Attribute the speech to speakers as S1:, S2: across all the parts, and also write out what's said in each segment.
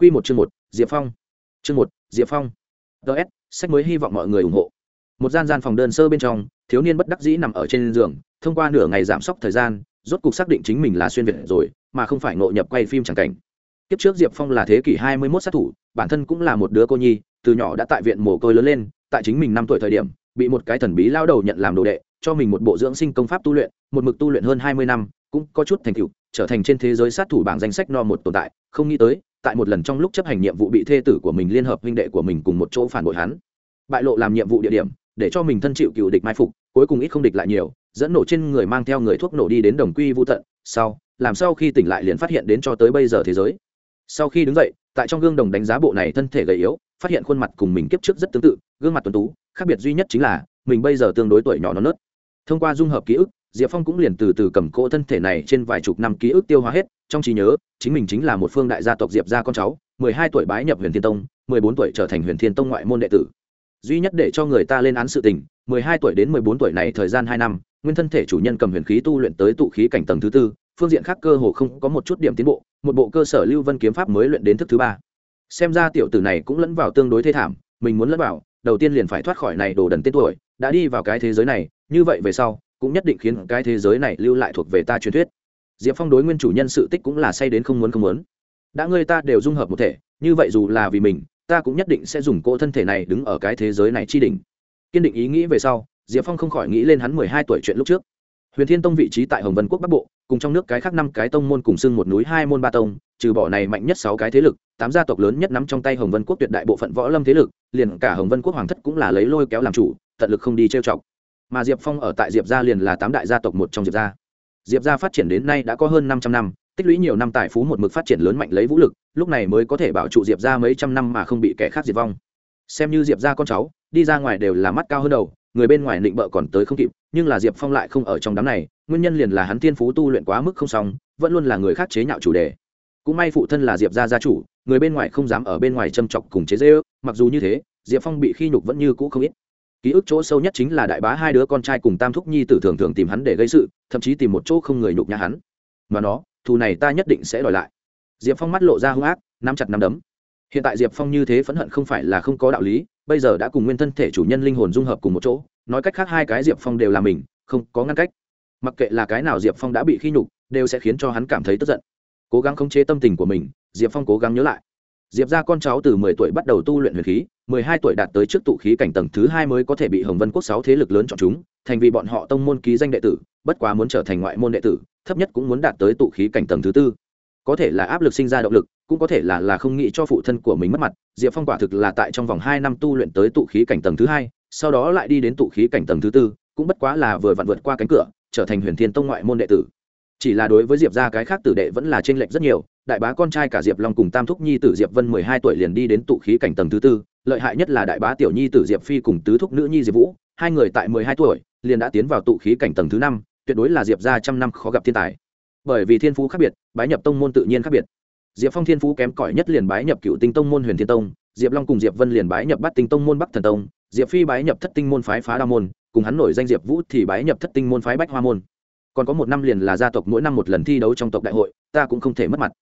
S1: Quy một chương một, Diệp Phong. Chương một, Diệp Phong. DS, sách mới hy vọng mọi người ủng hộ. Một gian gian phòng đơn sơ bên trong, thiếu niên bất đắc dĩ nằm ở trên giường, thông qua nửa ngày giảm sốc thời gian, rốt cục xác định chính mình là xuyên việt rồi, mà không phải ngộ nhập quay phim chẳng cảnh. Kiếp trước Diệp Phong là thế kỷ 21 sát thủ, bản thân cũng là một đứa cô nhi, từ nhỏ đã tại viện mồ côi lớn lên, tại chính mình năm tuổi thời điểm, bị một cái thần bí lao đầu nhận làm đồ đệ, cho mình một bộ dưỡng sinh công pháp tu luyện, một mực tu luyện hơn 20 năm, cũng có chút thành tựu, trở thành trên thế giới sát thủ bảng danh sách no một tồn tại, không nghĩ tới, tại một lần trong lúc chấp hành nhiệm vụ bị thê tử của mình liên hợp huynh đệ của mình cùng một chỗ phản bội hắn. Bại lộ làm nhiệm vụ địa điểm, để cho mình thân chịu cựu địch mai phục, cuối cùng ít không địch lại nhiều, dẫn nổ trên người mang theo người thuốc nổ đi đến đồng quy vô tận. Sau, làm sau khi tỉnh lại liền phát hiện đến cho tới bây giờ thế giới. Sau khi đứng dậy, tại trong gương đồng đánh giá bộ này thân thể gầy yếu, phát hiện khuôn mặt cùng mình kiếp trước rất tương tự, gương mặt tuấn tú, khác biệt duy nhất chính là, mình bây giờ tương đối tuổi nhỏ non nớt. Thông qua dung hợp ký ức diệp phong cũng liền từ từ cầm cỗ thân thể này trên vài chục năm ký ức tiêu hóa hết, trong trí nhớ, chính mình chính là một phương đại gia tộc diệp gia con cháu, mười hai tuổi bái nhập huyền thiên tông, mười bốn tuổi trở thành huyền thiên tông ngoại môn đệ tử. Duy nhất để cho người ta lên án sự tình, mười hai tuổi đến mười bốn tuổi này thời gian hai năm, nguyên thân thể chủ nhân cầm huyền khí tu luyện tới tụ khí cảnh tầng thứ tư, phương diện khác cơ hồ không có một chút điểm tiến bộ, một bộ cơ sở lưu vân kiếm pháp mới luyện đến thức thứ ba. Xem ra tiểu tử này cũng lẫn vào tương đối thê thảm, mình muốn lẫn vào, đầu tiên liền phải thoát khỏi này đồ đần tên tuổi, đã đi vào cái thế giới này, như vậy về sau cũng nhất định khiến cái thế giới này lưu lại thuộc về ta truyền thuyết. Diệp phong đối nguyên chủ nhân sự tích cũng là say đến không muốn không muốn. Đã ngươi ta đều dung hợp một thể, như vậy dù là vì mình, ta cũng nhất định sẽ dùng cỗ thân thể này đứng ở cái thế giới này chi đỉnh. Kiên định ý nghĩ về sau, diệp phong không khỏi nghĩ lên hắn mười hai tuổi chuyện lúc trước. Huyền thiên tông vị trí tại hồng vân quốc bắc bộ, cùng trong nước cái khác năm cái tông môn cùng xưng một núi hai môn ba tông, trừ bỏ này mạnh nhất sáu cái thế lực, tám gia tộc lớn nhất nắm trong tay hồng vân quốc tuyệt đại bộ phận võ lâm thế lực, liền cả hồng vân quốc hoàng thất cũng là lấy lôi kéo làm chủ, tận lực không đi trêu chọc mà diệp phong ở tại diệp gia liền là tám đại gia tộc một trong diệp gia. Diệp gia phát triển đến nay đã có hơn năm trăm năm, tích lũy nhiều năm tài phú một mực phát triển lớn mạnh lấy vũ lực, lúc này mới có thể bảo trụ diệp gia mấy trăm năm mà không bị kẻ khác diệt vong. Xem như diệp gia con cháu, đi ra ngoài đều là mắt cao hơn đầu, người bên ngoài định bợ còn tới không kịp, nhưng là diệp phong lại không ở trong đám này, nguyên nhân liền là hắn thiên phú tu luyện quá mức không xong, vẫn luôn là người khác chế nhạo chủ đề. Cũng may phụ thân là diệp gia gia chủ, người bên ngoài không dám ở bên ngoài châm chọc cùng chế dễ ước mặc dù như thế, diệp phong bị khi nhục vẫn như cũ không ít ký ức chỗ sâu nhất chính là đại bá hai đứa con trai cùng tam thúc nhi tử thường thường tìm hắn để gây sự, thậm chí tìm một chỗ không người nhục nhã hắn. Mà nó, thù này ta nhất định sẽ đòi lại. Diệp phong mắt lộ ra hung ác, nắm chặt nắm đấm. Hiện tại diệp phong như thế phẫn hận không phải là không có đạo lý, bây giờ đã cùng nguyên thân thể chủ nhân linh hồn dung hợp cùng một chỗ, nói cách khác hai cái diệp phong đều là mình, không có ngăn cách. Mặc kệ là cái nào diệp phong đã bị khi nhục, đều sẽ khiến cho hắn cảm thấy tức giận. Cố gắng khống chế tâm tình của mình, diệp phong cố gắng nhớ lại. Diệp ra con cháu từ mười tuổi bắt đầu tu luyện huyền khí mười hai tuổi đạt tới trước tụ khí cảnh tầng thứ hai mới có thể bị hồng vân quốc sáu thế lực lớn chọn chúng, thành vì bọn họ tông môn ký danh đệ tử, bất quá muốn trở thành ngoại môn đệ tử, thấp nhất cũng muốn đạt tới tụ khí cảnh tầng thứ tư. Có thể là áp lực sinh ra động lực, cũng có thể là là không nghĩ cho phụ thân của mình mất mặt, diệp phong quả thực là tại trong vòng hai năm tu luyện tới tụ khí cảnh tầng thứ hai, sau đó lại đi đến tụ khí cảnh tầng thứ tư, cũng bất quá là vừa vặn vượt qua cánh cửa, trở thành huyền thiên tông ngoại môn đệ tử chỉ là đối với diệp ra cái khác tử đệ vẫn là t r ê n lệch rất nhiều, đại bá con trai cả diệp long cùng tam thúc nhi tử diệp vân mười hai tuổi liền đi đến tụ khí cảnh tầng thứ tư, lợi hại nhất là đại bá tiểu nhi tử diệp phi cùng tứ thúc nữ nhi diệp vũ, hai người tại mười hai tuổi liền đã tiến vào tụ khí cảnh tầng thứ năm, tuyệt đối là diệp ra trăm năm khó gặp thiên tài. Bởi vì thiên phú khác biệt, bái nhập tông môn tự nhiên khác biệt. Diệp phong thiên phú kém cỏi nhất liền bái nhập cựu tinh tông môn huyền thiên tông, diệp long cùng diệp vân liền bái nhập bắt tinh tông môn bắc thần tông, diệp phi bái nhập thất tinh môn phái phá đa môn, cùng hắn nổi danh diệp vũ thì bái nhập thất tinh môn phái bách hoa môn còn có một năm liền là gia tộc mỗi năm một lần thi đấu trong tộc đại hội, ta cũng không thể mất mặt.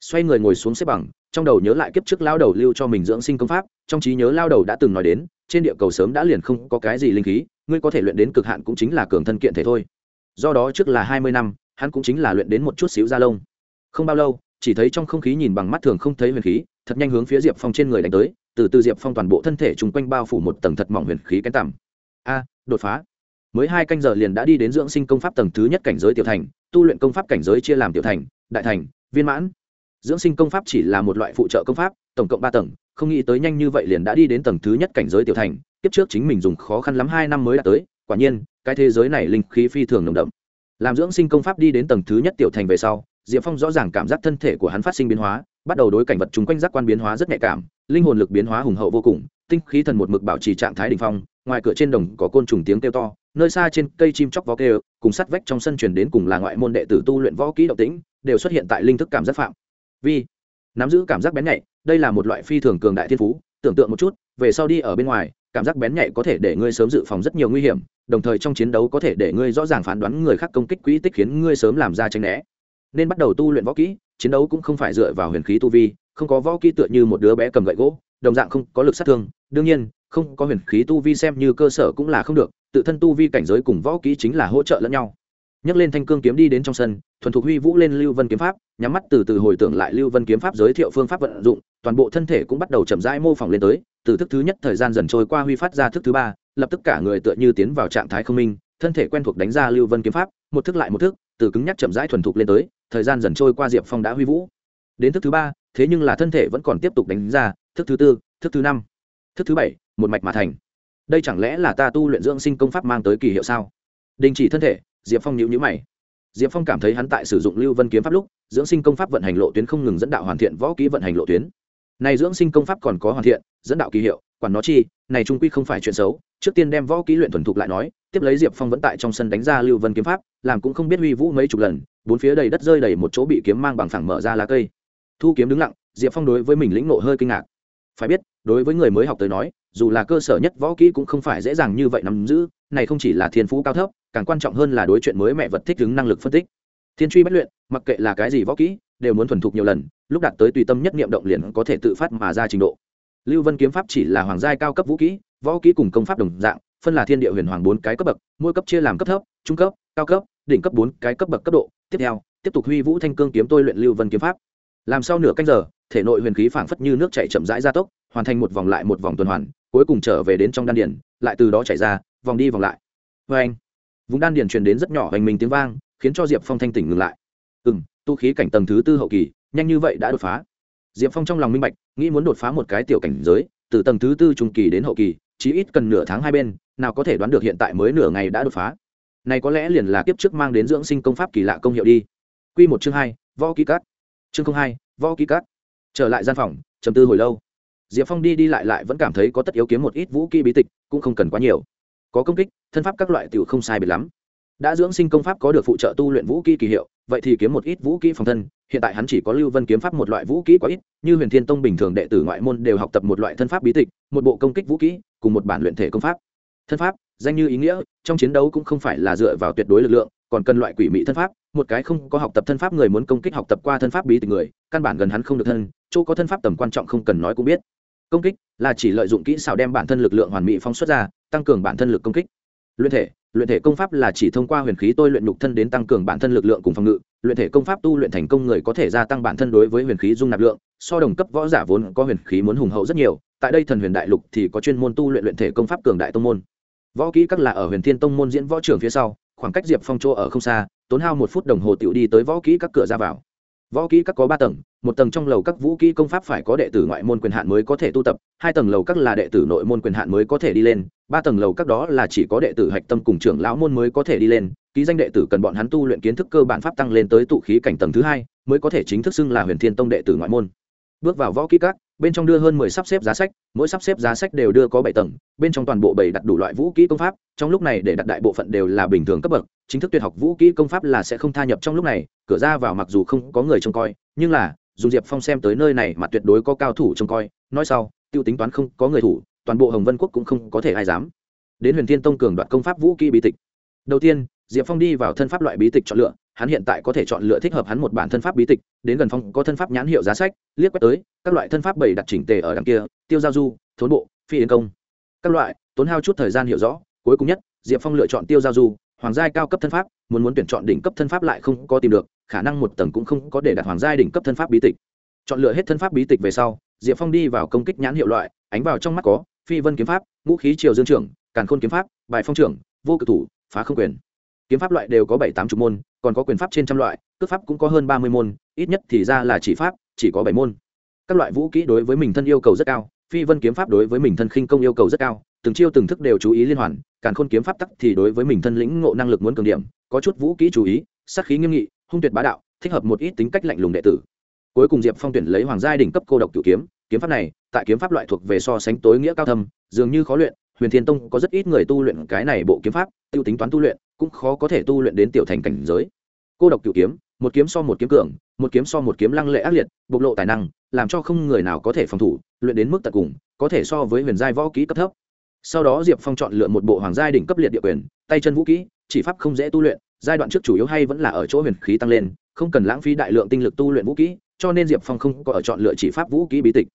S1: Xoay người ngồi xuống xếp bằng, trong đầu nhớ lại kiếp trước lao đầu lưu cho mình dưỡng sinh công pháp, trong trí nhớ lao đầu đã từng nói đến, trên địa cầu sớm đã liền không có cái gì linh khí, ngươi có thể luyện đến cực hạn cũng chính là cường thân kiện thể thôi. Do đó trước là hai mươi năm, hắn cũng chính là luyện đến một chút xíu da lông. Không bao lâu, chỉ thấy trong không khí nhìn bằng mắt thường không thấy huyền khí, thật nhanh hướng phía diệp phong trên người đánh tới, từ từ diệp phong toàn bộ thân thể chung quanh bao phủ một tầng thật mỏng huyền khí cánh tằm. A, đột phá mới hai canh giờ liền đã đi đến dưỡng sinh công pháp tầng thứ nhất cảnh giới tiểu thành, tu luyện công pháp cảnh giới chia làm tiểu thành, đại thành, viên mãn. Dưỡng sinh công pháp chỉ là một loại phụ trợ công pháp, tổng cộng ba tầng, không nghĩ tới nhanh như vậy liền đã đi đến tầng thứ nhất cảnh giới tiểu thành tiếp trước chính mình dùng khó khăn lắm hai năm mới đã tới, quả nhiên, cái thế giới này linh khí phi thường nồng đậm. Làm dưỡng sinh công pháp đi đến tầng thứ nhất tiểu thành về sau, diệp phong rõ ràng cảm giác thân thể của hắn phát sinh biến hóa, bắt đầu đối cảnh vật chung quanh giác quan biến hóa rất nhạy cảm, linh hồn lực biến hóa hùng hậu vô cùng, tinh khí thần một mực bảo trì trạng thái đ ỉ n h phong, ngoài cửa trên đồng có côn trùng tiếng kêu to nơi xa trên cây chim chóc vó kêu, cùng sắt vách trong sân chuyển đến cùng là ngoại môn đệ tử tu luyện võ kỹ độc tĩnh, đều xuất hiện tại linh thức cảm giác phạm. Vi, nắm giữ cảm giác bén nhạy, đây là một loại phi thường cường đại thiên phú, tưởng tượng một chút, về sau đi ở bên ngoài, cảm giác bén nhạy có thể để ngươi sớm dự phòng rất nhiều nguy hiểm, đồng thời trong chiến đấu có thể để ngươi rõ ràng phán đoán người khác công kích quỹ tích khiến ngươi sớm làm ra tranh né. Nên bắt đầu tu luyện võ kỹ, chiến đấu cũng không phải dựa vào huyền khí tu vi, không có võ kỹ tựa như một đứa bé cầm gậy gỗ, đồng dạng không có lực sát thương. Đương nhiên không có huyền khí tu vi xem như cơ sở cũng là không được, tự thân tu vi cảnh giới cùng võ kỹ chính là hỗ trợ lẫn nhau. Nhấc lên thanh cương kiếm đi đến trong sân, thuần thục huy vũ lên lưu vân kiếm pháp, nhắm mắt từ từ hồi tưởng lại lưu vân kiếm pháp giới thiệu phương pháp vận dụng, toàn bộ thân thể cũng bắt đầu chậm rãi mô phỏng lên tới, từ thức thứ nhất thời gian dần trôi qua huy phát ra thức thứ ba, lập tức cả người tựa như tiến vào trạng thái không minh, thân thể quen thuộc đánh ra lưu vân kiếm pháp, một thức lại một thức, từ cứng nhắc chậm rãi thuần thục lên tới, thời gian dần trôi qua diệp phong đã huy vũ. Đến thức thứ ba, thế nhưng là thân thể vẫn còn tiếp tục đánh ra, thức thứ tư, thức thứ năm, thức thứ bảy một mạch mà thành. Đây chẳng lẽ là ta tu luyện dưỡng sinh công pháp mang tới kỳ hiệu sao? Đình chỉ thân thể, diệp phong nhíu nhíu mày. Diệp phong cảm thấy hắn tại sử dụng lưu vân kiếm pháp lúc, dưỡng sinh công pháp vận hành lộ tuyến không ngừng dẫn đạo hoàn thiện võ kỹ vận hành lộ tuyến. Này dưỡng sinh công pháp còn có hoàn thiện, dẫn đạo kỳ hiệu, quản nó chi, này trung quy không phải chuyện xấu. Trước tiên đem võ kỹ luyện thuần thục lại nói, tiếp lấy diệp phong vẫn tại trong sân đánh ra lưu vân kiếm pháp, làm cũng không biết huy vũ mấy chục lần, bốn phía đầy đất rơi đầy một chỗ bị kiếm mang bằng phẳng mở ra lá cây. Thu kiếm đứng lặng, diệp phong đối với mình lĩnh nộ hơi kinh ngạc. Phải biết, đối với người mới học tới nói dù là cơ sở nhất võ kỹ cũng không phải dễ dàng như vậy nắm giữ, này không chỉ là thiên phú cao thấp, càng quan trọng hơn là đối chuyện mới mẹ vật thích ứng năng lực phân tích. Thiên truy bất luyện, mặc kệ là cái gì võ kỹ, đều muốn thuần thục nhiều lần, lúc đạt tới tùy tâm nhất niệm động liền có thể tự phát mà ra trình độ. Lưu vân kiếm pháp chỉ là hoàng giai cao cấp vũ kỹ, võ kỹ cùng công pháp đồng dạng, phân là thiên địa huyền hoàng bốn cái cấp bậc, mỗi cấp chia làm cấp thấp, trung cấp, cao cấp, đỉnh cấp bốn cái cấp bậc cấp độ. Tiếp theo, tiếp tục huy vũ thanh cương kiếm tôi luyện lưu vân kiếm pháp. Làm sau nửa canh giờ, thể nội huyền khí phảng phất như nước chảy chậm rãi gia tốc hoàn thành một vòng lại một vòng tuần hoàn, cuối cùng trở về đến trong đan điển lại từ đó chảy ra, vòng đi vòng lại. Vê anh, vùng đan điển truyền đến rất nhỏ hành mình tiếng vang, khiến cho diệp phong thanh tỉnh ngừng lại. Ừ m tu khí cảnh tầng thứ tư hậu kỳ, nhanh như vậy đã đột phá. Diệp phong trong lòng minh bạch, nghĩ muốn đột phá một cái tiểu cảnh giới, từ tầng thứ tư trung kỳ đến hậu kỳ chỉ ít cần nửa tháng hai bên, nào có thể đoán được hiện tại mới nửa ngày đã đột phá. Này có lẽ liền là kiếp trước mang đến dưỡng sinh công pháp kỳ lạ công hiệu đi. Q một chương hai, võ ký cắt chương hai, võ ký cắt trở lại gian phòng chầm tư hồi lâu diệp phong đi đi lại lại vẫn cảm thấy có tất yếu kiếm một ít vũ kỹ bí tịch, cũng không cần quá nhiều. Có công kích, thân pháp các loại t không sai biệt lắm. Đã dưỡng sinh công pháp có được phụ trợ tu luyện vũ kỹ kỳ hiệu, vậy thì kiếm một ít vũ kỹ phòng thân. Hiện tại hắn chỉ có lưu vân kiếm pháp một loại vũ kỹ quá ít, như huyền thiên tông bình thường đệ tử ngoại môn đều học tập một loại thân pháp bí tịch, một bộ công kích vũ kỹ, cùng một bản luyện thể công pháp. Thân pháp, danh như ý nghĩa, trong chiến đấu cũng không phải là dựa vào tuyệt đối lực lượng, còn cần loại quỷ mị thân pháp, một cái không có học tập thân pháp người muốn công kích học tập qua thân pháp bí tịch người, căn bản gần hắn không được thân, chỗ có thân pháp tầm quan trọng không cần nói cũng biết công kích là chỉ lợi dụng kỹ xảo đem bản thân lực lượng hoàn mỹ phóng xuất ra, tăng cường bản thân lực công kích. Luyện thể luyện thể công pháp là chỉ thông qua huyền khí tôi luyện nhục thân đến tăng cường bản thân lực lượng cùng phòng ngự. Luyện thể công pháp tu luyện thành công người có thể gia tăng bản thân đối với huyền khí dung nạp lượng, so đồng cấp võ giả vốn có huyền khí muốn hùng hậu rất nhiều, tại đây thần huyền đại lục thì có chuyên môn tu luyện luyện thể công pháp cường đại tông môn. Võ kỹ các là ở huyền thiên tông môn diễn võ trường phía sau, khoảng cách diệp phong chỗ ở không xa, tốn hao một phút đồng hồ tiểu đi tới võ kỹ các cửa ra vào võ kỹ các có ba tầng, một tầng trong lầu các vũ kỹ công pháp phải có đệ tử ngoại môn quyền hạn mới có thể tu tập, hai tầng lầu các là đệ tử nội môn quyền hạn mới có thể đi lên, ba tầng lầu các đó là chỉ có đệ tử hạch tâm cùng trưởng lão môn mới có thể đi lên, ký danh đệ tử cần bọn hắn tu luyện kiến thức cơ bản pháp tăng lên tới tụ khí cảnh tầng thứ hai, mới có thể chính thức xưng là huyền thiên tông đệ tử ngoại môn. Bước vào võ kỹ các, bên trong đưa hơn mười sắp xếp giá sách, mỗi sắp xếp giá sách đều đưa có bảy tầng, bên trong toàn bộ bảy đặt đủ loại vũ kỹ công pháp, trong lúc này để đặt đại bộ phận đều là bình thường cấp bậc chính thức tuyệt học vũ kỹ công pháp là sẽ không tha nhập trong lúc này, cửa ra vào mặc dù không có người trông coi, nhưng là, dùng diệp phong xem tới nơi này mà tuyệt đối có cao thủ trông coi, nói sau, tiêu tính toán không có người thủ, toàn bộ hồng vân quốc cũng không có thể ai dám. Đến huyền thiên tông cường đoạt công pháp vũ kỹ bí tịch. Đầu tiên, diệp phong đi vào thân pháp loại bí tịch chọn lựa, hắn hiện tại có thể chọn lựa thích hợp hắn một bản thân pháp bí tịch, đến gần phong có thân pháp nhãn hiệu giá sách, liếc quét tới, các loại thân pháp bảy đặt chỉnh tề ở đằng kia, tiêu giao du, thốn bộ, phi yến công. Các loại, tốn hao chút thời gian hiểu rõ, cuối cùng nhất, diệp phong lựa chọn tiêu giao du hoàng giai cao cấp thân pháp, muốn muốn tuyển chọn đỉnh cấp thân pháp lại không có tìm được, khả năng một tầng cũng không có để đặt hoàng giai đỉnh cấp thân pháp bí tịch. Chọn lựa hết thân pháp bí tịch về sau, diệp phong đi vào công kích nhãn hiệu loại, ánh vào trong mắt có, phi vân kiếm pháp, ngũ khí triều dương trưởng, càn khôn kiếm pháp, bài phong trưởng, vô cực thủ, phá không quyền. Kiếm pháp loại đều có bảy tám chục môn, còn có quyền pháp trên trăm loại, cước pháp cũng có hơn ba mươi môn, ít nhất thì ra là chỉ pháp, chỉ có bảy môn. Các loại vũ kỹ đối với mình thân yêu cầu rất cao, phi vân kiếm pháp đối với mình thân khinh công yêu cầu rất cao từng chiêu từng thức đều chú ý liên hoàn, càn khôn kiếm pháp tắc thì đối với mình thân lĩnh ngộ năng lực muốn cường điểm, có chút vũ kỹ chú ý, sát khí nghiêm nghị, hung tuyệt bá đạo, thích hợp một ít tính cách lạnh lùng đệ tử. Cuối cùng diệp phong tuyển lấy hoàng gia đỉnh cấp cô độc cựu kiếm kiếm pháp này, tại kiếm pháp loại thuộc về so sánh tối nghĩa cao thâm, dường như khó luyện, huyền thiên tông có rất ít người tu luyện cái này bộ kiếm pháp, tiêu tính toán tu luyện, cũng khó có thể tu luyện đến tiểu thành cảnh giới. Cô độc cựu kiếm, một kiếm so một kiếm cường, một kiếm so một kiếm lăng lệ ác liệt, bộc lộ tài năng, làm cho không người nào có thể phòng thủ, luyện đến mức tận cùng, có thể so với huyền giai võ kỹ cấp thấp sau đó diệp phong chọn lựa một bộ hoàng gia đỉnh cấp liệt địa quyền, tay chân vũ kỹ, chỉ pháp không dễ tu luyện, giai đoạn trước chủ yếu hay vẫn là ở chỗ huyền khí tăng lên, không cần lãng phí đại lượng tinh lực tu luyện vũ kỹ, cho nên diệp phong không có ở chọn lựa chỉ pháp vũ kỹ bí tịch.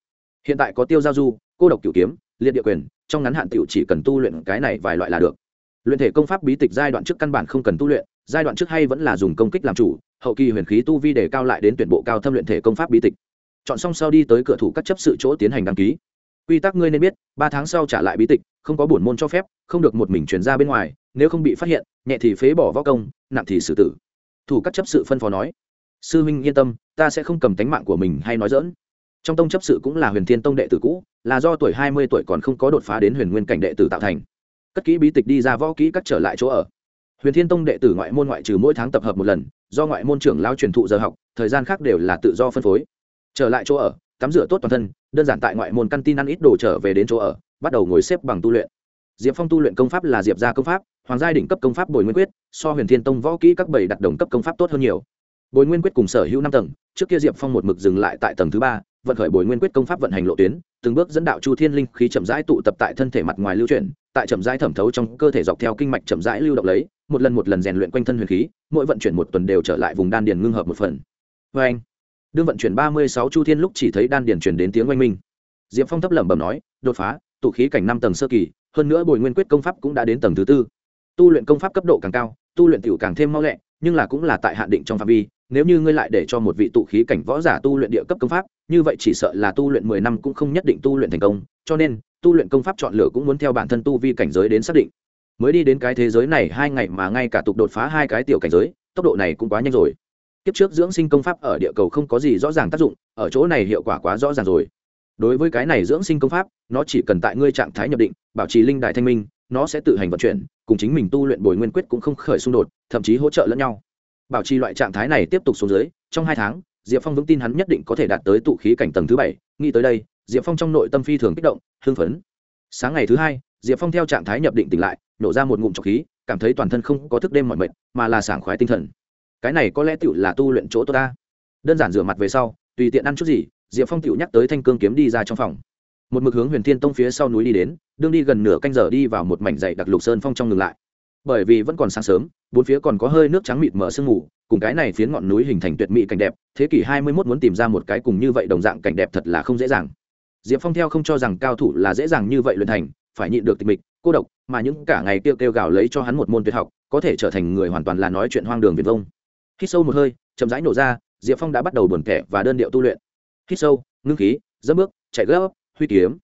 S1: Hiện tại có tiêu giao du, cô độc cửu kiếm, liệt địa quyền, trong ngắn hạn tiểu chỉ cần tu luyện cái này vài loại là được. Luyện thể công pháp bí tịch giai đoạn trước căn bản không cần tu luyện, giai đoạn trước hay vẫn là dùng công kích làm chủ, hậu kỳ huyền khí tu vi để cao lại đến tuyển bộ cao thâm luyện thể công pháp bí tịch. Chọn xong sau đi tới cửa thủ các chấp sự chỗ tiến hành đăng ký. Quy tắc ngươi nên biết, ba tháng sau trả lại bí tịch không có bổn môn cho phép, không được một mình chuyển ra bên ngoài, nếu không bị phát hiện, nhẹ thì phế bỏ võ công, nặng thì xử tử. Thủ các chấp sự phân phó nói. Sư huynh yên tâm, ta sẽ không cầm tánh mạng của mình hay nói dỡn trong tông chấp sự cũng là huyền thiên tông đệ tử cũ, là do tuổi hai mươi tuổi còn không có đột phá đến huyền nguyên cảnh đệ tử tạo thành. Cất kỹ bí tịch đi ra võ kỹ cắt trở lại chỗ ở. Huyền thiên tông đệ tử ngoại môn ngoại trừ mỗi tháng tập hợp một lần, do ngoại môn trưởng lao truyền thụ giờ học, thời gian khác đều là tự do phân phối. Trở lại chỗ ở, tắm rửa tốt toàn thân, đơn giản tại ngoại môn căn tin ăn ít đồ trở về đến chỗ ở bắt đầu ngồi xếp bằng tu luyện. Diệp phong tu luyện công pháp là diệp gia công pháp, hoàng gia đỉnh cấp công pháp bồi nguyên quyết, so huyền thiên tông võ kỹ các bảy đặt đồng cấp công pháp tốt hơn nhiều. Bồi nguyên quyết cùng sở hữu năm tầng, trước kia diệp phong một mực dừng lại tại tầng thứ ba, vận khởi bồi nguyên quyết công pháp vận hành lộ tuyến, từng bước dẫn đạo chu thiên linh khí chậm rãi tụ tập tại thân thể mặt ngoài lưu chuyển, tại chậm rãi thẩm thấu trong cơ thể dọc theo kinh mạch chậm rãi lưu động lấy, một lần một lần rèn luyện quanh thân huyền khí, mỗi vận chuyển một tuần đều trở lại vùng đan điền ngưng hợp một phần. Vê anh, đương vận chuyển ba mươi sáu chu thiên lúc chỉ thấy đan điền chuyển đến tiếng oanh minh. Diệp phong thấp lẩm bẩm nói, đột phá tụ khí cảnh năm tầng sơ kỳ, hơn nữa bồi nguyên quyết công pháp cũng đã đến tầng thứ tư. Tu luyện công pháp cấp độ càng cao, tu luyện tiểu càng thêm mau lẹ, nhưng là cũng là tại hạn định trong phạm vi, nếu như ngươi lại để cho một vị tụ khí cảnh võ giả tu luyện địa cấp công pháp, như vậy chỉ sợ là tu luyện mười năm cũng không nhất định tu luyện thành công, cho nên, tu luyện công pháp chọn lựa cũng muốn theo bản thân tu vi cảnh giới đến xác định. Mới đi đến cái thế giới này hai ngày mà ngay cả tục đột phá hai cái tiểu cảnh giới, tốc độ này cũng quá nhanh rồi. Tiếp trước dưỡng sinh công pháp ở địa cầu không có gì rõ ràng tác dụng, ở chỗ này hiệu quả quá rõ ràng rồi đối với cái này dưỡng sinh công pháp, nó chỉ cần tại ngươi trạng thái nhập định, bảo trì linh đài thanh minh, nó sẽ tự hành vận chuyển, cùng chính mình tu luyện bồi nguyên quyết cũng không khởi xung đột, thậm chí hỗ trợ lẫn nhau. Bảo trì loại trạng thái này tiếp tục xuống dưới, trong hai tháng, diệp phong vững tin hắn nhất định có thể đạt tới tụ khí cảnh tầng thứ bảy. Nghĩ tới đây, diệp phong trong nội tâm phi thường kích động, hưng phấn. Sáng ngày thứ hai, diệp phong theo trạng thái nhập định tỉnh lại, nổ ra một ngụm trọc khí, cảm thấy toàn thân không có thức đêm mọi mệt, mà là sảng khoái tinh thần. Cái này có lẽ tựu là tu luyện chỗ tốt ta. Đơn giản rửa mặt về sau, tùy tiện ăn chút gì diệp phong tựu nhắc tới thanh cương kiếm đi ra trong phòng. Một mực hướng huyền thiên tông phía sau núi đi đến, đương đi gần nửa canh giờ đi vào một mảnh dày đặc lục sơn phong trong ngừng lại. Bởi vì vẫn còn sáng sớm, bốn phía còn có hơi nước trắng mịt mở sương mù, cùng cái này phiến ngọn núi hình thành tuyệt mỹ cảnh đẹp, thế kỷ hai mươi mốt muốn tìm ra một cái cùng như vậy đồng dạng cảnh đẹp thật là không dễ dàng. Diệp phong theo không cho rằng cao thủ là dễ dàng như vậy luyện thành, phải nhịn được tịch mịch, cô độc, mà những cả ngày kêu kêu gào lấy cho hắn một môn tuyệt học, có thể trở thành người hoàn toàn là nói chuyện hoang đường viền vông. Hít sâu một hơi, chậm rãi nổ ra, diệp phong đã bắt đầu buồn kẻ và đơn điệu tu luyện hít sâu, ngưng khí, dẫm bước, chạy gấp, huy kiếm.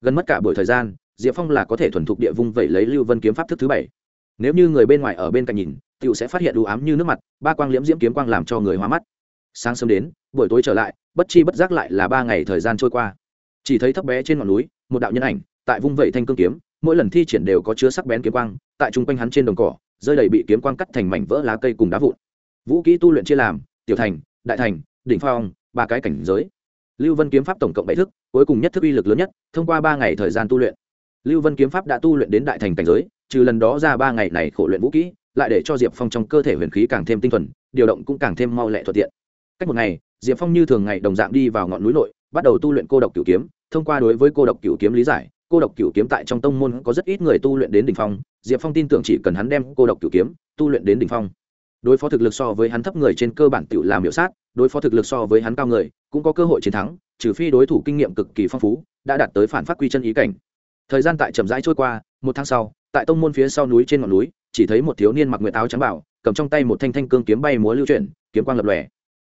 S1: Gần mất cả buổi thời gian, diệp phong là có thể thuần thục địa vung vẩy lấy lưu vân kiếm pháp thức thứ bảy. Nếu như người bên ngoài ở bên cạnh nhìn t i ể u sẽ phát hiện đủ ám như nước mặt, ba quang liễm diễm kiếm quang làm cho người hoa mắt. Sáng sớm đến, buổi tối trở lại, bất chi bất giác lại là ba ngày thời gian trôi qua. Chỉ thấy thấp bé trên ngọn núi, một đạo nhân ảnh, tại vung vẩy thanh cương kiếm, mỗi lần thi triển đều có chứa sắc bén kiếm quang, tại chung quanh hắn trên đồng cỏ, rơi đầy bị kiếm quang cắt thành mảnh vỡ lá cây cùng đá vụn. Vũ kỹ tu luyện chia làm, tiểu thành, đại thành, đỉnh phong, ba cái cảnh giới lưu vân kiếm pháp tổng cộng bảy thức, cuối cùng nhất thức uy lực lớn nhất, thông qua ba ngày thời gian tu luyện. Lưu vân kiếm pháp đã tu luyện đến đại thành cảnh giới, trừ lần đó ra ba ngày này khổ luyện vũ kỹ, lại để cho diệp phong trong cơ thể huyền khí càng thêm tinh thuần, điều động cũng càng thêm mau lẹ thuận tiện. Cách một ngày, diệp phong như thường ngày đồng dạng đi vào ngọn núi nội, bắt đầu tu luyện cô độc cửu kiếm. Thông qua đối với cô độc cửu kiếm lý giải, cô độc cửu kiếm tại trong tông môn có rất ít người tu luyện đến đ ỉ n h phong, diệp phong tin tưởng chỉ cần hắn đem cô độc cửu kiếm tu luyện đến đ ỉ n h phong. Đối phó thực lực so với hắn thấp người trên cơ bản tự làm hiệu sát, đối phó thực lực so với hắn cao người cũng có cơ hội chiến thắng, trừ phi đối thủ kinh nghiệm cực kỳ phong phú, đã đạt tới phản phát quy chân ý cảnh. Thời gian tại chậm rãi trôi qua, một tháng sau, tại tông môn phía sau núi trên ngọn núi, chỉ thấy một thiếu niên mặc nguyệt áo trắng bảo, cầm trong tay một thanh thanh cương kiếm bay múa lưu chuyển, kiếm quang lập lòe.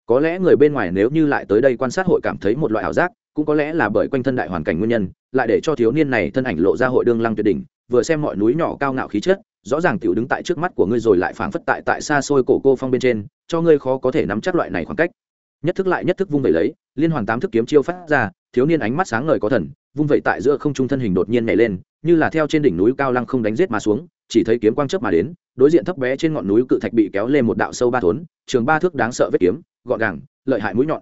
S1: Có lẽ người bên ngoài nếu như lại tới đây quan sát hội cảm thấy một loại ảo giác, cũng có lẽ là bởi quanh thân đại hoàn cảnh nguyên nhân, lại để cho thiếu niên này thân ảnh lộ ra hội đương lăng tuyệt đỉnh, vừa xem mọi núi nhỏ cao ngạo khí chất, rõ ràng tiểu đứng tại trước mắt của ngươi rồi lại phảng phất tại tại xa xôi cổ cô phong bên trên, cho ngươi khó có thể nắm chắc loại này khoảng cách nhất thức lại nhất thức vung vẩy lấy, liên hoàn tám thức kiếm chiêu phát ra, thiếu niên ánh mắt sáng ngời có thần, vung vẩy tại giữa không trung thân hình đột nhiên nhảy lên, như là theo trên đỉnh núi cao lăng không đánh giết mà xuống, chỉ thấy kiếm quang chớp mà đến, đối diện thấp bé trên ngọn núi cự thạch bị kéo lên một đạo sâu ba thốn, trường ba thước đáng sợ vết kiếm, gọn gàng, lợi hại mũi nhọn.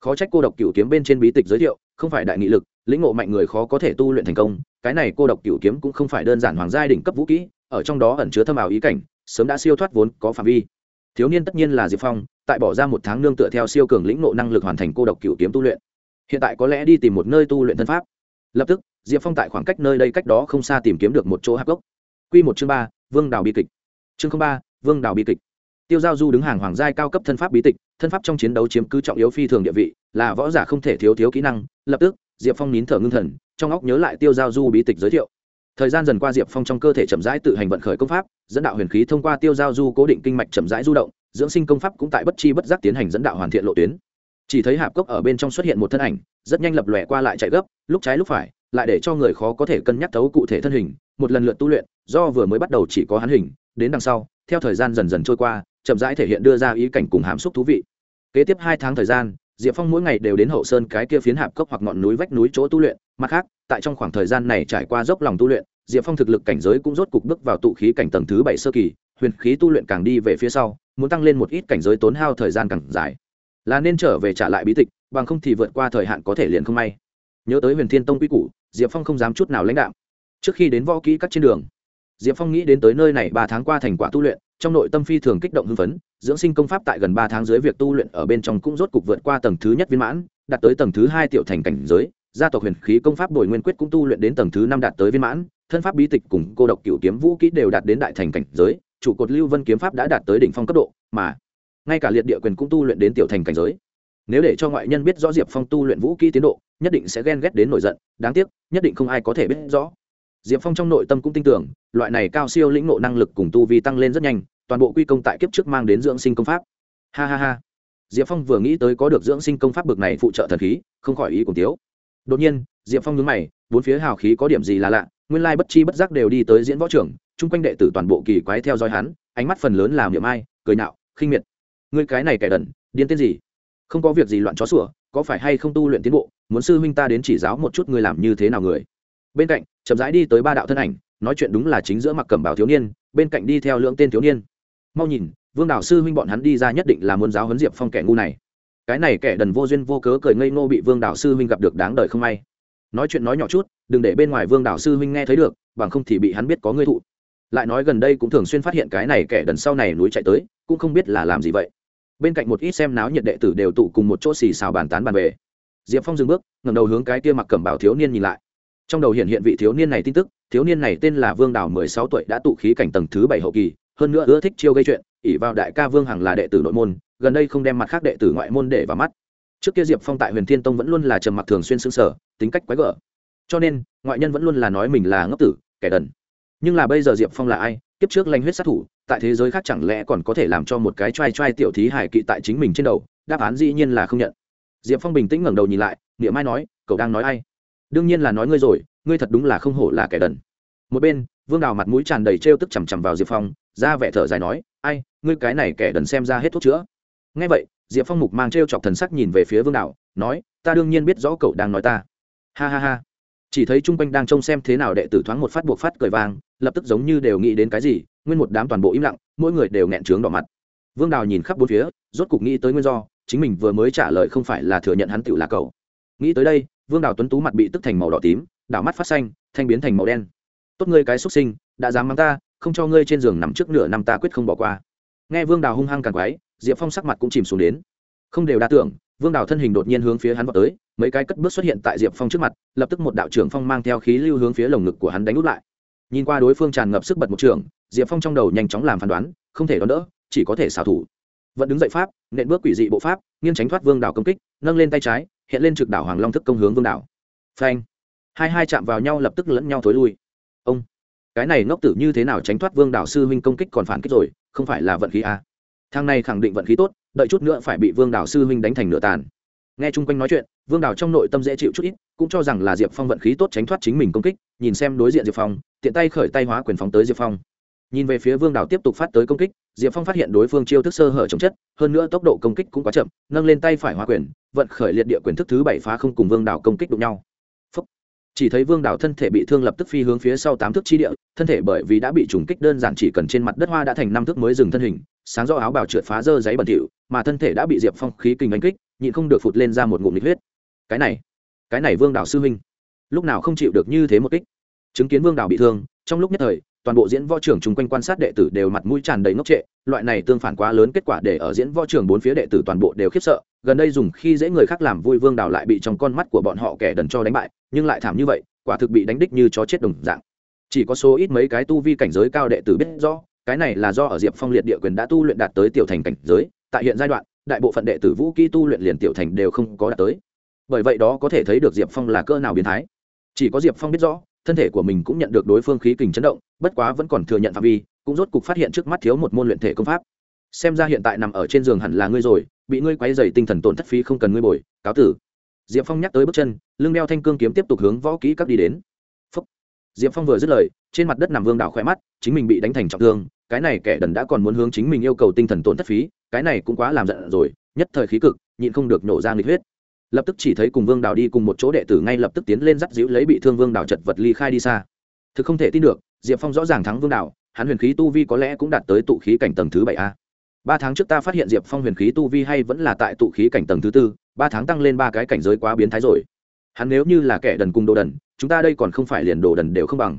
S1: Khó trách cô độc cửu kiếm bên trên bí tịch giới thiệu, không phải đại nghị lực, lĩnh ngộ mạnh người khó có thể tu luyện thành công, cái này cô độc cửu kiếm cũng không phải đơn giản hoàng gia đỉnh cấp vũ kỹ, ở trong đó ẩn chứa thâm ảo ý cảnh, sớm đã siêu thoát vốn có phạm vi. Thiếu niên tất nhiên là diệp phong tại bỏ ra một tháng nương tựa theo siêu cường lĩnh nộ năng lực hoàn thành cô độc cựu kiếm tu luyện. Hiện tại có lẽ đi tìm một nơi tu luyện thân pháp. Lập tức, diệp phong tại khoảng cách nơi đây cách đó không xa tìm kiếm được một chỗ hạp gốc. Q một chương ba, vương đào bi kịch. Chương ba, vương đào bi kịch. Tiêu giao du đứng hàng hoàng giai cao cấp thân pháp bí tịch, thân pháp trong chiến đấu chiếm cứ trọng yếu phi thường địa vị, là võ giả không thể thiếu thiếu kỹ năng. Lập tức, diệp phong nín thở ngưng thần, trong óc nhớ lại tiêu giao du bí tịch giới thiệu. Thời gian dần qua diệp phong trong cơ thể chậm rãi tự hành vận khởi công pháp, dẫn đạo huyền khí thông qua tiêu giao du cố định kinh mạch chậm rãi du động dưỡng sinh công pháp cũng tại bất chi bất giác tiến hành dẫn đạo hoàn thiện lộ tuyến. Chỉ thấy hạp cốc ở bên trong xuất hiện một thân ảnh, rất nhanh lập lòe qua lại chạy gấp, lúc trái lúc phải, lại để cho người khó có thể cân nhắc thấu cụ thể thân hình, một lần lượt tu luyện, do vừa mới bắt đầu chỉ có hắn hình, đến đằng sau, theo thời gian dần dần trôi qua, chậm rãi thể hiện đưa ra ý cảnh cùng hàm xúc thú vị. Kế tiếp hai tháng thời gian, diệp phong mỗi ngày đều đến hậu sơn cái kia phiến hạp cốc hoặc ngọn núi vách núi chỗ tu luyện, mặt khác, tại trong khoảng thời gian này trải qua dốc lòng tu luyện, diệp phong thực lực cảnh giới cũng rốt cục bước vào tụ khí cảnh tầng thứ bảy sơ kỳ, huyền khí tu luyện càng đi về phía sau muốn tăng lên một ít cảnh giới tốn hao thời gian càng dài. Là nên trở về trả lại bí tịch, bằng không thì vượt qua thời hạn có thể liền không may. Nhớ tới huyền thiên tông quy củ, diệp phong không dám chút nào lãnh đạo trước khi đến võ kỹ các trên đường, diệp phong nghĩ đến tới nơi này ba tháng qua thành quả tu luyện, trong nội tâm phi thường kích động hưng phấn, dưỡng sinh công pháp tại gần ba tháng dưới việc tu luyện ở bên trong cũng rốt cục vượt qua tầng thứ nhất viên mãn, đạt tới tầng thứ hai tiểu thành cảnh giới, gia tộc huyền khí công pháp bồi nguyên quyết cũng tu luyện đến tầng thứ năm đạt tới viên mãn, thân pháp bí tịch cùng cô độc cựu kiếm vũ kỹ đều đạt đến đại thành cảnh giới trụ cột lưu vân kiếm pháp đã đạt tới đỉnh phong cấp độ, mà ngay cả liệt địa quyền cũng tu luyện đến tiểu thành cảnh giới. Nếu để cho ngoại nhân biết rõ diệp phong tu luyện vũ kỹ tiến độ, nhất định sẽ ghen ghét đến nổi giận, đáng tiếc, nhất định không ai có thể biết rõ. Diệp phong trong nội tâm cũng tin tưởng, loại này cao siêu lĩnh nộ năng lực cùng tu vi tăng lên rất nhanh, toàn bộ quy công tại kiếp trước mang đến dưỡng sinh công pháp. Ha ha ha. Diệp phong vừa nghĩ tới có được dưỡng sinh công pháp bực này phụ trợ thần khí, không khỏi ý cùng tiếu. Đột nhiên, diệp phong nhớ mày, bốn phía hào khí có điểm gì là lạ, nguyên lai bất chi bất giác đều đi tới diễn võ trưởng chung quanh đệ tử toàn bộ kỳ quái theo dõi hắn, ánh mắt phần lớn là miệng ai, cười nạo khinh miệt. Ngươi cái này kẻ đần, điên tên gì? Không có việc gì loạn chó sủa, có phải hay không tu luyện tiến bộ, muốn sư huynh ta đến chỉ giáo một chút ngươi làm như thế nào người? Bên cạnh, chậm rãi đi tới ba đạo thân ảnh, nói chuyện đúng là chính giữa mặc cẩm bào thiếu niên, bên cạnh đi theo lưỡng tên thiếu niên. Mau nhìn, vương đạo sư huynh bọn hắn đi ra nhất định là muốn giáo huấn diệp phong kẻ ngu này. Cái này kẻ đần vô duyên vô cớ cười ngây ngô bị vương đạo sư huynh gặp được đáng đời không may. Nói chuyện nói nhỏ chút, đừng để bên ngoài vương đạo sư huynh nghe thấy được, bằng không thì bị hắn biết có ngươi thụ lại nói gần đây cũng thường xuyên phát hiện cái này kẻ đần sau này núi chạy tới, cũng không biết là làm gì vậy. Bên cạnh một ít xem náo nhiệt đệ tử đều tụ cùng một chỗ xì xào bàn tán bàn về. Diệp phong dừng bước ngầm đầu hướng cái kia mặc cẩm bảo thiếu niên nhìn lại. Trong đầu hiện hiện vị thiếu niên này tin tức, thiếu niên này tên là vương đào, mười sáu tuổi, đã tụ khí cảnh tầng thứ bảy hậu kỳ, hơn nữa ưa thích chiêu gây chuyện ỉ vào đại ca vương hằng là đệ tử nội môn, gần đây không đem mặt khác đệ tử ngoại môn để vào mắt. Trước kia diệp phong tại huyền thiên tông vẫn luôn là trầm mặc thường xuyên xứng sở tính cách quái gở. Cho nên, ngoại nhân vẫn luôn là nói mình là ngốc tử, kẻ đần nhưng là bây giờ diệp phong là ai? Kiếp trước lanh huyết sát thủ, tại thế giới khác chẳng lẽ còn có thể làm cho một cái t r a i t r a i tiểu thí hải kỵ tại chính mình trên đầu? Đáp án dĩ nhiên là không nhận. Diệp phong bình tĩnh ngẩng đầu nhìn lại nghĩa mai nói, cậu đang nói ai? Đương nhiên là nói ngươi rồi, ngươi thật đúng là không hổ là kẻ đần. Một bên, vương đào mặt mũi tràn đầy t r e o tức chằm chằm vào diệp phong, ra vẻ thở dài nói, ai, ngươi cái này kẻ đần xem ra hết thuốc chữa. Ngay vậy, diệp phong mục mang t r e o chọc thần sắc nhìn về phía vương đào, nói, ta đương nhiên biết rõ cậu đang nói ta. Ha ha ha chỉ thấy chung quanh đang trông xem thế nào đệ tử thoáng một phát buộc phát cười vang, lập tức giống như đều nghĩ đến cái gì, nguyên một đám toàn bộ im lặng, mỗi người đều nghẹn trướng đỏ mặt. Vương đào nhìn khắp bốn phía, rốt cục nghĩ tới nguyên do, chính mình vừa mới trả lời không phải là thừa nhận hắn tựu là cậu. Nghĩ tới đây, vương đào tuấn tú mặt bị tức thành màu đỏ tím, đảo mắt phát xanh, thanh biến thành màu đen. Tốt ngươi cái xuất sinh, đã dám mắng ta, không cho ngươi trên giường nằm trước nửa năm ta quyết không bỏ qua. Nghe vương đào hung hăng càng quái, diệp phong sắc mặt cũng chìm xuống đến. Không đều đa tưởng vương đào thân hình đột nhiên hướng phía hắn vào tới, mấy cái cất bước xuất hiện tại diệp phong trước mặt, lập tức một đạo trưởng phong mang theo khí lưu hướng phía lồng ngực của hắn đánh út lại. Nhìn qua đối phương tràn ngập sức bật một trường, diệp phong trong đầu nhanh chóng làm phán đoán, không thể đón đỡ, chỉ có thể xảo thủ. Vẫn đứng dậy pháp, nện bước quỷ dị bộ pháp, nghiêng tránh thoát vương đảo công kích, nâng lên tay trái, hiện lên trực đảo hoàng long thức công hướng vương đảo phanh! Hai hai chạm vào nhau lập tức lẫn nhau thối lui. Ông! Cái này ngốc tử như thế nào tránh thoát vương đảo sư huynh công kích còn phản kích rồi, không phải là vận khí à? a thang này khẳng định vận khí tốt đợi chút nữa phải bị vương đảo sư huynh đánh thành nửa tàn. Nghe chung quanh nói chuyện, vương đảo trong nội tâm dễ chịu chút ít, cũng cho rằng là diệp phong vận khí tốt tránh thoát chính mình công kích, nhìn xem đối diện diệp phong, tiện tay khởi tay hóa quyền phóng tới diệp phong. Nhìn về phía vương đảo tiếp tục phát tới công kích, diệp phong phát hiện đối phương chiêu thức sơ hở chống chất, hơn nữa tốc độ công kích cũng quá chậm, nâng lên tay phải hóa quyền, vận khởi liệt địa quyền thức thứ bảy phá không cùng vương đảo công kích đụng nhau chỉ thấy vương đảo thân thể bị thương lập tức phi hướng phía sau tám thước chi địa, thân thể bởi vì đã bị trùng kích đơn giản chỉ cần trên mặt đất hoa đã thành năm thước mới dừng thân hình, sáng do áo bào trượt phá dơ giấy bẩn thỉu, mà thân thể đã bị diệp phong khí kinh đánh kích, nhịn không được phụt lên ra một ngụm nhiệt huyết. Cái này cái này vương đảo sư huynh, lúc nào không chịu được như thế một kích. Chứng kiến vương đảo bị thương, trong lúc nhất thời, toàn bộ diễn võ trưởng chung quanh quan sát đệ tử đều mặt mũi tràn đầy ngốc trệ, loại này tương phản quá lớn kết quả để ở diễn võ trưởng bốn phía đệ tử toàn bộ đều khiếp sợ gần đây dùng khi dễ người khác làm vui vương đào lại bị trong con mắt của bọn họ kẻ đần cho đánh bại, nhưng lại thảm như vậy, quả thực bị đánh đích như chó chết đồng dạng. Chỉ có số ít mấy cái tu vi cảnh giới cao đệ tử biết rõ, cái này là do ở diệp phong liệt địa quyền đã tu luyện đạt tới tiểu thành cảnh giới, tại hiện giai đoạn, đại bộ phận đệ tử vũ kỹ tu luyện liền tiểu thành đều không có đạt tới. Bởi vậy đó có thể thấy được diệp phong là cơ nào biến thái. Chỉ có diệp phong biết rõ, thân thể của mình cũng nhận được đối phương khí kình chấn động, bất quá vẫn còn thừa nhận phạm vi, cũng rốt cục phát hiện trước mắt thiếu một môn luyện thể công pháp. Xem ra hiện tại nằm ở trên giường hẳn là ngươi rồi bị ngươi quấy dày tinh thần tổn thất phí không cần ngươi bồi, cáo tử. Diệp phong nhắc tới bước chân, lưng đeo thanh cương kiếm tiếp tục hướng võ kỹ các đi đến. Phúc. diệp phong vừa dứt lời, trên mặt đất nằm vương đảo khỏe mắt, chính mình bị đánh thành trọng thương, cái này kẻ đần đã còn muốn hướng chính mình yêu cầu tinh thần tổn thất phí, cái này cũng quá làm giận rồi, nhất thời khí cực, nhịn không được nổ ra nghịch huyết. Lập tức chỉ thấy cùng vương đào đi cùng một chỗ đệ tử ngay lập tức tiến lên dắt dĩu lấy bị thương vương đào chật vật ly khai đi xa. Thực không thể tin được, diệp phong rõ ràng thắng vương đào hắn huyền khí tu vi có lẽ cũng đạt tới tụ khí cảnh tầng thứ bảy a ba tháng trước ta phát hiện diệp phong huyền khí tu vi hay vẫn là tại tụ khí cảnh tầng thứ tư, ba tháng tăng lên ba cái cảnh giới quá biến thái rồi. Hắn nếu như là kẻ đần cùng đồ đần, chúng ta đây còn không phải liền đồ đần đều không bằng.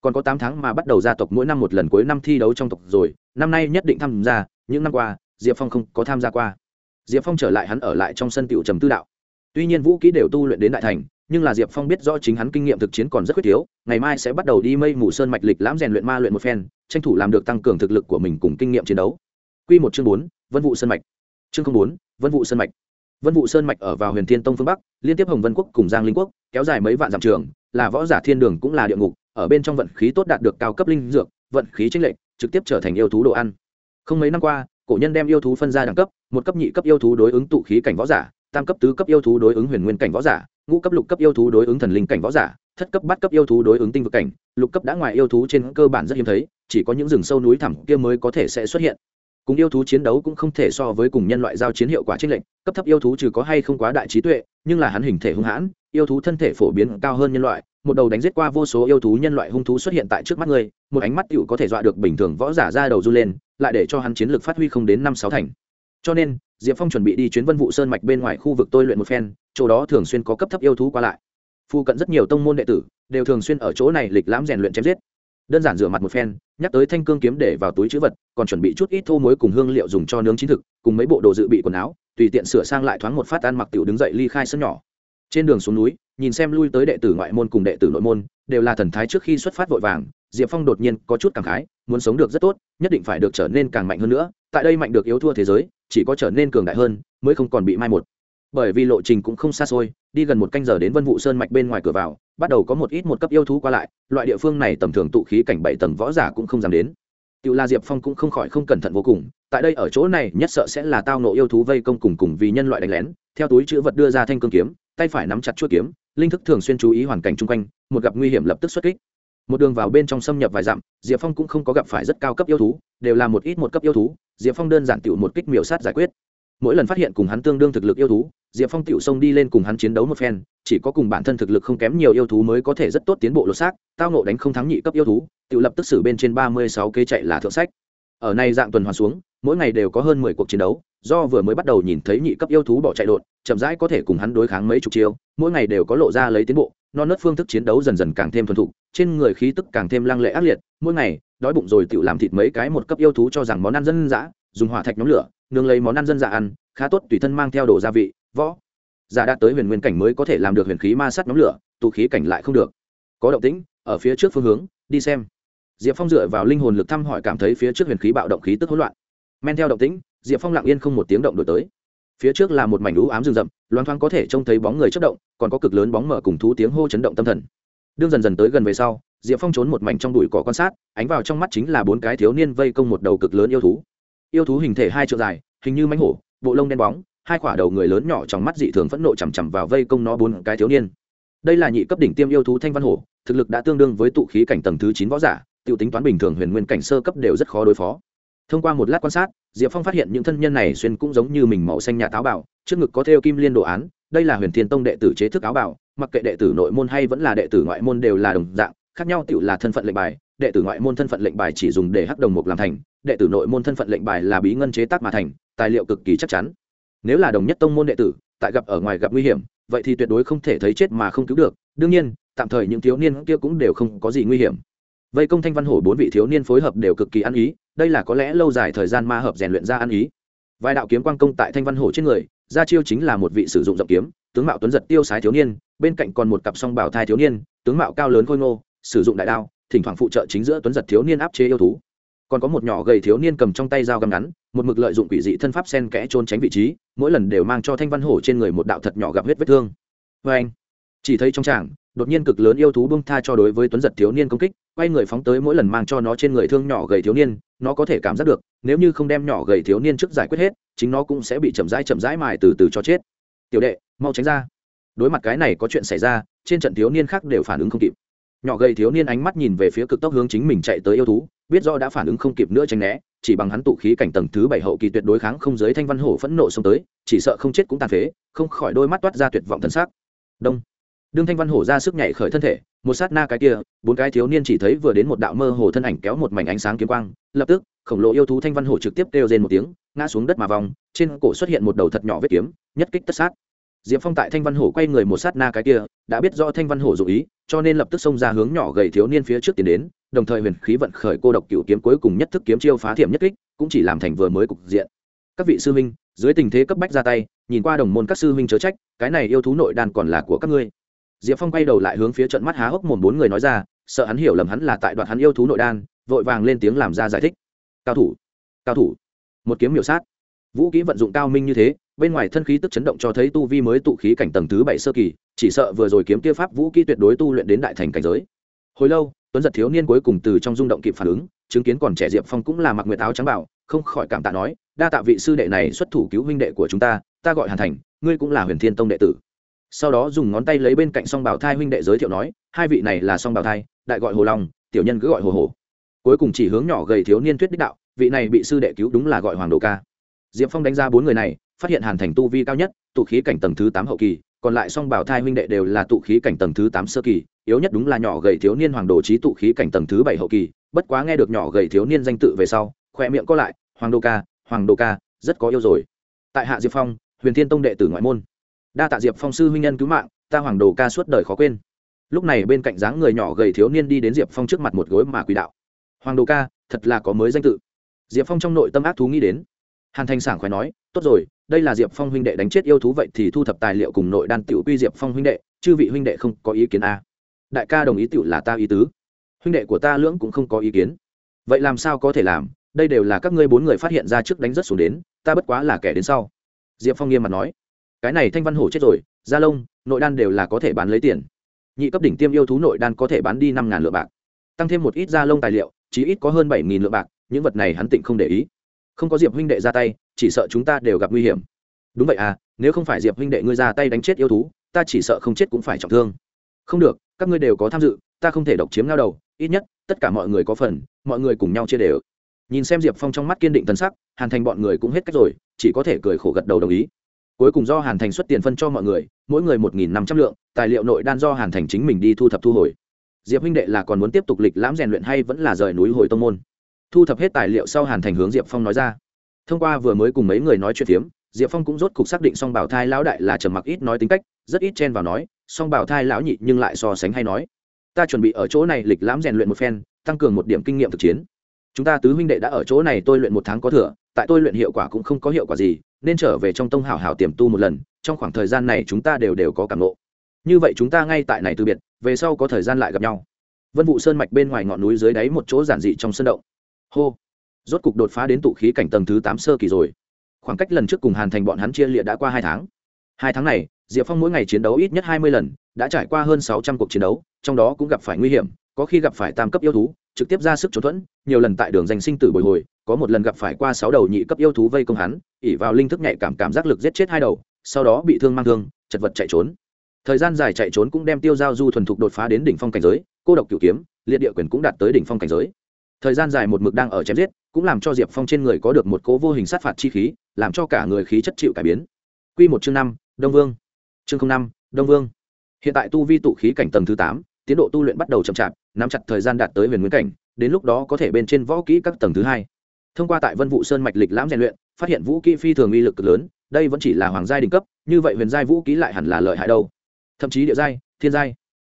S1: Còn có tám tháng mà bắt đầu gia tộc mỗi năm một lần cuối năm thi đấu trong tộc rồi, năm nay nhất định tham gia, những năm qua, diệp phong không có tham gia qua. Diệp phong trở lại hắn ở lại trong sân tiệu trầm tư đạo. Tuy nhiên vũ kỹ đều tu luyện đến đại thành, nhưng là diệp phong biết rõ chính hắn kinh nghiệm thực chiến còn rất quyết thiếu, ngày mai sẽ bắt đầu đi mây mù sơn mạch lịch lãm rèn luyện ma luyện một phen, tranh thủ làm được tăng cường thực lực của mình cùng kinh nghiệm chiến đấu. Quy một chương bốn, vân vụ sơn mạch. Chương bốn, vân vụ sơn mạch. Vân vụ sơn mạch ở vào huyền thiên tông phương bắc, liên tiếp hồng vân quốc cùng giang linh quốc, kéo dài mấy vạn dặm trường, là võ giả thiên đường cũng là địa ngục, ở bên trong vận khí tốt đạt được cao cấp linh dược, vận khí chính lệch, trực tiếp trở thành yêu thú đồ ăn. Không mấy năm qua, cổ nhân đem yêu thú phân ra đẳng cấp, một cấp nhị cấp yêu thú đối ứng tụ khí cảnh võ giả, tam cấp tứ cấp yêu thú đối ứng huyền nguyên cảnh võ giả, ngũ cấp lục cấp yêu thú đối ứng thần linh cảnh võ giả, thất cấp bát cấp yêu thú đối ứng tinh vực cảnh, lục cấp đã ngoài yêu thú trên cơ bản rất hiếm thấy, chỉ có những rừng sâu núi thẳm kia mới có thể sẽ xuất hiện cùng yêu thú chiến đấu cũng không thể so với cùng nhân loại giao chiến hiệu quả trích lệnh cấp thấp yêu thú trừ có hay không quá đại trí tuệ, nhưng là hắn hình thể hung hãn, yêu thú thân thể phổ biến cao hơn nhân loại, một đầu đánh giết qua vô số yêu thú nhân loại hung thú xuất hiện tại trước mắt ngươi một ánh mắt tựu có thể dọa được bình thường võ giả ra đầu run lên, lại để cho hắn chiến lược phát huy không đến năm sáu thành. Cho nên, diệp phong chuẩn bị đi chuyến vân vụ sơn mạch bên ngoài khu vực tôi luyện một phen, chỗ đó thường xuyên có cấp thấp yêu thú qua lại. Phu cận rất nhiều tông môn đệ tử, đều thường xuyên ở chỗ này lịch lãm rèn luyện chém giết đơn giản rửa mặt một phen, nhắc tới thanh cương kiếm để vào túi chữ vật, còn chuẩn bị chút ít thô muối cùng hương liệu dùng cho nướng chính thực, cùng mấy bộ đồ dự bị quần áo, tùy tiện sửa sang lại thoáng một phát ăn mặc tiểu đứng dậy ly khai sân nhỏ. Trên đường xuống núi, nhìn xem lui tới đệ tử ngoại môn cùng đệ tử nội môn, đều là thần thái trước khi xuất phát vội vàng, diệp phong đột nhiên có chút cảm khái, muốn sống được rất tốt, nhất định phải được trở nên càng mạnh hơn nữa, tại đây mạnh được yếu thua thế giới, chỉ có trở nên cường đại hơn, mới không còn bị mai một bởi vì lộ trình cũng không xa xôi đi gần một canh giờ đến vân vụ sơn mạch bên ngoài cửa vào bắt đầu có một ít một cấp yêu thú qua lại loại địa phương này tầm thường tụ khí cảnh bảy tầng võ giả cũng không dám đến Tiểu La Diệp Phong cũng không khỏi không cẩn thận vô cùng, tại đây ở chỗ này nhất sợ sẽ là tao nộ yêu thú vây công cùng cùng vì nhân loại đánh lén, theo túi chữ vật đưa ra thanh cương kiếm, tay phải nắm chặt chuôi kiếm, linh thức thường xuyên chú ý hoàn cảnh chung quanh, một gặp nguy hiểm lập tức xuất kích. Một đường vào bên trong xâm nhập vài dặm, Diệp Phong cũng không có gặp phải rất cao cấp yêu thú, đều là một ít một cấp yêu thú, Diệp Phong đơn giản tiểu một kích miểu sát giải quyết. Mỗi lần phát hiện cùng hắn tương đương thực lực yêu thú, Diệp Phong tiểu xông đi lên cùng hắn chiến đấu một phen, chỉ có cùng bản thân thực lực không kém nhiều yêu thú mới có thể rất tốt tiến bộ lột xác, tao Nộ đánh không thắng nhị cấp yêu thú, tiểu lập tức xử bên trên ba mươi sáu kê chạy là thượng sách. Ở này dạng tuần hoàn xuống, mỗi ngày đều có hơn mười cuộc chiến đấu, do vừa mới bắt đầu nhìn thấy nhị cấp yêu thú bỏ chạy đột, chậm rãi có thể cùng hắn đối kháng mấy chục chiêu, mỗi ngày đều có lộ ra lấy tiến bộ, non nớt phương thức chiến đấu dần dần càng thêm thuần thục, trên người khí tức càng thêm lăng lệ ác liệt, mỗi ngày, đói bụng rồi tiểu làm thịt mấy cái một cấp yêu thú cho rằng món ăn dân dã, dùng hỏa thạch nhóm lửa, nướng lấy món ăn dân dã ăn, khá tốt tùy thân mang theo đồ gia vị, võ. Giả đạt tới huyền nguyên cảnh mới có thể làm được huyền khí ma sát nhóm lửa tụ khí cảnh lại không được. Có động tĩnh ở phía trước phương hướng đi xem. Diệp phong dựa vào linh hồn lực thăm hỏi cảm thấy phía trước huyền khí bạo động khí tức hỗn loạn. Men theo động tĩnh diệp phong lặng yên không một tiếng động đổi tới. Phía trước là một mảnh lũ ám rừng rậm loan thoáng có thể trông thấy bóng người chất động còn có cực lớn bóng mở cùng thú tiếng hô chấn động tâm thần. Đương dần dần tới gần về sau diệp phong trốn một mảnh trong đùi cỏ quan sát ánh vào trong mắt chính là bốn cái thiếu niên vây công một đầu cực lớn yêu thú yêu thú hình thể hai trượng dài, hình như mánh hổ, bộ lông đen bóng, hai quả đầu người lớn nhỏ trong mắt dị thường phẫn nộ chằm chằm vào vây công nó bốn cái thiếu niên. Đây là nhị cấp đỉnh tiêm yêu thú thanh văn hổ, thực lực đã tương đương với tụ khí cảnh tầng thứ chín võ giả tự tính toán bình thường huyền nguyên cảnh sơ cấp đều rất khó đối phó. Thông qua một lát quan sát, diệp phong phát hiện những thân nhân này xuyên cũng giống như mình màu xanh nhà táo bảo trước ngực có theo kim liên đồ án, đây là huyền thiên tông đệ tử chế thức áo bảo mặc kệ đệ tử nội môn hay vẫn là đệ tử ngoại môn đều là đồng dạng, khác nhau tự là thân phận lệnh bài đệ tử ngoại môn thân phận lệnh bài chỉ dùng để hắc đồng mục làm thành, đệ tử nội môn thân phận lệnh bài là bí ngân chế tác mà thành, tài liệu cực kỳ chắc chắn. Nếu là đồng nhất tông môn đệ tử, tại gặp ở ngoài gặp nguy hiểm, vậy thì tuyệt đối không thể thấy chết mà không cứu được. Đương nhiên, tạm thời những thiếu niên kia cũng đều không có gì nguy hiểm. Vây công thanh văn hổ bốn vị thiếu niên phối hợp đều cực kỳ ăn ý, đây là có lẽ lâu dài thời gian ma hợp rèn luyện ra ăn ý. Vài đạo kiếm quang công tại thanh văn hổ trên người, ra chiêu chính là một vị sử dụng rộng kiếm, tướng mạo tuấn giật tiêu sái thiếu niên, bên cạnh còn một cặp song bảo thai thiếu niên, tướng mạo cao lớn khôi ngô, sử dụng đại đao thỉnh thoảng phụ trợ chính giữa tuấn giật thiếu niên áp chế yêu thú. Còn có một nhỏ gầy thiếu niên cầm trong tay dao găm ngắn, một mực lợi dụng quỷ dị thân pháp sen kẽ trốn tránh vị trí, mỗi lần đều mang cho thanh văn hổ trên người một đạo thật nhỏ gặp huyết vết thương. Vê anh, chỉ thấy trong tràng, đột nhiên cực lớn yêu thú bông tha cho đối với tuấn giật thiếu niên công kích, quay người phóng tới mỗi lần mang cho nó trên người thương nhỏ gầy thiếu niên, nó có thể cảm giác được, nếu như không đem nhỏ gầy thiếu niên trước giải quyết hết, chính nó cũng sẽ bị chậm rãi chậm rãi mài từ từ cho chết. Tiểu đệ, mau tránh ra. Đối mặt cái này có chuyện xảy ra, trên trận thiếu niên khác đều phản ứng không kịp nhỏ gầy thiếu niên ánh mắt nhìn về phía cực tốc hướng chính mình chạy tới yêu thú, biết do đã phản ứng không kịp nữa tránh né, chỉ bằng hắn tụ khí cảnh tầng thứ bảy hậu kỳ tuyệt đối kháng không giới thanh văn hổ phẫn nộ xông tới, chỉ sợ không chết cũng tàn phế, không khỏi đôi mắt toát ra tuyệt vọng thân xác đông. Đương thanh văn hổ ra sức nhảy khởi thân thể, một sát na cái kia, bốn cái thiếu niên chỉ thấy vừa đến một đạo mơ hồ thân ảnh kéo một mảnh ánh sáng kiếm quang, lập tức, khổng lồ yêu thú thanh văn hổ trực tiếp kêu rên một tiếng, ngã xuống đất mà vòng, trên cổ xuất hiện một đầu thật nhỏ vết kiếm, nhất kích tất sát diệp phong tại thanh văn hổ quay người một sát na cái kia, đã biết do thanh văn hổ dụ ý, cho nên lập tức xông ra hướng nhỏ gầy thiếu niên phía trước tiến đến, đồng thời huyền khí vận khởi cô độc cựu kiếm cuối cùng nhất thức kiếm chiêu phá thiểm nhất kích, cũng chỉ làm thành vừa mới cục diện. Các vị sư huynh, dưới tình thế cấp bách ra tay, nhìn qua đồng môn các sư huynh chớ trách, cái này yêu thú nội đàn còn là của các ngươi. Diệp phong quay đầu lại hướng phía trận mắt há hốc mồm bốn người nói ra, sợ hắn hiểu lầm hắn là tại đoạn hắn yêu thú nội đan, vội vàng lên tiếng làm ra giải thích. Cao thủ cao thủ, một kiếm miểu sát. Vũ kỹ vận dụng cao minh như thế bên ngoài thân khí tức chấn động cho thấy tu vi mới tụ khí cảnh tầng thứ bảy sơ kỳ, chỉ sợ vừa rồi kiếm kia pháp vũ kỹ tuyệt đối tu luyện đến đại thành cảnh giới. Hồi lâu, tuấn giật thiếu niên cuối cùng từ trong rung động kịp phản ứng, chứng kiến còn trẻ diệp phong cũng là mặc nguyệt áo trắng bảo, không khỏi cảm tạ nói, đa tạ vị sư đệ này xuất thủ cứu huynh đệ của chúng ta ta gọi hàn thành, ngươi cũng là huyền thiên tông đệ tử. Sau đó dùng ngón tay lấy bên cạnh song bảo thai huynh đệ giới thiệu nói, hai vị này là song bảo thai, đại gọi hồ long, tiểu nhân cứ gọi hồ hồ. Cuối cùng chỉ hướng nhỏ gầy thiếu niên thuyết đích đạo, vị này bị sư đệ cứu đúng là gọi hoàng đồ ca. Diệp phong đánh ra bốn người này phát hiện hàn thành tu vi cao nhất, tụ khí cảnh tầng thứ tám hậu kỳ, còn lại song bảo thai huynh đệ đều là tụ khí cảnh tầng thứ tám sơ kỳ, yếu nhất đúng là nhỏ gầy thiếu niên hoàng đồ trí tụ khí cảnh tầng thứ bảy hậu kỳ. Bất quá nghe được nhỏ gầy thiếu niên danh tự về sau, khoe miệng có lại, hoàng đô ca, hoàng đô ca, rất có yêu rồi. Tại hạ diệp phong, huyền thiên tông đệ tử ngoại môn. Đa tạ diệp phong sư huynh nhân cứu mạng, ta hoàng đồ ca suốt đời khó quên. Lúc này bên cạnh dáng người nhỏ gầy thiếu niên đi đến diệp phong trước mặt một gối mà quỷ đạo. Hoàng đồ ca, thật là có mới danh tự. Diệp phong trong nội tâm ác thú nghĩ đến hàn thanh sảng khoái nói, tốt rồi, đây là diệp phong huynh đệ đánh chết yêu thú vậy thì thu thập tài liệu cùng nội đan tiểu quy diệp phong huynh đệ, chư vị huynh đệ không có ý kiến a à. đại ca đồng ý tiểu là ta ý tứ. Huynh đệ của ta lưỡng cũng không có ý kiến. Vậy làm sao có thể làm? Đây đều là các ngươi bốn người phát hiện ra trước đánh rất xuống đến, ta bất quá là kẻ đến sau. Diệp phong nghiêm mặt nói, cái này thanh văn hổ chết rồi, gia lông nội đan đều là có thể bán lấy tiền. Nhị cấp đỉnh tiêm yêu thú nội đan có thể bán đi năm ngàn lượng bạc. Tăng thêm một ít gia lông tài liệu chỉ ít có hơn bảy nghìn lượng bạc, những vật này hắn tịnh không để ý không có diệp huynh đệ ra tay, chỉ sợ chúng ta đều gặp nguy hiểm. Đúng vậy à nếu không phải diệp huynh đệ ngươi ra tay đánh chết yêu thú, ta chỉ sợ không chết cũng phải trọng thương. Không được, các ngươi đều có tham dự, ta không thể độc chiếm lao đầu, ít nhất, tất cả mọi người có phần, mọi người cùng nhau chia đều. Nhìn xem diệp phong trong mắt kiên định thân sắc, hàn thành bọn người cũng hết cách rồi, chỉ có thể cười khổ gật đầu đồng ý. Cuối cùng do hàn thành xuất tiền phân cho mọi người, mỗi người một nghìn năm trăm lượng, tài liệu nội đan do hàn thành chính mình đi thu thập thu hồi. Diệp huynh đệ là còn muốn tiếp tục lịch lãm rèn luyện hay vẫn là rời núi hồi tông môn? Thu thập hết tài liệu sau hàn thành hướng diệp phong nói ra. Thông qua vừa mới cùng mấy người nói chuyện phiếm, diệp phong cũng rốt cục xác định song bảo thai lão đại là trầm mặc ít nói tính cách, rất ít chen vào nói, song bảo thai lão nhị nhưng lại so sánh hay nói. Ta chuẩn bị ở chỗ này lịch lãm rèn luyện một phen, tăng cường một điểm kinh nghiệm thực chiến. Chúng ta tứ huynh đệ đã ở chỗ này tôi luyện một tháng có thừa, tại tôi luyện hiệu quả cũng không có hiệu quả gì, nên trở về trong tông hảo hảo tiềm tu một lần, trong khoảng thời gian này chúng ta đều đều có cảm ngộ. như vậy chúng ta ngay tại này từ biệt, về sau có thời gian lại gặp nhau. Vân vụ sơn mạch bên ngoài ngọn núi dưới đáy một chỗ giản dị trong sân động hô. Rốt cục đột phá đến tụ khí cảnh tầng thứ tám sơ kỳ rồi. Khoảng cách lần trước cùng hàn thành bọn hắn chia lịa đã qua hai tháng. Hai tháng này, diệp phong mỗi ngày chiến đấu ít nhất hai mươi lần, đã trải qua hơn sáu trăm cuộc chiến đấu, trong đó cũng gặp phải nguy hiểm, có khi gặp phải tam cấp yêu thú, trực tiếp ra sức trốn thuẫn, nhiều lần tại đường danh sinh tử bồi hồi, có một lần gặp phải qua sáu đầu nhị cấp yêu thú vây công hắn ỉ vào linh thức nhạy cảm cảm giác lực giết chết hai đầu, sau đó bị thương mang thương, chật vật chạy trốn. Thời gian dài chạy trốn cũng đem tiêu giao du thuần thục đột phá đến đỉnh phong cảnh giới, cô độc cửu kiếm, liệt địa quyền cũng đạt tới đỉnh phong cảnh giới thời gian dài một mực đang ở chém giết, cũng làm cho diệp phong trên người có được một cố vô hình sát phạt chi khí, làm cho cả người khí chất chịu cải biến. Q một chương năm, đông vương. Chương năm, đông vương. Hiện tại tu vi tụ khí cảnh tầng thứ tám, tiến độ tu luyện bắt đầu chậm chạp, nắm chặt thời gian đạt tới huyền nguyên cảnh, đến lúc đó có thể bên trên võ kỹ các tầng thứ hai. Thông qua tại vân vụ sơn mạch lịch lãm rèn luyện, phát hiện vũ kỹ phi thường uy lực cực lớn, đây vẫn chỉ là hoàng gia đỉnh cấp, như vậy huyền giai vũ kỹ lại hẳn là lợi hại đâu. Thậm chí địa giai, thiên giai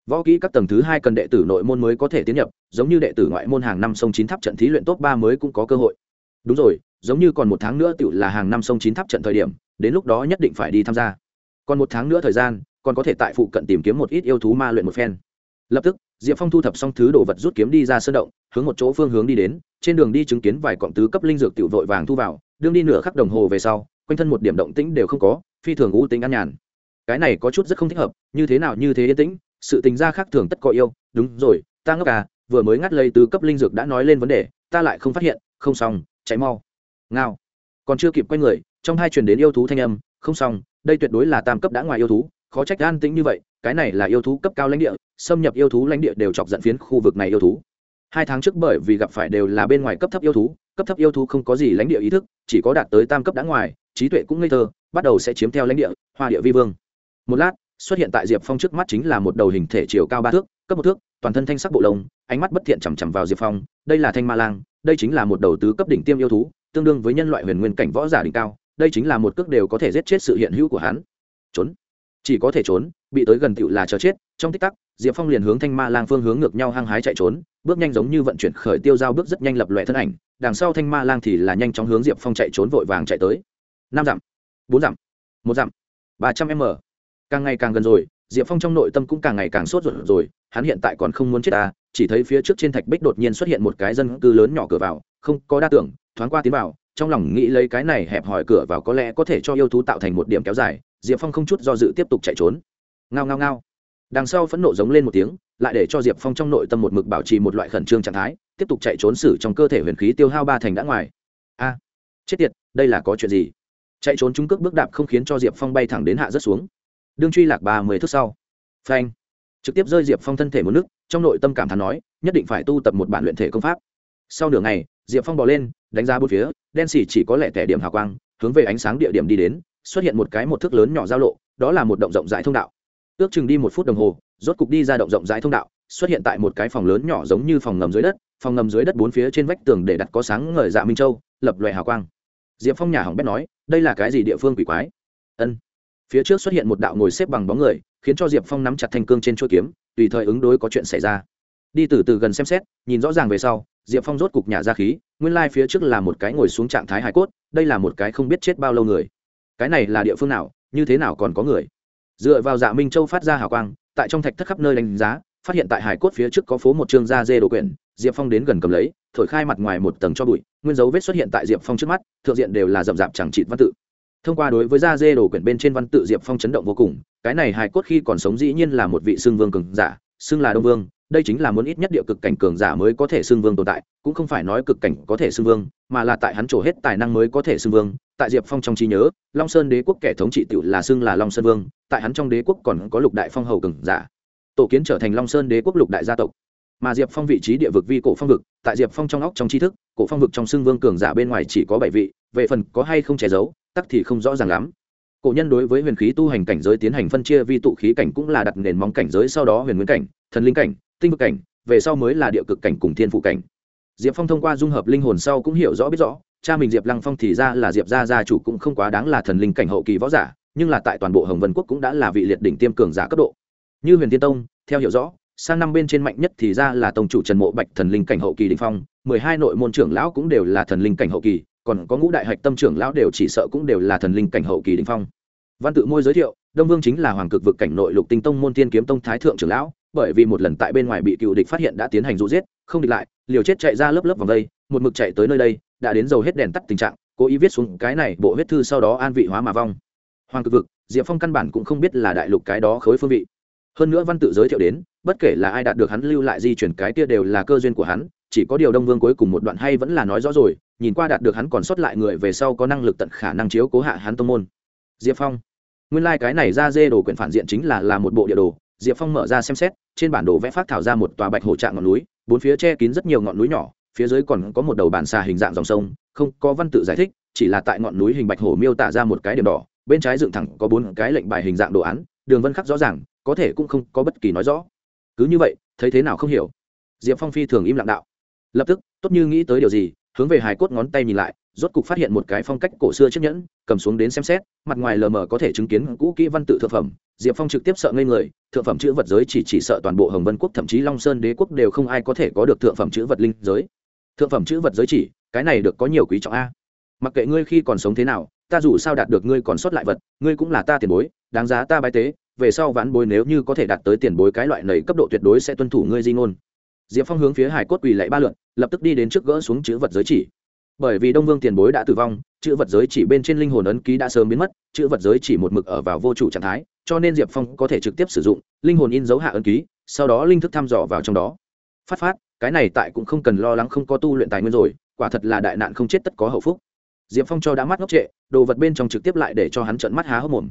S1: võ kỹ các tầng thứ hai cần đệ tử nội môn mới có thể tiến nhập, giống như đệ tử ngoại môn hàng năm sông chín tháp trận thí luyện top ba mới cũng có cơ hội. Đúng rồi, giống như còn một tháng nữa tự là hàng năm sông chín tháp trận thời điểm, đến lúc đó nhất định phải đi tham gia. Còn một tháng nữa thời gian, còn có thể tại phụ cận tìm kiếm một ít yêu thú ma luyện một phen. Lập tức, diệp phong thu thập xong thứ đồ vật rút kiếm đi ra sơn động, hướng một chỗ phương hướng đi đến, trên đường đi chứng kiến vài cọng tứ cấp linh dược tiểu vội vàng thu vào, đương đi nửa khắc đồng hồ về sau, quanh thân một điểm động tĩnh đều không có, phi thường u tính an nhàn. Cái này có chút rất không thích hợp, như thế nào như thế yên tĩnh sự tình gia khác thường tất có yêu, đúng rồi, ta ngốc à vừa mới ngắt lấy tứ cấp linh dược đã nói lên vấn đề, ta lại không phát hiện, không xong cháy mau. Ngao. Còn chưa kịp quay người, trong hai truyền đến yêu thú thanh âm, không xong, đây tuyệt đối là tam cấp đã ngoài yêu thú, khó trách an tĩnh như vậy, cái này là yêu thú cấp cao lãnh địa, xâm nhập yêu thú lãnh địa đều chọc giận phiến khu vực này yêu thú. Hai tháng trước bởi vì gặp phải đều là bên ngoài cấp thấp yêu thú, cấp thấp yêu thú không có gì lãnh địa ý thức, chỉ có đạt tới tam cấp đã ngoài, trí tuệ cũng ngây thơ, bắt đầu sẽ chiếm theo lãnh địa, hoa địa vi vương. Một lát xuất hiện tại diệp phong trước mắt chính là một đầu hình thể chiều cao ba thước, cấp một thước, toàn thân thanh sắc bộ lông, ánh mắt bất thiện chằm chằm vào diệp phong, đây là thanh ma lang, đây chính là một đầu tứ cấp đỉnh tiêm yêu thú, tương đương với nhân loại huyền nguyên cảnh võ giả đỉnh cao, đây chính là một cước đều có thể giết chết sự hiện hữu của hắn. Trốn. Chỉ có thể trốn, bị tới gần tựu là chờ chết. Trong tích tắc, diệp phong liền hướng thanh ma lang phương hướng ngược nhau hăng hái chạy trốn, bước nhanh giống như vận chuyển khởi tiêu dao bước rất nhanh lập lòe thân ảnh, đằng sau thanh ma lang thì là nhanh chóng hướng diệp phong chạy trốn vội vàng chạy tới. Năm dặm, bốn dặm, một dặm, ba trăm m càng ngày càng gần rồi, diệp phong trong nội tâm cũng càng ngày càng sốt ruột rồi, hắn hiện tại còn không muốn chết ta, chỉ thấy phía trước trên thạch bích đột nhiên xuất hiện một cái dân cư lớn nhỏ cửa vào, không có đa tưởng, thoáng qua tiến vào, trong lòng nghĩ lấy cái này hẹp hòi cửa vào có lẽ có thể cho yêu thú tạo thành một điểm kéo dài, diệp phong không chút do dự tiếp tục chạy trốn. Ngao ngao ngao. Đằng sau phẫn nộ giống lên một tiếng, lại để cho diệp phong trong nội tâm một mực bảo trì một loại khẩn trương trạng thái, tiếp tục chạy trốn xử trong cơ thể huyền khí tiêu hao ba thành đã ngoài. A. Chết tiệt, đây là có chuyện gì? Chạy trốn trung cước bước đạp không khiến cho diệp phong bay thẳng đến hạ rất xuống đương truy lạc ba mươi thước sau. Phanh. Trực tiếp rơi diệp phong thân thể một nước, trong nội tâm cảm thán nói, nhất định phải tu tập một bản luyện thể công pháp. Sau nửa ngày, diệp phong bỏ lên, đánh giá bốn phía, đen xỉ chỉ có lẻ tẻ điểm hào quang, hướng về ánh sáng địa điểm đi đến, xuất hiện một cái một thước lớn nhỏ giao lộ, đó là một động rộng rãi thông đạo. Ước chừng đi một phút đồng hồ, rốt cục đi ra động rộng rãi thông đạo, xuất hiện tại một cái phòng lớn nhỏ giống như phòng ngầm dưới đất, phòng ngầm dưới đất bốn phía trên vách tường để đặt có sáng ngời dạ minh châu, lập loè hào quang. Diệp phong nhà hỏng bét nói, đây là cái gì địa phương quỷ quái? Ân phía trước xuất hiện một đạo ngồi xếp bằng bóng người, khiến cho diệp phong nắm chặt thanh cương trên chuỗi kiếm, tùy thời ứng đối có chuyện xảy ra. Đi từ từ gần xem xét, nhìn rõ ràng về sau, diệp phong rốt cục nhả ra khí, nguyên lai phía trước là một cái ngồi xuống trạng thái hải cốt, đây là một cái không biết chết bao lâu người. Cái này là địa phương nào, như thế nào còn có người? Dựa vào dạ minh châu phát ra hào quang, tại trong thạch thất khắp nơi đánh giá, phát hiện tại hải cốt phía trước có phố một chương da dê đồ quyển, diệp phong đến gần cầm lấy, thổi khai mặt ngoài một tầng cho bụi, nguyên dấu vết xuất hiện tại diệp phong trước mắt, thượng diện đều là rậm rạp chẳng trịt văn tự thông qua đối với da dê đồ quyển bên trên văn tự diệp phong chấn động vô cùng, cái này hải cốt khi còn sống dĩ nhiên là một vị xưng vương cường giả, xưng là đông vương, đây chính là muốn ít nhất địa cực cảnh cường giả mới có thể xưng vương tồn tại, cũng không phải nói cực cảnh có thể xưng vương, mà là tại hắn trổ hết tài năng mới có thể xưng vương, tại diệp phong trong trí nhớ, long sơn đế quốc kẻ thống trị tự là xưng là long sơn vương, tại hắn trong đế quốc còn có lục đại phong hầu cường giả. Tổ kiến trở thành long sơn đế quốc lục đại gia tộc. Mà diệp phong vị trí địa vực vi cổ phong vực, tại diệp phong trong óc trong tri thức, cổ phong vực trong xưng vương cường giả bên ngoài chỉ có bảy vị, về phần có hay không che giấu tắc thì không rõ ràng lắm. Cổ nhân đối với huyền khí tu hành cảnh giới tiến hành phân chia vi tụ khí cảnh cũng là đặt nền móng cảnh giới, sau đó huyền nguyên cảnh, thần linh cảnh, tinh vực cảnh, về sau mới là địa cực cảnh cùng thiên phụ cảnh. Diệp phong thông qua dung hợp linh hồn sau cũng hiểu rõ biết rõ, cha mình diệp lăng phong thì ra là diệp gia gia chủ cũng không quá đáng là thần linh cảnh hậu kỳ võ giả, nhưng là tại toàn bộ hồng vân quốc cũng đã là vị liệt đỉnh tiêm cường giả cấp độ. Như huyền tiên tông, theo hiểu rõ, sang năm bên trên mạnh nhất thì ra là tông chủ trần mộ bạch thần linh cảnh hậu kỳ đình phong, mười hai nội môn trưởng lão cũng đều là thần linh cảnh hậu kỳ còn có ngũ đại hạch tâm trưởng lão đều chỉ sợ cũng đều là thần linh cảnh hậu kỳ đình phong. Văn tự môi giới thiệu, đông vương chính là hoàng cực vực cảnh nội lục tinh tông môn tiên kiếm tông thái thượng trưởng lão, bởi vì một lần tại bên ngoài bị cựu địch phát hiện đã tiến hành rụ giết, không địch lại, liều chết chạy ra lớp lớp vòng đây, một mực chạy tới nơi đây, đã đến dầu hết đèn tắt tình trạng, cố ý viết xuống cái này bộ huyết thư sau đó an vị hóa mà vong. Hoàng cực vực, diệp phong căn bản cũng không biết là đại lục cái đó khối phương vị. Hơn nữa văn tự giới thiệu đến, bất kể là ai đạt được hắn lưu lại di chuyển cái kia đều là cơ duyên của hắn chỉ có điều đông vương cuối cùng một đoạn hay vẫn là nói rõ rồi, nhìn qua đạt được hắn còn sót lại người về sau có năng lực tận khả năng chiếu cố hạ hắn tông môn. Diệp phong. Nguyên lai、like、cái này ra dê đồ quyển phản diện chính là là một bộ địa đồ. Diệp phong mở ra xem xét, trên bản đồ vẽ phát thảo ra một tòa bạch hổ trạng ngọn núi, bốn phía che kín rất nhiều ngọn núi nhỏ, phía dưới còn có một đầu bản xà hình dạng dòng sông, không có văn tự giải thích, chỉ là tại ngọn núi hình bạch hổ miêu tả ra một cái điểm đỏ, bên trái dựng thẳng có bốn cái lệnh bài hình dạng đồ án, đường vân khắc rõ ràng, có thể cũng không có bất kỳ nói rõ. Cứ như vậy, thấy thế nào không hiểu. Diệp phong phi thường im lặng đạo lập tức, tốt như nghĩ tới điều gì, hướng về hài cốt ngón tay nhìn lại, rốt cục phát hiện một cái phong cách cổ xưa chiếc nhẫn, cầm xuống đến xem xét, mặt ngoài lờ mờ có thể chứng kiến cũ kỹ văn tự thượng phẩm. Diệp phong trực tiếp sợ ngây người, thượng phẩm chữ vật giới chỉ chỉ sợ toàn bộ hồng vân quốc, thậm chí long sơn đế quốc đều không ai có thể có được thượng phẩm chữ vật linh giới. Thượng phẩm chữ vật giới chỉ, cái này được có nhiều quý trọng a. Mặc kệ ngươi khi còn sống thế nào, ta dù sao đạt được ngươi còn sót lại vật, ngươi cũng là ta tiền bối, đáng giá ta bái tế, về sau vãn bối nếu như có thể đạt tới tiền bối cái loại này cấp độ tuyệt đối sẽ tuân thủ ngươi di ngôn diệp phong hướng phía hải cốt quỳ lạy ba lượn, lập tức đi đến trước gỡ xuống chữ vật giới chỉ. Bởi vì đông vương tiền bối đã tử vong, chữ vật giới chỉ bên trên linh hồn ấn ký đã sớm biến mất, chữ vật giới chỉ một mực ở vào vô chủ trạng thái, cho nên diệp phong có thể trực tiếp sử dụng linh hồn in dấu hạ ấn ký, sau đó linh thức thăm dò vào trong đó. Phát phát, cái này tại cũng không cần lo lắng không có tu luyện tài nguyên rồi, quả thật là đại nạn không chết tất có hậu phúc. Diệp phong cho đã mắt ngốc trệ, đồ vật bên trong trực tiếp lại để cho hắn trận mắt há hốc mồm.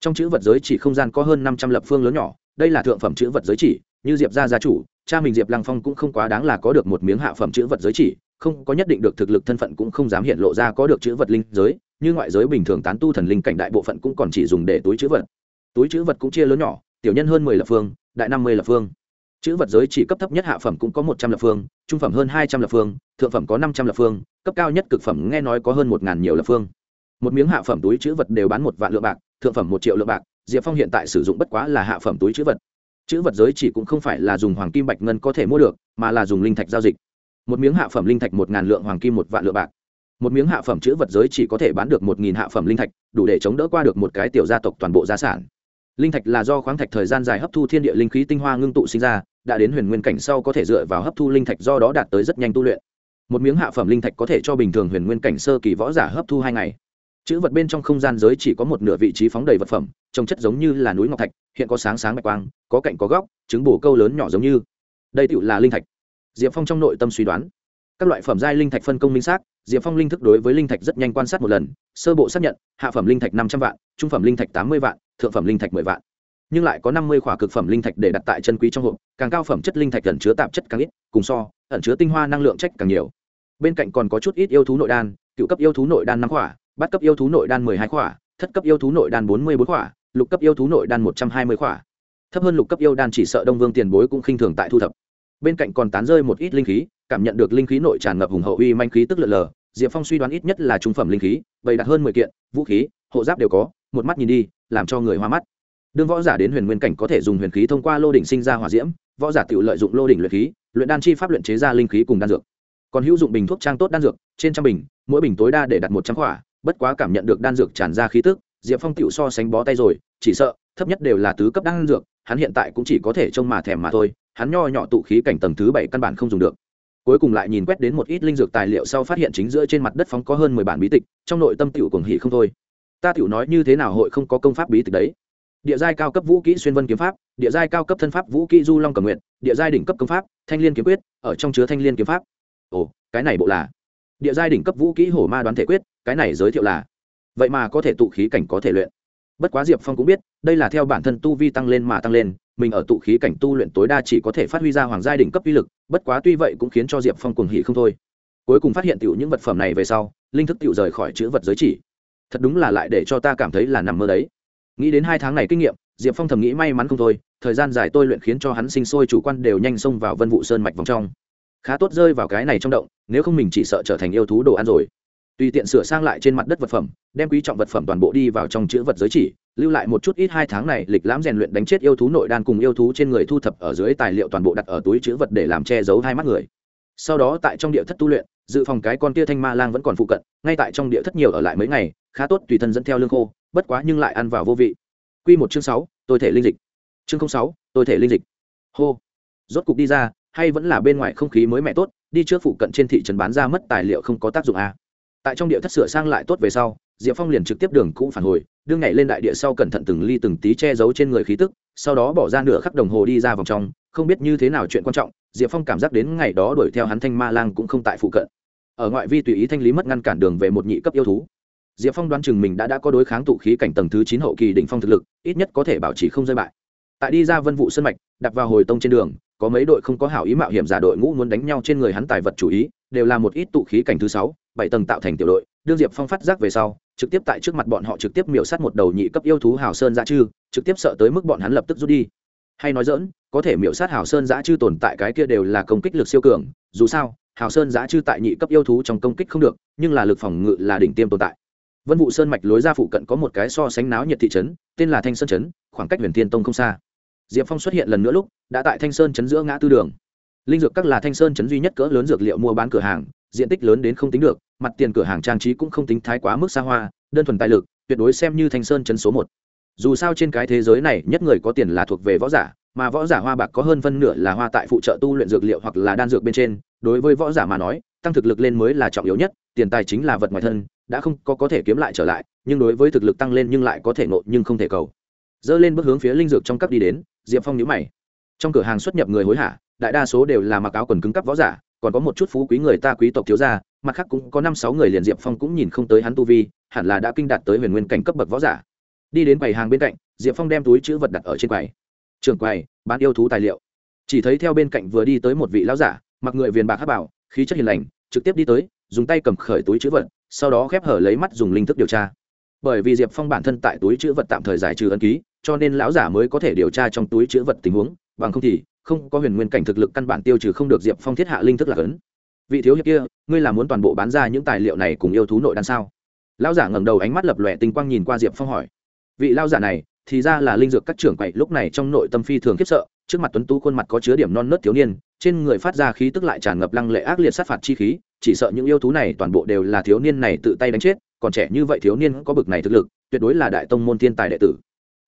S1: Trong chữ vật giới chỉ không gian có hơn năm trăm lập phương lớn nhỏ, đây là thượng phẩm chữ vật giới chỉ, như diệp gia gia chủ cha mình diệp lăng phong cũng không quá đáng là có được một miếng hạ phẩm chữ vật giới chỉ, không có nhất định được thực lực thân phận cũng không dám hiện lộ ra có được chữ vật linh giới, như ngoại giới bình thường tán tu thần linh cảnh đại bộ phận cũng còn chỉ dùng để túi chữ vật. Túi chữ vật cũng chia lớn nhỏ, tiểu nhân hơn mười lập phương, đại năm mươi lập phương. Chữ vật giới chỉ cấp thấp nhất hạ phẩm cũng có một trăm lập phương, trung phẩm hơn hai trăm lập phương, thượng phẩm có năm trăm lập phương, cấp cao nhất cực phẩm nghe nói có hơn một ngàn nhiều lập phương. Một miếng hạ phẩm túi chữ vật đều bán một vạn lượng bạc, thượng phẩm một triệu lượng bạc, diệp phong hiện tại sử dụng bất quá là hạ phẩm túi chữ vật chữ vật giới chỉ cũng không phải là dùng hoàng kim bạch ngân có thể mua được, mà là dùng linh thạch giao dịch. Một miếng hạ phẩm linh thạch một ngàn lượng hoàng kim một vạn lượng bạc. Một miếng hạ phẩm chữ vật giới chỉ có thể bán được một nghìn hạ phẩm linh thạch, đủ để chống đỡ qua được một cái tiểu gia tộc toàn bộ gia sản. Linh thạch là do khoáng thạch thời gian dài hấp thu thiên địa linh khí tinh hoa ngưng tụ sinh ra, đã đến huyền nguyên cảnh sau có thể dựa vào hấp thu linh thạch do đó đạt tới rất nhanh tu luyện. Một miếng hạ phẩm linh thạch có thể cho bình thường huyền nguyên cảnh sơ kỳ võ giả hấp thu hai ngày. Chữ vật bên trong không gian giới chỉ có một nửa vị trí phóng đầy vật phẩm, trông chất giống như là núi ngọc thạch hiện có sáng sáng bạch quang, có cạnh có góc trứng bổ câu lớn nhỏ giống như. Đây tựu là linh thạch. Diệp phong trong nội tâm suy đoán. Các loại phẩm giai linh thạch phân công minh xác, diệp phong linh thức đối với linh thạch rất nhanh quan sát một lần, sơ bộ xác nhận, hạ phẩm linh thạch năm trăm vạn, trung phẩm linh thạch tám mươi vạn, thượng phẩm linh thạch mười vạn. Nhưng lại có năm mươi khỏa cực phẩm linh thạch để đặt tại chân quý trong hộp, càng cao phẩm chất linh thạch ẩn chứa tạp chất càng ít, cùng so, ẩn chứa tinh hoa năng lượng trách càng nhiều. Bên cạnh còn có chút ít yêu thú nội đan, cựu cấp yêu thú nội đan năm khỏa, bát cấp yêu thú nội đan mười hai khỏa, thất cấp yêu thú nội đan bốn mươi bốn khỏa lục cấp yêu thú nội đan một trăm hai mươi khỏa. Thấp hơn lục cấp yêu đan chỉ sợ đông vương tiền bối cũng khinh thường tại thu thập. Bên cạnh còn tán rơi một ít linh khí, cảm nhận được linh khí nội tràn ngập hùng hậu uy manh khí tức lượn lờ. Diệp phong suy đoán ít nhất là trung phẩm linh khí, bày đặt hơn mười kiện, vũ khí, hộ giáp đều có, một mắt nhìn đi, làm cho người hoa mắt. Đương võ giả đến huyền nguyên cảnh có thể dùng huyền khí thông qua lô đỉnh sinh ra hỏa diễm, võ giả tự lợi dụng lô đỉnh luyện khí, luyện đan chi pháp luyện chế ra linh khí cùng đan dược. Còn hữu dụng bình thuốc trang tốt đan dược, trên trăm bình, mỗi bình tối đa để đặt một trăm khỏa, bất quá cảm nhận được đan dược tràn ra khí tức diệp phong tựu so sánh bó tay rồi, chỉ sợ, thấp nhất đều là tứ cấp đan dược, hắn hiện tại cũng chỉ có thể trông mà thèm mà thôi, hắn nho nhỏ tụ khí cảnh tầng thứ bảy căn bản không dùng được. Cuối cùng lại nhìn quét đến một ít linh dược tài liệu sau phát hiện chính giữa trên mặt đất phóng có hơn mười bản bí tịch, trong nội tâm tiểu cuồng hỉ không thôi. Ta tiểu nói như thế nào hội không có công pháp bí tịch đấy? Địa giai cao cấp vũ kỹ xuyên vân kiếm pháp, địa giai cao cấp thân pháp vũ kỹ du long cầm nguyện địa giai đỉnh cấp công pháp, thanh liên kiếm quyết, ở trong chứa thanh liên kiếm pháp. Ồ, cái này bộ là? Địa giai đỉnh cấp vũ kỹ hổ ma đoán thể quyết, cái này giới thiệu là? Vậy mà có thể tụ khí cảnh có thể luyện. Bất quá diệp phong cũng biết, đây là theo bản thân tu vi tăng lên mà tăng lên, mình ở tụ khí cảnh tu luyện tối đa chỉ có thể phát huy ra hoàng gia đỉnh cấp uy lực, bất quá tuy vậy cũng khiến cho diệp phong cuồng hỉ không thôi. Cuối cùng phát hiện tiểu những vật phẩm này về sau, linh thức tiểu rời khỏi chữ vật giới chỉ. Thật đúng là lại để cho ta cảm thấy là nằm mơ đấy. Nghĩ đến hai tháng này kinh nghiệm, diệp phong thầm nghĩ may mắn không thôi, thời gian dài tôi luyện khiến cho hắn sinh sôi chủ quan đều nhanh xông vào vân vụ sơn mạch vòng trong. Khá tốt rơi vào cái này trong động, nếu không mình chỉ sợ trở thành yêu thú đồ ăn rồi tùy tiện sửa sang lại trên mặt đất vật phẩm, đem quý trọng vật phẩm toàn bộ đi vào trong chữ vật giới chỉ, lưu lại một chút ít hai tháng này lịch lãm rèn luyện đánh chết yêu thú nội đan cùng yêu thú trên người thu thập ở dưới tài liệu toàn bộ đặt ở túi chữ vật để làm che giấu hai mắt người. Sau đó tại trong địa thất tu luyện, dự phòng cái con tia thanh ma lang vẫn còn phụ cận, ngay tại trong địa thất nhiều ở lại mấy ngày, khá tốt tùy thân dẫn theo lương khô, bất quá nhưng lại ăn vào vô vị. Q một chương sáu, tôi thể linh dịch. Chương sáu, tôi thể linh dịch. Hô. Rốt cục đi ra, hay vẫn là bên ngoài không khí mới mẹ tốt, đi trước phụ cận trên thị trấn bán ra mất tài liệu không có tác dụng à tại trong địa thất sửa sang lại tốt về sau, diệp phong liền trực tiếp đường cũ phản hồi đương nhảy lên đại địa sau cẩn thận từng ly từng tí che giấu trên người khí tức, sau đó bỏ ra nửa khắc đồng hồ đi ra vòng trong, không biết như thế nào chuyện quan trọng, diệp phong cảm giác đến ngày đó đuổi theo hắn thanh ma lang cũng không tại phụ cận. Ở ngoại vi tùy ý thanh lý mất ngăn cản đường về một nhị cấp yêu thú. Diệp phong đoán chừng mình đã đã có đối kháng tụ khí cảnh tầng thứ chín hậu kỳ đỉnh phong thực lực, ít nhất có thể bảo trì không rơi bại. Tại đi ra vân vụ sân mạch, đặt vào hồi tông trên đường, có mấy đội không có hảo ý mạo hiểm giả đội ngũ muốn đánh nhau trên người hắn tài vật chủ ý, đều là một ít tụ khí cảnh thứ sáu bảy tầng tạo thành tiểu đội, đương diệp phong phát giác về sau, trực tiếp tại trước mặt bọn họ trực tiếp miểu sát một đầu nhị cấp yêu thú hào sơn giã chư, trực tiếp sợ tới mức bọn hắn lập tức rút đi. Hay nói dỡn có thể miểu sát hào sơn giã chư tồn tại cái kia đều là công kích lực siêu cường, dù sao, hào sơn giã chư tại nhị cấp yêu thú trong công kích không được, nhưng là lực phòng ngự là đỉnh tiêm tồn tại. Vân vụ sơn mạch lối ra phụ cận có một cái so sánh náo nhiệt thị trấn, tên là thanh sơn trấn, khoảng cách huyền thiên tông không xa. Diệp phong xuất hiện lần nữa lúc, đã tại thanh sơn trấn giữa ngã tư đường linh dược các là thanh sơn chấn duy nhất cỡ lớn dược liệu mua bán cửa hàng, diện tích lớn đến không tính được, mặt tiền cửa hàng trang trí cũng không tính thái quá mức xa hoa, đơn thuần tài lực, tuyệt đối xem như thanh sơn chấn số một. Dù sao trên cái thế giới này, nhất người có tiền là thuộc về võ giả, mà võ giả hoa bạc có hơn phân nửa là hoa tại phụ trợ tu luyện dược liệu hoặc là đan dược bên trên, đối với võ giả mà nói, tăng thực lực lên mới là trọng yếu nhất, tiền tài chính là vật ngoài thân, đã không có có thể kiếm lại trở lại, nhưng đối với thực lực tăng lên nhưng lại có thể nộ nhưng không thể cầu. Dơ lên bước hướng phía linh dược trong cấp đi đến, diệp phong nhữ mày. Trong cửa hàng xuất nhập người hối hả? Đại đa số đều là mặc áo quần cứng cắp võ giả, còn có một chút phú quý người ta quý tộc thiếu gia, mặt khác cũng có năm sáu người liền diệp phong cũng nhìn không tới hắn tu vi, hẳn là đã kinh đạt tới huyền nguyên cảnh cấp bậc võ giả. Đi đến quầy hàng bên cạnh, diệp phong đem túi chữ vật đặt ở trên quầy. Trường quầy, bán yêu thú tài liệu. Chỉ thấy theo bên cạnh vừa đi tới một vị lão giả, mặc người viền bạc hát bảo, khí chất hiền lành, trực tiếp đi tới, dùng tay cầm khởi túi chữ vật, sau đó khép hở lấy mắt dùng linh thức điều tra. Bởi vì diệp phong bản thân tại túi chữ vật tạm thời giải trừ ấn ký, cho nên lão giả mới có thể điều tra trong túi chữ vật tình huống, bằng không thì không có huyền nguyên cảnh thực lực căn bản tiêu trừ không được diệp phong thiết hạ linh thức là ấn vị thiếu hiệp kia, ngươi là muốn toàn bộ bán ra những tài liệu này cùng yêu thú nội đan sao? Lão giả ngẩng đầu ánh mắt lập lòe tinh quang nhìn qua diệp phong hỏi. Vị lão giả này, thì ra là linh dược các trưởng quậy, lúc này trong nội tâm phi thường khiếp sợ, trước mặt tuấn tú khuôn mặt có chứa điểm non nớt thiếu niên, trên người phát ra khí tức lại tràn ngập lăng lệ ác liệt sát phạt chi khí, chỉ sợ những yêu thú này toàn bộ đều là thiếu niên này tự tay đánh chết, còn trẻ như vậy thiếu niên có bực này thực lực, tuyệt đối là đại tông môn thiên tài đệ tử.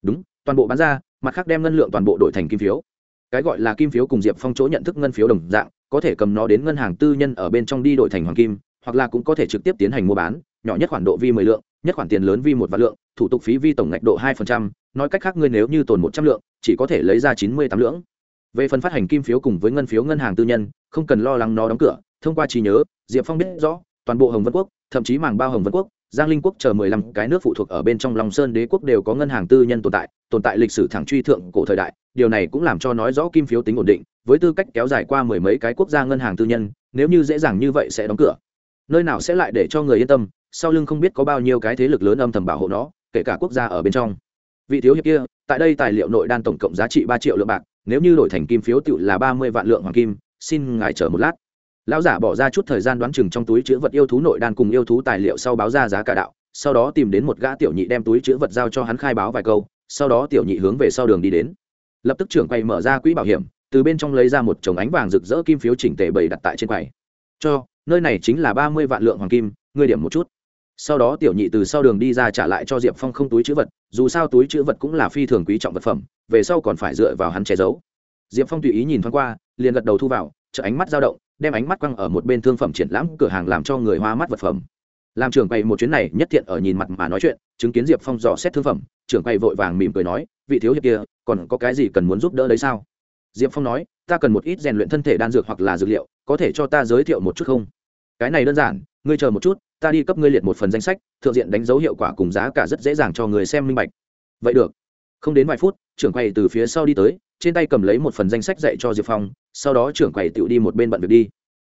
S1: Đúng, toàn bộ bán ra, mặt khác đem ngân lượng toàn bộ đổi thành kim phiếu cái gọi là kim phiếu cùng diệp phong chỗ nhận thức ngân phiếu đồng dạng, có thể cầm nó đến ngân hàng tư nhân ở bên trong đi đổi thành hoàng kim, hoặc là cũng có thể trực tiếp tiến hành mua bán, nhỏ nhất khoản độ vi mười lượng, nhất khoản tiền lớn vi một vạn lượng, thủ tục phí vi tổng ngạch độ hai phần trăm, nói cách khác ngươi nếu như tồn một trăm lượng, chỉ có thể lấy ra chín mươi tám lượng. Về phần phát hành kim phiếu cùng với ngân phiếu ngân hàng tư nhân, không cần lo lắng nó đóng cửa, thông qua trí nhớ, diệp phong biết rõ, toàn bộ hồng vân quốc, thậm chí màng bao hồng vân quốc, giang linh quốc chờ mười lăm cái nước phụ thuộc ở bên trong long sơn đế quốc đều có ngân hàng tư nhân tồn tại tồn tại lịch sử thẳng truy thượng cổ thời đại điều này cũng làm cho nói rõ kim phiếu tính ổn định, với tư cách kéo dài qua mười mấy cái quốc gia ngân hàng tư nhân, nếu như dễ dàng như vậy sẽ đóng cửa. Nơi nào sẽ lại để cho người yên tâm, sau lưng không biết có bao nhiêu cái thế lực lớn âm thầm bảo hộ nó, kể cả quốc gia ở bên trong. Vị thiếu hiệp kia, tại đây tài liệu nội đan tổng cộng giá trị ba triệu lượng bạc, nếu như đổi thành kim phiếu tự là ba mươi vạn lượng hoàng kim, xin ngài chờ một lát. Lão giả bỏ ra chút thời gian đoán chừng trong túi chữ vật yêu thú nội đan cùng yêu thú tài liệu sau báo ra giá cả đạo, sau đó tìm đến một gã tiểu nhị đem túi chữ vật giao cho hắn khai báo vài câu, sau đó tiểu nhị hướng về sau đường đi đến lập tức trưởng quầy mở ra quỹ bảo hiểm, từ bên trong lấy ra một chồng ánh vàng rực rỡ kim phiếu chỉnh tề bày đặt tại trên quầy. Cho, nơi này chính là ba mươi vạn lượng hoàng kim, ngươi điểm một chút. Sau đó tiểu nhị từ sau đường đi ra trả lại cho diệp phong không túi chữ vật, dù sao túi chữ vật cũng là phi thường quý trọng vật phẩm, về sau còn phải dựa vào hắn che giấu. Diệp phong tùy ý nhìn thoáng qua, liền gật đầu thu vào chợ ánh mắt dao động, đem ánh mắt quăng ở một bên thương phẩm triển lãm cửa hàng làm cho người hoa mắt vật phẩm làm trưởng quầy một chuyến này nhất thiện ở nhìn mặt mà nói chuyện, chứng kiến diệp phong dò xét thương phẩm, trưởng quầy vội vàng mỉm cười nói, vị thiếu hiệp kia, còn có cái gì cần muốn giúp đỡ đấy sao? Diệp phong nói, ta cần một ít rèn luyện thân thể đan dược hoặc là dược liệu, có thể cho ta giới thiệu một chút không? Cái này đơn giản, ngươi chờ một chút, ta đi cấp ngươi liệt một phần danh sách, thượng diện đánh dấu hiệu quả cùng giá cả rất dễ dàng cho người xem minh bạch. Vậy được. Không đến vài phút, trưởng quầy từ phía sau đi tới, trên tay cầm lấy một phần danh sách dạy cho diệp phong, sau đó trưởng quầy tự đi một bên bận việc đi.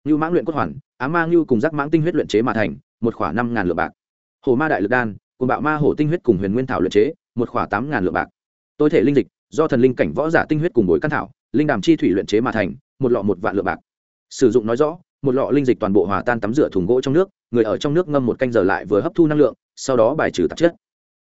S1: Như mãng luyện cốt hoàn, á mang như cùng giác mãng tinh huyết luyện chế mà thành một khỏa năm ngàn lượng bạc. Hồ ma đại lực đan, cùng bạo ma hổ tinh huyết cùng huyền nguyên thảo luyện chế, một khỏa tám ngàn lượng bạc. Tôi thể linh dịch, do thần linh cảnh võ giả tinh huyết cùng bồi căn thảo, linh đàm chi thủy luyện chế mà thành, một lọ một vạn lượng bạc. Sử dụng nói rõ, một lọ linh dịch toàn bộ hòa tan tắm rửa thùng gỗ trong nước, người ở trong nước ngâm một canh giờ lại vừa hấp thu năng lượng, sau đó bài trừ tạp chất.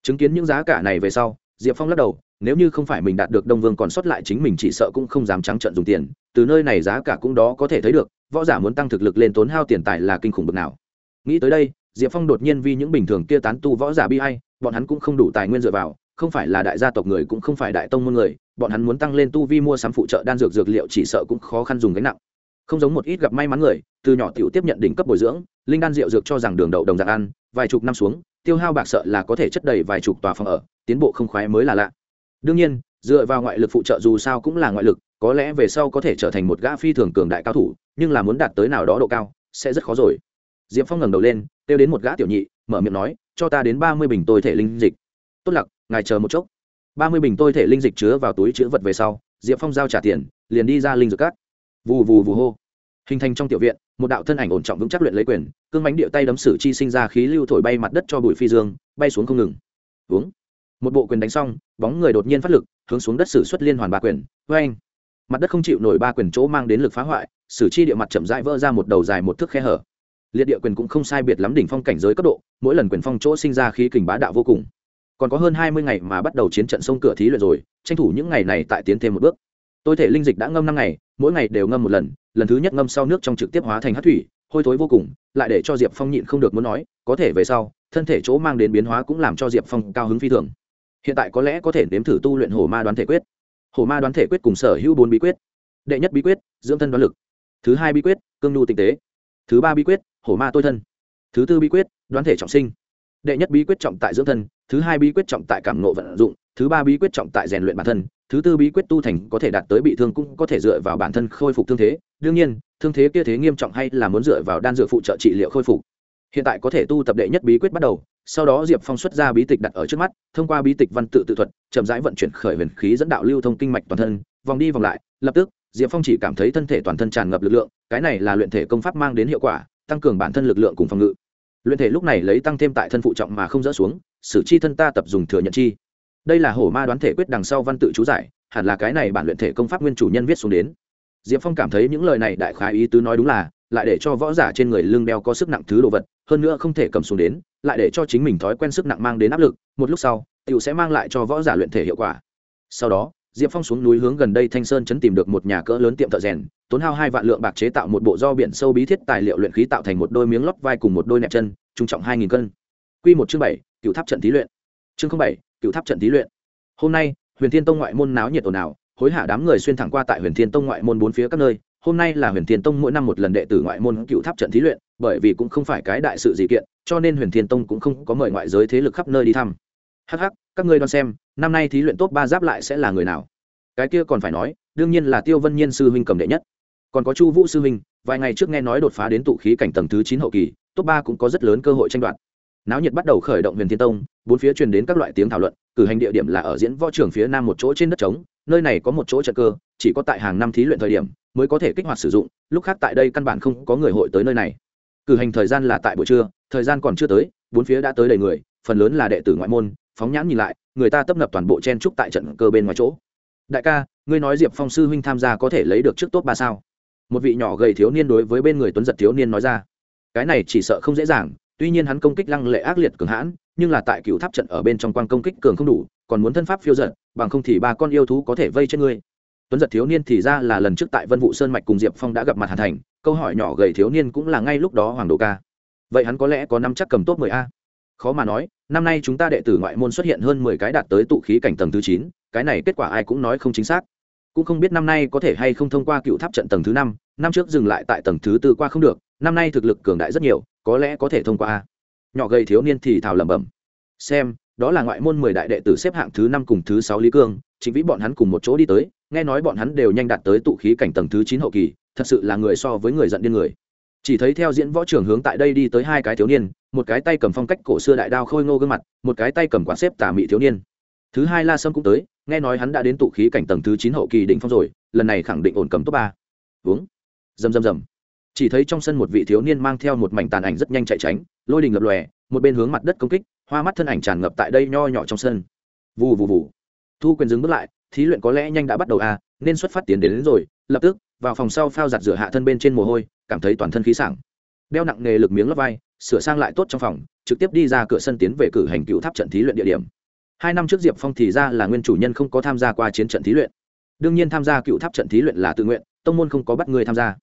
S1: Chứng kiến những giá cả này về sau, diệp phong lắc đầu, nếu như không phải mình đạt được đông vương còn sót lại chính mình chỉ sợ cũng không dám trắng trợn dùng tiền, từ nơi này giá cả cũng đó có thể thấy được, võ giả muốn tăng thực lực lên tốn hao tiền tài là kinh khủng bực nào nghĩ tới đây, diệp phong đột nhiên vì những bình thường kia tán tu võ giả bi hay bọn hắn cũng không đủ tài nguyên dựa vào, không phải là đại gia tộc người cũng không phải đại tông môn người, bọn hắn muốn tăng lên tu vi mua sắm phụ trợ đan dược dược liệu chỉ sợ cũng khó khăn dùng gánh nặng. Không giống một ít gặp may mắn người, từ nhỏ tiểu tiếp nhận đỉnh cấp bồi dưỡng, linh đan rượu dược cho rằng đường đậu đồng dạng ăn, vài chục năm xuống, tiêu hao bạc sợ là có thể chất đầy vài chục tòa phòng ở, tiến bộ không khoái mới là lạ. Đương nhiên, dựa vào ngoại lực phụ trợ dù sao cũng là ngoại lực, có lẽ về sau có thể trở thành một gã phi thường cường đại cao thủ, nhưng là muốn đạt tới nào đó độ cao, sẽ rất khó rồi diệp phong ngẩng đầu lên, kêu đến một gã tiểu nhị, mở miệng nói, cho ta đến ba mươi bình tôi thể linh dịch. Tốt lặc, ngài chờ một chốc. Ba mươi bình tôi thể linh dịch chứa vào túi chữ vật về sau, diệp phong giao trả tiền, liền đi ra linh dược cát. Vù vù vù hô. Hình thành trong tiểu viện, một đạo thân ảnh ổn trọng vững chắc luyện lấy quyền, cương bánh địa tay đấm sử chi sinh ra khí lưu thổi bay mặt đất cho bụi phi dương, bay xuống không ngừng. Uống một bộ quyền đánh xong, bóng người đột nhiên phát lực, hướng xuống đất sử xuất liên hoàn ba quyền. Vê anh mặt đất không chịu nổi ba quyền chỗ mang đến lực phá hoại, sử chi địa mặt chậm rãi vỡ ra một đầu dài một thước khe hở liệt địa quyền cũng không sai biệt lắm đỉnh phong cảnh giới cấp độ, mỗi lần quyền phong chỗ sinh ra khí kình bá đạo vô cùng. Còn có hơn hai mươi ngày mà bắt đầu chiến trận sông cửa thí luyện rồi, tranh thủ những ngày này tại tiến thêm một bước. Tôi thể linh dịch đã ngâm năm ngày, mỗi ngày đều ngâm một lần lần thứ nhất ngâm sau nước trong trực tiếp hóa thành hát thủy, hôi thối vô cùng, lại để cho diệp phong nhịn không được muốn nói, có thể về sau, thân thể chỗ mang đến biến hóa cũng làm cho diệp phong cao hứng phi thường. Hiện tại có lẽ có thể nếm thử tu luyện hồ ma đoán thể quyết. Hồ ma đoán thể quyết cùng sở hữu bốn bí quyết. Đệ nhất bí quyết, dưỡng thân đoán lực. Thứ hai bí quyết, cương nhu tinh tế. Thứ ba bí quyết hổ ma tôi thân. Thứ tư bí quyết, đoán thể trọng sinh. Đệ nhất bí quyết trọng tại dưỡng thân, thứ hai bí quyết trọng tại cảm nộ vận dụng, thứ ba bí quyết trọng tại rèn luyện bản thân, thứ tư bí quyết tu thành có thể đạt tới bị thương cũng có thể dựa vào bản thân khôi phục thương thế. Đương nhiên, thương thế kia thế nghiêm trọng hay là muốn dựa vào đan dược phụ trợ trị liệu khôi phục. Hiện tại có thể tu tập đệ nhất bí quyết bắt đầu, sau đó diệp phong xuất ra bí tịch đặt ở trước mắt, thông qua bí tịch văn tự tự thuật, chậm rãi vận chuyển khởi huyền khí dẫn đạo lưu thông kinh mạch toàn thân, vòng đi vòng lại. Lập tức, diệp phong chỉ cảm thấy thân thể toàn thân tràn ngập lực lượng, cái này là luyện thể công pháp mang đến hiệu quả tăng cường bản thân lực lượng cùng phòng ngự. Luyện thể lúc này lấy tăng thêm tại thân phụ trọng mà không dỡ xuống, sử chi thân ta tập dùng thừa nhận chi. Đây là hổ ma đoán thể quyết đằng sau văn tự chú giải, hẳn là cái này bản luyện thể công pháp nguyên chủ nhân viết xuống đến. Diệp phong cảm thấy những lời này đại khái ý tứ nói đúng là, lại để cho võ giả trên người lưng đeo có sức nặng thứ đồ vật, hơn nữa không thể cầm xuống đến, lại để cho chính mình thói quen sức nặng mang đến áp lực, một lúc sau t i ể u sẽ mang lại cho võ giả luyện thể hiệu quả. Sau đó diệp phong xuống núi hướng gần đây thanh sơn chấn tìm được một nhà cỡ lớn tiệm thợ rèn, tốn hao hai vạn lượng bạc chế tạo một bộ do biển sâu bí thiết tài liệu luyện khí tạo thành một đôi miếng lót vai cùng một đôi nẹp chân, trung trọng hai nghìn cân. Q một chương bảy cựu tháp trận thí luyện. Chương bảy cựu tháp trận thí luyện. Hôm nay, huyền thiên tông ngoại môn náo nhiệt ồn ào, hối hả đám người xuyên thẳng qua tại huyền thiên tông ngoại môn bốn phía các nơi. Hôm nay là huyền thiên tông mỗi năm một lần đệ tử ngoại môn cựu tháp trận thí luyện, bởi vì cũng không phải cái đại sự gì kiện, cho nên huyền thiên tông cũng không có mời ngoại giới thế lực khắp nơi đi thăm. Hh các ngươi đoán xem năm nay thí luyện top ba giáp lại sẽ là người nào? Cái kia còn phải nói, đương nhiên là tiêu vân nhiên sư huynh cầm đệ nhất. Còn có chu vũ sư huynh, vài ngày trước nghe nói đột phá đến tụ khí cảnh tầng thứ chín hậu kỳ, top ba cũng có rất lớn cơ hội tranh đoạt. Náo nhiệt bắt đầu khởi động huyền thiên tông, bốn phía truyền đến các loại tiếng thảo luận, cử hành địa điểm là ở diễn võ trường phía nam một chỗ trên đất trống, nơi này có một chỗ trận cơ, chỉ có tại hàng năm thí luyện thời điểm mới có thể kích hoạt sử dụng, lúc khác tại đây căn bản không có người hội tới nơi này. Cử hành thời gian là tại buổi trưa, thời gian còn chưa tới, bốn phía đã tới đầy người, phần lớn là đệ tử ngoại môn phóng nhãn nhìn lại, người ta tấp nập toàn bộ chen trúc tại trận cơ bên ngoài chỗ. Đại ca, ngươi nói diệp phong sư huynh tham gia có thể lấy được trước tốt ba sao? Một vị nhỏ gầy thiếu niên đối với bên người tuấn giật thiếu niên nói ra. Cái này chỉ sợ không dễ dàng, tuy nhiên hắn công kích lăng lệ ác liệt cường hãn, nhưng là tại cựu tháp trận ở bên trong quan công kích cường không đủ, còn muốn thân pháp phiêu giận bằng không thì ba con yêu thú có thể vây trên ngươi. Tuấn giật thiếu niên thì ra là lần trước tại vân vụ sơn mạch cùng diệp phong đã gặp mặt hàn thành, câu hỏi nhỏ gầy thiếu niên cũng là ngay lúc đó hoàng đồ ca. Vậy hắn có lẽ có năm chắc cầm top mười a? Khó mà nói, năm nay chúng ta đệ tử ngoại môn xuất hiện hơn mười cái đạt tới tụ khí cảnh tầng thứ chín, cái này kết quả ai cũng nói không chính xác. Cũng không biết năm nay có thể hay không thông qua cựu tháp trận tầng thứ năm năm trước dừng lại tại tầng thứ tư qua không được, năm nay thực lực cường đại rất nhiều, có lẽ có thể thông qua nhỏ gầy thiếu niên thì thào lẩm bẩm. Xem, đó là ngoại môn mười đại đệ tử xếp hạng thứ năm cùng thứ sáu lý cương chính vĩ bọn hắn cùng một chỗ đi tới, nghe nói bọn hắn đều nhanh đạt tới tụ khí cảnh tầng thứ chín hậu kỳ, thật sự là người so với người giận điên người chỉ thấy theo diễn võ trưởng hướng tại đây đi tới hai cái thiếu niên một cái tay cầm phong cách cổ xưa đại đao khôi ngô gương mặt một cái tay cầm quán xếp tà mị thiếu niên. Thứ hai la sâm cũng tới nghe nói hắn đã đến tụ khí cảnh tầng thứ chín hậu kỳ đỉnh phong rồi lần này khẳng định ổn cầm top ba. Uống. Rầm rầm rầm. Chỉ thấy trong sân một vị thiếu niên mang theo một mảnh tàn ảnh rất nhanh chạy tránh lôi đình lập lòe một bên hướng mặt đất công kích hoa mắt thân ảnh tràn ngập tại đây nho nhỏ trong sân. Vù vù vù. Thu quyền dừng bước lại thí luyện có lẽ nhanh đã bắt đầu à nên xuất phát tiến đến, đến rồi lập tức vào phòng sau phao giặt rửa hạ thân bên trên mồ hôi, cảm thấy toàn thân khí sảng. Đeo nặng nghề lực miếng lấp vai, sửa sang lại tốt trong phòng, trực tiếp đi ra cửa sân tiến về cử hành cựu tháp trận thí luyện địa điểm. Hai năm trước diệp phong thì ra là nguyên chủ nhân không có tham gia qua chiến trận thí luyện. Đương nhiên tham gia cựu tháp trận thí luyện là tự nguyện, tông môn không có bắt người tham gia.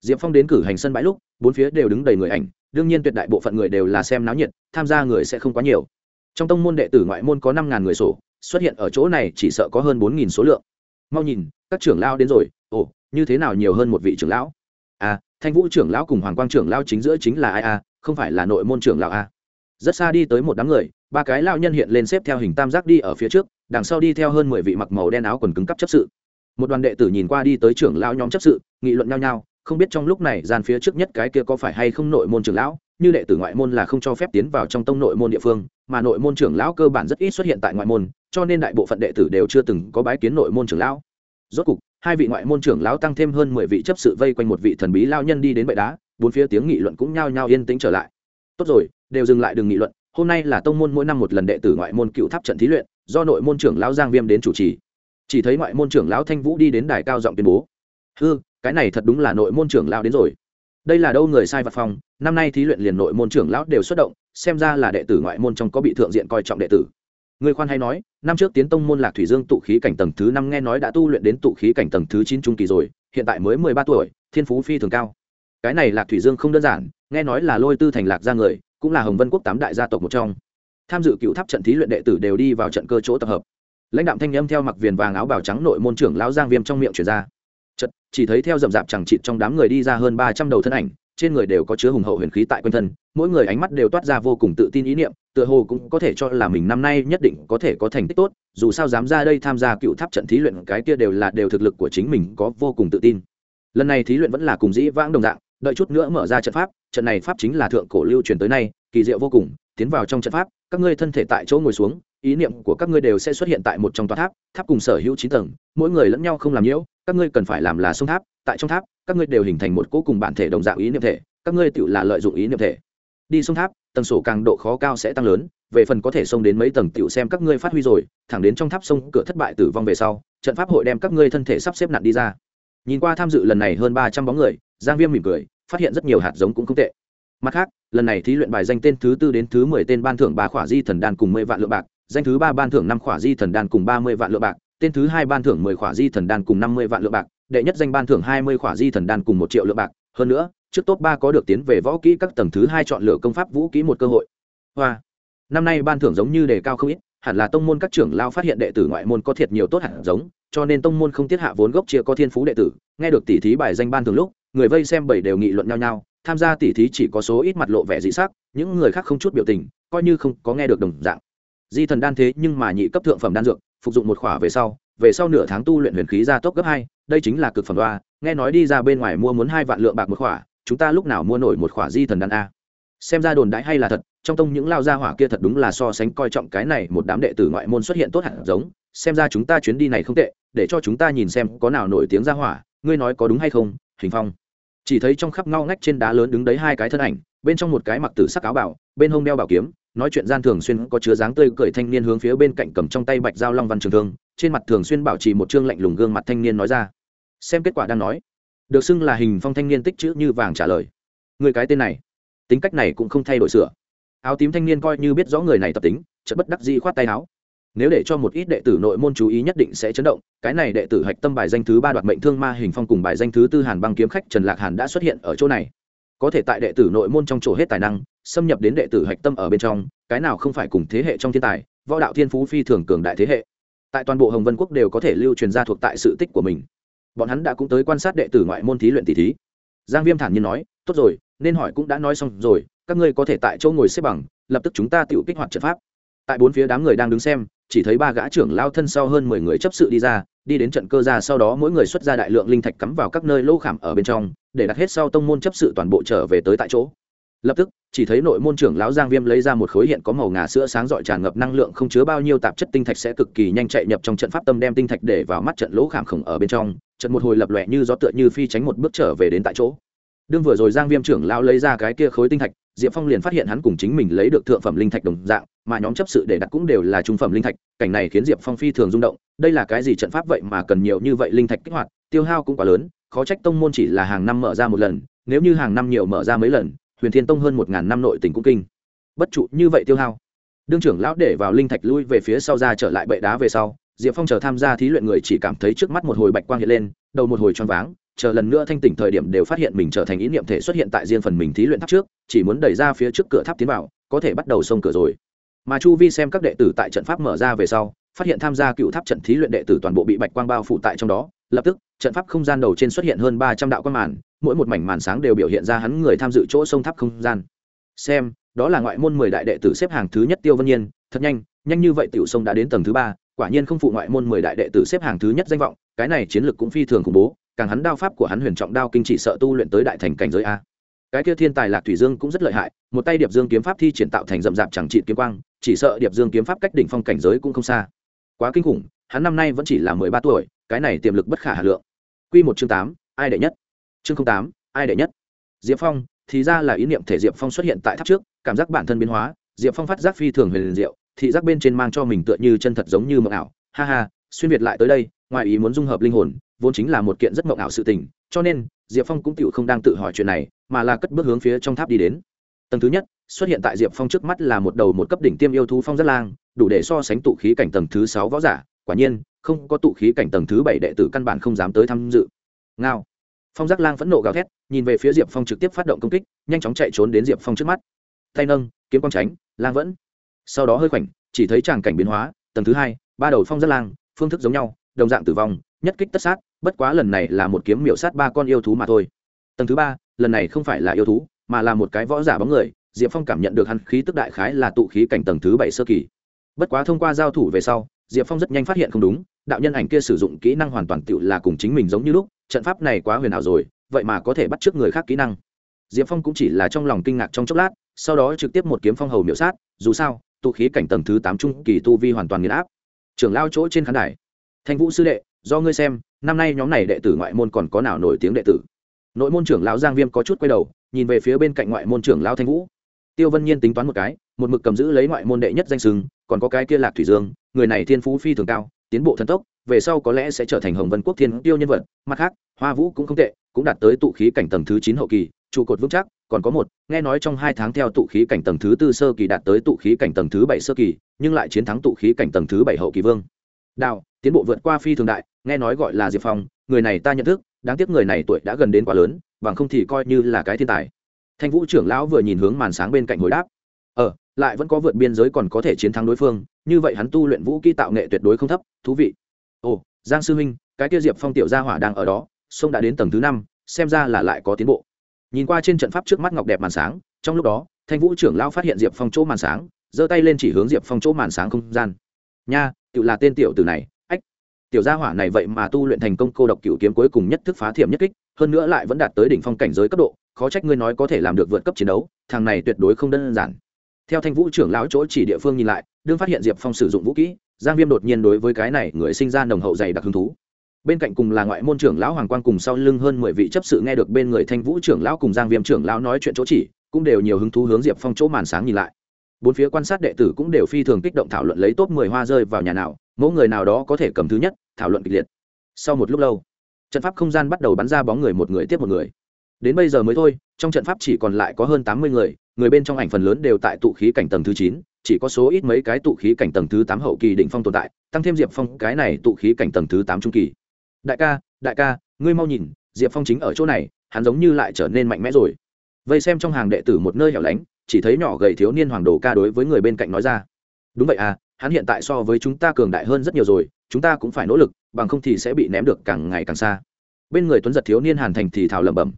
S1: Diệp phong đến cử hành sân bãi lúc, bốn phía đều đứng đầy người ảnh, đương nhiên tuyệt đại bộ phận người đều là xem náo nhiệt, tham gia người sẽ không quá nhiều. Trong tông môn đệ tử ngoại môn có năm ngàn người sổ, xuất hiện ở chỗ này chỉ sợ có hơn bốn nghìn số lượng. Mau nhìn, các trưởng lao đến rồi, ồ như thế nào nhiều hơn một vị trưởng lão? À thanh vũ trưởng lão cùng hoàng quang trưởng lão chính giữa chính là ai à? Không phải là nội môn trưởng lão à? Rất xa đi tới một đám người, ba cái lão nhân hiện lên xếp theo hình tam giác đi ở phía trước, đằng sau đi theo hơn mười vị mặc màu đen áo quần cứng cấp chấp sự. Một đoàn đệ tử nhìn qua đi tới trưởng lão nhóm chấp sự, nghị luận nhau nhau, không biết trong lúc này gian phía trước nhất cái kia có phải hay không nội môn trưởng lão, như đệ tử ngoại môn là không cho phép tiến vào trong tông nội môn địa phương, mà nội môn trưởng lão cơ bản rất ít xuất hiện tại ngoại môn, cho nên đại bộ phận đệ tử đều chưa từng có bái kiến nội môn trưởng lão. Rốt cục hai vị ngoại môn trưởng lão tăng thêm hơn mười vị chấp sự vây quanh một vị thần bí lao nhân đi đến bệ đá, bốn phía tiếng nghị luận cũng nhao nhao yên tĩnh trở lại. Tốt rồi, đều dừng lại đừng nghị luận, hôm nay là tông môn mỗi năm một lần đệ tử ngoại môn cựu tháp trận thí luyện, do nội môn trưởng lão giang viêm đến chủ trì. Chỉ thấy ngoại môn trưởng lão thanh vũ đi đến đài cao giọng tuyên bố. Hư, cái này thật đúng là nội môn trưởng lão đến rồi. Đây là đâu người sai vật phòng, năm nay thí luyện liền nội môn trưởng lão đều xuất động, xem ra là đệ tử ngoại môn trong có bị thượng diện coi trọng đệ tử. Người khoan hay nói năm trước tiến tông môn lạc thủy dương tụ khí cảnh tầng thứ năm nghe nói đã tu luyện đến tụ khí cảnh tầng thứ chín trung kỳ rồi, hiện tại mới mười ba tuổi, thiên phú phi thường cao. Cái này lạc thủy dương không đơn giản, nghe nói là lôi tư thành lạc ra người, cũng là hồng vân quốc tám đại gia tộc một trong. Tham dự cựu tháp trận thí luyện đệ tử đều đi vào trận cơ chỗ tập hợp. Lãnh đạo thanh âm theo mặc viền vàng áo bào trắng nội môn trưởng lão giang viêm trong miệng chuyển ra. Chật chỉ thấy theo rậm rạp chẳng chịt trong đám người đi ra hơn ba trăm đầu thân ảnh trên người đều có chứa hùng hậu huyền khí tại quanh thân, mỗi người ánh mắt đều toát ra vô cùng tự tin ý niệm, tựa hồ cũng có thể cho là mình năm nay nhất định có thể có thành tích tốt, dù sao dám ra đây tham gia cựu tháp trận thí luyện, cái kia đều là đều thực lực của chính mình có vô cùng tự tin. Lần này thí luyện vẫn là cùng dĩ vãng đồng dạng, đợi chút nữa mở ra trận pháp, trận này pháp chính là thượng cổ lưu truyền tới nay, kỳ diệu vô cùng, tiến vào trong trận pháp, các ngươi thân thể tại chỗ ngồi xuống, ý niệm của các ngươi đều sẽ xuất hiện tại một trong tòa tháp tháp cùng sở hữu chín tầng, mỗi người lẫn nhau không làm nhiễu các ngươi cần phải làm là sông tháp, tại trong tháp, các ngươi đều hình thành một cỗ cùng bản thể đồng dạng ý niệm thể, các ngươi tự là lợi dụng ý niệm thể. Đi sông tháp tầng sổ càng độ khó cao sẽ tăng lớn, về phần có thể xông đến mấy tầng tiểu xem các ngươi phát huy rồi, thẳng đến trong tháp sông cửa thất bại tử vong về sau, trận pháp hội đem các ngươi thân thể sắp xếp nặn đi ra. Nhìn qua tham dự lần này hơn ba trăm bóng người, giang viêm mỉm cười, phát hiện rất nhiều hạt giống cũng không tệ. Mặt khác, lần này thí luyện bài danh tên thứ tư đến thứ mười tên ban thưởng ba khỏa di thần đan cùng mười vạn lượng bạc, danh thứ ba ban thưởng năm khỏa di thần đan cùng ba mươi vạn lượng bạc tên thứ hai ban thưởng mười khỏa di thần đan cùng năm mươi vạn lượng bạc, đệ nhất danh ban thưởng hai mươi khỏa di thần đan cùng một triệu lượng bạc. Hơn nữa, trước top ba có được tiến về võ kỹ các tầng thứ hai chọn lựa công pháp vũ kỹ một cơ hội. Hoa. Năm nay ban thưởng giống như đề cao không ít, hẳn là tông môn các trưởng lao phát hiện đệ tử ngoại môn có thiệt nhiều tốt hẳn giống, cho nên tông môn không tiết hạ vốn gốc chia có thiên phú đệ tử. Nghe được tỷ thí bài danh ban thường lúc, người vây xem bảy đều nghị luận nhau nhau, tham gia tỷ thí chỉ có số ít mặt lộ vẻ dị sắc, những người khác không chút biểu tình, coi như không có nghe được đồng dạng di thần đan thế nhưng mà nhị cấp thượng phẩm đan dược, phục dụng một khỏa về sau về sau nửa tháng tu luyện huyền khí gia tốc gấp hai, đây chính là cực phẩm đoa, nghe nói đi ra bên ngoài mua muốn hai vạn lượng bạc một khỏa, chúng ta lúc nào mua nổi một khỏa di thần đan a? Xem ra đồn đãi hay là thật, trong tông những lao gia hỏa kia thật đúng là so sánh coi trọng cái này một đám đệ tử ngoại môn xuất hiện tốt hẳn giống, xem ra chúng ta chuyến đi này không tệ, để cho chúng ta nhìn xem có nào nổi tiếng gia hỏa, ngươi nói có đúng hay không, hình phong? Chỉ thấy trong khắp ngao ngách trên đá lớn đứng đấy hai cái thân ảnh, bên trong một cái mặc tử sắc áo bảo, bên hông đeo bảo kiếm nói chuyện gian thường xuyên có chứa dáng tươi cười thanh niên hướng phía bên cạnh cầm trong tay bạch dao long văn trường thương, trên mặt thường xuyên bảo trì một chương lạnh lùng gương mặt thanh niên nói ra. Xem kết quả đang nói. Được xưng là hình phong thanh niên tích chữ như vàng trả lời. Người cái tên này, tính cách này cũng không thay đổi sửa. Áo tím thanh niên coi như biết rõ người này tập tính, chợt bất đắc dĩ khoát tay áo. Nếu để cho một ít đệ tử nội môn chú ý nhất định sẽ chấn động, cái này đệ tử hạch tâm bài danh thứ ba đoạt mệnh thương ma hình phong cùng bài danh thứ tư hàn băng kiếm khách trần lạc hàn đã xuất hiện ở chỗ này có thể tại đệ tử nội môn trong chỗ hết tài năng, xâm nhập đến đệ tử hạch tâm ở bên trong, cái nào không phải cùng thế hệ trong thiên tài, võ đạo thiên phú phi thường cường đại thế hệ. Tại toàn bộ hồng vân quốc đều có thể lưu truyền ra thuộc tại sự tích của mình. Bọn hắn đã cũng tới quan sát đệ tử ngoại môn thí luyện tỷ thí. Giang viêm thản nhiên nói, tốt rồi, nên hỏi cũng đã nói xong rồi, các ngươi có thể tại chỗ ngồi xếp bằng, lập tức chúng ta tự kích hoạt trận pháp. Tại bốn phía đám người đang đứng xem chỉ thấy ba gã trưởng lao thân sau hơn mười người chấp sự đi ra, đi đến trận cơ ra sau đó mỗi người xuất ra đại lượng linh thạch cắm vào các nơi lỗ khảm ở bên trong, để đặt hết sau tông môn chấp sự toàn bộ trở về tới tại chỗ. Lập tức, chỉ thấy nội môn trưởng lão giang viêm lấy ra một khối hiện có màu ngà sữa sáng rọi tràn ngập năng lượng không chứa bao nhiêu tạp chất tinh thạch sẽ cực kỳ nhanh chạy nhập trong trận pháp tâm đem tinh thạch để vào mắt trận lỗ khảm khổng ở bên trong, trận một hồi lập lòe như gió tựa như phi tránh một bước trở về đến tại chỗ đương vừa rồi giang viêm trưởng lão lấy ra cái kia khối tinh thạch, diệp phong liền phát hiện hắn cùng chính mình lấy được thượng phẩm linh thạch đồng dạng, mà nhóm chấp sự để đặt cũng đều là trung phẩm linh thạch, cảnh này khiến diệp phong phi thường rung động, đây là cái gì trận pháp vậy mà cần nhiều như vậy linh thạch kích hoạt, tiêu hao cũng quá lớn, khó trách tông môn chỉ là hàng năm mở ra một lần, nếu như hàng năm nhiều mở ra mấy lần, huyền thiên tông hơn một ngàn năm nội tỉnh cũng kinh. Bất trụ như vậy tiêu hao. Đương trưởng lão để vào linh thạch lui về phía sau ra trở lại bệ đá về sau, diệp phong chờ tham gia thí luyện người chỉ cảm thấy trước mắt một hồi bạch quang hiện lên, đầu một hồi choáng váng chờ lần nữa thanh tỉnh thời điểm đều phát hiện mình trở thành ý niệm thể xuất hiện tại riêng phần mình thí luyện tháp trước, chỉ muốn đẩy ra phía trước cửa tháp tiến vào, có thể bắt đầu xông cửa rồi. Mà chu vi xem các đệ tử tại trận pháp mở ra về sau, phát hiện tham gia cựu tháp trận thí luyện đệ tử toàn bộ bị bạch quang bao phủ tại trong đó, lập tức, trận pháp không gian đầu trên xuất hiện hơn ba trăm đạo quan màn, mỗi một mảnh màn sáng đều biểu hiện ra hắn người tham dự chỗ sông tháp không gian. Xem, đó là ngoại môn mười đại đệ tử xếp hàng thứ nhất tiêu vân nhiên, thật nhanh nhanh như vậy tiểu sông đã đến tầng thứ ba, quả nhiên không phụ ngoại môn mười đại đệ tử xếp hàng thứ nhất danh vọng, cái này chiến lược cũng phi thường khủng bố càng hắn đao pháp của hắn huyền trọng đao kinh chỉ sợ tu luyện tới đại thành cảnh giới a. Cái kia thiên tài lạc thủy dương cũng rất lợi hại, một tay điệp dương kiếm pháp thi triển tạo thành rậm rạp chẳng trị kiếm quang, chỉ sợ điệp dương kiếm pháp cách đỉnh phong cảnh giới cũng không xa. Quá kinh khủng, hắn năm nay vẫn chỉ là mười ba tuổi, cái này tiềm lực bất khả hà lượng. Q một chương tám, ai đệ nhất? Chương tám, ai đệ nhất? Diệp phong, thì ra là ý niệm thể diệp phong xuất hiện tại tháp trước, cảm giác bản thân biến hóa, diệp phong phát giác phi thường huyền diệu, thị giác bên trên mang cho mình tựa như chân thật giống như mộng ảo. Ha ha, xuyên việt lại tới đây, ngoài ý muốn dung hợp linh hồn vốn chính là một kiện rất mộng ảo sự tình, cho nên, diệp phong cũng tự không đang tự hỏi chuyện này, mà là cất bước hướng phía trong tháp đi đến. Tầng thứ nhất, xuất hiện tại diệp phong trước mắt là một đầu một cấp đỉnh tiêm yêu thú phong rất lang, đủ để so sánh tụ khí cảnh tầng thứ sáu võ giả, quả nhiên, không có tụ khí cảnh tầng thứ bảy đệ tử căn bản không dám tới tham dự. Ngao. Phong giác lang phẫn nộ gào thét, nhìn về phía diệp phong trực tiếp phát động công kích, nhanh chóng chạy trốn đến diệp phong trước mắt. Tay nâng, kiếm quang tránh, lang vẫn. Sau đó hơi khoảnh, chỉ thấy tràng cảnh biến hóa, tầng thứ hai, ba đầu phong giác lang, phương thức giống nhau đồng dạng tử vong, nhất kích tất sát, bất quá lần này là một kiếm miểu sát ba con yêu thú mà thôi. Tầng thứ ba, lần này không phải là yêu thú, mà là một cái võ giả bóng người, diệp phong cảm nhận được hắn khí tức đại khái là tụ khí cảnh tầng thứ bảy sơ kỳ. Bất quá thông qua giao thủ về sau, diệp phong rất nhanh phát hiện không đúng, đạo nhân ảnh kia sử dụng kỹ năng hoàn toàn tựu là cùng chính mình giống như lúc, trận pháp này quá huyền ảo rồi, vậy mà có thể bắt trước người khác kỹ năng. Diệp phong cũng chỉ là trong lòng kinh ngạc trong chốc lát, sau đó trực tiếp một kiếm phong hầu miểu sát, dù sao, tụ khí cảnh tầng thứ tám trung kỳ tu vi hoàn toàn nghiền áp. Trưởng lao chỗ trên khán đài thanh vũ sư đệ, do ngươi xem, năm nay nhóm này đệ tử ngoại môn còn có nào nổi tiếng đệ tử? Nội môn trưởng lão giang viêm có chút quay đầu, nhìn về phía bên cạnh ngoại môn trưởng lão thanh vũ. Tiêu vân nhiên tính toán một cái, một mực cầm giữ lấy ngoại môn đệ nhất danh sừng, còn có cái kia lạc thủy dương, người này thiên phú phi thường cao, tiến bộ thần tốc, về sau có lẽ sẽ trở thành hồng vân quốc thiên tiêu nhân vật, mặt khác, hoa vũ cũng không tệ, cũng đạt tới tụ khí cảnh tầng thứ chín hậu kỳ, trụ cột vững chắc, còn có một, nghe nói trong hai tháng theo tụ khí cảnh tầng thứ tư sơ kỳ đạt tới tụ khí cảnh tầng thứ bảy sơ kỳ, nhưng lại chiến thắng tụ khí cảnh tầng thứ bảy hậu kỳ vương. Đào tiến bộ vượt qua phi thường đại, nghe nói gọi là diệp phong, người này ta nhận thức, đáng tiếc người này tuổi đã gần đến quá lớn, bằng không thì coi như là cái thiên tài. Thanh vũ trưởng lão vừa nhìn hướng màn sáng bên cạnh hồi đáp ờ lại vẫn có vượt biên giới còn có thể chiến thắng đối phương, như vậy hắn tu luyện vũ kỹ tạo nghệ tuyệt đối không thấp, thú vị. Ồ, giang sư huynh, cái kia diệp phong tiểu gia hỏa đang ở đó, sông đã đến tầng thứ năm, xem ra là lại có tiến bộ. Nhìn qua trên trận pháp trước mắt ngọc đẹp màn sáng, trong lúc đó, thanh vũ trưởng lão phát hiện diệp phong chỗ màn sáng, giơ tay lên chỉ hướng diệp phong chỗ màn sáng không gian. Nha tự là tên tiểu tử này tiểu gia hỏa này vậy mà tu luyện thành công cô độc cựu kiếm cuối cùng nhất thức phá thiểm nhất kích, hơn nữa lại vẫn đạt tới đỉnh phong cảnh giới cấp độ, khó trách ngươi nói có thể làm được vượt cấp chiến đấu, thằng này tuyệt đối không đơn giản. Theo thanh vũ trưởng lão chỗ chỉ địa phương nhìn lại, đương phát hiện diệp phong sử dụng vũ kỹ, giang viêm đột nhiên đối với cái này người sinh ra nồng hậu dày đặc hứng thú. Bên cạnh cùng là ngoại môn trưởng lão hoàng quang cùng sau lưng hơn mười vị chấp sự nghe được bên người thanh vũ trưởng lão cùng giang viêm trưởng lão nói chuyện chỗ chỉ, cũng đều nhiều hứng thú hướng diệp phong chỗ màn sáng nhìn lại. Bốn phía quan sát đệ tử cũng đều phi thường kích động thảo luận lấy top mười hoa rơi vào nhà nào, mỗi người nào đó có thể cầm thứ nhất thảo luận kịch liệt. Sau một lúc lâu, trận pháp không gian bắt đầu bắn ra bóng người một người tiếp một người. Đến bây giờ mới thôi, trong trận pháp chỉ còn lại có hơn tám mươi người người bên trong ảnh phần lớn đều tại tụ khí cảnh tầng thứ chín, chỉ có số ít mấy cái tụ khí cảnh tầng thứ tám hậu kỳ đỉnh phong tồn tại, tăng thêm diệp phong, cái này tụ khí cảnh tầng thứ tám trung kỳ. Đại ca đại ca, ngươi mau nhìn, diệp phong chính ở chỗ này, hắn giống như lại trở nên mạnh mẽ rồi. Vây xem trong hàng đệ tử một nơi hẻo lánh, chỉ thấy nhỏ gầy thiếu niên hoàng đồ ca đối với người bên cạnh nói ra. Đúng vậy à hắn hiện tại so với chúng ta cường đại hơn rất nhiều rồi chúng ta cũng phải nỗ lực, bằng không thì sẽ bị ném được càng ngày càng xa. Bên người tuấn giật thiếu niên hàn thành thì thào lẩm bẩm.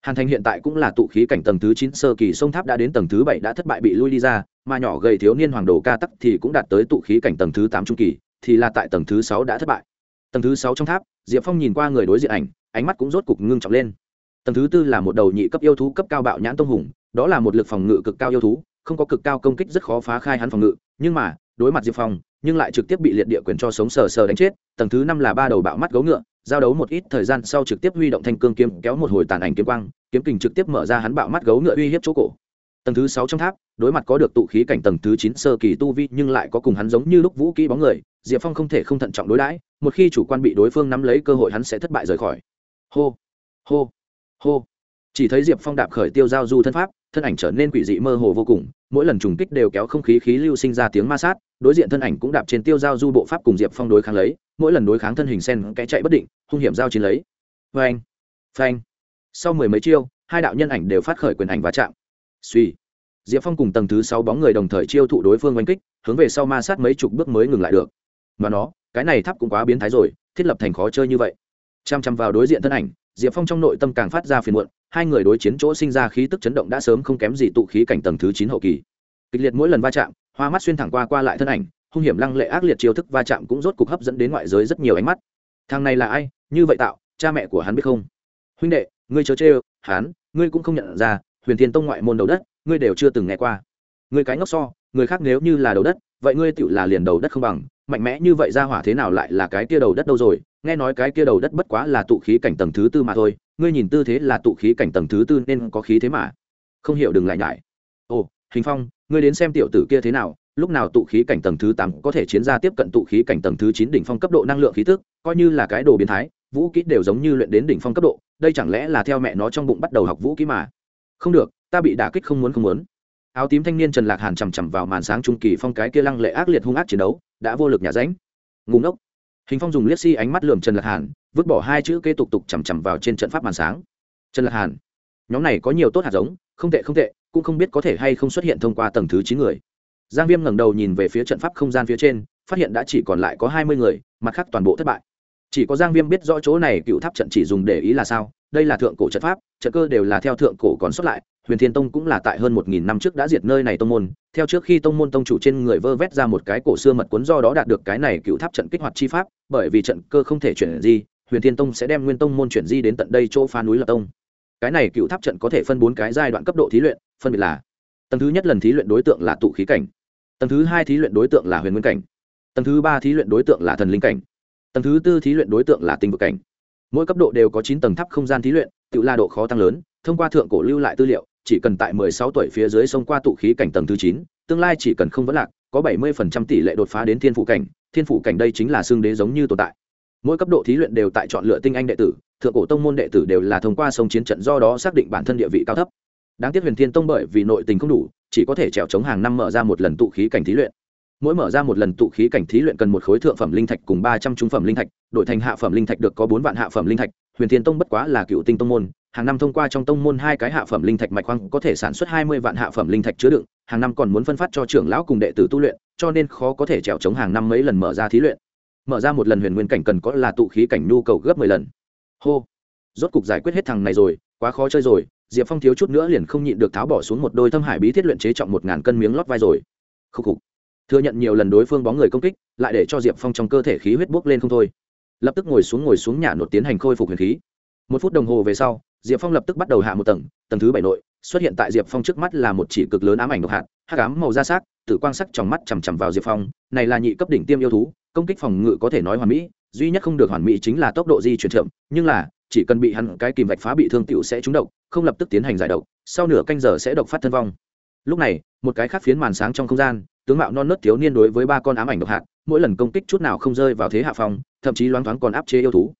S1: Hàn thành hiện tại cũng là tụ khí cảnh tầng thứ chín, sơ kỳ sông tháp đã đến tầng thứ bảy đã thất bại bị lui đi ra, mà nhỏ gầy thiếu niên hoàng đồ ca tắc thì cũng đạt tới tụ khí cảnh tầng thứ tám trung kỳ, thì là tại tầng thứ sáu đã thất bại. Tầng thứ sáu trong tháp, diệp phong nhìn qua người đối diện ảnh, ánh mắt cũng rốt cục ngưng trọng lên. Tầng thứ tư là một đầu nhị cấp yêu thú cấp cao bạo nhãn tông hùng, đó là một lực phòng ngự cực cao yêu thú, không có cực cao công kích rất khó phá khai hắn phòng ngự, nhưng mà, đối mặt diệp phong nhưng lại trực tiếp bị liệt địa quyền cho sống sờ sờ đánh chết, tầng thứ năm là ba đầu bạo mắt gấu ngựa, giao đấu một ít thời gian sau trực tiếp huy động thanh cương kiếm kéo một hồi tàn ảnh kiếm quang, kiếm kình trực tiếp mở ra hắn bạo mắt gấu ngựa uy hiếp chỗ cổ. Tầng thứ sáu trong tháp, đối mặt có được tụ khí cảnh tầng thứ chín sơ kỳ tu vi nhưng lại có cùng hắn giống như lúc vũ kỹ bóng người, diệp phong không thể không thận trọng đối đãi, một khi chủ quan bị đối phương nắm lấy cơ hội hắn sẽ thất bại rời khỏi. Hô hô hô. Chỉ thấy diệp phong đạp khởi tiêu giao du thân pháp, thân ảnh trở nên quỷ dị mơ hồ vô cùng mỗi lần trùng kích đều kéo không khí khí lưu sinh ra tiếng ma sát, đối diện thân ảnh cũng đạp trên tiêu giao du bộ pháp cùng diệp phong đối kháng lấy, mỗi lần đối kháng thân hình sen cái chạy bất định, hung hiểm giao chiến lấy. Phanh phanh. Sau mười mấy chiêu, hai đạo nhân ảnh đều phát khởi quyền ảnh va chạm. Suy diệp phong cùng tầng thứ sáu bóng người đồng thời chiêu thụ đối phương oanh kích, hướng về sau ma sát mấy chục bước mới ngừng lại được. Mà nó, cái này thắp cũng quá biến thái rồi, thiết lập thành khó chơi như vậy. Chăm chăm vào đối diện thân ảnh diệp phong trong nội tâm càng phát ra phiền muộn, hai người đối chiến chỗ sinh ra khí tức chấn động đã sớm không kém gì tụ khí cảnh tầng thứ chín hậu kỳ. Kịch liệt mỗi lần va chạm, hoa mắt xuyên thẳng qua qua lại thân ảnh, hung hiểm lăng lệ ác liệt chiêu thức va chạm cũng rốt cục hấp dẫn đến ngoại giới rất nhiều ánh mắt. Thằng này là ai? Như vậy tạo, cha mẹ của hắn biết không? Huynh đệ, ngươi chớ chê hắn, ngươi cũng không nhận ra, huyền thiên tông ngoại môn đầu đất, ngươi đều chưa từng nghe qua. Ngươi cái ngốc so, người khác nếu như là đầu đất, vậy ngươi tựu là liền đầu đất không bằng, mạnh mẽ như vậy ra hỏa thế nào lại là cái kia đầu đất đâu rồi? Nghe nói cái kia đầu đất bất quá là tụ khí cảnh tầng thứ tư mà thôi, ngươi nhìn tư thế là tụ khí cảnh tầng thứ tư nên có khí thế mà. Không hiểu đừng lại nhải. Ồ, hình phong, ngươi đến xem tiểu tử kia thế nào, lúc nào tụ khí cảnh tầng thứ tám có thể chiến ra tiếp cận tụ khí cảnh tầng thứ chín đỉnh phong cấp độ năng lượng khí tức, coi như là cái đồ biến thái, vũ kỹ đều giống như luyện đến đỉnh phong cấp độ, đây chẳng lẽ là theo mẹ nó trong bụng bắt đầu học vũ kỹ mà? Không được, ta bị đả kích không muốn không muốn. Áo tím thanh niên trần lạc hàn chằm chằm vào màn sáng trung kỳ phong cái kia lăng lệ ác liệt hung ác chiến đấu, đã vô lực nhả ránh. Ngùng ốc hình phong dùng liếc si ánh mắt lườm trần lạc hàn, vứt bỏ hai chữ kê tục tục chằm chằm vào trên trận pháp màn sáng. Trần lạc hàn, nhóm này có nhiều tốt hạt giống, không tệ không tệ, cũng không biết có thể hay không xuất hiện thông qua tầng thứ chín người. Giang viêm ngẩng đầu nhìn về phía trận pháp không gian phía trên, phát hiện đã chỉ còn lại có hai mươi người, mặt khác toàn bộ thất bại chỉ có giang viêm biết rõ chỗ này cựu tháp trận chỉ dùng để ý là sao, đây là thượng cổ trận pháp, trận cơ đều là theo thượng cổ còn xuất lại, huyền thiên tông cũng là tại hơn một nghìn năm trước đã diệt nơi này tông môn, theo trước khi tông môn tông chủ trên người vơ vét ra một cái cổ xưa mật cuốn do đó đạt được cái này cựu tháp trận kích hoạt chi pháp, bởi vì trận cơ không thể chuyển di, huyền thiên tông sẽ đem nguyên tông môn chuyển di đến tận đây chỗ phá núi lập tông. Cái này cựu tháp trận có thể phân bốn cái giai đoạn cấp độ thí luyện, phân biệt là tầng thứ nhất lần thí luyện đối tượng là tụ khí cảnh, tầng thứ hai thí luyện đối tượng là huyền nguyên cảnh, tầng thứ ba thí luyện đối tượng là thần linh cảnh tầng thứ tư thí luyện đối tượng là tinh vực cảnh. Mỗi cấp độ đều có chín tầng tháp không gian thí luyện, tự la độ khó tăng lớn, thông qua thượng cổ lưu lại tư liệu, chỉ cần tại mười sáu tuổi phía dưới xông qua tụ khí cảnh tầng thứ chín, tương lai chỉ cần không vấn lạc, có bảy mươi phần trăm tỷ lệ đột phá đến thiên phủ cảnh, thiên phủ cảnh đây chính là xương đế giống như tồn tại. Mỗi cấp độ thí luyện đều tại chọn lựa tinh anh đệ tử, thượng cổ tông môn đệ tử đều là thông qua sông chiến trận do đó xác định bản thân địa vị cao thấp. Đáng tiếc huyền thiên tông bởi vì nội tình không đủ, chỉ có thể trèo chống hàng năm mở ra một lần tụ khí cảnh thí luyện mỗi mở ra một lần tụ khí cảnh thí luyện cần một khối thượng phẩm linh thạch cùng ba trăm trung phẩm linh thạch, đổi thành hạ phẩm linh thạch được có bốn vạn hạ phẩm linh thạch. Huyền thiên tông bất quá là cựu tinh tông môn, hàng năm thông qua trong tông môn hai cái hạ phẩm linh thạch mạch khoáng có thể sản xuất hai mươi vạn hạ phẩm linh thạch chứa đựng, hàng năm còn muốn phân phát cho trưởng lão cùng đệ tử tu luyện, cho nên khó có thể trèo chống hàng năm mấy lần mở ra thí luyện. Mở ra một lần huyền nguyên cảnh cần có là tụ khí cảnh nhu cầu gấp mười lần. Hô. Rốt cục giải quyết hết thằng này rồi, quá khó chơi rồi, diệp phong thiếu chút nữa liền không nhịn được tháo bỏ xuống một đôi thâm hải bí thiết luyện chế trọng một ngàn cân miếng lót vai rồi. Khúc khục thừa nhận nhiều lần đối phương bóng người công kích, lại để cho diệp phong trong cơ thể khí huyết bốc lên không thôi. Lập tức ngồi xuống ngồi xuống nhà nột tiến hành khôi phục huyền khí. Một phút đồng hồ về sau, diệp phong lập tức bắt đầu hạ một tầng tầng thứ bảy nội, xuất hiện tại diệp phong trước mắt là một chỉ cực lớn ám ảnh độc hạt hát cám màu da xác tự quang sắc trong mắt chằm chằm vào diệp phong, này là nhị cấp đỉnh tiêm yêu thú, công kích phòng ngự có thể nói hoàn mỹ, duy nhất không được hoàn mỹ chính là tốc độ di chuyển chậm, nhưng là, chỉ cần bị hắn cái kìm vạch phá bị thương tựu sẽ trúng độc, không lập tức tiến hành giải độc, sau nửa canh giờ sẽ độc phát thân vong. Lúc này, một cái khác phiến màn sáng trong không gian tướng mạo non nớt thiếu niên đối với ba con ám ảnh độc hạt, mỗi lần công kích chút nào không rơi vào thế hạ phong, thậm chí loáng thoáng còn áp chế yêu thú.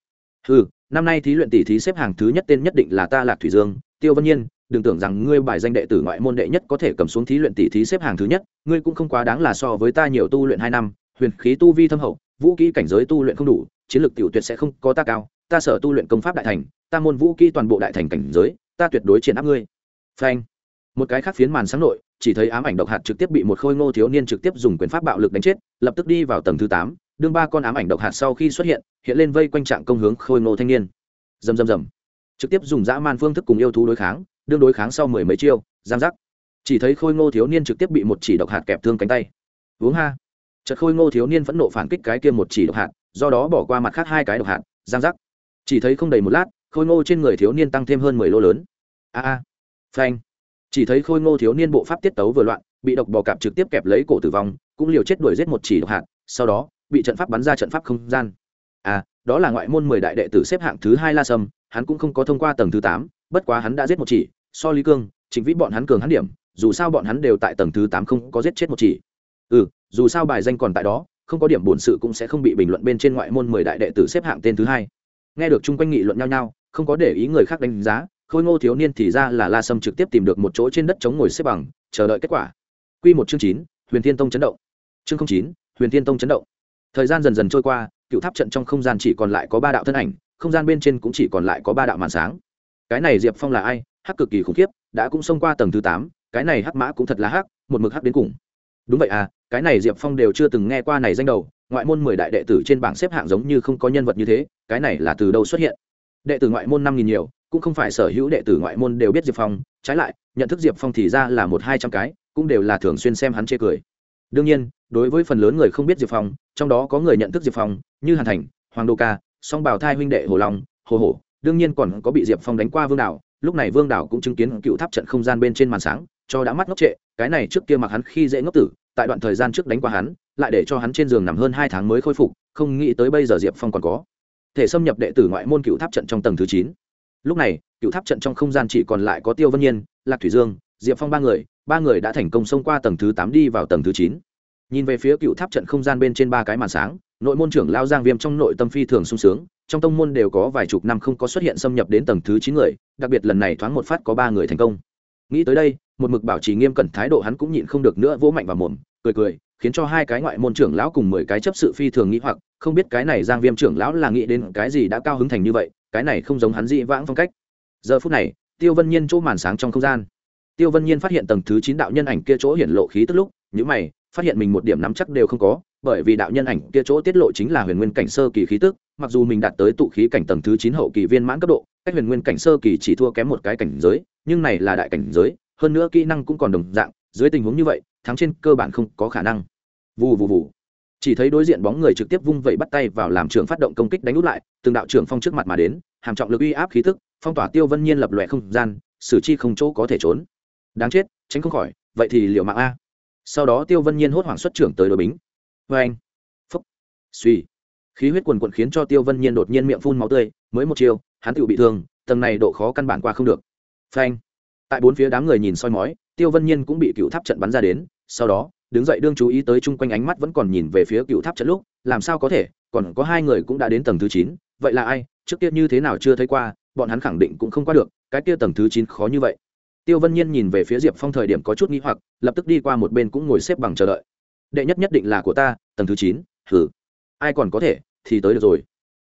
S1: Ừ năm nay thí luyện tỷ thí xếp hàng thứ nhất tên nhất định là ta lạc thủy dương, tiêu vân nhiên, đừng tưởng rằng ngươi bài danh đệ tử ngoại môn đệ nhất có thể cầm xuống thí luyện tỷ thí xếp hàng thứ nhất, ngươi cũng không quá đáng là so với ta nhiều tu luyện hai năm, huyền khí tu vi thâm hậu, vũ kỹ cảnh giới tu luyện không đủ, chiến lược tiểu tuyệt sẽ không có ta cao, ta sở tu luyện công pháp đại thành, ta môn vũ kỹ toàn bộ đại thành cảnh giới, ta tuyệt đối triển áp ngươi. Phanh. Một cái khác phiến màn sáng nội chỉ thấy ám ảnh độc hạt trực tiếp bị một khôi ngô thiếu niên trực tiếp dùng quyền pháp bạo lực đánh chết, lập tức đi vào tầng thứ tám, đương ba con ám ảnh độc hạt sau khi xuất hiện hiện lên vây quanh trạng công hướng khôi ngô thanh niên. Dầm dầm dầm trực tiếp dùng dã man phương thức cùng yêu thú đối kháng, đương đối kháng sau mười mấy chiêu, giang giác. Chỉ thấy khôi ngô thiếu niên trực tiếp bị một chỉ độc hạt kẹp thương cánh tay. Uống ha. Chợt khôi ngô thiếu niên phẫn nộ phản kích cái kia một chỉ độc hạt, do đó bỏ qua mặt khác hai cái độc hạt, giang giác. Chỉ thấy không đầy một lát, khôi ngô trên người thiếu niên tăng thêm hơn mười lô lớn. A a. Phanh chỉ thấy khôi ngô thiếu niên bộ pháp tiết tấu vừa loạn, bị độc bò cạp trực tiếp kẹp lấy cổ tử vong, cũng liều chết đuổi giết một chỉ độc hạt, sau đó, bị trận pháp bắn ra trận pháp không gian. À đó là ngoại môn mười đại đệ tử xếp hạng thứ hai la sâm, hắn cũng không có thông qua tầng thứ tám, bất quá hắn đã giết một chỉ, so lý cương chính vĩ bọn hắn cường hắn điểm, dù sao bọn hắn đều tại tầng thứ tám không có giết chết một chỉ. Ừ dù sao bài danh còn tại đó, không có điểm bổn sự cũng sẽ không bị bình luận bên trên ngoại môn mười đại đệ tử xếp hạng tên thứ hai. Nghe được chung quanh nghị luận nhau nhau, không có để ý người khác đánh giá khôi ngô thiếu niên thì ra là la sâm trực tiếp tìm được một chỗ trên đất chống ngồi xếp bằng, chờ đợi kết quả. Q một chương chín, huyền thiên tông chấn động. Chương chín, huyền thiên tông chấn động. Thời gian dần dần trôi qua, cựu tháp trận trong không gian chỉ còn lại có ba đạo thân ảnh, không gian bên trên cũng chỉ còn lại có ba đạo màn sáng. Cái này diệp phong là ai? Hắc cực kỳ khủng khiếp, đã cũng xông qua tầng thứ tám, cái này hắc mã cũng thật là hắc, một mực hắc đến cùng. Đúng vậy à cái này diệp phong đều chưa từng nghe qua này danh đầu, ngoại môn mười đại đệ tử trên bảng xếp hạng giống như không có nhân vật như thế, cái này là từ đâu xuất hiện? Đệ tử ngoại môn năm nghìn nhiều cũng không phải sở hữu đệ tử ngoại môn đều biết diệp phong, trái lại, nhận thức diệp phong thì ra là một hai trăm cái, cũng đều là thường xuyên xem hắn chê cười. Đương nhiên, đối với phần lớn người không biết diệp phong, trong đó có người nhận thức diệp phong, như hàn thành, hoàng đô ca, song bảo thai huynh đệ hồ long, hồ hổ, đương nhiên còn có bị diệp phong đánh qua vương đảo, lúc này vương đảo cũng chứng kiến cựu tháp trận không gian bên trên màn sáng, cho đã mắt ngốc trệ, cái này trước kia mặc hắn khi dễ ngốc tử, tại đoạn thời gian trước đánh qua hắn, lại để cho hắn trên giường nằm hơn hai tháng mới khôi phục, không nghĩ tới bây giờ diệp phong còn có thể xâm nhập đệ tử ngoại môn cựu tháp trận trong tầng thứ chín lúc này, cựu tháp trận trong không gian chỉ còn lại có tiêu vân nhiên, lạc thủy dương, diệp phong ba người ba người đã thành công xông qua tầng thứ tám đi vào tầng thứ chín. Nhìn về phía cựu tháp trận không gian bên trên ba cái màn sáng, nội môn trưởng lao giang viêm trong nội tâm phi thường sung sướng, trong tông môn đều có vài chục năm không có xuất hiện xâm nhập đến tầng thứ chín người, đặc biệt lần này thoáng một phát có ba người thành công. Nghĩ tới đây, một mực bảo trì nghiêm cẩn thái độ hắn cũng nhịn không được nữa vỗ mạnh vào mồm, cười cười, khiến cho hai cái ngoại môn trưởng lão cùng mười cái chấp sự phi thường nghĩ hoặc, không biết cái này giang viêm trưởng lão là nghĩ đến cái gì đã cao hứng thành như vậy cái này không giống hắn dị vãng phong cách. Giờ phút này, tiêu vân nhiên chỗ màn sáng trong không gian. Tiêu vân nhiên phát hiện tầng thứ chín đạo nhân ảnh kia chỗ hiển lộ khí tức lúc nhữ mày, phát hiện mình một điểm nắm chắc đều không có, bởi vì đạo nhân ảnh kia chỗ tiết lộ chính là huyền nguyên cảnh sơ kỳ khí tức, mặc dù mình đạt tới tụ khí cảnh tầng thứ chín hậu kỳ viên mãn cấp độ, cách huyền nguyên cảnh sơ kỳ chỉ thua kém một cái cảnh giới, nhưng này là đại cảnh giới, hơn nữa kỹ năng cũng còn đồng dạng, dưới tình huống như vậy, thắng trên cơ bản không có khả năng. Vù vù vù chỉ thấy đối diện bóng người trực tiếp vung vẩy bắt tay vào làm trường phát động công kích đánh út lại, từng đạo trưởng phong trước mặt mà đến, hàm trọng lực uy áp khí thức phong tỏa tiêu vân nhiên lập lòe không gian, xử chi không chỗ có thể trốn. Đáng chết, tránh không khỏi, vậy thì liệu mạng a. Sau đó tiêu vân nhiên hốt hoảng xuất trưởng tới đội bính. Vê anh. Phúc. Suy khí huyết quần quận khiến cho tiêu vân nhiên đột nhiên miệng phun máu tươi, mới một chiều, hắn tự bị thương, tầng này độ khó căn bản qua không được. Phanh. Tại bốn phía đám người nhìn soi mói, tiêu vân nhiên cũng bị cựu tháp trận bắn ra đến, sau đó đứng dậy đương chú ý tới chung quanh ánh mắt vẫn còn nhìn về phía cựu tháp trận lúc, làm sao có thể, còn có hai người cũng đã đến tầng thứ chín, vậy là ai, trước kia như thế nào chưa thấy qua, bọn hắn khẳng định cũng không qua được, cái kia tầng thứ chín khó như vậy. Tiêu vân nhiên nhìn về phía diệp phong thời điểm có chút n g h i hoặc, lập tức đi qua một bên cũng ngồi xếp bằng chờ đợi. Đệ nhất nhất định là của ta, tầng thứ chín hử ai còn có thể, thì tới được rồi.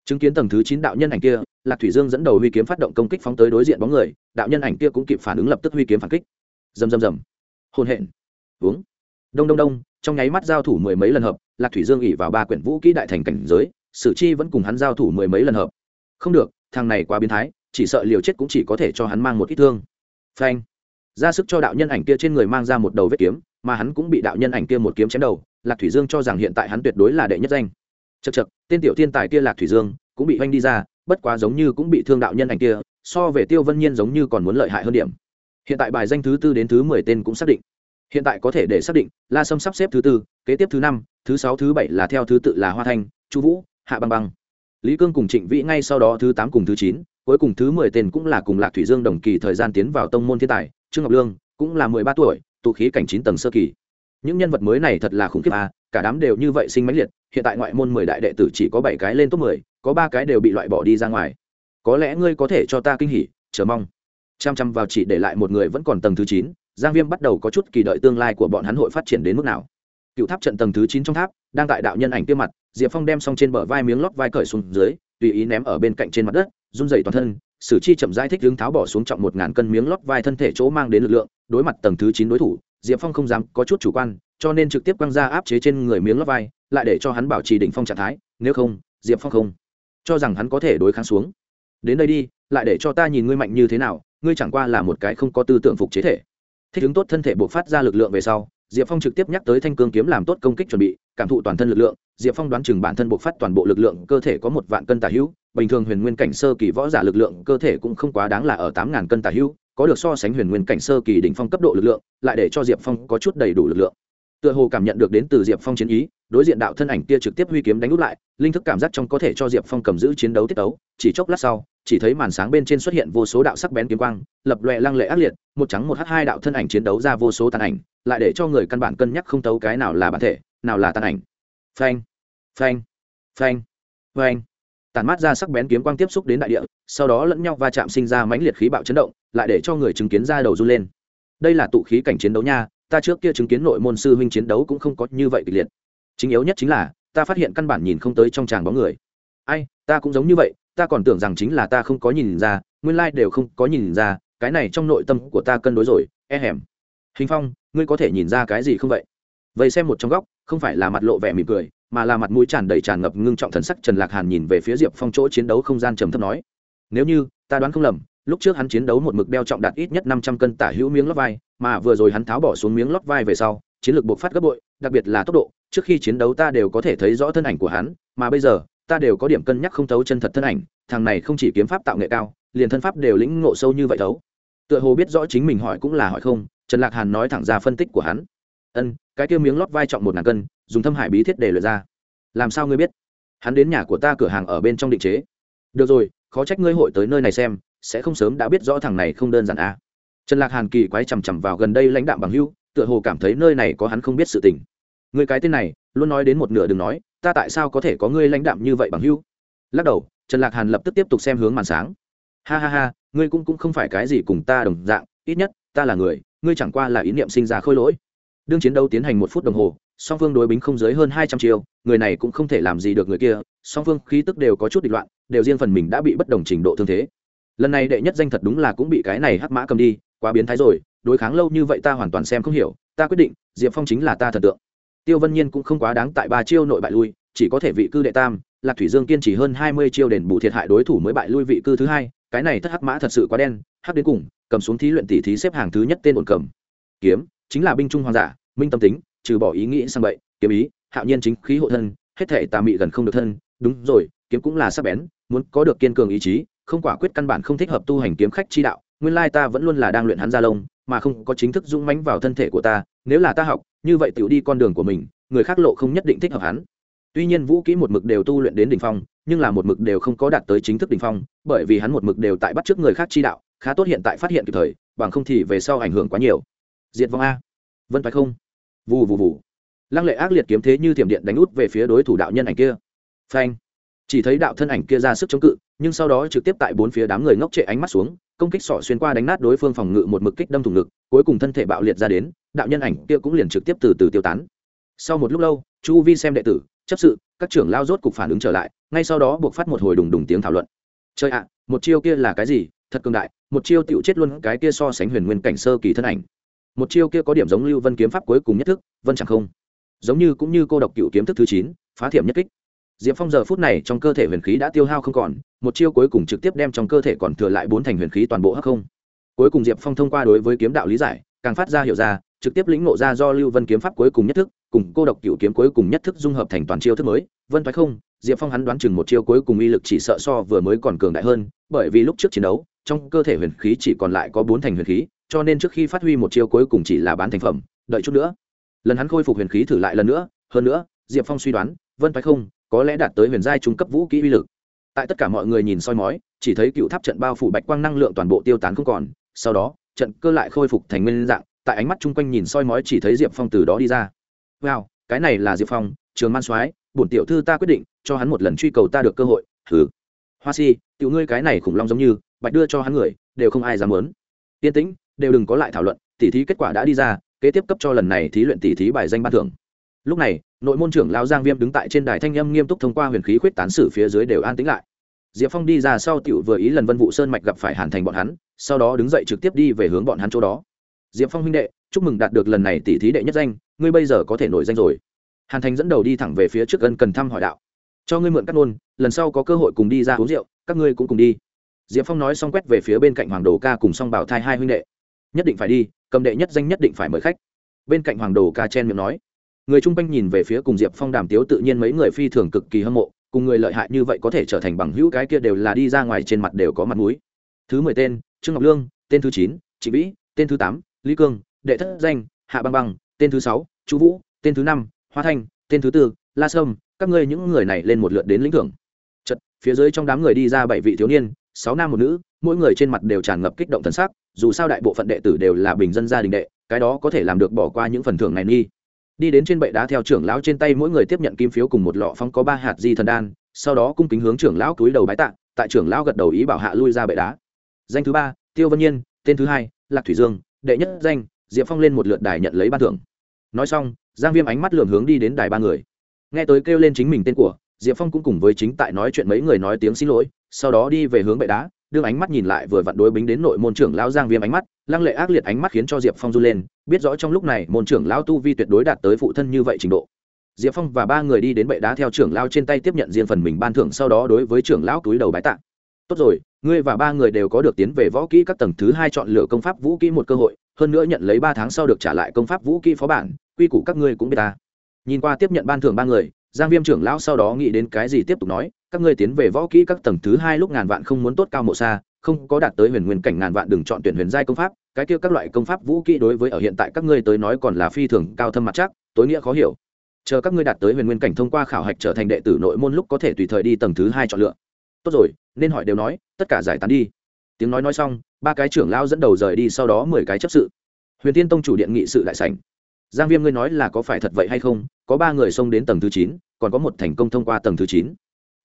S1: Chứng kiến tầng thứ chín đạo nhân ảnh kia, lạc thủy dương dẫn đầu huy kiếm phát động công kích phóng tới đối diện bóng người, đạo nhân ảnh kia cũng kịp phản ứng lập tức huy kiếm phản kích. Dầm dầm dầm hôn hẹn uống đông đông đông, trong nháy mắt giao thủ mười mấy lần hợp, lạc thủy dương ỉ vào ba quyển vũ kỹ đại thành cảnh giới, sử chi vẫn cùng hắn giao thủ mười mấy lần hợp. Không được, thằng này quá biến thái, chỉ sợ liều chết cũng chỉ có thể cho hắn mang một ít thương. Phanh. Ra sức cho đạo nhân ảnh kia trên người mang ra một đầu vết kiếm, mà hắn cũng bị đạo nhân ảnh kia một kiếm chém đầu, lạc thủy dương cho rằng hiện tại hắn tuyệt đối là đệ nhất danh. Chật chật tên tiểu thiên tài kia lạc thủy dương cũng bị oanh đi ra, bất quá giống như cũng bị thương đạo nhân ảnh kia, so về tiêu vân nhiên giống như còn muốn lợi hại hơn điểm. Hiện tại bài danh thứ tư đến thứ mười tên cũng xác định hiện tại có thể để xác định, la sâm sắp xếp thứ tư, kế tiếp thứ năm, thứ sáu, thứ bảy là theo thứ tự là hoa thanh, chu vũ, hạ băng băng. Lý cương cùng trịnh vĩ ngay sau đó thứ tám cùng thứ chín, cuối cùng thứ mười tên cũng là cùng lạc thủy dương đồng kỳ thời gian tiến vào tông môn thiên tài, trương ngọc lương cũng là mười ba tuổi, tụ khí cảnh chín tầng sơ kỳ. Những nhân vật mới này thật là khủng khiếp à cả đám đều như vậy sinh mãnh liệt, hiện tại ngoại môn mười đại đệ tử chỉ có bảy cái lên top mười, có ba cái đều bị loại bỏ đi ra ngoài. Có lẽ ngươi có thể cho ta kinh hỉ, chờ mong. Chăm chăm vào chỉ để lại một người vẫn còn tầng thứ chín giang viêm bắt đầu có chút kỳ đợi tương lai của bọn hắn hội phát triển đến mức nào. Cựu tháp trận tầng thứ chín trong tháp, đang tại đạo nhân ảnh kia mặt, diệp phong đem xong trên bờ vai miếng lót vai cởi xuống dưới, tùy ý ném ở bên cạnh trên mặt đất, run dày toàn thân, sử chi chậm giải thích hướng tháo bỏ xuống trọng một ngàn cân miếng lót vai thân thể chỗ mang đến lực lượng, đối mặt tầng thứ chín đối thủ, diệp phong không dám có chút chủ quan, cho nên trực tiếp quăng ra áp chế trên người miếng lót vai, lại để cho hắn bảo trì đỉnh phong trạng thái, nếu không, diệp phong không cho rằng hắn có thể đối kháng xuống. Đến đây đi, lại để cho ta nhìn ngươi mạnh như thế nào, ngươi chẳng qua là một cái không có tư tưởng phục chế thể thích ứng tốt thân thể buộc phát ra lực lượng về sau, diệp phong trực tiếp nhắc tới thanh cương kiếm làm tốt công kích chuẩn bị, cảm thụ toàn thân lực lượng, diệp phong đoán chừng bản thân buộc phát toàn bộ lực lượng cơ thể có một vạn cân tả hữu, bình thường huyền nguyên cảnh sơ kỳ võ giả lực lượng cơ thể cũng không quá đáng là ở tám ngàn cân tả hữu, có được so sánh huyền nguyên cảnh sơ kỳ đỉnh phong cấp độ lực lượng, lại để cho diệp phong có chút đầy đủ lực lượng. Tựa hồ cảm nhận được đến từ diệp phong chiến ý, đối diện đạo thân ảnh kia trực tiếp huy kiếm đánh úp lại, linh thức cảm giác trong có thể cho diệp phong cầm giữ chiến đấu tiết tấu, chỉ chốc lát sau chỉ thấy màn sáng bên trên xuất hiện vô số đạo sắc bén kiếm quang, lập loè lăng lệ ác liệt, một trắng một h hai đạo thân ảnh chiến đấu ra vô số tàn ảnh, lại để cho người căn bản cân nhắc không tấu cái nào là bản thể, nào là tàn ảnh. Phanh phanh phanh phanh. Tàn mát ra sắc bén kiếm quang tiếp xúc đến đại địa, sau đó lẫn nhau va chạm sinh ra mãnh liệt khí bạo chấn động, lại để cho người chứng kiến ra đầu run lên. Đây là tụ khí cảnh chiến đấu nha, ta trước kia chứng kiến nội môn sư huynh chiến đấu cũng không có như vậy kịch liệt. Chính yếu nhất chính là, ta phát hiện căn bản nhìn không tới trong tràng bóng người. Ai, ta cũng giống như vậy ta còn tưởng rằng chính là ta không có nhìn ra, nguyên lai、like、đều không có nhìn ra, cái này trong nội tâm của ta cân đối rồi e hẻm hình phong, ngươi có thể nhìn ra cái gì không vậy? Vậy xem một trong góc, không phải là mặt lộ vẻ mỉm cười, mà là mặt mũi tràn đầy tràn ngập ngưng trọng thần sắc trần lạc hàn nhìn về phía diệp phong chỗ chiến đấu không gian trầm thấp nói, nếu như ta đoán không lầm, lúc trước hắn chiến đấu một mực đeo trọng đạt ít nhất năm trăm cân tả hữu miếng lót vai, mà vừa rồi hắn tháo bỏ xuống miếng lót vai về sau, chiến lược bộc phát gấp bội, đặc biệt là tốc độ, trước khi chiến đấu ta đều có thể thấy rõ thân ảnh của hắn, mà bây giờ ta đều có điểm cân nhắc không thấu chân thật thân ảnh, thằng này không chỉ kiếm pháp tạo nghệ cao, liền thân pháp đều lĩnh ngộ sâu như vậy thấu. Tựa hồ biết rõ chính mình hỏi cũng là hỏi không, trần lạc hàn nói thẳng ra phân tích của hắn. Ân, cái kia miếng lót vai trọng một ngàn cân, dùng thâm hải bí thiết để lượt ra. Làm sao ngươi biết? Hắn đến nhà của ta cửa hàng ở bên trong định chế. Được rồi, khó trách ngươi hội tới nơi này xem, sẽ không sớm đã biết rõ thằng này không đơn giản à. trần lạc hàn kỳ quái chằm chằm vào gần đây lãnh đạm bằng hưu, tựa hồ cảm thấy nơi này có hắn không biết sự tình. Người cái tên này, luôn nói đến một nửa đừng nói ta tại sao có thể có ngươi lãnh đạm như vậy bằng hưu lắc đầu, trần lạc hàn lập tức tiếp tục xem hướng màn sáng. Ha ha ha, ngươi cũng cũng không phải cái gì cùng ta đồng dạng, ít nhất, ta là người, ngươi chẳng qua là ý niệm sinh ra khôi lỗi. Đương chiến đấu tiến hành một phút đồng hồ, song phương đối bính không dưới hơn hai trăm chiêu, người này cũng không thể làm gì được người kia, song phương khí tức đều có chút địch loạn, đều riêng phần mình đã bị bất đồng trình độ thương thế. Lần này đệ nhất danh thật đúng là cũng bị cái này hắc mã cầm đi, quá biến thái rồi, đối kháng lâu như vậy ta hoàn toàn xem không hiểu, ta quyết định, diệp phong chính là ta thần tượng tiêu vân nhiên cũng không quá đáng tại ba chiêu nội bại lui, chỉ có thể vị cư đệ tam, lạc thủy dương kiên trì hơn hai mươi chiêu đền bù thiệt hại đối thủ mới bại lui vị cư thứ hai, cái này thất hắc mã thật sự quá đen, hắc đến cùng, cầm xuống thí luyện tỷ thí xếp hàng thứ nhất tên ổn cầm. Kiếm, chính là binh trung hoàng giả, minh tâm tính, trừ bỏ ý nghĩ sang bậy, kiếm ý, hạo nhiên chính khí hộ thân, hết thể tà mị gần không được thân, đúng rồi, kiếm cũng là sắc bén, muốn có được kiên cường ý chí, không quả quyết căn bản không thích hợp tu hành kiếm khách chi đạo nguyên lai ta vẫn luôn là đang luyện hắn gia lông, mà không có chính thức dũng mánh vào thân thể của ta, nếu là ta học, như vậy tự đi con đường của mình, người khác lộ không nhất định thích hợp hắn. Tuy nhiên vũ kỹ một mực đều tu luyện đến đỉnh phong, nhưng là một mực đều không có đạt tới chính thức đỉnh phong, bởi vì hắn một mực đều tại bắt trước người khác chi đạo, khá tốt hiện tại phát hiện kịp thời, bằng không thì về sau ảnh hưởng quá nhiều. Diệt vong a. Vân phải không? Vù vù vù. Lăng lệ ác liệt kiếm thế như thiểm điện đánh út về phía đối thủ đạo nhân ảnh kia. Phanh. Chỉ thấy đạo thân ảnh kia ra sức chống cự, nhưng sau đó trực tiếp tại bốn phía đám người ngốc trệ ánh mắt xuống công kích sỏ xuyên qua đánh nát đối phương phòng ngự một mực kích đâm thủng ngực, cuối cùng thân thể bạo liệt ra đến, đạo nhân ảnh kia cũng liền trực tiếp từ từ tiêu tán. Sau một lúc lâu, chu vi xem đệ tử, chấp sự, các trưởng lao rốt cục phản ứng trở lại, ngay sau đó buộc phát một hồi đùng đùng tiếng thảo luận. Chơi ạ, một chiêu kia là cái gì? Thật cường đại, một chiêu tựu chết luôn cái kia so sánh huyền nguyên cảnh sơ kỳ thân ảnh. Một chiêu kia có điểm giống lưu vân kiếm pháp cuối cùng nhất thức vân chẳng không. Giống như cũng như cô độc cựu kiếm thức thứ chín, phá thiểm nhất kích diệp phong giờ phút này trong cơ thể huyền khí đã tiêu hao không còn, một chiêu cuối cùng trực tiếp đem trong cơ thể còn thừa lại bốn thành huyền khí toàn bộ hắc không. Cuối cùng diệp phong thông qua đối với kiếm đạo lý giải, càng phát ra hiểu ra, trực tiếp lĩnh ngộ ra do lưu vân kiếm pháp cuối cùng nhất thức, cùng cô độc cửu kiếm cuối cùng nhất thức dung hợp thành toàn chiêu thức mới, vân thoái không, diệp phong hắn đoán chừng một chiêu cuối cùng uy lực chỉ sợ so vừa mới còn cường đại hơn, bởi vì lúc trước chiến đấu, trong cơ thể huyền khí chỉ còn lại có bốn thành huyền khí, cho nên trước khi phát huy một chiêu cuối cùng chỉ là bán thành phẩm, đợi chút nữa. Lần hắn khôi phục huyền khí thử lại lần nữa, hơn nữa, diệp phong suy đoán, vân thoái không có lẽ đạt tới huyền giai trung cấp vũ kỹ uy lực. Tại tất cả mọi người nhìn soi mói, chỉ thấy cựu tháp trận bao phủ bạch quang năng lượng toàn bộ tiêu tán không còn, sau đó, trận cơ lại khôi phục thành nguyên dạng, tại ánh mắt chung quanh nhìn soi mói chỉ thấy diệp phong từ đó đi ra. Wow, cái này là diệp phong, trường man soái, bổn tiểu thư ta quyết định cho hắn một lần truy cầu ta được cơ hội. Thử hoa si, tiểu ngươi cái này khủng long giống như, bạch đưa cho hắn người, đều không ai dám muốn. Yên tĩnh, đều đừng có lại thảo luận, tỉ thí kết quả đã đi ra, kế tiếp cấp cho lần này thí luyện tỉ thí bài danh ban thưởng lúc này, nội môn trưởng lao giang viêm đứng tại trên đài thanh âm nghiêm túc thông qua huyền khí khuyết tán sử phía dưới đều an tĩnh lại. Diệp phong đi ra sau tiểu vừa ý lần vân vụ sơn mạch gặp phải hàn thành bọn hắn, sau đó đứng dậy trực tiếp đi về hướng bọn hắn chỗ đó. Diệp phong huynh đệ, chúc mừng đạt được lần này tỷ thí đệ nhất danh, ngươi bây giờ có thể nổi danh rồi. Hàn thành dẫn đầu đi thẳng về phía trước gần cần thăm hỏi đạo. Cho ngươi mượn cắt nôn lần sau có cơ hội cùng đi ra uống rượu, các ngươi cũng cùng đi. Diệp phong nói xong quét về phía bên cạnh hoàng đồ ca cùng song bảo thai hai huynh đệ. Nhất định phải đi, cầm đệ nhất danh nhất định phải mời khách. Bên cạnh hoàng đồ ca chen miệng nói người chung quanh nhìn về phía cùng diệp phong đàm tiếu tự nhiên mấy người phi thường cực kỳ hâm mộ, cùng người lợi hại như vậy có thể trở thành bằng hữu cái kia đều là đi ra ngoài trên mặt đều có mặt mũi. Thứ mười tên, trương ngọc lương, tên thứ chín chị vĩ, tên thứ tám, lý cương, đệ thất danh, hạ băng băng, tên thứ sáu chú vũ, tên thứ năm, hoa thanh, tên thứ tư, la sâm, các ngươi những người này lên một lượt đến lĩnh thưởng. Chật phía dưới trong đám người đi ra bảy vị thiếu niên, sáu nam một nữ, mỗi người trên mặt đều tràn ngập kích động thần sắc, dù sao đại bộ phận đệ tử đều là bình dân gia đình đệ, cái đó có thể làm được bỏ qua những phần thưởng này nghi đi đến trên bệ đá theo trưởng lão trên tay mỗi người tiếp nhận kim phiếu cùng một lọ phong có ba hạt di thần đan, sau đó cung kính hướng trưởng lão túi đầu bái tạ, tại trưởng lão gật đầu ý bảo hạ lui ra bệ đá. Danh thứ ba, tiêu vân nhiên, tên thứ hai, lạc thủy dương, đệ nhất danh, diệp phong lên một lượt đài nhận lấy ban thưởng. Nói xong, giang viêm ánh mắt lường hướng đi đến đài ba người. Nghe tới kêu lên chính mình tên của, diệp phong cũng cùng với chính tại nói chuyện mấy người nói tiếng xin lỗi, sau đó đi về hướng bệ đá đương ánh mắt nhìn lại vừa vặn đối bính đến nội môn trưởng lão giang viêm ánh mắt, lăng lệ ác liệt ánh mắt khiến cho diệp phong run lên, biết rõ trong lúc này môn trưởng lão tu vi tuyệt đối đạt tới phụ thân như vậy trình độ. Diệp phong và ba người đi đến bệ đá theo trưởng lão trên tay tiếp nhận riêng phần mình ban thưởng, sau đó đối với trưởng lão túi đầu bái tạ. Tốt rồi, ngươi và ba người đều có được tiến về võ kỹ các tầng thứ hai chọn lựa công pháp vũ kỹ một cơ hội, hơn nữa nhận lấy ba tháng sau được trả lại công pháp vũ kỹ phó bản, quy củ các ngươi cũng biết ta. Nhìn qua tiếp nhận ban thưởng ba người giang viêm trưởng lão sau đó nghĩ đến cái gì tiếp tục nói, các ngươi tiến về võ kỹ các tầng thứ hai lúc ngàn vạn không muốn tốt cao mộ xa, không có đạt tới huyền nguyên cảnh ngàn vạn đừng chọn tuyển huyền giai công pháp, cái kia các loại công pháp vũ kỹ đối với ở hiện tại các ngươi tới nói còn là phi thường cao thâm mặt chắc, tối nghĩa khó hiểu. Chờ các ngươi đạt tới huyền nguyên cảnh thông qua khảo hạch trở thành đệ tử nội môn lúc có thể tùy thời đi tầng thứ hai chọn lựa. Tốt rồi, nên hỏi đều nói, tất cả giải tán đi. Tiếng nói nói xong, ba cái trưởng lao dẫn đầu rời đi, sau đó mười cái chấp sự. Huyền tiên tông chủ điện nghị sự đại sảnh. Giang viêm ngươi nói là có phải thật vậy hay không? Có ba người xông đến tầng thứ chín, còn có một thành công thông qua tầng thứ chín.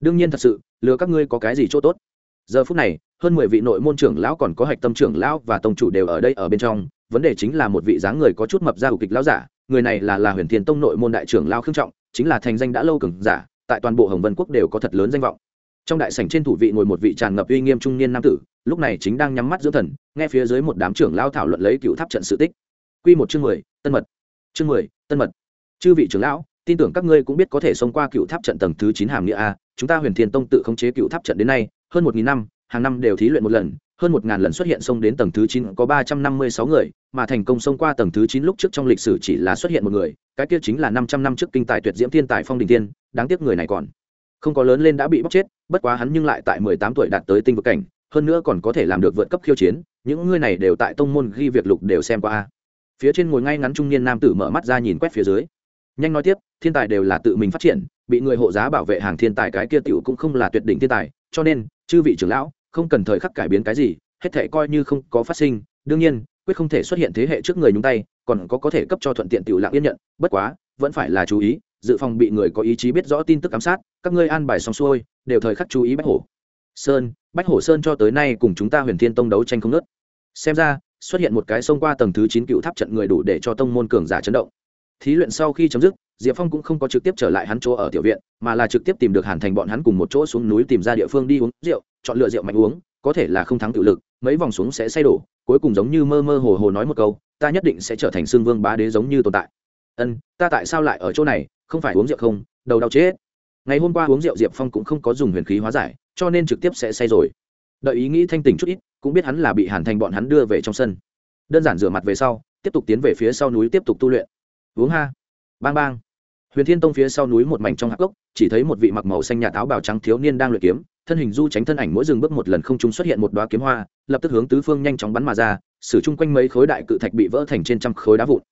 S1: Đương nhiên thật sự, lừa các ngươi có cái gì chỗ tốt? Giờ phút này, hơn mười vị nội môn trưởng lão còn có hạch tâm trưởng lão và tông chủ đều ở đây ở bên trong. Vấn đề chính là một vị dáng người có chút mập ra ủ kịch lão giả, người này là là huyền thiên tông nội môn đại trưởng lão khương trọng, chính là thành danh đã lâu cường giả, tại toàn bộ hồng vân quốc đều có thật lớn danh vọng. Trong đại sảnh trên thủ vị ngồi một vị tràn ngập uy nghiêm trung niên nam tử, lúc này chính đang nhắm mắt dưỡng thần, nghe phía dưới một đám trưởng lao thảo luận lấy cựu tháp trận sự tích. Quy một chương mười, tân mật. Chương mười, tân mật chư vị trưởng lão, tin tưởng các ngươi cũng biết có thể xông qua cựu tháp trận tầng thứ chín hàm nghĩa a, chúng ta huyền thiên tông tự khống chế cựu tháp trận đến nay, hơn một nghìn năm, hàng năm đều thí luyện một lần, hơn một ngàn lần xuất hiện xông đến tầng thứ chín, có ba trăm năm mươi sáu người, mà thành công xông qua tầng thứ chín lúc trước trong lịch sử chỉ là xuất hiện một người, cái kia chính là năm trăm năm trước kinh tài tuyệt diễm thiên tài phong đình tiên đáng tiếc người này còn không có lớn lên đã bị bóc chết, bất quá hắn nhưng lại tại mười tám tuổi đạt tới tinh vực cảnh, hơn nữa còn có thể làm được vượt cấp khiêu chiến, những ngươi này đều tại tông môn ghi việc lục đều xem qua a. Phía trên ngồi ngay ngắn trung niên nam tử mở mắt ra nhìn quét phía dưới nhanh nói tiếp, thiên tài đều là tự mình phát triển, bị người hộ giá bảo vệ hàng thiên tài cái kia tiểu cũng không là tuyệt đỉnh thiên tài, cho nên, chư vị trưởng lão, không cần thời khắc cải biến cái gì, hết thể coi như không có phát sinh, đương nhiên, quyết không thể xuất hiện thế hệ trước người nhúng tay, còn có có thể cấp cho thuận tiện tiểu lặng yên nhận, bất quá, vẫn phải là chú ý, dự phòng bị người có ý chí biết rõ tin tức ám sát, các ngươi an bài xong xuôi, đều thời khắc chú ý bách hổ. Sơn, bách hổ sơn cho tới nay cùng chúng ta huyền thiên tông đấu tranh không nớt xem ra, xuất hiện một cái xông qua tầng thứ chín cựu tháp trận người đủ để cho tông môn cường giả chấn động thí luyện sau khi chấm dứt, diệp phong cũng không có trực tiếp trở lại hắn chỗ ở tiểu viện, mà là trực tiếp tìm được hàn thành bọn hắn cùng một chỗ xuống núi tìm ra địa phương đi uống rượu, chọn lựa rượu mạnh uống, có thể là không thắng tự lực, mấy vòng xuống sẽ say đổ, cuối cùng giống như mơ mơ hồ hồ nói một câu, ta nhất định sẽ trở thành xương vương bá đế giống như tồn tại. Ân, ta tại sao lại ở chỗ này, không phải uống rượu không? Đầu đau chết. Ngày hôm qua uống rượu diệp phong cũng không có dùng huyền khí hóa giải, cho nên trực tiếp sẽ say rồi. Đợi ý nghĩ thanh tỉnh chút ít, cũng biết hắn là bị hàn thành bọn hắn đưa về trong sân. Đơn giản rửa mặt về sau, tiếp tục tiến về phía sau núi tiếp tục tu luyện uống ha. Bang bang. Huyền thiên tông phía sau núi một mảnh trong hạc gốc chỉ thấy một vị mặc màu xanh nhà táo bào trắng thiếu niên đang luyện kiếm, thân hình du tránh thân ảnh mỗi dừng bước một lần không trung xuất hiện một đoá kiếm hoa, lập tức hướng tứ phương nhanh chóng bắn mà ra, sử chung quanh mấy khối đại cự thạch bị vỡ thành trên trăm khối đá vụn.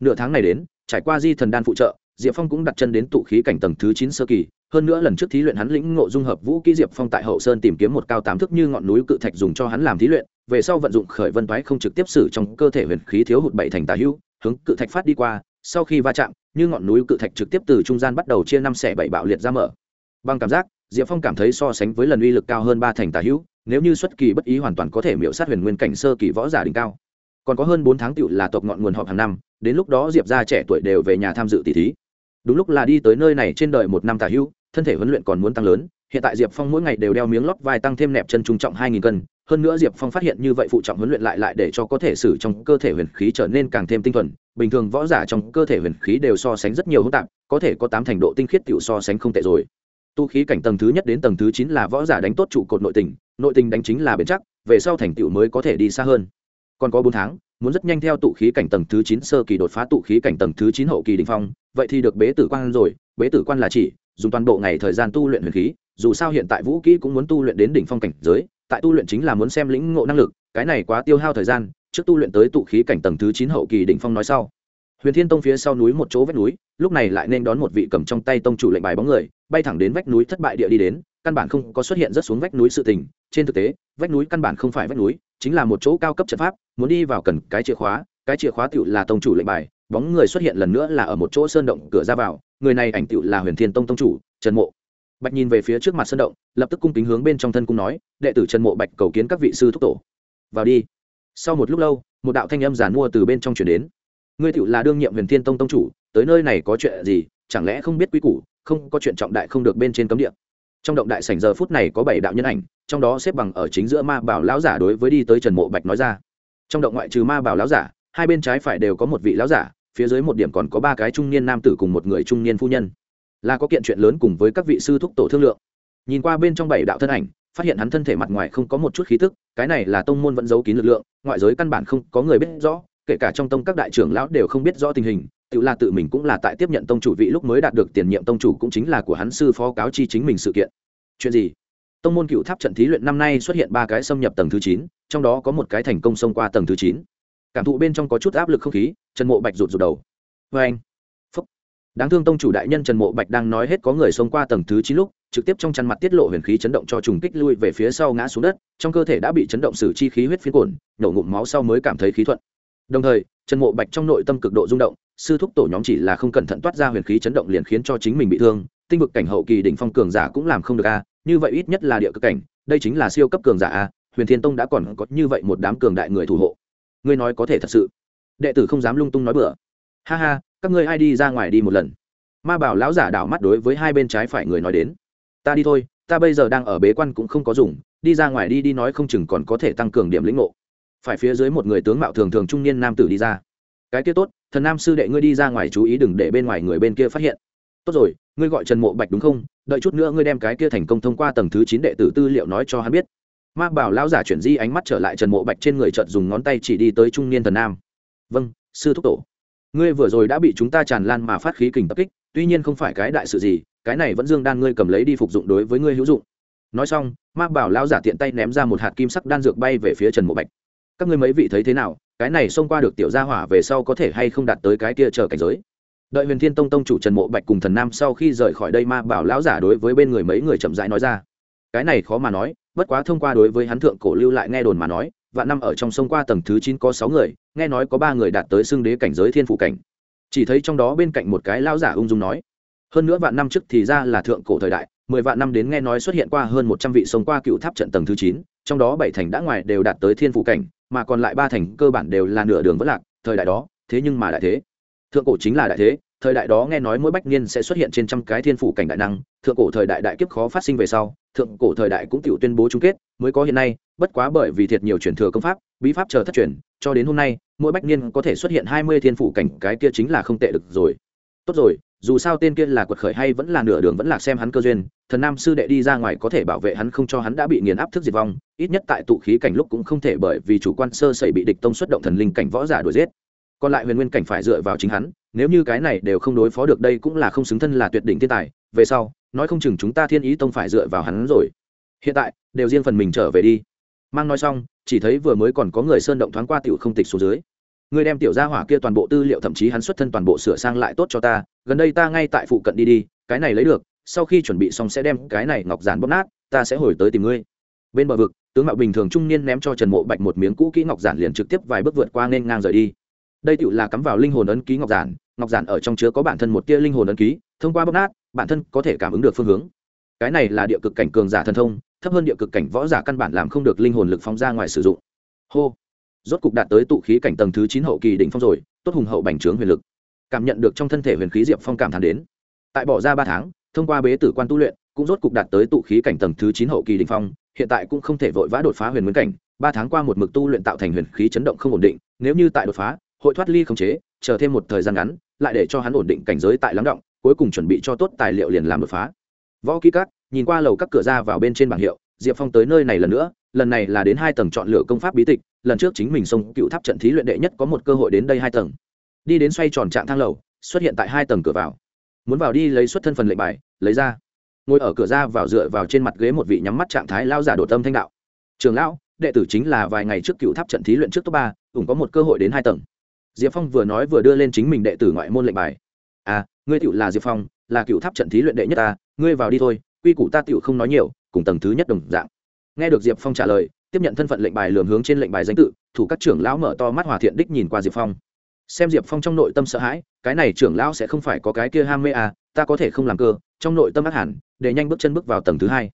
S1: Nửa tháng này đến, trải qua di thần đan phụ trợ, diệp phong cũng đặt chân đến tụ khí cảnh tầng thứ chín sơ kỳ, hơn nữa lần trước thí luyện hắn lĩnh ngộ dung hợp vũ kỹ diệp phong tại hậu sơn tìm kiếm một cao tám thước như ngọn núi cự thạch dùng cho hắn làm thí luyện, về sau vận dụng khởi vân toái không trực tiếp xử trong cơ thể huyền khí thiếu hụt bảy thành tà hữu hướng cự thạch phát đi qua sau khi va chạm, như ngọn núi cự thạch trực tiếp từ trung gian bắt đầu chia năm xẻ bảy bạo liệt ra mở. Bằng cảm giác, diệp phong cảm thấy so sánh với lần uy lực cao hơn ba thành tà hữu, nếu như xuất kỳ bất ý hoàn toàn có thể miễu sát huyền nguyên cảnh sơ kỳ võ giả đỉnh cao. Còn có hơn bốn tháng tựu là tộc ngọn nguồn họp hàng năm, đến lúc đó diệp ra trẻ tuổi đều về nhà tham dự tỷ thí. Đúng lúc là đi tới nơi này trên đời một năm tà hữu, thân thể huấn luyện còn muốn tăng lớn hiện tại diệp phong mỗi ngày đều đeo miếng lót vai tăng thêm nẹp chân trung trọng hai nghìn cân, hơn nữa diệp phong phát hiện như vậy phụ trọng huấn luyện lại lại để cho có thể xử trong cơ thể huyền khí trở nên càng thêm tinh thuần, bình thường võ giả trong cơ thể huyền khí đều so sánh rất nhiều hỗn tạp, có thể có tám thành độ tinh khiết t so sánh không tệ rồi. Tu khí cảnh tầng thứ nhất đến tầng thứ chín là võ giả đánh tốt trụ cột nội tình nội tình đánh chính là bền chắc, về sau thành tựu mới có thể đi xa hơn. Còn có bốn tháng, muốn rất nhanh theo tụ khí cảnh tầng thứ chín sơ kỳ đột phá tụ khí cảnh tầng thứ chín hậu kỳ đình phong, vậy thì được bế tử quan rồi, bế tử quan là chỉ dùng toàn bộ ngày thời gian tu luyện huyền khí, dù sao hiện tại vũ kỹ cũng muốn tu luyện đến đỉnh phong cảnh giới, tại tu luyện chính là muốn xem lĩnh ngộ năng lực, cái này quá tiêu hao thời gian, trước tu luyện tới tụ khí cảnh tầng thứ chín hậu kỳ đỉnh phong nói sau. Huyền thiên tông phía sau núi một chỗ vách núi, lúc này lại nên đón một vị cầm trong tay tông chủ lệnh bài bóng người, bay thẳng đến vách núi thất bại địa đi đến, căn bản không có xuất hiện rất xuống vách núi sự tình. Trên thực tế, vách núi căn bản không phải vách núi, chính là một chỗ cao cấp trận pháp, muốn đi vào cần cái chìa khóa, cái chìa khóa tựu là tông chủ lệnh bài, bóng người xuất hiện lần nữa là ở một chỗ sơn động cửa ra vào người này ảnh tựu là huyền thiên tông tông chủ, trần mộ. Bạch nhìn về phía trước mặt sân động, lập tức cung kính hướng bên trong thân cung nói, đệ tử trần mộ bạch cầu kiến các vị sư thúc tổ. Vào đi. Sau một lúc lâu, một đạo thanh âm giản mua từ bên trong chuyển đến. Ngươi tựu là đương nhiệm huyền thiên tông tông chủ, tới nơi này có chuyện gì, chẳng lẽ không biết quy củ, không có chuyện trọng đại không được bên trên cấm địa? Trong động đại sảnh giờ phút này có bảy đạo nhân ảnh, trong đó xếp bằng ở chính giữa ma bảo lão giả đối với đi tới trần mộ bạch nói ra. Trong động ngoại trừ ma bảo lão giả, hai bên trái phải đều có một vị lão giả phía dưới một điểm còn có ba cái trung niên nam tử cùng một người trung niên phu nhân. Là có kiện chuyện lớn cùng với các vị sư thúc tổ thương lượng. Nhìn qua bên trong bảy đạo thân ảnh, phát hiện hắn thân thể mặt ngoài không có một chút khí tức, cái này là tông môn vẫn giấu kín lực lượng, ngoại giới căn bản không có người biết rõ, kể cả trong tông các đại trưởng lão đều không biết rõ tình hình, tự là tự mình cũng là tại tiếp nhận tông chủ vị lúc mới đạt được tiền nhiệm tông chủ cũng chính là của hắn sư phó cáo chi chính mình sự kiện. Chuyện gì? Tông môn cựu tháp trận thí luyện năm nay xuất hiện ba cái xâm nhập tầng thứ chín, trong đó có một cái thành công xông qua tầng thứ chín cảm thụ bên trong có chút áp lực không khí, trần mộ bạch rụt rụt đầu. Vê anh. Phúc. Đáng thương tông chủ đại nhân trần mộ bạch đang nói hết có người xông qua tầng thứ chín lúc, trực tiếp trong chăn mặt tiết lộ huyền khí chấn động cho trùng kích lui về phía sau ngã xuống đất, trong cơ thể đã bị chấn động xử chi khí huyết phiến cồn nổ ngụm máu sau mới cảm thấy khí thuận. Đồng thời, trần mộ bạch trong nội tâm cực độ rung động, sư thúc tổ nhóm chỉ là không cẩn thận toát ra huyền khí chấn động liền khiến cho chính mình bị thương, tinh vực cảnh hậu kỳ đỉnh phong cường giả cũng làm không được a, như vậy ít nhất là địa cực cảnh, đây chính là siêu cấp cường giả a, huyền thiên tông đã còn có như vậy một đám cường đại người thủ hộ ngươi nói có thể thật sự. Đệ tử không dám lung tung nói bừa. Ha ha, các ngươi ai đi ra ngoài đi một lần. Ma bảo lão giả đảo mắt đối với hai bên trái phải người nói đến. Ta đi thôi, ta bây giờ đang ở bế quan cũng không có dùng, đi ra ngoài đi đi nói không chừng còn có thể tăng cường điểm lĩnh ngộ. Phải phía dưới một người tướng mạo thường thường trung niên nam tử đi ra. Cái kia tốt, thần nam sư đệ ngươi đi ra ngoài chú ý đừng để bên ngoài người bên kia phát hiện. Tốt rồi, ngươi gọi trần mộ bạch đúng không? Đợi chút nữa ngươi đem cái kia thành công thông qua tầng thứ chín đệ tử tư liệu nói cho hắn biết ma bảo lão giả chuyển di ánh mắt trở lại trần mộ bạch trên người trợt dùng ngón tay chỉ đi tới trung niên thần nam. Vâng sư thúc tổ. Ngươi vừa rồi đã bị chúng ta tràn lan mà phát khí kình tập kích, tuy nhiên không phải cái đại sự gì, cái này vẫn dương đan ngươi cầm lấy đi phục dụng đối với ngươi hữu dụng. Nói xong, ma bảo lão giả tiện tay ném ra một hạt kim sắc đan dược bay về phía trần mộ bạch. Các ngươi mấy vị thấy thế nào? Cái này xông qua được tiểu gia hỏa về sau có thể hay không đạt tới cái kia chờ cảnh giới? Đợi huyền thiên tông tông chủ trần mộ bạch cùng thần nam sau khi rời khỏi đây, ma bảo lão giả đối với bên người mấy người chậm rãi nói ra cái này khó mà nói, bất quá thông qua đối với hắn thượng cổ lưu lại nghe đồn mà nói và năm ở trong sông qua tầng thứ chín có sáu người, nghe nói có ba người đạt tới xưng đế cảnh giới thiên phụ cảnh. Chỉ thấy trong đó bên cạnh một cái lão giả ung dung nói, hơn nữa vạn năm trước thì ra là thượng cổ thời đại, mười vạn năm đến nghe nói xuất hiện qua hơn một trăm vị sông qua cựu tháp trận tầng thứ chín, trong đó bảy thành đã ngoài đều đạt tới thiên phụ cảnh, mà còn lại ba thành cơ bản đều là nửa đường vẫn lạc, thời đại đó, thế nhưng mà đại thế. Thượng cổ chính là đại thế, thời đại đó nghe nói mỗi bách niên sẽ xuất hiện trên trăm cái thiên phủ cảnh đại năng, thượng cổ thời đại đại kiếp khó phát sinh về sau thượng cổ thời đại cũng tiểu tuyên bố chung kết, mới có hiện nay, bất quá bởi vì thiệt nhiều truyền thừa công pháp, bí pháp chờ thất truyền, cho đến hôm nay, mỗi bách niên có thể xuất hiện hai mươi thiên phủ cảnh, cái kia chính là không tệ được rồi. Tốt rồi, dù sao tên kia là quật khởi hay vẫn là nửa đường vẫn là xem hắn cơ duyên, thần nam sư đệ đi ra ngoài có thể bảo vệ hắn không cho hắn đã bị nghiền áp thức diệt vong, ít nhất tại tụ khí cảnh lúc cũng không thể bởi vì chủ quan sơ sẩy bị địch tông xuất động thần linh cảnh võ giả đuổi giết còn lại huyền nguyên cảnh phải dựa vào chính hắn, nếu như cái này đều không đối phó được đây cũng là không xứng thân là tuyệt đỉnh thiên tài, về sau, nói không chừng chúng ta thiên ý tông phải dựa vào hắn rồi. Hiện tại, đều riêng phần mình trở về đi. Mang nói xong, chỉ thấy vừa mới còn có người sơn động thoáng qua tiểu không tịch xuống dưới. Người đem tiểu gia hỏa kia toàn bộ tư liệu thậm chí hắn xuất thân toàn bộ sửa sang lại tốt cho ta, gần đây ta ngay tại phụ cận đi đi, cái này lấy được, sau khi chuẩn bị xong sẽ đem cái này ngọc giản bóp nát, ta sẽ hồi tới tìm ngươi. Bên bờ vực, tướng mạo bình thường trung niên ném cho trần mộ bạch một miếng cũ kỹ ngọc giản liền trực tiếp vài bước vượt qua nên ngang rời đi đây tựu là cắm vào linh hồn ấn ký ngọc giản ngọc giản ở trong chứa có bản thân một tia linh hồn ấn ký, thông qua bóp nát, bản thân có thể cảm ứng được phương hướng. Cái này là địa cực cảnh cường giả thần thông, thấp hơn địa cực cảnh võ giả căn bản làm không được linh hồn lực phóng ra ngoài sử dụng. Hô! Rốt cục đạt tới tụ khí cảnh tầng thứ chín hậu kỳ đỉnh phong rồi, tốt hùng hậu bành trướng huyền lực. Cảm nhận được trong thân thể huyền khí diệp phong cảm thán đến. Tại bỏ ra ba tháng, thông qua bế tử quan tu luyện, cũng rốt cục đạt tới tụ khí cảnh tầng thứ chín hậu kỳ đỉnh phong, hiện tại cũng không thể vội vã đột phá huyền nguyên cảnh, ba tháng qua một mực tu luyện tạo thành huyền khí chấn động không ổn định, nếu như tại đột phá hội thoát ly khống chế, chờ thêm một thời gian ngắn, lại để cho hắn ổn định cảnh giới tại lắng động, cuối cùng chuẩn bị cho tốt tài liệu liền làm đột phá. Võ kỹ các, nhìn qua lầu các cửa ra vào bên trên bảng hiệu, diệp phong tới nơi này lần nữa, lần này là đến hai tầng chọn lựa công pháp bí tịch, lần trước chính mình xông cựu tháp trận thí luyện đệ nhất có một cơ hội đến đây hai tầng. Đi đến xoay tròn trạng thang lầu, xuất hiện tại hai tầng cửa vào. Muốn vào đi lấy xuất thân phần lệnh bài, lấy ra. Ngồi ở cửa ra vào dựa vào trên mặt ghế một vị nhắm mắt trạng thái lao giả đột tâm thanh đạo. Trường lão, đệ tử chính là vài ngày trước cựu tháp trận thí luyện trước top ba, cũng có một cơ hội đến hai tầng diệp phong vừa nói vừa đưa lên chính mình đệ tử ngoại môn lệnh bài. À ngươi tựu là diệp phong, là cựu tháp trận thí luyện đệ nhất ta, ngươi vào đi thôi, quy củ ta tựu không nói nhiều, cùng tầng thứ nhất đồng dạng. Nghe được diệp phong trả lời, tiếp nhận thân phận lệnh bài lường hướng trên lệnh bài danh tự, thủ các trưởng lão mở to mắt hòa thiện đích nhìn qua diệp phong. Xem diệp phong trong nội tâm sợ hãi, cái này trưởng lão sẽ không phải có cái kia ham mê à ta có thể không làm cơ, trong nội tâm ác hẳn, để nhanh bước chân bước vào tầng thứ hai.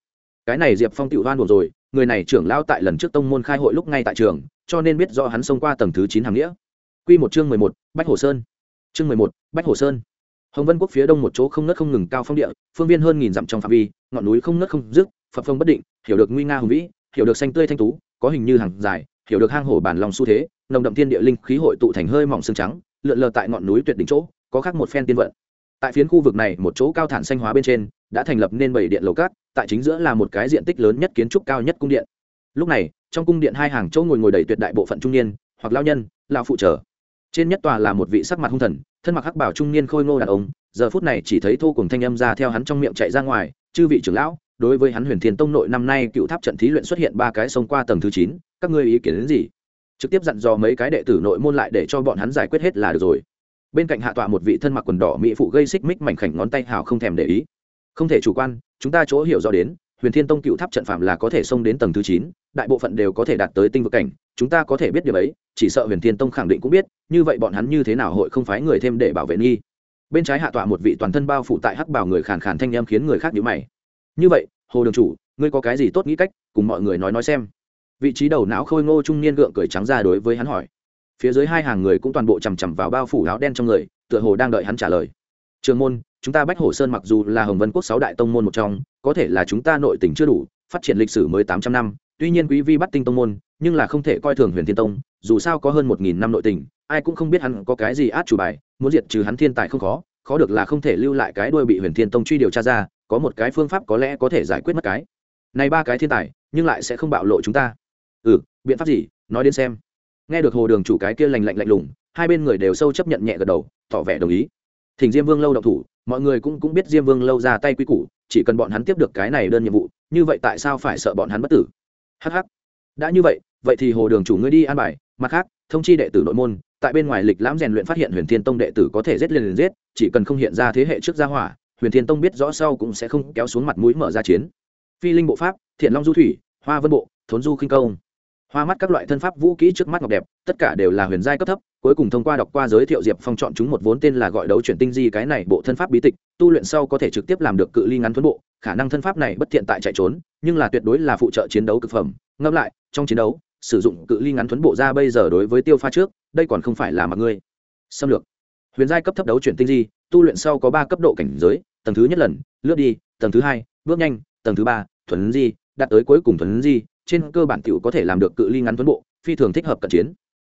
S1: Cái này diệp phong tự hoan buồn rồi, người này trưởng lão tại lần trước tông môn khai hội lúc ngay tại trường, cho nên biết rõ hắn xông qua tầng thứ chín hàng nghĩa. Quy một chương mười một, bách hồ sơn. Chương mười một, bách hồ sơn. Hồng vân quốc phía đông một chỗ không ngớt không ngừng cao phong địa, phương viên hơn nghìn dặm trong phạm vi, ngọn núi không ngớt không dứt, phập phông bất định, hiểu được nguy nga hùng vĩ, hiểu được xanh tươi thanh tú, có hình như hàng dài, hiểu được hang hổ bản lòng xu thế, nồng đậm thiên địa linh khí hội tụ thành hơi mỏng xương trắng, lượn lờ tại ngọn núi tuyệt đỉnh chỗ, có khác một phen tiên vận. Tại phiến khu vực này, một chỗ cao thản xanh hóa bên trên, đã thành lập nên bảy điện lầu cát, tại chính giữa là một cái diện tích lớn nhất kiến trúc cao nhất cung điện. Lúc này, trong cung điện hai hàng chỗ ngồi ngồi đầy tuyệt đại bộ phận trung niên, hoặc lao nhân lão phụ trợ trên nhất tòa là một vị sắc mặt hung thần, thân mặc hắc bảo trung niên khôi ngô đàn ông, giờ phút này chỉ thấy thô cùng thanh âm ra theo hắn trong miệng chạy ra ngoài, chư vị trưởng lão, đối với hắn huyền thiên tông nội năm nay cựu tháp trận thí luyện xuất hiện ba cái sông qua tầng thứ chín, các ngươi ý kiến đến gì? Trực tiếp dặn dò mấy cái đệ tử nội môn lại để cho bọn hắn giải quyết hết là được rồi. Bên cạnh hạ tọa một vị thân mặc quần đỏ mỹ phụ gây xích mích mảnh khảnh ngón tay hào không thèm để ý. Không thể chủ quan, chúng ta chỗ hiểu rõ đến huyền thiên tông cựu tháp trận phạm là có thể xông đến tầng thứ chín, đại bộ phận đều có thể đạt tới tinh vực cảnh, chúng ta có thể biết điều ấy, chỉ sợ huyền thiên tông khẳng định cũng biết, như vậy bọn hắn như thế nào hội không phái người thêm để bảo vệ nghi. Bên trái hạ tọa một vị toàn thân bao phủ tại hắc bảo người khàn khàn thanh em khiến người khác nhíu mày. Như vậy, hồ đường chủ, ngươi có cái gì tốt nghĩ cách, cùng mọi người nói nói xem. Vị trí đầu não khôi ngô trung niên gượng cười trắng ra đối với hắn hỏi. Phía dưới hai hàng người cũng toàn bộ chằm chằm vào bao phủ áo đen trong người, tựa hồ đang đợi hắn trả lời trường môn, chúng ta bách hồ sơn mặc dù là hồng vân quốc sáu đại tông môn một trong, có thể là chúng ta nội tỉnh chưa đủ, phát triển lịch sử mới tám trăm năm, tuy nhiên quý vi bắt tinh tông môn, nhưng là không thể coi thường huyền thiên tông, dù sao có hơn một nghìn năm nội tỉnh, ai cũng không biết hắn có cái gì át chủ bài, muốn diệt trừ hắn thiên tài không khó khó được là không thể lưu lại cái đuôi bị huyền thiên tông truy điều tra ra, có một cái phương pháp có lẽ có thể giải quyết mất cái. Này ba cái thiên tài, nhưng lại sẽ không bạo lộ chúng ta. Ừ biện pháp gì? Nói đến xem. Nghe được hồ đường chủ cái kia lành lạnh lạnh lùng, hai bên người đều sâu chấp nhận nhẹ gật đầu, tỏ vẻ đồng ý thỉnh diêm vương lâu động thủ, mọi người cũng cũng biết diêm vương lâu ra tay quy củ, chỉ cần bọn hắn tiếp được cái này đơn nhiệm vụ, như vậy tại sao phải sợ bọn hắn bất tử? Hh đã như vậy vậy thì hồ đường chủ ngươi đi an bài, mặt khác, thông chi đệ tử nội môn, tại bên ngoài lịch lãm rèn luyện phát hiện huyền thiên tông đệ tử có thể giết liền liền giết, chỉ cần không hiện ra thế hệ trước gia hỏa, huyền thiên tông biết rõ sau cũng sẽ không kéo xuống mặt mũi mở ra chiến. Phi linh bộ pháp, thiện long du thủy, hoa vân bộ, thốn du khinh công hoa mắt các loại thân pháp vũ kỹ trước mắt ngọc đẹp, tất cả đều là huyền giai cấp thấp, cuối cùng thông qua đọc qua giới thiệu diệp phong chọn chúng một vốn tên là gọi đấu chuyển tinh di, cái này bộ thân pháp bí tịch, tu luyện sau có thể trực tiếp làm được cự ly ngắn thuấn bộ, khả năng thân pháp này bất thiện tại chạy trốn, nhưng là tuyệt đối là phụ trợ chiến đấu cực phẩm. Ngẫm lại, trong chiến đấu, sử dụng cự ly ngắn thuấn bộ ra bây giờ đối với tiêu pha trước, đây còn không phải là mặt ngươi. Xâm lược. Huyền giai cấp thấp đấu chuyển tinh di, tu luyện sau có ba cấp độ cảnh giới, tầng thứ nhất lần, lướt đi, tầng thứ hai, bước nhanh, tầng thứ ba, thuấn di, đạt tới cuối cùng thuấn di trên cơ bản tiểu có thể làm được cự ly ngắn tuấn bộ, phi thường thích hợp cận chiến.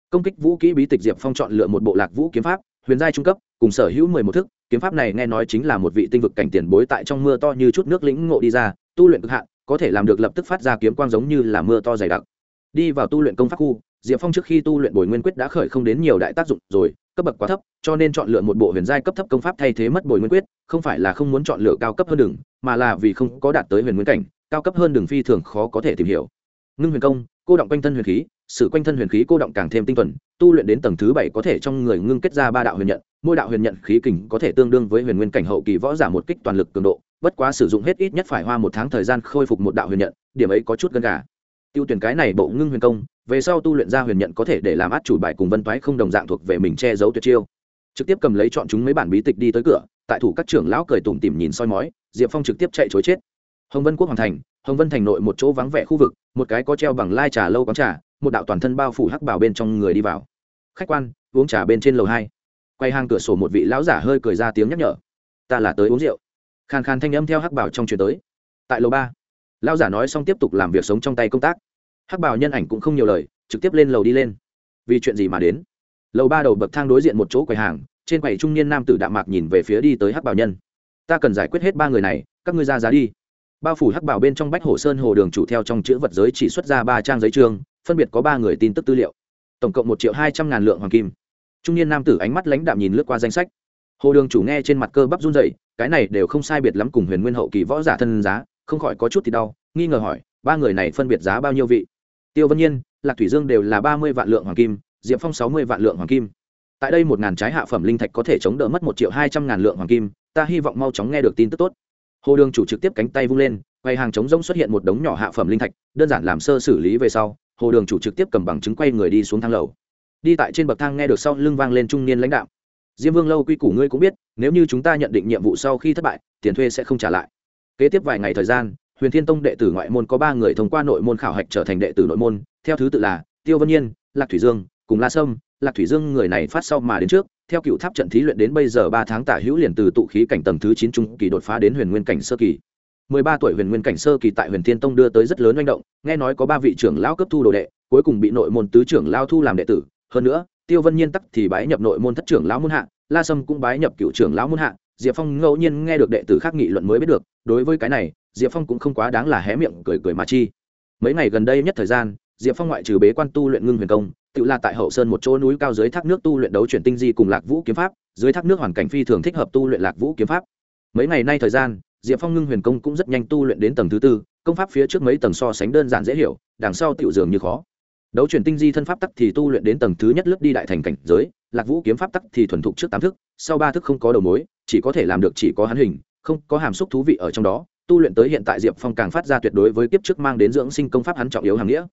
S1: Công kích vũ kỹ bí tịch diệp phong chọn lựa một bộ lạc vũ kiếm pháp, huyền giai trung cấp, cùng sở hữu mười một thức. Kiếm pháp này nghe nói chính là một vị tinh vực cảnh tiền bối tại trong mưa to như chút nước lĩnh ngộ đi ra, tu luyện cực hạn, có thể làm được lập tức phát ra kiếm quang giống như là mưa to dày đặc. Đi vào tu luyện công pháp khu, diệp phong trước khi tu luyện bồi nguyên quyết đã khởi không đến nhiều đại tác dụng rồi, cấp bậc quá thấp, cho nên chọn lựa một bộ huyền giai cấp thấp công pháp thay thế mất bồi nguyên quyết, không phải là không muốn chọn lựa cao cấp hơn đường, mà là vì không có đạt tới huyền nguyên cảnh, cao cấp hơn đường phi thường khó có thể tìm hiểu ngưng huyền công, cô động quanh thân huyền khí sự quanh thân huyền khí cô động càng thêm tinh thuần, tu luyện đến tầng thứ bảy có thể trong người ngưng kết ra ba đạo huyền nhận, mỗi đạo huyền nhận khí kình có thể tương đương với huyền nguyên cảnh hậu kỳ võ giả một kích toàn lực cường độ, bất quá sử dụng hết ít nhất phải hoa một tháng thời gian khôi phục một đạo huyền nhận, điểm ấy có chút gần cả. tiêu tuyển cái này bộ ngưng huyền công, về sau tu luyện ra huyền nhận có thể để làm át chủ bài cùng vân toái không đồng dạng thuộc về mình che giấu tuyệt chiêu trực tiếp cầm lấy chọn chúng mấy bản bí tịch đi tới cửa, tại thủ các trưởng lão cười tủm tỉm nhìn soi mói, diệp phong trực tiếp chạy chối chết hồng vân quốc hoàng thành hồng vân thành nội một chỗ vắng vẻ khu vực, một cái có treo bằng lai trà lâu quán trà, một đạo toàn thân bao phủ hắc bảo bên trong người đi vào. Khách quan, uống trà bên trên lầu hai. Quay hàng cửa sổ một vị lão giả hơi cười ra tiếng nhắc nhở. Ta là tới uống rượu. Khàn khàn thanh âm theo hắc bảo trong chuyển tới. Tại lầu ba, lão giả nói xong tiếp tục làm việc sống trong tay công tác. Hắc bảo nhân ảnh cũng không nhiều lời, trực tiếp lên lầu đi lên. Vì chuyện gì mà đến? Lầu ba đầu bậc thang đối diện một chỗ quầy hàng, trên quầy trung niên nam tử đạm mạc nhìn về phía đi tới hắc bảo nhân. Ta cần giải quyết hết ba người này, các ngươi ra giá đi bao phủ hắc bảo bên trong bách hồ sơn hồ đường chủ theo trong chữ vật giới chỉ xuất ra ba trang giấy trường, phân biệt có ba người tin tức tư liệu. Tổng cộng một triệu hai trăm ngàn lượng hoàng kim. Trung niên nam tử ánh mắt lãnh đạm nhìn lướt qua danh sách. Hồ đường chủ nghe trên mặt cơ bắp run dậy cái này đều không sai biệt lắm cùng huyền nguyên hậu kỳ võ giả thân giá không khỏi có chút thì đau nghi ngờ hỏi ba người này phân biệt giá bao nhiêu vị? Tiêu vân nhiên lạc thủy dương đều là ba mươi vạn lượng hoàng kim diệp phong sáu mươi vạn lượng hoàng kim. Tại đây một ngàn trái hạ phẩm linh thạch có thể chống đỡ mất một triệu hai trăm ngàn lượng hoàng kim ta hy vọng mau chóng nghe được tin tức tốt hồ đường chủ trực tiếp cánh tay vung lên, quay hàng chống rông xuất hiện một đống nhỏ hạ phẩm linh thạch, đơn giản làm sơ xử lý về sau, hồ đường chủ trực tiếp cầm bằng chứng quay người đi xuống thang lầu. Đi tại trên bậc thang nghe được sau lưng vang lên trung niên lãnh đạo. Diêm vương lâu quy củ ngươi cũng biết, nếu như chúng ta nhận định nhiệm vụ sau khi thất bại, tiền thuê sẽ không trả lại. Kế tiếp vài ngày thời gian, huyền thiên tông đệ tử ngoại môn có ba người thông qua nội môn khảo hạch trở thành đệ tử nội môn. Theo thứ tự là tiêu vân nhiên, lạc thủy dương, cùng la sâm lạc thủy dương người này phát sau mà đến trước, theo cựu tháp trận thí luyện đến bây giờ ba tháng tả hữu liền từ tụ khí cảnh tầng thứ chín trung kỳ đột phá đến huyền nguyên cảnh sơ kỳ. Mười ba tuổi huyền nguyên cảnh sơ kỳ tại huyền thiên tông đưa tới rất lớn manh động, nghe nói có ba vị trưởng lão cấp thu đồ đệ, cuối cùng bị nội môn tứ trưởng lao thu làm đệ tử. Hơn nữa, tiêu vân nhiên tắc thì bái nhập nội môn thất trưởng lão môn hạ, la sâm cũng bái nhập cựu trưởng lão môn hạ. Diệp phong ngẫu nhiên nghe được đệ tử khác nghị luận mới biết được, đối với cái này, diệp phong cũng không quá đáng là hé miệng cười cười mà chi. Mấy ngày gần đây nhất thời gian, diệp phong ngoại trừ bế quan tu luyện ngưng huyền công tự là tại hậu sơn một chỗ núi cao dưới thác nước tu luyện đấu chuyển tinh di cùng lạc vũ kiếm pháp, dưới thác nước hoàn cảnh phi thường thích hợp tu luyện lạc vũ kiếm pháp. Mấy ngày nay thời gian, diệp phong ngưng huyền công cũng rất nhanh tu luyện đến tầng thứ tư, công pháp phía trước mấy tầng so sánh đơn giản dễ hiểu, đằng sau tiểu dường như khó. Đấu chuyển tinh di thân pháp tắc thì tu luyện đến tầng thứ nhất lướt đi đại thành cảnh giới, lạc vũ kiếm pháp tắc thì thuần thục trước tám thức, sau ba thức không có đầu mối, chỉ có thể làm được chỉ có hắn hình, không có hàm xúc thú vị ở trong đó. Tu luyện tới hiện tại diệp phong càng phát ra tuyệt đối với kiếp trước mang đến dưỡng sinh công pháp hắn trọng yếu hàng nghĩa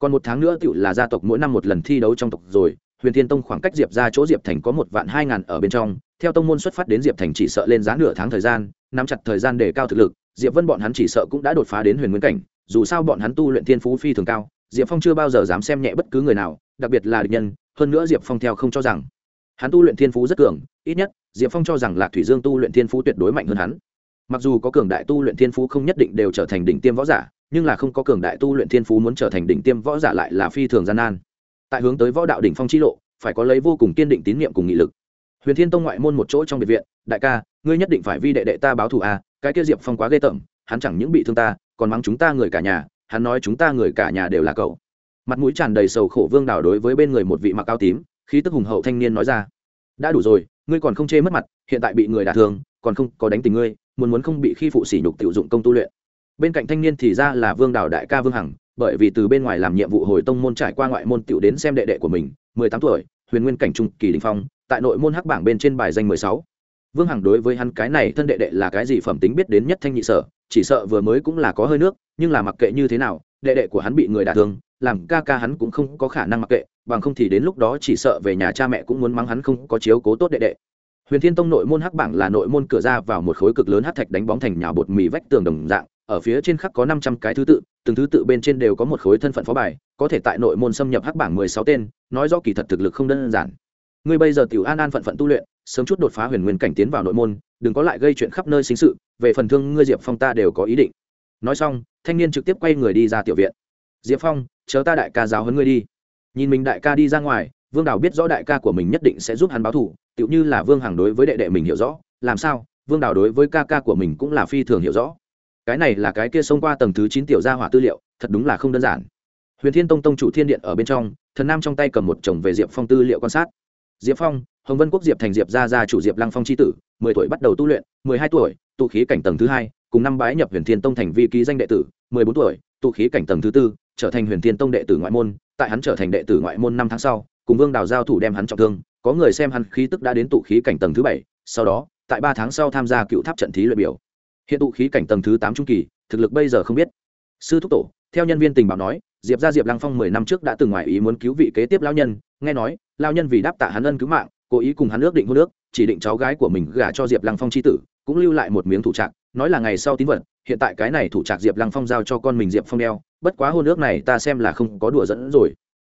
S1: còn một tháng nữa tựu là gia tộc mỗi năm một lần thi đấu trong tộc rồi, huyền thiên tông khoảng cách diệp ra chỗ diệp thành có một vạn hai ngàn ở bên trong. Theo tông môn xuất phát đến diệp thành chỉ sợ lên giá nửa tháng thời gian, nắm chặt thời gian để cao thực lực, diệp vân bọn hắn chỉ sợ cũng đã đột phá đến huyền nguyên cảnh. Dù sao bọn hắn tu luyện thiên phú phi thường cao, diệp phong chưa bao giờ dám xem nhẹ bất cứ người nào, đặc biệt là địch nhân. Hơn nữa diệp phong theo không cho rằng, hắn tu luyện thiên phú rất cường, ít nhất, diệp phong cho rằng lạc thủy dương tu luyện thiên phú tuyệt đối mạnh hơn hắn. Mặc dù có cường đại tu luyện thiên phú không nhất định đều trở thành đỉnh tiêm võ giả nhưng là không có cường đại tu luyện thiên phú muốn trở thành đỉnh tiêm võ giả lại là phi thường gian nan. Tại hướng tới võ đạo đỉnh phong chi lộ, phải có lấy vô cùng kiên định tín nhiệm cùng nghị lực. Huyền thiên tông ngoại môn một chỗ trong biệt viện, đại ca, ngươi nhất định phải vi đệ đệ ta báo thù à cái kia diệp phong quá ghê tởm, hắn chẳng những bị thương ta, còn mắng chúng ta người cả nhà, hắn nói chúng ta người cả nhà đều là cậu. Mặt mũi tràn đầy sầu khổ vương đào đối với bên người một vị mặc áo tím, khí tức hùng hậu thanh niên nói ra, đã đủ rồi, ngươi còn không chê mất mặt, hiện tại bị người đả thương, còn không có đánh tình ngươi, muốn muốn không bị khi phụ sỉ nhục tiểu dụng công tu luyện bên cạnh thanh niên thì ra là vương đào đại ca vương hằng, bởi vì từ bên ngoài làm nhiệm vụ hồi tông môn trải qua ngoại môn tiểu đến xem đệ đệ của mình, mười tám tuổi, huyền nguyên cảnh trung kỳ đình phong, tại nội môn hắc bảng bên trên bài danh mười sáu. Vương hằng đối với hắn cái này thân đệ đệ là cái gì phẩm tính biết đến nhất thanh nhị sở, chỉ sợ vừa mới cũng là có hơi nước, nhưng là mặc kệ như thế nào, đệ đệ của hắn bị người đả thương, làm ca ca hắn cũng không có khả năng mặc kệ, bằng không thì đến lúc đó chỉ sợ về nhà cha mẹ cũng muốn mắng hắn không có chiếu cố tốt đệ đệ. Huyền thiên tông nội môn hắc bảng là nội môn cửa ra vào một khối cực lớn hắc thạch đánh bóng thành nhà bột mì vách tường đồng dạng ở phía trên khắc có năm trăm cái thứ tự, từng thứ tự bên trên đều có một khối thân phận phó bài, có thể tại nội môn xâm nhập hắc bảng mười sáu tên, nói rõ kỳ thật thực lực không đơn giản. Ngươi bây giờ tiểu an an phận phận tu luyện, sớm chút đột phá huyền nguyên cảnh tiến vào nội môn, đừng có lại gây chuyện khắp nơi sinh sự, về phần thương ngươi diệp phong ta đều có ý định. Nói xong, thanh niên trực tiếp quay người đi ra tiểu viện. Diệp phong, chờ ta đại ca giáo huấn ngươi đi. Nhìn mình đại ca đi ra ngoài, vương đào biết rõ đại ca của mình nhất định sẽ giúp hắn báo thù, tựu như là vương hằng đối với đệ đệ mình hiểu rõ, làm sao? Vương đào đối với ca ca của mình cũng là phi thường hiểu rõ cái này là cái kia xông qua tầng thứ chín tiểu gia hỏa tư liệu, thật đúng là không đơn giản. Huyền thiên tông tông chủ thiên điện ở bên trong, thần nam trong tay cầm một chồng về diệp phong tư liệu quan sát. Diệp phong, hồng vân quốc diệp thành diệp gia gia chủ diệp lăng phong c tử, mười tuổi bắt đầu tu luyện, mười hai tuổi, tụ khí cảnh tầng thứ hai, cùng năm bái nhập huyền thiên tông thành vi ký danh đệ tử, mười bốn tuổi, tụ khí cảnh tầng thứ tư, trở thành huyền thiên tông đệ tử ngoại môn, tại hắn trở thành đệ tử ngoại môn năm tháng sau, cùng vương đào giao thủ đem hắn trọng thương, có người xem hắn khí tức đã đến tụ khí cảnh tầng thứ bảy, sau đó, tại ba tháng sau tham gia cựu tháp trận thí luyện biểu hiện tụ khí cảnh tầng thứ tám trung kỳ, thực lực bây giờ không biết. Sư thúc tổ, theo nhân viên tình báo nói, diệp ra diệp lăng phong mười năm trước đã từng ngoài ý muốn cứu vị kế tiếp lao nhân, nghe nói lao nhân vì đáp tạ hắn ân cứu mạng, cố ý cùng hắn ước định hôn nước chỉ định cháu gái của mình gả cho diệp lăng phong c h i tử, cũng lưu lại một miếng thủ trạc, nói là ngày sau tín vật, hiện tại cái này thủ trạc diệp lăng phong giao cho con mình diệp phong đeo, bất quá hôn nước này ta xem là không có đùa dẫn rồi.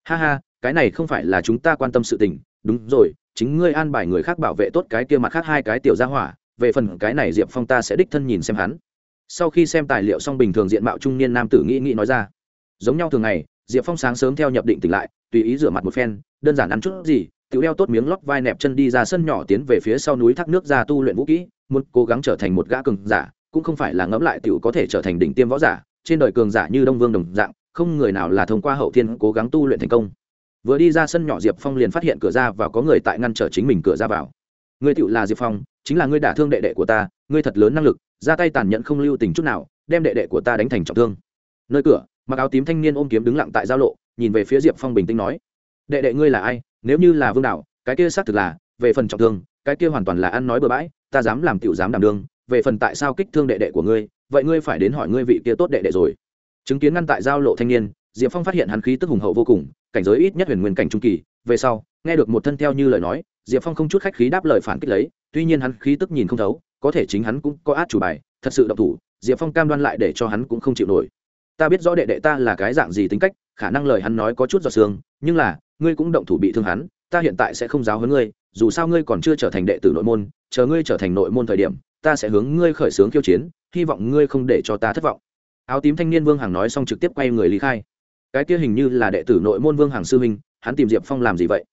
S1: Ha ha, cái này không phải là chúng ta quan tâm sự tình, đúng rồi, chính ngươi an bài người khác bảo vệ tốt cái kia mặt khác hai cái tiểu gia hỏa về phần cái này diệp phong ta sẽ đích thân nhìn xem hắn. Sau khi xem tài liệu xong bình thường diện mạo trung niên nam tử nghĩ nghĩ nói ra. Giống nhau thường ngày, diệp phong sáng sớm theo nhập định tỉnh lại, tùy ý rửa mặt một phen, đơn giản ăn chút gì, tự đeo tốt miếng lót vai nẹp chân đi ra sân nhỏ tiến về phía sau núi thác nước ra tu luyện vũ kỹ, muốn cố gắng trở thành một gã cường giả, cũng không phải là ngẫm lại tiểu có thể trở thành đỉnh tiêm võ giả, trên đời cường giả như đông vương đồng dạng, không người nào là thông qua hậu thiên cố gắng tu luyện thành công. Vừa đi ra sân nhỏ diệp phong liền phát hiện cửa ra và có người tại ngăn trở chính mình cửa ra vào người tựu là diệp phong, chính là ngươi đả thương đệ đệ của ta, ngươi thật lớn năng lực, ra tay tàn nhẫn không lưu tình chút nào, đem đệ đệ của ta đánh thành trọng thương. Nơi cửa, mặc áo tím thanh niên ôm kiếm đứng lặng tại giao lộ, nhìn về phía diệp phong bình tĩnh nói, đệ đệ ngươi là ai? Nếu như là vương đạo, cái kia xác thực là, về phần trọng thương, cái kia hoàn toàn là ăn nói bừa bãi, ta dám làm tiểu dám đảm đương, về phần tại sao kích thương đệ đệ của ngươi, vậy ngươi phải đến hỏi ngươi vị kia tốt đệ đệ rồi. Chứng kiến ngăn tại giao lộ thanh niên, diệp phong phát hiện hắn khí tức hùng hậu vô cùng, cảnh giới ít nhất huyền nguyên cảnh trung kỳ, về sau, nghe được một thân theo như lời nói diệp phong không chút khách khí đáp lời phản kích lấy, tuy nhiên hắn khí tức nhìn không thấu, có thể chính hắn cũng có át chủ bài, thật sự động thủ, diệp phong cam đoan lại để cho hắn cũng không chịu nổi. Ta biết rõ đệ đệ ta là cái dạng gì tính cách, khả năng lời hắn nói có chút giọt xương nhưng là, ngươi cũng động thủ bị thương hắn, ta hiện tại sẽ không giáo huấn ngươi, dù sao ngươi còn chưa trở thành đệ tử nội môn, chờ ngươi trở thành nội môn thời điểm, ta sẽ hướng ngươi khởi xướng khiêu chiến, hy vọng ngươi không để cho ta thất vọng. Áo tím thanh niên vương hằng nói xong trực tiếp quay người lý khai. Cái kia hình như là đệ tử nội môn vương hằng sư huynh, hắn tìm diệp phong làm gì vậy?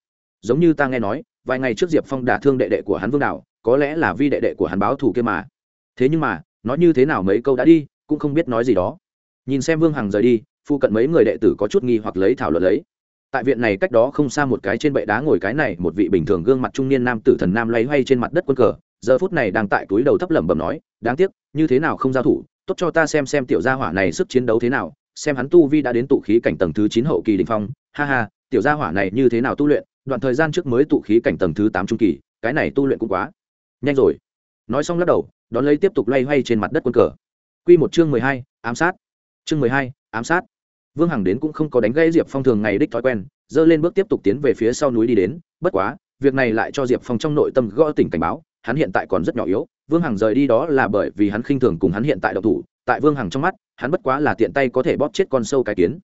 S1: Giống như ta nghe nói vài ngày trước diệp phong đả thương đệ đệ của hắn vương đảo, có lẽ là vi đệ đệ của hắn báo thù kia mà. Thế nhưng mà nói như thế nào mấy câu đã đi cũng không biết nói gì đó. Nhìn xem vương hằng rời đi phụ cận mấy người đệ tử có chút nghi hoặc lấy thảo luận lấy. Tại viện này cách đó không xa một cái trên bệ đá ngồi cái này một vị bình thường gương mặt trung niên nam tử thần nam loay hoay trên mặt đất quân cờ giờ phút này đang tại túi đầu thấp lẩm bẩm nói đáng tiếc như thế nào không giao thủ tốt cho ta xem xem tiểu gia hỏa này sức chiến đấu thế nào xem hắn tu vi đã đến tụ khí cảnh tầng thứ chín hậu kỳ đình phong ha ha tiểu gia hỏa này như thế nào tu luyện đoạn thời gian trước mới tụ khí cảnh tầng thứ tám trung kỳ, cái này tu luyện cũng quá nhanh rồi. Nói xong lắc đầu, đón lấy tiếp tục loay hoay trên mặt đất quân cờ. Q một chương mười hai, ám sát. Chương mười hai, ám sát. Vương hằng đến cũng không có đánh gãy diệp phong thường ngày đích thói quen dơ lên bước tiếp tục tiến về phía sau núi đi đến. Bất quá, việc này lại cho diệp phong trong nội tâm gõ tỉnh cảnh báo, hắn hiện tại còn rất nhỏ yếu. Vương hằng rời đi đó là bởi vì hắn khinh thường cùng hắn hiện tại độc thủ. Tại vương hằng trong mắt, hắn bất quá là tiện tay có thể bóp chết con sâu cái kiến.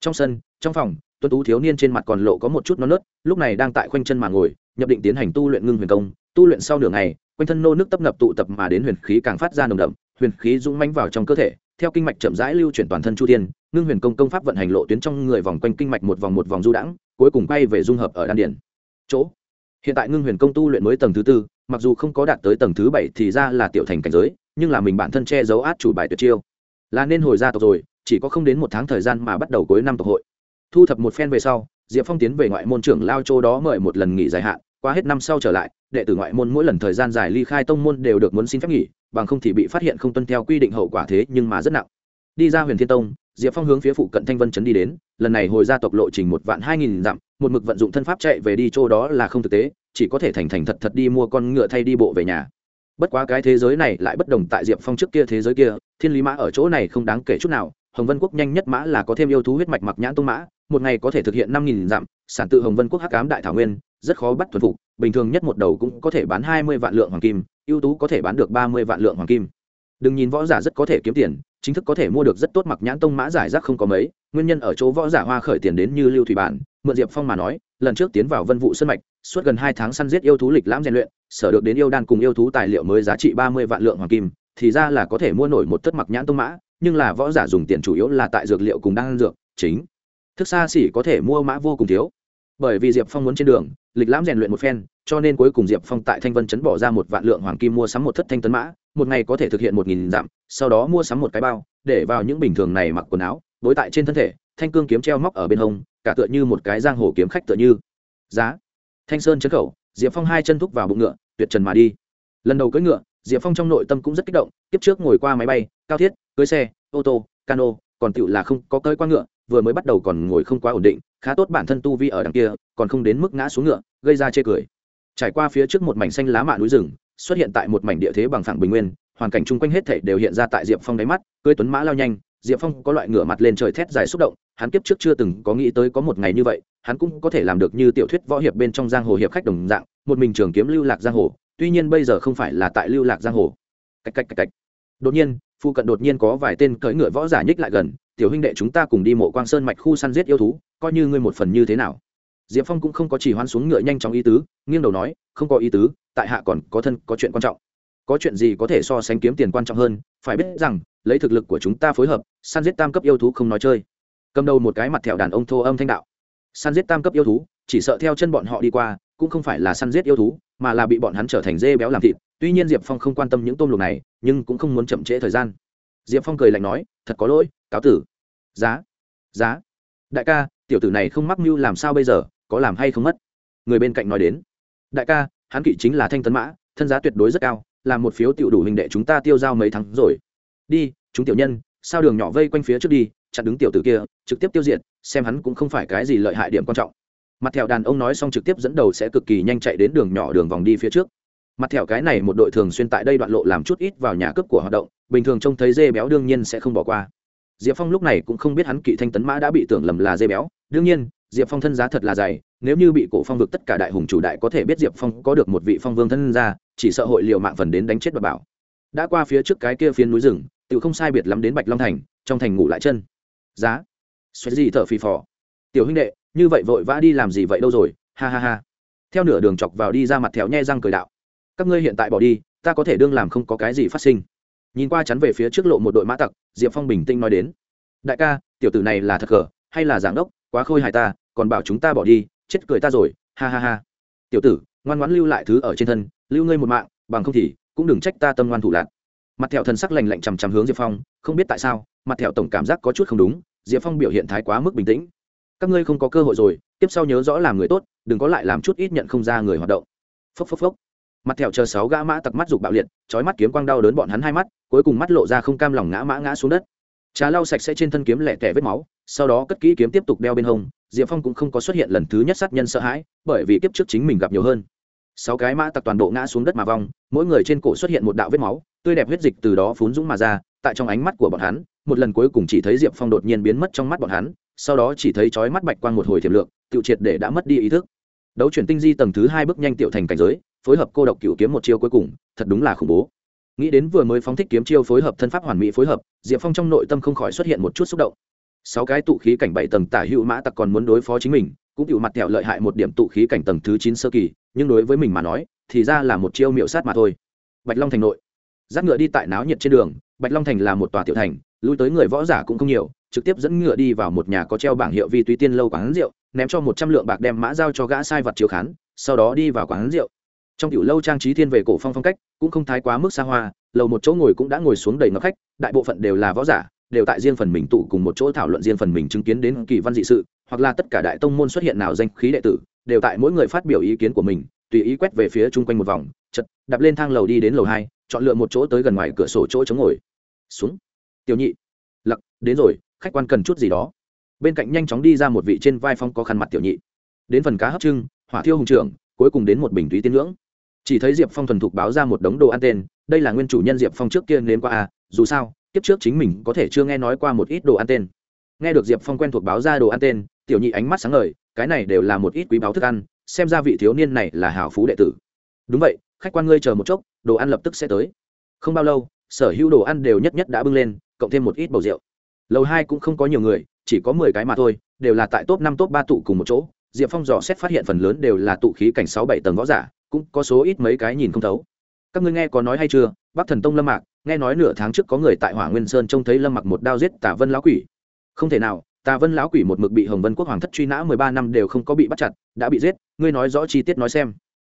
S1: Trong sân, trong phòng tuấn tú thiếu niên trên mặt còn lộ có một chút non nớt, lúc này đang tại khoanh chân mà ngồi, nhập định tiến hành tu luyện ngưng huyền công. Tu luyện sau nửa ngày, quanh thân nô nước tấp nập tụ tập mà đến huyền khí càng phát ra nồng đậm, huyền khí dũng manh vào trong cơ thể, theo kinh mạch chậm rãi lưu chuyển toàn thân chu tiên ngưng huyền công công pháp vận hành lộ tuyến trong người vòng quanh kinh mạch một vòng một vòng du đãng, cuối cùng quay về dung hợp ở đan điển chỗ, hiện tại ngưng huyền công tu luyện mới tầng thứ tư, mặc dù không có đạt tới tầng thứ bảy thì ra là tiểu thành cảnh giới, nhưng là mình bản thân che giấu át chủ bài tuyệt chiêu. Là nên hồi gia tộc rồi, chỉ có không đến một tháng thời gian mà bắt đầu cuối năm tộc hội thu thập một phen về sau, diệp phong tiến về ngoại môn trưởng lao châu đó mời một lần nghỉ dài hạn, qua hết năm sau trở lại, đệ tử ngoại môn mỗi lần thời gian dài ly khai tông môn đều được muốn xin phép nghỉ, bằng không thì bị phát hiện không tuân theo quy định hậu quả thế nhưng mà rất nặng. Đi ra huyền thiên tông, diệp phong hướng phía phụ cận thanh vân trấn đi đến, lần này hồi gia tộc lộ trình một vạn hai nghìn dặm, một mực vận dụng thân pháp chạy về đi chỗ đó là không thực tế, chỉ có thể thành thành thật thật đi mua con ngựa thay đi bộ về nhà. Bất quá cái thế giới này lại bất đồng tại diệp phong trước kia thế giới kia, thiên lý mã ở chỗ này không đáng kể chút nào hồng vân quốc nhanh nhất mã là có thêm yêu thú huyết mạch mặc nhãn tông mã, một ngày có thể thực hiện năm nghìn dặm, sản tự hồng vân quốc hắc cám đại thảo nguyên, rất khó bắt thuần phục, bình thường nhất một đầu cũng có thể bán hai mươi vạn lượng hoàng kim, ưu tú có thể bán được ba mươi vạn lượng hoàng kim. Đừng nhìn võ giả rất có thể kiếm tiền, chính thức có thể mua được rất tốt mặc nhãn tông mã giải rác không có mấy, nguyên nhân ở chỗ võ giả hoa khởi tiền đến như lưu thủy bản, mượn diệp phong mà nói, lần trước tiến vào vân vụ sân mạch, suốt gần hai tháng săn giết yêu thú lịch lãm rèn luyện, sở được đến yêu đan cùng yêu thú tài liệu mới giá trị ba mươi vạn lượng hoàng kim, thì ra là có thể mua nổi một tất mặc nhãn tông mã nhưng là võ giả dùng tiền chủ yếu là tại dược liệu cùng đan dược, chính. Thức xa xỉ có thể mua mã vô cùng thiếu. Bởi vì diệp phong muốn trên đường, lịch lãm rèn luyện một phen, cho nên cuối cùng diệp phong tại thanh vân chấn bỏ ra một vạn lượng hoàng kim mua sắm một thất thanh tấn mã, một ngày có thể thực hiện một nghìn dặm, sau đó mua sắm một cái bao, để vào những bình thường này mặc quần áo bối tại trên thân thể, thanh cương kiếm treo móc ở bên hông, cả tựa như một cái giang hồ kiếm khách tựa như. Giá. Thanh sơn chấn khẩu, diệp phong hai chân thúc vào bụng ngựa, tuyệt trần mà đi. Lần đầu cưỡi ngựa, diệp phong trong nội tâm cũng rất kích động tiếp trước ngồi qua máy bay, cao thiết cưỡi xe, ô tô, cano, còn tựu là không có cưỡi qua ngựa, vừa mới bắt đầu còn ngồi không quá ổn định, khá tốt bản thân tu vi ở đằng kia, còn không đến mức ngã xuống ngựa, gây ra chê cười. Trải qua phía trước một mảnh xanh lá mạ núi rừng, xuất hiện tại một mảnh địa thế bằng phẳng bình nguyên, hoàn cảnh chung quanh hết thảy đều hiện ra tại diệp phong đáy mắt, cưới tuấn mã lao nhanh, diệp phong có loại ngửa mặt lên trời thét dài xúc động, hắn kiếp trước chưa từng có nghĩ tới có một ngày như vậy, hắn cũng có thể làm được như tiểu thuyết võ hiệp bên trong giang hồ hiệp khách đồng dạng, một mình trường kiếm lưu lạc giang hồ, tuy nhiên bây giờ không phải là tại lưu lạc giang hồ. Cách cách cách cách. Đột nhiên phụ cận đột nhiên có vài tên cưỡi ngựa võ giả nhích lại gần, tiểu huynh đệ, chúng ta cùng đi mộ quang sơn mạch khu săn giết yêu thú, coi như ngươi một phần như thế nào. Diệp phong cũng không có chỉ hoan xuống ngựa nhanh chóng ý tứ, nghiêng đầu nói, không có ý tứ, tại hạ còn có thân, có chuyện quan trọng. Có chuyện gì có thể so sánh kiếm tiền quan trọng hơn, phải biết rằng, lấy thực lực của chúng ta phối hợp, săn giết tam cấp yêu thú không nói chơi. Cầm đầu một cái mặt thẹo đàn ông thô âm thanh đạo. Săn giết tam cấp yêu thú, chỉ sợ theo chân bọn họ đi qua cũng không phải là săn giết yêu thú, mà là bị bọn hắn trở thành dê béo làm thịt. Tuy nhiên diệp phong không quan tâm những tôm luộc này, nhưng cũng không muốn chậm trễ thời gian. Diệp phong cười lạnh nói, thật có lỗi, cáo tử. Giá giá. Đại ca, tiểu tử này không mắc mưu làm sao bây giờ, có làm hay không mất? Người bên cạnh nói đến. Đại ca, hắn kỵ chính là thanh tấn mã, thân giá tuyệt đối rất cao, là một phiếu tiểu đủ hình đệ chúng ta tiêu giao mấy tháng rồi. Đi, chúng tiểu nhân, sao đường nhỏ vây quanh phía trước đi, chặn đứng tiểu tử kia, trực tiếp tiêu diệt, xem hắn cũng không phải cái gì lợi hại điểm quan trọng mặt thẹo đàn ông nói xong trực tiếp dẫn đầu sẽ cực kỳ nhanh chạy đến đường nhỏ đường vòng đi phía trước. Mặt thẹo cái này một đội thường xuyên tại đây đoạn lộ làm chút ít vào nhà cướp của hoạt động, bình thường trông thấy dê béo đương nhiên sẽ không bỏ qua. Diệp phong lúc này cũng không biết hắn kỵ thanh tấn mã đã bị tưởng lầm là dê béo. Đương nhiên, diệp phong thân giá thật là dày, nếu như bị cổ phong vực tất cả đại hùng chủ đại có thể biết diệp phong có được một vị phong vương thân ra, chỉ sợ hội liệu mạng phần đến đánh chết và bảo. Đã qua phía trước cái kia phiến núi rừng tự không sai biệt lắm đến bạch long thành, trong thành ngủ lại chân. Giá. Xoáy gì thở phì phò. Tiểu huynh đệ như vậy vội vã đi làm gì vậy đâu rồi, ha ha ha. Theo nửa đường chọc vào đi ra mặt thèo nhe răng cười đạo. Các ngươi hiện tại bỏ đi, ta có thể đương làm không có cái gì phát sinh. Nhìn qua chắn về phía trước lộ một đội mã tặc, diệp phong bình tĩnh nói đến. Đại ca, tiểu tử này là thật cờ hay là giảng đốc, quá khôi hài ta, còn bảo chúng ta bỏ đi, chết cười ta rồi, ha ha ha. Tiểu tử, ngoan ngoãn lưu lại thứ ở trên thân, lưu ngươi một mạng, bằng không thì cũng đừng trách ta tâm ngoan thủ lạc. Mặt thẹo thần sắc lành lạnh chằm chằm hướng diệp phong, không biết tại sao, mặt thẹo tổng cảm giác có chút không đúng, diệp phong biểu hiện thái quá mức bình tĩnh các ngươi không có cơ hội rồi, tiếp sau nhớ rõ làm người tốt, đừng có lại làm chút ít nhận không ra người hoạt động. Phốc phốc phốc. Mặt thẹo chờ sáu gã mã tặc mắt dục bạo liệt trói mắt kiếm quang đau đớn bọn hắn hai mắt, cuối cùng mắt lộ ra không cam lòng ngã mã ngã xuống đất. Trà lau sạch sẽ trên thân kiếm lẹ tẻ vết máu, sau đó cất kỹ kiếm tiếp tục đeo bên hông, diệp phong cũng không có xuất hiện lần thứ nhất sát nhân sợ hãi, bởi vì kiếp trước chính mình gặp nhiều hơn. Sáu cái mã tặc toàn bộ ngã xuống đất mà vong, mỗi người trên cổ xuất hiện một đạo vết máu, tươi đẹp huyết dịch từ đó phún dũng mà ra, tại trong ánh mắt của bọn hắn, một lần cuối cùng chỉ thấy diệp phong đột nhiên biến mất trong mắt bọn hắn sau đó chỉ thấy chói mắt bạch quang một hồi thiểm lượng tự triệt để đã mất đi ý thức. Đấu chuyển tinh di tầng thứ hai bước nhanh tiểu thành cảnh giới, phối hợp cô độc cựu kiếm một chiêu cuối cùng, thật đúng là khủng bố. Nghĩ đến vừa mới phóng thích kiếm chiêu phối hợp thân pháp hoàn mỹ phối hợp, diệp phong trong nội tâm không khỏi xuất hiện một chút xúc động. Sáu cái tụ khí cảnh bảy tầng tả hữu mã tặc còn muốn đối phó chính mình, cũng chịu mặt thẹo lợi hại một điểm tụ khí cảnh tầng thứ chín sơ kỳ, nhưng đối với mình mà nói, thì ra là một chiêu miệu sát mà thôi. Bạch long thành nội dắt ngựa đi tại náo nhiệt trên đường, bạch long thành là một tòa tiểu thành lui tới người võ giả cũng không nhiều, trực tiếp dẫn ngựa đi vào một nhà có treo bảng hiệu vi túy tiên lâu quán rượu, ném cho một trăm lượng bạc đem mã giao cho gã sai vật chiếu khán, sau đó đi vào quán rượu. Trong tiểu lâu trang trí thiên về cổ phong phong cách, cũng không thái quá mức xa hoa, lầu một chỗ ngồi cũng đã ngồi xuống đầy ngọc khách, đại bộ phận đều là võ giả, đều tại riêng phần mình tụ cùng một chỗ thảo luận riêng phần mình chứng kiến đến kỳ văn dị sự, hoặc là tất cả đại tông môn xuất hiện nào danh khí đệ tử, đều tại mỗi người phát biểu ý kiến của mình, tùy ý quét về phía chung quanh một vòng, chật, đạp lên thang lầu đi đến lầu hai, chọn lựa một chỗ tới gần ngoài cửa sổ chỗ chống ngồi. Xuống tiểu nhị. Lặc, đến rồi, khách quan cần chút gì đó. Bên cạnh nhanh chóng đi ra một vị trên vai phong có khăn mặt tiểu nhị. Đến phần cá hấp trưng, hỏa thiêu hùng trưởng, cuối cùng đến một bình túy tiên ngưỡng. Chỉ thấy diệp phong thuần thục báo ra một đống đồ ăn tên, đây là nguyên chủ nhân diệp phong trước kia nếm qua à dù sao, kiếp trước chính mình có thể chưa nghe nói qua một ít đồ ăn tên. Nghe được diệp phong quen thuộc báo ra đồ ăn tên, tiểu nhị ánh mắt sáng ngời, cái này đều là một ít quý báo thức ăn, xem ra vị thiếu niên này là hào phú đệ tử. Đúng vậy, khách quan ngươi chờ một chốc, đồ ăn lập tức sẽ tới. Không bao lâu sở hữu đồ ăn đều nhất nhất đã bưng lên, cộng thêm một ít bầu rượu. Lầu hai cũng không có nhiều người, chỉ có mười cái mà thôi, đều là tại top năm, top ba tụ cùng một chỗ. Diệp phong dò xét phát hiện phần lớn đều là tụ khí cảnh sáu bảy tầng võ giả, cũng có số ít mấy cái nhìn không thấu. Các ngươi nghe có nói hay chưa? Bắc thần tông lâm mạc, nghe nói nửa tháng trước có người tại hỏa nguyên sơn trông thấy lâm mặc một đao giết tả vân lão quỷ. Không thể nào, tà vân lão quỷ một mực bị hồng vân quốc hoàng thất truy nã mười ba năm đều không có bị bắt chặt, đã bị giết, ngươi nói rõ chi tiết nói xem.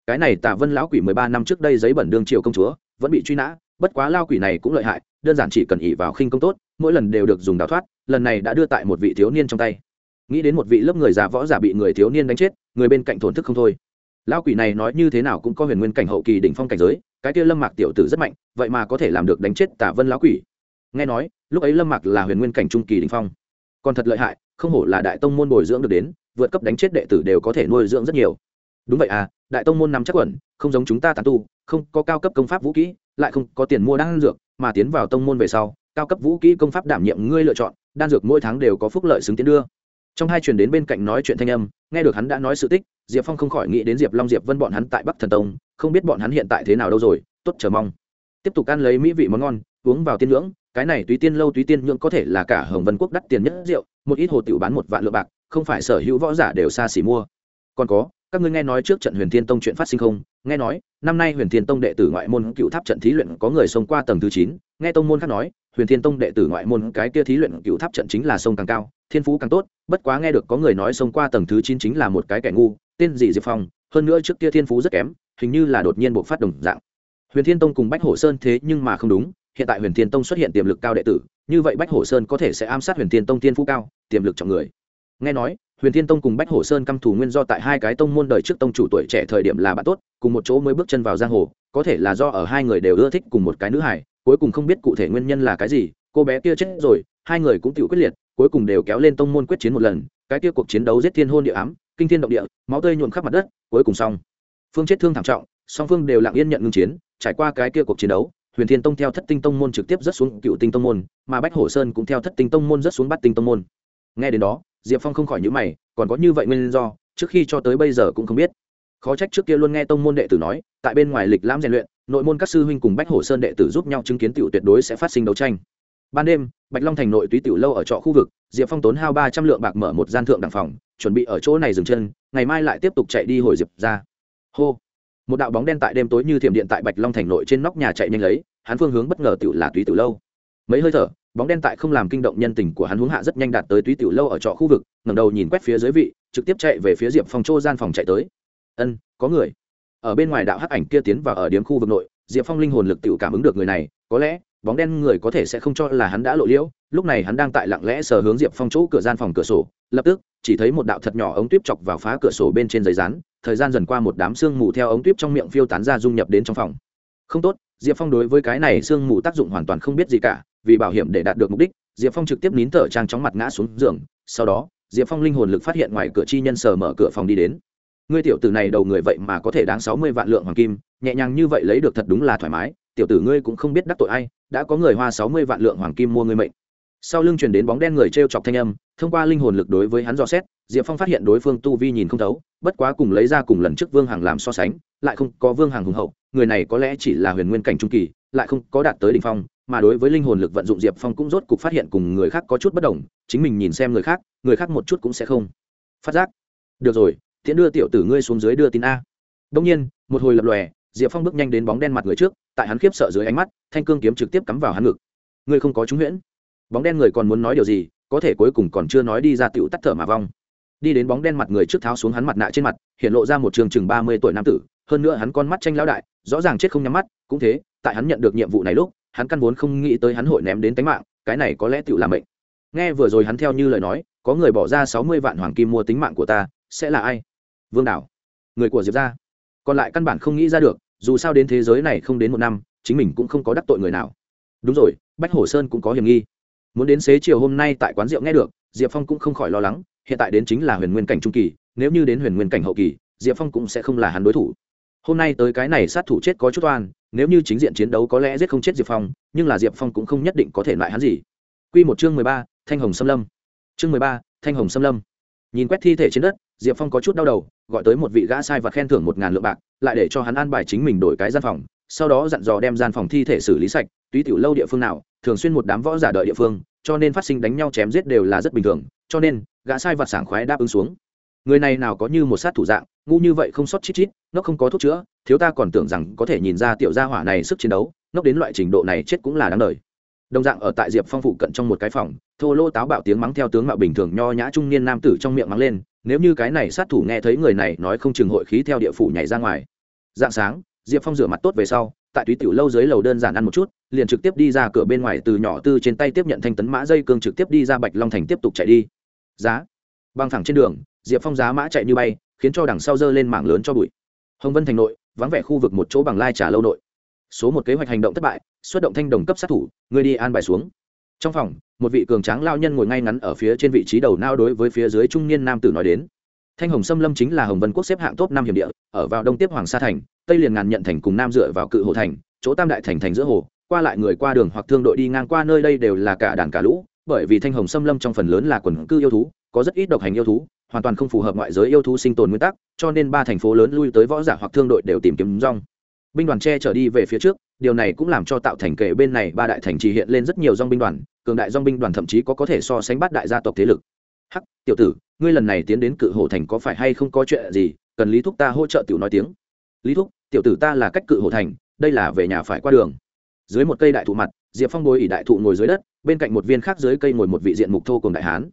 S1: Cái này tà vân lão quỷ mười ba năm trước đây giấy bẩn đương triều công chúa, vẫn bị truy nã bất quá lao quỷ này cũng lợi hại, đơn giản chỉ cần ỉ vào khinh công tốt, mỗi lần đều được dùng đào thoát, lần này đã đưa tại một vị thiếu niên trong tay. Nghĩ đến một vị lớp người già võ giả bị người thiếu niên đánh chết, người bên cạnh thổn thức không thôi. Lao quỷ này nói như thế nào cũng có huyền nguyên cảnh hậu kỳ đỉnh phong cảnh giới, cái kia lâm mạc tiểu tử rất mạnh, vậy mà có thể làm được đánh chết tả vân lão quỷ. Nghe nói, lúc ấy lâm mạc là huyền nguyên cảnh trung kỳ đỉnh phong. Còn thật lợi hại, không hổ là đại tông môn bồi dưỡng được đến, vượt cấp đánh chết đệ tử đều có thể nuôi dưỡng rất nhiều. Đúng vậy à đại tông môn nằm chắc quẩn, không giống chúng ta tàn tu không có cao cấp công pháp vũ kỹ, lại không có tiền mua đan dược, mà tiến vào tông môn về sau, cao cấp vũ kỹ công pháp đảm nhiệm ngươi lựa chọn, đan dược mỗi tháng đều có phúc lợi xứng tiến đưa. Trong hai truyền đến bên cạnh nói chuyện thanh âm, nghe được hắn đã nói sự tích, diệp phong không khỏi nghĩ đến diệp long diệp vân bọn hắn tại bắc thần tông, không biết bọn hắn hiện tại thế nào đâu rồi, tốt chờ mong. Tiếp tục ăn lấy mỹ vị món ngon, uống vào tiên ngưỡng cái này túy tiên lâu túy tiên nhưỡng có thể là cả hồng vân quốc đắt tiền nhất rượu, một ít hồ tiểu bán một vạn lượng bạc, không phải sở hữu võ giả đều xa xỉ mua. Còn có, các ngươi nghe nói trước trận huyền thiên tông chuyện phát sinh không? Nghe nói, năm nay huyền thiên tông đệ tử ngoại môn cựu tháp trận thí luyện có người xông qua tầng thứ chín. Nghe tông môn khác nói, huyền thiên tông đệ tử ngoại môn cái kia thí luyện cựu tháp trận chính là sông càng cao, thiên phú càng tốt. Bất quá nghe được có người nói xông qua tầng thứ chín chính là một cái kẻ ngu, tên gì diệp phong. Hơn nữa trước kia thiên phú rất kém, hình như là đột nhiên bộ phát đồng dạng. Huyền thiên tông cùng bách hổ sơn thế nhưng mà không đúng. Hiện tại huyền thiên tông xuất hiện tiềm lực cao đệ tử, như vậy bách hổ sơn có thể sẽ ám sát huyền thiên tông thiên phú cao, tiềm lực trọng người nghe nói, huyền thiên tông cùng bách hổ sơn căm thù nguyên do tại hai cái tông môn đời trước tông chủ tuổi trẻ thời điểm là bạn tốt, cùng một chỗ mới bước chân vào giang hồ, có thể là do ở hai người đều ưa thích cùng một cái nữ hải cuối cùng không biết cụ thể nguyên nhân là cái gì, cô bé kia chết rồi, hai người cũng tự quyết liệt, cuối cùng đều kéo lên tông môn quyết chiến một lần, cái kia cuộc chiến đấu giết thiên hôn địa ám, kinh thiên động địa, máu tươi nhuộm khắp mặt đất, cuối cùng xong. Phương chết thương thảm trọng, song phương đều lặng yên nhận ngưng chiến, trải qua cái kia cuộc chiến đấu, huyền thiên tông theo thất tinh tông môn trực tiếp rất xuống cựu tinh tông môn, mà bách hổ sơn cũng theo thất tinh tông môn rất xuống bắt tinh tông môn. Nghe đến đó diệp phong không khỏi nhữ mày, còn có như vậy nguyên do, trước khi cho tới bây giờ cũng không biết. Khó trách trước kia luôn nghe tông môn đệ tử nói, tại bên ngoài lịch lãm rèn luyện, nội môn các sư huynh cùng bách hồ sơn đệ tử giúp nhau chứng kiến tiểu tuyệt đối sẽ phát sinh đấu tranh. Ban đêm, bạch long thành nội túy tiểu lâu ở trọ khu vực, diệp phong tốn hao ba trăm lượng bạc mở một gian thượng đẳng phòng, chuẩn bị ở chỗ này dừng chân, ngày mai lại tiếp tục chạy đi hồi diệp ra. Hô! Một đạo bóng đen tại đêm tối như thiểm điện tại bạch long thành nội trên nóc nhà chạy nhanh lấy, hắn phương hướng bất ngờ tiểu là túy tiểu lâu. Mấy hơi thở bóng đen tại không làm kinh động nhân tình của hắn hướng hạ rất nhanh đạt tới túy tiểu lâu ở trọ khu vực, ngẩng đầu nhìn quét phía dưới vị, trực tiếp chạy về phía diệp phong chỗ gian phòng chạy tới. Ân, có người. Ở bên ngoài đạo hắc ảnh kia tiến vào ở điểm khu vực nội, diệp phong linh hồn lực tự cảm ứng được người này, có lẽ, bóng đen người có thể sẽ không cho là hắn đã lộ liễu, lúc này hắn đang tại lặng lẽ sờ hướng diệp phong chỗ cửa gian phòng cửa sổ, lập tức, chỉ thấy một đạo thật nhỏ ống tuyếp chọc vào phá cửa sổ bên trên giấy rán thời gian dần qua một đám sương mù theo ống tuyếp trong miệng phiêu tán ra dung nhập đến trong phòng. Không tốt diệp phong đối với cái này sương mù tác dụng hoàn toàn không biết gì cả, vì bảo hiểm để đạt được mục đích, diệp phong trực tiếp nín thở trang chóng mặt ngã xuống giường. Sau đó, diệp phong linh hồn lực phát hiện ngoài cửa chi nhân sờ mở cửa phòng đi đến. Ngươi tiểu tử này đầu người vậy mà có thể đáng sáu mươi vạn lượng hoàng kim, nhẹ nhàng như vậy lấy được thật đúng là thoải mái, tiểu tử ngươi cũng không biết đắc tội ai, đã có người hoa sáu mươi vạn lượng hoàng kim mua ngươi mệnh sau lưng chuyển đến bóng đen người t r e o chọc thanh âm, thông qua linh hồn lực đối với hắn dò xét, diệp phong phát hiện đối phương tu vi nhìn không thấu, bất quá cùng lấy ra cùng lần trước vương hằng làm so sánh, lại không có vương hằng hùng hậu, người này có lẽ chỉ là huyền nguyên cảnh trung kỳ, lại không có đạt tới đ ỉ n h phong, mà đối với linh hồn lực vận dụng diệp phong cũng rốt cục phát hiện cùng người khác có chút bất đồng, chính mình nhìn xem người khác người khác một chút cũng sẽ không. Phát giác. Được rồi, tiễn đưa tiểu tử ngươi xuống dưới đưa tin a. Đông nhiên, một hồi lập lòe, diệp phong bước nhanh đến bóng đen mặt người trước, tại hắn khiếp sợ dưới ánh mắt, thanh cương kiếm trực tiếp cắm vào hắn ngực. Ngươi không có trúng huyễn bóng đen người còn muốn nói điều gì, có thể cuối cùng còn chưa nói đi ra tựu tắt thở mà vong. Đi đến bóng đen mặt người trước tháo xuống hắn mặt nạ trên mặt, hiện lộ ra một trường chừng ba mươi tuổi nam tử, hơn nữa hắn con mắt tranh lão đại, rõ ràng chết không nhắm mắt, cũng thế, tại hắn nhận được nhiệm vụ này lúc, hắn căn vốn không nghĩ tới hắn hội ném đến tính mạng, cái này có lẽ tựu làm mệnh. Nghe vừa rồi hắn theo như lời nói, có người bỏ ra sáu mươi vạn hoàng kim mua tính mạng của ta, sẽ là ai? Vương đảo. Người của diệp gia. Còn lại căn bản không nghĩ ra được, dù sao đến thế giới này không đến một năm, chính mình cũng không có đắc tội người nào. Đúng rồi, bách hổ sơn cũng có hiểm nghi muốn đến xế chiều hôm nay tại quán rượu nghe được, diệp phong cũng không khỏi lo lắng, hiện tại đến chính là huyền nguyên cảnh trung kỳ, nếu như đến huyền nguyên cảnh hậu kỳ, diệp phong cũng sẽ không là hắn đối thủ. Hôm nay tới cái này sát thủ chết có chút oan, nếu như chính diện chiến đấu có lẽ giết không chết diệp phong, nhưng là diệp phong cũng không nhất định có thể lại hắn gì. Q một chương mười ba, thanh hồng xâm lâm. Chương mười ba, thanh hồng xâm lâm. Nhìn quét thi thể trên đất, diệp phong có chút đau đầu, gọi tới một vị gã sai và khen thưởng một ngàn lượng bạc, lại để cho hắn an bài chính mình đổi cái gian phòng, sau đó dặn dò đem gian phòng thi thể xử lý sạch, túy tiểu lâu địa phương nào thường xuyên một đám võ giả đợi địa phương, cho nên phát sinh đánh nhau chém giết đều là rất bình thường, cho nên, gã sai vật sảng khoái đáp ứng xuống. Người này nào có như một sát thủ dạng, ngu như vậy không sót chít chít, nó không có thuốc chữa, thiếu ta còn tưởng rằng có thể nhìn ra tiểu gia hỏa này sức chiến đấu, nó đến loại trình độ này chết cũng là đáng đời. Đồng dạng ở tại diệp phong phụ cận trong một cái phòng, thô lô táo bạo tiếng mắng theo tướng mạo bình thường nho nhã trung niên nam tử trong miệng mắng lên, nếu như cái này sát thủ nghe thấy người này nói không chừng hội khí theo địa phủ nhảy ra ngoài. Dạng sáng, diệp phong rửa mặt tốt về sau tại túy tiểu lâu dưới lầu đơn giản ăn một chút, liền trực tiếp đi ra cửa bên ngoài từ nhỏ tư trên tay tiếp nhận thanh tấn mã dây cương trực tiếp đi ra bạch long thành tiếp tục chạy đi. Giá. Băng thẳng trên đường, diệp phong giá mã chạy như bay, khiến cho đằng sau dơ lên mảng lớn cho bụi. Hồng vân thành nội, vắng vẻ khu vực một chỗ bằng lai trả lâu nội. Số một kế hoạch hành động thất bại, xuất động thanh đồng cấp sát thủ, người đi an bài xuống. Trong phòng, một vị cường tráng lao nhân ngồi ngay ngắn ở phía trên vị trí đầu nao đối với phía dưới trung niên nam tử nói đến. Thanh hồng xâm lâm chính là hồng vân quốc xếp hạng top năm hiểm địa, ở vào đông tiếp hoàng sa thành tây liền ngàn nhận thành cùng nam dựa vào cự hồ thành, chỗ tam đại thành thành giữa hồ, qua lại người qua đường hoặc thương đội đi ngang qua nơi đây đều là cả đàn cả lũ, bởi vì thanh hồng xâm lâm trong phần lớn là quần cư yêu thú, có rất ít độc hành yêu thú, hoàn toàn không phù hợp ngoại giới yêu thú sinh tồn nguyên tắc, cho nên ba thành phố lớn lui tới võ giả hoặc thương đội đều tìm kiếm rong. Binh đoàn tre trở đi về phía trước, điều này cũng làm cho tạo thành kể bên này ba đại thành trì hiện lên rất nhiều dong binh đoàn, cường đại dong binh đoàn thậm chí có có thể so sánh bắt đại gia tộc thế lực. Hắc, tiểu tử, ngươi lần này tiến đến cự hồ thành có phải hay không có chuyện gì, cần lý thúc ta hỗ trợ tiểu nói tiếng. Lý thúc tiểu tử ta là cách cự Hổ thành, đây là về nhà phải qua đường. Dưới một cây đại thụ mặt, diệp phong bồi ỉ đại thụ ngồi dưới đất, bên cạnh một viên khác dưới cây ngồi một vị diện mục thô cùng đại hán.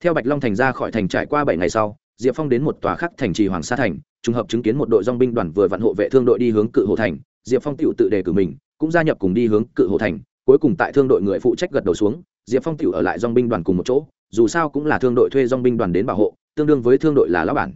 S1: Theo bạch long thành ra khỏi thành trải qua bảy ngày sau, diệp phong đến một tòa khác thành trì hoàng sa thành, trùng hợp chứng kiến một đội dong binh đoàn vừa vạn hộ vệ thương đội đi hướng cự hồ thành. Diệp phong tự tự đề cử mình, cũng gia nhập cùng đi hướng cự hồ thành, cuối cùng tại thương đội người phụ trách gật đầu xuống, diệp phong tự ở lại dong binh đoàn cùng một chỗ, dù sao cũng là thương đội thuê dong binh đoàn đến bảo hộ, tương đương với thương đội là lão bản.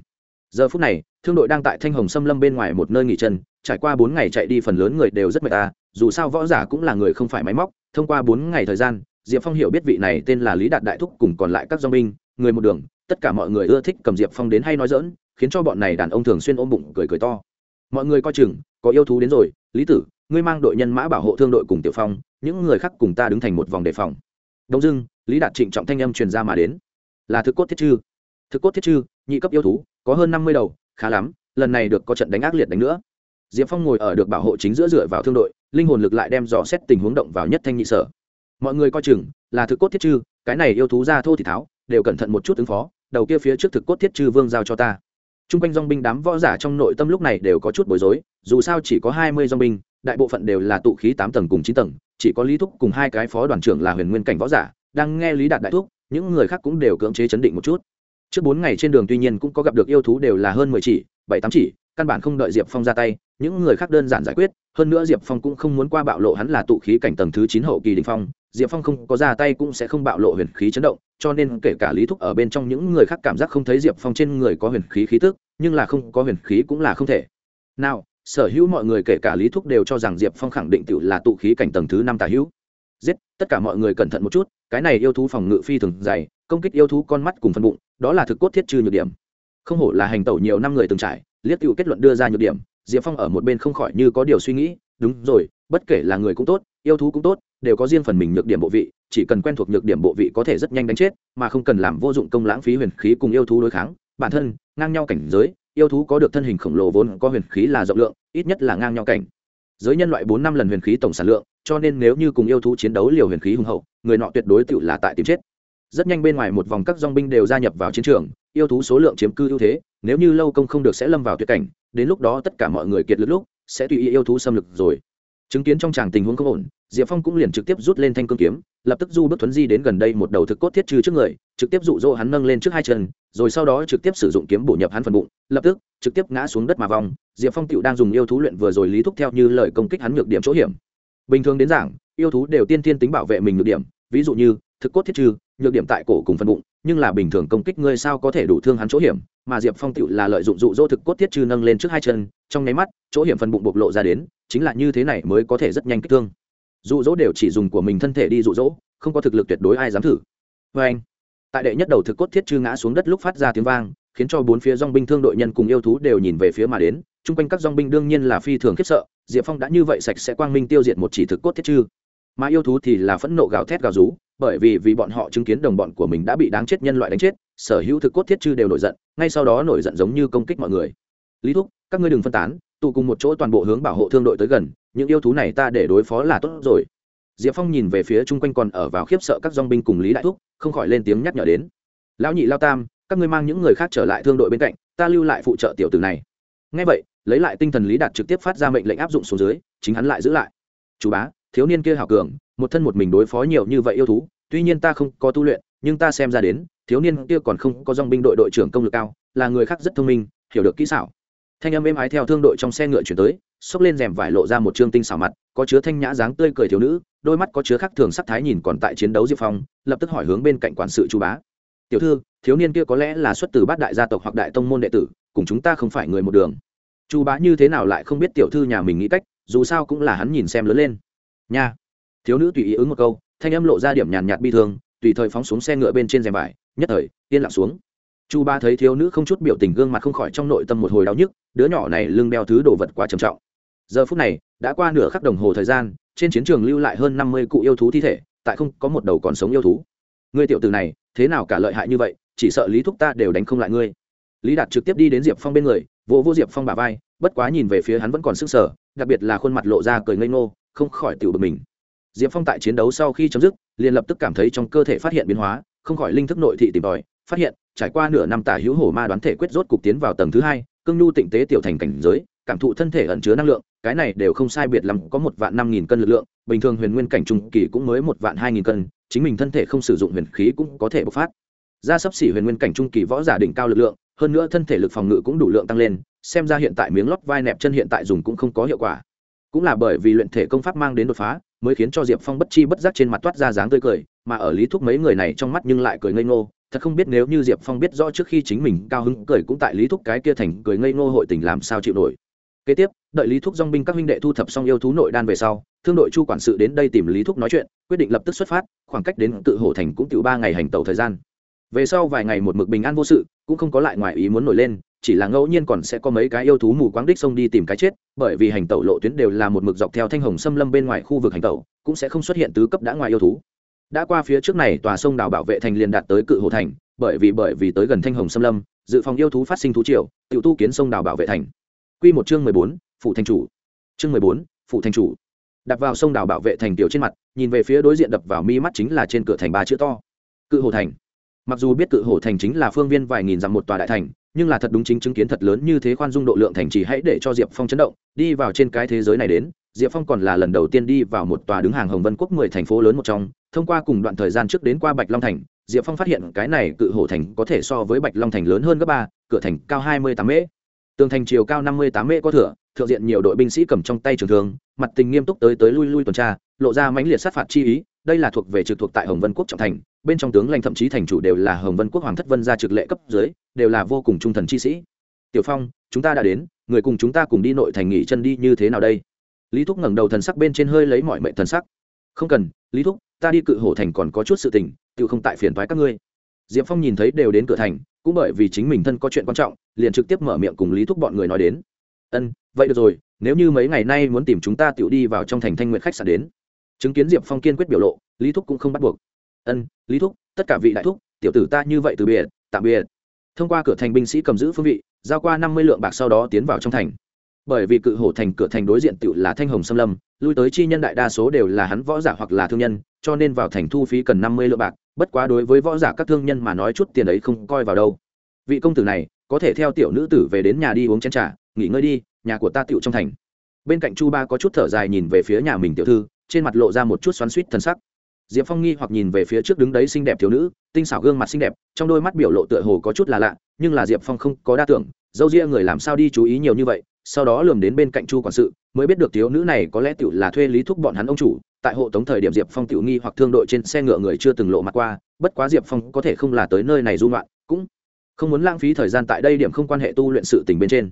S1: Giờ phút này thương đội đang tại thanh hồng xâm lâm bên ngoài một nơi nghỉ chân, trải qua bốn ngày chạy đi phần lớn người đều rất mệt ta dù sao võ giả cũng là người không phải máy móc, thông qua bốn ngày thời gian, diệp phong hiểu biết vị này tên là lý đạt đại thúc cùng còn lại các dong binh, người một đường, tất cả mọi người ưa thích cầm diệp phong đến hay nói dỡn khiến cho bọn này đàn ông thường xuyên ôm bụng cười cười to. Mọi người coi chừng, có yêu thú đến rồi, lý tử, ngươi mang đội nhân mã bảo hộ thương đội cùng tiểu phong, những người khác cùng ta đứng thành một vòng đề phòng. Đông dưng lý đạt trịnh trọng thanh âm truyền ra mà đến. Là thực cốt thiết chư. Thực cốt thiết chư, nhị cấp yêu thú, có hơn năm mươi đầu khá lắm, lần này được có trận đánh ác liệt đánh nữa. Diệp phong ngồi ở được bảo hộ chính giữa dựa vào thương đội, linh hồn lực lại đem dò xét tình huống động vào nhất thanh nhị sở. Mọi người coi chừng, là thực cốt thiết chư, cái này yêu thú ra thô thì tháo, đều cẩn thận một chút ứng phó, đầu kia phía trước thực cốt thiết chư vương giao cho ta. T r u n g quanh dong binh đám võ giả trong nội tâm lúc này đều có chút bối rối, dù sao chỉ có hai mươi dong binh, đại bộ phận đều là tụ khí tám tầng cùng chín tầng, chỉ có lý thúc cùng hai cái phó đoàn trưởng là huyền nguyên cảnh võ giả, đang nghe lý đạt đại thúc, những người khác cũng đều cưỡng chế chấn định một chút trước bốn ngày trên đường tuy nhiên cũng có gặp được yêu thú đều là hơn mười chỉ, bảy tám chỉ, căn bản không đợi diệp phong ra tay, những người khác đơn giản giải quyết. Hơn nữa diệp phong cũng không muốn qua bạo lộ hắn là tụ khí cảnh tầng thứ chín hậu kỳ đình phong. Diệp phong không có ra tay cũng sẽ không bạo lộ huyền khí chấn động, cho nên kể cả lý thúc ở bên trong những người khác cảm giác không thấy diệp phong trên người có huyền khí khí tức, nhưng là không có huyền khí cũng là không thể. Nào, sở hữu mọi người kể cả lý thúc đều cho rằng diệp phong khẳng định tự là tụ khí cảnh tầng thứ năm tà hữu. Giết, tất cả mọi người cẩn thận một chút, cái này yêu thú phòng ngự phi thường dày công kích yêu thú con mắt cùng phân bụng, đó là thực cốt thiết trừ nhược điểm. Không hổ là hành tẩu nhiều năm người từng trải liếc cựu kết luận đưa ra nhược điểm, diệp phong ở một bên không khỏi như có điều suy nghĩ, đúng rồi, bất kể là người cũng tốt, yêu thú cũng tốt, đều có riêng phần mình nhược điểm bộ vị, chỉ cần quen thuộc nhược điểm bộ vị có thể rất nhanh đánh chết, mà không cần làm vô dụng công lãng phí huyền khí cùng yêu thú đối kháng. Bản thân, ngang nhau cảnh giới, yêu thú có được thân hình khổng lồ vốn có huyền khí là rộng lượng, ít nhất là ngang nhau cảnh. Giới nhân loại bốn năm lần huyền khí tổng sản lượng, cho nên nếu như cùng yêu thú chiến đấu liều huyền khí hùng hậu, người nọ tuyệt đối tự là tại tìm chết rất nhanh bên ngoài một vòng các dong binh đều gia nhập vào chiến trường, yêu thú số lượng chiếm cư ưu thế, nếu như lâu công không được sẽ lâm vào tuyệt cảnh, đến lúc đó tất cả mọi người kiệt lực lúc, sẽ tùy ý yêu thú xâm lược rồi. Chứng kiến trong tràng tình huống không ổn, diệp phong cũng liền trực tiếp rút lên thanh cương kiếm, lập tức du bước thuấn di đến gần đây một đầu thực cốt thiết trừ trước người, trực tiếp rụ rỗ hắn nâng lên trước hai chân, rồi sau đó trực tiếp sử dụng kiếm bổ nhập hắn phần bụng, lập tức, trực tiếp ngã xuống đất mà vòng. Diệp phong tựu đang dùng yêu thú luyện vừa rồi lý thúc theo như lời công kích hắn nhược điểm chỗ hiểm. Bình thường đến giảng, yêu thú đều tiên tiên tính bảo vệ mình nhược điểm, ví dụ như, thực cốt thiết trừ nhược điểm tại cổ cùng phần bụng, nhưng là bình thường công kích ngươi sao có thể đủ thương hắn chỗ hiểm? Mà diệp phong tựu là lợi dụng dụ dỗ thực cốt thiết trừ nâng lên trước hai chân, trong nháy mắt, chỗ hiểm phần bụng bộc lộ ra đến, chính là như thế này mới có thể rất nhanh kích thương. Dụ dỗ đều chỉ dùng của mình thân thể đi dụ dỗ, không có thực lực tuyệt đối ai dám thử. Vê anh, tại đệ nhất đầu thực cốt thiết chư ngã xuống đất lúc phát ra tiếng vang, khiến cho bốn phía dong binh thương đội nhân cùng yêu thú đều nhìn về phía mà đến, chung quanh các dong binh đương nhiên là phi thường khiếp sợ, diệp phong đã như vậy sạch sẽ quang minh tiêu diệt một chỉ thực cốt thiết chư mà yêu thú thì là phẫn nộ gào thét gào rú bởi vì vì bọn họ chứng kiến đồng bọn của mình đã bị đáng chết nhân loại đánh chết, sở hữu thực cốt thiết chư đều nổi giận, ngay sau đó nổi giận giống như công kích mọi người. Lý thúc, các ngươi đừng phân tán, tụ cùng một chỗ toàn bộ hướng bảo hộ thương đội tới gần, những yêu thú này ta để đối phó là tốt rồi. Diệp phong nhìn về phía chung quanh còn ở vào khiếp sợ các dong binh cùng lý đại thúc, không khỏi lên tiếng nhắc nhở đến. Lão nhị lao tam, các ngươi mang những người khác trở lại thương đội bên cạnh, ta lưu lại phụ trợ tiểu tử này. Ngay vậy, lấy lại tinh thần lý đạt trực tiếp phát ra mệnh lệnh áp dụng xuống dưới, chính hắn lại giữ lại. Chú bá, thiếu niên kia hảo cường một thân một mình đối phó nhiều như vậy yêu thú, tuy nhiên ta không có tu luyện, nhưng ta xem ra đến, thiếu niên kia còn không có dong binh đội đội trưởng công lực cao, là người khác rất thông minh, hiểu được kỹ xảo. Thanh âm êm ái theo thương đội trong xe ngựa chuyển tới, xốc lên rèm vải lộ ra một trương tinh xảo mặt, có chứa thanh nhã dáng tươi cười thiếu nữ, đôi mắt có chứa khác thường sắc thái nhìn còn tại chiến đấu diệp phong, lập tức hỏi hướng bên cạnh quản sự chu bá. Tiểu thư, thiếu niên kia có lẽ là xuất từ bát đại gia tộc hoặc đại tông môn đệ tử, cùng chúng ta không phải người một đường. Chu bá như thế nào lại không biết tiểu thư nhà mình nghĩ cách, dù sao cũng là hắn nhìn xem lớn lên. Nha thiếu nữ tùy ý ứng một câu, thanh âm lộ ra điểm nhàn nhạt bi thương, tùy thời phóng xuống xe ngựa bên trên rèm vải, nhất thời, yên lặng xuống. Chu ba thấy thiếu nữ không chút biểu tình gương mặt không khỏi trong nội tâm một hồi đau nhức, đứa nhỏ này lưng đeo thứ đồ vật quá trầm trọng. Giờ phút này, đã qua nửa khắc đồng hồ thời gian, trên chiến trường lưu lại hơn năm mươi cụ yêu thú thi thể, tại không có một đầu còn sống yêu thú. Ngươi tiểu từ này, thế nào cả lợi hại như vậy, chỉ sợ lý thúc ta đều đánh không lại ngươi. Lý đạt trực tiếp đi đến diệp phong bên người, vỗ vỗ diệp phong bà vai, bất quá nhìn về phía hắn vẫn còn sức sở đặc biệt là khuôn mặt lộ ra cười ngây ngô, không khỏi tiểu bực mình diệp phong tại chiến đấu sau khi chấm dứt, liền lập tức cảm thấy trong cơ thể phát hiện biến hóa, không khỏi linh thức nội thị tìm tòi, phát hiện, trải qua nửa năm tả hữu hổ ma đoán thể quyết rốt cục tiến vào tầng thứ hai, cương nhu tịnh tế tiểu thành cảnh giới, cảm thụ thân thể ẩn chứa năng lượng, cái này đều không sai biệt lắm, có một vạn năm nghìn cân lực lượng, bình thường huyền nguyên cảnh trung kỳ cũng mới một vạn hai nghìn cân, chính mình thân thể không sử dụng huyền khí cũng có thể bộc phát. Ra sấp xỉ huyền nguyên cảnh trung kỳ võ giả đỉnh cao lực lượng, hơn nữa thân thể lực phòng ngự cũng đủ lượng tăng lên, xem ra hiện tại miếng lót vai nẹp chân hiện tại dùng cũng không có hiệu quả cũng là bởi vì luyện thể công pháp mang đến đột phá, mới khiến cho diệp phong bất chi bất giác trên mặt toát ra dáng tươi cười, mà ở lý thúc mấy người này trong mắt nhưng lại cười ngây ngô. Thật không biết nếu như diệp phong biết rõ trước khi chính mình cao hứng cười cũng tại lý thúc cái kia thành cười ngây ngô hội tình làm sao chịu nổi. Kế tiếp, đợi lý thúc dong binh các huynh đệ thu thập xong yêu thú nội đan về sau, thương đội chu quản sự đến đây tìm lý thúc nói chuyện, quyết định lập tức xuất phát, khoảng cách đến tự hổ thành cũng tự ba ngày hành tàu thời gian. Về sau vài ngày một mực bình an vô sự, cũng không có lại ngoài ý muốn nổi lên chỉ là ngẫu nhiên còn sẽ có mấy cái yêu thú mù quáng đích xông đi tìm cái chết, bởi vì hành tẩu lộ tuyến đều là một mực dọc theo thanh hồng xâm lâm bên ngoài khu vực hành tẩu, cũng sẽ không xuất hiện tứ cấp đã ngoài yêu thú. Đã qua phía trước này, tòa sông đảo bảo vệ thành liền đạt tới cự hồ thành, bởi vì bởi vì tới gần thanh hồng xâm lâm, dự phòng yêu thú phát sinh thú triều tự tu kiến sông đảo bảo vệ thành. Q một chương mười bốn phụ thành chủ. Chương mười bốn phụ thành chủ. Đặt vào sông đảo bảo vệ thành tiểu trên mặt, nhìn về phía đối diện đập vào mi mắt chính là trên cửa thành ba chữ to. Cự hồ thành. Mặc dù biết cự hồ thành chính là phương viên vài nghìn dặm một tòa đại thành nhưng là thật đúng chính chứng kiến thật lớn như thế khoan dung độ lượng thành chỉ hãy để cho diệp phong chấn động, đi vào trên cái thế giới này đến. Diệp phong còn là lần đầu tiên đi vào một tòa đứng hàng hồng vân quốc mười thành phố lớn một trong. Thông qua cùng đoạn thời gian trước đến qua bạch long thành, diệp phong phát hiện cái này cự hổ thành có thể so với bạch long thành lớn hơn gấp ba, cửa thành cao hai mươi tám mễ tường thành chiều cao năm mươi tám mễ có thửa, thượng diện nhiều đội binh sĩ cầm trong tay trường thương, mặt tình nghiêm túc tới tới lui lui tuần tra, lộ ra mãnh liệt sát phạt chi ý, đây là thuộc về trực thuộc tại hồng vân quốc trọng thành bên trong tướng lãnh thậm chí thành chủ đều là hồng vân quốc hoàng thất vân gia trực lệ cấp dưới, đều là vô cùng trung thần chi sĩ. Tiểu phong, chúng ta đã đến, người cùng chúng ta cùng đi nội thành nghỉ chân đi như thế nào đây? Lý thúc ngẩng đầu thần sắc bên trên hơi lấy mọi mệnh thần sắc. Không cần, lý thúc, ta đi cự hổ thành còn có chút sự tình tự không tại phiền thoái các ngươi. Diệp phong nhìn thấy đều đến cửa thành, cũng bởi vì chính mình thân có chuyện quan trọng, liền trực tiếp mở miệng cùng lý thúc bọn người nói đến. Ân, vậy được rồi, nếu như mấy ngày nay muốn tìm chúng ta tự đi vào trong thành thanh nguyện khách sạn đến. Chứng kiến diệp phong kiên quyết biểu lộ, lý thúc cũng không bắt buộc ân, lý thúc, tất cả vị đại thúc, tiểu tử ta như vậy từ biệt, tạm biệt. Thông qua cửa thành binh sĩ cầm giữ phương vị, giao qua năm mươi lượng bạc sau đó tiến vào trong thành. Bởi vì cự hổ thành cửa thành đối diện tự là thanh hồng xâm lâm, lui tới chi nhân đại đa số đều là hắn võ giả hoặc là thương nhân, cho nên vào thành thu phí cần năm mươi lượng bạc, bất quá đối với võ giả các thương nhân mà nói chút tiền ấy không coi vào đâu. Vị công tử này, có thể theo tiểu nữ tử về đến nhà đi uống chén trà, nghỉ ngơi đi, nhà của ta tựu trong thành. Bên cạnh chu ba có chút thở dài nhìn về phía nhà mình tiểu thư, trên mặt lộ ra một chút xoắn suýt thân sắc diệp phong nghi hoặc nhìn về phía trước đứng đấy xinh đẹp thiếu nữ, tinh xảo gương mặt xinh đẹp, trong đôi mắt biểu lộ tựa hồ có chút là lạ, nhưng là diệp phong không có đa tưởng, dâu ria người làm sao đi chú ý nhiều như vậy, sau đó lườm đến bên cạnh chu quản sự, mới biết được thiếu nữ này có lẽ tự là thuê lý thúc bọn hắn ông chủ, tại hộ tống thời điểm diệp phong tiểu nghi hoặc thương đội trên xe ngựa người chưa từng lộ mặt qua, bất quá diệp phong có thể không là tới nơi này du ngoạn, cũng không muốn lãng phí thời gian tại đây điểm không quan hệ tu luyện sự tình bên trên.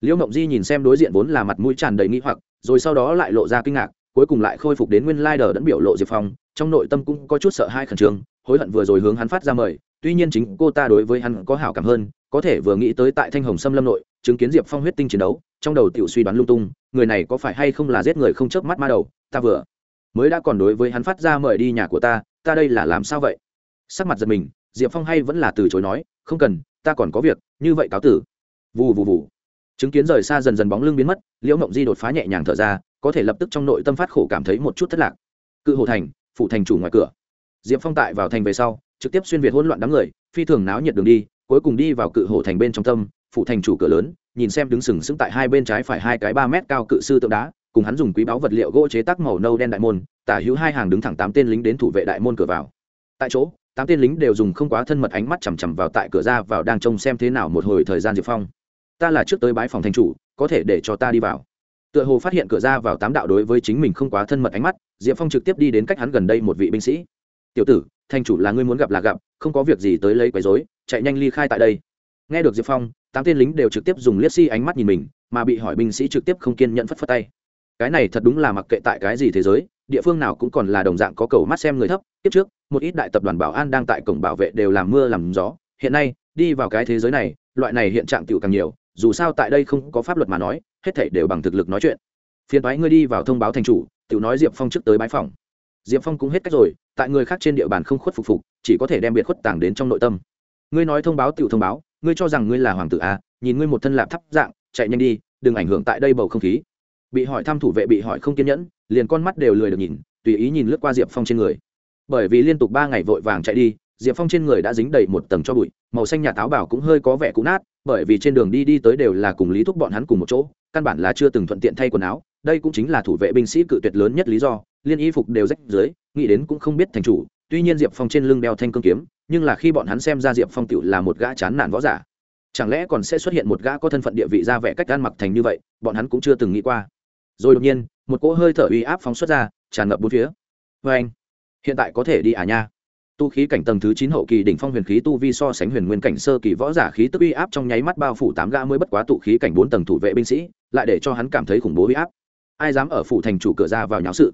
S1: Liễu mộng di nhìn xem đối diện vốn là mặt mũi tràn đầy nghi hoặc, rồi sau đó lại lộ ra kinh ngạc cuối cùng lại khôi phục đến nguyên lai đờ đẫn biểu lộ diệp phong, trong nội tâm cũng có chút sợ hai khẩn trương, hối hận vừa rồi hướng hắn phát ra mời, tuy nhiên chính cô ta đối với hắn có hảo cảm hơn, có thể vừa nghĩ tới tại thanh hồng xâm lâm nội, chứng kiến diệp phong huyết tinh chiến đấu, trong đầu tiểu suy đoán lung tung, người này có phải hay không là giết người không chớp mắt ma đầu, ta vừa mới đã còn đối với hắn phát ra mời đi nhà của ta ta đây là làm sao vậy? Sắc mặt giật mình, diệp phong hay vẫn là từ chối nói, không cần, ta còn có việc, như vậy cáo tử. Vù vù vù. Chứng kiến rời xa dần dần bóng lưng biến mất, liễu mộng di đột phá nhẹ nhàng thở ra có thể lập tức trong nội tâm phát khổ cảm thấy một chút thất lạc. Cự hồ thành phụ thành chủ ngoài cửa. Diệp phong tại vào thành về sau, trực tiếp xuyên việt hỗn loạn đám người, phi thường náo nhiệt đường đi, cuối cùng đi vào cự hồ thành bên trong tâm phụ thành chủ cửa lớn, nhìn xem đứng sừng sững tại hai bên trái phải hai cái ba mét cao cự sư tượng đá, cùng hắn dùng quý báu vật liệu gỗ chế tác màu nâu đen đại môn, tả hữu hai hàng đứng thẳng tám tên lính đến thủ vệ đại môn cửa vào. Tại chỗ, tám tên lính đều dùng không quá thân mật ánh mắt chằm chằm vào tại cửa ra vào đang trông xem thế nào một hồi thời gian diệp phong. Ta là trước tới bái phòng thành chủ, có thể để cho ta đi vào tựa hồ phát hiện cửa ra vào tám đạo đối với chính mình không quá thân mật ánh mắt, diệp phong trực tiếp đi đến cách hắn gần đây một vị binh sĩ. Tiểu tử, thành chủ là ngươi muốn gặp là gặp, không có việc gì tới lấy quấy dối chạy nhanh ly khai tại đây. Nghe được diệp phong, tám tên lính đều trực tiếp dùng liếc xi、si、ánh ánh mắt nhìn mình, mà bị hỏi binh sĩ trực tiếp không kiên nhẫn phất phất tay. Cái này thật đúng là mặc kệ tại cái gì thế giới, địa phương nào cũng còn là đồng dạng có cầu mắt xem người thấp tiếp trước, một ít đại tập đoàn bảo an đang tại cổng bảo vệ đều làm mưa làm gió, hiện nay, đi vào cái thế giới này, loại này hiện trạng tựu càng nhiều, dù sao tại đây không có pháp luật mà nói hết thảy đều bằng thực lực nói chuyện. Phiền toái ngươi đi vào thông báo thành chủ tựu nói diệp phong trước tới bái phòng. Diệp phong cũng hết cách rồi, tại người khác trên địa bàn không khuất phục phục, chỉ có thể đem biệt khuất tàng đến trong nội tâm. Ngươi nói thông báo tựu thông báo, ngươi cho rằng ngươi là hoàng tử à? Nhìn ngươi một thân lạp thắp dạng, chạy nhanh đi, đừng ảnh hưởng tại đây bầu không khí. Bị hỏi thăm thủ vệ bị hỏi không kiên nhẫn, liền con mắt đều lười được nhìn, tùy ý nhìn lướt qua diệp phong trên người. Bởi vì liên tục ba ngày vội vàng chạy đi, diệp phong trên người đã dính đầy một tầng cho bụi, màu xanh nhà táo bảo cũng hơi có vẻ cũ nát, bởi vì trên đường đi đi tới đều là cùng lý thúc bọn hắn cùng một chỗ căn bản là chưa từng thuận tiện thay quần áo, đây cũng chính là thủ vệ binh sĩ cự tuyệt lớn nhất lý do, liên y phục đều rách dưới, nghĩ đến cũng không biết thành chủ, tuy nhiên diệp phong trên lưng đeo thanh cương kiếm, nhưng là khi bọn hắn xem ra diệp phong tựu là một gã chán nản võ giả. Chẳng lẽ còn sẽ xuất hiện một gã có thân phận địa vị ra vẻ cách ăn mặc thành như vậy, bọn hắn cũng chưa từng nghĩ qua. Rồi đột nhiên, một cỗ hơi thở uy áp phóng xuất ra, tràn ngập bốn phía. Vê anh hiện tại có thể đi à nha? Tu khí cảnh tầng thứ chín hậu kỳ đỉnh phong huyền khí tu vi so sánh huyền nguyên cảnh sơ kỳ võ giả khí tức uy áp trong nháy mắt bao phủ tám gã mới bất quá tụ khí cảnh bốn tầng thủ vệ binh sĩ, lại để cho hắn cảm thấy khủng bố uy áp. Ai dám ở phủ thành chủ cửa ra vào nháo sự?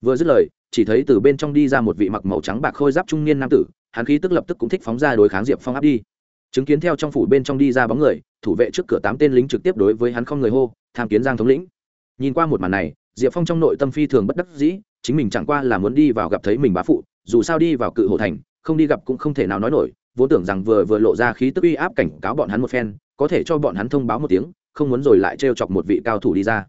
S1: Vừa dứt lời, chỉ thấy từ bên trong đi ra một vị mặc màu trắng bạc khôi giáp trung niên nam tử, hắn khí tức lập tức cũng thích phóng ra đối kháng diệp phong áp đi. Chứng kiến theo trong phủ bên trong đi ra bóng người, thủ vệ trước cửa tám tên lính trực tiếp đối với hắn không người hô, tham kiến giang thống lĩnh. Nhìn qua một màn này, diệp phong trong nội tâm phi thường bất đắc dĩ chính mình chẳng qua là muốn đi vào gặp thấy mình bá phụ, dù sao đi vào cự hồ thành, không đi gặp cũng không thể nào nói nổi, vốn tưởng rằng vừa vừa lộ ra khí tức uy áp cảnh cáo bọn hắn một phen, có thể cho bọn hắn thông báo một tiếng, không muốn rồi lại trêu chọc một vị cao thủ đi ra.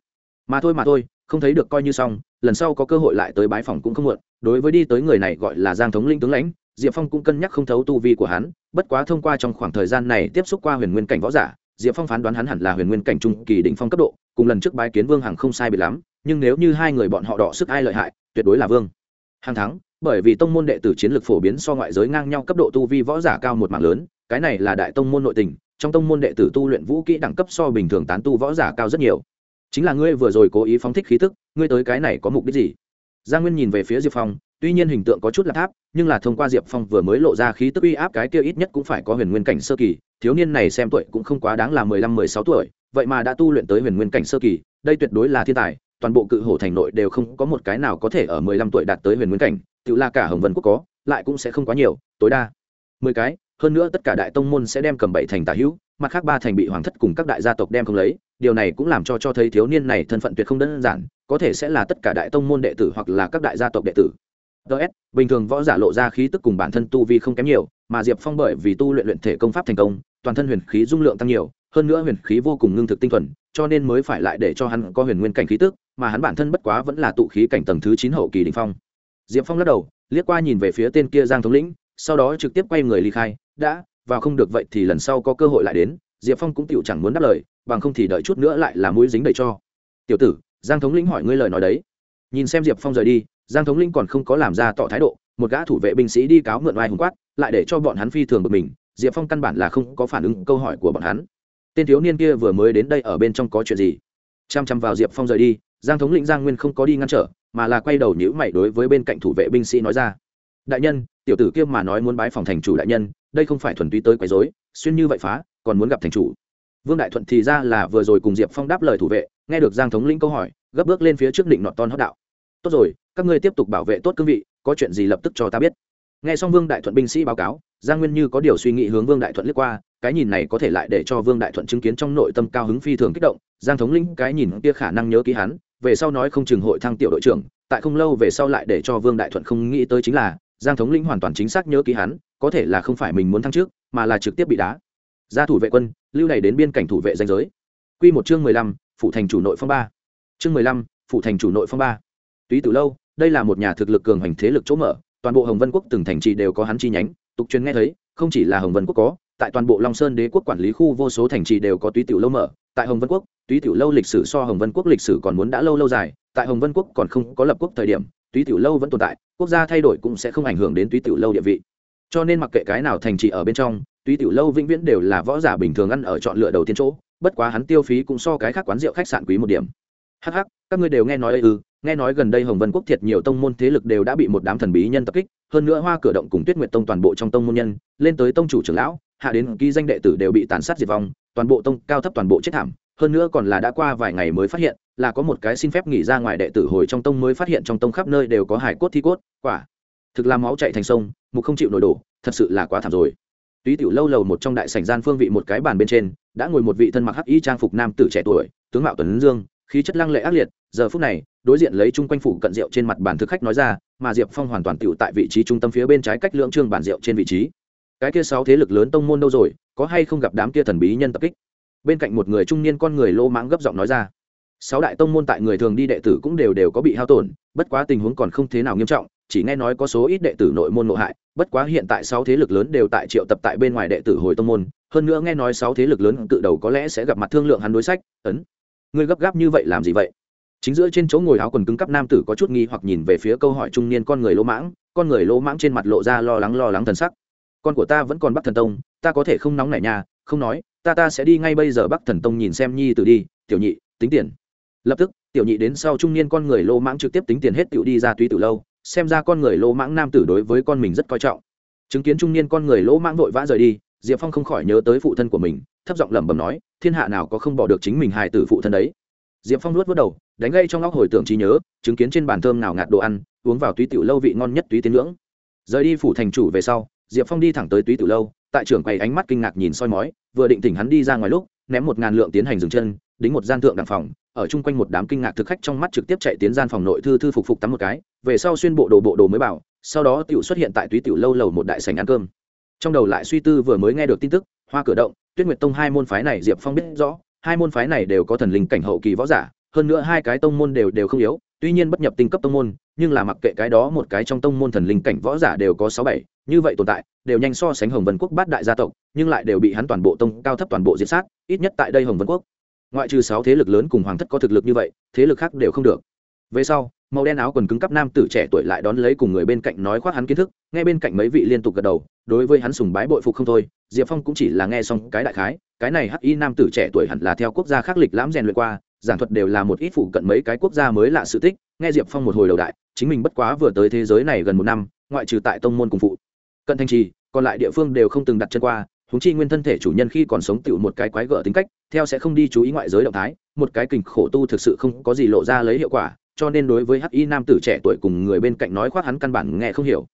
S1: Mà thôi mà thôi, không thấy được coi như xong, lần sau có cơ hội lại tới bái phòng cũng không muộn, đối với đi tới người này gọi là giang thống linh tướng lãnh, diệp phong cũng cân nhắc không thấu tu vi của hắn, bất quá thông qua trong khoảng thời gian này tiếp xúc qua huyền nguyên cảnh võ giả, diệp phong phán đoán hắn hẳn là huyền nguyên cảnh trung kỳ đỉnh phong cấp độ, cùng lần trước bái kiến vương hằng không sai bị lắm, nhưng nếu như hai người bọn họ đọ sức ai lợi hại tuyệt đối là vương. Hàng tháng, bởi vì tông môn đệ tử chiến lược phổ biến so ngoại giới ngang nhau cấp độ tu vi võ giả cao một mảng lớn, cái này là đại tông môn nội tình, trong tông môn đệ tử tu luyện vũ kỹ đẳng cấp so bình thường tán tu võ giả cao rất nhiều. Chính là ngươi vừa rồi cố ý phóng thích khí tức ngươi tới cái này có mục đích gì? Gia nguyên nhìn về phía diệp phong, tuy nhiên hình tượng có chút là tháp, nhưng là thông qua diệp phong vừa mới lộ ra khí tức uy áp cái kia ít nhất cũng phải có huyền nguyên cảnh sơ kỳ, thiếu niên này xem tuổi cũng không quá đáng là mười lăm, mười sáu tuổi, vậy mà đã tu luyện tới huyền nguyên cảnh sơ kỳ, đây tuyệt đối là thiên tài toàn bộ cự hổ thành nội đều không có một cái nào có thể ở mười lăm tuổi đạt tới huyền nguyên cảnh, tự là cả hồng vân quốc có, lại cũng sẽ không quá nhiều, tối đa mười cái, hơn nữa tất cả đại tông môn sẽ đem cầm bảy thành tả hữu, mặt khác ba thành bị hoàng thất cùng các đại gia tộc đem không lấy, điều này cũng làm cho cho thấy thiếu niên này thân phận tuyệt không đơn giản, có thể sẽ là tất cả đại tông môn đệ tử hoặc là các đại gia tộc đệ tử. Ts bình thường võ giả lộ ra khí tức cùng bản thân tu vi không kém nhiều, mà diệp phong bởi vì tu luyện luyện thể công pháp thành công, toàn thân huyền khí dung lượng tăng nhiều, hơn nữa huyền khí vô cùng ngưng thực tinh thuần cho nên mới phải lại để cho hắn có huyền nguyên cảnh khí tức, mà hắn bản thân bất quá vẫn là tụ khí cảnh tầng thứ chín hậu kỳ đỉnh phong. Diệp phong lắc đầu, liếc qua nhìn về phía tên kia giang thống lĩnh, sau đó trực tiếp quay người ly khai, đã, vào không được vậy thì lần sau có cơ hội lại đến. Diệp phong cũng tiểu chẳng muốn đáp lời, bằng không thì đợi chút nữa lại là mũi dính đầy cho. Tiểu tử, giang thống lĩnh hỏi ngươi lời nói đấy. Nhìn xem diệp phong rời đi, giang thống linh còn không có làm ra tỏ thái độ, một gã thủ vệ binh sĩ đi cáo mượn oai hùng quát, lại để cho bọn hắn phi thường bực mình. Diệp phong căn bản là không có phản ứng câu hỏi của bọn hắn tên thiếu niên kia vừa mới đến đây ở bên trong có chuyện gì? Chăm chăm vào diệp phong rời đi, giang thống lĩnh giang nguyên không có đi ngăn trở, mà là quay đầu nhữ mày đối với bên cạnh thủ vệ binh sĩ nói ra. Đại nhân, tiểu tử kia mà nói muốn bái phòng thành chủ đại nhân, đây không phải thuần túy tới quấy dối xuyên như vậy phá, còn muốn gặp thành chủ. Vương đại thuận thì ra là vừa rồi cùng diệp phong đáp lời thủ vệ, nghe được giang thống lĩnh câu hỏi, gấp bước lên phía trước định nọt ton hót đạo. Tốt rồi, các ngươi tiếp tục bảo vệ tốt cương vị, có chuyện gì lập tức cho ta biết nghe xong vương đại thuận binh sĩ báo cáo, giang nguyên như có điều suy nghĩ hướng vương đại thuận lướt qua, cái nhìn này có thể lại để cho vương đại thuận chứng kiến trong nội tâm cao hứng phi thường kích động. Giang thống lĩnh cái nhìn kia khả năng nhớ ký hắn, về sau nói không chừng hội thăng tiểu đội trưởng, tại không lâu về sau lại để cho vương đại thuận không nghĩ tới chính là, giang thống lĩnh hoàn toàn chính xác nhớ ký hắn, có thể là không phải mình muốn thăng trước, mà là trực tiếp bị đá. Ra thủ vệ quân, lưu này đến biên cảnh thủ vệ danh giới. Q một chương mười lăm phụ thành chủ nội phong ba. Chương mười lăm phụ thành chủ nội phong ba. Túy từ lâu, đây là một nhà thực lực cường hành thế lực chỗ mở toàn bộ hồng vân quốc từng thành trì đều có hắn chi nhánh, tục truyền nghe thấy, không chỉ là hồng vân quốc có, tại toàn bộ long sơn đế quốc quản lý khu vô số thành trì đều có túy tiểu lâu mở. Tại hồng vân quốc, túy tiểu lâu lịch sử so hồng vân quốc lịch sử còn muốn đã lâu lâu dài, tại hồng vân quốc còn không có lập quốc thời điểm, túy tiểu lâu vẫn tồn tại, quốc gia thay đổi cũng sẽ không ảnh hưởng đến túy tiểu lâu địa vị. Cho nên mặc kệ cái nào thành trì ở bên trong, túy tiểu lâu vĩnh viễn đều là võ giả bình thường ăn ở chọn lựa đầu tiên chỗ, bất quá hắn tiêu phí cũng so cái khác quán rượu khách sạn quý một điểm hắc hắc, các ngươi đều nghe nói ư, nghe nói gần đây hồng vân quốc thiệt nhiều tông môn thế lực đều đã bị một đám thần bí nhân tập kích, hơn nữa hoa cửa động cùng tuyết nguyệt tông toàn bộ trong tông môn nhân, lên tới tông chủ trưởng lão, hạ đến ký danh đệ tử đều bị tàn sát diệt vong, toàn bộ tông cao thấp toàn bộ chết thảm, hơn nữa còn là đã qua vài ngày mới phát hiện, là có một cái xin phép nghỉ ra ngoài đệ tử hồi trong tông mới phát hiện trong tông khắp nơi đều có hải cốt thi cốt, quả, thực làm máu chạy thành sông, mục không chịu nổi đổ, thật sự là quá thảm rồi. Túy tiểu lâu lầu một trong đại sảnh gian phương vị một cái bàn bên trên, đã ngồi một vị thân mặc hắc y trang phục nam tử trẻ tuổi, tướng mạo tuấn dương khí chất lăng lệ ác liệt, giờ phút này, đối diện lấy chung quanh phủ cận rượu trên mặt bàn thực khách nói ra, mà diệp phong hoàn toàn tựu tại vị trí trung tâm phía bên trái cách lưỡng trương bàn rượu trên vị trí. Cái kia sáu thế lực lớn tông môn đâu rồi, có hay không gặp đám kia thần bí nhân tập kích? Bên cạnh một người trung niên con người lô mãng gấp giọng nói ra. Sáu đại tông môn tại người thường đi đệ tử cũng đều đều có bị hao tổn, bất quá tình huống còn không thế nào nghiêm trọng, chỉ nghe nói có số ít đệ tử nội môn nội hại, bất quá hiện tại sáu thế lực lớn đều tại triệu tập tại bên ngoài đệ tử hồi tông môn, hơn nữa nghe nói sáu thế lực lớn cự đầu có lẽ sẽ gặp mặt thương lượng hắn đối sách, ấn ngươi gấp gáp như vậy làm gì vậy? Chính giữa trên chỗ ngồi áo quần cứng cắp nam tử có chút nghi hoặc nhìn về phía câu hỏi trung niên con người lỗ mãng, con người lỗ mãng trên mặt lộ ra lo lắng lo lắng thần sắc. Con của ta vẫn còn bắc thần tông, ta có thể không nóng nảy nhà không nói, ta ta sẽ đi ngay bây giờ bắc thần tông nhìn xem nhi tử đi, tiểu nhị, tính tiền. Lập tức, tiểu nhị đến sau trung niên con người lỗ mãng trực tiếp tính tiền hết tiểu đi ra túy từ lâu, xem ra con người lỗ mãng nam tử đối với con mình rất coi trọng. Chứng kiến trung niên con người lỗ mãng vội vã rời đi diệp phong không khỏi nhớ tới phụ thân của mình, thấp giọng lẩm bẩm nói, thiên hạ nào có không bỏ được chính mình hài tử phụ thân đấy? Diệp phong nuốt vớt đầu, đánh gây trong óc hồi tưởng trí nhớ, chứng kiến trên bàn thơm nào ngạt đồ ăn, uống vào túy tiểu lâu vị ngon nhất túy tiến ngưỡng. Rời đi phủ thành chủ về sau, diệp phong đi thẳng tới túy tiểu lâu, tại trưởng quầy ánh mắt kinh ngạc nhìn soi mói, vừa định tỉnh hắn đi ra ngoài lúc, ném một ngàn lượng tiến hành dừng chân, đính một gian thượng đàng phòng, ở chung quanh một đám kinh ngạc thực khách trong mắt trực tiếp chạy tiến gian phòng nội thư thư phục phục tắm một cái, về sau xuyên bộ đồ bộ đồ mới bảo, sau đó tiểu xuất hiện tại túy tiểu lâu lầu một đại sành ăn cơm trong đầu lại suy tư vừa mới nghe được tin tức, hoa cửa động, tuyết nguyệt tông hai môn phái này diệp phong biết rõ, hai môn phái này đều có thần linh cảnh hậu kỳ võ giả, hơn nữa hai cái tông môn đều đều không yếu, tuy nhiên bất nhập tinh cấp tông môn, nhưng là mặc kệ cái đó một cái trong tông môn thần linh cảnh võ giả đều có sáu bảy, như vậy tồn tại, đều nhanh so sánh hồng vân quốc bát đại gia tộc, nhưng lại đều bị hắn toàn bộ tông cao thấp toàn bộ diệt sát, ít nhất tại đây hồng vân quốc. Ngoại trừ sáu thế lực lớn cùng hoàng thất có thực lực như vậy, thế lực khác đều không được. Về sau màu đen áo quần cứng cắp nam tử trẻ tuổi lại đón lấy cùng người bên cạnh nói khoác hắn kiến thức, nghe bên cạnh mấy vị liên tục gật đầu, đối với hắn sùng bái bội phục không thôi, diệp phong cũng chỉ là nghe xong cái đại khái, cái này hắc y nam tử trẻ tuổi hẳn là theo quốc gia khác lịch lãm rèn luyện qua, giảng thuật đều là một ít phụ cận mấy cái quốc gia mới lạ sự tích, nghe diệp phong một hồi đầu đại, chính mình bất quá vừa tới thế giới này gần một năm, ngoại trừ tại tông môn cùng phụ cận thanh trì, còn lại địa phương đều không từng đặt chân qua húng chi nguyên thân thể chủ nhân khi còn sống tựu một cái quái gở tính cách, theo sẽ không đi chú ý ngoại giới động thái, một cái kình khổ tu thực sự không có gì lộ ra lấy hiệu quả cho nên đối với hắc y nam tử trẻ tuổi cùng người bên cạnh nói khoác hắn căn bản nghe không hiểu.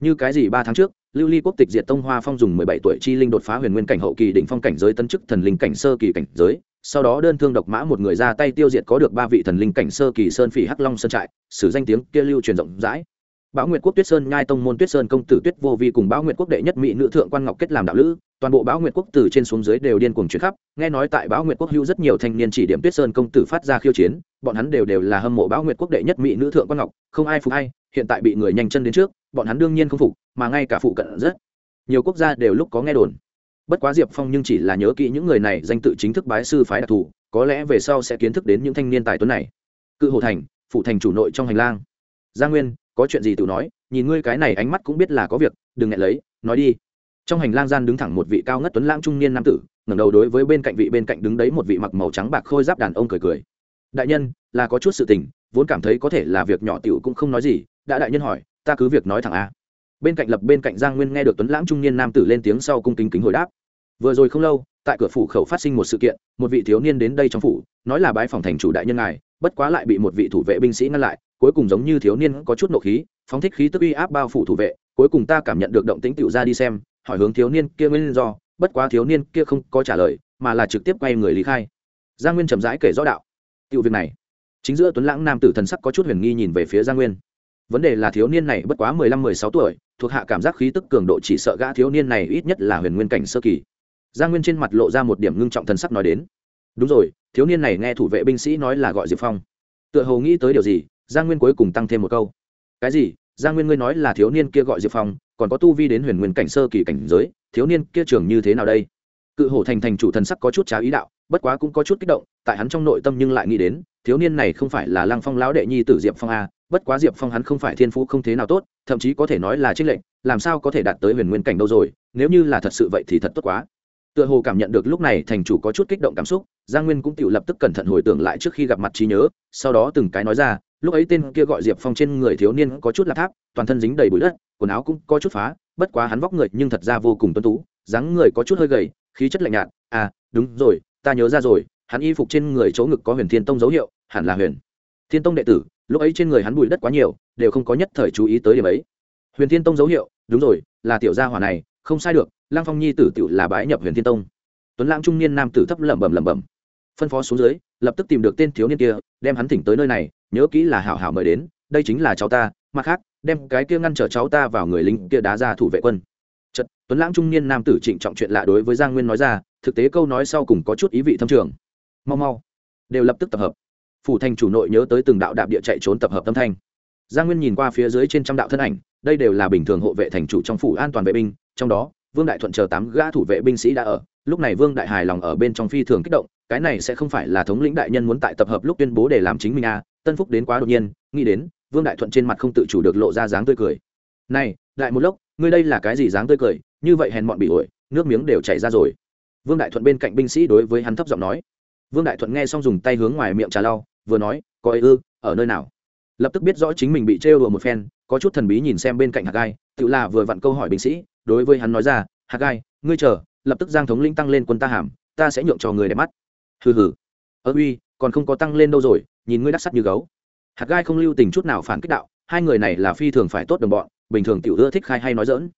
S1: Như cái gì ba tháng trước, lưu ly quốc tịch diệt tông hoa phong dùng mười bảy tuổi chi linh đột phá huyền nguyên cảnh hậu kỳ đỉnh phong cảnh giới tân chức thần linh cảnh sơ kỳ cảnh giới, sau đó đơn thương độc mã một người ra tay tiêu diệt có được ba vị thần linh cảnh sơ kỳ sơn phỉ hắc long sơn trại, sử danh tiếng kia lưu truyền rộng rãi. Bão Nguyệt Quốc Tuyết Sơn nhai tông môn Tuyết Sơn công tử Tuyết Vô Vi cùng Bão Nguyệt Quốc đệ nhất mỹ nữ thượng quan ngọc kết làm đạo lữ, toàn bộ Bão Nguyệt Quốc từ trên xuống dưới đều điên cuồng chuyển khắp, nghe nói tại Bão Nguyệt Quốc hữu rất nhiều thanh niên chỉ điểm Tuyết Sơn công tử phát ra khiêu chiến, bọn hắn đều đều là hâm mộ Bão Nguyệt Quốc đệ nhất mỹ nữ thượng quan ngọc, không ai phục ai, hiện tại bị người nhanh chân đến trước, bọn hắn đương nhiên không phục, mà ngay cả phụ cận rất nhiều quốc gia đều lúc có nghe đồn. Bất quá Diệp Phong nhưng chỉ là nhớ kỹ những người này danh tự chính thức bái sư phái đặc thù, có lẽ về sau sẽ kiến thức đến những thanh niên tài tuấn này. Cự Hồ Thành, phụ thành chủ nội trong hành lang gia nguyên có chuyện gì tự nói, nhìn ngươi cái này ánh mắt cũng biết là có việc, đừng ngại lấy, nói đi. Trong hành lang gian đứng thẳng một vị cao ngất tuấn lãng trung niên nam tử, ngẩng đầu đối với bên cạnh vị bên cạnh đứng đấy một vị mặc màu trắng bạc khôi giáp đàn ông cười cười. Đại nhân, là có chút sự tình, vốn cảm thấy có thể là việc nhỏ tiểu cũng không nói gì, đã đại nhân hỏi, ta cứ việc nói thẳng a. Bên cạnh lập bên cạnh giang nguyên nghe được tuấn lãng trung niên nam tử lên tiếng sau cung kính kính hồi đáp. Vừa rồi không lâu, tại cửa phủ khẩu phát sinh một sự kiện, một vị thiếu niên đến đây trong phủ, nói là bái phòng thành chủ đại nhân ngài bất quá lại bị một vị thủ vệ binh sĩ ngăn lại, cuối cùng giống như thiếu niên có chút nộ khí, phóng thích khí tức uy áp bao phủ thủ vệ, cuối cùng ta cảm nhận được động tĩnh tựu ra đi xem, hỏi hướng thiếu niên kia nguyên do, bất quá thiếu niên kia không có trả lời, mà là trực tiếp quay người lý khai. Giang nguyên chậm rãi kể rõ đạo tựu việc này. Chính giữa tuấn lãng nam tử thần sắc có chút huyền nghi nhìn về phía giang nguyên. Vấn đề là thiếu niên này bất quá mười lăm mười sáu tuổi, thuộc hạ cảm giác khí tức cường độ chỉ sợ gã thiếu niên này ít nhất là huyền nguyên cảnh sơ kỳ. Giang nguyên trên mặt lộ ra một điểm ngưng trọng thần sắc nói đến. Đúng rồi thiếu niên này nghe thủ vệ binh sĩ nói là gọi diệp phong tựa hồ nghĩ tới điều gì giang nguyên cuối cùng tăng thêm một câu cái gì giang nguyên ngươi nói là thiếu niên kia gọi diệp phong còn có tu vi đến huyền nguyên cảnh sơ kỳ cảnh giới thiếu niên kia trường như thế nào đây cự hổ thành thành chủ thần sắc có chút trá ý đạo bất quá cũng có chút kích động tại hắn trong nội tâm nhưng lại nghĩ đến thiếu niên này không phải là lăng phong lão đệ nhi tử diệp phong a bất quá diệp phong hắn không phải thiên phú không thế nào tốt thậm chí có thể nói là trích lệnh làm sao có thể đạt tới huyền nguyên cảnh đâu rồi nếu như là thật sự vậy thì thật tốt quá tựa hồ cảm nhận được lúc này thành chủ có chút kích động cảm xúc, giang nguyên cũng tự lập tức cẩn thận hồi tưởng lại trước khi gặp mặt trí nhớ, sau đó từng cái nói ra, lúc ấy tên kia gọi diệp phong trên người thiếu niên có chút lạp tháp, toàn thân dính đầy bụi đất, quần áo cũng có chút phá, bất quá hắn vóc người nhưng thật ra vô cùng tuân tú, dáng người có chút hơi gầy, khí chất lạnh nhạt à đúng rồi, ta nhớ ra rồi, hắn y phục trên người chỗ ngực có huyền thiên tông dấu hiệu, hẳn là huyền thiên tông đệ tử, lúc ấy trên người hắn bụi đất quá nhiều, đều không có nhất thời chú ý tới điểm ấy. Huyền thiên tông dấu hiệu, đúng rồi, là tiểu gia hỏa này, không sai được Lang phong nhi tử tựu là bái nhập huyền thiên tông. Tuấn lãng trung niên nam tử thấp lẩm bẩm lẩm bẩm. Phân phó xuống dưới, lập tức tìm được tên thiếu niên kia, đem hắn thỉnh tới nơi này, nhớ kỹ là hảo hảo mời đến, đây chính là cháu ta, mặt khác, đem cái kia ngăn trở cháu ta vào người lính kia đá ra thủ vệ quân. Chật tuấn lãng trung niên nam tử trịnh trọng chuyện lạ đối với giang nguyên nói ra, thực tế câu nói sau cùng có chút ý vị thâm trường. Mau mau. Đều lập tức tập hợp. Phủ thành chủ nội nhớ tới từng đạo đạp địa chạy trốn tập hợp tâm thanh. Giang nguyên nhìn qua phía dưới trên trăm đạo thân ảnh, đây đều là bình thường hộ vệ thành chủ trong phủ an toàn vệ binh, trong đó vương đại thuận chờ tám gã thủ vệ binh sĩ đã ở, lúc này vương đại hài lòng ở bên trong phi thường kích động, cái này sẽ không phải là thống lĩnh đại nhân muốn tại tập hợp lúc tuyên bố để làm chính mình à tân phúc đến quá đột nhiên, nghĩ đến, vương đại thuận trên mặt không tự chủ được lộ ra dáng tươi cười. Này đại một lốc, ngươi đây là cái gì dáng tươi cười, như vậy hèn mọn bị ổi, nước miếng đều chảy ra rồi. Vương đại thuận bên cạnh binh sĩ đối với hắn thấp giọng nói. Vương đại thuận nghe xong dùng tay hướng ngoài miệng trà lau, vừa nói, có ấy ư, ở nơi nào? Lập tức biết rõ chính mình bị trêu đùa một phen, có chút thần bí nhìn xem bên cạnh hạt gai, tự là vừa vặn câu hỏi binh sĩ đối với hắn nói ra hạt gai, ngươi chờ, lập tức giang thống linh tăng lên quân ta hàm, ta sẽ nhượng cho người đẹp mắt. Hừ hừ. Ơ uy, còn không có tăng lên đâu rồi, nhìn ngươi đắc sắt như gấu. Hạt gai không lưu tình chút nào phản kích đạo, hai người này là phi thường phải tốt đồng bọn, bình thường tiểu ưa thích khai hay nói dỡn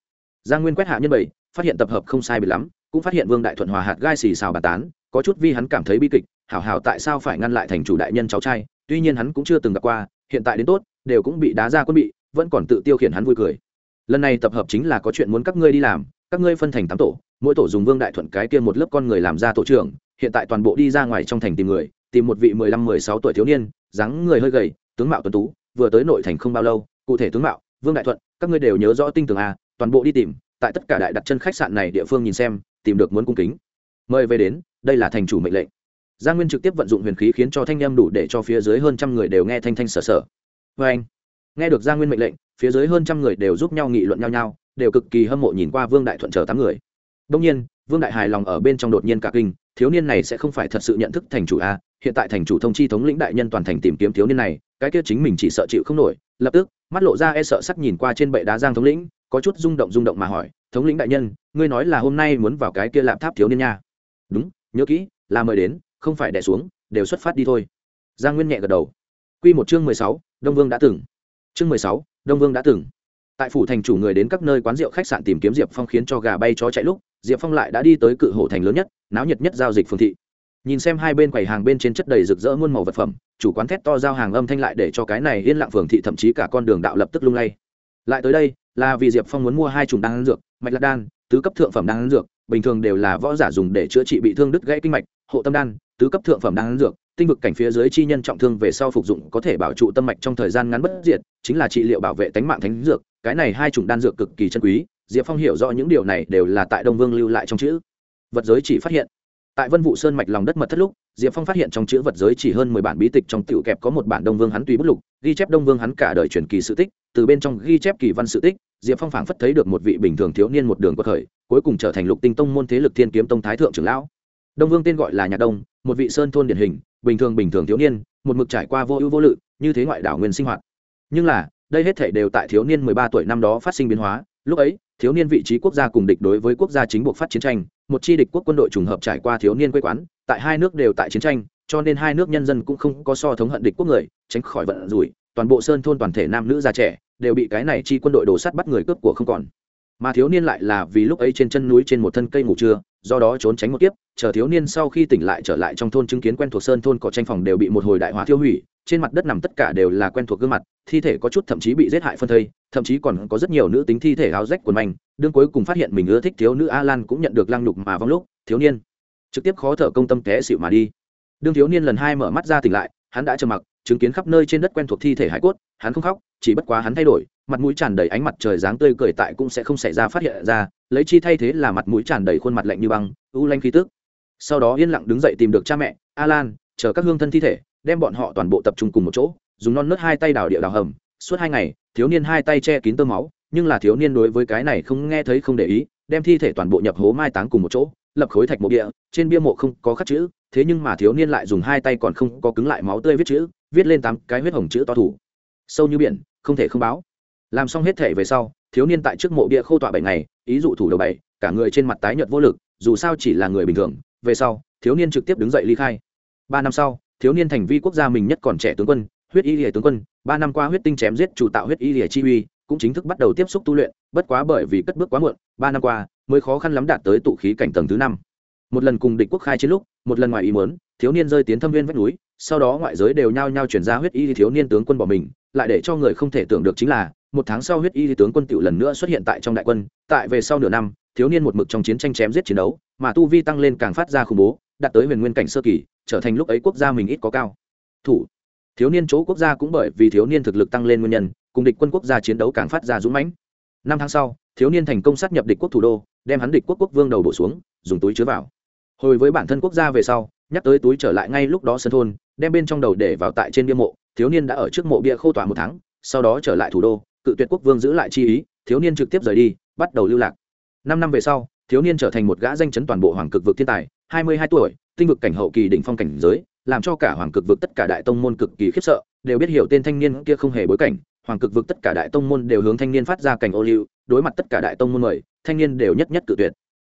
S1: giang nguyên quét hạ nhân bảy, phát hiện tập hợp không sai bị lắm, cũng phát hiện vương đại thuận hòa hạt gai xì xào bàn tán, có chút vi hắn cảm thấy bi kịch, hảo hảo tại sao phải ngăn lại thành chủ đại nhân cháu trai, tuy nhiên hắn cũng chưa từng gặp qua, hiện tại đến tốt, đều cũng bị đá ra quân bị, vẫn còn tự tiêu khiển hắn vui cười lần này tập hợp chính là có chuyện muốn các ngươi đi làm, các ngươi phân thành tám tổ, mỗi tổ dùng vương đại thuận cái kia một lớp con người làm ra tổ trưởng, hiện tại toàn bộ đi ra ngoài trong thành tìm người, tìm một vị mười lăm, mười sáu tuổi thiếu niên, dáng người hơi gầy, tướng mạo tuấn tú, vừa tới nội thành không bao lâu, cụ thể tướng mạo, vương đại thuận, các ngươi đều nhớ rõ tinh tường a, toàn bộ đi tìm, tại tất cả đại đặt chân khách sạn này địa phương nhìn xem, tìm được muốn cung kính. Mời về đến, đây là thành chủ mệnh lệnh. Giang nguyên trực tiếp vận dụng huyền khí khiến cho thanh em đủ để cho phía dưới hơn trăm người đều nghe thanh thanh sở sở vê anh nghe được Giang nguyên mệnh lệnh phía dưới hơn trăm người đều giúp nhau nghị luận nhau nhau, đều cực kỳ hâm mộ nhìn qua vương đại thuận chờ tám người. Đông nhiên, vương đại hài lòng ở bên trong đột nhiên cả kinh, thiếu niên này sẽ không phải thật sự nhận thức thành chủ a, hiện tại thành chủ thông chi thống lĩnh đại nhân toàn thành tìm kiếm thiếu niên này, cái kia chính mình chỉ sợ chịu không nổi, lập tức, mắt lộ ra e sợ sắc nhìn qua trên bệ đá giang thống lĩnh, có chút rung động rung động mà hỏi, thống lĩnh đại nhân, ngươi nói là hôm nay muốn vào cái kia lạp tháp thiếu niên nha? Đúng, nhớ kỹ, là mời đến, không phải đẻ xuống, đều xuất phát đi thôi. Giang nguyên nhẹ gật đầu. Q một chương mười sáu, đông vương đã từng. Chương mười sáu đông vương đã từng. Tại phủ thành chủ người đến các nơi quán rượu khách sạn tìm kiếm diệp phong khiến cho gà bay chó chạy lúc, diệp phong lại đã đi tới cự hổ thành lớn nhất, náo nhiệt nhất giao dịch phương thị. Nhìn xem hai bên quầy hàng bên trên chất đầy rực rỡ muôn màu vật phẩm, chủ quán thét to giao hàng âm thanh lại để cho cái này yên lặng phường thị thậm chí cả con đường đạo lập tức lung lay. Lại tới đây, là vì diệp phong muốn mua hai chủng đan dược, mạch lạc đan, tứ cấp thượng phẩm đan dược, bình thường đều là võ giả dùng để chữa trị bị thương đứt gãy kinh mạch, hộ tâm đan, tứ cấp thượng phẩm đan dược tinh vực cảnh phía dưới chi nhân trọng thương về sau phục dụng có thể bảo trụ tâm mạch trong thời gian ngắn bất diệt chính là trị liệu bảo vệ tánh mạng thánh dược cái này hai chủng đan dược cực kỳ chân quý diệp phong hiểu rõ những điều này đều là tại đông vương lưu lại trong chữ. Vật giới chỉ phát hiện. Tại vân vũ sơn mạch lòng đất mật thất lúc diệp phong phát hiện trong chữ vật giới chỉ hơn mười bản bí tịch trong tiểu kẹp có một bản đông vương hắn tùy bút lục ghi chép đông vương hắn cả đời truyền kỳ sự tích từ bên trong ghi chép kỳ văn sự tích diệp phong phảng phất thấy được một vị bình thường thiếu niên một đường quật khởi, cuối cùng trở thành lục tinh tông môn thế lực thiên kiếm tông thái thượng trưởng lão. Đông vương tên gọi là nhạc đông một vị sơn thôn điển hình bình thường bình thường thiếu niên, một mực trải qua vô ưu vô lự, như thế ngoại đảo nguyên sinh hoạt. Nhưng là, đây hết thể đều tại thiếu niên mười ba tuổi năm đó phát sinh biến hóa. Lúc ấy, thiếu niên vị trí quốc gia cùng địch đối với quốc gia chính buộc phát chiến tranh, một chi địch quốc quân đội trùng hợp trải qua thiếu niên quê quán, tại hai nước đều tại chiến tranh, cho nên hai nước nhân dân cũng không có so thống hận địch quốc người, tránh khỏi vận rủi, toàn bộ sơn thôn toàn thể nam nữ già trẻ đều bị cái này chi quân đội đổ sát bắt người cướp của không còn. Mà thiếu niên lại là vì lúc ấy trên chân núi trên một thân cây ngủ trưa do đó trốn tránh một kiếp, chờ thiếu niên sau khi tỉnh lại trở lại trong thôn chứng kiến quen thuộc sơn thôn cỏ tranh phòng đều bị một hồi đại hỏa thiêu hủy, trên mặt đất nằm tất cả đều là quen thuộc gương mặt, thi thể có chút thậm chí bị giết hại phân thây, thậm chí còn có rất nhiều nữ tính thi thể áo rách quần manh, đương cuối cùng phát hiện mình ưa thích thiếu nữ a lan cũng nhận được lăng nhục mà vong lúc, thiếu niên trực tiếp khó thở công tâm té xịu mà đi. Đương thiếu niên lần hai mở mắt ra tỉnh lại, hắn đã trầm mặc chứng kiến khắp nơi trên đất quen thuộc thi thể hải cốt hắn không khóc chỉ bất quá hắn thay đổi mặt mũi tràn đầy ánh mặt trời dáng tươi cười tại cũng sẽ không xảy ra phát hiện ra lấy chi thay thế là mặt mũi tràn đầy khuôn mặt lạnh như băng u lanh khí tức. Sau đó yên lặng đứng dậy tìm được cha mẹ Alan, chờ các hương thân thi thể đem bọn họ toàn bộ tập trung cùng một chỗ dùng non nớt hai tay đào địa đào hầm suốt hai ngày thiếu niên hai tay che kín tơ máu nhưng là thiếu niên đối với cái này không nghe thấy không để ý đem thi thể toàn bộ nhập hố mai táng cùng một chỗ lập khối thạch mộ địa trên bia mộ không có khắc chữ thế nhưng mà thiếu niên lại dùng hai tay còn không có cứng lại máu tươi viết chữ viết lên tám cái huyết hồng chữ to thủ. Sâu như biển, không thể không báo. Làm xong hết thể về sau, thiếu niên tại trước mộ bia khô tọa bảy ngày, ý dụ thủ đầu bảy, cả người trên mặt tái nhợt vô lực, dù sao chỉ là người bình thường. Về sau, thiếu niên trực tiếp đứng dậy ly khai. Ba năm sau, thiếu niên thành vi quốc gia mình nhất còn trẻ tướng quân, huyết y lìa tướng quân, ba năm qua huyết tinh chém giết chủ tạo huyết y lìa chi uy, cũng chính thức bắt đầu tiếp xúc tu luyện, bất quá bởi vì cất bước quá muộn, ba năm qua mới khó khăn lắm đạt tới tụ khí cảnh tầng thứ năm. Một lần cùng địch quốc khai chiến lúc, một lần ngoài ý muốn, thiếu niên rơi tiến thâm viên vách núi sau đó ngoại giới đều nhao nhao chuyển ra huyết y thiếu niên tướng quân bỏ mình, lại để cho người không thể tưởng được chính là, một tháng sau huyết y tướng quân tiểu lần nữa xuất hiện tại trong đại quân, tại về sau nửa năm, thiếu niên một mực trong chiến tranh chém giết chiến đấu, mà tu vi tăng lên càng phát ra khủng bố, đạt tới huyền nguyên cảnh sơ kỳ, trở thành lúc ấy quốc gia mình ít có cao. Thủ. Thiếu niên chỗ quốc gia cũng bởi vì thiếu niên thực lực tăng lên nguyên nhân, cùng địch quân quốc gia chiến đấu càng phát ra dũng mãnh. Năm tháng sau, thiếu niên thành công sát nhập địch quốc thủ đô, đem hắn địch quốc quốc vương đầu bổ xuống, dùng túi chứa vào. Hồi với bản thân quốc gia về sau, nhắc tới túi trở lại ngay lúc đó sân thôn đem bên trong đầu để vào tại trên bia mộ, thiếu niên đã ở trước mộ bia khô tỏa một tháng, sau đó trở lại thủ đô, cự tuyệt quốc vương giữ lại chi ý, thiếu niên trực tiếp rời đi, bắt đầu lưu lạc. Năm năm về sau, thiếu niên trở thành một gã danh chấn toàn bộ hoàng cực vực thiên tài, hai mươi hai tuổi, tinh vực cảnh hậu kỳ đỉnh phong cảnh giới, làm cho cả hoàng cực vực tất cả đại tông môn cực kỳ khiếp sợ, đều biết hiểu tên thanh niên kia không hề bối cảnh, hoàng cực vực tất cả đại tông môn đều hướng thanh niên phát ra cảnh ô liu, đối mặt tất cả đại tông môn mời, thanh niên đều nhất nhất cự tuyệt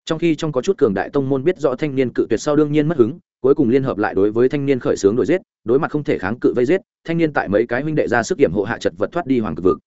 S1: trong khi trong có chút cường đại tông môn biết rõ thanh niên cự tuyệt sau đương nhiên mất hứng, cuối cùng liên hợp lại đối với thanh niên khởi xướng đuổi giết, đối mặt không thể kháng cự vây giết, thanh niên tại mấy cái huynh đệ ra sức kiểm hộ hạ chật vật thoát đi hoàng cực vực.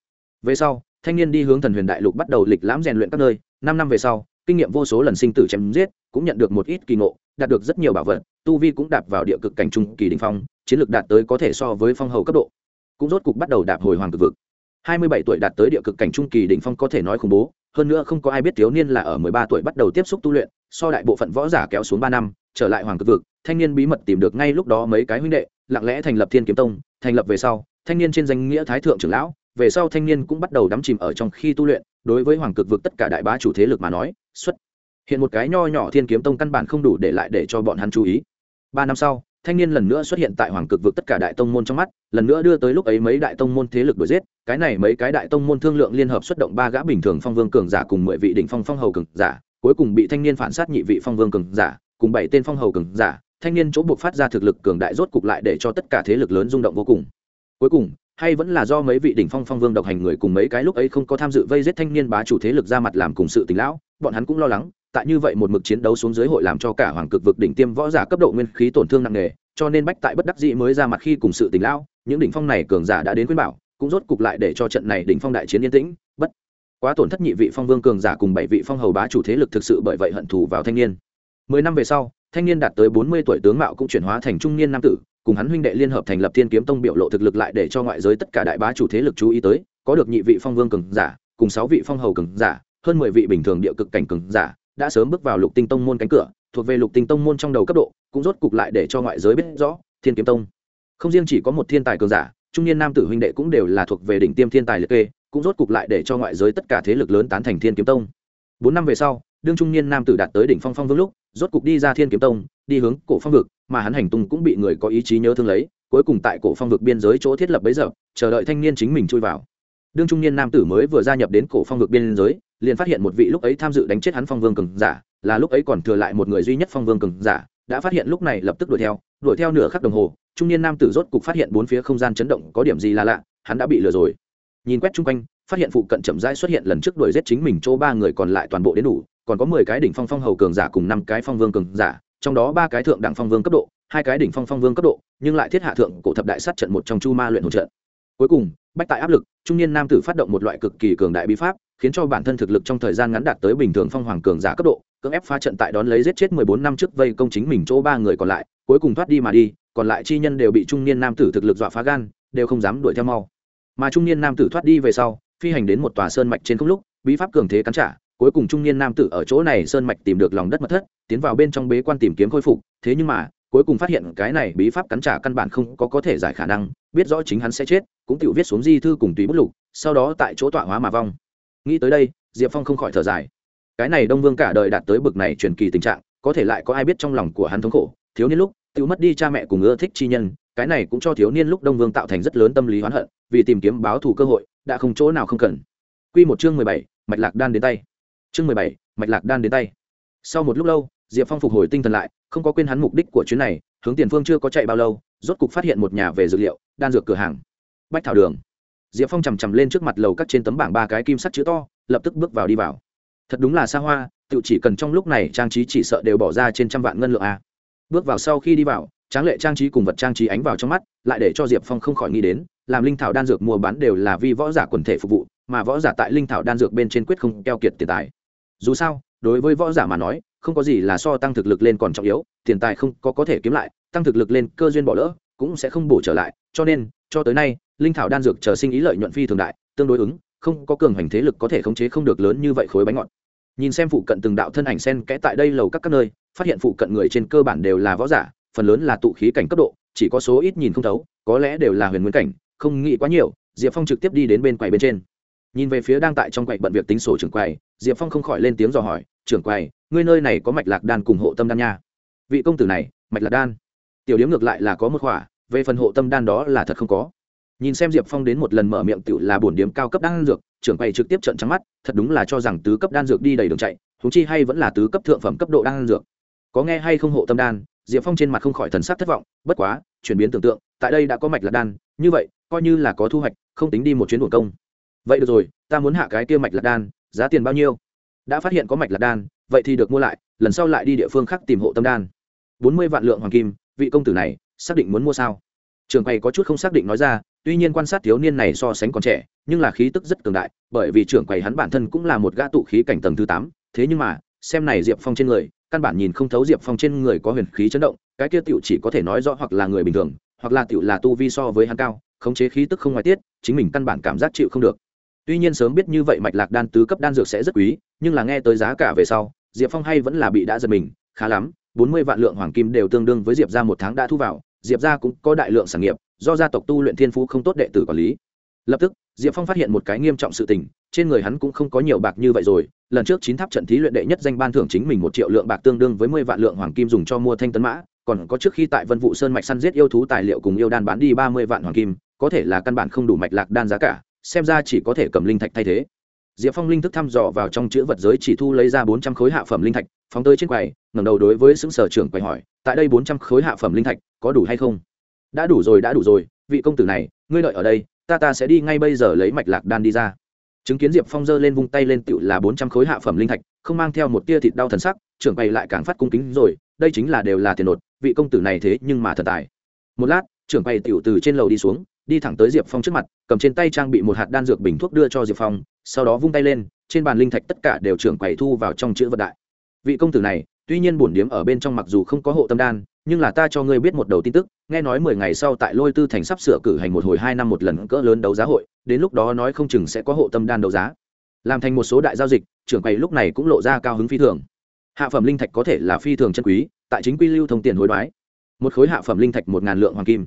S1: Về sau, thanh niên đi hướng thần huyền đại lục bắt đầu lịch lãm rèn luyện các nơi, năm năm về sau, kinh nghiệm vô số lần sinh tử chém giết, cũng nhận được một ít kỳ ngộ, đạt được rất nhiều bảo vật, tu vi cũng đạp vào địa cực cảnh trung kỳ đình phong, chiến lược đạt tới có thể so với phong hầu cấp độ. Cũng rốt cục bắt đầu đạp hồi hoàng cực vực. Hai mươi bảy tuổi đạt tới địa cực cảnh trung kỳ đỉnh phong có thể nói khủng bố hơn nữa không có ai biết thiếu niên là ở mười ba tuổi bắt đầu tiếp xúc tu luyện, so đại bộ phận võ giả kéo xuống ba năm, trở lại hoàng cực vực, thanh niên bí mật tìm được ngay lúc đó mấy cái huynh đệ, lặng lẽ thành lập thiên kiếm tông, thành lập về sau, thanh niên trên danh nghĩa thái thượng trưởng lão, về sau thanh niên cũng bắt đầu đắm chìm ở trong khi tu luyện, đối với hoàng cực vực tất cả đại bá chủ thế lực mà nói, xuất hiện một cái nho nhỏ thiên kiếm tông căn bản không đủ để lại để cho bọn hắn chú ý. Ba năm sau thanh niên lần nữa xuất hiện tại hoàng cực vực tất cả đại tông môn trong mắt, lần nữa đưa tới lúc ấy mấy đại tông môn thế lực đuổi giết, cái này mấy cái đại tông môn thương lượng liên hợp xuất động ba gã bình thường phong vương cường giả cùng mười vị đỉnh phong phong hầu cường giả, cuối cùng bị thanh niên phản sát nhị vị phong vương cường giả, cùng bảy tên phong hầu cường giả, thanh niên chỗ buộc phát ra thực lực cường đại rốt cục lại để cho tất cả thế lực lớn rung động vô cùng. Cuối cùng, hay vẫn là do mấy vị đỉnh phong phong vương độc hành người cùng mấy cái lúc ấy không có tham dự vây giết thanh niên bá chủ thế lực ra mặt làm cùng sự tình lão, bọn hắn cũng lo lắng tại như vậy một mực chiến đấu xuống dưới hội làm cho cả hoàng cực vực đỉnh tiêm võ giả cấp độ nguyên khí tổn thương nặng nề, cho nên bách tại bất đắc dĩ mới ra mặt khi cùng sự tình lão, những đỉnh phong này cường giả đã đến khuyên bảo, cũng rốt cục lại để cho trận này đỉnh phong đại chiến yên tĩnh, bất quá tổn thất nhị vị phong vương cường giả cùng bảy vị phong hầu bá chủ thế lực thực sự bởi vậy hận thù vào thanh niên. Mười năm về sau, thanh niên đạt tới bốn mươi tuổi tướng mạo cũng chuyển hóa thành trung niên nam tử, cùng hắn huynh đệ liên hợp thành lập thiên kiếm tông biểu lộ thực lực lại để cho ngoại giới tất cả đại bá chủ thế lực chú ý tới, có được nhị vị phong vương cường giả, cùng sáu vị phong hầu cường giả, hơn mười vị bình thường địa cực cảnh cường giả đã sớm bước vào lục tinh tông môn cánh cửa, thuộc về lục tinh tông môn trong đầu cấp độ, cũng rốt cục lại để cho ngoại giới biết rõ, thiên kiếm tông. Không riêng chỉ có một thiên tài cường giả, trung niên nam tử huynh đệ cũng đều là thuộc về đỉnh tiêm thiên tài liệt kê, cũng rốt cục lại để cho ngoại giới tất cả thế lực lớn tán thành thiên kiếm tông. Bốn năm về sau, đương trung niên nam tử đạt tới đỉnh phong phong vương lúc, rốt cục đi ra thiên kiếm tông, đi hướng cổ phong vực, mà hắn hành tung cũng bị người có ý chí nhớ thương lấy, cuối cùng tại cổ phong vực biên giới chỗ thiết lập bấy giờ, chờ đợi thanh niên chính mình chui vào. Đương trung niên nam tử mới vừa gia nhập đến cổ phong vực biên giới liền phát hiện một vị lúc ấy tham dự đánh chết hắn phong vương cường giả, là lúc ấy còn thừa lại một người duy nhất phong vương cường giả, đã phát hiện lúc này lập tức đuổi theo đuổi theo nửa khắc đồng hồ, trung niên nam tử rốt cục phát hiện bốn phía không gian chấn động, có điểm gì là lạ, hắn đã bị lừa rồi. Nhìn quét chung quanh, phát hiện phụ cận chậm rãi xuất hiện lần trước đuổi giết chính mình chỗ ba người còn lại toàn bộ đến đủ, còn có mười cái đỉnh phong phong hầu cường giả cùng năm cái phong vương cường giả, trong đó ba cái thượng đẳng phong vương cấp độ, hai cái đỉnh phong phong vương cấp độ, nhưng lại thiết hạ thượng cổ thập đại sát trận một trong chu ma luyện hỗ trợ cuối cùng, bách tại áp lực, trung niên nam tử phát động một loại cực kỳ cường đại bí pháp khiến cho bản thân thực lực trong thời gian ngắn đạt tới bình thường phong hoàng cường giả cấp độ, cưỡng ép phá trận tại đón lấy giết chết mười bốn năm trước vây công chính mình chỗ ba người còn lại, cuối cùng thoát đi mà đi, còn lại chi nhân đều bị trung niên nam tử thực lực dọa phá gan, đều không dám đuổi theo mau. Mà trung niên nam tử thoát đi về sau, phi hành đến một tòa sơn mạch trên không lúc, bí pháp cường thế cắn trả, cuối cùng trung niên nam tử ở chỗ này sơn mạch tìm được lòng đất mật thất, tiến vào bên trong bế quan tìm kiếm khôi phục, thế nhưng mà, cuối cùng phát hiện cái này bí pháp cắn trả căn bản không có có thể giải khả năng, biết rõ chính hắn sẽ chết, cũng tự viết xuống di thư cùng tùy bút lục, sau đó tại chỗ tọa hóa mà vong nghĩ tới đây, diệp phong không khỏi thở dài. Cái này đông vương cả đời đạt tới bực này truyền kỳ tình trạng, có thể lại có ai biết trong lòng của hắn thống khổ. Thiếu niên lúc, tự mất đi cha mẹ cùng ưa thích chi nhân, cái này cũng cho thiếu niên lúc đông vương tạo thành rất lớn tâm lý oán hận, vì tìm kiếm báo thù cơ hội, đã không chỗ nào không cần. Quy một chương mười bảy, mạch lạc đan đến tay. Chương mười bảy, mạch lạc đan đến tay. Sau một lúc lâu, diệp phong phục hồi tinh thần lại, không có quên hắn mục đích của chuyến này, hướng tiền phương chưa có chạy bao lâu, rốt cục phát hiện một nhà về dược liệu, đan dược cửa hàng. Bách thảo đường diệp phong chằm chằm lên trước mặt lầu các trên tấm bảng ba cái kim sắt chữ to, lập tức bước vào đi vào. Thật đúng là xa hoa tự chỉ cần trong lúc này trang trí chỉ sợ đều bỏ ra trên trăm vạn ngân lượng a. Bước vào sau khi đi vào, tráng lệ trang trí cùng vật trang trí ánh vào trong mắt, lại để cho diệp phong không khỏi nghĩ đến, làm linh thảo đan dược mua bán đều là vì võ giả quần thể phục vụ, mà võ giả tại linh thảo đan dược bên trên quyết không keo kiệt tiền tài. Dù sao, đối với võ giả mà nói, không có gì là so tăng thực lực lên còn trọng yếu, tiền tài không có có thể kiếm lại, tăng thực lực lên cơ duyên bỏ lỡ, cũng sẽ không bổ trở lại cho nên, cho tới nay, linh thảo đan dược chờ sinh ý lợi nhuận phi thường đại, tương đối ứng, không có cường hành thế lực có thể khống chế không được lớn như vậy khối bánh ngọt. Nhìn xem phụ cận từng đạo thân ảnh sen kẽ tại đây lầu các các nơi, phát hiện phụ cận người trên cơ bản đều là võ giả, phần lớn là tụ khí cảnh cấp độ, chỉ có số ít nhìn không thấu, có lẽ đều là huyền nguyên cảnh, không nghĩ quá nhiều, diệp phong trực tiếp đi đến bên quầy bên trên. Nhìn về phía đang tại trong quầy bận việc tính sổ trưởng quầy, diệp phong không khỏi lên tiếng dò hỏi, trưởng quầy, ngươi nơi này có mạch lạc đan cùng hộ tâm đan nha? Vị công tử này, mạch lạc đan. Tiểu điếm ngược lại là có một khỏa về phần hộ tâm đan đó là thật không có. Nhìn xem diệp phong đến một lần mở miệng tự là bổn điếm cao cấp đan dược, trưởng quầy trực tiếp trận trắng mắt, thật đúng là cho rằng tứ cấp đan dược đi đầy đường chạy húng chi hay vẫn là tứ cấp thượng phẩm cấp độ đan dược. Có nghe hay không hộ tâm đan, diệp phong trên mặt không khỏi thần sắc thất vọng, bất quá, chuyển biến tưởng tượng, tại đây đã có mạch lạc đan, như vậy, coi như là có thu hoạch, không tính đi một chuyến đồn công. Vậy được rồi, ta muốn hạ cái kia mạch lạc đan, giá tiền bao nhiêu? Đã phát hiện có mạch lạc đan, vậy thì được mua lại, lần sau lại đi địa phương khác tìm hộ tâm đan. Bốn mươi vạn lượng hoàng kim, vị công tử này xác định muốn mua sao? Trường quầy có chút không xác định nói ra, tuy nhiên quan sát thiếu niên này so sánh còn trẻ, nhưng là khí tức rất cường đại, bởi vì trưởng quầy hắn bản thân cũng là một gã tụ khí cảnh tầng thứ tám, thế nhưng mà, xem này diệp phong trên người, căn bản nhìn không thấu diệp phong trên người có huyền khí chấn động, cái kia tựu chỉ có thể nói rõ hoặc là người bình thường, hoặc là tựu là tu vi so với hắn cao, khống chế khí tức không ngoài tiết, chính mình căn bản cảm giác chịu không được. Tuy nhiên sớm biết như vậy mạch lạc đan tứ cấp đan dược sẽ rất quý, nhưng là nghe tới giá cả về sau, diệp phong hay vẫn là bị đã giật mình, khá lắm, bốn mươi vạn lượng hoàng kim đều tương đương với diệp ra một tháng đã thu vào diệp gia cũng có đại lượng sản nghiệp, do gia tộc tu luyện thiên phú không tốt đệ tử quản lý. Lập tức, diệp phong phát hiện một cái nghiêm trọng sự tình, trên người hắn cũng không có nhiều bạc như vậy rồi. Lần trước chín tháp trận thí luyện đệ nhất danh ban thưởng chính mình một triệu lượng bạc tương đương với mười vạn lượng hoàng kim dùng cho mua thanh tấn mã, còn có trước khi tại vân vụ sơn mạch săn giết yêu thú tài liệu cùng yêu đan bán đi ba mươi vạn hoàng kim, có thể là căn bản không đủ mạch lạc đan giá cả, xem ra chỉ có thể cầm linh thạch thay thế. Diệp phong linh thức thăm dò vào trong chữ vật giới chỉ thu lấy ra bốn trăm khối hạ phẩm linh thạch, phóng tới trên quầy, ngẩng đầu đối với xứng sở trưởng quầy hỏi tại đây bốn trăm khối hạ phẩm linh thạch, có đủ hay không? Đã đủ rồi, đã đủ rồi, vị công tử này, ngươi đợi ở đây, ta ta sẽ đi ngay bây giờ lấy mạch lạc đan đi ra. Chứng kiến diệp phong giơ lên vung tay lên tựu là bốn trăm khối hạ phẩm linh thạch, không mang theo một tia thịt đau thần sắc, trưởng bày lại càng phát cung kính rồi, đây chính là đều là tiền nột, vị công tử này thế nhưng mà thần tài. Một lát, trưởng bày tựu từ trên lầu đi xuống, đi thẳng tới diệp phong trước mặt, cầm trên tay trang bị một hạt đan dược bình thuốc đưa cho diệp phong, sau đó vung tay lên, trên bàn linh thạch tất cả đều trưởng quầy thu vào trong chữ vật đại. Vị công tử này tuy nhiên bổn điếm ở bên trong mặc dù không có hộ tâm đan, nhưng là ta cho ngươi biết một đầu tin tức, nghe nói mười ngày sau tại lôi tư thành sắp sửa cử hành một hồi hai năm một lần cỡ lớn đấu giá hội, đến lúc đó nói không chừng sẽ có hộ tâm đan đấu giá. Làm thành một số đại giao dịch, trưởng quầy lúc này cũng lộ ra cao hứng phi thường. Hạ phẩm linh thạch có thể là phi thường chân quý, tại chính quy lưu thông tiền hối đoái. Một khối hạ phẩm linh thạch một ngàn lượng hoàng kim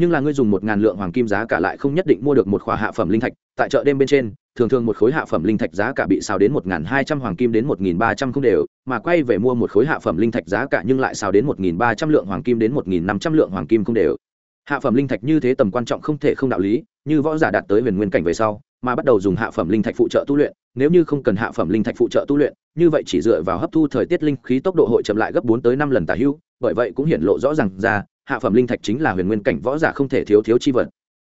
S1: nhưng là ngươi dùng một ngàn lượng hoàng kim giá cả lại không nhất định mua được một khỏa hạ phẩm linh thạch, tại chợ đêm bên trên, thường thường một khối hạ phẩm linh thạch giá cả bị xào đến một hai trăm hoàng kim đến một nghìn ba trăm không đều, mà quay về mua một khối hạ phẩm linh thạch giá cả nhưng lại xào đến một nghìn ba trăm lượng hoàng kim đến một nghìn năm trăm lượng hoàng kim không đều. Hạ phẩm linh thạch như thế tầm quan trọng không thể không đạo lý, như võ giả đạt tới huyền nguyên cảnh về sau, mà bắt đầu dùng hạ phẩm linh thạch phụ trợ tu luyện, nếu như không cần hạ phẩm linh thạch phụ trợ tu luyện, như vậy chỉ dựa vào hấp thu thời tiết linh khí tốc độ hội chậm lại gấp bốn tới năm lần tả hữu bởi vậy cũng hiện lộ rõ ràng ra hạ phẩm linh thạch chính là huyền nguyên cảnh võ giả không thể thiếu thiếu chi vật.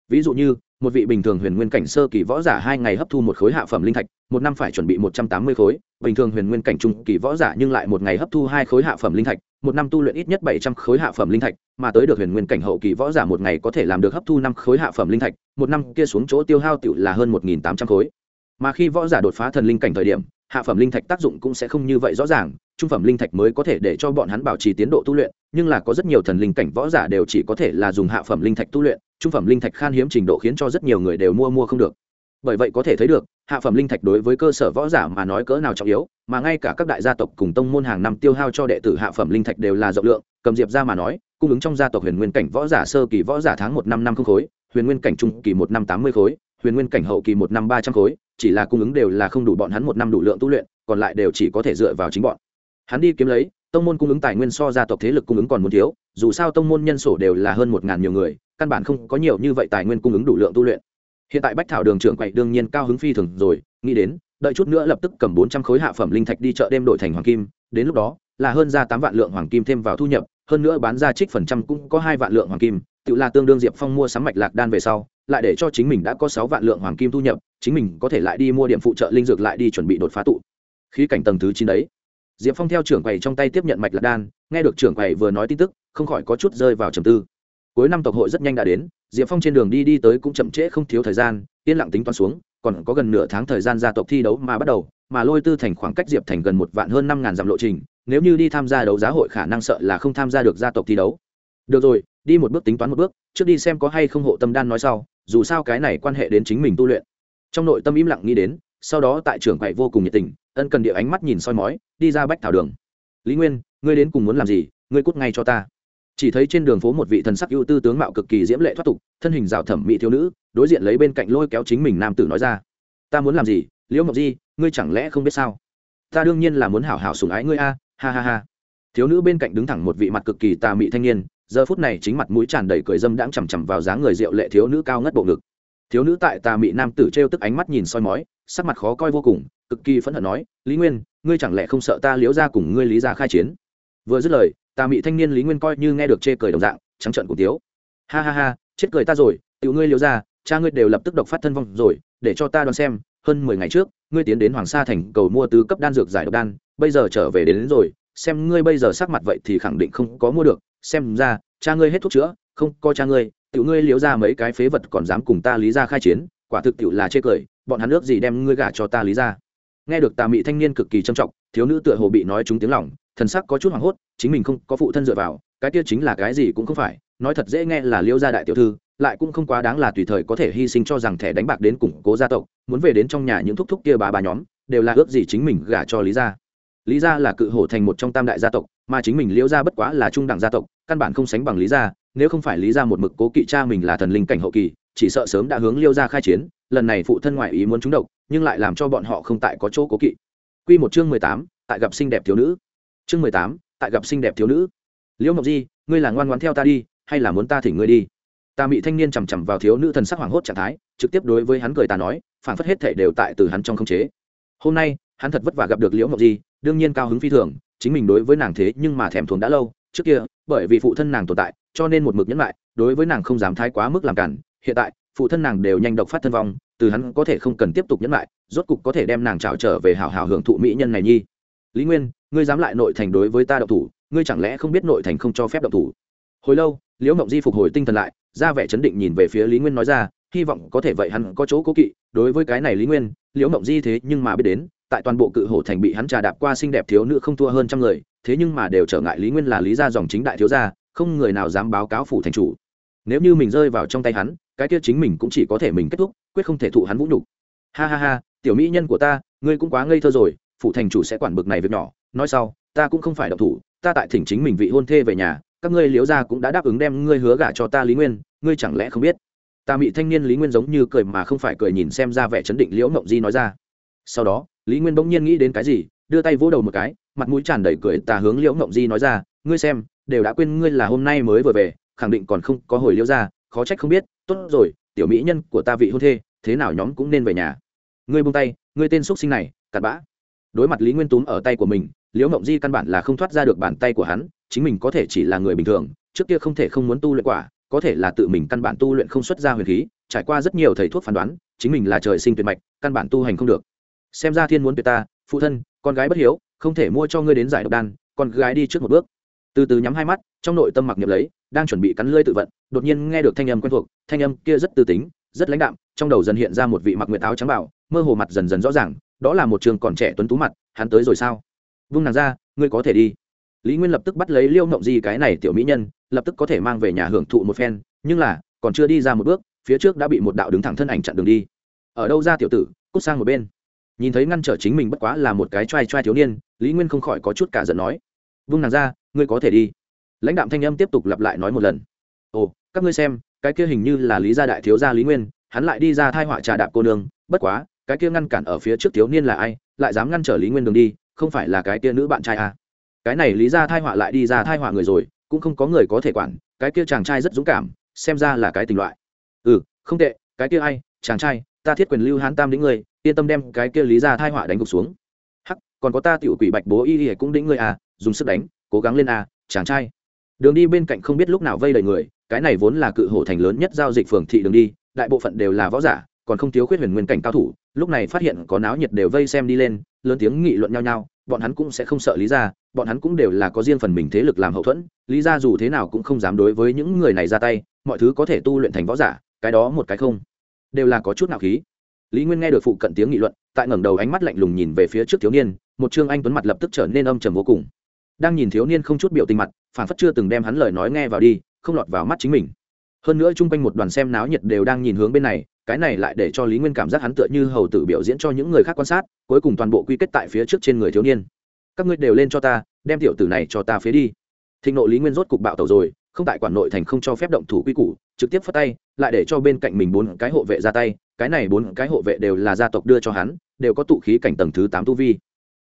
S1: Ví dụ như, một vị bình thường huyền nguyên cảnh sơ kỳ võ giả hai ngày hấp thu một khối hạ phẩm linh thạch, một năm phải chuẩn bị một trăm tám mươi khối. Bình thường huyền nguyên cảnh trung kỳ võ giả nhưng lại một ngày hấp thu hai khối hạ phẩm linh thạch, một năm tu luyện ít nhất bảy trăm khối hạ phẩm linh thạch, mà tới được huyền nguyên cảnh hậu kỳ võ giả một ngày có thể làm được hấp thu năm khối hạ phẩm linh thạch, một năm kia xuống chỗ tiêu hao tiểu là hơn một nghìn tám trăm khối. Mà khi võ giả đột phá thần linh cảnh thời điểm, hạ phẩm linh thạch tác dụng cũng sẽ không như vậy rõ ràng trung phẩm linh thạch mới có thể để cho bọn hắn bảo trì tiến độ tu luyện, nhưng là có rất nhiều thần linh cảnh võ giả đều chỉ có thể là dùng hạ phẩm linh thạch tu luyện, trung phẩm linh thạch khan hiếm trình độ khiến cho rất nhiều người đều mua mua không được. Bởi vậy có thể thấy được, hạ phẩm linh thạch đối với cơ sở võ giả mà nói cỡ nào trọng yếu, mà ngay cả các đại gia tộc cùng tông môn hàng năm tiêu hao cho đệ tử hạ phẩm linh thạch đều là rộng lượng, cầm diệp ra mà nói, cung ứng trong gia tộc huyền nguyên cảnh võ giả sơ kỳ võ giả tháng một năm năm không khối, huyền nguyên cảnh trung kỳ một năm tám mươi khối, huyền nguyên cảnh hậu kỳ một năm ba trăm khối, chỉ là cung ứng đều là không đủ bọn hắn một năm đủ lượng tu luyện, còn lại đều chỉ có thể dựa vào chính bọn hắn đi kiếm lấy, tông môn cung ứng tài nguyên so gia tộc thế lực cung ứng còn muốn thiếu, dù sao tông môn nhân sổ đều là hơn một ngàn nhiều người, căn bản không có nhiều như vậy tài nguyên cung ứng đủ lượng tu luyện. Hiện tại bách thảo đường trưởng quậy đương nhiên cao hứng phi thường rồi, nghĩ đến, đợi chút nữa lập tức cầm bốn trăm khối hạ phẩm linh thạch đi chợ đêm đổi thành hoàng kim, đến lúc đó, là hơn ra tám vạn lượng hoàng kim thêm vào thu nhập, hơn nữa bán ra trích phần trăm cũng có hai vạn lượng hoàng kim, tự là tương đương diệp phong mua sắm mạch lạc đan về sau, lại để cho chính mình đã có sáu vạn lượng hoàng kim thu nhập, chính mình có thể lại đi mua điểm phụ trợ linh dược lại đi chuẩn bị đột phá tụ. Khí cảnh tầng thứ chín đấy diệp phong theo trưởng quầy trong tay tiếp nhận mạch lạc đan, nghe được trưởng quầy vừa nói tin tức, không khỏi có chút rơi vào trầm tư. Cuối năm tộc hội rất nhanh đã đến, diệp phong trên đường đi đi tới cũng chậm trễ không thiếu thời gian, yên lặng tính toán xuống, còn có gần nửa tháng thời gian gia tộc thi đấu mà bắt đầu, mà lôi tư thành khoảng cách diệp thành gần một vạn hơn năm ngàn dặm lộ trình, nếu như đi tham gia đấu giá hội khả năng sợ là không tham gia được gia tộc thi đấu. Được rồi, đi một bước tính toán một bước, trước đi xem có hay không hộ tâm đan nói sau, dù sao cái này quan hệ đến chính mình tu luyện. Trong nội tâm im lặng nghĩ đến sau đó tại trưởng quầy vô cùng nhiệt tình, ân cần địa ánh mắt nhìn soi mói, đi ra bách thảo đường. Lý nguyên, ngươi đến cùng muốn làm gì? Ngươi cút ngay cho ta. Chỉ thấy trên đường phố một vị thần sắc ưu tư tướng mạo cực kỳ diễm lệ thoát tục, thân hình rào thẩm mỹ thiếu nữ, đối diện lấy bên cạnh lôi kéo chính mình nam tử nói ra. Ta muốn làm gì? Liễu ngọc di, ngươi chẳng lẽ không biết sao? Ta đương nhiên là muốn hảo hảo sùng ái ngươi a, ha ha ha. Thiếu nữ bên cạnh đứng thẳng một vị mặt cực kỳ tà mị thanh niên, giờ phút này chính mặt mũi tràn đầy cười dâm đãng chằm chằm vào dáng người rượu lệ thiếu nữ cao ngất bộ ngực thiếu nữ tại tà mị nam tử t tức ánh mắt nhìn soi mói sắc mặt khó coi vô cùng cực kỳ phẫn hận nói lý nguyên ngươi chẳng lẽ không sợ ta liễu ra cùng ngươi lý ra khai chiến? Vừa dứt lời tà mị thanh niên lý nguyên coi như nghe được chê cười đồng dạng trắng trận cùng tiếu. Ha ha ha chết cười ta rồi tiểu ngươi liễu ra cha ngươi đều lập tức độc phát thân vong rồi để cho ta đoán xem hơn mười ngày trước ngươi tiến đến hoàng sa thành cầu mua tứ cấp đan dược giải độc đan bây giờ trở về đến, đến rồi xem ngươi bây giờ sắc mặt vậy thì khẳng định không có mua được xem ra cha ngươi hết thuốc chữa không có cha ngươi tiểu ngươi liếu ra mấy cái phế vật còn dám cùng ta lý ra khai chiến, quả thực tiểu là chê cười, bọn hắn ước gì đem ngươi gả cho ta lý ra. Nghe được tà mị thanh niên cực kỳ trầm trọng, thiếu nữ tựa hồ bị nói trúng tiếng lòng, thần sắc có chút hoảng hốt, chính mình không có phụ thân dựa vào, cái kia chính là cái gì cũng không phải, nói thật dễ nghe là liêu gia đại tiểu thư, lại cũng không quá đáng là tùy thời có thể hy sinh cho rằng thẻ đánh bạc đến củng cố gia tộc, muốn về đến trong nhà những thúc thúc kia bà bà nhóm, đều là ước gì chính mình gả cho lý gia. Lý gia là cự hổ thành một trong tam đại gia tộc, mà chính mình Liêu gia bất quá là trung đẳng gia tộc, căn bản không sánh bằng lý gia nếu không phải lý ra một mực cố kỵ cha mình là thần linh cảnh hậu kỳ, chỉ sợ sớm đã hướng liêu gia khai chiến, lần này phụ thân ngoại ý muốn trúng độc, nhưng lại làm cho bọn họ không tại có chỗ cố kỵ. Quy một chương mười tám, tại gặp xinh đẹp thiếu nữ. Chương mười tám, tại gặp xinh đẹp thiếu nữ. Liễu ngọc di, ngươi là ngoan ngoãn theo ta đi, hay là muốn ta thỉnh ngươi đi? Ta bị thanh niên chằm chằm vào thiếu nữ thần sắc hoảng hốt trạng thái, trực tiếp đối với hắn cười ta nói phản phất hết thể đều tại từ hắn trong không chế. Hôm nay, hắn thật vất vả gặp được liễu ngọc di, đương nhiên cao hứng phi thường, chính mình đối với nàng thế nhưng mà thèm thuồng đã lâu, trước kia bởi vì phụ thân nàng tồn tại, cho nên một mực nhẫn lại, đối với nàng không dám thái quá mức làm cản. Hiện tại, phụ thân nàng đều nhanh độc phát thân vong, từ hắn có thể không cần tiếp tục nhẫn lại, rốt cục có thể đem nàng trào trở về hào hào hưởng thụ mỹ nhân này nhi. Lý nguyên, ngươi dám lại nội thành đối với ta độc thủ, ngươi chẳng lẽ không biết nội thành không cho phép độc thủ? Hồi lâu, liễu mộng di phục hồi tinh thần lại, ra vẻ chấn định nhìn về phía lý nguyên nói ra, hy vọng có thể vậy hắn có chỗ cố kỵ. Đối với cái này lý nguyên, liễu mộng di thế nhưng mà biết đến tại toàn bộ cự hổ thành bị hắn trà đạp qua xinh đẹp thiếu nữ không thua hơn trăm người, thế nhưng mà đều trở ngại lý nguyên là lý gia dòng chính đại thiếu gia, không người nào dám báo cáo phủ thành chủ. Nếu như mình rơi vào trong tay hắn, cái kia chính mình cũng chỉ có thể mình kết thúc, quyết không thể thụ hắn vũ nhục. Ha ha ha, tiểu mỹ nhân của ta, ngươi cũng quá ngây thơ rồi, phủ thành chủ sẽ quản bực này việc nhỏ, nói sau, ta cũng không phải độc thủ, ta tại thỉnh chính mình vị hôn thê về nhà, các ngươi liếu gia cũng đã đáp ứng đem ngươi hứa gả cho ta lý nguyên, ngươi chẳng lẽ không biết? Ta bị thanh niên lý nguyên giống như cười mà không phải cười nhìn xem ra vẻ chấn định liễu mộng di nói ra. Sau đó lý nguyên bỗng nhiên nghĩ đến cái gì, đưa tay vỗ đầu một cái, mặt mũi tràn đầy cười, tà hướng liễu ngộng di nói ra, ngươi xem, đều đã quên ngươi là hôm nay mới vừa về, khẳng định còn không có hồi liễu ra khó trách không biết. Tốt rồi, tiểu mỹ nhân của ta vị hôn thê, thế nào nhóm cũng nên về nhà. Ngươi buông tay, ngươi tên xúc sinh này, cặn bã. Đối mặt lý nguyên túm ở tay của mình, liễu ngộng di căn bản là không thoát ra được bàn tay của hắn, chính mình có thể chỉ là người bình thường, trước kia không thể không muốn tu luyện quả, có thể là tự mình căn bản tu luyện không xuất ra huyền khí, trải qua rất nhiều thầy thuốc phán đoán, chính mình là trời sinh tuyệt mạch, căn bản tu hành không được xem ra thiên muốn tuyệt ta, phụ thân, con gái bất hiếu, không thể mua cho ngươi đến giải độc đan, con gái đi trước một bước. Từ từ nhắm hai mắt, trong nội tâm mặc nhập lấy, đang chuẩn bị cắn lưỡi tự vận, đột nhiên nghe được thanh âm quen thuộc, thanh âm kia rất tư tính, rất lãnh đạm, trong đầu dần hiện ra một vị mặc nguyệt áo trắng bảo, mơ hồ mặt dần dần rõ ràng, đó là một trường còn trẻ tuấn tú mặt, hắn tới rồi sao? Vung nàng ra, ngươi có thể đi. Lý nguyên lập tức bắt lấy liêu mộng di cái này tiểu mỹ nhân, lập tức có thể mang về nhà hưởng thụ một phen, nhưng là, còn chưa đi ra một bước, phía trước đã bị một đạo đứng thẳng thân ảnh chặn đường đi. Ở đâu ra tiểu tử, cút sang một bên nhìn thấy ngăn trở chính mình bất quá là một cái t r a i t r a i thiếu niên, lý nguyên không khỏi có chút cả giận nói, vung nàng ra, ngươi có thể đi lãnh đạm thanh âm tiếp tục lặp lại nói một lần, ồ, các ngươi xem, cái kia hình như là lý gia đại thiếu gia lý nguyên, hắn lại đi ra thai họa trà đạp cô nương, bất quá, cái kia ngăn cản ở phía trước thiếu niên là ai, lại dám ngăn trở lý nguyên đường đi, không phải là cái kia nữ bạn trai à. cái này lý ra thai họa lại đi ra thai họa người rồi, cũng không có người có thể quản, cái kia chàng trai rất dũng cảm, xem ra là cái tình loại ừ không tệ, cái kia ai, chàng trai, ta thiết quyền lưu hán tam đến người yên tâm đem cái kia lý ra thai họa đánh gục xuống. Hắc, còn có ta tiểu quỷ bạch bố y y cũng đĩnh người à dùng sức đánh, cố gắng lên à chàng trai. Đường đi bên cạnh không biết lúc nào vây đầy người, cái này vốn là cự hổ thành lớn nhất giao dịch phường thị đường đi, đại bộ phận đều là võ giả, còn không thiếu khuyết huyền nguyên cảnh cao thủ, lúc này phát hiện có náo nhiệt đều vây xem đi lên, lớn tiếng nghị luận nhau nhau, bọn hắn cũng sẽ không sợ lý ra bọn hắn cũng đều là có riêng phần mình thế lực làm hậu thuẫn, lý ra dù thế nào cũng không dám đối với những người này ra tay, mọi thứ có thể tu luyện thành võ giả, cái đó một cái không, đều là có chút nào khí lý nguyên nghe được phụ cận tiếng nghị luận, tại ngẩng đầu ánh mắt lạnh lùng nhìn về phía trước thiếu niên, một trương anh tuấn mặt lập tức trở nên âm trầm vô cùng. Đang nhìn thiếu niên không chút biểu tình mặt phản phất chưa từng đem hắn lời nói nghe vào đi, không lọt vào mắt chính mình. Hơn nữa chung quanh một đoàn xem náo nhiệt đều đang nhìn hướng bên này, cái này lại để cho lý nguyên cảm giác hắn tựa như hầu tử biểu diễn cho những người khác quan sát, cuối cùng toàn bộ quy kết tại phía trước trên người thiếu niên. Các ngươi đều lên cho ta, đem tiểu tử này cho ta phế đi. Thịnh nộ lý nguyên rốt cục bạo tàu rồi, không tại quản nội thành không cho phép động thủ quy củ, trực tiếp phát tay, lại để cho bên cạnh mình bốn cái hộ vệ ra tay cái này bốn cái hộ vệ đều là gia tộc đưa cho hắn, đều có tụ khí cảnh tầng thứ tám tu vi.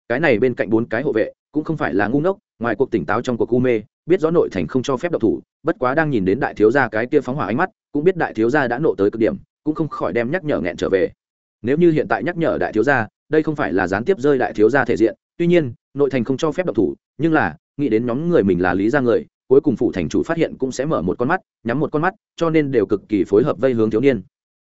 S1: Cái này bên cạnh bốn cái hộ vệ cũng không phải là ngu ngốc, ngoài cuộc tỉnh táo trong cuộc u mê, biết rõ nội thành không cho phép động thủ, bất quá đang nhìn đến đại thiếu gia cái kia phóng hỏa ánh mắt, cũng biết đại thiếu gia đã nộ tới cực điểm, cũng không khỏi đem nhắc nhở nghẹn trở về. Nếu như hiện tại nhắc nhở đại thiếu gia, đây không phải là gián tiếp rơi đại thiếu gia thể diện, tuy nhiên, nội thành không cho phép độc thủ, nhưng là, nghĩ đến nhóm người mình là lý gia người, cuối cùng phủ thành chủ phát hiện cũng sẽ mở một con mắt, nhắm một con mắt, cho nên đều cực kỳ phối hợp vây hướng thiếu niên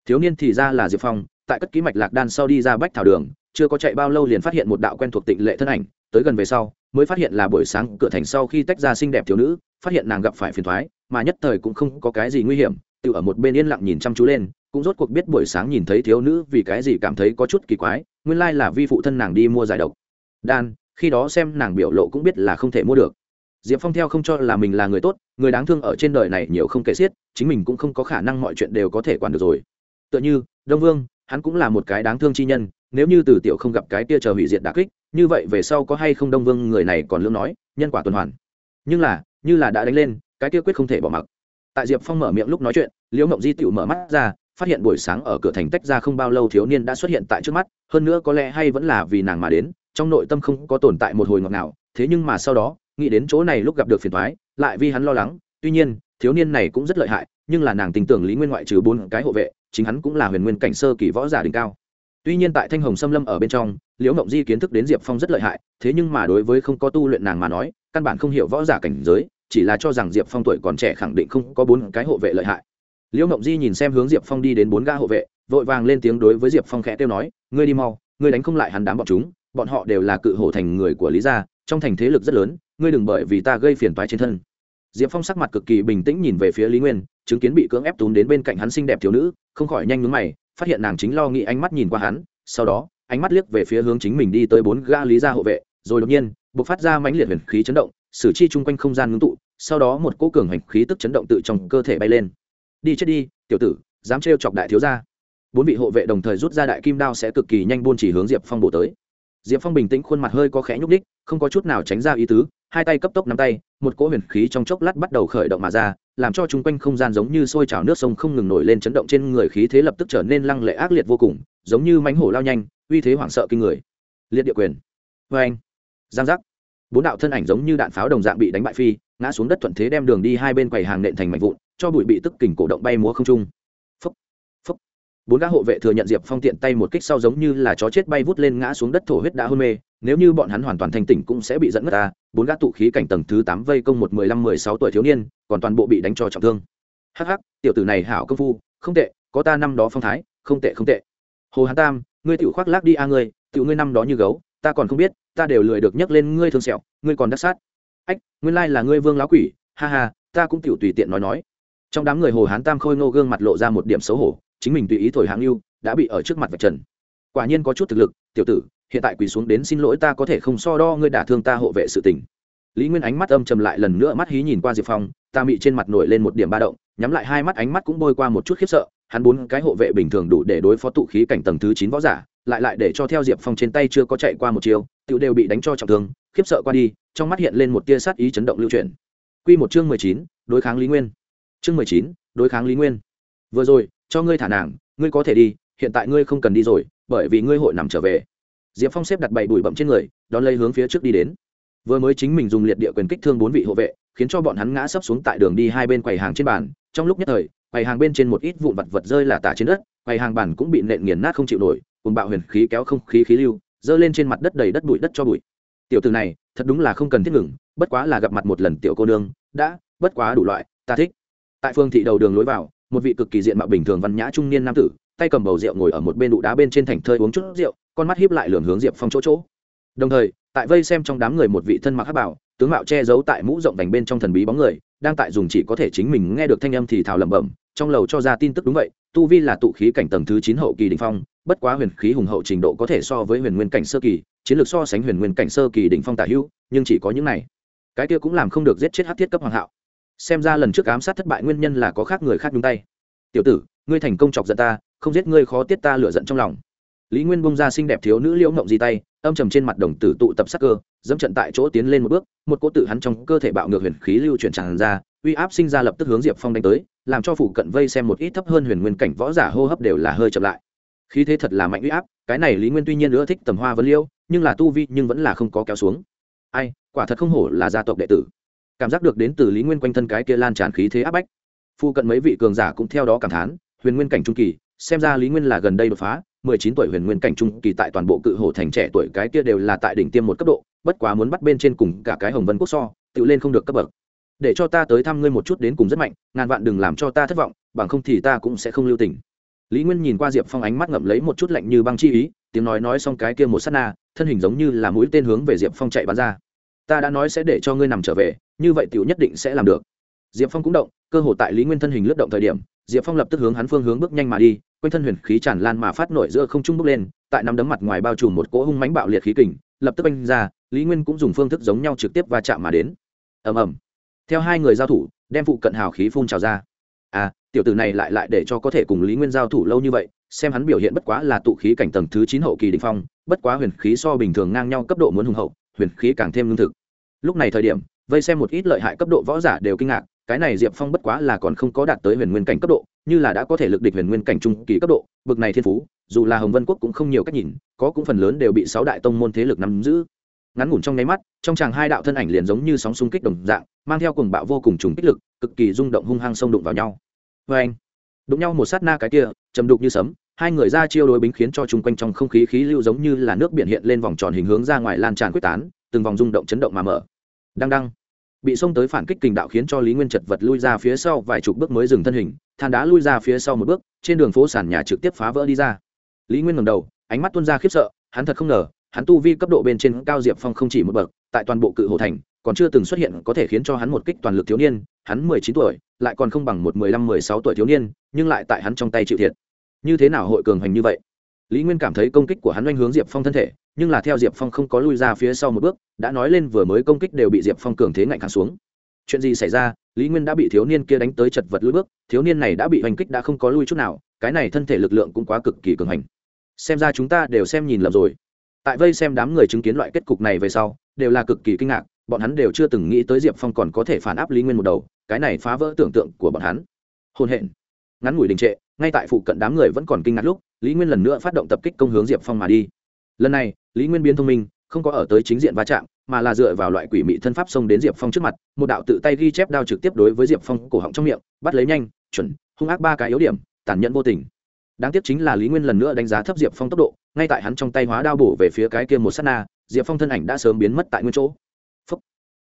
S1: thiếu niên thì ra là diệp phong, tại cất ký mạch lạc đan sau đi ra bách thảo đường, chưa có chạy bao lâu liền phát hiện một đạo quen thuộc tịnh lệ thân ảnh, tới gần về sau, mới phát hiện là buổi sáng, cửa thành sau khi tách ra xinh đẹp thiếu nữ, phát hiện nàng gặp phải phiền thoái, mà nhất thời cũng không có cái gì nguy hiểm, tự ở một bên yên lặng nhìn chăm chú lên, cũng rốt cuộc biết buổi sáng nhìn thấy thiếu nữ vì cái gì cảm thấy có chút kỳ quái, nguyên lai là vi phụ thân nàng đi mua giải độc. Đan, khi đó xem nàng biểu lộ cũng biết là không thể mua được. Diệp phong theo không cho là mình là người tốt, người đáng thương ở trên đời này nhiều không kể xiết, chính mình cũng không có khả năng mọi chuyện đều có thể quản được rồi tựa như, đông vương, hắn cũng là một cái đáng thương chi nhân, nếu như từ tiểu không gặp cái kia chờ hủy diệt đà kích, như vậy về sau có hay không đông vương người này còn lương nói, nhân quả tuần hoàn. Nhưng là, như là đã đánh lên, cái kia quyết không thể bỏ mặc. Tại diệp phong mở miệng lúc nói chuyện, liễu mộng di tựu mở mắt ra, phát hiện buổi sáng ở cửa thành tách ra không bao lâu thiếu niên đã xuất hiện tại trước mắt, hơn nữa có lẽ hay vẫn là vì nàng mà đến, trong nội tâm không có tồn tại một hồi ngọt nào thế nhưng mà sau đó, nghĩ đến chỗ này lúc gặp được phiền thoái lại vì hắn lo lắng, tuy nhiên, thiếu niên này cũng rất lợi hại, nhưng là nàng tin tưởng lý nguyên ngoại trừ bốn cái hộ vệ chính hắn cũng là huyền nguyên cảnh sơ kỳ võ giả đỉnh cao. Tuy nhiên tại thanh hồng xâm lâm ở bên trong, liễu mộng di kiến thức đến diệp phong rất lợi hại, thế nhưng mà đối với không có tu luyện nàng mà nói, căn bản không hiểu võ giả cảnh giới, chỉ là cho rằng diệp phong tuổi còn trẻ khẳng định không có bốn cái hộ vệ lợi hại. Liễu mộng di nhìn xem hướng diệp phong đi đến bốn ga hộ vệ, vội vàng lên tiếng đối với diệp phong khẽ kêu nói, ngươi đi mau, ngươi đánh không lại hắn đám bọn chúng, bọn họ đều là cự hổ thành người của lý gia, trong thành thế lực rất lớn, ngươi đừng bởi vì ta gây phiền toái trên thân. Diệp phong sắc mặt cực kỳ bình tĩnh nhìn về phía lý nguyên chứng kiến bị cưỡng ép túm đến bên cạnh hắn xinh đẹp thiếu nữ, không khỏi nhanh nhúng mày, phát hiện nàng chính lo nghĩ ánh mắt nhìn qua hắn, sau đó, ánh mắt liếc về phía hướng chính mình đi tới bốn ga lý gia hộ vệ, rồi đột nhiên b ộ c phát ra mãnh liệt huyền khí chấn động sử chi chung quanh không gian ngưng tụ, sau đó một cỗ cường hành khí tức chấn động tự trong cơ thể bay lên. Đi chết đi, tiểu tử, dám trêu chọc đại thiếu gia. Bốn vị hộ vệ đồng thời rút ra đại kim đao sẽ cực kỳ nhanh buôn chỉ hướng diệp phong bổ tới. Diệp phong bình tĩnh, khuôn mặt hơi có khẽ nhúc đích không có chút nào tránh ra ý tứ, hai tay cấp tốc nắm tay, một cỗ huyền khí trong chốc lát bắt đầu khởi động mà ra làm cho chung quanh không gian giống như sôi trào nước sông không ngừng nổi lên chấn động trên người khí thế lập tức trở nên lăng lệ ác liệt vô cùng, giống như mánh hổ lao nhanh, uy thế hoảng sợ kinh người. Liệt địa quyền. Vê anh. Giang giác. Bốn đạo thân ảnh giống như đạn pháo đồng dạng bị đánh bại phi, ngã xuống đất thuận thế đem đường đi hai bên quầy hàng nện thành mảnh vụn, cho bụi bị tức kình cổ động bay múa không trung. Phấp phấp bốn gã hộ vệ thừa nhận diệp phong tiện tay một kích sau giống như là chó chết bay vút lên ngã xuống đất thổ huyết đã hôn mê nếu như bọn hắn hoàn toàn thanh tỉnh cũng sẽ bị dẫn ngất ta, bốn gã tụ khí cảnh tầng thứ tám vây công một mười lăm, mười sáu tuổi thiếu niên, còn toàn bộ bị đánh cho trọng thương. Hh tiểu tử này hảo công phu, không tệ, có ta năm đó phong thái, không tệ không tệ. Hồ hán tam, ngươi tiểu khoác lác đi a ngươi, tiểu ngươi năm đó như gấu, ta còn không biết, ta đều lười được nhắc lên ngươi thương sẹo, ngươi còn đắc sát. Ách, nguyên lai là ngươi vương láo quỷ, ha ha, ta cũng tiểu tùy tiện nói nói. Trong đám người hồ hán tam khôi ngô gương mặt lộ ra một điểm xấu hổ, chính mình tùy ý thổi hạng yêu, đã bị ở trước mặt vạch trần. Quả nhiên có chút thực lực, tiểu tử hiện tại quỳ xuống đến xin lỗi ta có thể không so đo ngươi đả thương ta hộ vệ sự tình. Lý nguyên ánh mắt âm trầm lại lần nữa mắt hí nhìn qua diệp phong, ta mị trên mặt nổi lên một điểm ba động, nhắm lại hai mắt ánh mắt cũng bôi qua một chút khiếp sợ, hắn bốn cái hộ vệ bình thường đủ để đối phó tụ khí cảnh tầng thứ chín võ giả, lại lại để cho theo diệp phong trên tay chưa có chạy qua một chiều tự đều bị đánh cho trọng thương, khiếp sợ qua đi, trong mắt hiện lên một tia sát ý chấn động lưu truyền q một chương mười chín, đối kháng lý nguyên. Chương mười chín, đối kháng lý nguyên. Vừa rồi, cho ngươi thả nàng, ngươi có thể đi, hiện tại ngươi không cần đi rồi, bởi vì ngươi hội nằm trở về diệp phong xếp đặt bậy bụi bậm trên người, đón lấy hướng phía trước đi đến. Vừa mới chính mình dùng liệt địa quyền kích thương bốn vị hộ vệ, khiến cho bọn hắn ngã sấp xuống tại đường đi hai bên quầy hàng trên bàn. Trong lúc nhất thời, quầy hàng bên trên một ít vụn vật vật rơi là tả trên đất, quầy hàng bàn cũng bị nện nghiền nát không chịu nổi cùng bạo huyền khí kéo không khí khí lưu dơ lên trên mặt đất đầy đất bụi đất cho bụi. Tiểu từ này, thật đúng là không cần thiết ngừng, bất quá là gặp mặt một lần tiểu cô nương, đã, bất quá đủ loại, ta thích. Tại phương thị đầu đường lối vào, một vị cực kỳ diện mạo bình thường văn nhã trung niên nam tử tay cầm bầu rượu ngồi ở một bên đụ đá bên trên thành thơi uống chút rượu, con mắt hiếp lại lường hướng diệp phong chỗ chỗ. Đồng thời, tại vây xem trong đám người một vị thân mặc hát bảo, tướng mạo che giấu tại mũ rộng vành bên trong thần bí bóng người, đang tại dùng chỉ có thể chính mình nghe được thanh âm thì thào lẩm bẩm, trong lầu cho ra tin tức đúng vậy, tu vi là tụ khí cảnh tầng thứ chín hậu kỳ đình phong, bất quá huyền khí hùng hậu trình độ có thể so với huyền nguyên cảnh sơ kỳ, chiến lược so sánh huyền nguyên cảnh sơ kỳ đỉnh phong tả hữu, nhưng chỉ có những này. Cái kia cũng làm không được giết chết hát thiết cấp hoàng hạo. Xem ra lần trước ám sát thất bại nguyên nhân là có khác người khác nhung tay. Tiểu tử, ngươi thành công chọc giận ta không giết ngươi khó tiết ta lựa giận trong lòng. Lý nguyên bông ra xinh đẹp thiếu nữ liễu ngộng di tay, âm trầm trên mặt đồng tử tụ tập sắc cơ, dẫm trận tại chỗ tiến lên một bước, một cỗ tự hắn trong cơ thể bạo ngược huyền khí lưu chuyển tràn ra, uy áp sinh ra lập tức hướng diệp phong đánh tới, làm cho phủ cận vây xem một ít thấp hơn huyền nguyên cảnh võ giả hô hấp đều là hơi chậm lại. Khí thế thật là mạnh uy áp, cái này lý nguyên tuy nhiên nữa thích tầm hoa vân liêu, nhưng là tu vi nhưng vẫn là không có kéo xuống. Ai, quả thật không hổ là gia tộc đệ tử. Cảm giác được đến từ lý nguyên quanh thân cái kia lan tràn khí thế áp bách. Phu cận mấy vị cường giả cũng theo đó cảm thán, huyền nguyên cảnh trung kỳ xem ra lý nguyên là gần đây đột phá, mười chín tuổi huyền nguyên cảnh trung kỳ tại toàn bộ cự hổ thành trẻ tuổi cái kia đều là tại đỉnh tiêm một cấp độ, bất quá muốn bắt bên trên cùng cả cái hồng vân quốc so, tự lên không được cấp bậc. Để cho ta tới thăm ngươi một chút đến cùng rất mạnh, ngàn vạn đừng làm cho ta thất vọng, bằng không thì ta cũng sẽ không lưu tình. Lý nguyên nhìn qua diệp phong ánh mắt ngậm lấy một chút lạnh như băng chi ý, tiếng nói nói xong cái kia một s á t na, thân hình giống như là mũi tên hướng về diệp phong chạy bắn ra. Ta đã nói sẽ để cho ngươi nằm trở về, như vậy t i ể u nhất định sẽ làm được. Diệp phong cũng động, cơ hồ tại lý nguyên thân hình lướt động thời điểm, diệp phong lập tức hướng hắn phương hướng bước nhanh mà đi quanh thân huyền khí tràn lan mà phát nổi giữa không trung bốc lên, tại năm đấm mặt ngoài bao trùm một cỗ hung mánh bạo liệt khí kình, lập tức anh ra, lý nguyên cũng dùng phương thức giống nhau trực tiếp va chạm mà đến. Ầm ầm. Theo hai người giao thủ, đem phụ cận hào khí phun trào ra. À tiểu tử này lại lại để cho có thể cùng lý nguyên giao thủ lâu như vậy, xem hắn biểu hiện bất quá là tụ khí cảnh tầng thứ chín hậu kỳ đình phong, bất quá huyền khí so bình thường ngang nhau cấp độ muốn hùng hậu, huyền khí càng thêm lương thực. Lúc này thời điểm, vây xem một ít lợi hại cấp độ võ giả đều kinh ngạc, cái này diệp phong bất quá là còn không có đạt tới huyền nguyên cảnh cấp độ như là đã có thể lực địch huyền nguyên cảnh trung kỳ cấp độ, bực này thiên phú, dù là hồng vân quốc cũng không nhiều cách nhìn, có cũng phần lớn đều bị sáu đại tông môn thế lực nắm giữ. Ngắn ngủn trong nháy mắt, trong chàng hai đạo thân ảnh liền giống như sóng xung kích đồng dạng, mang theo cùng bạo vô cùng trùng kích lực, cực kỳ rung động hung hăng xông đụng vào nhau. Vê anh, đụng nhau một sát na cái kia chầm đục như sấm, hai người ra chiêu đối bính khiến cho chung quanh trong không khí khí lưu giống như là nước biển hiện lên vòng tròn hình hướng ra ngoài lan tràn quyết tán, từng vòng rung động chấn động mà mở. Đăng đăng. Bị xông tới phản kích kình đạo khiến cho lý nguyên chật vật lui ra phía sau vài chục bước mới dừng thân hình than đá lui ra phía sau một bước, trên đường phố sàn nhà trực tiếp phá vỡ đi ra. Lý nguyên ngầm đầu, ánh mắt tuân ra khiếp sợ, hắn thật không ngờ, hắn tu vi cấp độ bên trên cao diệp phong không chỉ một bậc, tại toàn bộ cự hồ thành, còn chưa từng xuất hiện có thể khiến cho hắn một kích toàn lực thiếu niên, hắn mười chín tuổi, lại còn không bằng một mười lăm, mười sáu tuổi thiếu niên, nhưng lại tại hắn trong tay chịu thiệt. Như thế nào hội cường hành như vậy? Lý nguyên cảm thấy công kích của hắn oanh hướng diệp phong thân thể, nhưng là theo diệp phong không có lui ra phía sau một bước, đã nói lên vừa mới công kích đều bị diệp phong cường thế ngạnh kháng xuống chuyện gì xảy ra, lý nguyên đã bị thiếu niên kia đánh tới chật vật lưỡi bước, thiếu niên này đã bị hành kích đã không có lui chút nào, cái này thân thể lực lượng cũng quá cực kỳ cường hành. Xem ra chúng ta đều xem nhìn lầm rồi. Tại vây xem đám người chứng kiến loại kết cục này về sau, đều là cực kỳ kinh ngạc, bọn hắn đều chưa từng nghĩ tới diệp phong còn có thể phản áp lý nguyên một đầu, cái này phá vỡ tưởng tượng của bọn hắn. Hôn hẹn ngắn ngủi đình trệ, ngay tại phụ cận đám người vẫn còn kinh ngạc lúc, lý nguyên lần nữa phát động tập kích công hướng diệp phong mà đi. Lần này, lý nguyên biến thông minh không có ở tới chính diện va chạm, mà là dựa vào loại quỷ mị thân pháp xông đến diệp phong trước mặt, một đạo tự tay ghi chép đao trực tiếp đối với diệp phong cổ họng trong miệng, bắt lấy nhanh, chuẩn, hung ác ba cái yếu điểm, tàn nhẫn vô tình. Đáng tiếc chính là lý nguyên lần nữa đánh giá thấp diệp phong tốc độ, ngay tại hắn trong tay hóa đao bổ về phía cái kia một s á t na, diệp phong thân ảnh đã sớm biến mất tại nguyên chỗ. Phúc.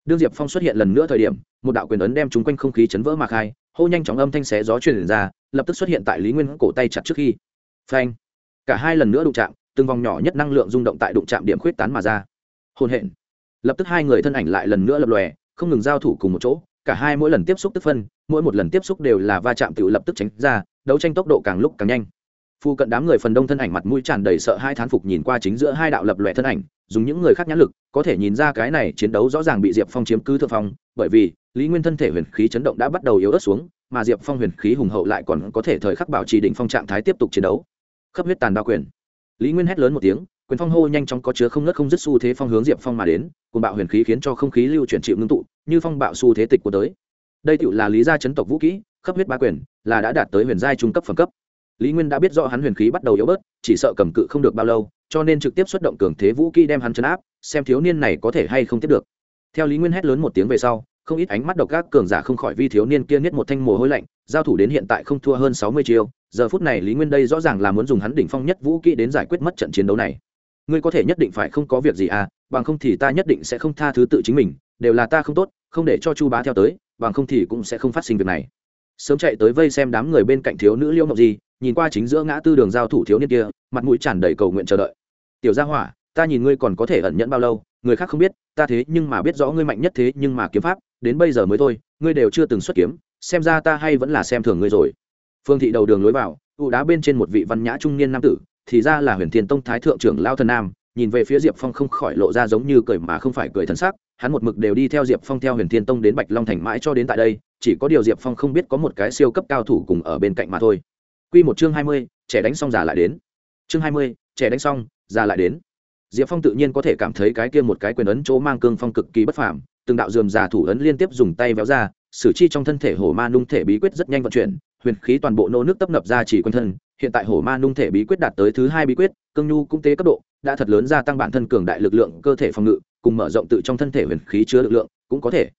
S1: đương diệp phong xuất hiện lần nữa thời điểm, một đạo quyền ấn đem chúng quanh không khí chấn vỡ mà khai, hô nhanh chóng âm thanh xé gió truyền ra, lập tức xuất hiện tại lý nguyên cổ tay chặt trước khi. Phanh. Cả hai lần nữa đụng chạm từng vòng nhỏ nhất năng lượng rung động tại đụng chạm điểm khuyết tán mà ra. Hôn hẹn lập tức hai người thân ảnh lại lần nữa lập lòe, không ngừng giao thủ cùng một chỗ, cả hai mỗi lần tiếp xúc tức phân, mỗi một lần tiếp xúc đều là va chạm tự lập tức tránh ra, đấu tranh tốc độ càng lúc càng nhanh. Phu cận đám người phần đông thân ảnh mặt mũi tràn đầy sợ hai thán phục nhìn qua chính giữa hai đạo lập lòe thân ảnh, dùng những người khác nhãn lực, có thể nhìn ra cái này chiến đấu rõ ràng bị diệp phong chiếm cứ thượng phong, bởi vì, lý nguyên thân thể huyền khí chấn động đã bắt đầu yếu ớt xuống, mà diệp phong huyền khí hùng hậu lại còn có thể thời khắc bảo trì đỉnh phong trạng thái tiếp tục chiến đấu. Khắp huyết tàn đao quyền lý nguyên hét lớn một tiếng, quyền phong hô nhanh chóng có chứa không ngớt không dứt xu thế phong hướng diệp phong mà đến cùng bạo huyền khí khiến cho không khí lưu chuyển chịu ngưng tụ, như phong bạo xu thế tịch của tới. Đây tựu là lý gia chấn tộc vũ kỹ khắp huyết ba quyền, là đã đạt tới huyền giai trung cấp phẩm cấp. Lý nguyên đã biết rõ hắn huyền khí bắt đầu yếu bớt, chỉ sợ cầm cự không được bao lâu, cho nên trực tiếp xuất động cường thế vũ kỹ đem hắn chấn áp, xem thiếu niên này có thể hay không tiếp được. Theo lý nguyên hét lớn một tiếng về sau không ít ánh mắt độc các cường giả không khỏi vi thiếu niên kia niết một thanh mồ hôi lạnh, giao thủ đến hiện tại không thua hơn sáu mươi chiêu, giờ phút này lý nguyên đây rõ ràng là muốn dùng hắn đỉnh phong nhất vũ kỹ đến giải quyết mất trận chiến đấu này. Ngươi có thể nhất định phải không có việc gì à bằng không thì ta nhất định sẽ không tha thứ tự chính mình, đều là ta không tốt, không để cho chu bá theo tới, bằng không thì cũng sẽ không phát sinh việc này. Sớm chạy tới vây xem đám người bên cạnh thiếu nữ liễu ngọc gì nhìn qua chính giữa ngã tư đường giao thủ thiếu niên kia, mặt mũi tràn đầy cầu nguyện chờ đợi. Tiểu gia hỏa, ta nhìn ngươi còn có thể ẩn nhẫn bao lâu, người khác không biết, ta thế nhưng mà biết rõ ngươi mạnh nhất thế nhưng mà kiếm pháp đến bây giờ mới thôi, ngươi đều chưa từng xuất kiếm, xem ra ta hay vẫn là xem thường ngươi rồi. Phương thị đầu đường lối vào ụ đá bên trên một vị văn nhã trung niên nam tử, thì ra là huyền thiên tông thái thượng trưởng lao thần nam, nhìn về phía diệp phong không khỏi lộ ra giống như cười mà không phải cười thần sắc, hắn một mực đều đi theo diệp phong theo huyền thiên tông đến bạch long thành mãi cho đến tại đây, chỉ có điều diệp phong không biết có một cái siêu cấp cao thủ cùng ở bên cạnh mà thôi. Q một chương hai mươi, trẻ đánh xong già lại đến. Chương hai mươi, trẻ đánh xong, già lại đến. Diệp phong tự nhiên có thể cảm thấy cái kia một cái quyền ấn chỗ mang cương phong cực kỳ bất phàm từng đạo dườm già thủ ấn liên tiếp dùng tay véo ra, sử chi trong thân thể hổ ma nung thể bí quyết rất nhanh vận chuyển, huyền khí toàn bộ nô nước tấp nập ra chỉ quanh thân, hiện tại hổ ma nung thể bí quyết đạt tới thứ hai bí quyết, cương nhu cũng tế cấp độ, đã thật lớn gia tăng bản thân cường đại lực lượng cơ thể phòng ngự, cùng mở rộng tự trong thân thể huyền khí chứa lực lượng, cũng có thể.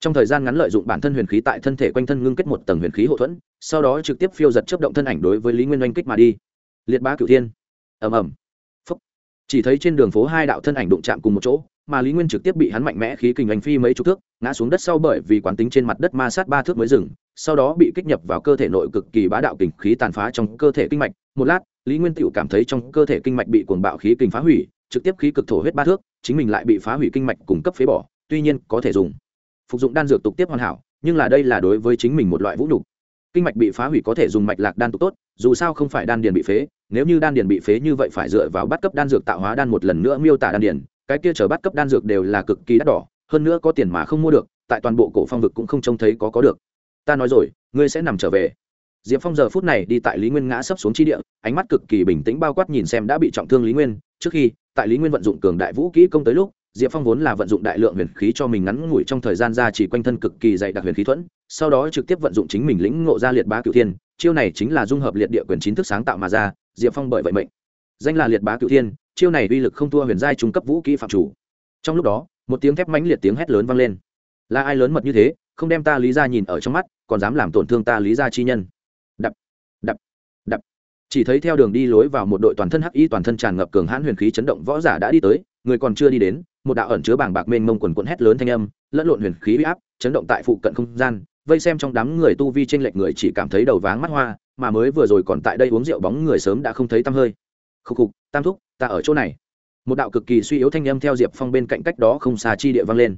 S1: Trong thời gian ngắn lợi dụng bản thân huyền khí tại thân thể quanh thân ngưng kết một tầng huyền khí hậu thuẫn, sau đó trực tiếp phiêu giật chấp động thân ảnh đối với lý nguyên oanh kích mà đi. Liệt bá cửu thiên. Ầm ầm. Chỉ thấy trên đường phố hai đạo thân ảnh đụng chạm cùng một chỗ mà lý nguyên trực tiếp bị hắn mạnh mẽ khí kình anh phi mấy chục thước, ngã xuống đất sau bởi vì quán tính trên mặt đất ma sát ba thước mới dừng, sau đó bị kích nhập vào cơ thể nội cực kỳ bá đạo kình khí tàn phá trong cơ thể kinh mạch. Một lát, lý nguyên tựu cảm thấy trong cơ thể kinh mạch bị cuồng bạo khí kình phá hủy, trực tiếp khí cực thổ huyết ba thước, chính mình lại bị phá hủy kinh mạch cung cấp phế bỏ, tuy nhiên có thể dùng. Phục dụng đan dược tục tiếp hoàn hảo, nhưng là đây là đối với chính mình một loại vũ nhục. Kinh mạch bị phá hủy có thể dùng mạch lạc đan tục tốt, dù sao không phải đan điền bị phế, nếu như đan điền bị phế như vậy phải dựa vào bắt cấp đan dược tạo hóa đan một lần nữa miêu tả đan điền cái kia chờ bắt cấp đan dược đều là cực kỳ đắt đỏ, hơn nữa có tiền mà không mua được, tại toàn bộ cổ phong vực cũng không trông thấy có có được. Ta nói rồi, ngươi sẽ nằm trở về. Diệp phong giờ phút này đi tại lý nguyên ngã sấp xuống chi địa, ánh mắt cực kỳ bình tĩnh bao quát nhìn xem đã bị trọng thương lý nguyên. Trước khi, tại lý nguyên vận dụng cường đại vũ kỹ công tới lúc, diệp phong vốn là vận dụng đại lượng huyền khí cho mình ngắn ngủi trong thời gian ra chỉ quanh thân cực kỳ dày đặc huyền khí thuẫn, sau đó trực tiếp vận dụng chính mình lĩnh ngộ ra liệt bá cựu thiên. Chiêu này chính là dung hợp liệt địa quyền chính thức sáng tạo mà ra, diệp phong bởi vậy mệnh. Danh là liệt bá cựu thiên chiêu này uy lực không thua huyền giai trung cấp vũ kỹ phạm chủ. Trong lúc đó, một tiếng thép mãnh liệt tiếng hét lớn vang lên. Là ai lớn mật như thế, không đem ta lý ra nhìn ở trong mắt, còn dám làm tổn thương ta lý ra chi nhân. Đập đập đập. Chỉ thấy theo đường đi lối vào một đội toàn thân hắc y toàn thân tràn ngập cường hãn huyền khí chấn động võ giả đã đi tới, người còn chưa đi đến, một đạo ẩn chứa bảng bạc mênh mông quần quận hét lớn thanh âm, lẫn lộn huyền khí uy áp, chấn động tại phụ cận không gian, vây xem trong đám người tu vi trên lệch người chỉ cảm thấy đầu váng mắt hoa, mà mới vừa rồi còn tại đây uống rượu bóng người sớm đã không thấy tăm hơi khúc khục tam thúc, ta ở chỗ này. Một đạo cực kỳ suy yếu thanh âm theo diệp phong bên cạnh cách đó không xa chi địa vang lên.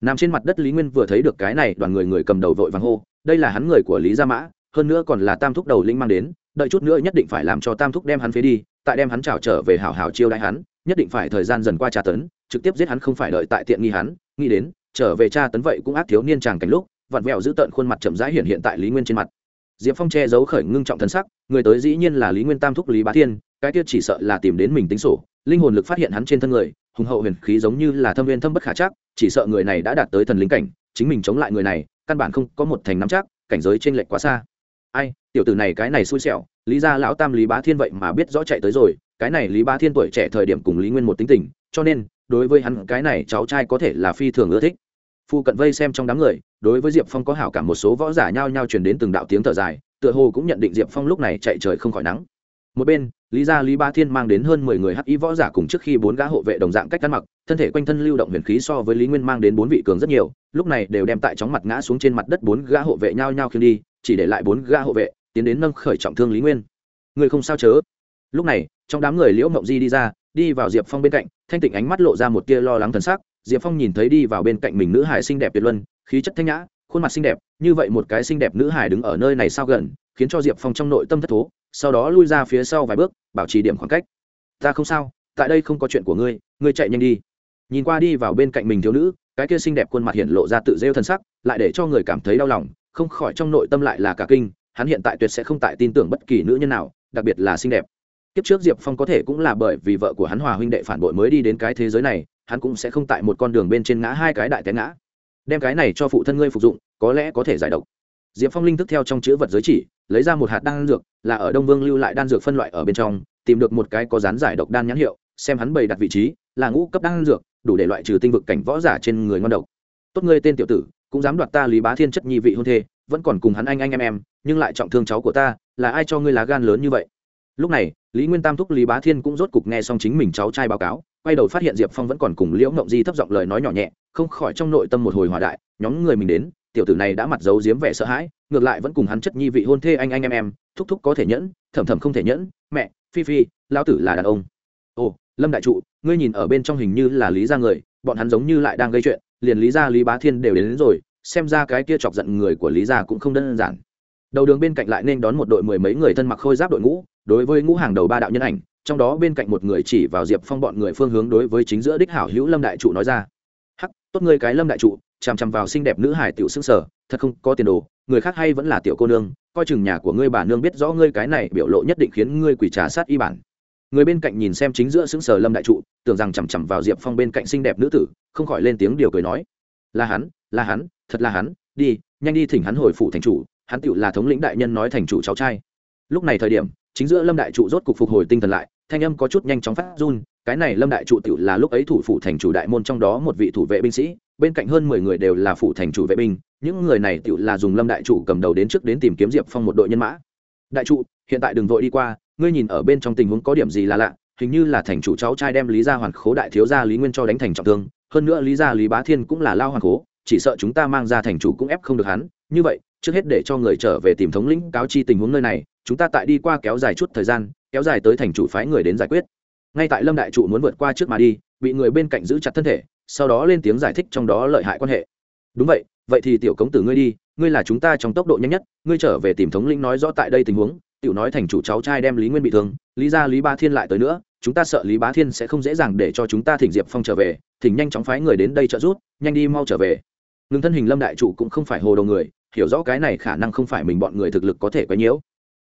S1: Nằm trên mặt đất lý nguyên vừa thấy được cái này, đoàn người người cầm đầu vội vàng hô, đây là hắn người của lý gia mã, hơn nữa còn là tam thúc đầu linh mang đến, đợi chút nữa nhất định phải làm cho tam thúc đem hắn phế đi, tại đem hắn trào trở về hảo hảo chiêu đại hắn, nhất định phải thời gian dần qua tra tấn, trực tiếp giết hắn không phải đợi tại tiện nghi hắn, nghĩ đến, trở về tra tấn vậy cũng ác thiếu niên chàng cảnh lúc, vặn vẹo giữ tợn khuôn mặt chậm rãi hiện hiện tại lý nguyên trên mặt. Diệp phong che giấu khởi ngưng trọng thân sắc, người tới dĩ nhiên là lý nguyên tam thúc lý bá thiên cái kia chỉ sợ là tìm đến mình tính sổ, linh hồn lực phát hiện hắn trên thân người, hùng hậu huyền khí giống như là thâm viên thâm bất khả chắc, chỉ sợ người này đã đạt tới thần linh cảnh, chính mình chống lại người này, căn bản không có một thành nắm chắc, cảnh giới trên lệch quá xa. Ai, tiểu tử này cái này xui xẻo, lý ra lão tam lý bá thiên vậy mà biết rõ chạy tới rồi, cái này lý bá thiên tuổi trẻ thời điểm cùng lý nguyên một tính tình, cho nên, đối với hắn cái này cháu trai có thể là phi thường ưa thích. Phu cận vây xem trong đám người, đối với diệp phong có hảo cảm một số võ giả nhao nhao truyền đến từng đạo tiếng thở dài, tựa hồ cũng nhận định diệp phong lúc này chạy trời không khỏi nắng một bên, lý gia lý ba thiên mang đến hơn mười người hắc y võ giả cùng trước khi bốn gã hộ vệ đồng dạng cách ăn mặc, thân thể quanh thân lưu động huyền khí so với lý nguyên mang đến bốn vị cường rất nhiều, lúc này đều đem tại chóng mặt ngã xuống trên mặt đất bốn gã hộ vệ nhao nhao khiêng đi, chỉ để lại bốn gã hộ vệ tiến đến nâng khởi trọng thương lý nguyên. Người không sao chớ? Lúc này, trong đám người liễu mộng di đi ra, đi vào diệp phong bên cạnh, thanh tịnh ánh mắt lộ ra một tia lo lắng thần sắc. Diệp phong nhìn thấy đi vào bên cạnh mình nữ hải xinh đẹp tuyệt luân, khí chất thanh nhã khuôn mặt xinh đẹp, như vậy một cái xinh đẹp nữ hải đứng ở nơi này sao gần, khiến cho diệp phong trong nội tâm thất thố, sau đó lui ra phía sau vài bước, bảo trì điểm khoảng cách. Ta không sao, tại đây không có chuyện của ngươi ngươi chạy nhanh đi. Nhìn qua đi vào bên cạnh mình thiếu nữ, cái kia xinh đẹp khuôn mặt hiện lộ ra tự rêu thân sắc, lại để cho người cảm thấy đau lòng, không khỏi trong nội tâm lại là cả kinh, hắn hiện tại tuyệt sẽ không tại tin tưởng bất kỳ nữ nhân nào, đặc biệt là xinh đẹp. Kiếp trước diệp phong có thể cũng là bởi vì vợ của hắn hòa huynh đệ phản bội mới đi đến cái thế giới này, hắn cũng sẽ không tại một con đường bên trên ngã hai cái đại té ngã. Đem cái này cho phụ thân ngươi phục dụng có lẽ có thể giải độc. Diệp phong linh thức theo trong chữ vật giới chỉ, lấy ra một hạt đan dược, là ở đông vương lưu lại đan dược phân loại ở bên trong, tìm được một cái có dán giải độc đan nhãn hiệu, xem hắn bày đặt vị trí, là ngũ cấp đan dược, đủ để loại trừ tinh vực cảnh võ giả trên người ngon độc. Tốt ngươi tên tiểu tử, cũng dám đoạt ta lý bá thiên chất nhi vị hôn thê, vẫn còn cùng hắn anh anh em em, nhưng lại trọng thương cháu của ta, là ai cho ngươi lá gan lớn như vậy? Lúc này, lý nguyên tam thúc lý bá thiên cũng rốt cục nghe xong chính mình cháu trai báo cáo, quay đầu phát hiện diệp phong vẫn còn cùng liễu mộng di thấp giọng lời nói nhỏ nhẹ, không khỏi trong nội tâm một hồi hòa đại, nhóm người mình đến tiểu tử này đã mặt giấu giếm vẻ sợ hãi ngược lại vẫn cùng hắn chất nhi vị hôn thê anh anh em em thúc thúc có thể nhẫn thầm thầm không thể nhẫn mẹ phi phi lao tử là đàn ông. Ồ lâm đại trụ ngươi nhìn ở bên trong hình như là lý ra người bọn hắn giống như lại đang gây chuyện liền lý ra lý bá thiên đều đến, đến rồi xem ra cái kia chọc giận người của lý gia cũng không đơn giản. Đầu đường bên cạnh lại nên đón một đội mười mấy người thân mặc khôi giáp đội ngũ đối với ngũ hàng đầu ba đạo nhân ảnh trong đó bên cạnh một người chỉ vào diệp phong bọn người phương hướng đối với chính giữa đích hảo hữu lâm đại trụ nói ra. Hắc tốt ngươi cái lâm đại trụ chằm chằm vào xinh đẹp nữ hải tiểu xương sở, thật không có tiền đồ, người khác hay vẫn là tiểu cô nương, coi chừng nhà của ngươi bà nương biết rõ ngươi cái này biểu lộ nhất định khiến ngươi quỷ trà sát y bản. Người bên cạnh nhìn xem chính giữa xứng sở lâm đại trụ, tưởng rằng chằm chằm vào diệp phong bên cạnh xinh đẹp nữ tử, không khỏi lên tiếng điều cười nói, là hắn là hắn, thật là hắn, đi, nhanh đi thỉnh hắn hồi phủ thành chủ, hắn tựu là thống lĩnh đại nhân nói thành chủ cháu trai. Lúc này thời điểm, chính giữa lâm đại trụ rốt cục phục hồi tinh thần lại, thanh âm có chút nhanh chóng phát run, cái này lâm đại trụ tựu là lúc ấy thủ phủ thành chủ đại môn trong đó một vị thủ vệ binh sĩ bên cạnh hơn mười người đều là phụ thành chủ vệ binh, những người này tựu là dùng lâm đại trụ cầm đầu đến trước đến tìm kiếm diệp phong một đội nhân mã. Đại trụ, hiện tại đừng vội đi qua, ngươi nhìn ở bên trong tình huống có điểm gì là lạ, hình như là thành chủ cháu trai đem lý gia hoàn khố đại thiếu gia lý nguyên cho đánh thành trọng thương, hơn nữa lý gia lý bá thiên cũng là lao hoàn khố, chỉ sợ chúng ta mang ra thành chủ cũng ép không được hắn, như vậy, trước hết để cho người trở về tìm thống lĩnh cáo chi tình huống nơi này, chúng ta tại đi qua kéo dài chút thời gian, kéo dài tới thành chủ phái người đến giải quyết. Ngay tại lâm đại trụ muốn vượt qua trước mà đi bị người bên cạnh giữ chặt thân thể, sau đó lên tiếng giải thích trong đó lợi hại quan hệ. Đúng vậy vậy thì tiểu cống tử ngươi đi, ngươi là chúng ta trong tốc độ nhanh nhất, ngươi trở về tìm thống lĩnh nói rõ tại đây tình huống, tiểu nói thành chủ cháu trai đem lý nguyên bị thương, lý ra lý ba thiên lại tới nữa, chúng ta sợ lý bá thiên sẽ không dễ dàng để cho chúng ta thỉnh diệp phong trở về, thỉnh nhanh chóng phái người đến đây trợ giúp, nhanh đi mau trở về. Ngừng thân hình lâm đại trụ cũng không phải hồ đầu người, hiểu rõ cái này khả năng không phải mình bọn người thực lực có thể quấy nhiễu.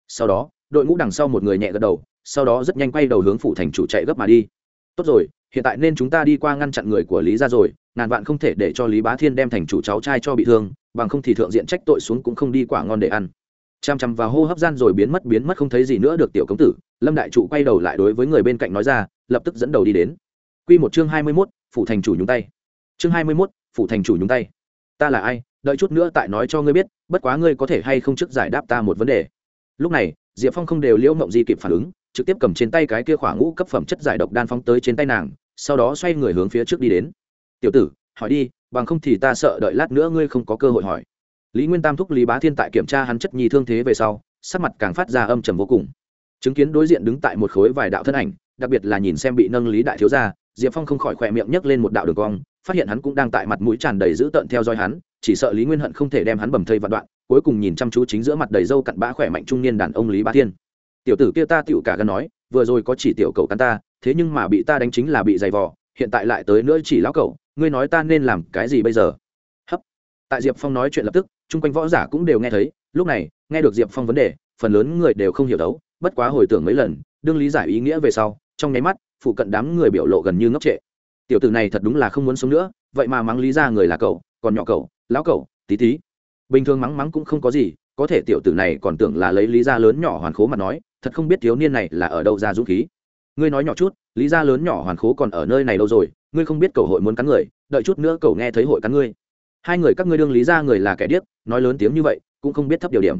S1: Sau đó, đội ngũ đằng sau một người nhẹ gật đầu, sau đó rất nhanh quay đầu hướng phủ thành chủ chạy gấp mà đi tốt rồi, hiện tại nên chúng ta đi qua ngăn chặn người của lý ra rồi, ngàn vạn không thể để cho lý bá thiên đem thành chủ cháu trai cho bị thương, bằng không thì thượng diện trách tội xuống cũng không đi quả ngon để ăn. Chăm chăm vào hô hấp gian rồi biến mất biến mất không thấy gì nữa được tiểu công tử, lâm đại trụ quay đầu lại đối với người bên cạnh nói ra, lập tức dẫn đầu đi đến. Q một chương hai mươi mốt, phủ thành chủ nhúng tay. Chương hai mươi mốt, phủ thành chủ nhúng tay. Ta là ai? Đợi chút nữa tại nói cho ngươi biết, bất quá ngươi có thể hay không trước giải đáp ta một vấn đề. Lúc này, diệp phong không đều liễu mộng di kịp phản ứng trực tiếp cầm trên tay cái kia khoảng ngũ cấp phẩm chất giải độc đan phóng tới trên tay nàng, sau đó xoay người hướng phía trước đi đến. Tiểu tử, hỏi đi, bằng không thì ta sợ đợi lát nữa ngươi không có cơ hội hỏi. Lý nguyên tam thúc lý bá thiên tại kiểm tra hắn chất nhi thương thế về sau, sắc mặt càng phát ra âm trầm vô cùng. Chứng kiến đối diện đứng tại một khối vài đạo thân ảnh, đặc biệt là nhìn xem bị nâng lý đại thiếu gia, diệp phong không khỏi khỏe miệng nhấc lên một đạo đường cong, phát hiện hắn cũng đang tại mặt mũi tràn đầy dữ tợn theo dõi hắn, chỉ sợ lý nguyên hận không thể đem hắn bầm thây vạn đoạn, cuối cùng nhìn chăm chú chính giữa mặt đầy râu cặn bã khỏe mạnh trung niên đàn ông lý bá thiên tiểu tử kia ta tựu cả gần nói vừa rồi có chỉ tiểu cầu cắn ta thế nhưng mà bị ta đánh chính là bị giày vò hiện tại lại tới nữa chỉ lão cậu ngươi nói ta nên làm cái gì bây giờ? Hấp. Tại diệp phong nói chuyện lập tức chung quanh võ giả cũng đều nghe thấy lúc này nghe được diệp phong vấn đề phần lớn người đều không hiểu đấu bất quá hồi tưởng mấy lần đương lý giải ý nghĩa về sau trong nháy mắt phụ cận đám người biểu lộ gần như ngốc trệ. Tiểu tử này thật đúng là không muốn sống nữa vậy mà mắng lý ra người là cậu còn nhỏ cậu lão cậu, tí tí. Bình thường mắng mắng cũng không có gì có thể tiểu tử này còn tưởng là lấy lý gia lớn nhỏ hoàn khố mà nói, thật không biết thiếu niên này là ở đâu ra dũng khí. Ngươi nói nhỏ chút, lý gia lớn nhỏ hoàn khố còn ở nơi này đâu rồi, ngươi không biết cầu hội muốn cắn người, đợi chút nữa cầu nghe thấy hội cắn ngươi. Hai người các ngươi đương lý gia người là kẻ điếc, nói lớn tiếng như vậy, cũng không biết thấp điều điểm.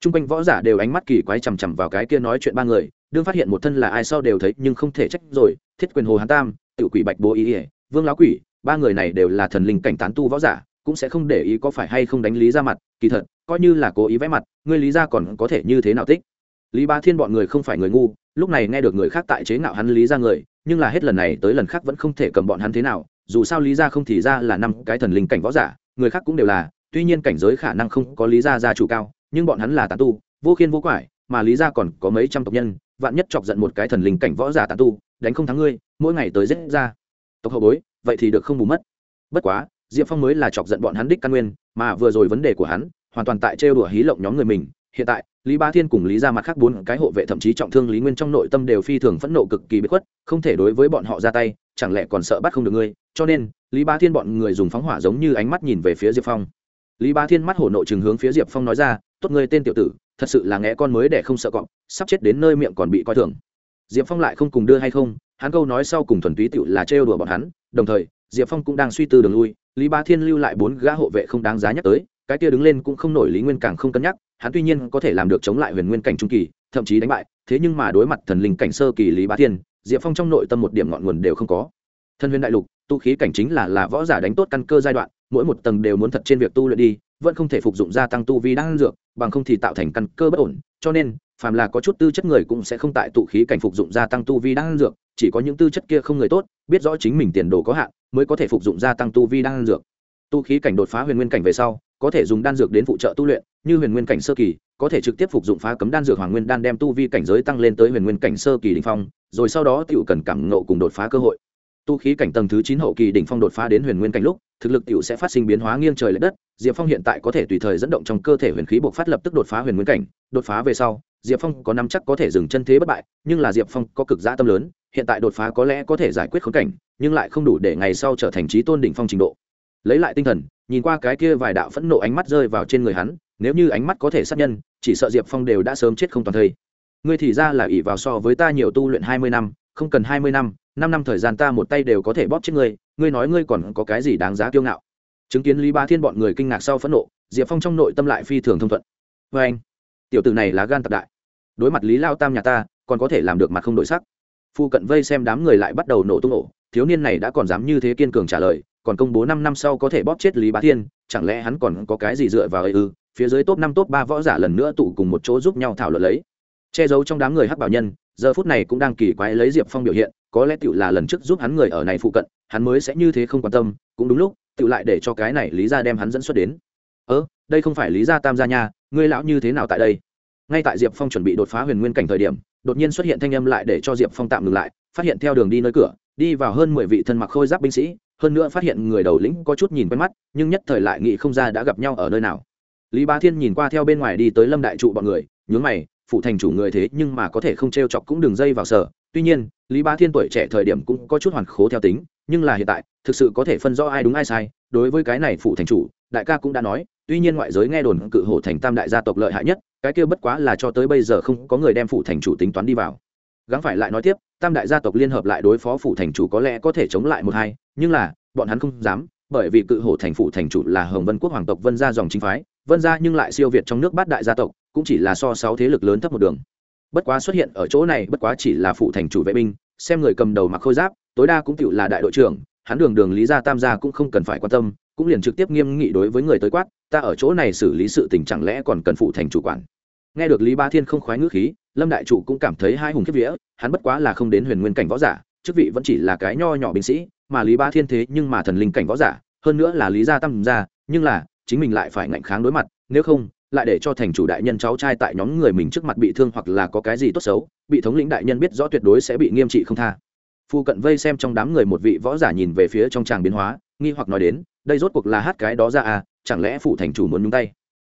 S1: T r u n g quanh võ giả đều ánh mắt kỳ quái chằm chằm vào cái kia nói chuyện ba người, đương phát hiện một thân là ai sau đều thấy nhưng không thể trách rồi, thiết quyền hồ hán tam tự quỷ bạch bố ý ỉa vương lão quỷ, ba người này đều là thần linh cảnh tán tu võ giả, cũng sẽ không để ý có phải hay không đánh lý ra mặt, kỳ thật coi như là cố ý vẽ mặt, ngươi lý ra còn có thể như thế nào tích? Lý ba thiên bọn người không phải người ngu, lúc này nghe được người khác tại chế ngạo hắn lý ra người, nhưng là hết lần này tới lần khác vẫn không thể cầm bọn hắn thế nào, dù sao lý ra không thì ra là năm cái thần linh cảnh võ giả, người khác cũng đều là, tuy nhiên cảnh giới khả năng không có lý ra gia chủ cao, nhưng bọn hắn là tàn tu, vô khiên vô quải, mà lý ra còn có mấy trăm tộc nhân, vạn nhất chọc giận một cái thần linh cảnh võ giả tàn tu, đánh không thắng ngươi, mỗi ngày tới giết ra. Tộc hậu bối, vậy thì được không bù mất. Bất quá, diệp phong mới là chọc giận bọn hắn đích căn nguyên, mà vừa rồi vấn đề của hắn hoàn toàn tại trêu đùa hí lộng nhóm người mình. Hiện tại, lý ba thiên cùng lý ra mặt khác bốn cái hộ vệ thậm chí trọng thương lý nguyên trong nội tâm đều phi thường phẫn nộ cực kỳ bất khuất, không thể đối với bọn họ ra tay, chẳng lẽ còn sợ bắt không được ngươi? Cho nên, lý ba thiên bọn người dùng phóng hỏa giống như ánh mắt nhìn về phía diệp phong. Lý ba thiên mắt hổ nộ chừng hướng phía diệp phong nói ra, tốt ngươi tên tiểu tử, thật sự là nghe con mới để không sợ cọp, sắp chết đến nơi miệng còn bị coi thường. Diệp phong lại không cùng đưa hay không, hắn câu nói sau cùng thuần túy tựu là trêu đùa bọn hắn, đồng thời, diệp phong cũng đang suy tư đường lui, lý ba thiên lưu lại bốn gã hộ vệ không đáng giá nhắc tới cái kia đứng lên cũng không nổi lý nguyên càng không cân nhắc, hắn tuy nhiên có thể làm được chống lại huyền nguyên cảnh trung kỳ, thậm chí đánh bại, thế nhưng mà đối mặt thần linh cảnh sơ kỳ lý bá thiên, diệp phong trong nội tâm một điểm ngọn nguồn đều không có. Thân huyền đại lục, tu khí cảnh chính là là võ giả đánh tốt căn cơ giai đoạn, mỗi một tầng đều muốn thật trên việc tu luyện đi, vẫn không thể phục dụng gia tăng tu vi đang dược, bằng không thì tạo thành căn cơ bất ổn, cho nên, phàm là có chút tư chất người cũng sẽ không tại tụ khí cảnh phục dụng gia tăng tu vi đang dược, chỉ có những tư chất kia không người tốt, biết rõ chính mình tiền đồ có hạn, mới có thể phục dụng gia tăng tu vi đang dược tu khí cảnh đột phá huyền nguyên cảnh về sau, có thể dùng đan dược đến phụ trợ tu luyện, như huyền nguyên cảnh sơ kỳ, có thể trực tiếp phục dụng phá cấm đan dược hoàng nguyên đan đem tu vi cảnh giới tăng lên tới huyền nguyên cảnh sơ kỳ đỉnh phong, rồi sau đó tiểu cần cảm ngộ cùng đột phá cơ hội. Tu khí cảnh tầng thứ chín hậu kỳ đỉnh phong đột phá đến huyền nguyên cảnh lúc, thực lực tiểu sẽ phát sinh biến hóa nghiêng trời lệch đất, diệp phong hiện tại có thể tùy thời dẫn động trong cơ thể huyền khí buộc phát lập tức đột phá huyền nguyên cảnh, đột phá về sau, diệp phong có năm chắc có thể dừng chân thế bất bại, nhưng là diệp phong có cực dã tâm lớn, hiện tại đột phá có lẽ có thể giải quyết khống cảnh, nhưng lại không đủ để ngày sau trở thành trí tôn đỉnh phong trình độ lấy lại tinh thần, nhìn qua cái kia vài đạo phẫn nộ ánh mắt rơi vào trên người hắn, nếu như ánh mắt có thể sát nhân, chỉ sợ diệp phong đều đã sớm chết không toàn thây. Ngươi thì ra là ỷ vào so với ta nhiều tu luyện hai mươi năm, không cần hai mươi năm năm năm thời gian ta một tay đều có thể bóp chết ngươi ngươi nói ngươi còn có cái gì đáng giá kiêu ngạo? Chứng kiến lý ba thiên bọn người kinh ngạc sau phẫn nộ, diệp phong trong nội tâm lại phi thường thông thuận. Vê anh, tiểu tử này là gan tặc đại. Đối mặt lý lao tam nhà ta, còn có thể làm được mặt không đổi sắc. Phu cận vây xem đám người lại bắt đầu nổ tung nổ thiếu niên này đã còn dám như thế kiên cường trả lời còn công bố năm năm sau có thể bóp chết lý bá thiên, chẳng lẽ hắn còn có cái gì dựa vào ấy ư? Phía dưới top năm, top ba võ giả lần nữa tụ cùng một chỗ giúp nhau thảo luận lấy. Che giấu trong đám người hắc bảo nhân, giờ phút này cũng đang kỳ quái lấy diệp phong biểu hiện, có lẽ tiểu là lần trước giúp hắn người ở này phụ cận, hắn mới sẽ như thế không quan tâm, cũng đúng lúc, tiểu lại để cho cái này lý Gia đem hắn dẫn xuất đến. Ơ, đây không phải lý gia tam gia nha, ngươi lão như thế nào tại đây? Ngay tại diệp phong chuẩn bị đột phá huyền nguyên cảnh thời điểm, đột nhiên xuất hiện thanh âm lại để cho diệp phong tạm ngừng lại, phát hiện theo đường đi nơi cửa, đi vào hơn mười vị thân mặc khôi giáp binh sĩ hơn nữa phát hiện người đầu lĩnh có chút nhìn quen mắt, nhưng nhất thời lại nghĩ không ra đã gặp nhau ở nơi nào. Lý bá thiên nhìn qua theo bên ngoài đi tới lâm đại trụ bọn người, nhướng mày phụ thành chủ người thế nhưng mà có thể không t r e o chọc cũng đường dây vào sở. Tuy nhiên, lý bá thiên tuổi trẻ thời điểm cũng có chút hoàn khố theo tính, nhưng là hiện tại, thực sự có thể phân rõ ai đúng ai sai. Đối với cái này phụ thành chủ, đại ca cũng đã nói, tuy nhiên ngoại giới nghe đồn cự hổ thành tam đại gia tộc lợi hại nhất, cái kia bất quá là cho tới bây giờ không có người đem phụ thành chủ tính toán đi vào. Gắng phải lại nói tiếp, tam đại gia tộc liên hợp lại đối phó phủ thành chủ có lẽ có thể chống lại một hai nhưng là, bọn hắn không dám, bởi vì cự hổ thành phủ thành chủ là hồng vân quốc hoàng tộc vân gia dòng chính phái, vân gia nhưng lại siêu việt trong nước bát đại gia tộc, cũng chỉ là so sáu thế lực lớn thấp một đường. Bất quá xuất hiện ở chỗ này, bất quá chỉ là phụ thành chủ vệ binh, xem người cầm đầu mặc khôi giáp, tối đa cũng cựu là đại đội trưởng, hắn đường đường lý gia tam gia cũng không cần phải quan tâm, cũng liền trực tiếp nghiêm nghị đối với người tới quát, ta ở chỗ này xử lý sự tình chẳng lẽ còn cần phụ thành chủ quản. Nghe được lý ba thiên không khoái ngữ khí, lâm đại trụ cũng cảm thấy hai hùng kiếp vía, hắn bất quá là không đến huyền nguyên cảnh võ giả, chức vị vẫn chỉ là cái nho nhỏ binh sĩ mà lý ba thiên thế nhưng mà thần linh cảnh võ giả, hơn nữa là lý gia tam gia, nhưng là, chính mình lại phải ngạnh kháng đối mặt, nếu không, lại để cho thành chủ đại nhân cháu trai tại nhóm người mình trước mặt bị thương hoặc là có cái gì tốt xấu, bị thống lĩnh đại nhân biết rõ tuyệt đối sẽ bị nghiêm trị không tha. Phu cận vây xem trong đám người một vị võ giả nhìn về phía trong tràng biến hóa, nghi hoặc nói đến, đây rốt cuộc là hát cái đó ra à chẳng lẽ phụ thành chủ muốn nhúng tay?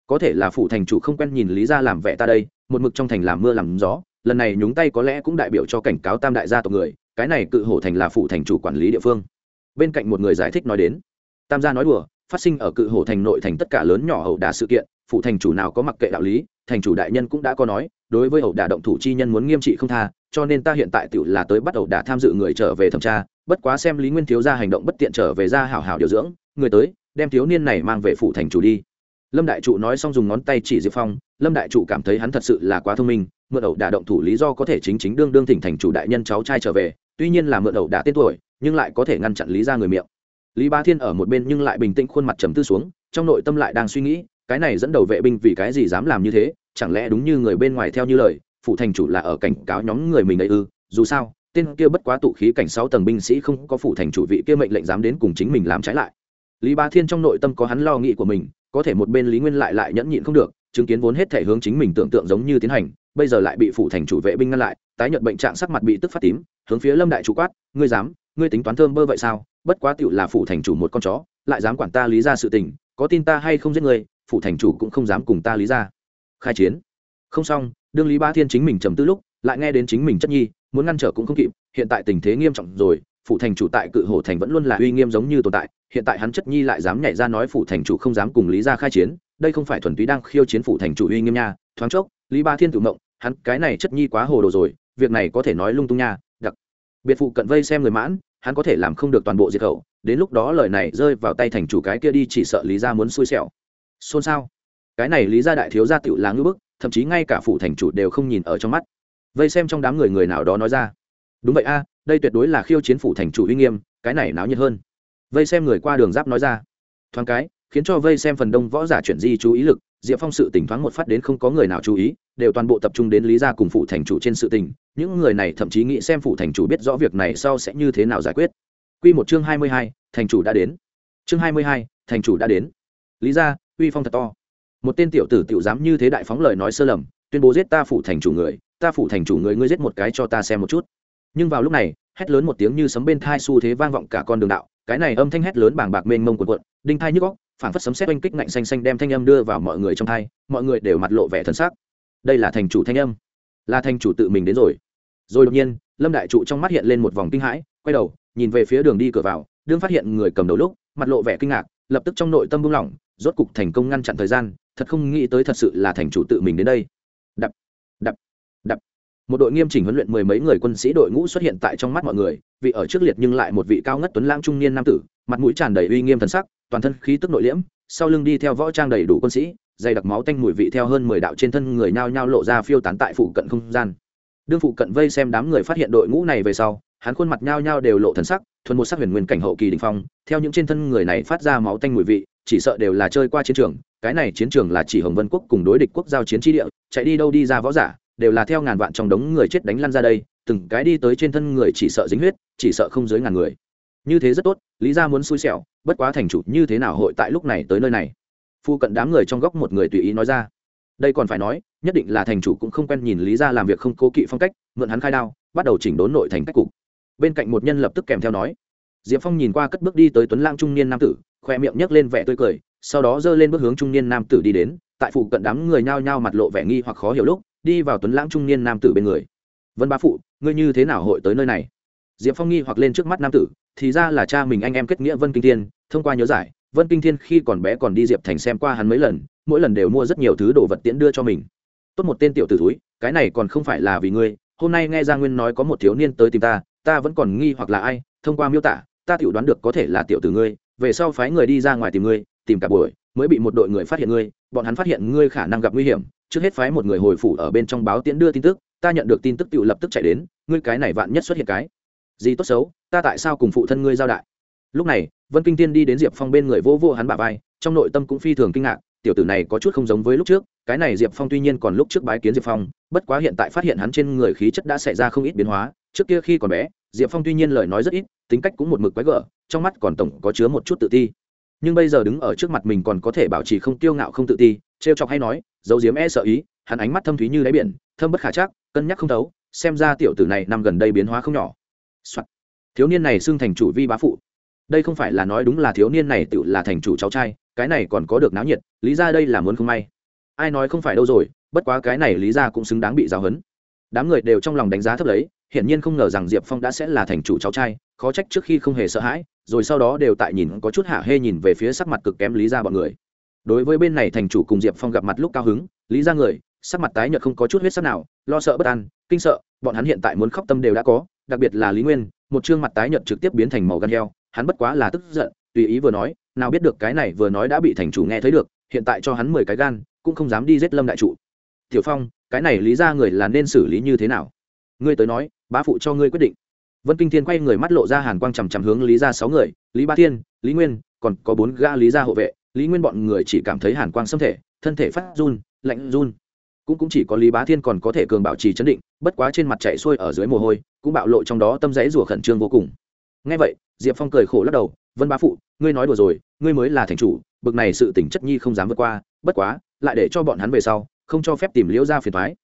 S1: Có thể là phụ thành chủ không quen nhìn lý ra làm vẻ ta đây, một mực trong thành làm mưa làm gió, lần này nhúng tay có lẽ cũng đại biểu cho cảnh cáo tam đại gia tộc người cái này cự hổ thành là phụ thành chủ quản lý địa phương. Bên cạnh một người giải thích nói đến, tam gia nói đùa, phát sinh ở cự Hổ thành nội thành tất cả lớn nhỏ hậu đả sự kiện phụ thành chủ nào có mặc kệ đạo lý, thành chủ đại nhân cũng đã có nói, đối với ẩu đả động thủ chi nhân muốn nghiêm trị không tha, cho nên ta hiện tại tự là tới bắt ẩu đả tham dự người trở về thẩm tra, bất quá xem lý nguyên thiếu gia hành động bất tiện trở về ra hảo hảo điều dưỡng, người tới, đem thiếu niên này mang về phụ thành chủ đi. Lâm đại trụ nói xong dùng ngón tay chỉ diệp phong, lâm đại trụ cảm thấy hắn thật sự là quá thông minh, mượn ẩu đả động thủ lý do có thể chính chính đương đương thỉnh thành chủ đại nhân cháu trai trở về tuy nhiên là mượn ẩu đả tên tuổi, nhưng lại có thể ngăn chặn lý ra người miệng. Lý ba thiên ở một bên nhưng lại bình tĩnh khuôn mặt trầm tư xuống, trong nội tâm lại đang suy nghĩ, cái này dẫn đầu vệ binh vì cái gì dám làm như thế, chẳng lẽ đúng như người bên ngoài theo như lời phụ thành chủ là ở cảnh cáo nhóm người mình ấy ư? Dù sao, tên kia bất quá tụ khí cảnh sáu tầng binh sĩ không có phụ thành chủ vị kia mệnh lệnh dám đến cùng chính mình làm trái lại. Lý ba thiên trong nội tâm có hắn lo nghĩ của mình, có thể một bên lý nguyên lại lại nhẫn nhịn không được, chứng kiến vốn hết thể hướng chính mình tưởng tượng giống như tiến hành bây giờ lại bị phụ thành chủ vệ binh ngăn lại, tái nhận bệnh trạng sắc mặt bị tức phát tím, hướng phía lâm đại chủ quát, ngươi dám, ngươi tính toán thơm bơ vậy sao? Bất quá tựu là phụ thành chủ một con chó, lại dám quản ta lý ra sự tình, có tin ta hay không giết ngươi phụ thành chủ cũng không dám cùng ta lý ra. Khai chiến. Không xong, đương lý ba thiên chính mình trầm tư lúc, lại nghe đến chính mình chất nhi, muốn ngăn trở cũng không kịp, hiện tại tình thế nghiêm trọng rồi phụ thành chủ tại cự hổ thành vẫn luôn là uy nghiêm giống như tồn tại, hiện tại hắn chất nhi lại dám nhảy ra nói phụ thành chủ không dám cùng lý ra khai chiến, đây không phải thuần túy đang khiêu chiến phụ thành chủ uy nghiêm nha thoáng chốc, lý ba thiên tự mộng hắn, cái này chất nhi quá hồ đồ rồi, việc này có thể nói lung tung nha, đặc biệt phụ cận vây xem người mãn, hắn có thể làm không được toàn bộ diệt khẩu, đến lúc đó lời này rơi vào tay thành chủ cái kia đi chỉ sợ lý ra muốn xui xẻo. Xôn xao. Cái này lý ra đại thiếu gia tựu là ngưỡng bức, thậm chí ngay cả phụ thành chủ đều không nhìn ở trong mắt. Vây xem trong đám người người nào đó nói ra. Đúng vậy a, đây tuyệt đối là khiêu chiến phủ thành chủ uy nghiêm, cái này náo nhiệt hơn. Vây xem người qua đường giáp nói ra. Thoáng cái, khiến cho vây xem phần đông võ giả chuyển di chú ý lực diệp phong sự tỉnh thoáng một phát đến không có người nào chú ý, đều toàn bộ tập trung đến lý gia cùng phụ thành chủ trên sự tình, những người này thậm chí nghĩ xem phụ thành chủ biết rõ việc này sau sẽ như thế nào giải quyết. Q một chương hai mươi hai, thành chủ đã đến. Chương hai mươi hai, thành chủ đã đến. Lý gia, uy phong thật to. Một tên tiểu tử tiểu dám như thế đại phóng lời nói sơ lầm, tuyên bố giết ta phụ thành chủ người, ta phụ thành chủ người ngươi giết một cái cho ta xem một chút. Nhưng vào lúc này, hét lớn một tiếng như sấm bên thai xu thế vang vọng cả con đường đạo cái này âm thanh hét lớn bàng bạc mênh mông cuộn cuộn, đinh thai nhức góc phảng phất sấm xét oanh kích ngạnh xanh xanh đem thanh âm đưa vào mọi người trong thai, mọi người đều mặt lộ vẻ thân xác đây là thành chủ thanh âm. Là thành chủ tự mình đến rồi. Rồi đột nhiên, lâm đại trụ trong mắt hiện lên một vòng kinh hãi, quay đầu, nhìn về phía đường đi cửa vào, đương phát hiện người cầm đầu lúc, mặt lộ vẻ kinh ngạc, lập tức trong nội tâm buông lỏng, rốt cục thành công ngăn chặn thời gian, thật không nghĩ tới thật sự là thành chủ tự mình đến đây. Đập đập một đội nghiêm chỉnh huấn luyện mười mấy người quân sĩ đội ngũ xuất hiện tại trong mắt mọi người vị ở trước liệt nhưng lại một vị cao ngất tuấn lãng trung niên nam tử, mặt mũi tràn đầy uy nghiêm thần sắc, toàn thân khí tức nội liễm, sau lưng đi theo võ trang đầy đủ quân sĩ, dày đặc máu tanh mùi vị theo hơn mười đạo trên thân người nhao nhao lộ ra phiêu tán tại phụ cận không gian. Đương phụ cận vây xem đám người phát hiện đội ngũ này về sau, hắn khuôn mặt nhao nhao đều lộ thần sắc, thuần một sắc huyền nguyên cảnh hậu kỳ đình phong, theo những trên thân người này phát ra máu tanh mùi vị, chỉ sợ đều là chơi qua chiến trường, cái này chiến trường là chỉ hồng vân quốc cùng đối địch quốc giao chiến tri địa, chạy đi đâu đi ra võ giả đều là theo ngàn vạn trong đống người chết đánh lăn ra đây, từng cái đi tới trên thân người chỉ sợ dính huyết, chỉ sợ không dưới ngàn người. Như thế rất tốt, lý ra muốn xui xẻo, bất quá thành chủ như thế nào hội tại lúc này tới nơi này? Phu cận đám người trong góc một người tùy ý nói ra. Đây còn phải nói, nhất định là thành chủ cũng không quen nhìn lý ra làm việc không cố kỵ phong cách, mượn hắn khai đao, bắt đầu chỉnh đốn nội thành cách cục. Bên cạnh một nhân lập tức kèm theo nói. Diệp phong nhìn qua cất bước đi tới tuấn lang trung niên nam tử, khoe miệng nhấc lên vẻ tươi cười, sau đó giơ lên bước hướng trung niên nam tử đi đến, tại phụ cận đám người nhao nhao mặt lộ vẻ nghi hoặc khó hiểu lúc đi vào tuấn lãng trung niên nam tử bên người. Vân bá phụ, ngươi như thế nào hội tới nơi này? Diệp phong nghi hoặc lên trước mắt nam tử, thì ra là cha mình anh em kết nghĩa vân kinh thiên, thông qua nhớ giải, vân kinh thiên khi còn bé còn đi diệp thành xem qua hắn mấy lần, mỗi lần đều mua rất nhiều thứ đồ vật tiễn đưa cho mình. Tốt một tên tiểu tử túi cái này còn không phải là vì ngươi, hôm nay nghe gia nguyên nói có một thiếu niên tới tìm ta ta vẫn còn nghi hoặc là ai, thông qua miêu tả, ta tiểu đoán được có thể là tiểu tử ngươi, về sau phái người đi ra ngoài tìm ngươi, tìm cả buổi, mới bị một đội người phát hiện ngươi, bọn hắn phát hiện ngươi khả năng gặp nguy hiểm trước hết phái một người hồi phủ ở bên trong báo tiễn đưa tin tức, ta nhận được tin tức tự lập tức chạy đến, ngươi cái này vạn nhất xuất hiện cái. Gì tốt xấu, ta tại sao cùng phụ thân ngươi giao đại? Lúc này, vân kinh tiên đi đến diệp phong bên người vô vô hắn bả vai, trong nội tâm cũng phi thường kinh ngạc, tiểu tử này có chút không giống với lúc trước, cái này diệp phong tuy nhiên còn lúc trước bái kiến diệp phong, bất quá hiện tại phát hiện hắn trên người khí chất đã xảy ra không ít biến hóa, trước kia khi còn bé, diệp phong tuy nhiên lời nói rất ít, tính cách cũng một mực quái gở, trong mắt còn tổng có chứa một chút tự ti. Nhưng bây giờ đứng ở trước mặt mình còn có thể bảo trì không kiêu ngạo không tự ti t r e o chọc hay nói dấu diếm e sợ ý, hắn ánh mắt thâm thúy như đáy biển, thâm bất khả chắc, cân nhắc không thấu, xem ra tiểu tử này nằm gần đây biến hóa không nhỏ、Soạn. thiếu niên này xưng thành chủ vi bá phụ. Đây không phải là nói đúng là thiếu niên này tự là thành chủ cháu trai, cái này còn có được náo nhiệt, lý ra đây là muốn không may. Ai nói không phải đâu rồi, bất quá cái này lý ra cũng xứng đáng bị giáo hấn đám người đều trong lòng đánh giá thấp lấy hiển nhiên không ngờ rằng diệp phong đã sẽ là thành chủ cháu trai, khó trách trước khi không hề sợ hãi, rồi sau đó đều tại nhìn có chút hạ hê nhìn về phía sắc mặt cực kém lý ra bọn người đối với bên này thành chủ cùng diệp phong gặp mặt lúc cao hứng, lý ra người, sắc mặt tái nhợt không có chút huyết sắc nào, lo sợ bất an, kinh sợ, bọn hắn hiện tại muốn khóc tâm đều đã có, đặc biệt là lý nguyên, một chương mặt tái nhợt trực tiếp biến thành màu gan heo, hắn bất quá là tức giận, tùy ý vừa nói, nào biết được cái này vừa nói đã bị thành chủ nghe thấy được, hiện tại cho hắn mười cái gan, cũng không dám đi giết lâm đại trụ. Tiểu phong, cái này lý ra người là nên xử lý như thế nào? Ngươi tới nói, bá phụ cho ngươi quyết định. Vân kinh thiên quay người mắt lộ ra hàn quang chằm chằm hướng lý ra sáu người, lý ba thiên, lý nguyên, còn có bốn ga lý ra hộ vệ lý nguyên bọn người chỉ cảm thấy hàn quang xâm thể, thân thể phát run, lạnh run. Cũng cũng chỉ có lý bá thiên còn có thể cường bảo trì chấn định, bất quá trên mặt chạy xuôi ở dưới mồ hôi, cũng bạo lộ trong đó tâm rẫy rủa khẩn trương vô cùng. Ngay vậy, diệp phong cười khổ lắc đầu, vân bá phụ, ngươi nói đùa rồi, ngươi mới là thành chủ, bực này sự tỉnh chất nhi không dám vượt qua, bất quá, lại để cho bọn hắn về sau, không cho phép tìm liễu ra phiền thoái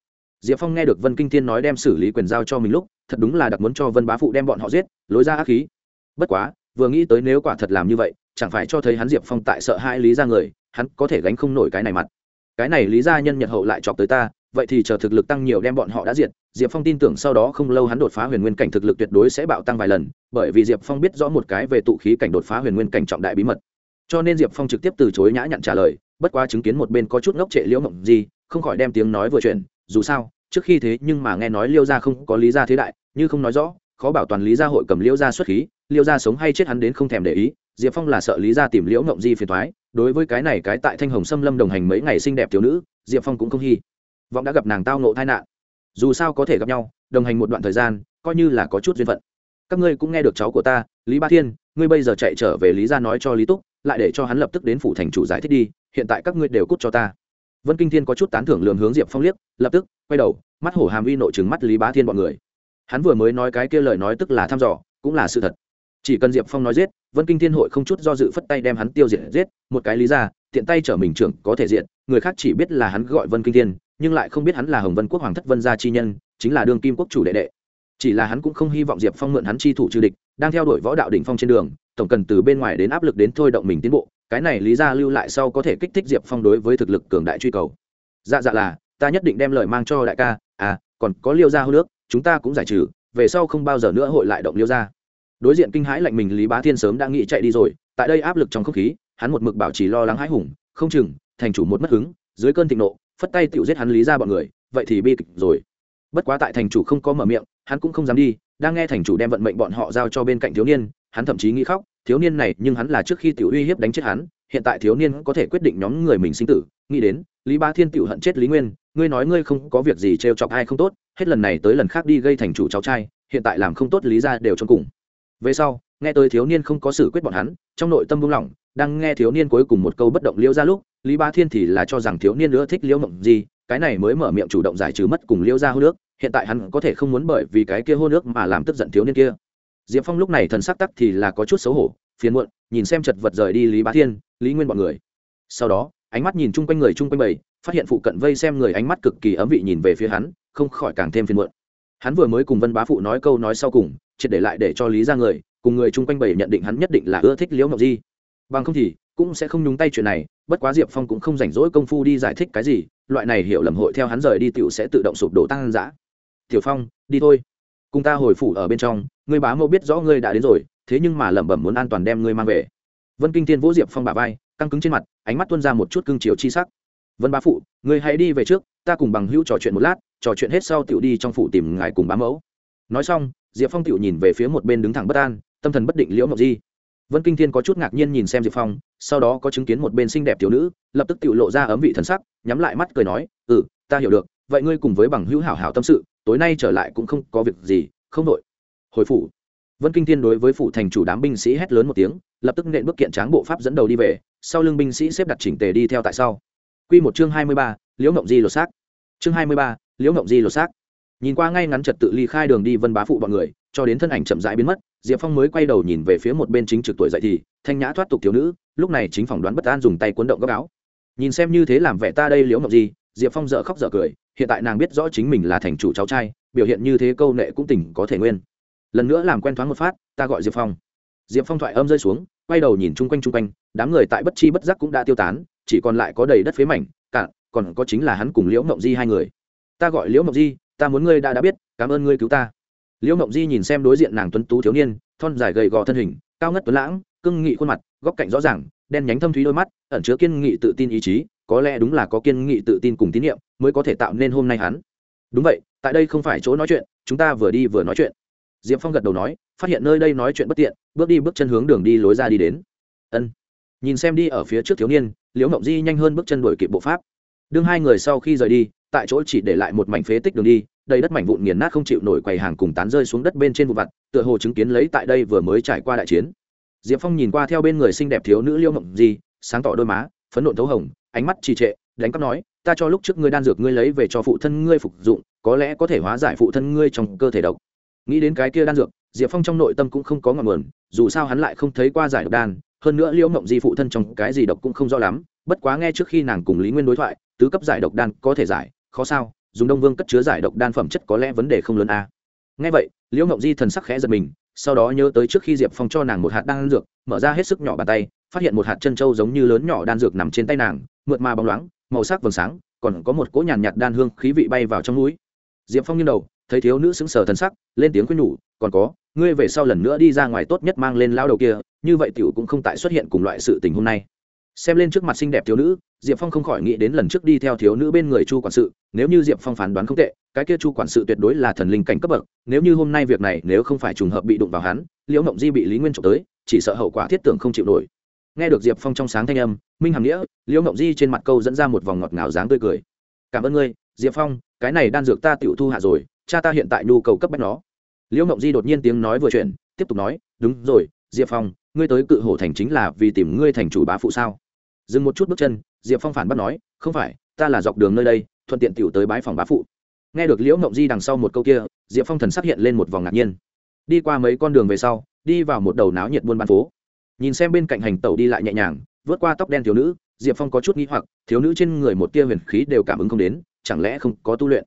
S1: diệp phong nghe được vân kinh thiên nói đem xử lý quyền giao cho mình lúc, thật đúng là đặc muốn cho vân bá phụ đem bọn họ giết, lối ra ác khí. Bất quá vừa nghĩ tới nếu quả thật làm như vậy, chẳng phải cho thấy hắn diệp phong tại sợ hai lý ra người, hắn có thể gánh không nổi cái này mặt. Cái này lý gia nhân nhật hậu lại chọc tới ta, vậy thì chờ thực lực tăng nhiều đem bọn họ đã diệt, diệp phong tin tưởng sau đó không lâu hắn đột phá huyền nguyên cảnh thực lực tuyệt đối sẽ bạo tăng vài lần, bởi vì diệp phong biết rõ một cái về tụ khí cảnh đột phá huyền nguyên cảnh trọng đại bí mật. Cho nên diệp phong trực tiếp từ chối nhã nhặn trả lời, bất quá chứng kiến một bên có chút ngốc trệ liễu mộng gì không khỏi đem tiếng nói vừa chuyển, dù sao, trước khi thế nhưng mà nghe nói liêu gia không có lý gia thế đại, như không nói rõ khó bảo toàn lý gia hội cầm Liễu gia xuất khí, Liễu gia sống hay chết hắn đến không thèm để ý, diệp phong là sợ lý gia tìm liễu ngộng di phiền thoái đối với cái này cái tại thanh hồng xâm lâm đồng hành mấy ngày xinh đẹp thiếu nữ, diệp phong cũng không hy vọng đã gặp nàng tao nộ tai nạn. Dù sao có thể gặp nhau, đồng hành một đoạn thời gian, coi như là có chút duyên phận. Các ngươi cũng nghe được cháu của ta, lý ba thiên, ngươi bây giờ chạy trở về lý gia nói cho lý túc, lại để cho hắn lập tức đến phủ thành chủ giải thích đi, hiện tại các ngươi đều cút cho ta. Vân kinh thiên có chút tán thưởng lường hướng diệp phong liếc, lập tức, quay đầu, mắt hổ hàm uy nội trừng mắt lý bá thiên bọn người hắn vừa mới nói cái kia lời nói tức là thăm dò, cũng là sự thật. Chỉ cần diệp phong nói giết, vân kinh thiên hội không chút do dự phất tay đem hắn tiêu diệt giết, một cái lý ra, tiện tay trở mình trưởng có thể diện người khác chỉ biết là hắn gọi vân kinh thiên, nhưng lại không biết hắn là hồng vân quốc hoàng thất vân gia chi nhân, chính là đương kim quốc chủ đệ đệ. Chỉ là hắn cũng không hy vọng diệp phong mượn hắn chi thủ trừ địch, đang theo đuổi võ đạo đỉnh phong trên đường, tổng cần từ bên ngoài đến áp lực đến thôi động mình tiến bộ, cái này lý ra lưu lại sau có thể kích thích diệp phong đối với thực lực cường đại truy cầu. Dạ dạ là, ta nhất định đem lời mang cho đại ca à còn có liêu ra hô nước chúng ta cũng giải trừ, về sau không bao giờ nữa hội lại động liêu ra. Đối diện kinh hãi lạnh mình lý bá thiên sớm đã nghĩ chạy đi rồi, tại đây áp lực trong không khí, hắn một mực bảo trì lo lắng hãi hùng, không chừng, thành chủ một mất hứng, dưới cơn thịnh nộ, phất tay tự giết hắn lý ra bọn người, vậy thì bi kịch rồi. Bất quá tại thành chủ không có mở miệng, hắn cũng không dám đi, đang nghe thành chủ đem vận mệnh bọn họ giao cho bên cạnh thiếu niên, hắn thậm chí nghĩ khóc, thiếu niên này nhưng hắn là trước khi tiểu uy hiếp đánh chết hắn, hiện tại thiếu niên có thể quyết định nhóm người mình sinh tử, nghĩ đến, lý ba thiên tiểu hận chết lý nguyên, ngươi nói ngươi không có việc gì trêu chọc ai không tốt hết lần này tới lần khác đi gây thành chủ cháu trai, hiện tại làm không tốt lý ra đều trong cùng. Về sau, nghe tới thiếu niên không có xử quyết bọn hắn, trong nội tâm buông lỏng, đang nghe thiếu niên cuối cùng một câu bất động liễu ra lúc, lý ba thiên thì là cho rằng thiếu niên nữa thích liễu mộng gì cái này mới mở miệng chủ động giải trừ mất cùng liễu ra hô nước hiện tại hắn có thể không muốn bởi vì cái kia hô nước mà làm tức giận thiếu niên kia. Diệp phong lúc này thần sắc tắc thì là có chút xấu hổ, phiền muộn, nhìn xem chật vật rời đi lý bá thiên, lý nguyên b ọ n người. Sau đó, ánh mắt nhìn chung quanh người chung quanh bầy, phát hiện phụ cận vây xem người ánh mắt cực kỳ ấm vị nhìn về phía hắn không khỏi càng thêm phiền muộn. Hắn vừa mới cùng vân bá phụ nói câu nói sau cùng, triệt để lại để cho lý ra người, cùng người chung quanh bảy nhận định hắn nhất định là ưa thích liễu ngọc di. Bằng không thì, cũng sẽ không nhúng tay chuyện này, bất quá diệp phong cũng không rảnh rỗi công phu đi giải thích cái gì, loại này hiểu lầm hội theo hắn rời đi t i ể u sẽ tự động sụp đổ tăng giã tiểu phong, đi thôi. Cùng ta hồi phủ ở bên trong, ngươi bá mẫu biết rõ ngươi đã đến rồi, thế nhưng mà lẩm bẩm muốn an toàn đem ngươi mang về. Vân kinh tiên vỗ diệp phong bà vai, căng cứng trên mặt, ánh mắt tuôn ra một chút cưng chiều chi sắc. Vân bá phụ, ngươi hãy đi về trước, ta cùng bằng hữu trò chuyện một lát trò chuyện hết sau tiểu đi trong phủ tìm ngài cùng bá mẫu. Nói xong, diệp phong tiểu nhìn về phía một bên đứng thẳng bất an, tâm thần bất định liễu mộng di. Vân kinh thiên có chút ngạc nhiên nhìn xem diệp phong, sau đó có chứng kiến một bên xinh đẹp thiếu nữ, lập tức Tiểu lộ ra ấm vị thần sắc, nhắm lại mắt cười nói ừ ta hiểu được, vậy ngươi cùng với bằng hữu hảo hảo tâm sự, tối nay trở lại cũng không có việc gì, không đội hồi phủ, vân kinh thiên đối với phủ thành chủ đám binh sĩ hét lớn một tiếng, lập tức nện bước kiện tráng bộ pháp dẫn đầu đi về, sau lưng binh sĩ xếp đặt chỉnh tề đi theo tại sau. Q một chương hai mươi ba, liễu ngộng di lột xác. Chương hai mươi ba liễu ngộng di lột xác. Nhìn qua ngay ngắn trật tự ly khai đường đi vân bá phụ bọn người, cho đến thân ảnh chậm rãi biến mất, diệp phong mới quay đầu nhìn về phía một bên chính trực tuổi dậy thì, thanh nhã thoát tục thiếu nữ, lúc này chính phỏng đoán bất an dùng tay cuốn động góc áo. Nhìn xem như thế làm vẻ ta đây liễu ngọc di, diệp phong dợ khóc dợ cười, hiện tại nàng biết rõ chính mình là thành chủ cháu trai, biểu hiện như thế câu nệ cũng tỉnh có thể nguyên. Lần nữa làm quen thoáng một phát, ta gọi diệp phong. Diệp phong thoại âm rơi xuống, quay đầu nhìn chung quanh chung quanh, đám người tại bất chi bất giác cũng đã tiêu tán, chỉ còn lại có đầy đất phế mảnh cạn còn có chính là hắn cùng liễu ngộng di hai người ta gọi liễu mộng di, ta muốn ngươi đã đã biết, cảm ơn ngươi cứu ta. Liễu mộng di nhìn xem đối diện nàng tuấn tú thiếu niên, thon dài gầy gò thân hình, cao ngất tuấn lãng, cưng nghị khuôn mặt, góc cạnh rõ ràng, đen nhánh thâm thúy đôi mắt, ẩn chứa kiên nghị tự tin ý chí, có lẽ đúng là có kiên nghị tự tin cùng tín nhiệm mới có thể tạo nên hôm nay hắn. Đúng vậy, tại đây không phải chỗ nói chuyện, chúng ta vừa đi vừa nói chuyện. Diệp phong gật đầu nói, phát hiện nơi đây nói chuyện bất tiện, bước đi bước chân hướng đường đi lối ra đi đến. Ân. Nhìn xem đi ở phía trước thiếu niên, liễu mộng di nhanh hơn bước chân đổi kịp bộ pháp. Đương hai người sau khi rời đi tại chỗ chỉ để lại một mảnh phế tích đường đi, đầy đất mảnh vụn nghiền nát không chịu nổi quầy hàng cùng tán rơi xuống đất bên trên vụ vặt, tựa hồ chứng kiến lấy tại đây vừa mới trải qua đại chiến. Diệp phong nhìn qua theo bên người xinh đẹp thiếu nữ Liêu mộng di, sáng tỏ đôi má, phấn nộn thấu hồng, ánh mắt trì trệ, đánh cắp nói, ta cho lúc trước ngươi đan dược ngươi lấy về cho phụ thân ngươi phục dụng, có lẽ có thể hóa giải phụ thân ngươi trong cơ thể độc. Nghĩ đến cái kia đan dược, diệp phong trong nội tâm cũng không có ngọn nguồn, dù sao hắn lại không thấy qua giải độc đan, hơn nữa liễu mộng di phụ thân trong cái gì độc cũng không rõ lắm, bất quá nghe trước khi nàng cùng lý nguyên đối thoại, tứ cấp giải độc đan có thể giải khó sao, dùng đông vương cất chứa giải độc đan phẩm chất có lẽ vấn đề không lớn a à. nghe vậy, liễu ngộng di thần sắc khẽ giật mình, sau đó nhớ tới trước khi diệp phong cho nàng một hạt đan dược, mở ra hết sức nhỏ bàn tay, phát hiện một hạt chân trâu giống như lớn nhỏ đan dược nằm trên tay nàng, mượt mà bóng loáng, màu sắc vầng sáng, còn có một cỗ nhàn nhạt đan hương khí vị bay vào trong núi diệp phong nghiêng đầu, thấy thiếu nữ sững sờ thần sắc, lên tiếng khuyên nhủ, còn có, ngươi về sau lần nữa đi ra ngoài tốt nhất mang lên lao đầu kia, như vậy tiểu cũng không tại xuất hiện cùng loại sự tình hôm nay xem lên trước mặt xinh đẹp thiếu nữ, diệp phong không khỏi nghĩ đến lần trước đi theo thiếu nữ bên người chu quản sự, nếu như diệp phong phán đoán không tệ, cái kia chu quản sự tuyệt đối là thần linh cảnh cấp bậc, nếu như hôm nay việc này nếu không phải trùng hợp bị đụng vào hắn, liễu mộng di bị lý nguyên trộm tới, chỉ sợ hậu quả thiết tưởng không chịu nổi. Nghe được diệp phong trong sáng thanh âm, minh hàm nghĩa, liễu mộng di trên mặt câu dẫn ra một vòng ngọt ngào dáng tươi cười. Cảm ơn ngươi, diệp phong, cái này đan dược ta tựu thu hạ rồi, cha ta hiện tại nhu cầu cấp bách nó. Liễu mộng di đột nhiên tiếng nói vừa chuyển, tiếp tục nói, đúng rồi, diệp phong, ngươi tới cự hổ thành chính là vì tìm ngươi thành chủ bá phụ sao? Dừng một chút bước chân, diệp phong phản bắt nói, không phải, ta là dọc đường nơi đây, thuận tiện tiểu tới bái phòng bá phụ. Nghe được liễu mộng di đằng sau một câu kia, diệp phong thần sắc hiện lên một vòng ngạc nhiên. Đi qua mấy con đường về sau, đi vào một đầu náo nhiệt buôn bán phố. Nhìn xem bên cạnh hành tẩu đi lại nhẹ nhàng, vớt qua tóc đen thiếu nữ, diệp phong có chút n g h i hoặc, thiếu nữ trên người một tia huyền khí đều cảm ứng không đến, chẳng lẽ không có tu luyện?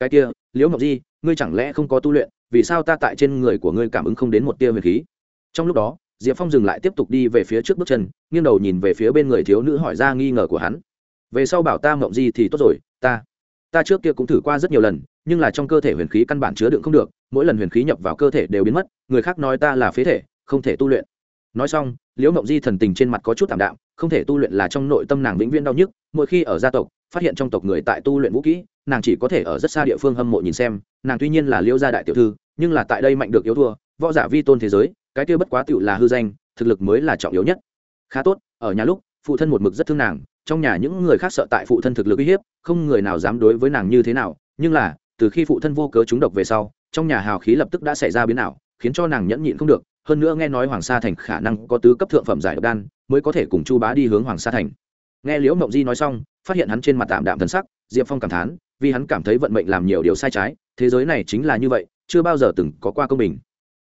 S1: Cái kia, liễu ngọc di, ngươi chẳng lẽ không có tu luyện, vì sao ta tại trên người của ngươi cảm ứng không đến một tia huyền khí? Trong lúc đó diệp phong dừng lại tiếp tục đi về phía trước bước chân, nghiêng đầu nhìn về phía bên người thiếu nữ hỏi ra nghi ngờ của hắn. Về sau bảo ta mộng di thì tốt rồi, ta ta trước kia cũng thử qua rất nhiều lần, nhưng là trong cơ thể huyền khí căn bản chứa đựng không được, mỗi lần huyền khí nhập vào cơ thể đều biến mất, người khác nói ta là phế thể, không thể tu luyện. Nói xong, liễu mộng di thần tình trên mặt có chút thảm đạm, không thể tu luyện là trong nội tâm nàng vĩnh viễn đau nhức, mỗi khi ở gia tộc, phát hiện trong tộc người tại tu luyện vũ kỹ, nàng chỉ có thể ở rất xa địa phương hâm mộ nhìn xem, nàng tuy nhiên là liễu gia đại tiểu thư, nhưng là tại đây mạnh được yếu thua, võ giả vi tôn thế giới cái kia bất quá tựu là hư danh, thực lực mới là trọng yếu nhất. Khá tốt, ở nhà lúc, phụ thân một mực rất thương nàng, trong nhà những người khác sợ tại phụ thân thực lực uy hiếp, không người nào dám đối với nàng như thế nào, nhưng là, từ khi phụ thân vô cớ trúng độc về sau, trong nhà hào khí lập tức đã xảy ra biến ảo, khiến cho nàng nhẫn nhịn không được, hơn nữa nghe nói hoàng sa thành khả năng có tứ cấp thượng phẩm giải độc đan, mới có thể cùng chu bá đi hướng hoàng sa thành. Nghe liễu mộng di nói xong, phát hiện hắn trên mặt tạm đạm thần sắc, diệp phong cảm thán, vì hắn cảm thấy vận mệnh làm nhiều điều sai trái, thế giới này chính là như vậy, chưa bao giờ từng có qua công bình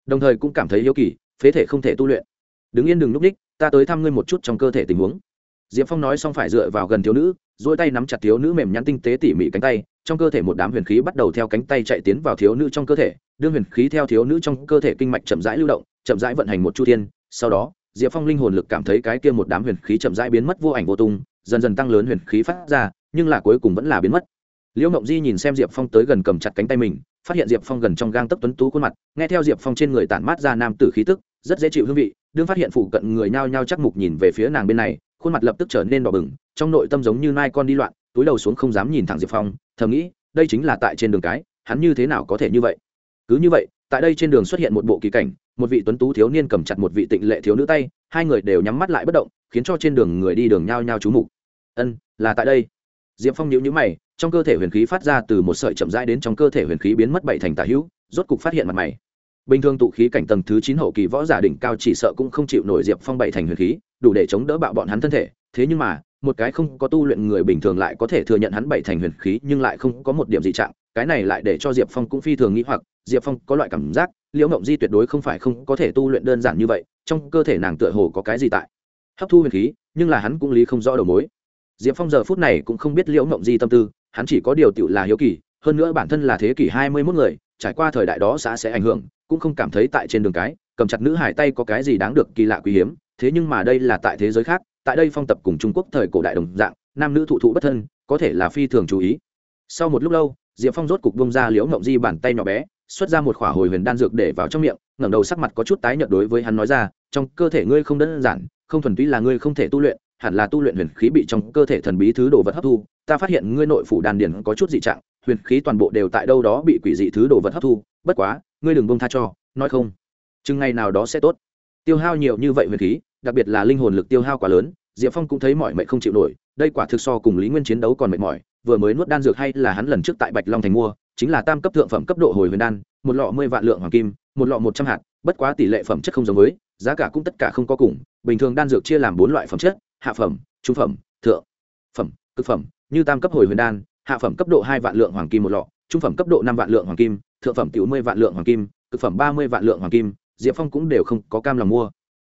S1: đồng thời cũng cảm thấy yếu kỳ phế thể không thể tu luyện. Đứng yên đừng núp ních, ta tới thăm ngươi một chút trong cơ thể tình huống. Diệp phong nói xong phải dựa vào gần thiếu nữ dỗi tay nắm chặt thiếu nữ mềm nhắn tinh tế tỉ mỉ cánh tay trong cơ thể một đám huyền khí bắt đầu theo cánh tay chạy tiến vào thiếu nữ trong cơ thể đương huyền khí theo thiếu nữ trong cơ thể kinh mạch chậm rãi lưu động chậm rãi vận hành một chu thiên sau đó diệp phong linh hồn lực cảm thấy cái kia một đám huyền khí chậm rãi biến mất vô ảnh vô tung dần dần tăng lớn huyền khí phát ra nhưng là cuối cùng vẫn là biến mất. Liễu mộng di nhìn xem diệp phong tới gần cầm chặt cánh tay mình phát hiện diệp phong gần trong gang tấc tuấn tú khuôn mặt, nghe theo diệp phong trên người tản mát ra nam tử khí tức, rất dễ chịu hương vị, đương phát hiện phụ cận người nhao nhao chắc mục nhìn về phía nàng bên này, khuôn mặt lập tức trở nên đỏ bừng, trong nội tâm giống như nai con đi loạn, túi đầu xuống không dám nhìn thẳng diệp phong, thầm nghĩ, đây chính là tại trên đường cái, hắn như thế nào có thể như vậy? Cứ như vậy, tại đây trên đường xuất hiện một bộ kỳ cảnh, một vị tuấn tú thiếu niên cầm chặt một vị tịnh lệ thiếu nữ tay, hai người đều nhắm mắt lại bất động, khiến cho trên đường người đi đường nhao nhao trú mục. Ân, là tại đây diệp phong nhíu nhíu mày, trong cơ thể huyền khí phát ra từ một sợi chậm rãi đến trong cơ thể huyền khí biến mất bảy thành tà hữu, rốt cục phát hiện mặt mày. Bình thường tụ khí cảnh tầng thứ chín hậu kỳ võ giả đỉnh cao chỉ sợ cũng không chịu nổi diệp phong bảy thành huyền khí, đủ để chống đỡ bạo bọn hắn thân thể. Thế nhưng mà, một cái không có tu luyện người bình thường lại có thể thừa nhận hắn bảy thành huyền khí, nhưng lại không có một điểm dị trạng, cái này lại để cho diệp phong cũng phi thường nghĩ hoặc. Diệp phong có loại cảm giác, liễu Ngộng di tuyệt đối không phải không có thể tu luyện đơn giản như vậy, trong cơ thể nàng tựa hồ có cái gì tại hấp thu huyền khí, nhưng là hắn cũng lý không rõ đầu mối diệp phong giờ phút này cũng không biết liễu mộng di tâm tư, hắn chỉ có điều tự là hiếu kỳ, hơn nữa bản thân là thế kỷ hai mươi mốt người, trải qua thời đại đó xã sẽ ảnh hưởng, cũng không cảm thấy tại trên đường cái, cầm chặt nữ hải tay có cái gì đáng được kỳ lạ quý hiếm, thế nhưng mà đây là tại thế giới khác, tại đây phong tập cùng trung quốc thời cổ đại đồng dạng, nam nữ thụ thụ bất thân, có thể là phi thường chú ý. Sau một lúc lâu, diệp phong rốt cục bông ra liễu mộng di bàn tay nhỏ bé, xuất ra một khỏa hồi huyền đan dược để vào trong miệng, ngẩng đầu sắc mặt có chút tái nhợt đối với hắn nói ra, trong cơ thể ngươi không đơn giản, không thuần túy là ngươi không thể tu luyện hẳn là tu luyện huyền khí bị trong cơ thể thần bí thứ đồ vật hấp thu, ta phát hiện ngươi nội phủ đan điền có chút dị trạng, huyền khí toàn bộ đều tại đâu đó bị quỷ dị thứ đồ vật hấp thu, bất quá, ngươi đừng bông tha cho, nói không. Chừng ngày nào đó sẽ tốt. Tiêu hao nhiều như vậy huyền khí, đặc biệt là linh hồn lực tiêu hao quá lớn, diệp phong cũng thấy mọi mệnh không chịu nổi, đây quả thực so cùng lý nguyên chiến đấu còn mệt mỏi, vừa mới nuốt đan dược hay là hắn lần trước tại bạch long thành mua, chính là tam cấp thượng phẩm cấp độ hồi huyền đan, một lọ mười vạn lượng hoàng kim, một lọ một trăm hạt, bất quá tỷ lệ phẩm chất không giống với, giá cả cũng tất cả không có cùng, bình thường đan dược chia làm bốn loại phẩm chất hạ phẩm, trung phẩm, thượng phẩm, cực phẩm, như tam cấp hồi huyền đan, hạ phẩm cấp độ hai vạn lượng hoàng kim một lọ, trung phẩm cấp độ năm vạn lượng hoàng kim, thượng phẩm tiểu mươi vạn lượng hoàng kim, cực phẩm ba mươi vạn lượng hoàng kim, diệp phong cũng đều không có cam lòng mua.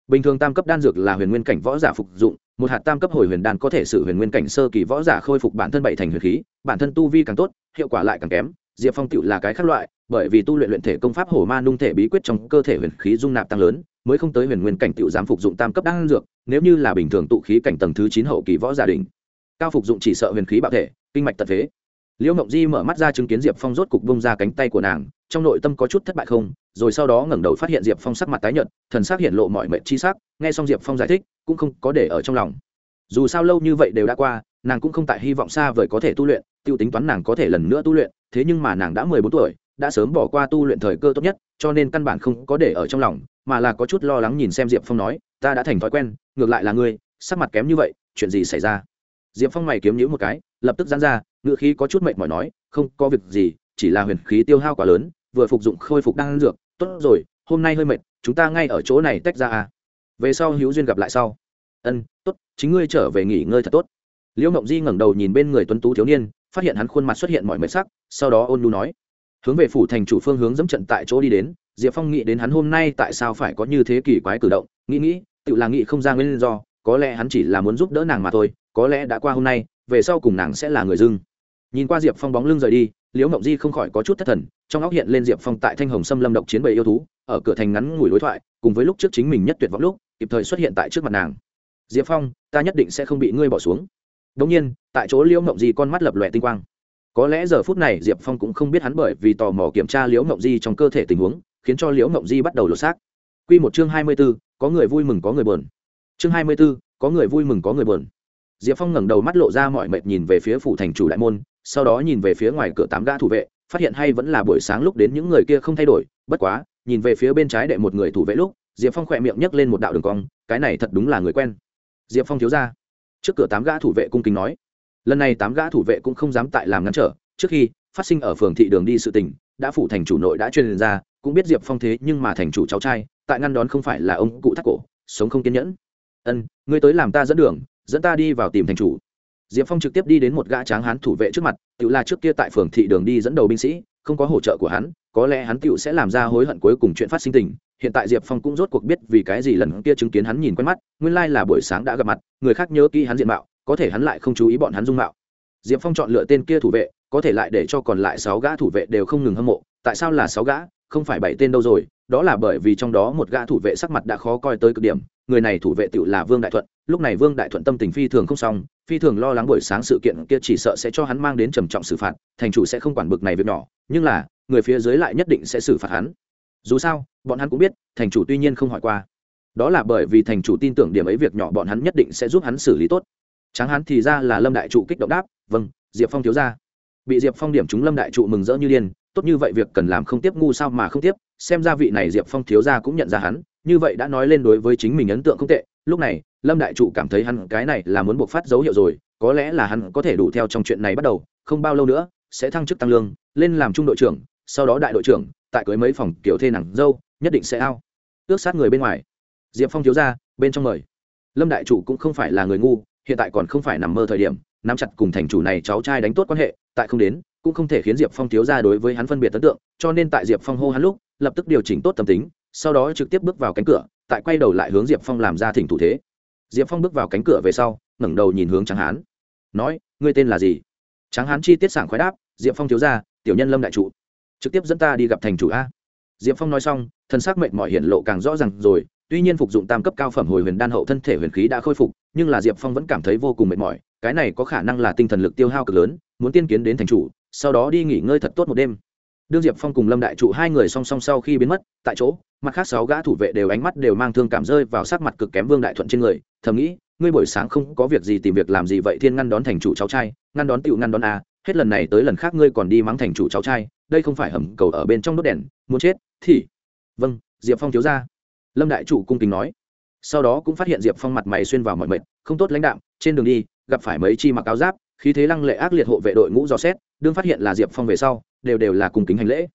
S1: Bình thường tam cấp đan dược là huyền nguyên cảnh võ giả phục dụng, một hạt tam cấp hồi huyền đan có thể sử huyền nguyên cảnh sơ kỳ võ giả khôi phục bản thân bảy thành huyền khí, bản thân tu vi càng tốt, hiệu quả lại càng kém. Diệp phong tựu là cái khác loại, bởi vì tu luyện luyện thể công pháp hổ ma nung thể bí quyết trong cơ thể huyền khí dung nạp tăng lớn mới không tới huyền nguyên cảnh tự dám phục dụng tam cấp đan dược, nếu như là bình thường tụ khí cảnh tầng thứ chín hậu kỳ võ gia đình cao phục dụng chỉ sợ huyền khí bạo thể, kinh mạch tật phế. Liễu mộng di mở mắt ra chứng kiến diệp phong rốt cục bung ra cánh tay của nàng, trong nội tâm có chút thất bại không, rồi sau đó ngẩng đầu phát hiện diệp phong sắc mặt tái nhợt, thần sắc hiện lộ mọi mệt chi sắc, nghe xong diệp phong giải thích, cũng không có để ở trong lòng. Dù sao lâu như vậy đều đã qua, nàng cũng không tại hy vọng xa vời có thể tu luyện, tiêu tính toán nàng có thể lần nữa tu luyện, thế nhưng mà nàng đã mười bốn tuổi đã sớm bỏ qua tu luyện thời cơ tốt nhất, cho nên căn bản không có để ở trong lòng, mà là có chút lo lắng nhìn xem diệp phong nói, ta đã thành thói quen, ngược lại là ngươi, sắc mặt kém như vậy, chuyện gì xảy ra? Diệp phong mày kiếm nhữ một cái, lập tức dán ra ngự khí có chút mệt mỏi nói, không có việc gì, chỉ là huyền khí tiêu hao quá lớn, vừa phục dụng khôi phục đang dược, tốt rồi, hôm nay hơi mệt, chúng ta ngay ở chỗ này tách ra à. Về sau hữu duyên gặp lại sau. Ân, tốt, chính ngươi trở về nghỉ ngơi thật tốt. Liễu mộng di ngẩng đầu nhìn bên người tuấn tú thiếu niên, phát hiện hắn khuôn mặt xuất hiện mọi mệt sắc, sau đó ôn nhu nói hướng về phủ thành chủ phương hướng dẫm trận tại chỗ đi đến, diệp phong nghĩ đến hắn hôm nay tại sao phải có như thế kỳ quái cử động, nghĩ nghĩ, tự là nghĩ không ra nguyên do, có lẽ hắn chỉ là muốn giúp đỡ nàng mà thôi, có lẽ đã qua hôm nay, về sau cùng nàng sẽ là người dưng. Nhìn qua diệp phong bóng lưng rời đi, liễu mộng di không khỏi có chút thất thần, trong óc hiện lên diệp phong tại thanh hồng xâm lâm độc chiến bầy yêu thú, ở cửa thành ngắn ngủi đối thoại, cùng với lúc trước chính mình nhất tuyệt vọng lúc, kịp thời xuất hiện tại trước mặt nàng. Diệp phong, ta nhất định sẽ không bị ngươi bỏ xuống. Đông nhiên, tại chỗ liễu mộng di con mắt lập lòe tinh quang có lẽ giờ phút này diệp phong cũng không biết hắn bởi vì tò mò kiểm tra liễu mộng di trong cơ thể tình huống, khiến cho liễu mộng di bắt đầu lột xác. Q một chương hai mươi b ố có người vui mừng có người bờn chương hai mươi b ố có người vui mừng có người bờn diệp phong ngẩng đầu mắt lộ ra mọi mệt nhìn về phía phủ thành chủ đại môn, sau đó nhìn về phía ngoài cửa tám gã thủ vệ, phát hiện hay vẫn là buổi sáng lúc đến những người kia không thay đổi, bất quá, nhìn về phía bên trái đệ một người thủ vệ lúc, diệp phong khỏe miệng nhấc lên một đạo đường cong, cái này thật đúng là người quen. Diệp phong thiếu ra. Trước cửa tám gã thủ vệ cung kính nói lần này tám gã thủ vệ cũng không dám tại làm ngăn trở, trước khi phát sinh ở phường thị đường đi sự tình, đã phủ thành chủ nội đã truyền ra, cũng biết diệp phong thế nhưng mà thành chủ cháu trai, tại ngăn đón không phải là ông cụ thắt cổ, sống không kiên nhẫn. Ân, ngươi tới làm ta dẫn đường, dẫn ta đi vào tìm thành chủ. Diệp phong trực tiếp đi đến một gã tráng hán thủ vệ trước mặt tự là trước kia tại phường thị đường đi dẫn đầu binh sĩ, không có hỗ trợ của hắn, có lẽ hắn tựu sẽ làm ra hối hận cuối cùng chuyện phát sinh tình. Hiện tại diệp phong cũng rốt cuộc biết vì cái gì lần kia chứng kiến hắn nhìn quen mắt, nguyên lai là buổi sáng đã gặp mặt, người khác nhớ kỹ hắn diện mạo có thể hắn lại không chú ý bọn hắn dung mạo. Diệp phong chọn lựa tên kia thủ vệ, có thể lại để cho còn lại sáu gã thủ vệ đều không ngừng hâm mộ. Tại sao là sáu gã? Không phải bảy tên đâu rồi, đó là bởi vì trong đó một gã thủ vệ sắc mặt đã khó coi tới cực điểm. Người này thủ vệ tựu là vương đại thuận. Lúc này vương đại thuận tâm tình phi thường không xong, phi thường lo lắng buổi sáng sự kiện kia chỉ sợ sẽ cho hắn mang đến trầm trọng xử phạt, thành chủ sẽ không quản bực này việc nhỏ. Nhưng là, người phía dưới lại nhất định sẽ xử phạt hắn. Dù sao, bọn hắn cũng biết, thành chủ tuy nhiên không hỏi qua. Đó là bởi vì thành chủ tin tưởng điểm ấy việc nhỏ bọn hắn nhất định sẽ giúp hắn xử lý tốt tráng hắn thì ra là lâm đại trụ kích động đáp vâng diệp phong thiếu ra bị diệp phong điểm chúng lâm đại trụ mừng rỡ như điên, tốt như vậy việc cần làm không tiếp ngu sao mà không tiếp, xem ra vị này diệp phong thiếu ra cũng nhận ra hắn, như vậy đã nói lên đối với chính mình ấn tượng không tệ. Lúc này, lâm đại trụ cảm thấy hắn cái này là muốn buộc phát dấu hiệu rồi, có lẽ là hắn có thể đủ theo trong chuyện này bắt đầu, không bao lâu nữa, sẽ thăng chức tăng lương, lên làm trung đội trưởng, sau đó đại đội trưởng, tại cưới mấy phòng kiểu thê nặng dâu, nhất định sẽ ao. Ước sát người bên ngoài. Diệp phong thiếu ra bên trong mời. Lâm đại chủ cũng không phải là người ngu hiện tại còn không phải nằm mơ thời điểm, nắm chặt cùng thành chủ này cháu trai đánh tốt quan hệ, tại không đến, cũng không thể khiến diệp phong thiếu ra đối với hắn phân biệt ấn tượng, cho nên tại diệp phong hô hắn lúc, lập tức điều chỉnh tốt tâm tính, sau đó trực tiếp bước vào cánh cửa, tại quay đầu lại hướng diệp phong làm ra thỉnh thủ thế. Diệp phong bước vào cánh cửa về sau, ngẩng đầu nhìn hướng tráng hán. Nói, ngươi tên là gì? Tráng hán chi tiết sảng khoái đáp, diệp phong thiếu ra tiểu nhân lâm đại trụ. Trực tiếp dẫn ta đi gặp thành chủ a. Diệp phong nói xong, thân xác mệnh mọi hiện lộ càng rõ ràng rồi tuy nhiên phục dụng tam cấp cao phẩm hồi huyền đan hậu thân thể huyền khí đã khôi phục, nhưng là diệp phong vẫn cảm thấy vô cùng mệt mỏi, cái này có khả năng là tinh thần lực tiêu hao cực lớn, muốn tiên kiến đến thành chủ, sau đó đi nghỉ ngơi thật tốt một đêm. Đương diệp phong cùng lâm đại trụ hai người song song sau khi biến mất, tại chỗ, mặt khác sáu gã thủ vệ đều ánh mắt đều mang thương cảm rơi vào sắc mặt cực kém vương đại thuận trên người, thầm nghĩ, ngươi buổi sáng không có việc gì tìm việc làm gì vậy, thiên ngăn đón thành chủ cháu trai, ngăn đón tựu ngăn đón a hết lần này tới lần khác ngươi còn đi mắng thành chủ cháu trai, đây không phải hầm cầu ở bên trong đốt đèn, muốn chết thì vâng diệp phong thiếu ra lâm đại chủ cung kính nói. Sau đó cũng phát hiện diệp phong mặt mày xuyên vào mọi mệt, không tốt lãnh đạm, trên đường đi, gặp phải mấy chi mặc áo giáp, khí thế lăng lệ ác liệt hộ vệ đội ngũ dò xét, đương phát hiện là diệp phong về sau, đều đều là cùng kính hành lễ.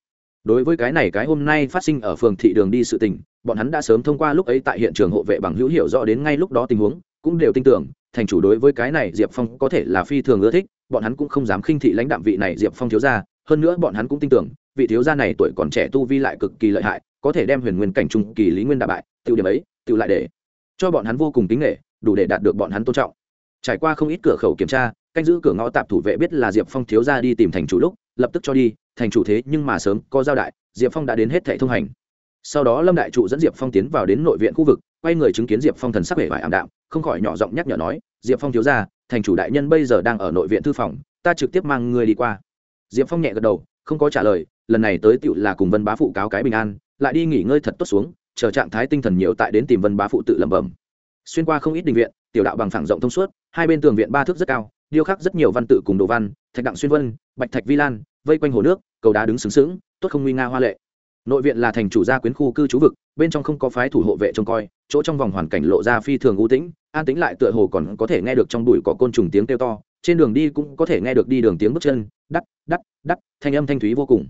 S1: Đối với cái này cái hôm nay phát sinh ở phường thị đường đi sự tình, bọn hắn đã sớm thông qua lúc ấy tại hiện trường hộ vệ bằng hữu hiểu rõ đến ngay lúc đó tình huống, cũng đều tin tưởng, thành chủ đối với cái này diệp phong có thể là phi thường ưa thích, bọn hắn cũng không dám khinh thị lãnh đạm vị này diệp phong thiếu gia, hơn nữa bọn hắn cũng tin tưởng, vị thiếu gia này tuổi còn trẻ tu vi lại cực kỳ lợi hại có thể đem huyền nguyên cảnh trung kỳ lý nguyên đà bại tự điểm ấy tự lại để cho bọn hắn vô cùng kính nghệ đủ để đạt được bọn hắn tôn trọng. Trải qua không ít cửa khẩu kiểm tra, canh giữ cửa ngõ tạp thủ vệ biết là diệp phong thiếu gia đi tìm thành chủ lúc, lập tức cho đi, thành chủ thế nhưng mà sớm có giao đại, diệp phong đã đến hết thệ thông hành. Sau đó lâm đại trụ dẫn diệp phong tiến vào đến nội viện khu vực, quay người chứng kiến diệp phong thần sắc vẻ vải ảm đạm, không khỏi nhỏ giọng nhắc nhở nói, diệp phong thiếu gia thành chủ đại nhân bây giờ đang ở nội viện thư phòng, ta trực tiếp mang người đi qua. Diệp phong nhẹ gật đầu, không có trả lời lần này tới tựu là cùng vân bá phụ cáo cái bình an, lại đi nghỉ ngơi thật tốt xuống, chờ trạng thái tinh thần nhiều tại đến tìm vân bá phụ tự lẩm bẩm. Xuyên qua không ít đình viện, tiểu đạo bằng phẳng rộng thông suốt, hai bên tường viện ba thước rất cao, điêu khắc rất nhiều văn tự cùng đồ văn, thạch đặng xuyên vân, bạch thạch vi lan, vây quanh hồ nước, cầu đá đứng xứng xứng tốt không nguy nga hoa lệ. Nội viện là thành chủ gia quyến khu cư trú vực, bên trong không có phái thủ hộ vệ trông coi, chỗ trong vòng hoàn cảnh lộ ra phi thường u tĩnh, an tĩnh lại tựa hồ còn có thể nghe được trong bụi có côn trùng tiếng kêu to, trên đường đi cũng có thể nghe được đi đường tiếng bước chân, đắt đắt đắt, thanh âm thanh thúy vô cùng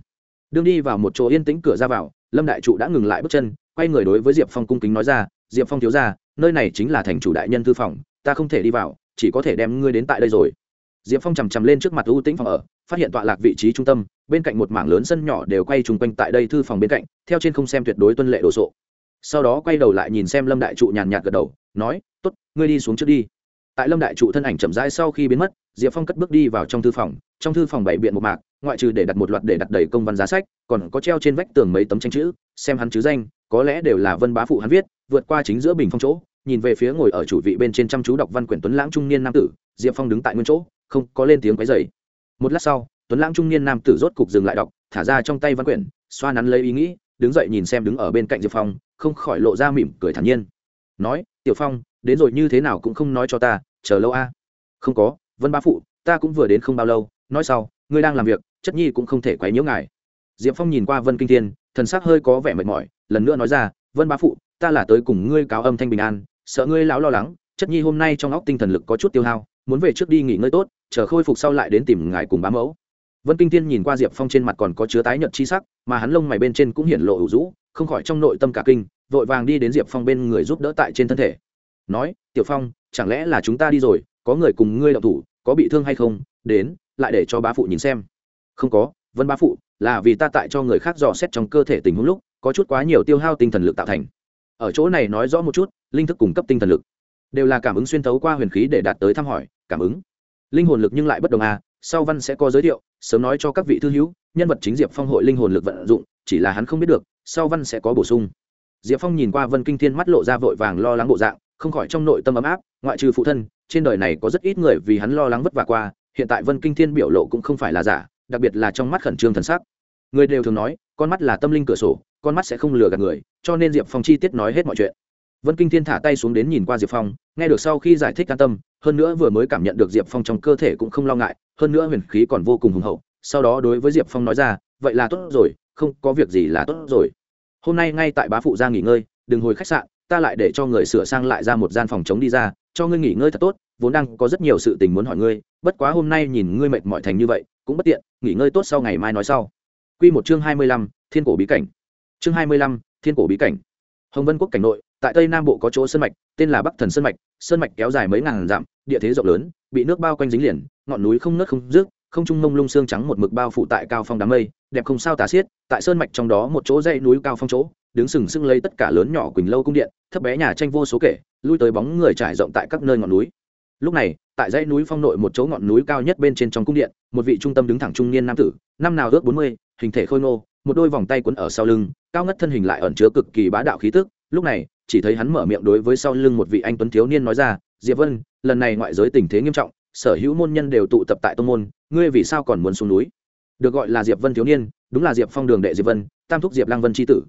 S1: đương đi vào một chỗ yên tĩnh cửa ra vào, lâm đại trụ đã ngừng lại bước chân, quay người đối với diệp phong cung kính nói ra, diệp phong thiếu ra nơi này chính là thành chủ đại nhân thư phòng, ta không thể đi vào, chỉ có thể đem ngươi đến tại đây rồi. Diệp phong chằm chằm lên trước mặt ưu tĩnh phòng ở, phát hiện tọa lạc vị trí trung tâm, bên cạnh một mảng lớn sân nhỏ đều quay chung quanh tại đây thư phòng bên cạnh, theo trên không xem tuyệt đối tuân lệ đồ sộ. Sau đó quay đầu lại nhìn xem lâm đại trụ nhàn nhạt gật đầu, nói t ố t ngươi đi xuống trước đi. Tại lâm đại trụ thân ảnh chậm rãi sau khi biến mất diệp phong cất bước đi vào trong thư phòng, trong thư phòng bảy biện một mạc, ngoại trừ để đặt một loạt để đặt đầy công văn giá sách, còn có treo trên vách tường mấy tấm tranh chữ, xem hắn chứ danh, có lẽ đều là vân bá phụ hắn viết, vượt qua chính giữa bình phong chỗ, nhìn về phía ngồi ở chủ vị bên trên chăm chú đọc văn quyển tuấn lãng trung niên nam tử, diệp phong đứng tại nguyên chỗ, không có lên tiếng quấy dày một lát sau, tuấn lãng trung niên nam tử rốt cục dừng lại đọc, thả ra trong tay văn quyển, xoa nắn lấy ý nghĩ, đứng dậy nhìn xem đứng ở bên cạnh diệp phong, không khỏi lộ ra mỉm cười thản nhiên. Nói, tiểu phong, đến rồi như thế nào cũng không nói cho ta, chờ lâu a. Không có vân bá phụ, ta cũng vừa đến không bao lâu, nói sau, ngươi đang làm việc, chất nhi cũng không thể quấy nhiễu ngài. Diệp phong nhìn qua vân kinh thiên, thần sắc hơi có vẻ mệt mỏi, lần nữa nói ra, vân bá phụ, ta là tới cùng ngươi cáo âm thanh bình an, sợ ngươi lão lo lắng, chất nhi hôm nay trong óc tinh thần lực có chút tiêu hao, muốn về trước đi nghỉ ngơi tốt, chờ khôi phục sau lại đến tìm ngài cùng bá mẫu. Vân kinh thiên nhìn qua diệp phong trên mặt còn có chứa tái nhợt chi sắc, mà hắn lông mày bên trên cũng hiện lộ ủ rũ, không khỏi trong nội tâm cả kinh, vội vàng đi đến diệp phong bên người giúp đỡ tại trên thân thể. Nói, tiểu phong, chẳng lẽ là chúng ta đi rồi, có người cùng ngươi đậu thủ có bị thương hay không, đến, lại để cho bá phụ nhìn xem. Không có, vân bá phụ, là vì ta tại cho người khác dò xét trong cơ thể tình huống lúc, có chút quá nhiều tiêu hao tinh thần lực tạo thành. Ở chỗ này nói rõ một chút, linh thức cung cấp tinh thần lực. Đều là cảm ứng xuyên thấu qua huyền khí để đạt tới thăm hỏi, cảm ứng. Linh hồn lực nhưng lại bất đồng à sau văn sẽ có giới thiệu, sớm nói cho các vị thư hữu, nhân vật chính diệp phong hội linh hồn lực vận dụng, chỉ là hắn không biết được, sau văn sẽ có bổ sung. Diệp phong nhìn qua vân kinh thiên mắt lộ ra vội vàng lo lắng bộ dạng, không khỏi trong nội tâm ấm áp, ngoại trừ phụ thân trên đời này có rất ít người vì hắn lo lắng vất vả qua, hiện tại vân kinh thiên biểu lộ cũng không phải là giả, đặc biệt là trong mắt khẩn trương thần sắc. Người đều thường nói, con mắt là tâm linh cửa sổ, con mắt sẽ không lừa gạt người, cho nên diệp phong chi tiết nói hết mọi chuyện. Vân kinh thiên thả tay xuống đến nhìn qua diệp phong, nghe được sau khi giải thích an tâm, hơn nữa vừa mới cảm nhận được diệp phong trong cơ thể cũng không lo ngại, hơn nữa huyền khí còn vô cùng hùng hậu, sau đó đối với diệp phong nói ra, vậy là tốt rồi, không có việc gì là tốt rồi. Hôm nay ngay tại bá phụ ra nghỉ ngơi, đừng hồi khách sạn, ta lại để cho người sửa sang lại ra một gian phòng chống đi ra, cho ngươi nghỉ ngơi thật tốt vốn đang có rất nhiều sự tình muốn hỏi ngươi bất quá hôm nay nhìn ngươi mệt mỏi thành như vậy cũng bất tiện nghỉ ngơi tốt sau ngày mai nói sau Quy một chương hai mươi lăm, Thiên cổ bí cảnh. Chương hai mươi lăm, Thiên cổ bí cảnh. Hồng Vân quốc cảnh nội, tại Tây Nam Bộ có chỗ sơn mạch, tên là Bắc Thần Sơn mạch, sơn mạch kéo dài mấy ngàn dặm, địa thế rộng lớn, bị nước bao quanh dính liền, ngọn núi không nứt không rước, không trung mông lung xương trắng một mực bao phủ tại cao phong đám mây, đẹp không sao tả xiết, tại sơn mạch trong đó một chỗ dãy núi cao phong chỗ, đứng sừng sững lấy tất cả lớn nhỏ quỳnh lâu cung điện thấp bé nhà tranh vô số kể lui tới bóng người trải rộng tại các nơi ngọn núi lúc này, tại dãy núi phong nội một chỗ ngọn núi cao nhất bên trên trong cung điện, một vị trung tâm đứng thẳng trung niên nam tử, năm nào ước bốn mươi, hình thể khôi ngô, một đôi vòng tay quấn ở sau lưng, cao ngất thân hình lại ẩn chứa cực kỳ bá đạo khí tức. Lúc này, chỉ thấy hắn mở miệng đối với sau lưng một vị anh tuấn thiếu niên nói ra, diệp vân, lần này ngoại giới tình thế nghiêm trọng, sở hữu môn nhân đều tụ tập tại tông môn, ngươi vì sao còn muốn xuống núi? Được gọi là diệp vân thiếu niên, đúng là diệp phong đường đệ diệp vân, tam thúc diệp Lang vân tri tử.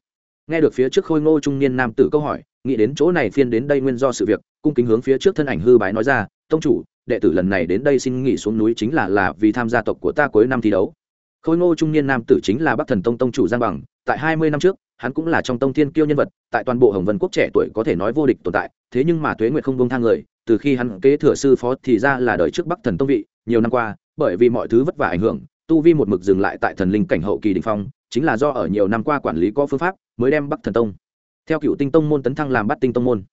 S1: Nghe được phía trước khôi ngô trung niên nam tử câu hỏi, nghĩ đến chỗ này phiên đến đây nguyên do sự việc, cung kính hướng phía trước thân ảnh hư bái nói ra tông chủ, đệ tử lần này đến đây xin nghỉ xuống núi chính là là vì tham gia tộc của ta cuối năm thi đấu. Khôi ngô trung niên nam tử chính là bắc thần tông tông chủ giang bằng, tại hai mươi năm trước, hắn cũng là trong tông thiên kiêu nhân vật, tại toàn bộ hồng vân quốc trẻ tuổi có thể nói vô địch tồn tại, thế nhưng mà tuế nguyệt không bông thang người, từ khi hắn kế thừa sư phó thì ra là đời trước bắc thần tông vị, nhiều năm qua, bởi vì mọi thứ vất vả ảnh hưởng, tu vi một mực dừng lại tại thần linh cảnh hậu kỳ đình phong, chính là do ở nhiều năm qua quản lý có phương pháp mới đem bắc thần tông. Theo cựu tinh tông môn tấn thăng làm bắt tinh tông môn.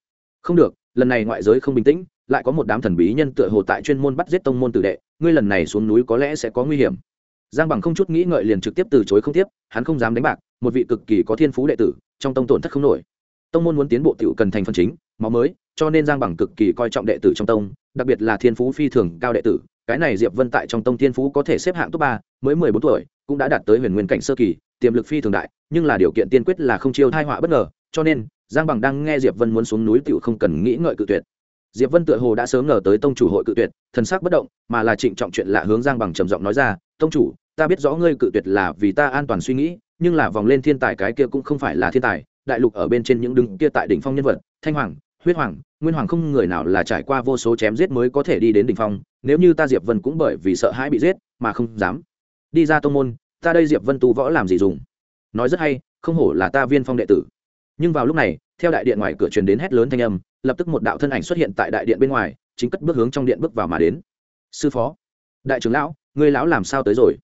S1: Không được, lần này ngoại giới không bình tĩnh lại có một đám thần bí nhân tựa hồ tại chuyên môn bắt giết tông môn tử đệ, ngươi lần này xuống núi có lẽ sẽ có nguy hiểm. Giang bằng không chút nghĩ ngợi liền trực tiếp từ chối không tiếp, hắn không dám đánh bạc, một vị cực kỳ có thiên phú đệ tử, trong tông tổn thất không nổi. Tông môn muốn tiến bộ tiểu cần thành phần chính, máu mới, cho nên giang bằng cực kỳ coi trọng đệ tử trong tông, đặc biệt là thiên phú phi thường cao đệ tử, cái này diệp vân tại trong tông thiên phú có thể xếp hạng top ba, mới mười bốn tuổi, cũng đã đạt tới huyền nguyên cảnh sơ kỳ, tiềm lực phi thường đại, nhưng là điều kiện tiên quyết là không chiêu thai họa bất ngờ, cho nên giang bằng đang nghe diệp vân muốn xuống núi tiểu không cần nghĩ ngợi cự tuyệt diệp vân tựa hồ đã sớm ngờ tới tông chủ hội cự tuyệt, thần sắc bất động, mà là trịnh trọng chuyện lạ hướng giang bằng trầm giọng nói ra, tông chủ, ta biết rõ ngươi cự tuyệt là vì ta an toàn suy nghĩ, nhưng là vòng lên thiên tài cái kia cũng không phải là thiên tài, đại lục ở bên trên những đứng kia tại đỉnh phong nhân vật, thanh hoàng, huyết hoàng, nguyên hoàng không người nào là trải qua vô số chém giết mới có thể đi đến đỉnh phong, nếu như ta diệp vân cũng bởi vì sợ hãi bị giết, mà không dám đi ra tông môn, ta đây diệp vân tu võ làm gì dùng? Nói rất hay, không hổ là ta viên phong đệ tử. Nhưng vào lúc này theo đại điện ngoài cửa truyền đến hét lớn thanh âm, lập tức một đạo thân ảnh xuất hiện tại đại điện bên ngoài, chính cất bước hướng trong điện bước vào mà đến. Sư phó, đại trưởng lão, ngươi lão làm sao tới rồi?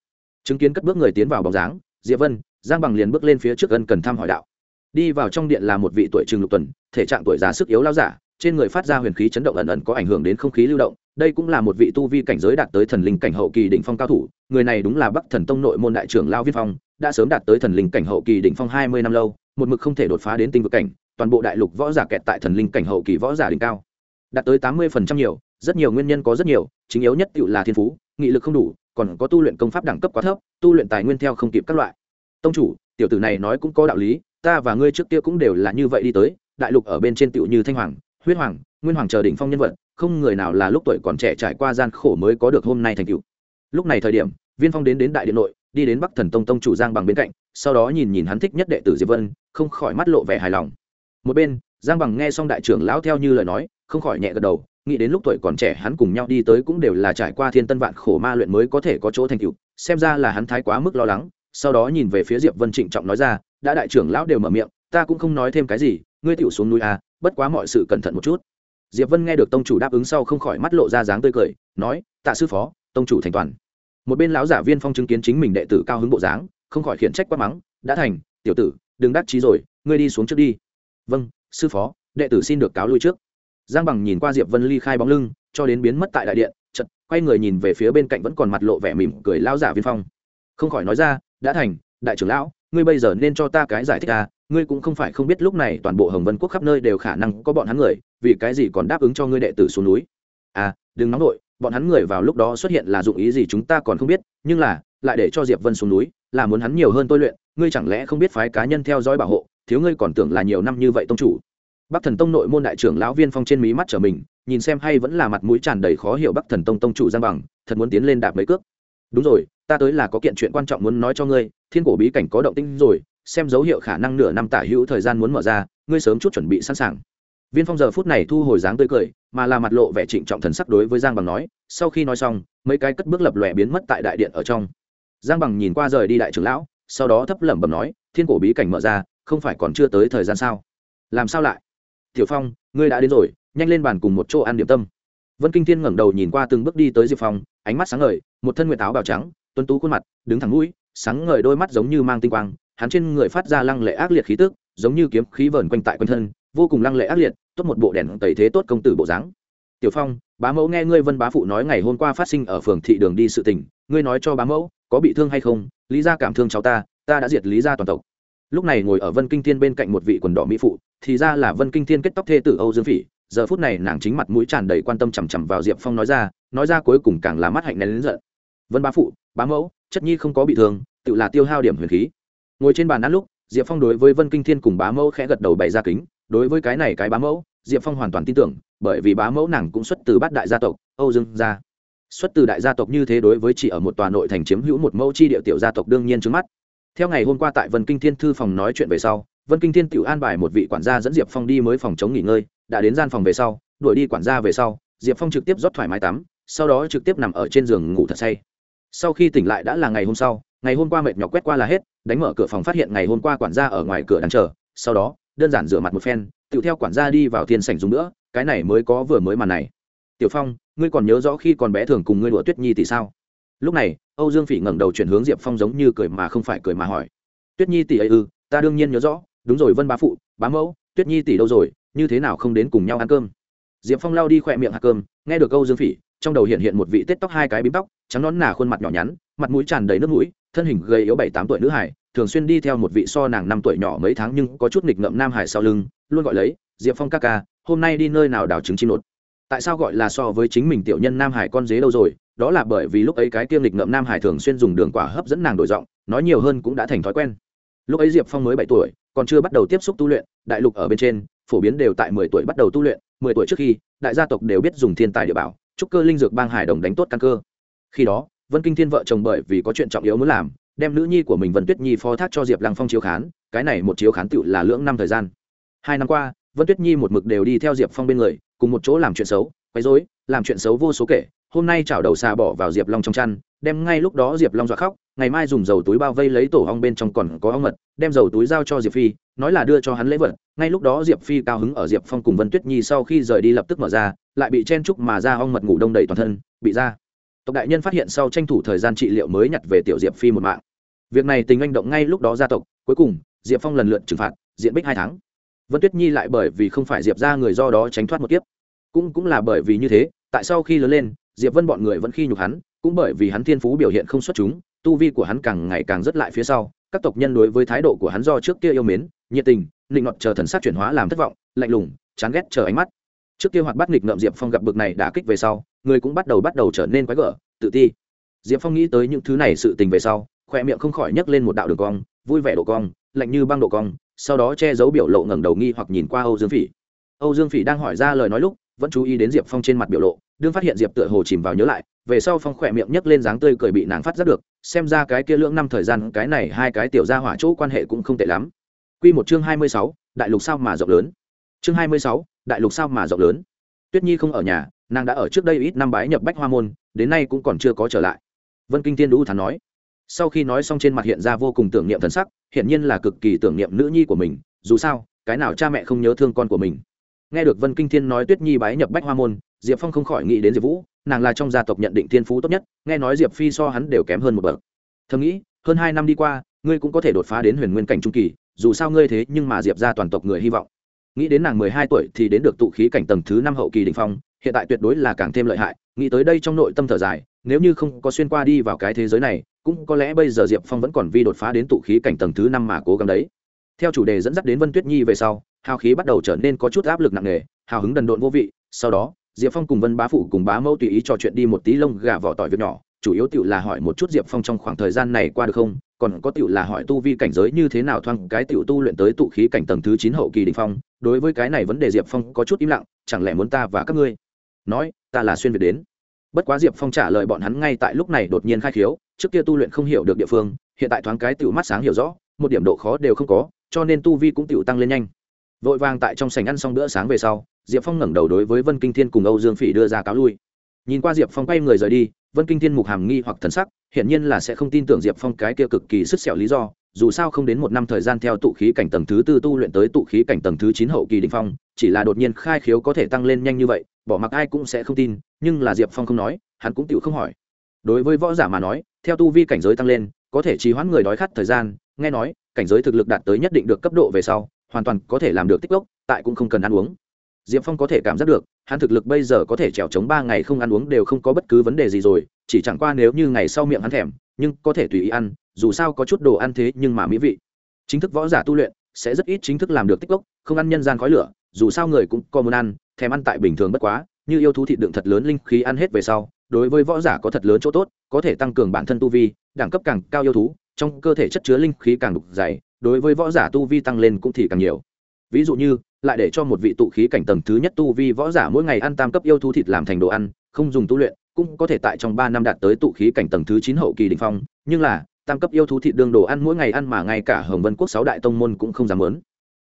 S1: Chứng kiến cất bước người tiến vào bóng dáng, diệp vân, giang bằng liền bước lên phía trước ân cần thăm hỏi đạo. Đi vào trong điện là một vị tuổi trường lục tuần, thể trạng tuổi già sức yếu lao giả, trên người phát ra huyền khí chấn động ẩn ẩn có ảnh hưởng đến không khí lưu động, đây cũng là một vị tu vi cảnh giới đạt tới thần linh cảnh hậu kỳ đỉnh phong cao thủ, người này đúng là bắc thần tông nội môn đại trưởng lao viên phong, đã sớm đạt tới thần linh cảnh hậu kỳ đỉnh phong hai mươi năm lâu, một mực không thể đột phá đến tinh vực cảnh toàn bộ đại lục võ giả kẹt tại thần linh cảnh hậu kỳ võ giả đỉnh cao. Đạt tới tám mươi phần trăm nhiều, rất nhiều nguyên nhân có rất nhiều, chính yếu nhất tự là thiên phú, nghị lực không đủ, còn có tu luyện công pháp đẳng cấp quá thấp, tu luyện tài nguyên theo không kịp các loại. Tông chủ, tiểu tử này nói cũng có đạo lý, ta và ngươi trước kia cũng đều là như vậy đi tới, đại lục ở bên trên tựu như thanh hoàng, huyết hoàng, nguyên hoàng chờ đỉnh phong nhân vật, không người nào là lúc tuổi còn trẻ trải qua gian khổ mới có được hôm nay thành tựu. Lúc này thời điểm, viên phong đến đến đại điện nội, đi đến bắc thần tông tông chủ giang bằng bên cạnh, sau đó nhìn nhìn hắn thích nhất đệ tử diệp vân, không khỏi mắt lộ vẻ hài lòng một bên, giang bằng nghe xong đại trưởng lão theo như lời nói, không khỏi nhẹ gật đầu, nghĩ đến lúc tuổi còn trẻ hắn cùng nhau đi tới cũng đều là trải qua thiên tân vạn khổ ma luyện mới có thể có chỗ thành tựu, xem ra là hắn thái quá mức lo lắng. Sau đó nhìn về phía diệp vân trịnh trọng nói ra, đã đại trưởng lão đều mở miệng, ta cũng không nói thêm cái gì, ngươi tiểu xuống núi à bất quá mọi sự cẩn thận một chút. Diệp vân nghe được tông chủ đáp ứng sau không khỏi mắt lộ ra dáng tươi cười, nói, tạ sư phó, tông chủ thành toàn. Một bên lão giả viên phong chứng kiến chính mình đệ tử cao hứng bộ dáng, không khỏi khiển trách quát mắng, đã thành, tiểu tử, đừng đắc chí rồi, ngươi đi xuống trước đi vâng sư phó, đệ tử xin được cáo lui trước. Giang bằng nhìn qua diệp vân ly khai bóng lưng, cho đến biến mất tại đại điện chật quay người nhìn về phía bên cạnh vẫn còn mặt lộ vẻ mỉm cười lão giả viên phong. Không khỏi nói ra, đã thành, đại trưởng lão, ngươi bây giờ nên cho ta cái giải thích à ngươi cũng không phải không biết lúc này toàn bộ hồng vân quốc khắp nơi đều khả năng có bọn hắn người, vì cái gì còn đáp ứng cho ngươi đệ tử xuống núi? À đừng nóng nổi bọn hắn người vào lúc đó xuất hiện là dụng ý gì chúng ta còn không biết, nhưng là, lại để cho diệp vân xuống núi, là muốn hắn nhiều hơn tôi luyện, ngươi chẳng lẽ không biết phái cá nhân theo dõi bảo hộ thiếu ngươi còn tưởng là nhiều năm như vậy tông chủ. Bắc thần tông nội môn đại trưởng lão viên phong trên mí mắt trở mình, nhìn xem hay vẫn là mặt mũi tràn đầy khó hiểu bắc thần tông tông chủ giang bằng, thật muốn tiến lên đạp mấy cước. Đúng rồi, ta tới là có kiện chuyện quan trọng muốn nói cho ngươi, thiên cổ bí cảnh có động tinh rồi, xem dấu hiệu khả năng nửa năm tả hữu thời gian muốn mở ra, ngươi sớm chút chuẩn bị sẵn sàng. Viên phong giờ phút này thu hồi dáng tươi cười, mà là mặt lộ vẻ trịnh trọng thần sắc đối với giang bằng nói, sau khi nói xong, mấy cái cất bước lập lòe biến mất tại đại điện ở trong. Giang bằng nhìn qua rời đi đại trưởng lão, sau đó thấp lẩm bẩm nói, thiên cổ bí cảnh mở ra không phải còn chưa tới thời gian sao? Làm sao lại? Tiểu phong, ngươi đã đến rồi, nhanh lên bàn cùng một chỗ ăn điểm tâm. Vân kinh thiên ngẩng đầu nhìn qua từng bước đi tới diệp phong, ánh mắt sáng ngời, một thân nguyệt áo bào trắng, tuấn tú khuôn mặt, đứng thẳng mũi, sáng ngời đôi mắt giống như mang tinh quang, hắn trên người phát ra lăng lệ ác liệt khí tức, giống như kiếm khí vờn quanh tại quanh thân, vô cùng lăng lệ ác liệt, tốt một bộ đèn tẩy thế tốt công tử bộ dáng. Tiểu phong, bá mẫu nghe ngươi vân bá phụ nói ngày hôm qua phát sinh ở phường thị đường đi sự tình, ngươi nói cho bá mẫu, có bị thương hay không? Lý gia cảm thương cháu ta ta đã diệt lý gia toàn tộc lúc này ngồi ở vân kinh thiên bên cạnh một vị quần đỏ mỹ phụ, thì ra là vân kinh thiên kết tóc thê tử âu dương phỉ. Giờ phút này nàng chính mặt mũi tràn đầy quan tâm chằm chằm vào diệp phong nói ra nói ra cuối cùng càng là mắt hạnh nén đến giận. Vân bá phụ, bá mẫu, chất nhi không có bị thương, tự là tiêu hao điểm huyền khí. Ngồi trên bàn ăn lúc, diệp phong đối với vân kinh thiên cùng bá mẫu khẽ gật đầu bày ra kính. Đối với cái này cái bá mẫu, diệp phong hoàn toàn tin tưởng, bởi vì bá mẫu nàng cũng xuất từ bát đại gia tộc, âu dương gia. Xuất từ đại gia tộc như thế đối với chị ở một tòa nội thành chiếm hữu một mẫu chi địa tiểu gia tộc đương nhiên trước mắt theo ngày hôm qua tại vân kinh thiên thư phòng nói chuyện về sau, vân kinh thiên tự an bài một vị quản gia dẫn diệp phong đi mới phòng chống nghỉ ngơi, đã đến gian phòng về sau, đuổi đi quản gia về sau, diệp phong trực tiếp rót thoải mái tắm, sau đó trực tiếp nằm ở trên giường ngủ thật say. Sau khi tỉnh lại đã là ngày hôm sau, ngày hôm qua mệt nhọc quét qua là hết, đánh mở cửa phòng phát hiện ngày hôm qua quản gia ở ngoài cửa đang chờ, sau đó, đơn giản rửa mặt một phen tự theo quản gia đi vào thiên sảnh dùng nữa, cái này mới có vừa mới màn này. Tiểu phong, ngươi còn nhớ rõ khi còn bé thường cùng ngươi đùa tuyết nhi thì sao? Lúc này, âu dương phỉ ngẩng đầu chuyển hướng diệp phong giống như cười mà không phải cười mà hỏi. Tuyết nhi tỷ ấy ư, ta đương nhiên nhớ rõ, đúng rồi vân bá phụ, bá mẫu, tuyết nhi tỷ đâu rồi, như thế nào không đến cùng nhau ăn cơm? Diệp phong lao đi khỏe miệng hạt cơm, nghe được âu dương phỉ, trong đầu hiện hiện một vị tết tóc hai cái bím tóc, trắng nón nà khuôn mặt nhỏ nhắn, mặt mũi tràn đầy nước mũi, thân hình gầy yếu bảy tám tuổi nữ hải, thường xuyên đi theo một vị so nàng năm tuổi nhỏ mấy tháng nhưng có chút nghịch ngợm nam hải sau lưng, luôn gọi lấy, diệp phong ca ca, hôm nay đi nơi nào đào trứng chim nột? Tại sao gọi là so với chính mình tiểu nhân nam hải con dế đâu rồi? Đó là bởi vì lúc ấy cái tiêm lịch ngậm nam hải thường xuyên dùng đường quả hấp dẫn nàng đổi giọng, nói nhiều hơn cũng đã thành thói quen. Lúc ấy diệp phong mới bảy tuổi, còn chưa bắt đầu tiếp xúc tu luyện, đại lục ở bên trên, phổ biến đều tại mười tuổi bắt đầu tu luyện, mười tuổi trước khi, đại gia tộc đều biết dùng thiên tài địa bảo, trúc cơ linh dược bang hải đồng đánh tốt căn cơ. Khi đó, vân kinh thiên vợ chồng bởi vì có chuyện trọng yếu muốn làm, đem nữ nhi của mình vân tuyết nhi phó thác cho diệp lăng phong chiếu khán, cái này một chiếu khán tựu là lưỡng năm thời gian. Hai năm qua, vân tuyết nhi một mực đều đi theo diệp phong bên người, cùng một chỗ làm chuyện xấu, quấy dối làm chuyện xấu vô số kể hôm nay chảo đầu xà bỏ vào diệp long trong chăn, đem ngay lúc đó diệp long dọa khóc, ngày mai dùng dầu túi bao vây lấy tổ ong bên trong còn có ong mật, đem dầu túi giao cho diệp phi, nói là đưa cho hắn lễ vật. Ngay lúc đó diệp phi cao hứng ở diệp phong cùng vân tuyết nhi sau khi rời đi lập tức mở ra, lại bị chen trúc mà ra ong mật ngủ đông đầy toàn thân, bị ra. Tộc đại nhân phát hiện sau tranh thủ thời gian trị liệu mới nhặt về tiểu diệp phi một mạng. Việc này tình anh động ngay lúc đó gia tộc, cuối cùng, diệp phong lần lượt trừng phạt, diện bích hai tháng. Vân tuyết nhi lại bởi vì không phải diệp ra người do đó tránh thoát một kiếp. Cũng cũng là bởi vì như thế, tại sau khi lớn lên diệp vân bọn người vẫn khi nhục hắn, cũng bởi vì hắn thiên phú biểu hiện không xuất chúng, tu vi của hắn càng ngày càng rất lại phía sau. Các tộc nhân đối với thái độ của hắn do trước kia yêu mến, nhiệt tình, nịnh nọt chờ thần sát chuyển hóa làm thất vọng, lạnh lùng, chán ghét chờ ánh mắt. Trước kia hoạt bắt nghịch ngợm diệp phong gặp bực này đã kích về sau, người cũng bắt đầu bắt đầu trở nên quái gở, tự ti. Diệp phong nghĩ tới những thứ này sự tình về sau khoe miệng không khỏi nhấc lên một đạo đường cong, vui vẻ độ cong, lạnh như băng độ cong, sau đó che giấu biểu lộ ngẩng đầu nghi hoặc nhìn qua âu dương phỉ. Âu dương phỉ đang hỏi ra lời nói lúc, vẫn chú ý đến diệp phong trên mặt biểu lộ đương phát hiện diệp tựa hồ chìm vào nhớ lại về sau phong khỏe miệng nhấc lên dáng tươi cười bị nàng phát giác được xem ra cái kia lưỡng năm thời gian cái này hai cái tiểu gia hỏa chỗ quan hệ cũng không tệ lắm Quy một chương hai mươi sáu, đại lục sao mà rộng lớn. Chương hai mươi sáu, đại lục sao mà rộng lớn. Tuyết Nhi không ở nhà, nàng đã ở trước đây ít năm bái nhập Bách Hoa môn, đến nay cũng còn chưa có trở lại. Vân Kinh Tiên Đũ Thắn nói. Sau khi nói xong trên mặt hiện ra vô cùng tưởng niệm thần sắc, hiện nhiên là cực kỳ tưởng niệm nữ nhi của mình, dù sao, cái nào cha mẹ không nhớ thương con của mình. Nghe được Vân Kinh Thiên nói Tuyết Nhi bái nhập Bách Hoa môn, Diệp Phong không khỏi nghĩ đến Diệp Vũ, nàng là trong gia tộc nhận định thiên phú tốt nhất, nghe nói Diệp Phi so hắn đều kém hơn một bậc. Thầm nghĩ, hơn hai năm đi qua, ngươi cũng có thể đột phá đến huyền nguyên cảnh trung kỳ, dù sao ngươi thế nhưng mà diệp ra toàn tộc người hy vọng nghĩ đến nàng mười hai tuổi thì đến được tụ khí cảnh tầng thứ năm hậu kỳ đình phong hiện tại tuyệt đối là càng thêm lợi hại nghĩ tới đây trong nội tâm thở dài nếu như không có xuyên qua đi vào cái thế giới này cũng có lẽ bây giờ diệp phong vẫn còn vi đột phá đến tụ khí cảnh tầng thứ năm mà cố gắng đấy theo chủ đề dẫn dắt đến vân tuyết nhi về sau hào khí bắt đầu trở nên có chút áp lực nặng nề hào hứng đần độn vô vị sau đó diệp phong cùng vân bá phụ cùng bá mẫu tùy ý trò chuyện đi một tí lông gà vỏ tỏi việc nhỏ chủ yếu tự là hỏi một chút diệp phong trong khoảng thời gian này qua được không còn có tiểu là hỏi tu vi cảnh giới như thế nào thoang cái tiểu tu luyện tới tụ khí cảnh tầng thứ chín hậu kỳ đỉnh phong, đối với cái này vấn đề Diệp Phong có chút im lặng, chẳng lẽ muốn ta và các ngươi? Nói, ta là xuyên việt đến. Bất quá Diệp Phong trả lời bọn hắn ngay tại lúc này đột nhiên khai khiếu, trước kia tu luyện không hiểu được địa phương, hiện tại thoáng cái tiểu mắt sáng hiểu rõ, một điểm độ khó đều không có, cho nên tu vi cũng tiểu tăng lên nhanh. Vội vàng tại trong sảnh ăn xong bữa sáng về sau, Diệp Phong ngẩng đầu đối với Vân Kinh Thiên cùng Âu Dương Phỉ đưa ra cáo lui. Nhìn qua Diệp Phong quay người rời đi, Vân Kinh Thiên mục hàm nghi hoặc thần sắc, hiển nhiên là sẽ không tin tưởng diệp phong cái kia cực kỳ sứt sẹo lý do dù sao không đến một năm thời gian theo tụ khí cảnh tầng thứ tư tu luyện tới tụ khí cảnh tầng thứ chín hậu kỳ đình phong chỉ là đột nhiên khai khiếu có thể tăng lên nhanh như vậy bỏ mặc ai cũng sẽ không tin nhưng là diệp phong không nói hắn cũng tự không hỏi đối với võ giả mà nói theo tu vi cảnh giới tăng lên có thể trì hoãn người đói khát thời gian nghe nói cảnh giới thực lực đạt tới nhất định được cấp độ về sau hoàn toàn có thể làm được tích lốc, tại cũng không cần ăn uống. Diệp phong có thể cảm giác được hắn thực lực bây giờ có thể trèo chống ba ngày không ăn uống đều không có bất cứ vấn đề gì rồi chỉ chẳng qua nếu như ngày sau miệng hắn thèm nhưng có thể tùy ý ăn dù sao có chút đồ ăn thế nhưng mà mỹ vị. Chính thức võ giả tu luyện sẽ rất ít chính thức làm được tích lốc, không ăn nhân gian khói lửa dù sao người cũng có muốn ăn thèm ăn tại bình thường bất quá như yêu thú thị đựng thật lớn linh khí ăn hết về sau đối với võ giả có thật lớn chỗ tốt có thể tăng cường bản thân tu vi đẳng cấp càng cao yêu thú trong cơ thể chất chứa linh khí càng đục dày đối với võ giả tu vi tăng lên cũng thì càng nhiều. Ví dụ như, lại để cho một vị tụ khí cảnh tầng thứ nhất tu vi võ giả mỗi ngày ăn tam cấp yêu thú thịt làm thành đồ ăn, không dùng tu luyện, cũng có thể tại trong ba năm đạt tới tụ khí cảnh tầng thứ chín hậu kỳ đỉnh phong. Nhưng là, tam cấp yêu thú thịt đương đồ ăn mỗi ngày ăn mà ngay cả hồng vân quốc sáu đại tông môn cũng không dám lớn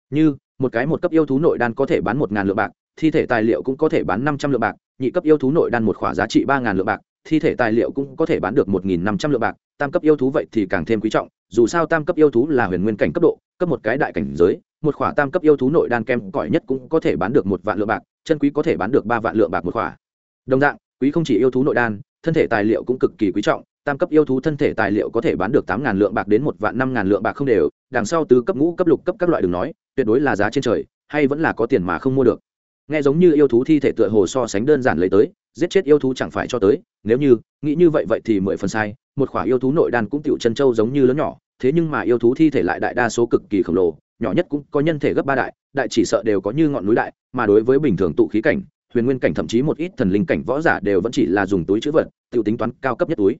S1: như, một cái một cấp yêu thú nội đan có thể bán một ngàn lượng bạc, thi thể tài liệu cũng có thể bán năm trăm lượng bạc, nhị cấp yêu thú nội đan một khỏa giá trị ba ngàn lượng bạc, thi thể tài liệu cũng có thể bán được một nghìn năm trăm lượng bạc tam cấp yêu thú vậy thì càng thêm quý trọng, dù sao tam cấp yêu thú là huyền nguyên cảnh cấp độ, cấp một cái đại cảnh giới, một khỏa tam cấp yêu thú nội đan kem cỏi nhất cũng có thể bán được một vạn lượng bạc, chân quý có thể bán được ba vạn lượng bạc một khỏa. Đồng dạng, quý không chỉ yêu thú nội đan, thân thể tài liệu cũng cực kỳ quý trọng, tam cấp yêu thú thân thể tài liệu có thể bán được tám ngàn lượng bạc đến một vạn năm ngàn lượng bạc không đều, đằng sau tứ cấp ngũ cấp lục cấp các loại đường nói, tuyệt đối là giá trên trời, hay vẫn là có tiền mà không mua được. Nghe giống như yêu thú thi thể tựa hồ so sánh đơn giản lấy tới giết chết yêu thú chẳng phải cho tới, nếu như, nghĩ như vậy vậy thì mười phần sai, một khỏa yêu thú nội đan cũng tựu chân châu giống như lớn nhỏ, thế nhưng mà yêu thú thi thể lại đại đa số cực kỳ khổng lồ, nhỏ nhất cũng có nhân thể gấp ba đại đại chỉ sợ đều có như ngọn núi đại, mà đối với bình thường tụ khí cảnh, huyền nguyên cảnh thậm chí một ít thần linh cảnh võ giả đều vẫn chỉ là dùng túi chữ vật tự tính toán cao cấp nhất túi.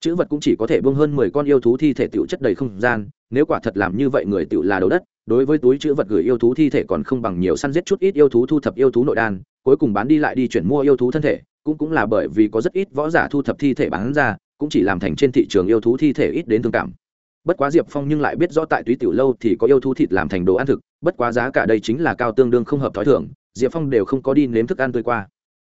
S1: Chữ vật cũng chỉ có thể bưng hơn mười con yêu thú thi thể tiểu chất đầy không gian, nếu quả thật làm như vậy người tiểu là đầu đất, đối với túi chữ vật gửi yêu thú thi thể còn không bằng nhiều săn giết chút ít yêu thú thu thập yêu thú nội đan, cuối cùng bán đi lại đi chuyển mua yêu thú thân thể cũng cũng là bởi vì có rất ít võ giả thu thập thi thể bán ra, cũng chỉ làm thành trên thị trường yêu thú thi thể ít đến thương cảm. Bất quá diệp phong nhưng lại biết rõ tại túy tiểu lâu thì có yêu thú thịt làm thành đồ ăn thực, bất quá giá cả đây chính là cao tương đương không hợp t h ó i thưởng diệp phong đều không có đi nếm thức ăn tươi qua.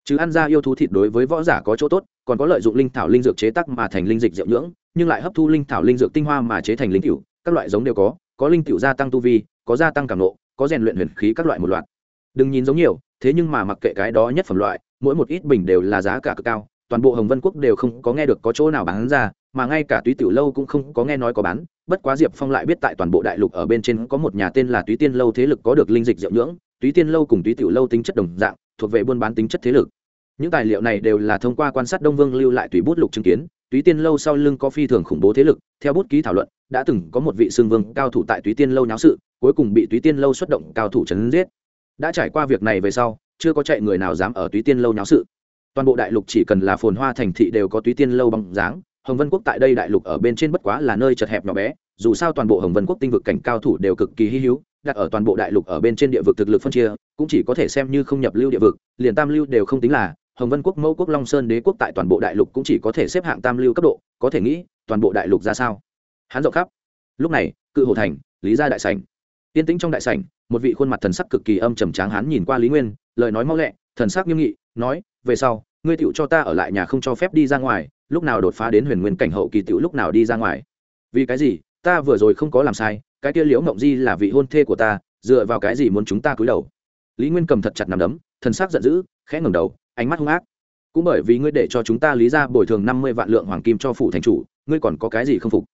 S1: Chứ ăn ra yêu thú thịt đối với võ giả có chỗ tốt, còn có lợi dụng linh thảo linh dược chế tắc mà thành linh dịch diệu nhưỡng, nhưng lại hấp thu linh thảo linh dược tinh hoa mà chế thành linh cựu các loại giống đều có có linh cựu gia tăng tu vi, có gia tăng cảm nộ, có rèn luyện huyền khí các loại một loạt. Đừng nhìn giống nhiều, thế nhưng mà mặc kệ cái đó nhất phẩm loại mỗi một ít bình đều là giá cả cực cao, toàn bộ hồng vân quốc đều không có nghe được có chỗ nào bán ra, mà ngay cả túy tiểu lâu cũng không có nghe nói có bán, bất quá diệp phong lại biết tại toàn bộ đại lục ở bên trên có một nhà tên là túy tiên lâu thế lực có được linh dịch diệu nhưỡng, túy tiên lâu cùng túy tiểu lâu tính chất đồng dạng, thuộc về buôn bán tính chất thế lực. Những tài liệu này đều là thông qua quan sát đông vương lưu lại tùy bút lục chứng kiến, túy tiên lâu sau lưng có phi thường khủng bố thế lực, theo bút ký thảo luận, đã từng có một vị xương vương cao thủ tại túy tiên lâu nháo sự, cuối cùng bị túy tiên lâu xuất động cao thủ chấn giết. Đã trải qua việc này về sau chưa có chạy người nào dám ở túy tiên lâu nháo sự. Toàn bộ đại lục chỉ cần là phồn hoa thành thị đều có túy tiên lâu bằng dáng. Hồng vân quốc tại đây đại lục ở bên trên bất quá là nơi chật hẹp nhỏ bé. Dù sao toàn bộ hồng vân quốc tinh vực cảnh cao thủ đều cực kỳ hy hữu, đặt ở toàn bộ đại lục ở bên trên địa vực thực lực phân chia, cũng chỉ có thể xem như không nhập lưu địa vực, liền tam lưu đều không tính là. Hồng vân quốc, mẫu quốc, long sơn đế quốc tại toàn bộ đại lục cũng chỉ có thể xếp hạng tam lưu cấp độ, có thể nghĩ toàn bộ đại lục ra sao? Hắn rộng khắp. Lúc này, cự hồ thành, lý gia đại sảnh tiên tĩnh trong đại sảnh, một vị khuôn mặt thần sắc cực kỳ âm trầm tráng hán nhìn qua lý nguyên, lời nói mau lẹ, thần sắc nghiêm nghị, nói, về sau, ngươi tựu cho ta ở lại nhà không cho phép đi ra ngoài, lúc nào đột phá đến huyền nguyên cảnh hậu kỳ tựu lúc nào đi ra ngoài. Vì cái gì? Ta vừa rồi không có làm sai, cái kia liễu mộng di là vị hôn thê của ta, dựa vào cái gì muốn chúng ta cúi đầu? Lý nguyên cầm thật chặt nằm đấm, thần sắc giận dữ, khẽ ngầm đầu, ánh mắt hung ác. Cũng bởi vì ngươi để cho chúng ta lý ra bồi thường năm mươi vạn lượng hoàng kim cho phủ thành chủ, ngươi còn có cái gì không phục?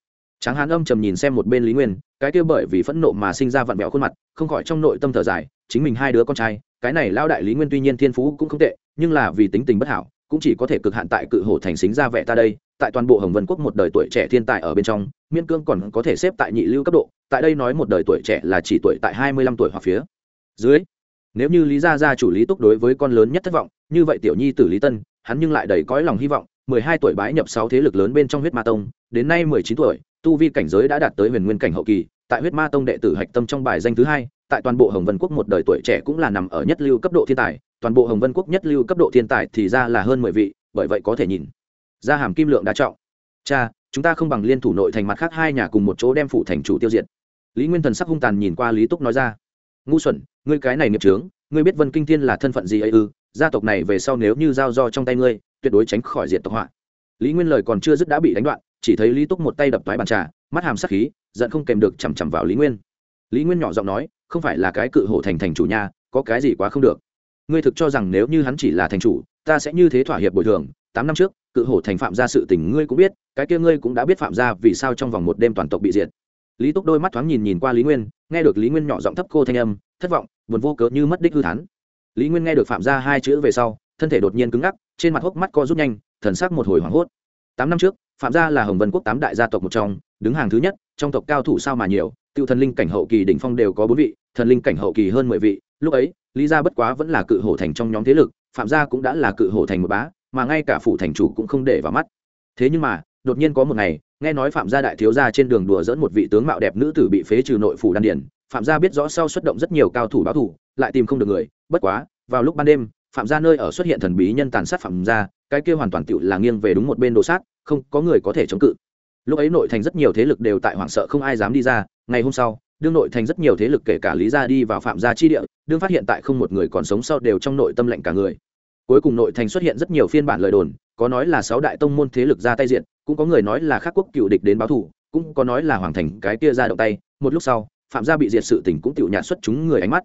S1: Tráng hán âm trầm nhìn xem một bên lý nguyên, cái kia bởi vì phẫn nộ mà sinh ra vặn vẹo khuôn mặt, không khỏi trong nội tâm thở dài, chính mình hai đứa con trai, cái này lao đại lý nguyên tuy nhiên thiên phú cũng không tệ, nhưng là vì tính tình bất hảo, cũng chỉ có thể cực hạn tại cự hổ thành xính ra vẻ ta đây, tại toàn bộ hồng vân quốc một đời tuổi trẻ thiên tài ở bên trong miên cương còn có thể xếp tại nhị lưu cấp độ, tại đây nói một đời tuổi trẻ là chỉ tuổi tại hai mươi lăm tuổi hoặc phía dưới. Nếu như lý gia gia chủ lý túc đối với con lớn nhất thất vọng, như vậy tiểu nhi tử lý tân, hắn nhưng lại đầy cõi lòng hy vọng, mười hai tuổi bái nhập sáu thế lực lớn bên trong huyết ma tông, đến nay mười chín tuổi tu vi cảnh giới đã đạt tới huyền nguyên cảnh hậu kỳ, tại huyết ma tông đệ tử hạch tâm trong bài danh thứ hai, tại toàn bộ hồng vân quốc một đời tuổi trẻ cũng là nằm ở nhất lưu cấp độ thiên tài, toàn bộ hồng vân quốc nhất lưu cấp độ thiên tài thì ra là hơn mười vị, bởi vậy có thể nhìn ra hàm kim lượng đa trọng. Cha, chúng ta không bằng liên thủ nội thành mặt khác hai nhà cùng một chỗ đem phụ thành chủ tiêu diệt. Lý nguyên thần sắc hung tàn nhìn qua lý túc nói ra. Ngu xuẩn, ngươi cái này nghiệp trướng ngươi biết vân kinh thiên là thân phận gì ấy ư? Gia tộc này về sau nếu như giao do trong tay ngươi, tuyệt đối tránh khỏi diện tộc họa. Lý nguyên lời còn chưa dứt đã bị đánh đoạn chỉ thấy lý túc một tay đập thoái bàn trà, mắt hàm sắc khí, giận không kèm được chằm chằm vào lý nguyên. Lý nguyên nhỏ giọng nói, không phải là cái cự hổ thành thành chủ nhà có cái gì quá không được. Ngươi thực cho rằng nếu như hắn chỉ là thành chủ, ta sẽ như thế thỏa hiệp bồi thường. Tám năm trước, cự hổ thành phạm ra sự tình ngươi cũng biết, cái kia ngươi cũng đã biết phạm ra vì sao trong vòng một đêm toàn tộc bị diệt. Lý túc đôi mắt thoáng nhìn nhìn qua lý nguyên, nghe được lý nguyên nhỏ giọng thấp cô thanh âm, thất vọng, buồn vô cớ như mất đích hư thắn lý nguyên nghe được phạm ra hai chữ về sau, thân thể đột nhiên cứng ngắc, trên mặt hốc mắt co rút nhanh, thần sắc một hồi hoảng hốt. Tám năm trước phạm gia là hồng vân quốc tám đại gia tộc một trong, đứng hàng thứ nhất, trong tộc cao thủ sao mà nhiều, tiêu thần linh cảnh hậu kỳ đỉnh phong đều có bốn vị, thần linh cảnh hậu kỳ hơn mười vị, lúc ấy, lý gia bất quá vẫn là cự hổ thành trong nhóm thế lực, phạm gia cũng đã là cự hổ thành một bá, mà ngay cả phủ thành chủ cũng không để vào mắt. Thế nhưng mà, đột nhiên có một ngày, nghe nói phạm gia đại thiếu gia trên đường đùa dẫn một vị tướng mạo đẹp nữ tử bị phế trừ nội phủ đan điển phạm gia biết rõ sau xuất động rất nhiều cao thủ báo thủ lại tìm không được người, bất quá, vào lúc ban đêm, phạm gia nơi ở xuất hiện thần bí nhân tàn sát phạm gia, cái kia hoàn toàn tựu là nghiêng về đúng một bên đồ sát không có người có thể chống cự. Lúc ấy nội thành rất nhiều thế lực đều tại hoảng sợ không ai dám đi ra. Ngày hôm sau đương nội thành rất nhiều thế lực kể cả lý gia đi vào phạm gia chi địa đương phát hiện tại không một người còn sống sau đều trong nội tâm lệnh cả người. Cuối cùng nội thành xuất hiện rất nhiều phiên bản lời đồn có nói là sáu đại tông môn thế lực ra tay diện cũng có người nói là khắc quốc cựu địch đến báo thù, cũng có nói là hoàng thành cái kia ra động tay. Một lúc sau phạm gia bị diệt sự tình cũng tiểu nhạt xuất chúng người ánh mắt.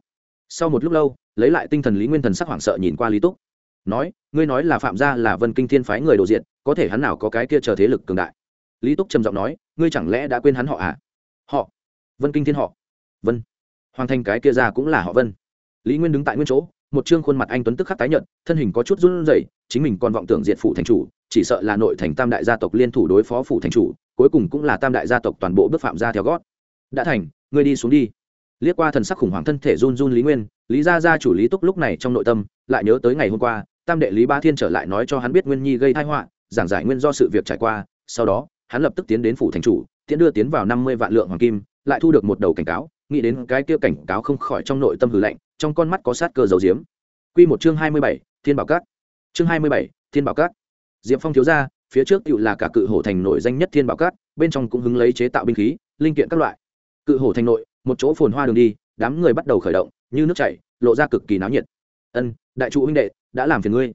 S1: Sau một lúc lâu lấy lại tinh thần lý nguyên thần sắc hoảng sợ nhìn qua lý túc nói, ngươi nói là phạm gia là vân kinh thiên phái người đồ diện, có thể hắn nào có cái kia chờ thế lực cường đại? Lý túc trầm giọng nói, ngươi chẳng lẽ đã quên hắn họ à? Họ. Vân kinh thiên họ. Vân. Hoàng thành cái kia ra cũng là họ vân. Lý nguyên đứng tại nguyên chỗ, một chương khuôn mặt anh tuấn tức khắc tái nhận thân hình có chút run rẩy, chính mình còn vọng tưởng diện phủ thành chủ, chỉ sợ là nội thành tam đại gia tộc liên thủ đối phó phủ thành chủ, cuối cùng cũng là tam đại gia tộc toàn bộ bước phạm ra theo gót. Đã thành, ngươi đi xuống đi. Liếc qua thần sắc khủng hoảng thân thể run run lý nguyên, lý gia gia chủ lý túc lúc này trong nội tâm, lại nhớ tới ngày hôm qua tam đệ lý ba thiên trở lại nói cho hắn biết nguyên nhi gây tai họa, giảng giải nguyên do sự việc trải qua, sau đó, hắn lập tức tiến đến phủ thành chủ tiến đưa tiến vào năm mươi vạn lượng hoàng kim, lại thu được một đầu cảnh cáo, nghĩ đến cái kia cảnh cáo không khỏi trong nội tâm hư lạnh, trong con mắt có sát cơ dầu diếm quy một chương hai mươi bảy, thiên bảo cát chương hai mươi bảy, thiên bảo cát diệp phong thiếu gia, phía trước cựu là cả cự hổ thành nổi danh nhất thiên bảo cát bên trong cũng hứng lấy chế tạo binh khí, linh kiện các loại. Cự hổ thành nội, một chỗ phồn hoa đường đi, đám người bắt đầu khởi động, như nước chảy, lộ ra cực kỳ náo nhiệt. Ân, đại trụ huynh đệ đã làm phiền ngươi.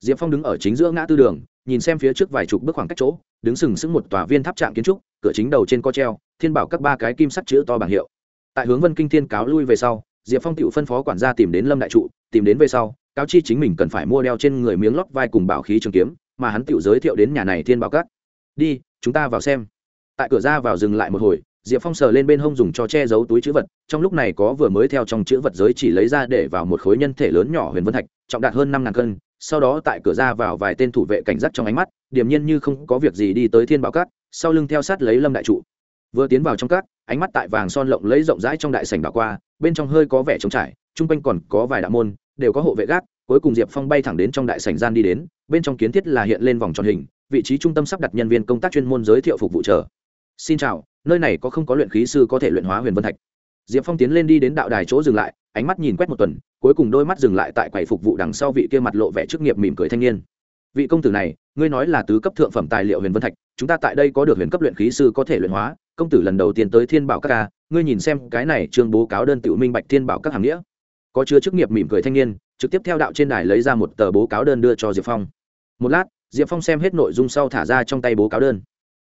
S1: Diệp phong đứng ở chính giữa ngã tư đường, nhìn xem phía trước vài chục bước khoảng cách chỗ, đứng sừng sững một tòa viên tháp trạm kiến trúc, cửa chính đầu trên co treo, thiên bảo các ba cái kim sắt chữ to bảng hiệu. Tại hướng vân kinh thiên cáo lui về sau, diệp phong tự phân phó quản gia tìm đến lâm đại trụ, tìm đến về sau, cáo chi chính mình cần phải mua đeo trên người miếng lót vai cùng bảo khí trường kiếm, mà hắn tự giới thiệu đến nhà này thiên bảo các. Đi, chúng ta vào xem. Tại cửa ra vào dừng lại một hồi diệp phong sờ lên bên hông dùng cho che giấu túi chữ vật, trong lúc này có vừa mới theo trong chữ vật giới chỉ lấy ra để vào một khối nhân thể lớn nhỏ huyền vân thạch, trọng đạt hơn năm ngàn cân, sau đó tại cửa ra vào vài tên thủ vệ cảnh giác trong ánh mắt, điềm nhiên như không có việc gì đi tới thiên bảo cát sau lưng theo sát lấy lâm đại trụ. Vừa tiến vào trong cát ánh mắt tại vàng son lộng lấy rộng rãi trong đại sảnh đảo qua, bên trong hơi có vẻ trống trải, chung quanh còn có vài đạo môn, đều có hộ vệ gác, cuối cùng diệp phong bay thẳng đến trong đại sảnh gian đi đến, bên trong kiến thiết là hiện lên vòng tròn hình, vị trí trung tâm sắp đặt nhân viên công tác chuyên môn giới thiệu phục vụ chờ. Xin chào nơi này có không có luyện khí sư có thể luyện hóa huyền vân thạch. Diệp phong tiến lên đi đến đạo đài chỗ dừng lại, ánh mắt nhìn quét một tuần, cuối cùng đôi mắt dừng lại tại quầy phục vụ đằng sau vị kia mặt lộ vẻ chức nghiệp mỉm cười thanh niên. Vị công tử này, ngươi nói là tứ cấp thượng phẩm tài liệu huyền vân thạch, chúng ta tại đây có được huyền cấp luyện khí sư có thể luyện hóa, công tử lần đầu tiên tới thiên bảo các ca, ngươi nhìn xem cái này trương bố cáo đơn tự minh bạch thiên bảo các hàng nghĩa. Có chứa chức nghiệp mỉm cười thanh niên, trực tiếp theo đạo trên đài lấy ra một tờ bố cáo đơn đưa cho diệp phong. Một lát, diệp phong xem hết nội dung sau thả ra trong tay bố cáo đơn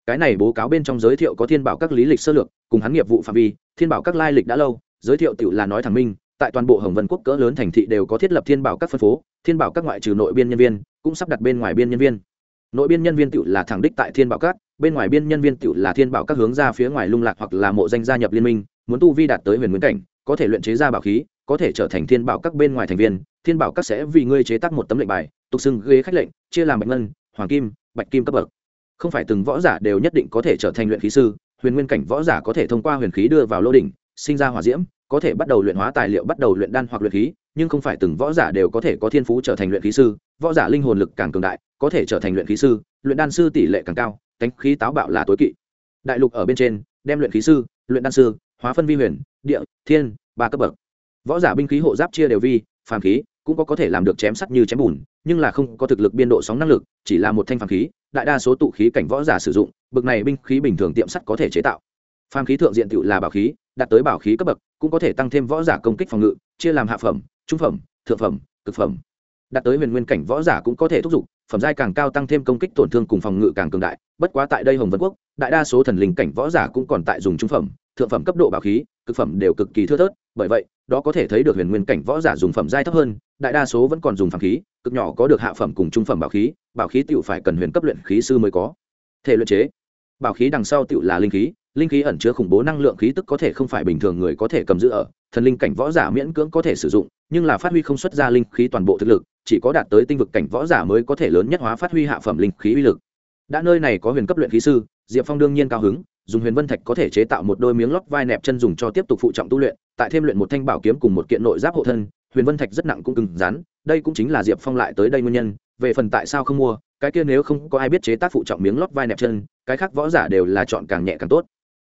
S1: cái này bố cáo bên trong giới thiệu có thiên bảo các lý lịch sơ lược, cùng hắn nghiệp vụ phạm vi, thiên bảo các lai lịch đã lâu, giới thiệu tự là nói thẳng minh, tại toàn bộ hồng vân quốc cỡ lớn thành thị đều có thiết lập thiên bảo các phân phố, thiên bảo các ngoại trừ nội biên nhân viên, cũng sắp đặt bên ngoài biên nhân viên. Nội biên nhân viên tự là thẳng đích tại thiên bảo các, bên ngoài biên nhân viên tự là thiên bảo các hướng ra phía ngoài lung lạc hoặc là mộ danh gia nhập liên minh, muốn tu vi đạt tới huyền nguyên cảnh, có thể luyện chế ra bảo khí, có thể trở thành thiên bảo các bên ngoài thành viên, thiên bảo các sẽ vì ngươi chế tác một tấm lệnh bài, tục xưng ghế khách lệnh, chia làm bạch ngân, hoàng kim, bạch kim cấp bậc không phải từng võ giả đều nhất định có thể trở thành luyện khí sư, huyền nguyên cảnh võ giả có thể thông qua huyền khí đưa vào lô đỉnh, sinh ra hỏa diễm, có thể bắt đầu luyện hóa tài liệu, bắt đầu luyện đan hoặc luyện khí, nhưng không phải từng võ giả đều có thể có thiên phú trở thành luyện khí sư. Võ giả linh hồn lực càng cường đại, có thể trở thành luyện khí sư, luyện đan sư tỷ lệ càng cao cánh khí táo bạo là tối kỵ. Đại lục ở bên trên, đem luyện khí sư, luyện đan sư, hóa phân vi huyền, địa, thiên, ba cấp bậc. Võ giả binh khí hộ giáp chia đều vi phàm khí, cũng có có thể làm được chém sắt như chém bùn, nhưng là không có thực lực biên độ sóng năng lực, chỉ là một thanh phàm khí, đại đa số tụ khí cảnh võ giả sử dụng bậc này binh khí bình thường tiệm sắt có thể chế tạo. Phàm khí thượng diện tự là bảo khí, đạt tới bảo khí cấp bậc, cũng có thể tăng thêm võ giả công kích phòng ngự, chia làm hạ phẩm, trung phẩm, thượng phẩm, cực phẩm. Đạt tới huyền nguyên cảnh võ giả cũng có thể thúc giục, phẩm giai càng cao tăng thêm công kích tổn thương cùng phòng ngự càng cường đại, bất quá tại đây hồng vân quốc, đại đa số thần linh cảnh võ giả cũng còn tại dùng trung phẩm, thượng phẩm cấp độ bảo khí, cực phẩm đều cực kỳ thưa thớt bởi vậy, đó có thể thấy được huyền nguyên cảnh võ giả dùng phẩm giai thấp hơn, đại đa số vẫn còn dùng phàm khí, cực nhỏ có được hạ phẩm cùng trung phẩm bảo khí bảo khí tựu phải cần huyền cấp luyện khí sư mới có. Thể luyện chế. Bảo khí đằng sau tựu là linh khí linh khí ẩn chứa khủng bố năng lượng khí tức có thể không phải bình thường người có thể cầm giữ ở, thần linh cảnh võ giả miễn cưỡng có thể sử dụng, nhưng là phát huy không xuất ra linh khí toàn bộ thực lực, chỉ có đạt tới tinh vực cảnh võ giả mới có thể lớn nhất hóa phát huy hạ phẩm linh khí uy lực. Đã nơi này có huyền cấp luyện khí sư, diệp phong đương nhiên cao hứng dùng huyền vân thạch có thể chế tạo một đôi miếng lót vai nẹp chân dùng cho tiếp tục phụ trọng tu luyện, tại thêm luyện một thanh bảo kiếm cùng một kiện nội giáp hộ thân, huyền vân thạch rất nặng cũng cứng rắn, đây cũng chính là diệp phong lại tới đây nguyên nhân, về phần tại sao không mua, cái kia nếu không có ai biết chế tác phụ trọng miếng lót vai nẹp chân, cái khác võ giả đều là chọn càng nhẹ càng tốt.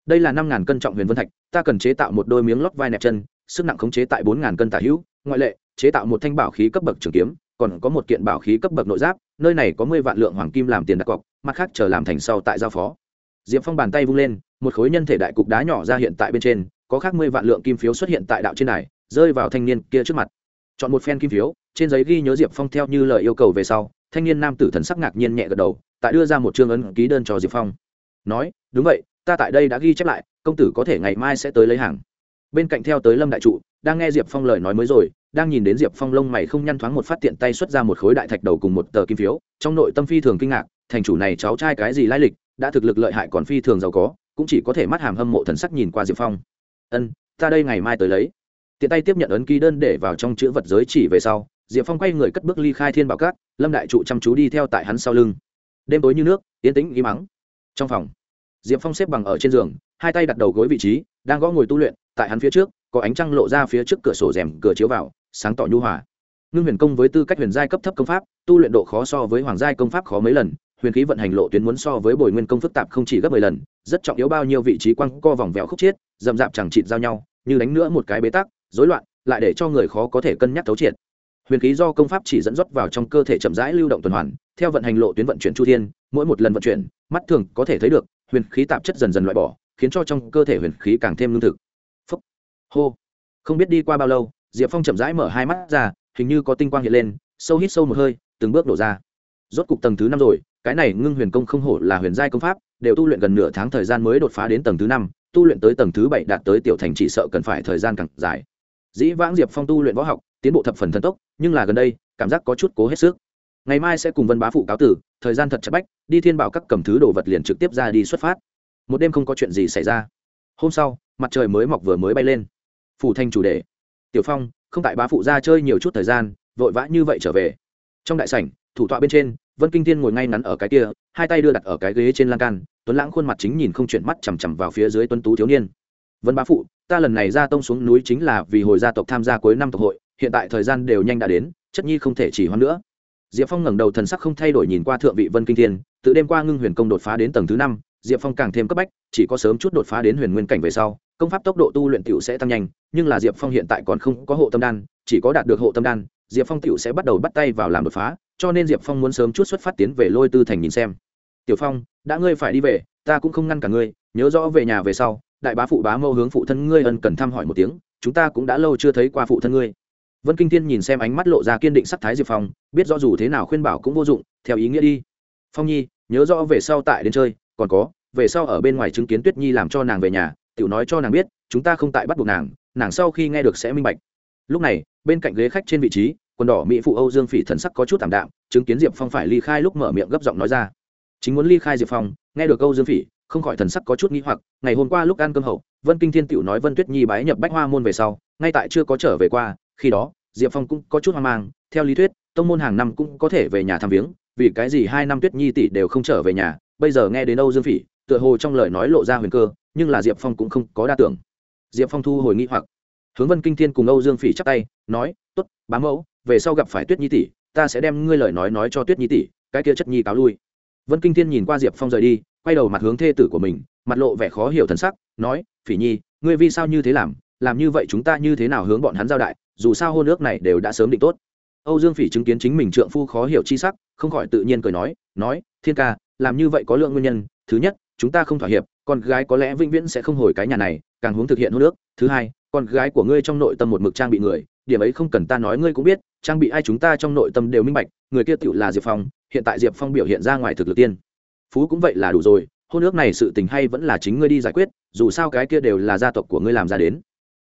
S1: Đây là năm ngàn cân trọng huyền vân thạch, ta cần chế tạo một đôi miếng lót vai nẹp chân, sức nặng khống chế tại bốn ngàn cân tả hữu, ngoại lệ, chế tạo một thanh bảo khí cấp bậc trường kiếm, còn có một kiện bảo khí cấp bậc nội giáp, nơi này có mười vạn lượng hoàng kim làm tiền đặt cọc, mặt khác chờ làm thành sau tại giao phó diệp phong bàn tay vung lên, một khối nhân thể đại cục đá nhỏ ra hiện tại bên trên, có khác mười vạn lượng kim phiếu xuất hiện tại đạo trên này, rơi vào thanh niên kia trước mặt. Chọn một phen kim phiếu, trên giấy ghi nhớ diệp phong theo như lời yêu cầu về sau, thanh niên nam tử thần sắc ngạc nhiên nhẹ gật đầu, tại đưa ra một chương ấn ký đơn cho diệp phong. Nói, đúng vậy, ta tại đây đã ghi chép lại, công tử có thể ngày mai sẽ tới lấy hàng. Bên cạnh theo tới lâm đại trụ, đang nghe diệp phong lời nói mới rồi, đang nhìn đến diệp phong lông mày không nhăn thoáng một phát tiện tay xuất ra một khối đại thạch đầu cùng một tờ kim phiếu, trong nội tâm phi thường kinh ngạc, thành chủ này cháu trai cái gì lai lịch đã thực lực lợi hại còn phi thường giàu có, cũng chỉ có thể mắt hàm hâm mộ thần sắc nhìn qua diệp phong. Ân, ta đây ngày mai tới lấy. Tiện tay tiếp nhận ấn ký đơn để vào trong chữ vật giới chỉ về sau, diệp phong quay người cất bước ly khai thiên bảo cát, lâm đại trụ chăm chú đi theo tại hắn sau lưng. Đêm tối như nước, yên tĩnh im mắng trong phòng, diệp phong xếp bằng ở trên giường, hai tay đặt đầu gối vị trí, đang gõ ngồi tu luyện, tại hắn phía trước, có ánh trăng lộ ra phía trước cửa sổ rèm cửa chiếu vào, sáng tỏ nhu hòa. Ngưng huyền công với tư cách huyền giai cấp thấp công pháp, tu luyện độ khó so với hoàng giai công pháp khó mấy lần huyền khí vận hành lộ tuyến muốn so với bồi nguyên công phức tạp không chỉ gấp mười lần, rất trọng yếu bao nhiêu vị trí quăng co vòng vèo khúc chiết dầm dạp chẳng chịt giao nhau, như đánh nữa một cái bế tắc, rối loạn, lại để cho người khó có thể cân nhắc thấu triệt. Huyền khí do công pháp chỉ dẫn dắt vào trong cơ thể chậm rãi lưu động tuần hoàn, theo vận hành lộ tuyến vận chuyển chu thiên, mỗi một lần vận chuyển, mắt thường có thể thấy được, huyền khí tạp chất dần dần loại bỏ, khiến cho trong cơ thể huyền khí càng thêm lương thực. Phúc. hô. Không biết đi qua bao lâu, diệp phong chậm rãi mở hai mắt ra, hình như có tinh quang hiện lên, sâu hít sâu một hơi, từng bước đổ ra. Rốt cục tầng thứ năm rồi cái này ngưng huyền công không hổ là huyền giai công pháp, đều tu luyện gần nửa tháng thời gian mới đột phá đến tầng thứ năm, tu luyện tới tầng thứ bảy đạt tới tiểu thành chỉ sợ cần phải thời gian càng dài. Dĩ vãng diệp phong tu luyện võ học, tiến bộ thập phần thần tốc, nhưng là gần đây, cảm giác có chút cố hết sức. Ngày mai sẽ cùng vân bá phụ cáo tử, thời gian thật chặt bách, đi thiên bảo các cầm thứ đồ vật liền trực tiếp ra đi xuất phát. Một đêm không có chuyện gì xảy ra. Hôm sau, mặt trời mới mọc vừa mới bay lên. Phủ thanh chủ đề. Tiểu phong, không tại bá phụ ra chơi nhiều chút thời gian, vội vã như vậy trở về. Trong đại sảnh, thủ tọa bên trên vân kinh thiên ngồi ngay ngắn ở cái kia, hai tay đưa đặt ở cái ghế trên lan can, tuấn lãng khuôn mặt chính nhìn không chuyển mắt chằm chằm vào phía dưới tuấn tú thiếu niên. Vân bá phụ, ta lần này ra tông xuống núi chính là vì hồi gia tộc tham gia cuối năm tộc hội, hiện tại thời gian đều nhanh đã đến, chất nhi không thể chỉ hoãn nữa. Diệp phong ngẩng đầu thần sắc không thay đổi nhìn qua thượng vị vân kinh thiên tự đêm qua ngưng huyền công đột phá đến tầng thứ năm, diệp phong càng thêm cấp bách, chỉ có sớm chút đột phá đến huyền nguyên cảnh về sau, công pháp tốc độ tu luyện t sẽ tăng nhanh, nhưng là diệp phong hiện tại còn không có hộ tâm đan, chỉ có đạt được hộ tâm đan, diệp phong t sẽ bắt đầu bắt tay vào làm đột phá cho nên diệp phong muốn sớm chút xuất phát tiến về lôi tư thành nhìn xem. Tiểu phong, đã ngươi phải đi về, ta cũng không ngăn cả ngươi, nhớ rõ về nhà về sau, đại bá phụ bá mâu hướng phụ thân ngươi ân cần thăm hỏi một tiếng, chúng ta cũng đã lâu chưa thấy qua phụ thân ngươi. Vân kinh thiên nhìn xem ánh mắt lộ ra kiên định sắc thái diệp phong, biết rõ dù thế nào khuyên bảo cũng vô dụng, theo ý nghĩa đi. Phong nhi, nhớ rõ về sau tại đến chơi, còn có, về sau ở bên ngoài chứng kiến tuyết nhi làm cho nàng về nhà, tiểu nói cho nàng biết, chúng ta không tại bắt buộc nàng nàng sau khi nghe được sẽ minh bạch. Lúc này, bên cạnh ghế khách trên vị trí quần đỏ mỹ phụ âu dương phỉ thần sắc có chút tạm đạm, chứng kiến diệp phong phải ly khai lúc mở miệng gấp giọng nói ra. Chính muốn ly khai diệp phong, nghe được âu dương phỉ, không khỏi thần sắc có chút nghi hoặc, ngày hôm qua lúc ăn cơm hậu, vân kinh thiên tiểu nói vân tuyết nhi bái nhập bách hoa môn về sau, ngay tại chưa có trở về qua, khi đó, diệp phong cũng có chút hoang mang, theo lý thuyết, tông môn hàng năm cũng có thể về nhà thăm viếng, vì cái gì hai năm tuyết nhi tỷ đều không trở về nhà, bây giờ nghe đến âu dương phỉ, tựa hồ trong lời nói lộ ra huyền cơ, nhưng là diệp phong cũng không có đa tưởng. Diệp phong thu hồi nghĩ hoặc. Hướng vân kinh thiên cùng âu dương phỉ chắp tay, nói t ố t mẫu về sau gặp phải tuyết nhi tỷ, ta sẽ đem ngươi lời nói nói cho tuyết nhi tỷ, cái kia chất nhi cáo lui. Vân kinh thiên nhìn qua diệp phong rời đi, quay đầu mặt hướng thê tử của mình, mặt lộ vẻ khó hiểu thân sắc, nói, phỉ nhi, ngươi vì sao như thế làm? Làm như vậy chúng ta như thế nào hướng bọn hắn giao đại, dù sao hôn ước này đều đã sớm định tốt. Âu dương phỉ chứng kiến chính mình trượng phu khó hiểu chi sắc, không khỏi tự nhiên cười nói nói, thiên ca, làm như vậy có lượng nguyên nhân. Thứ nhất, chúng ta không thỏa hiệp, con gái có lẽ vĩnh viễn sẽ không hồi cái nhà này, càng hướng thực hiện hôn ước. Thứ hai, con gái của ngươi trong nội tâm một mực trang bị người điểm ấy không cần ta nói, ngươi cũng biết, trang bị ai chúng ta trong nội tâm đều minh bạch, người kia tựu là diệp phong, hiện tại diệp phong biểu hiện ra ngoài thực lực tiên. Phú cũng vậy là đủ rồi, hôn ước này sự tình hay vẫn là chính ngươi đi giải quyết, dù sao cái kia đều là gia tộc của ngươi làm ra đến.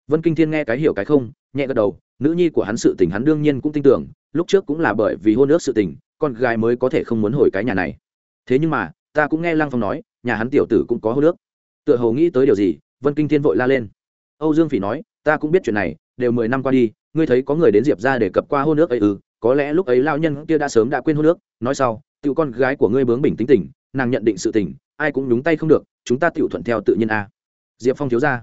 S1: Vân kinh thiên nghe cái hiểu cái không, nhẹ gật đầu, nữ nhi của hắn sự tình hắn đương nhiên cũng tin tưởng, lúc trước cũng là bởi vì hôn ước sự tình, con gái mới có thể không muốn hồi cái nhà này. Thế nhưng mà, ta cũng nghe lăng phong nói, nhà hắn tiểu tử cũng có hôn ước. Tựa hồ nghĩ tới điều gì, vân kinh thiên vội la lên âu dương phỉ nói, ta cũng biết chuyện này, đều mười năm qua đi, ngươi thấy có người đến diệp ra để cập qua hôn ước ấy ư, có lẽ lúc ấy lao nhân kia đã sớm đã quên hôn ước, nói sau tự con gái của ngươi bướng bình tính tình, nàng nhận định sự tình, ai cũng đúng tay không được, chúng ta tự thuận theo tự nhiên a. Diệp phong thiếu ra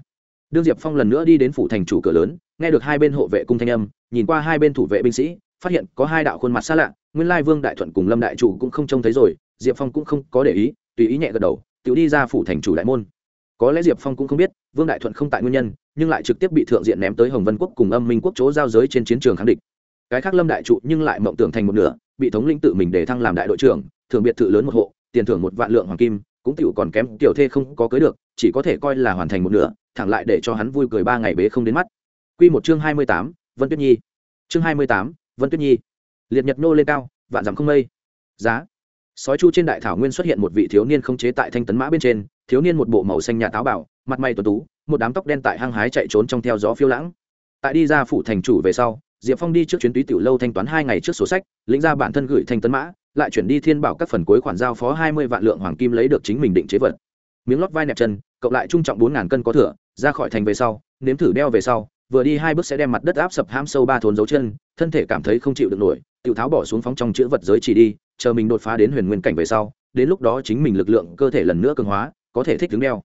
S1: đương diệp phong lần nữa đi đến phủ thành chủ cửa lớn, nghe được hai bên hộ vệ cung thanh âm, nhìn qua hai bên thủ vệ binh sĩ, phát hiện có hai đạo khuôn mặt xa lạ, nguyên lai vương đại thuận cùng lâm đại chủ cũng không trông thấy rồi, diệp phong cũng không có để ý, tùy ý nhẹ gật đầu tự đi ra phủ thành chủ đại môn. Có lẽ diệp phong cũng không biết, vương đại thuận không tại nguyên nhân nhưng lại trực tiếp bị thượng diện ném tới hồng vân quốc cùng âm minh quốc chỗ giao giới trên chiến trường kháng địch. Cái khác lâm đại trụ nhưng lại mộng tưởng thành một nửa, bị thống lĩnh tự mình để thăng làm đại đội trưởng thường biệt thự lớn một hộ, tiền thưởng một vạn lượng hoàng kim, cũng tiểu còn kém tiểu thê không có cưới được, chỉ có thể coi là hoàn thành một nửa, thẳng lại để cho hắn vui cười ba ngày bế không đến mắt. Quy một chương hai mươi tám, vân tuyết nhi. Chương hai mươi tám, vân tuyết nhi. Liệt nhật nô lên cao, vạn dặm không mây. Giá. Sói chu trên đại thảo nguyên xuất hiện một vị thiếu niên không chế tại thanh tấn mã bên trên, thiếu niên một bộ màu xanh nhà táo bảo mặt mày tuấn tú, một đám tóc đen tại hang hái chạy trốn trong theo gió phiêu lãng. Tại đi ra phủ thành chủ về sau, diệp phong đi trước chuyến túy tiểu lâu thanh toán hai ngày trước sổ sách, lĩnh ra bản thân gửi thanh tấn mã, lại chuyển đi thiên bảo các phần cuối khoản giao phó hai mươi vạn lượng hoàng kim lấy được chính mình định chế vật. Miếng lót vai nẹp chân, cộng lại trung trọng bốn ngàn cân có thừa, ra khỏi thành về sau, nếm thử đeo về sau, vừa đi hai bước sẽ đem mặt đất áp sập ham sâu ba thốn dấu chân, thân thể cảm thấy không chịu được nổi tự tháo bỏ xuống phóng trong chữ vật giới chỉ đi, chờ mình đột phá đến huyền nguyên cảnh về sau, đến lúc đó chính mình lực lượng cơ thể lần nữa cường hóa, có thể thích đứng đeo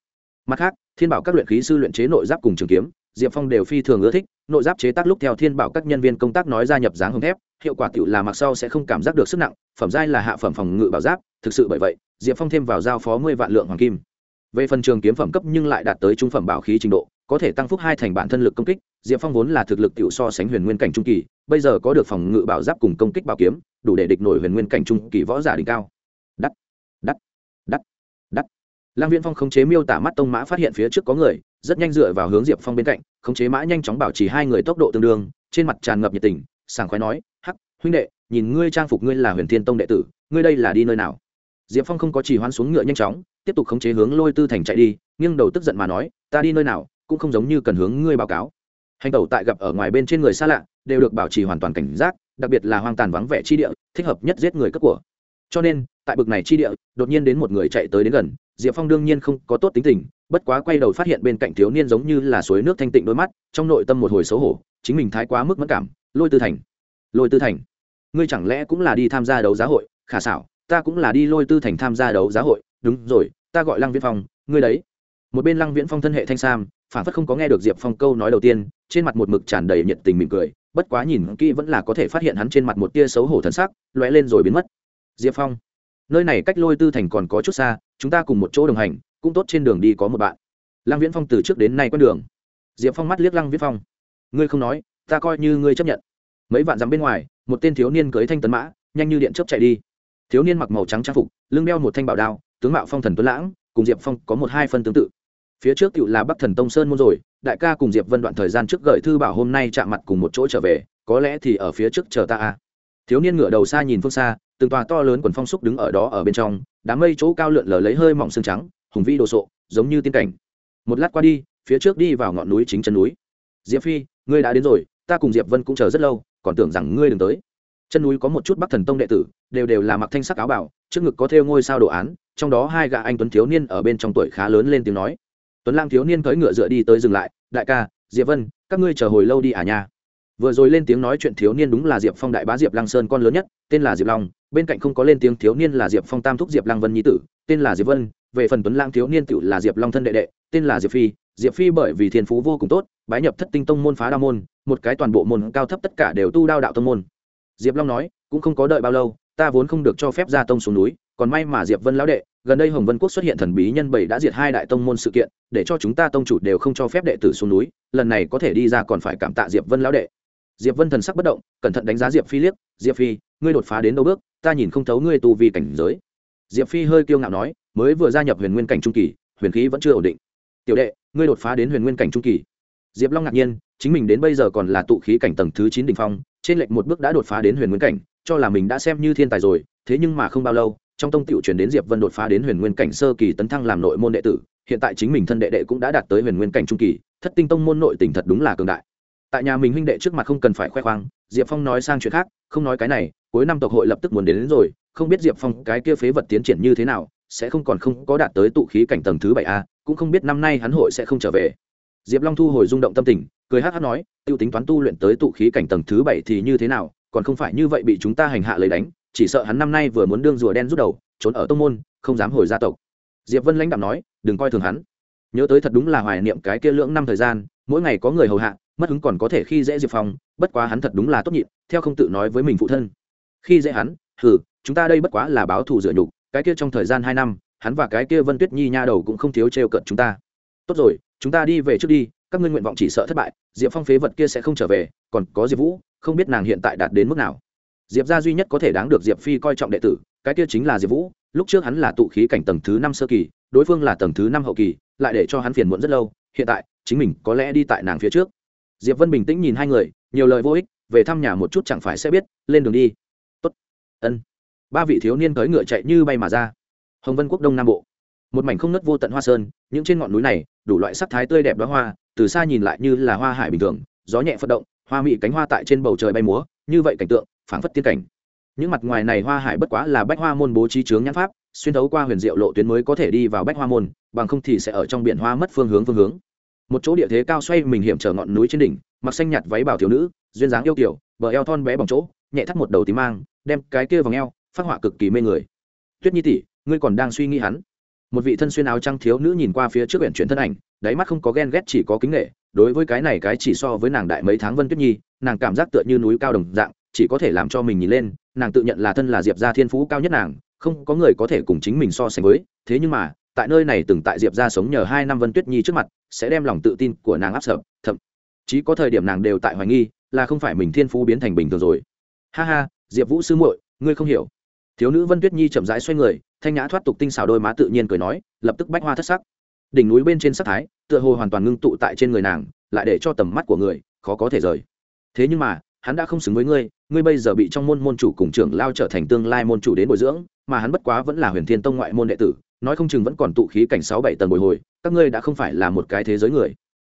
S1: mặt khác, thiên bảo các luyện khí sư luyện chế nội giáp cùng trường kiếm, diệp phong đều phi thường ưa thích. Nội giáp chế tác lúc theo thiên bảo các nhân viên công tác nói ra nhập dáng hồng thép, hiệu quả tựu là mặc sau sẽ không cảm giác được sức nặng, phẩm giai là hạ phẩm phòng ngự bảo giáp. Thực sự bởi vậy, diệp phong thêm vào giao phó mười vạn lượng hoàng kim. Về phần trường kiếm phẩm cấp nhưng lại đạt tới trung phẩm bảo khí trình độ, có thể tăng phúc hai thành bản thân lực công kích. Diệp phong vốn là thực lực tựu so sánh huyền nguyên cảnh trung kỳ, bây giờ có được phòng ngự bảo giáp cùng công kích bảo kiếm, đủ để địch nổi huyền nguyên cảnh trung kỳ võ giả đỉnh cao đắt đắt đắt đắt lang viễn phong khống chế miêu tả mắt tông mã phát hiện phía trước có người, rất nhanh dựa vào hướng diệp phong bên cạnh, khống chế mã nhanh chóng bảo trì hai người tốc độ tương đương, trên mặt tràn ngập nhiệt tình, sảng khoái nói, hắc, huynh đệ, nhìn ngươi trang phục ngươi là huyền thiên tông đệ tử, ngươi đây là đi nơi nào? Diệp phong không có chỉ hoán xuống ngựa nhanh chóng, tiếp tục khống chế hướng lôi tư thành chạy đi, nghiêng đầu tức giận mà nói, ta đi nơi nào, cũng không giống như cần hướng ngươi báo cáo. Hành tẩu tại gặp ở ngoài bên trên người xa lạ, đều được bảo trì hoàn toàn cảnh giác, đặc biệt là hoang tàn vắng vẻ chi địa, thích hợp nhất giết người cất của. Cho nên tại bực này chi địa, đột nhiên đến một người chạy tới đến gần, diệp phong đương nhiên không có tốt tính tình, bất quá quay đầu phát hiện bên cạnh thiếu niên giống như là suối nước thanh tịnh đôi mắt, trong nội tâm một hồi xấu hổ, chính mình thái quá mức mất cảm, lôi tư thành, lôi tư thành, ngươi chẳng lẽ cũng là đi tham gia đấu giá hội? Khả xảo, ta cũng là đi lôi tư thành tham gia đấu giá hội. Đúng rồi, ta gọi lăng viễn phong, ngươi đấy. Một bên lăng viễn phong thân hệ thanh sam, phản phất không có nghe được diệp phong câu nói đầu tiên, trên mặt một mực tràn đầy nhiệt tình mỉm cười, bất quá nhìn kỹ vẫn là có thể phát hiện hắn trên mặt một tia xấu hổ thần sắc, lóe lên rồi biến mất. Diệp phong nơi này cách lôi tư thành còn có chút xa, chúng ta cùng một chỗ đồng hành, cũng tốt trên đường đi có một bạn. Lăng viễn phong từ trước đến nay quen đường. Diệp phong mắt liếc lăng viễn phong. Ngươi không nói, ta coi như ngươi chấp nhận. Mấy vạn dặm bên ngoài, một tên thiếu niên cưới thanh tấn mã, nhanh như điện chớp chạy đi. Thiếu niên mặc màu trắng trang phục, lưng đeo một thanh bảo đao, tướng mạo phong thần tuấn lãng, cùng diệp phong có một hai phân tương tự. Phía trước cựu là bắc thần tông sơn môn rồi, đại ca cùng diệp vân đoạn thời gian trước gợi thư bảo hôm nay chạm mặt cùng một chỗ trở về, có lẽ thì ở phía trước chờ ta à? thiếu niên ngửa đầu xa nhìn phương xa từng tòa to lớn quần phong xúc đứng ở đó ở bên trong, đám mây chỗ cao lượn lờ lấy hơi mỏng xương trắng, hùng vĩ đồ sộ, giống như tiên cảnh. Một lát qua đi, phía trước đi vào ngọn núi chính chân núi. Diệp phi, ngươi đã đến rồi, ta cùng diệp vân cũng chờ rất lâu, còn tưởng rằng ngươi đừng tới. Chân núi có một chút bắc thần tông đệ tử, đều đều là mặc thanh sắc áo bảo trước ngực có thêu ngôi sao đồ án, trong đó hai gã anh tuấn thiếu niên ở bên trong tuổi khá lớn lên tiếng nói. Tuấn lang thiếu niên cưỡi ngựa dựa đi tới dừng lại, đại ca, diệp vân, các ngươi chờ hồi lâu đi à nha? Vừa rồi lên tiếng nói chuyện thiếu niên đúng là diệp phong đại bá diệp lăng sơn con lớn nhất, tên là diệp long, bên cạnh không có lên tiếng thiếu niên là diệp phong tam thúc diệp lăng vân nhi tử, tên là diệp vân, về phần tuấn lang thiếu niên tự là diệp long thân đệ đệ, tên là diệp phi. Diệp phi bởi vì thiên phú vô cùng tốt, bái nhập thất tinh tông môn phá đa môn, một cái toàn bộ môn cao thấp tất cả đều tu đao đạo tông môn. Diệp long nói, cũng không có đợi bao lâu, ta vốn không được cho phép ra tông xuống núi, còn may mà diệp vân lão đệ, gần đây hồng vân quốc xuất hiện thần bí nhân bảy đã diệt hai đại tông môn sự kiện, để cho chúng ta tông chủ đều không cho phép đệ tử xuống núi, lần này có thể đi ra còn phải cảm tạ diệp vân lão đệ diệp vân thần sắc bất động, cẩn thận đánh giá diệp phi liếc, diệp phi, ngươi đột phá đến đâu bước? Ta nhìn không thấu ngươi tu vi cảnh giới. Diệp phi hơi kiêu ngạo nói, mới vừa gia nhập huyền nguyên cảnh trung kỳ, huyền khí vẫn chưa ổn định. Tiểu đệ, ngươi đột phá đến huyền nguyên cảnh trung kỳ? Diệp long ngạc nhiên, chính mình đến bây giờ còn là tụ khí cảnh tầng thứ chín đ ỉ n h phong, trên lệnh một bước đã đột phá đến huyền nguyên cảnh, cho là mình đã xem như thiên tài rồi, thế nhưng mà không bao lâu, trong tông tiểu truyền đến diệp vân đột phá đến huyền nguyên cảnh sơ kỳ tấn thăng làm nội môn đệ tử, hiện tại chính mình thân đệ đệ cũng đã đạt tới huyền nguyên cảnh trung kỳ, thất tinh tông môn nội tỉnh thật đúng là cường đại tại nhà mình huynh đệ trước mặt không cần phải khoe khoang diệp phong nói sang chuyện khác không nói cái này cuối năm tộc hội lập tức muốn đến, đến rồi không biết diệp phong cái kia phế vật tiến triển như thế nào sẽ không còn không có đạt tới tụ khí cảnh tầng thứ bảy a cũng không biết năm nay hắn hội sẽ không trở về. Diệp long thu hồi rung động tâm tình cười hát hát nói t i ê u tính toán tu luyện tới tụ khí cảnh tầng thứ bảy thì như thế nào còn không phải như vậy bị chúng ta hành hạ lấy đánh chỉ sợ hắn năm nay vừa muốn đương rùa đen rút đầu trốn ở tông môn không dám hồi gia tộc. Diệp vân lãnh đạo nói đừng coi thường hắn. Nhớ tới thật đúng là hoài niệm cái kia lưỡng năm thời gian mỗi ngày có người hầu hạ mất hứng còn có thể khi dễ diệp phong, bất quá hắn thật đúng là tốt nhịn, theo không tự nói với mình phụ thân. Khi dễ hắn, hừ, chúng ta đây bất quá là báo thù dựa nhục, cái kia trong thời gian hai năm, hắn và cái kia vân tuyết nhi nha đầu cũng không thiếu trêu cận chúng ta. Tốt rồi, chúng ta đi về trước đi, các ngươi nguyện vọng chỉ sợ thất bại, diệp phong phế vật kia sẽ không trở về, còn có diệp vũ, không biết nàng hiện tại đạt đến mức nào. Diệp gia duy nhất có thể đáng được diệp phi coi trọng đệ tử, cái kia chính là diệp vũ, lúc trước hắn là tụ khí cảnh tầng thứ năm sơ kỳ, đối phương là tầng thứ năm hậu kỳ, lại để cho hắn phiền muộn rất lâu, hiện tại, chính mình có lẽ đi tại nàng phía trước diệp vân bình tĩnh nhìn hai người, nhiều lời vô ích, về thăm nhà một chút chẳng phải sẽ biết, lên đường đi. Tốt. Ân. Ba vị thiếu niên tới ngựa chạy như bay mà ra. Hồng vân quốc đông nam bộ. Một mảnh không nứt vô tận hoa sơn, những trên ngọn núi này, đủ loại sắc thái tươi đẹp đóa hoa, từ xa nhìn lại như là hoa hải bình thường, gió nhẹ phất động, hoa mị cánh hoa tại trên bầu trời bay múa, như vậy cảnh tượng, phảng phất tiên cảnh. Những mặt ngoài này hoa hải bất quá là bách hoa môn bố trí chướng nhãn pháp, xuyên thấu qua huyền diệu lộ tuyến mới có thể đi vào bách hoa môn, bằng không thì sẽ ở trong biển hoa mất phương hướng phương hướng một chỗ địa thế cao xoay mình hiểm trở ngọn núi trên đỉnh, mặc xanh nhạt váy bảo thiếu nữ, duyên dáng yêu kiểu, bờ eo thon bé bằng chỗ, nhẹ thắt một đầu tím mang, đem cái kia vòng eo, phát họa cực kỳ mê người. Tuyết nhi tỷ, ngươi còn đang suy nghĩ hắn? Một vị thân xuyên áo trăng thiếu nữ nhìn qua phía trước huyện chuyển thân ảnh, đáy mắt không có ghen ghét chỉ có kính nghệ đối với cái này cái chỉ so với nàng đại mấy tháng vân tuyết nhi, nàng cảm giác tựa như núi cao đồng dạng, chỉ có thể làm cho mình nhìn lên, nàng tự nhận là thân là diệp gia thiên phú cao nhất nàng, không có người có thể cùng chính mình so sánh với, thế nhưng mà tại nơi này từng tại diệp gia sống nhờ hai năm vân tuyết nhi trước mặt sẽ đem lòng tự tin của nàng áp sợ, thậm chí có thời điểm nàng đều tại hoài nghi là không phải mình thiên phú biến thành bình thường rồi. Ha ha diệp vũ sư muội ngươi không hiểu. Thiếu nữ vân tuyết nhi chậm rãi xoay người thanh nhã thoát tục tinh xảo đôi má tự nhiên cười nói lập tức bách hoa thất sắc. Đỉnh núi bên trên sắc thái tựa hồ hoàn toàn ngưng tụ tại trên người nàng lại để cho tầm mắt của người khó có thể rời. Thế nhưng mà hắn đã không xứng với ngươi ngươi bây giờ bị trong môn môn chủ cùng trưởng lao trở thành tương lai môn chủ đến bồi dưỡng mà hắn bất quá vẫn là huyền thiên tông ngoại môn đệ tử nói không chừng vẫn còn tụ khí cảnh sáu bảy tầng bồi hồi, các ngươi đã không phải là một cái thế giới người.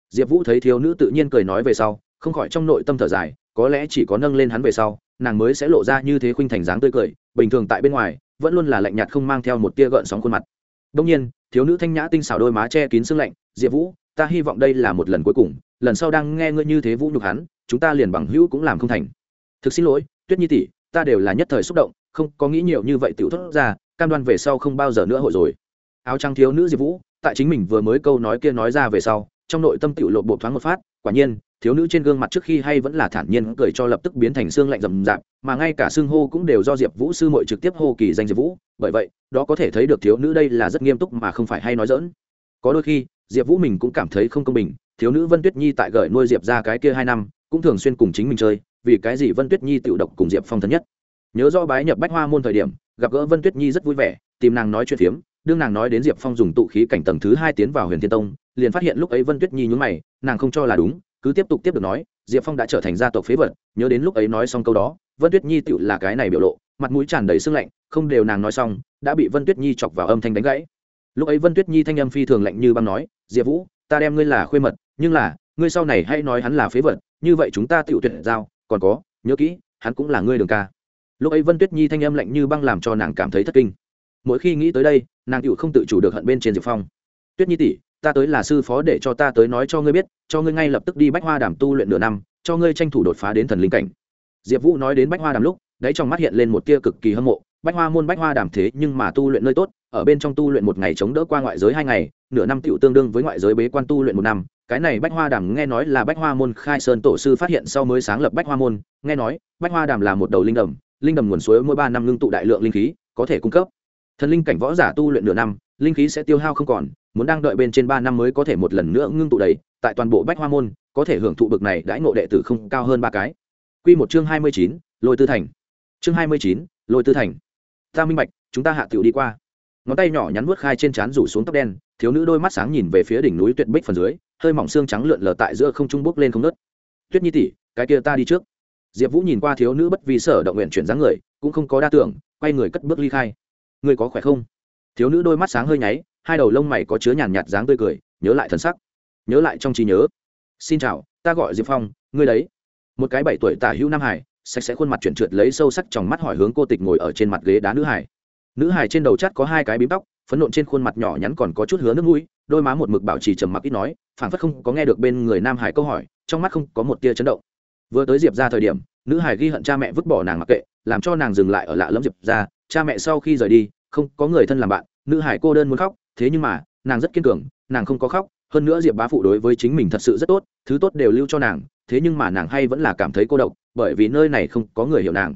S1: Diệp vũ thấy thiếu nữ tự nhiên cười nói về sau, không khỏi trong nội tâm thở dài, có lẽ chỉ có nâng lên hắn về sau, nàng mới sẽ lộ ra như thế khuynh thành dáng tươi cười, bình thường tại bên ngoài, vẫn luôn là lạnh nhạt không mang theo một tia gợn sóng khuôn mặt. Đông nhiên, thiếu nữ thanh nhã tinh xảo đôi má che kín xương lạnh, diệp vũ, ta hy vọng đây là một lần cuối cùng, lần sau đang nghe ngươi như thế vũ nhục hắn, chúng ta liền bằng hữu cũng làm không thành. Thực xin lỗi, tuyết nhi tỷ, ta đều là nhất thời xúc động, không có nghĩ nhiều như vậy tiểu thốt ra cam đoan về sau không bao giờ nữa hội rồi. Áo trắng thiếu nữ diệp vũ, tại chính mình vừa mới câu nói kia nói ra về sau, trong nội tâm tiểu lộ bộ thoáng một phát, quả nhiên, thiếu nữ trên gương mặt trước khi hay vẫn là thản nhiên cười cho lập tức biến thành xương lạnh rầm rạp, mà ngay cả xương hô cũng đều do diệp vũ sư mội trực tiếp hô kỳ danh diệp vũ, bởi vậy, đó có thể thấy được thiếu nữ đây là rất nghiêm túc mà không phải hay nói dỡn có đôi khi, diệp vũ mình cũng cảm thấy không công bình, thiếu nữ vân tuyết nhi tại gợi nuôi diệp ra cái kia hai năm, cũng thường xuyên cùng chính mình chơi, vì cái gì vân tuyết nhi tự độc cùng diệp phong thân nhất. Nhớ do bái nhập bách hoa môn thời điểm gặp gỡ vân tuyết nhi rất vui vẻ, tìm nàng nói chuyện phiếm, đương nàng nói đến diệp phong dùng tụ khí cảnh tầng thứ hai tiến vào huyền thiên tông, liền phát hiện lúc ấy vân tuyết nhi nhún mày, nàng không cho là đúng, cứ tiếp tục tiếp được nói, diệp phong đã trở thành gia tộc phế vật, nhớ đến lúc ấy nói xong câu đó, vân tuyết nhi tự là cái này biểu lộ, mặt mũi tràn đầy sưng lạnh, không đều nàng nói xong, đã bị vân tuyết nhi chọc vào âm thanh đánh gãy. Lúc ấy vân tuyết nhi thanh âm phi thường lạnh như băng nói, diệp vũ, ta đem ngươi là khuê mật, nhưng là, ngươi sau này hãy nói hắn là phế vật, như vậy chúng ta tựu tuyệt giao, còn có, nhớ kỹ, hắn cũng là ngươi đường ca lúc ấy vân tuyết nhi thanh âm lạnh như băng làm cho nàng cảm thấy thất kinh. Mỗi khi nghĩ tới đây, nàng tự không tự chủ được hận bên trên diệp phong. Tuyết nhi tỷ, ta tới là sư phó để cho ta tới nói cho ngươi biết, cho ngươi ngay lập tức đi bách hoa đàm tu luyện nửa năm, cho ngươi tranh thủ đột phá đến thần linh cảnh. Diệp vũ nói đến bách hoa đàm lúc đấy trong mắt hiện lên một tia cực kỳ hâm mộ. Bách hoa môn bách hoa đàm thế nhưng mà tu luyện nơi tốt, ở bên trong tu luyện một ngày chống đỡ qua ngoại giới hai ngày, nửa năm tựu tương đương với ngoại giới bế quan tu luyện một năm. Cái này bách hoa đàm nghe nói là bách hoa môn khai sơn tổ sư phát hiện sau mới sáng lập bách hoa môn. Nghe nói, bách hoa đàm là một đầu linh đầm linh đầm nguồn suối mỗi ba năm ngưng tụ đại lượng linh khí, có thể cung cấp. Thần linh cảnh võ giả tu luyện nửa năm, linh khí sẽ tiêu hao không còn, muốn đang đợi bên trên ba năm mới có thể một lần nữa ngưng tụ đầy, tại toàn bộ bách hoa môn, có thể hưởng thụ bực này đãi ngộ đệ tử không cao hơn ba cái. Quy một chương hai mươi chín, lôi tư thành. Chương hai mươi chín, lôi tư thành. Ta minh bạch, chúng ta hạ tiểu đi qua. Ngón tay nhỏ nhắn vuốt khai trên trán rủ xuống tóc đen, thiếu nữ đôi mắt sáng nhìn về phía đỉnh núi tuyệt bích phần dưới, hơi mỏng xương trắng lượn lờ tại giữa không trung bốc lên không nớt tuyết nhi tỷ, cái kia ta đi trước diệp vũ nhìn qua thiếu nữ bất vì sở động nguyện chuyển dáng người, cũng không có đa tưởng, quay người cất bước ly khai. Người có khỏe không? Thiếu nữ đôi mắt sáng hơi nháy, hai đầu lông mày có chứa nhàn nhạt dáng tươi cười, nhớ lại thân sắc. Nhớ lại trong trí nhớ. Xin chào, ta gọi diệp phong, ngươi đấy. Một cái bảy tuổi tả hữu nam hải sạch sẽ khuôn mặt chuyển trượt lấy sâu sắc trong mắt hỏi hướng cô tịch ngồi ở trên mặt ghế đá nữ hải nữ hải trên đầu chắt có hai cái bím tóc, phấn nộn trên khuôn mặt nhỏ nhắn còn có chút hứa nước mũi, đôi má một mực bảo trì trầm mặc ít nói, phảng phất không có nghe được bên người nam hải câu hỏi, trong mắt không có một tia chấn động vừa tới diệp ra thời điểm, nữ hải ghi hận cha mẹ vứt bỏ nàng mặc kệ, làm cho nàng dừng lại ở lạ lẫm diệp ra. Cha mẹ sau khi rời đi, không có người thân làm bạn, nữ hải cô đơn muốn khóc, thế nhưng mà, nàng rất kiên cường, nàng không có khóc. Hơn nữa diệp bá phụ đối với chính mình thật sự rất tốt, thứ tốt đều lưu cho nàng, thế nhưng mà nàng hay vẫn là cảm thấy cô độc, bởi vì nơi này không có người hiểu nàng.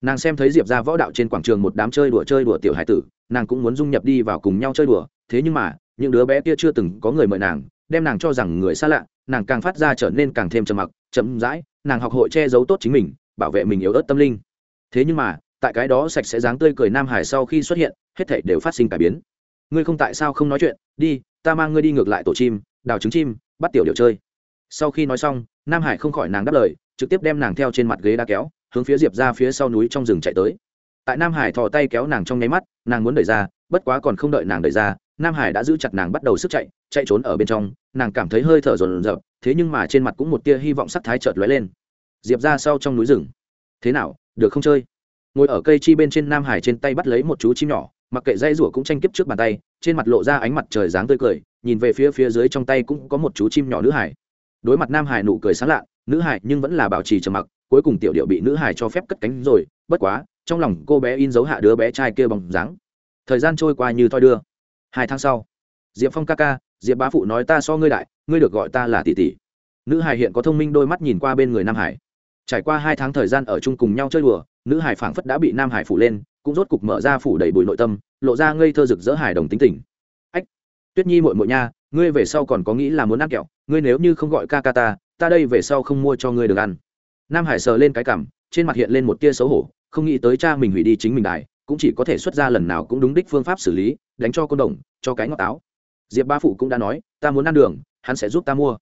S1: Nàng xem thấy diệp ra võ đạo trên quảng trường một đám chơi đùa chơi đùa tiểu hải tử, nàng cũng muốn dung nhập đi vào cùng nhau chơi đùa, thế nhưng mà, những đứa bé kia chưa từng có người mời nàng, đem nàng cho rằng người xa lạ, nàng càng phát ra trở nên càng thêm trầm mặc, chậm rãi nàng học hội che giấu tốt chính mình, bảo vệ mình yếu ớt tâm linh. Thế nhưng mà, tại cái đó sạch sẽ dáng tươi cười nam hải sau khi xuất hiện, hết thảy đều phát sinh cải biến. Ngươi không tại sao không nói chuyện? Đi, ta mang ngươi đi ngược lại tổ chim, đào trứng chim, bắt tiểu điệu chơi. Sau khi nói xong, nam hải không khỏi nàng đáp lời, trực tiếp đem nàng theo trên mặt ghế đá kéo, hướng phía diệp ra phía sau núi trong rừng chạy tới. Tại nam hải thò tay kéo nàng trong nháy mắt, nàng muốn đẩy ra, bất quá còn không đợi nàng đẩy ra nam hải đã giữ chặt nàng bắt đầu sức chạy chạy trốn ở bên trong, nàng cảm thấy hơi thở rồn rợp thế nhưng mà trên mặt cũng một tia hy vọng sắc thái chợt lóe lên. Diệp ra sau trong núi rừng. Thế nào, được không chơi? Ngồi ở cây chi bên trên nam hải trên tay bắt lấy một chú chim nhỏ, mặc kệ dây rủa cũng tranh kiếp trước bàn tay, trên mặt lộ ra ánh mặt trời dáng tươi cười, nhìn về phía phía dưới trong tay cũng có một chú chim nhỏ nữ hải. Đối mặt nam hải nụ cười sáng lạ, nữ hải nhưng vẫn là bảo trì trầm mặc, cuối cùng tiểu điệu bị nữ hải cho phép cất cánh rồi, bất quá, trong lòng cô bé in dấu hạ đứa bé trai kia bằng dáng. Thời gian trôi qua như thoi đưa hai tháng sau, diệp phong ca ca, diệp bá phụ nói ta so ngươi đại, ngươi được gọi ta là tỷ tỷ. Nữ hải hiện có thông minh đôi mắt nhìn qua bên người nam hải. Trải qua hai tháng thời gian ở chung cùng nhau chơi đùa, nữ hải phảng phất đã bị nam hải phủ lên, cũng rốt cục mở ra phủ đầy bụi nội tâm, lộ ra ngây thơ rực rỡ hải đồng tính tình. Ách, tuyết nhi mội mội nha, ngươi về sau còn có nghĩ là muốn ăn kẹo, ngươi nếu như không gọi ca ca ta ta đây về sau không mua cho ngươi được ăn. Nam hải sờ lên cái cảm, trên mặt hiện lên một tia xấu hổ, không nghĩ tới cha mình hủy đi chính mình đài cũng chỉ có thể xuất ra lần nào cũng đúng đích phương pháp xử lý, đánh cho côn đồng, cho cái ngọt táo. Diệp ba phụ cũng đã nói, ta muốn ăn đường, hắn sẽ giúp ta mua.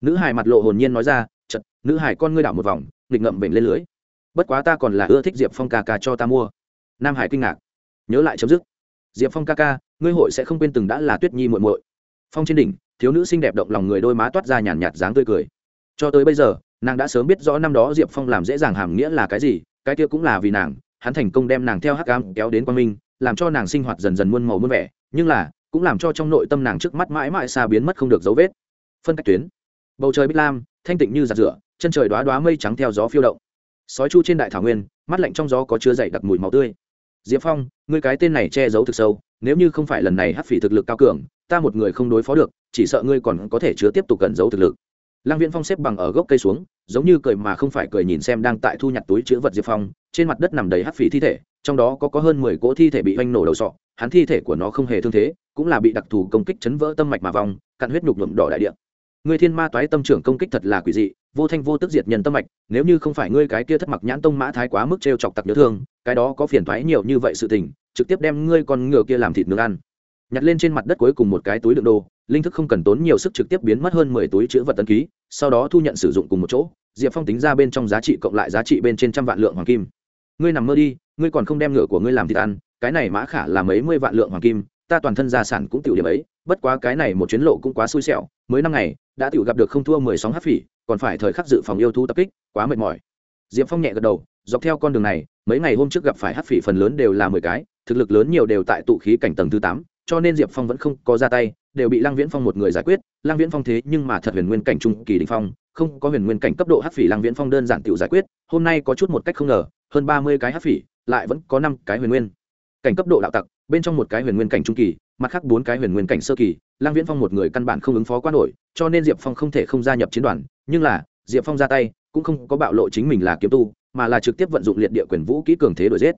S1: Nữ hải mặt lộ hồn nhiên nói ra, chật, nữ hải con ngươi đảo một vòng, nghịch ngậm bệnh lên lưới. Bất quá ta còn là ưa thích diệp phong ca ca cho ta mua. Nam hải kinh ngạc. Nhớ lại chấm dứt. Diệp phong ca ca, ngươi hội sẽ không quên từng đã là tuyết nhi muội muội. Phong trên đỉnh, thiếu nữ xinh đẹp động lòng người đôi má toát ra nhàn nhạt dáng tươi cười. Cho tới bây giờ, nàng đã sớm biết rõ năm đó diệp phong làm dễ dàng hàm nghĩa là cái gì, cái kia cũng là vì nàng hắn thành công đem nàng theo hắc cam kéo đến quan minh, làm cho nàng sinh hoạt dần dần muôn màu muôn vẻ, nhưng là, cũng làm cho trong nội tâm nàng trước mắt mãi mãi xa biến mất không được dấu vết. Phân cách tuyến. Bầu trời bích lam, thanh tịnh như giặt rửa, chân trời đoá đoá mây trắng theo gió phiêu động. Sói chu trên đại thảo nguyên, mắt lạnh trong gió có chứa dày đặc mùi máu tươi. Diệp phong, ngươi cái tên này che giấu thực sâu, nếu như không phải lần này hắc phỉ thực lực cao cường, ta một người không đối phó được, chỉ sợ ngươi còn có thể chứa tiếp tục cẩn giấu thực lực lăng viễn phong xếp bằng ở gốc cây xuống, giống như cười mà không phải cười nhìn xem đang tại thu nhặt túi chữ vật diệp phong, trên mặt đất nằm đầy hắc phỉ thi thể, trong đó có có hơn mười cỗ thi thể bị oanh nổ đầu sọ, hắn thi thể của nó không hề thương thế, cũng là bị đặc thù công kích chấn vỡ tâm mạch mà vòng cặn huyết nhục nhuộm đỏ đại địa. Người thiên ma toái tâm trưởng công kích thật là quỷ dị, vô thanh vô tức diệt nhân tâm mạch, nếu như không phải ngươi cái kia thất mặc nhãn tông mã thái quá mức t chọc tặc nhớ thương, cái đó có phiền thoái nhiều như vậy sự tình, trực tiếp đem ngươi con ngựa kia làm thịt nướng ăn. Nhặt lên trên mặt đất cuối cùng một cái túi đựng đồ linh thức không cần tốn nhiều sức trực tiếp biến mất hơn mười túi chữ vật tân ký, sau đó thu nhận sử dụng cùng một chỗ, diệp phong tính ra bên trong giá trị cộng lại giá trị bên trên trăm vạn lượng hoàng kim. Ngươi nằm mơ đi, ngươi còn không đem ngựa của ngươi làm thịt ăn, cái này mã khả là mấy mươi vạn lượng hoàng kim, ta toàn thân gia sản cũng tiểu điểm ấy, bất quá cái này một chuyến lộ cũng quá xui xẻo, mới năm ngày, đã tiểu gặp được không thua mười sóng hát phỉ, còn phải thời khắc dự phòng yêu thú tập kích, quá mệt mỏi. Diệp phong nhẹ gật đầu, dọc theo con đường này, mấy ngày hôm trước gặp phải hát phỉ phần lớn đều là mười cái, thực lực lớn nhiều đều tại tụ khí cảnh tầng thứ tám, cho nên diệp phong vẫn không có ra tay đều bị lăng viễn phong một người giải quyết. Lăng viễn phong thế nhưng mà thật huyền nguyên cảnh trung kỳ đình phong, không có huyền nguyên cảnh cấp độ hắc phỉ lăng viễn phong đơn giản tự giải quyết, hôm nay có chút một cách không ngờ, hơn ba mươi cái hắc phỉ, lại vẫn có năm cái huyền nguyên. Cảnh cấp độ đạo tặc, bên trong một cái huyền nguyên cảnh trung kỳ, mặt khác bốn cái huyền nguyên cảnh sơ kỳ, lăng viễn phong một người căn bản không ứng phó quá nổi, cho nên diệp phong không thể không gia nhập chiến đoàn, nhưng là, diệp phong ra tay, cũng không có bạo lộ chính mình là kiếm tu, mà là trực tiếp vận dụng liệt địa quyền vũ kỹ cường thế đuổi giết.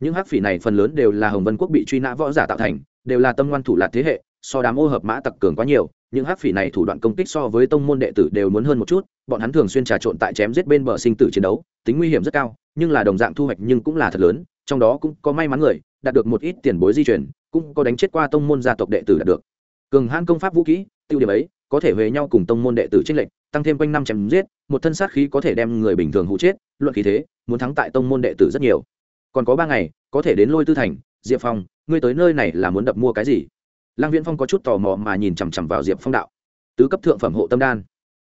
S1: Những hắc phỉ này phần lớn đều là hồng vân quốc bị truy nã võ giả tạo thành, đều là tâm ngoan thủ lạc thế hệ so đám ô hợp mã tặc cường quá nhiều, những hắc phỉ này thủ đoạn công kích so với tông môn đệ tử đều muốn hơn một chút, bọn hắn thường xuyên trà trộn tại chém giết bên bờ sinh tử chiến đấu, tính nguy hiểm rất cao, nhưng là đồng dạng thu hoạch nhưng cũng là thật lớn, trong đó cũng có may mắn người, đạt được một ít tiền bối di chuyển cũng có đánh chết qua tông môn gia tộc đệ tử đạt được. Cường hãn công pháp vũ kỹ tiêu điểm ấy, có thể huề nhau cùng tông môn đệ tử trích lệnh tăng thêm quanh năm chém giết, một thân sát khí có thể đem người bình thường hụ chết, luận khí thế, muốn thắng tại tông môn đệ tử rất nhiều. Còn có ba ngày, có thể đến lôi tư thành, diệp phong, ngươi tới nơi này là muốn đập mua cái gì? Lăng viễn phong có chút tò mò mà nhìn chằm chằm vào diệp phong đạo. Tứ cấp thượng phẩm hộ tâm đan.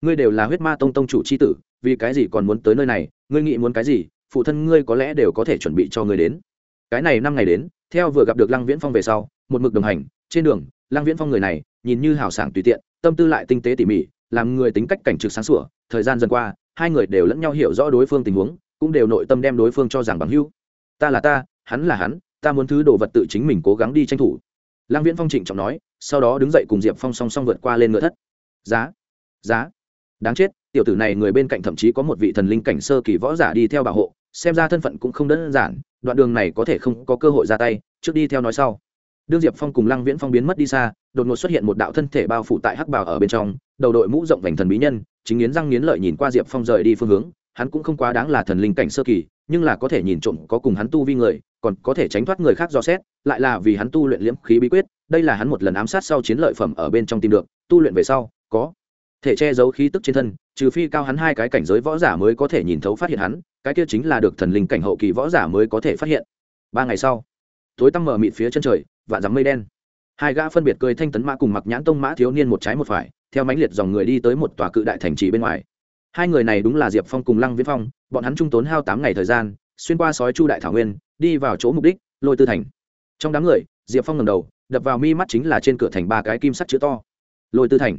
S1: Ngươi đều là huyết ma tông tông chủ c h i tử, vì cái gì còn muốn tới nơi này? Ngươi nghĩ muốn cái gì? Phụ thân ngươi có lẽ đều có thể chuẩn bị cho ngươi đến. Cái này năm ngày đến, theo vừa gặp được lăng viễn phong về sau, một mực đồng hành, trên đường, lăng viễn phong người này, nhìn như hào sảng tùy tiện, tâm tư lại tinh tế tỉ mỉ, làm người tính cách cảnh trực sáng sủa. Thời gian dần qua, hai người đều lẫn nhau hiểu rõ đối phương tình huống, cũng đều nội tâm đem đối phương cho rằng bằng hữu. Ta là ta, hắn là hắn, ta muốn thứ đồ vật tự chính mình cố gắng đi tranh thủ lăng viễn phong trịnh trọng nói, sau đó đứng dậy cùng diệp phong song song vượt qua lên ngựa thất. Giá giá. Đáng chết, tiểu tử này người bên cạnh thậm chí có một vị thần linh cảnh sơ kỳ võ giả đi theo bảo hộ, xem ra thân phận cũng không đơn giản, đoạn đường này có thể không có cơ hội ra tay, trước đi theo nói sau. Đương diệp phong cùng lăng viễn phong biến mất đi xa, đột ngột xuất hiện một đạo thân thể bao phủ tại hắc bào ở bên trong, đầu đội mũ rộng vành thần bí nhân, chính nghiến răng nghiến lợi nhìn qua diệp phong rời đi phương hướng hắn cũng không quá đáng là thần linh cảnh sơ kỳ, nhưng là có thể nhìn trộm có cùng hắn tu vi người, còn có thể tránh thoát người khác do xét, lại là vì hắn tu luyện liễm khí bí quyết, đây là hắn một lần ám sát sau chiến lợi phẩm ở bên trong tìm được, tu luyện về sau, có thể che giấu khí tức trên thân, trừ phi cao hắn hai cái cảnh giới võ giả mới có thể nhìn thấu phát hiện hắn, cái kia chính là được thần linh cảnh hậu kỳ võ giả mới có thể phát hiện. Ba ngày sau, tối tăm mở mịt phía chân trời, vạn dắm mây đen. Hai gã phân biệt cười thanh tấn mã cùng mặc nhãn tông mã thiếu niên một trái một phải, theo mãnh liệt dòng người đi tới một tòa cự đại thành trì bên ngoài hai người này đúng là diệp phong cùng lăng viễn phong, bọn hắn trung tốn hao tám ngày thời gian, xuyên qua sói chu đại thảo nguyên, đi vào chỗ mục đích, lôi tư thành. Trong đám người, diệp phong ngầm đầu, đập vào mi mắt chính là trên cửa thành ba cái kim sắt chữ to. Lôi tư thành.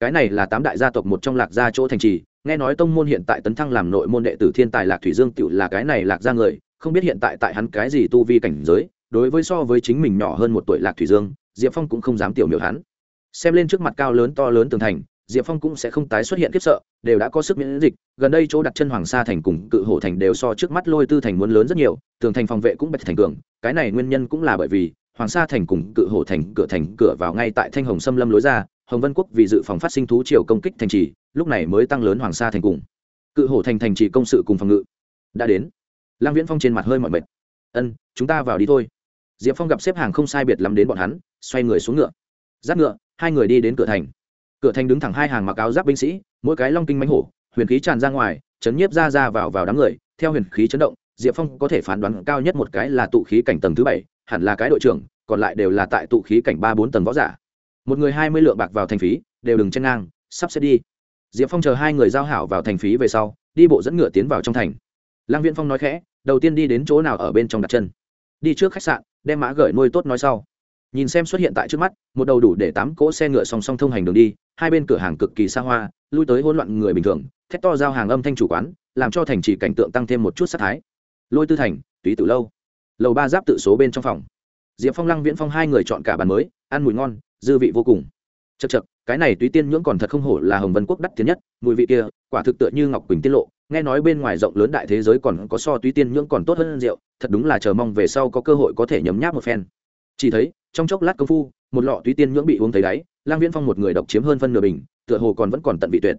S1: Cái này là tám đại gia tộc một trong lạc gia chỗ thành trì, nghe nói tông môn hiện tại tấn thăng làm nội môn đệ tử thiên tài lạc thủy dương tựu là cái này lạc gia người, không biết hiện tại tại hắn cái gì tu vi cảnh giới, đối với so với chính mình nhỏ hơn một tuổi lạc thủy dương, diệp phong cũng không dám tiểu miểu hắn. Xem lên trước mặt cao lớn to lớn tường thành diệp phong cũng sẽ không tái xuất hiện kiếp sợ, đều đã có sức miễn dịch, gần đây chỗ đặt chân hoàng sa thành cùng cự hổ thành đều so trước mắt lôi tư thành muốn lớn rất nhiều, tường thành phòng vệ cũng bạch thành cường, cái này nguyên nhân cũng là bởi vì hoàng sa thành cùng cự hổ thành cửa thành cửa vào ngay tại thanh hồng xâm lâm lối ra, hồng vân quốc vì dự phòng phát sinh thú triều công kích thành trì, lúc này mới tăng lớn hoàng sa thành cùng. Cự hổ thành thành trì công sự cùng phòng ngự đã đến. Lang viễn phong trên mặt hơi mọi mệt. Ân, chúng ta vào đi thôi. Diệp phong gặp xếp hàng không sai biệt lắm đến bọn hắn, xoay người xuống ngựa. Giáp ngựa, hai người đi đến cửa thành cửa thành đứng thẳng hai hàng mặc áo giáp binh sĩ, mỗi cái long kinh mánh hổ, huyền khí tràn ra ngoài, chấn nhiếp ra ra vào vào đám người, theo huyền khí chấn động, diệp phong có thể phán đoán cao nhất một cái là tụ khí cảnh tầng thứ bảy, hẳn là cái đội trưởng, còn lại đều là tại tụ khí cảnh ba bốn tầng võ giả. Một người hai mươi lượng bạc vào thành phí, đều đừng chen ngang, sắp xếp đi. Diệp phong chờ hai người giao hảo vào thành phí về sau, đi bộ dẫn ngựa tiến vào trong thành. Lăng viễn phong nói khẽ, đầu tiên đi đến chỗ nào ở bên trong đặt chân. Đi trước khách sạn, đem mã gởi nuôi tốt nói sau. Nhìn xem xuất hiện tại trước mắt, một đầu đủ để tám cỗ xe ngựa song song thông hành đường đi hai bên cửa hàng cực kỳ xa hoa, lui tới hỗn loạn người bình thường, thét to giao hàng âm thanh chủ quán, làm cho thành trì cảnh tượng tăng thêm một chút sát thái. Lôi tư thành, túy tử lâu. Lầu ba giáp tự số bên trong phòng. Diệp phong, lăng viễn phong hai người chọn cả bàn mới, ăn mùi ngon, dư vị vô cùng. Chật chật cái này túy tiên nhưỡng còn thật không hổ là hồng vân quốc đắt tiền nhất, mùi vị kia, quả thực tựa như ngọc quỳnh tiết lộ, nghe nói bên ngoài rộng lớn đại thế giới còn có so túy tiên nhưỡng còn tốt hơn rượu, thật đúng là chờ mong về sau có cơ hội có thể nhấm nháp một phen. Chỉ thấy, trong chốc lát công phu một lọ túy tiên nhưỡng bị uống thấy đáy, lang viễn phong một người độc chiếm hơn phân nửa bình, tựa hồ còn vẫn còn tận vị tuyệt.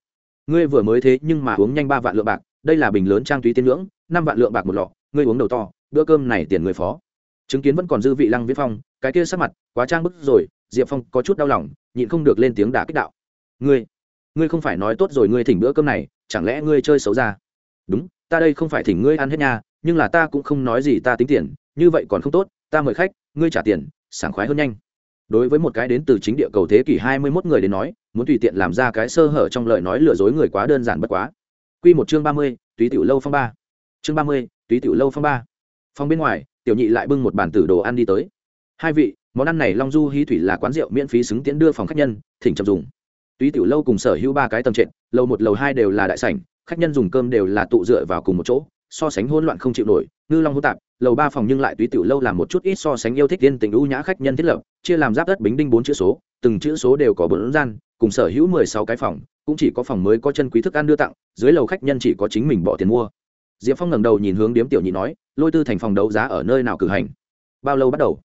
S1: Ngươi vừa mới thế nhưng mà uống nhanh ba vạn lượng bạc, đây là bình lớn trang túy tiên nhưỡng, năm vạn lượng bạc một lọ, ngươi uống đầu to, bữa cơm này tiền người phó. Chứng kiến vẫn còn dư vị lăng viễn phong, cái kia sắc mặt quá trang bức rồi, diệp phong có chút đau lòng, nhịn không được lên tiếng đả kích đạo. Ngươi ngươi không phải nói tốt rồi ngươi thỉnh bữa cơm này, chẳng lẽ ngươi chơi xấu ra? Đúng, ta đây không phải thỉnh ngươi ăn hết nha, nhưng là ta cũng không nói gì ta tính tiền, như vậy còn không tốt, ta mời khách, ngươi trả tiền, sảng khoái hơn nhanh đối với một cái đến từ chính địa cầu thế kỷ hai mươi 21 người đến nói muốn tùy tiện làm ra cái sơ hở trong lời nói lừa dối người quá đơn giản bất quá Quy một chương ba mươi, túy tiểu lâu phong ba. Chương ba mươi, túy tiểu lâu phong ba. Phòng bên ngoài, tiểu nhị lại bưng một bàn tử đồ ăn đi tới. Hai vị, món ăn này Long Du Hí thủy là quán rượu miễn phí xứng tiễn đưa phòng khách nhân, thỉnh chậm dùng. Túy tiểu lâu cùng sở hữu ba cái tầng trệt, lầu một lầu hai đều là đại sảnh, khách nhân dùng cơm đều là tụ dựa vào cùng một chỗ, so sánh hỗn loạn không chịu nổi, ngư long hỗn tạp, lầu ba phòng nhưng lại túy tiểu lâu làm một chút ít so sánh yêu thích yên tình ưu nhã khách nhân thiết lập chia làm giáp đất bính đinh bốn chữ số từng chữ số đều có bốn gian cùng sở hữu mười sáu cái phòng cũng chỉ có phòng mới có chân quý thức ăn đưa tặng dưới lầu khách nhân chỉ có chính mình bỏ tiền mua. Diệp phong ngẩng đầu nhìn hướng điếm tiểu nhị nói lôi tư thành phòng đấu giá ở nơi nào cử hành? Bao lâu bắt đầu?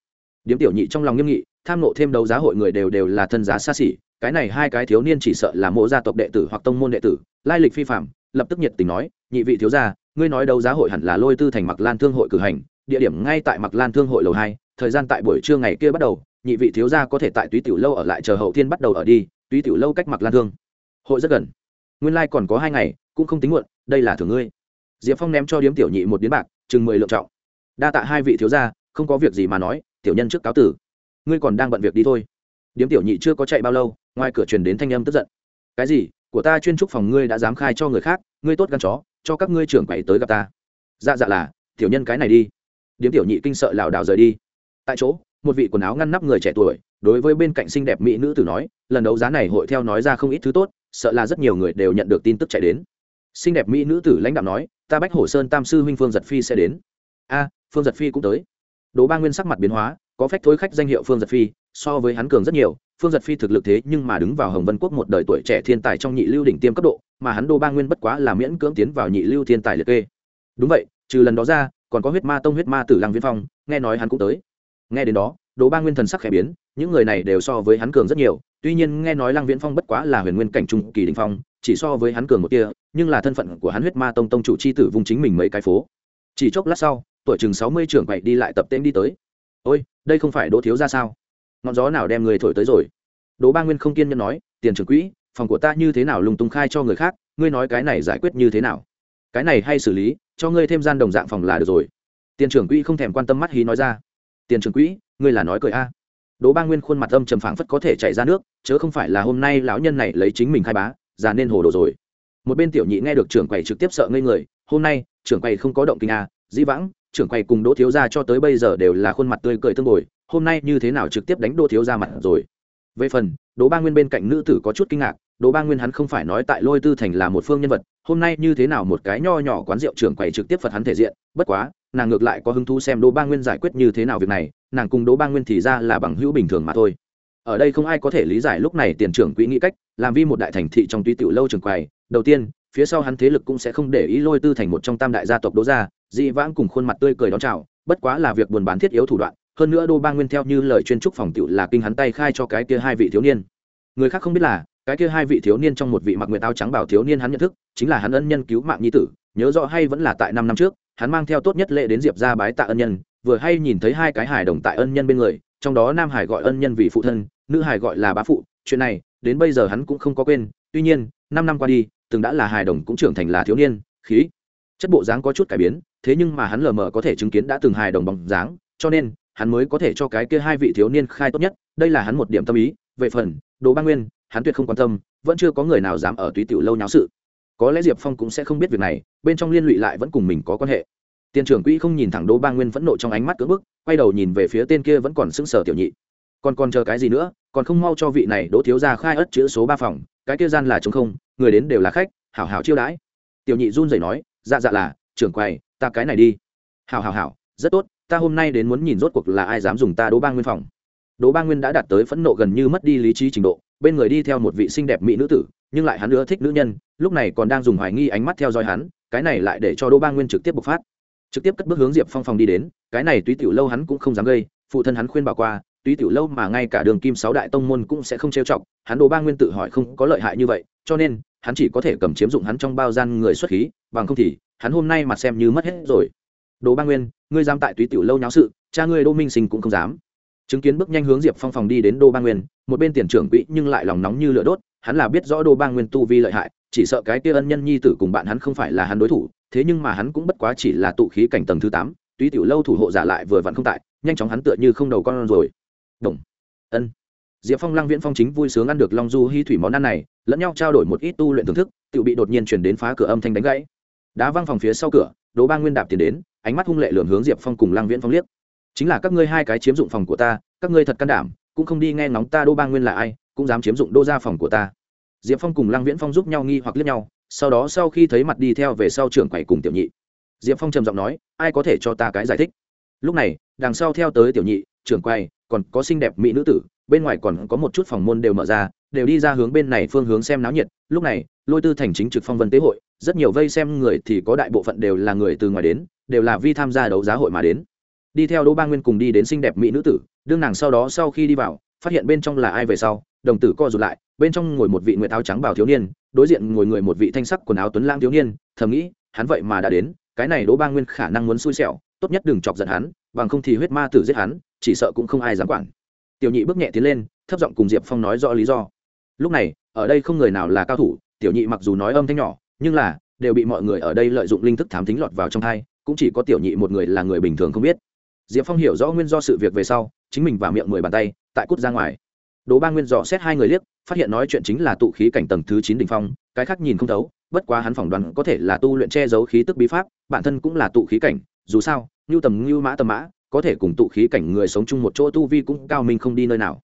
S1: Điếm tiểu nhị trong lòng nghiêm nghị tham nộ thêm đấu giá hội người đều đều là thân giá xa xỉ cái này hai cái thiếu niên chỉ sợ là mộ gia tộc đệ tử hoặc tông môn đệ tử lai lịch phi phạm lập tức nhiệt tình nói nhị vị thiếu gia ngươi nói đấu giá hội hẳn là lôi tư thành mặc lan thương hội cử hành, địa điểm ngay tại mặc lan thương hội lầu hai, thời gian tại buổi trưa ngày kia bắt đầu, nhị vị thiếu gia có thể tại túy tiểu lâu ở lại chờ hậu thiên bắt đầu ở đi, túy tiểu lâu cách mặc lan thương hội rất gần. Nguyên lai、like、còn có hai ngày, cũng không tính muộn, đây là thường ngươi. Diệp phong ném cho điếm tiểu nhị một điếm bạc, chừng mười lượng trọng. Đa tạ hai vị thiếu gia, không có việc gì mà nói, tiểu nhân trước cáo tử. Ngươi còn đang bận việc đi thôi. Điếm tiểu nhị chưa có chạy bao lâu, ngoài cửa truyền đến thanh âm tức giận. Cái gì? Của ta chuyên trúc phòng ngươi đã dám khai cho người khác, ngươi tốt gan chó cho các ngươi trưởng quậy tới gặp ta. Dạ dạ là, tiểu nhân cái này đi. Điếm tiểu nhị kinh sợ lảo đảo rời đi. Tại chỗ, một vị quần áo ngăn nắp người trẻ tuổi, đối với bên cạnh xinh đẹp mỹ nữ tử nói, lần đấu giá này hội theo nói ra không ít thứ tốt, sợ là rất nhiều người đều nhận được tin tức chạy đến. Xinh đẹp mỹ nữ tử lãnh đạo nói, ta bách hổ sơn tam sư huynh phương giật phi sẽ đến. A, phương giật phi cũng tới. Đỗ ba nguyên sắc mặt biến hóa, có phách thối khách danh hiệu phương giật phi, so với hắn cường rất nhiều, phương giật phi thực lực thế nhưng mà đứng vào hồng vân quốc một đời tuổi trẻ thiên tài trong nhị lưu đỉnh tiêm cấp độ mà hắn đô ba nguyên bất quá là miễn cưỡng tiến vào nhị lưu thiên tài liệt kê. Đúng vậy, trừ lần đó ra, còn có huyết ma tông, huyết ma tử lăng viễn phong, nghe nói hắn cũng tới. Nghe đến đó đỗ ba nguyên thần sắc khẽ biến, những người này đều so với hắn cường rất nhiều, tuy nhiên nghe nói lăng viễn phong bất quá là huyền nguyên cảnh trung kỳ đình phong, chỉ so với hắn cường một kia nhưng là thân phận của hắn huyết ma tông tông chủ c h i tử vung chính mình mấy cái phố. Chỉ chốc lát sau, tuổi chừng sáu mươi trưởng quậy đi lại tập tễm đi tới. Ôi, đây không phải đỗ thiếu ra sao? Ngọn gió nào đem người thổi tới rồi? Đỗ ba nguyên không kiên nhẫn nói, tiền trưởng quỹ phòng của ta như thế nào lùng tung khai cho người khác, ngươi nói cái này giải quyết như thế nào? Cái này hay xử lý, cho ngươi thêm gian đồng dạng phòng là được rồi. Tiền trưởng quỹ không thèm quan tâm mắt hí nói ra. Tiền trưởng quỹ, ngươi là nói cười a? Đỗ ba nguyên khuôn mặt âm trầm phảng phất có thể chảy ra nước, chớ không phải là hôm nay lão nhân này lấy chính mình khai bá, già nên hồ đồ rồi. Một bên tiểu nhị nghe được trưởng quầy trực tiếp sợ ngây người, hôm nay, trưởng quầy không có động kinh a, dĩ vãng, trưởng quầy cùng đỗ thiếu gia cho tới bây giờ đều là khuôn mặt tươi cười tương bồi, hôm nay như thế nào trực tiếp đánh đỗ thiếu gia mặt rồi? Về phần, đỗ ba nguyên bên cạnh nữ tử có chút kinh ngạc đỗ ba nguyên hắn không phải nói tại lôi tư thành là một phương nhân vật, hôm nay như thế nào một cái nho nhỏ quán rượu trưởng quầy trực tiếp phật hắn thể diện, bất quá, nàng ngược lại có hứng thú xem đỗ ba nguyên giải quyết như thế nào việc này, nàng cùng đỗ ba nguyên thì ra là bằng hữu bình thường mà thôi. Ở đây không ai có thể lý giải lúc này tiền trưởng quỹ nghĩ cách, làm vi một đại thành thị trong tuy tiểu lâu trường quầy, đầu tiên, phía sau hắn thế lực cũng sẽ không để ý lôi tư thành một trong tam đại gia tộc đỗ gia, dị vãng cùng khuôn mặt tươi cười đón chào, bất quá là việc buồn bán thiết yếu thủ đoạn, hơn nữa đô ba nguyên theo như lời chuyên trúc phòng tiểu là kinh hắn tay khai cho cái kia hai vị thiếu niên. Người khác không biết là cái kia hai vị thiếu niên trong một vị mặc nguyệt áo trắng bảo thiếu niên hắn nhận thức, chính là hắn ân nhân cứu mạng nhi tử, nhớ rõ hay vẫn là tại năm năm trước, hắn mang theo tốt nhất lệ đến diệp ra bái tạ ân nhân, vừa hay nhìn thấy hai cái hài đồng tại ân nhân bên người, trong đó nam hải gọi ân nhân vì phụ thân, nữ hải gọi là bá phụ, chuyện này, đến bây giờ hắn cũng không có quên, tuy nhiên, năm năm qua đi, từng đã là hài đồng cũng trưởng thành là thiếu niên, khí, chất bộ dáng có chút cải biến, thế nhưng mà hắn lờ mờ có thể chứng kiến đã từng hài đồng bóng dáng, cho nên, hắn mới có thể cho cái kia hai vị thiếu niên khai tốt nhất, đây là hắn một điểm tâm ý, về phần đồ ba nguyên hắn tuyệt không quan tâm, vẫn chưa có người nào dám ở túy tiểu lâu nháo sự. Có lẽ diệp phong cũng sẽ không biết việc này, bên trong liên lụy lại vẫn cùng mình có quan hệ. Tiền trưởng quỹ không nhìn thẳng đỗ ba nguyên phẫn nộ trong ánh mắt cưỡng bức, quay đầu nhìn về phía tên kia vẫn còn sững sờ tiểu nhị. Còn còn chờ cái gì nữa, còn không mau cho vị này đỗ thiếu ra khai ất chữ số ba phòng, cái kia gian là t không, người đến đều là khách, hảo hảo chiêu đãi. Tiểu nhị run rẩy nói dạ dạ là, trưởng quầy, ta cái này đi. Hảo hảo hảo, rất tốt, ta hôm nay đến muốn nhìn rốt cuộc là ai dám dùng ta đỗ ba nguyên phòng. Đỗ ba nguyên đã đạt tới phẫn nộ gần như mất đi lý trí trình độ bên người đi theo một vị xinh đẹp mỹ nữ tử, nhưng lại hắn nữa thích nữ nhân, lúc này còn đang dùng hoài nghi ánh mắt theo dõi hắn, cái này lại để cho đỗ ba nguyên trực tiếp bộc phát. Trực tiếp cất bước hướng diệp phong phòng đi đến, cái này túy tiểu lâu hắn cũng không dám gây, phụ thân hắn khuyên bảo qua, túy tiểu lâu mà ngay cả đường kim sáu đại tông môn cũng sẽ không trêu chọc, hắn đỗ ba nguyên tự hỏi không có lợi hại như vậy, cho nên, hắn chỉ có thể cầm chiếm dụng hắn trong bao gian người xuất khí, bằng không thì, hắn hôm nay mà xem như mất hết rồi. Đỗ ba nguyên, ngươi dám tại túy tiểu lâu nháo sự, cha ngươi đỗ minh sinh cũng không dám chứng kiến bước nhanh hướng diệp phong phòng đi đến đô ba nguyên, một bên tiền trưởng quỹ nhưng lại lòng nóng như lửa đốt, hắn là biết rõ đô ba nguyên tu vi lợi hại, chỉ sợ cái kia ân nhân nhi tử cùng bạn hắn không phải là hắn đối thủ, thế nhưng mà hắn cũng bất quá chỉ là tụ khí cảnh tầng thứ tám, tuy tiểu lâu thủ hộ giả lại vừa vặn không tại, nhanh chóng hắn tựa như không đầu con rồi. Đồng. Ân. Diệp phong lăng viễn phong chính vui sướng ăn được long du hy thủy món ăn này, lẫn nhau trao đổi một ít tu luyện thưởng thức tự bị đột nhiên chuyển đến phá cửa âm thanh đánh gãy. Đá văng phòng phía sau cửa, đỗ ba nguyên đạp tiền đến, ánh mắt hung lệ lường hướng diệp phong cùng lăng viễn phong liếc chính là các ngươi hai cái chiếm dụng phòng của ta, các ngươi thật can đảm, cũng không đi nghe ngóng ta đô ba nguyên là ai, cũng dám chiếm dụng đô gia phòng của ta. Diệp phong cùng lăng viễn phong giúp nhau nghi hoặc liếc nhau, sau đó sau khi thấy mặt đi theo về sau trưởng quầy cùng tiểu nhị. Diệp phong trầm giọng nói, ai có thể cho ta cái giải thích? Lúc này, đằng sau theo tới tiểu nhị, trưởng quầy, còn có xinh đẹp mỹ nữ tử, bên ngoài còn có một chút phòng môn đều mở ra, đều đi ra hướng bên này phương hướng xem náo nhiệt. Lúc này, lôi tư thành chính trực phong vân tế hội, rất nhiều vây xem người thì có đại bộ phận đều là người từ ngoài đến, đều là vi tham gia đấu giá hội mà đến đi theo đỗ ba nguyên cùng đi đến xinh đẹp mỹ nữ tử, đương nàng sau đó sau khi đi vào, phát hiện bên trong là ai về sau, đồng tử co rụt lại, bên trong ngồi một vị nguyệt áo trắng bảo thiếu niên, đối diện ngồi người một vị thanh sắc quần áo tuấn lang thiếu niên, thầm nghĩ, hắn vậy mà đã đến, cái này đỗ ba nguyên khả năng muốn xui xẻo, tốt nhất đừng chọc giận hắn, bằng không thì huyết ma tử giết hắn, chỉ sợ cũng không ai dám quản. Tiểu nhị bước nhẹ tiến lên, thấp giọng cùng diệp phong nói rõ lý do. Lúc này, ở đây không người nào là cao thủ, tiểu nhị mặc dù nói âm thanh nhỏ, nhưng là, đều bị mọi người ở đây lợi dụng linh thức thám tính lọt vào trong thai, cũng chỉ có tiểu nhị một người là người bình thường không biết diệp phong hiểu rõ nguyên do sự việc về sau, chính mình vào miệng mười bàn tay, tại cút ra ngoài. Đỗ ba nguyên dò xét hai người liếc, phát hiện nói chuyện chính là tụ khí cảnh tầng thứ chín đ ỉ n h phong, cái khác nhìn không thấu, bất quá hắn phỏng đoán có thể là tu luyện che giấu khí tức bí pháp, bản thân cũng là tụ khí cảnh, dù sao ngưu tầm ngưu mã tầm mã, có thể cùng tụ khí cảnh người sống chung một chỗ tu vi cũng cao minh không đi nơi nào.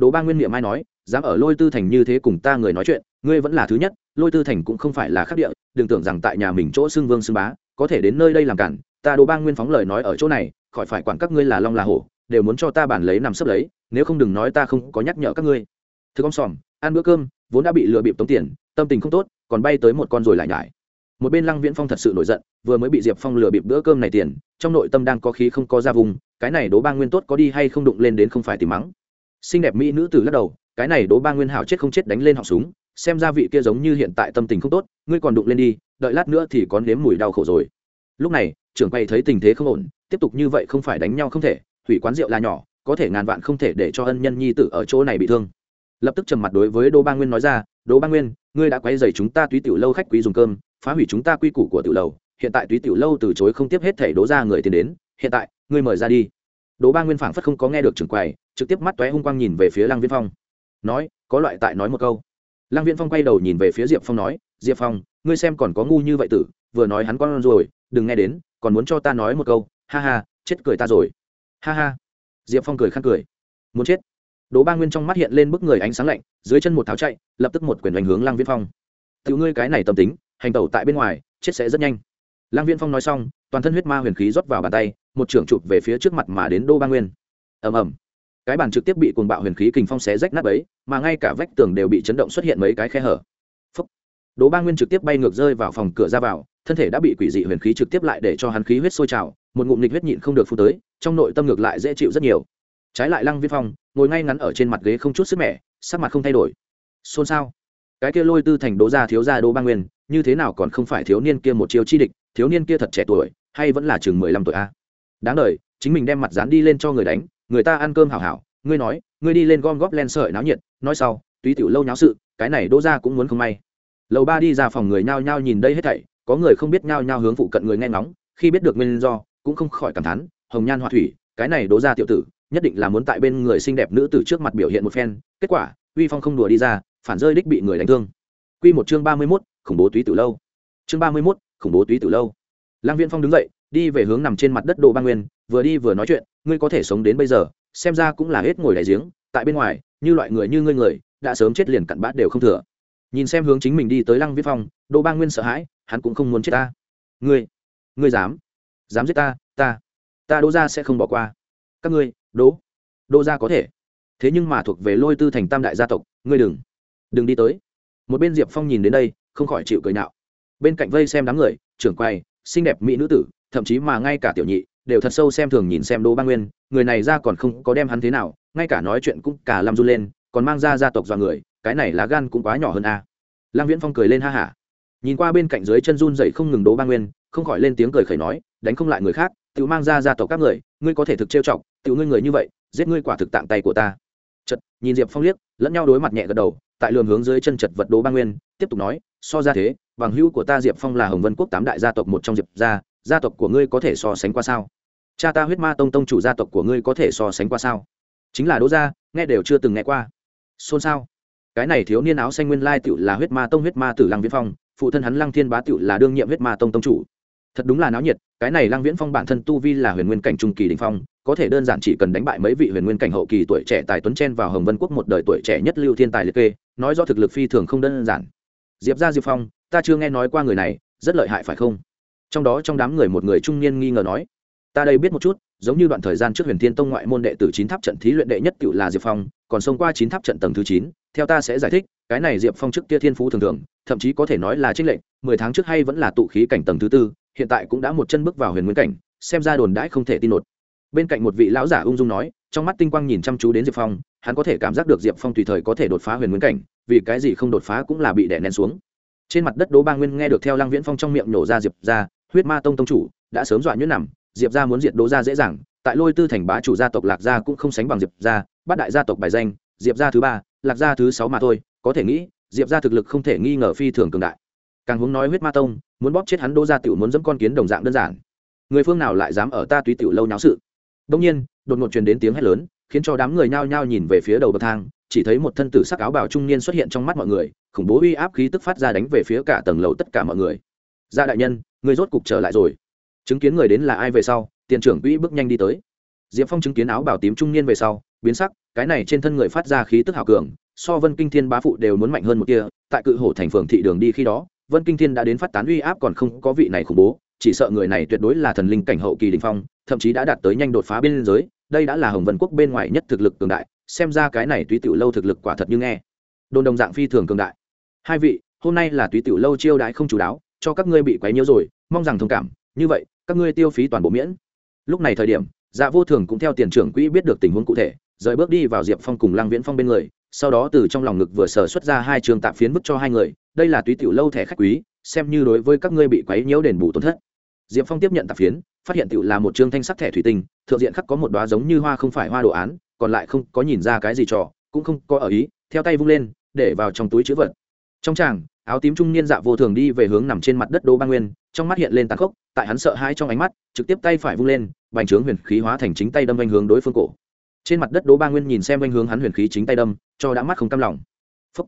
S1: Đỗ ba nguyên miệng mai nói, dám ở lôi tư thành như thế cùng ta người nói chuyện, ngươi vẫn là thứ nhất, lôi tư thành cũng không phải là khắc địa, đừng tưởng rằng tại nhà mình chỗ xưng vương xưng bá, có thể đến nơi đây làm cản, ta đỗ ba nguyên phóng lời nói ở chỗ này khỏi phải quản các ngươi là long là hổ, đều muốn cho ta bản lấy nằm sấp lấy, nếu không đừng nói ta không có nhắc nhở các ngươi. Thứ ông xòm ăn bữa cơm, vốn đã bị lừa bịp tống tiền, tâm tình không tốt, còn bay tới một con rồi lại nhải. Một bên lăng viễn phong thật sự nổi giận, vừa mới bị diệp phong lừa bịp bữa cơm này tiền, trong nội tâm đang có khí không có ra vùng, cái này đố ba nguyên tốt có đi hay không đụng lên đến không phải tìm mắng. Xinh đẹp mỹ nữ tử lắc đầu, cái này đố ba nguyên hảo chết không chết đánh lên họng súng, xem ra vị kia giống như hiện tại tâm tình không tốt, ngươi còn đụng lên đi, đợi lát nữa thì có nếm mùi đau khổ rồi lúc này, trưởng quay thấy tình thế không ổn, tiếp tục như vậy không phải đánh nhau không thể, hủy quán rượu là nhỏ, có thể ngàn vạn không thể để cho ân nhân nhi tử ở chỗ này bị thương. Lập tức trầm mặt đối với đỗ ba nguyên nói ra, đỗ ba nguyên, ngươi đã quay dày chúng ta túy tiểu lâu khách quý dùng cơm, phá hủy chúng ta quy củ của tiểu lâu. Hiện tại túy tiểu lâu từ chối không tiếp hết thể đố ra người tiền đến. Hiện tại, ngươi mời ra đi. Đỗ ba nguyên phảng phất không có nghe được trưởng quầy, trực tiếp mắt toé hung quang nhìn về phía lăng viễn phong. Nói, có loại tại nói một câu. Lăng viễn phong quay đầu nhìn về phía diệp phong nói, diệp phong, ngươi xem còn có ngu như vậy tử vừa nói hắn con rồi, đừng nghe đến, còn muốn cho ta nói một câu, ha ha, chết cười ta rồi. Ha ha. Diệp phong cười khăn cười. Muốn chết. Đỗ ba nguyên trong mắt hiện lên bức người ánh sáng lạnh, dưới chân một tháo chạy, lập tức một quyền đánh hướng lăng viễn phong. Tiểu ngươi cái này tâm tính, hành tẩu tại bên ngoài, chết sẽ rất nhanh. Lăng viễn phong nói xong, toàn thân huyết ma huyền khí rót vào bàn tay, một trưởng chụp về phía trước mặt mà đến đỗ ba nguyên. Ầm ầm. Cái bàn trực tiếp bị cuồng bạo huyền khí kình phong xé rách nát ấy mà ngay cả vách tường đều bị chấn động xuất hiện mấy cái khe hở. Phúc. đỗ ba nguyên trực tiếp bay ngược rơi vào phòng cửa ra vào thân thể đã bị quỷ dị huyền khí trực tiếp lại để cho hắn khí huyết sôi trào, một ngụm nghịch huyết nhịn không được phun tới, trong nội tâm ngược lại dễ chịu rất nhiều. Trái lại lăng viễn phong, ngồi ngay ngắn ở trên mặt ghế không chút sức mẻ, sắc mặt không thay đổi. Xôn xao. Cái kia lôi tư thành đỗ gia thiếu gia đỗ ba nguyên, như thế nào còn không phải thiếu niên kia một chiêu chi địch, thiếu niên kia thật trẻ tuổi, hay vẫn là chừng mười lăm tuổi a? Đáng đời, chính mình đem mặt dán đi lên cho người đánh, người ta ăn cơm hảo hảo, ngươi nói, ngươi đi lên gom góp len sợi náo nhiệt, nói sau, túy tiểu lâu nháo sự, cái này đỗ gia cũng muốn không may. Lầu ba đi ra phòng người nhao nhao nhìn đây hết thảy có người không biết nhao nhao hướng phụ cận người nghe ngóng khi biết được nguyên do cũng không khỏi cảm thán hồng nhan hoa thủy cái này đố ra tiểu tử nhất định là muốn tại bên người xinh đẹp nữ tử trước mặt biểu hiện một phen kết quả uy phong không đùa đi ra phản rơi đích bị người đánh thương. Quy một chương ba mươi 31, khủng bố túy tử lâu. Chương ba mươi 31, khủng bố túy tử lâu. Lăng viễn phong đứng dậy đi về hướng nằm trên mặt đất đồ ba nguyên vừa đi vừa nói chuyện ngươi có thể sống đến bây giờ xem ra cũng là hết ngồi đại giếng tại bên ngoài như loại người như ngươi người đã sớm chết liền cặn bát đều không thừa nhìn xem hướng chính mình đi tới lăng viễn phong, Đỗ ba nguyên sợ hãi, hắn cũng không muốn chết ta. Ngươi ngươi dám dám giết ta ta ta đỗ ra sẽ không bỏ qua. Các ngươi, đỗ đỗ ra có thể. Thế nhưng mà thuộc về lôi tư thành tam đại gia tộc, ngươi đừng đừng đi tới. Một bên diệp phong nhìn đến đây, không khỏi chịu cười nạo. Bên cạnh vây xem đám người, trưởng quay xinh đẹp mỹ nữ tử, thậm chí mà ngay cả tiểu nhị, đều thật sâu xem thường nhìn xem đỗ ba nguyên, người này ra còn không có đem hắn thế nào, ngay cả nói chuyện cũng cả làm run lên, còn mang ra gia tộc dọa người cái này lá gan cũng quá nhỏ hơn a. À. lăng viễn phong cười lên ha hả nhìn qua bên cạnh dưới chân run dậy không ngừng đố ba nguyên, không khỏi lên tiếng cười khẩy nói, đánh không lại người khác tự mang ra gia tộc các người, ngươi có thể thực trêu chọc tự ngươi người như vậy, giết ngươi quả thực tạng tay của ta. Chật nhìn diệp phong liếc, lẫn nhau đối mặt nhẹ gật đầu, tại lường hướng dưới chân chật vật đỗ ba nguyên, tiếp tục nói, so ra thế, bằng hữu của ta diệp phong là hồng vân quốc tám đại gia tộc một trong diệp gia gia tộc của ngươi có thể so sánh qua sao? Cha ta huyết ma tông tông chủ gia tộc của ngươi có thể so sánh qua sao? Chính là đỗ gia, nghe đều chưa từng nghe qua. Xôn xao cái này thiếu niên áo xanh nguyên lai tựu là huyết ma tông huyết ma tử lăng viễn phong, phụ thân hắn lăng thiên bá tựu là đương nhiệm huyết ma tông tông chủ. Thật đúng là náo nhiệt, cái này lăng viễn phong bản thân tu vi là huyền nguyên cảnh trung kỳ đình phong, có thể đơn giản chỉ cần đánh bại mấy vị huyền nguyên cảnh hậu kỳ tuổi trẻ tài tuấn chen vào hồng vân quốc một đời tuổi trẻ nhất lưu thiên tài liệt kê, nói do thực lực phi thường không đơn giản. Diệp ra diệp phong, ta chưa nghe nói qua người này, rất lợi hại phải không? Trong đó trong đám người một người trung niên nghi ngờ nói, ta đây biết một chút, giống như đoạn thời gian trước huyền thiên tông ngoại môn đệ tử chín tháp trận thí luyện đệ nhất cựu là diệp phong, còn xông qua chín tháp trận tầng thứ chín theo ta sẽ giải thích, cái này diệp phong trước kia thiên phú thường thường, thậm chí có thể nói là trích lệnh mười tháng trước hay vẫn là tụ khí cảnh tầng thứ tư, hiện tại cũng đã một chân bước vào huyền nguyên cảnh, xem ra đồn đãi không thể tin nột bên cạnh một vị lão giả ung dung nói, trong mắt tinh quang nhìn chăm chú đến diệp phong, hắn có thể cảm giác được diệp phong tùy thời có thể đột phá huyền nguyên cảnh, vì cái gì không đột phá cũng là bị đè nén xuống. Trên mặt đất đỗ ba nguyên nghe được theo lăng viễn phong trong miệng nổ ra diệp ra huyết ma tông tông chủ, đã sớm dọa nhuyễn nằm, diệp ra muốn diệt đỗ ra dễ dàng, tại lôi tư thành bá chủ gia tộc lạc gia cũng không sánh bằng diệp ra bắt đại gia tộc bài danh diệp ra thứ ba, lạc gia thứ sáu mà thôi, có thể nghĩ, diệp ra thực lực không thể nghi ngờ phi thường cường đại. Càng hướng nói huyết ma tông, muốn bóp chết hắn Đô ra tiểu muốn dẫm con kiến đồng dạng đơn giản. Người phương nào lại dám ở ta túy tiểu lâu nháo sự? Đông nhiên, đột ngột truyền đến tiếng hét lớn, khiến cho đám người nhao nhao nhìn về phía đầu bậc thang, chỉ thấy một thân tử sắc áo bào trung niên xuất hiện trong mắt mọi người, khủng bố uy áp khí tức phát ra đánh về phía cả tầng lầu tất cả mọi người. Gia đại nhân, người rốt cục trở lại rồi. Chứng kiến người đến là ai về sau, tiền trưởng quỹ bước nhanh đi tới. Diệp phong chứng kiến áo bào tím trung niên về sau, biến sắc cái này trên thân người phát ra khí tức hào cường, so vân kinh thiên bá phụ đều muốn mạnh hơn một kia tại cự hổ thành phường thị đường đi khi đó, vân kinh thiên đã đến phát tán uy áp còn không có vị này khủng bố, chỉ sợ người này tuyệt đối là thần linh cảnh hậu kỳ đình phong, thậm chí đã đạt tới nhanh đột phá biên giới, đây đã là hồng vân quốc bên ngoài nhất thực lực cường đại, xem ra cái này túy tiểu lâu thực lực quả thật như nghe. Đồn đồng dạng phi thường cường đại. Hai vị, hôm nay là túy tiểu lâu chiêu đãi không chú đáo, cho các ngươi bị quấy nhiễu rồi, mong rằng thông cảm. Như vậy, các ngươi tiêu phí toàn bộ miễn. Lúc này thời điểm dạ vô thường cũng theo tiền trưởng quỹ biết được tình huống cụ thể rời bước đi vào diệp phong cùng lăng viễn phong bên người, sau đó từ trong lòng ngực vừa sở xuất ra hai trường tạp phiến bức cho hai người, đây là túy tiểu lâu thẻ khách quý, xem như đối với các ngươi bị quấy nhiễu đền bù tổn thất. Diệp phong tiếp nhận tạp phiến, phát hiện tiểu là một chương thanh sắc thẻ thủy tinh, thượng diện khắc có một đoá giống như hoa không phải hoa đồ án, còn lại không có nhìn ra cái gì trò, cũng không có ở ý, theo tay vung lên, để vào trong túi chữ vật. Trong tràng, áo tím trung niên dạ vô thường đi về hướng nằm trên mặt đất đô ba nguyên, trong mắt hiện lên tàn khốc, tại hắn sợ hãi trong ánh mắt, trực tiếp tay phải vung lên, bành trướng huyền khí hóa thành chính tay đâm anh hướng đối phương cổ trên mặt đất đỗ ba nguyên nhìn xem anh hướng hắn huyền khí chính tay đâm, cho đã mắt không cam lòng. Phúc.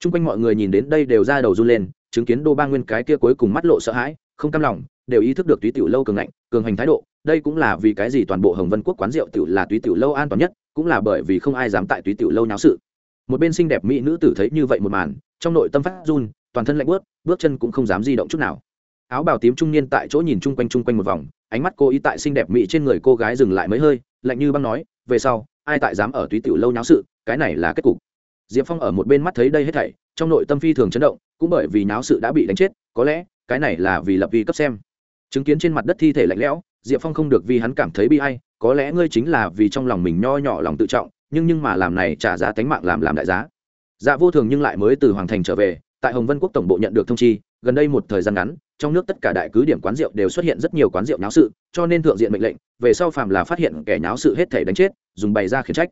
S1: Chung quanh mọi người nhìn đến đây đều ra đầu run lên, chứng kiến đô ba nguyên cái kia cuối cùng mắt lộ sợ hãi, không cam lòng, đều ý thức được túy tiểu lâu cường ngạnh, cường hành thái độ, đây cũng là vì cái gì toàn bộ hồng vân quốc quán rượu tiểu là túy tiểu lâu an toàn nhất, cũng là bởi vì không ai dám tại túy tiểu lâu náo sự. Một bên xinh đẹp mỹ nữ tử thấy như vậy một màn, trong nội tâm phát run, toàn thân lạnh bước bước chân cũng không dám di động chút nào. Áo bào tím trung niên tại chỗ nhìn chung quanh chung quanh một vòng, ánh mắt cô ý tại xinh đẹp mỹ trên người cô gái dừng lại mấy hơi, lạnh như băng nói về sau, ai tại dám ở túy tiểu lâu nháo sự, cái này là kết cục. Diệp phong ở một bên mắt thấy đây hết thảy, trong nội tâm phi thường chấn động, cũng bởi vì náo sự đã bị đánh chết, có lẽ, cái này là vì lập vi cấp xem. Chứng kiến trên mặt đất thi thể lạnh lẽo, diệp phong không được vì hắn cảm thấy bi hay có lẽ ngươi chính là vì trong lòng mình nho nhỏ lòng tự trọng, nhưng nhưng mà làm này trả giá tánh mạng làm làm đại giá. Dạ vô thường nhưng lại mới từ hoàng thành trở về, tại hồng vân quốc tổng bộ nhận được thông chi gần đây một thời gian ngắn, trong nước tất cả đại cứ điểm quán rượu đều xuất hiện rất nhiều quán rượu náo sự, cho nên thượng diện mệnh lệnh, về sau phàm là phát hiện kẻ náo sự hết thể đánh chết, dùng bày ra khiển trách.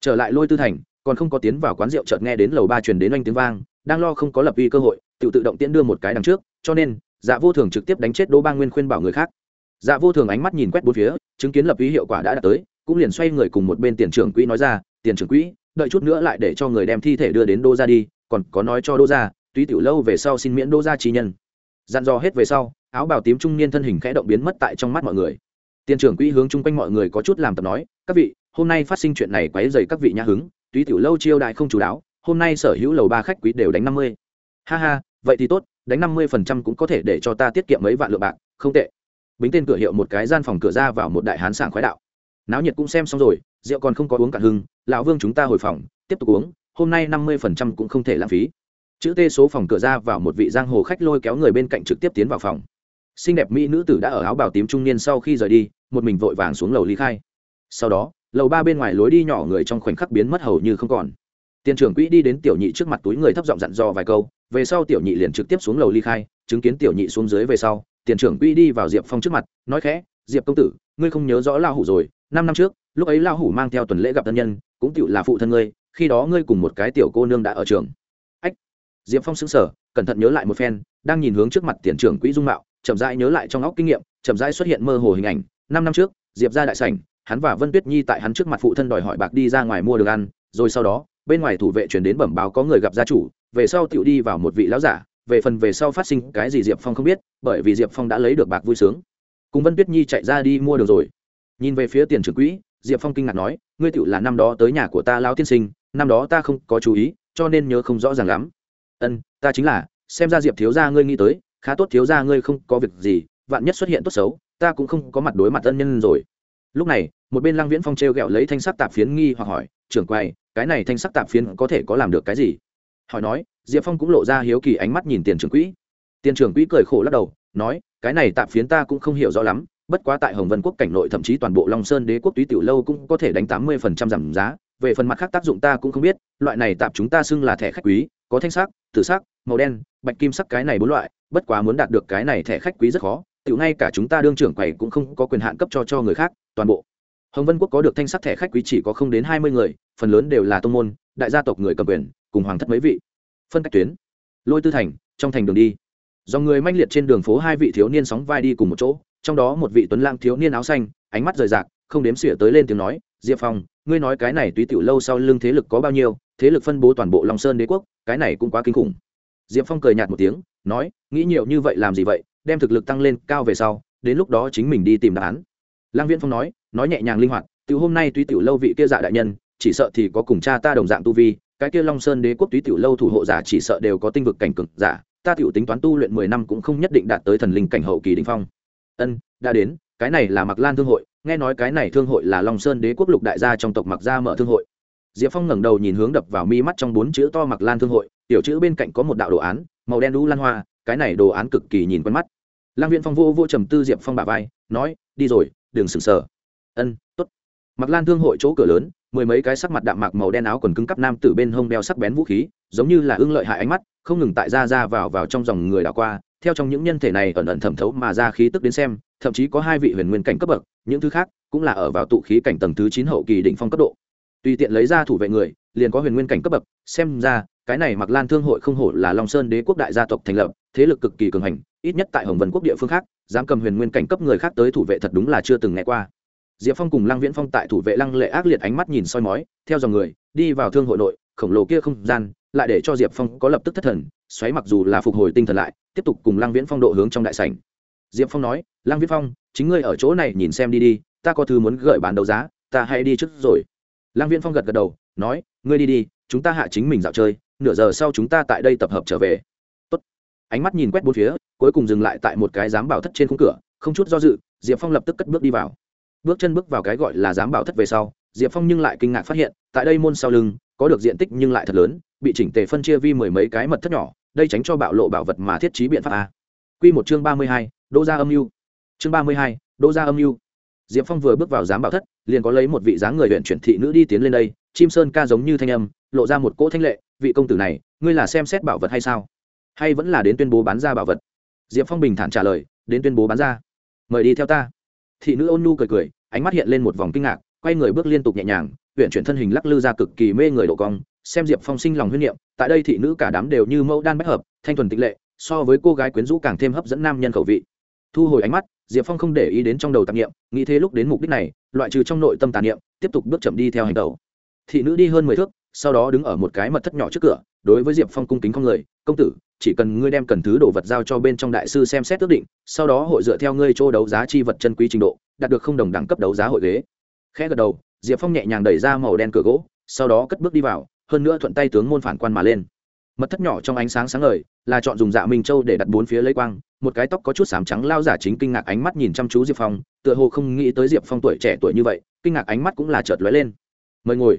S1: Trở lại lôi tư thành, còn không có tiến vào quán rượu chợt nghe đến lầu ba truyền đến oanh tiếng vang, đang lo không có lập uy cơ hội, tự tự động tiễn đưa một cái đằng trước, cho nên dạ vô thường trực tiếp đánh chết đỗ ba nguyên khuyên bảo người khác. Dạ vô thường ánh mắt nhìn quét bốn phía, chứng kiến lập uy hiệu quả đã đạt tới, cũng liền xoay người cùng một bên tiền trưởng quỹ nói ra, tiền trưởng quỹ, đợi chút nữa lại để cho người đem thi thể đưa đến đô ra đi, còn có nói cho đô ra túy tiểu lâu về sau xin miễn đô Gia trí nhân. Dặn dò hết về sau, áo bào tím trung niên thân hình khẽ động biến mất tại trong mắt mọi người. Tiền trưởng quỹ hướng chung quanh mọi người có chút làm tập nói, các vị, hôm nay phát sinh chuyện này quấy dày các vị nhã hứng, túy tiểu lâu chiêu đại không chú đáo, hôm nay sở hữu lầu ba khách quý đều đánh năm mươi. Ha ha, vậy thì tốt, đánh năm mươi phần trăm cũng có thể để cho ta tiết kiệm mấy vạn lượng bạc, không tệ. Bính tên cửa hiệu một cái gian phòng cửa ra vào một đại hán sảng khoái đạo. Náo nhiệt cũng xem xong rồi, rượu còn không có uống cả hưng, lão vương chúng ta hồi phòng, tiếp tục uống, hôm nay năm mươi phần trăm cũng không thể lãng phí chữ t số phòng cửa ra vào một vị giang hồ khách lôi kéo người bên cạnh trực tiếp tiến vào phòng. Xinh đẹp mỹ nữ tử đã ở áo bào tím trung niên sau khi rời đi, một mình vội vàng xuống lầu ly khai. Sau đó, lầu ba bên ngoài lối đi nhỏ người trong khoảnh khắc biến mất hầu như không còn. Tiền trưởng quỹ đi đến tiểu nhị trước mặt túi người thấp giọng dặn dò vài câu, về sau tiểu nhị liền trực tiếp xuống lầu ly khai, chứng kiến tiểu nhị xuống dưới về sau, tiền trưởng quỹ đi vào diệp phong trước mặt, nói khẽ, diệp công tử, ngươi không nhớ rõ lao hủ rồi, năm năm trước, lúc ấy lao hủ mang theo tuần lễ gặp tân nhân, cũng tựu là phụ thân ngươi, khi đó ngươi cùng một cái tiểu cô nương đã ở trường diệp phong xứng sở cẩn thận nhớ lại một phen, đang nhìn hướng trước mặt tiền trưởng quỹ dung mạo, chậm rãi nhớ lại trong óc kinh nghiệm, chậm rãi xuất hiện mơ hồ hình ảnh. Năm năm trước, diệp ra đại sảnh, hắn và vân tuyết nhi tại hắn trước mặt phụ thân đòi hỏi bạc đi ra ngoài mua được ăn, rồi sau đó, bên ngoài thủ vệ chuyển đến bẩm báo có người gặp gia chủ, về sau tựu đi vào một vị lão giả, về phần về sau phát sinh cái gì diệp phong không biết, bởi vì diệp phong đã lấy được bạc vui sướng. Cùng vân tuyết nhi chạy ra đi mua được rồi. Nhìn về phía tiền trưởng quỹ, diệp phong kinh ngạc nói, ngươi tựu là năm đó tới nhà của ta lao tiên sinh, năm đó ta không có chú ý, cho nên nhớ không rõ ràng lắm ân, ta chính là, xem ra diệp thiếu gia ngươi nghĩ tới, khá tốt thiếu gia ngươi không có việc gì, vạn nhất xuất hiện tốt xấu, ta cũng không có mặt đối mặt ân nhân rồi. Lúc này, một bên lăng viễn phong t r e o g ẹ o lấy thanh sắc tạp phiến nghi hoặc hỏi, trưởng quay cái này thanh sắc tạp phiến có thể có làm được cái gì? Hỏi nói, diệp phong cũng lộ ra hiếu kỳ ánh mắt nhìn tiền trưởng quỹ. Tiền trưởng quỹ cười khổ lắc đầu, nói, cái này tạp phiến ta cũng không hiểu rõ lắm, bất quá tại hồng vân quốc cảnh nội thậm chí toàn bộ long sơn đế quốc túy tiểu lâu cũng có thể đánh tám mươi phần trăm giảm giá về phần mặt khác tác dụng ta cũng không biết, loại này tạp chúng ta xưng là thẻ khách quý, có thanh sắc, tử sắc, màu đen, bạch kim sắc cái này bốn loại, bất quá muốn đạt được cái này thẻ khách quý rất khó tự ngay cả chúng ta đương trưởng quầy cũng không có quyền hạn cấp cho cho người khác, toàn bộ. Hồng vân quốc có được thanh sắc thẻ khách quý chỉ có không đến hai mươi người, phần lớn đều là tô n g môn, đại gia tộc người cầm quyền, cùng hoàng thất mấy vị. Phân cách tuyến. Lôi tư thành, trong thành đường đi. Do người manh liệt trên đường phố hai vị thiếu niên sóng vai đi cùng một chỗ, trong đó một vị tuấn lang thiếu niên áo xanh, ánh mắt rời rạc, không đếm xỉa tới lên tiếng nói, diệp phong ngươi nói cái này túy tiểu lâu sau lưng thế lực có bao nhiêu, thế lực phân bố toàn bộ long sơn đế quốc, cái này cũng quá kinh khủng. Diệp phong cười nhạt một tiếng, nói, nghĩ nhiều như vậy làm gì vậy, đem thực lực tăng lên cao về sau, đến lúc đó chính mình đi tìm đáp án. Lang viễn phong nói nói nhẹ nhàng linh hoạt từ hôm nay túy tiểu lâu vị kia dạ đại nhân, chỉ sợ thì có cùng cha ta đồng dạng tu vi, cái kia long sơn đế quốc túy tiểu lâu thủ hộ giả chỉ sợ đều có tinh vực cảnh cực giả, ta tiểu tính toán tu luyện mười năm cũng không nhất định đạt tới thần linh cảnh hậu kỳ đỉnh phong. Ân, đã đến, cái này là mặc lan thương hội nghe nói cái này thương hội là long sơn đế quốc lục đại gia trong tộc mặc gia mở thương hội. Diệp phong ngẩng đầu nhìn hướng đập vào mi mắt trong bốn chữ to mặc lan thương hội, tiểu chữ bên cạnh có một đạo đồ án, màu đen đu lan hoa, cái này đồ án cực kỳ nhìn quen mắt. Lang viện phong vô vô trầm tư diệp phong bà vai, nói, đi rồi, đừng sừng sờ. Ân t ố t mặc lan thương hội chỗ cửa lớn, mười mấy cái sắc mặt đạm mạc màu đen áo quần cứng cắp nam từ bên hông đeo sắc bén vũ khí, giống như là ưng lợi hại ánh mắt, không ngừng tại ra ra vào vào trong dòng người đảo qua theo trong những nhân thể này ẩn ẩn thẩm thấu mà ra khí tức đến xem, thậm chí có hai vị huyền nguyên cảnh cấp bậc, những thứ khác cũng là ở vào tụ khí cảnh tầng thứ chín hậu kỳ đỉnh phong cấp độ. Tùy tiện lấy ra thủ vệ người, liền có huyền nguyên cảnh cấp bậc, xem ra, cái này mặc lan thương hội không hổ là long sơn đế quốc đại gia tộc thành lập, thế lực cực kỳ cường hành, ít nhất tại hồng vân quốc địa phương khác, dám cầm huyền nguyên cảnh cấp người khác tới thủ vệ thật đúng là chưa từng nghe qua. Diệp phong cùng lăng viễn phong tại thủ vệ lăng lệ ác liệt ánh mắt nhìn soi mói, theo dòng người, đi vào thương hội nội, khổng lồ kia không gian, lại để cho diệp phong có lập tức thất thần xoáy mặc dù là phục hồi tinh thần lại, tiếp tục cùng lăng viễn phong độ hướng trong đại sảnh. Diệp phong nói, lăng viễn phong, chính ngươi ở chỗ này nhìn xem đi đi, ta có thứ muốn gợi bán đấu giá, ta hãy đi trước rồi. Lăng viễn phong gật gật đầu, nói, ngươi đi đi, chúng ta hạ chính mình dạo chơi, nửa giờ sau chúng ta tại đây tập hợp trở về. Tốt. ánh mắt nhìn quét bốn phía, cuối cùng dừng lại tại một cái giám bảo thất trên khung cửa, không chút do dự, diệp phong lập tức cất bước đi vào. Bước chân bước vào cái gọi là giám bảo thất về sau, diệp phong nhưng lại kinh ngạc phát hiện, tại đây môn sau lưng, có được diện tích nhưng lại thật lớn bị chỉnh tề phân chia vi mười mấy cái mật thất nhỏ, đây tránh cho bạo lộ bảo vật mà thiết trí biện pháp a. Q một chương ba mươi hai đô gia âm mưu. Chương ba mươi hai đô gia âm mưu. Diệp phong vừa bước vào giám bảo thất, liền có lấy một vị dáng người huyện chuyển thị nữ đi tiến lên đây, chim sơn ca giống như thanh âm, lộ ra một cỗ thanh lệ, vị công tử này, ngươi là xem xét bảo vật hay sao? Hay vẫn là đến tuyên bố bán ra bảo vật? Diệp phong bình thản trả lời, đến tuyên bố bán ra. Mời đi theo ta. Thị nữ ôn nhu cười cười, ánh mắt hiện lên một vòng kinh ngạc, quay người bước liên tục nhẹ nhàng huyện chuyển thân hình lắc lư ra cực kỳ mê người độ cong, xem diệp phong sinh lòng huyết niệm, tại đây thị nữ cả đám đều như mẫu đan bách hợp, thanh thuần tịch lệ, so với cô gái quyến rũ càng thêm hấp dẫn nam nhân khẩu vị. Thu hồi ánh mắt, diệp phong không để ý đến trong đầu tạp nghiệm nghĩ thế lúc đến mục đích này, loại trừ trong nội tâm tàn niệm, tiếp tục bước chậm đi theo hành tàu thị nữ đi hơn mười thước, sau đó đứng ở một cái mật thất nhỏ trước cửa, đối với diệp phong cung kính không người, công tử, chỉ cần ngươi đem cần thứ đồ vật giao cho bên trong đại sư xem xét ước định, sau đó hội dựa theo ngươi chỗ đấu giá chi vật chân quý trình độ, đạt được không đồng đẳng cấp đấu giá hội ghế. Khẽ gật đầu diệp phong nhẹ nhàng đẩy ra màu đen cửa gỗ, sau đó cất bước đi vào, hơn nữa thuận tay tướng môn phản quan mà lên. Mật thất nhỏ trong ánh sáng sáng ngời, là chọn dùng dạ minh châu để đặt bốn phía lấy quang, một cái tóc có chút sám trắng lao giả chính kinh ngạc ánh mắt nhìn chăm chú diệp phong, tựa hồ không nghĩ tới diệp phong tuổi trẻ tuổi như vậy, kinh ngạc ánh mắt cũng là chợt lóe lên. Mời ngồi.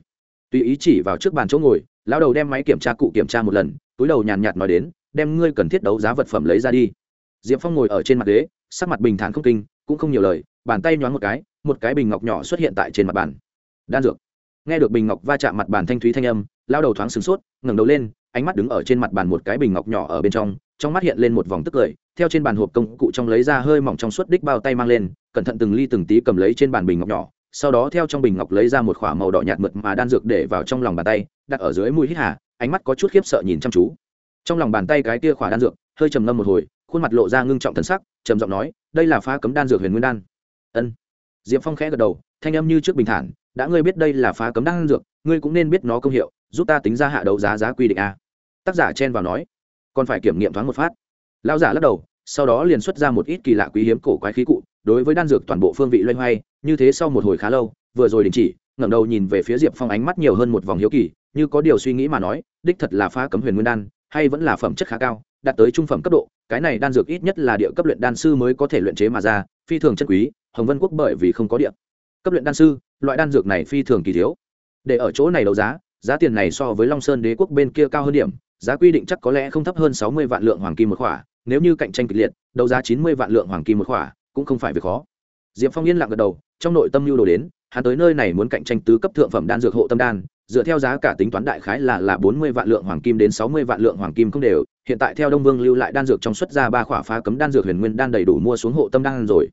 S1: Tùy ý chỉ vào trước bàn chỗ ngồi, lão đầu đem máy kiểm tra cụ kiểm tra một lần, túi đầu nhàn nhạt nói đến, đem ngươi cần thiết đấu giá vật phẩm lấy ra đi. Diệp phong ngồi ở trên mặt ghế, sắc mặt bình thản không kinh, cũng không nhiều lời, bàn tay nhoáng một cái một cái bình ngọc nhỏ xuất hiện tại trên mặt bàn đan dược. Nghe được bình ngọc va chạm mặt bàn thanh thúy thanh âm, lao đầu thoáng sửng sốt, ngẩng đầu lên, ánh mắt đứng ở trên mặt bàn một cái bình ngọc nhỏ ở bên trong trong mắt hiện lên một vòng tức cười, theo trên bàn hộp công cụ trong lấy ra hơi mỏng trong suốt đích bao tay mang lên, cẩn thận từng ly từng tí cầm lấy trên bàn bình ngọc nhỏ, sau đó theo trong bình ngọc lấy ra một k h ỏ a màu đỏ nhạt mượt mà đan dược để vào trong lòng bàn tay, đặt ở dưới mũi hít hà, ánh mắt có chút khiếp sợ nhìn chăm chú. Trong lòng bàn tay cái tia khỏa đan dược, hơi trầm ngâm một hồi, khuôn mặt lộ ra ngưng trọng thân sắc, trầm giọng nói, đây là phá cấm đan dược huyền nguyên đan. Ân. Diệp phong khẽ gật đầu thanh âm như trước bình thản, đã ngươi biết đây là phá cấm đan dược, ngươi cũng nên biết nó công hiệu, giúp ta tính ra hạ đấu giá giá quy định a. Tác giả chen vào nói, còn phải kiểm nghiệm thoáng một phát. Lão giả lắc đầu, sau đó liền xuất ra một ít kỳ lạ quý hiếm cổ quái khí cụ, đối với đan dược toàn bộ phương vị loay hoay, như thế sau một hồi khá lâu, vừa rồi đình chỉ, ngẩng đầu nhìn về phía diệp phong ánh mắt nhiều hơn một vòng hiếu kỳ, như có điều suy nghĩ mà nói, đích thật là phá cấm huyền nguyên đan, hay vẫn là phẩm chất khá cao, đạt tới trung phẩm cấp độ, cái này đan dược ít nhất là địa cấp luyện đan sư mới có thể luyện chế mà ra, phi thường chất quý, hồng vân quốc bởi vì không có địa cấp luyện đan sư, loại đan dược này phi thường kỳ thiếu. Để ở chỗ này đấu giá giá tiền này so với long sơn đế quốc bên kia cao hơn điểm, giá quy định chắc có lẽ không thấp hơn sáu mươi vạn lượng hoàng kim một khỏa, nếu như cạnh tranh kịch liệt, đấu giá chín mươi vạn lượng hoàng kim một khỏa cũng không phải việc khó. Diệp phong yên lặng gật đầu, trong nội tâm lưu đồ đến, hắn tới nơi này muốn cạnh tranh tứ cấp thượng phẩm đan dược hộ tâm đan, dựa theo giá cả tính toán đại khái là là bốn mươi vạn lượng hoàng kim đến sáu mươi vạn lượng hoàng kim không đều, hiện tại theo đông vương lưu lại đan dược trong xuất ra ba khỏa phá cấm đan dược huyền nguyên đan đầy đủ mua xuống hộ tâm đan rồi.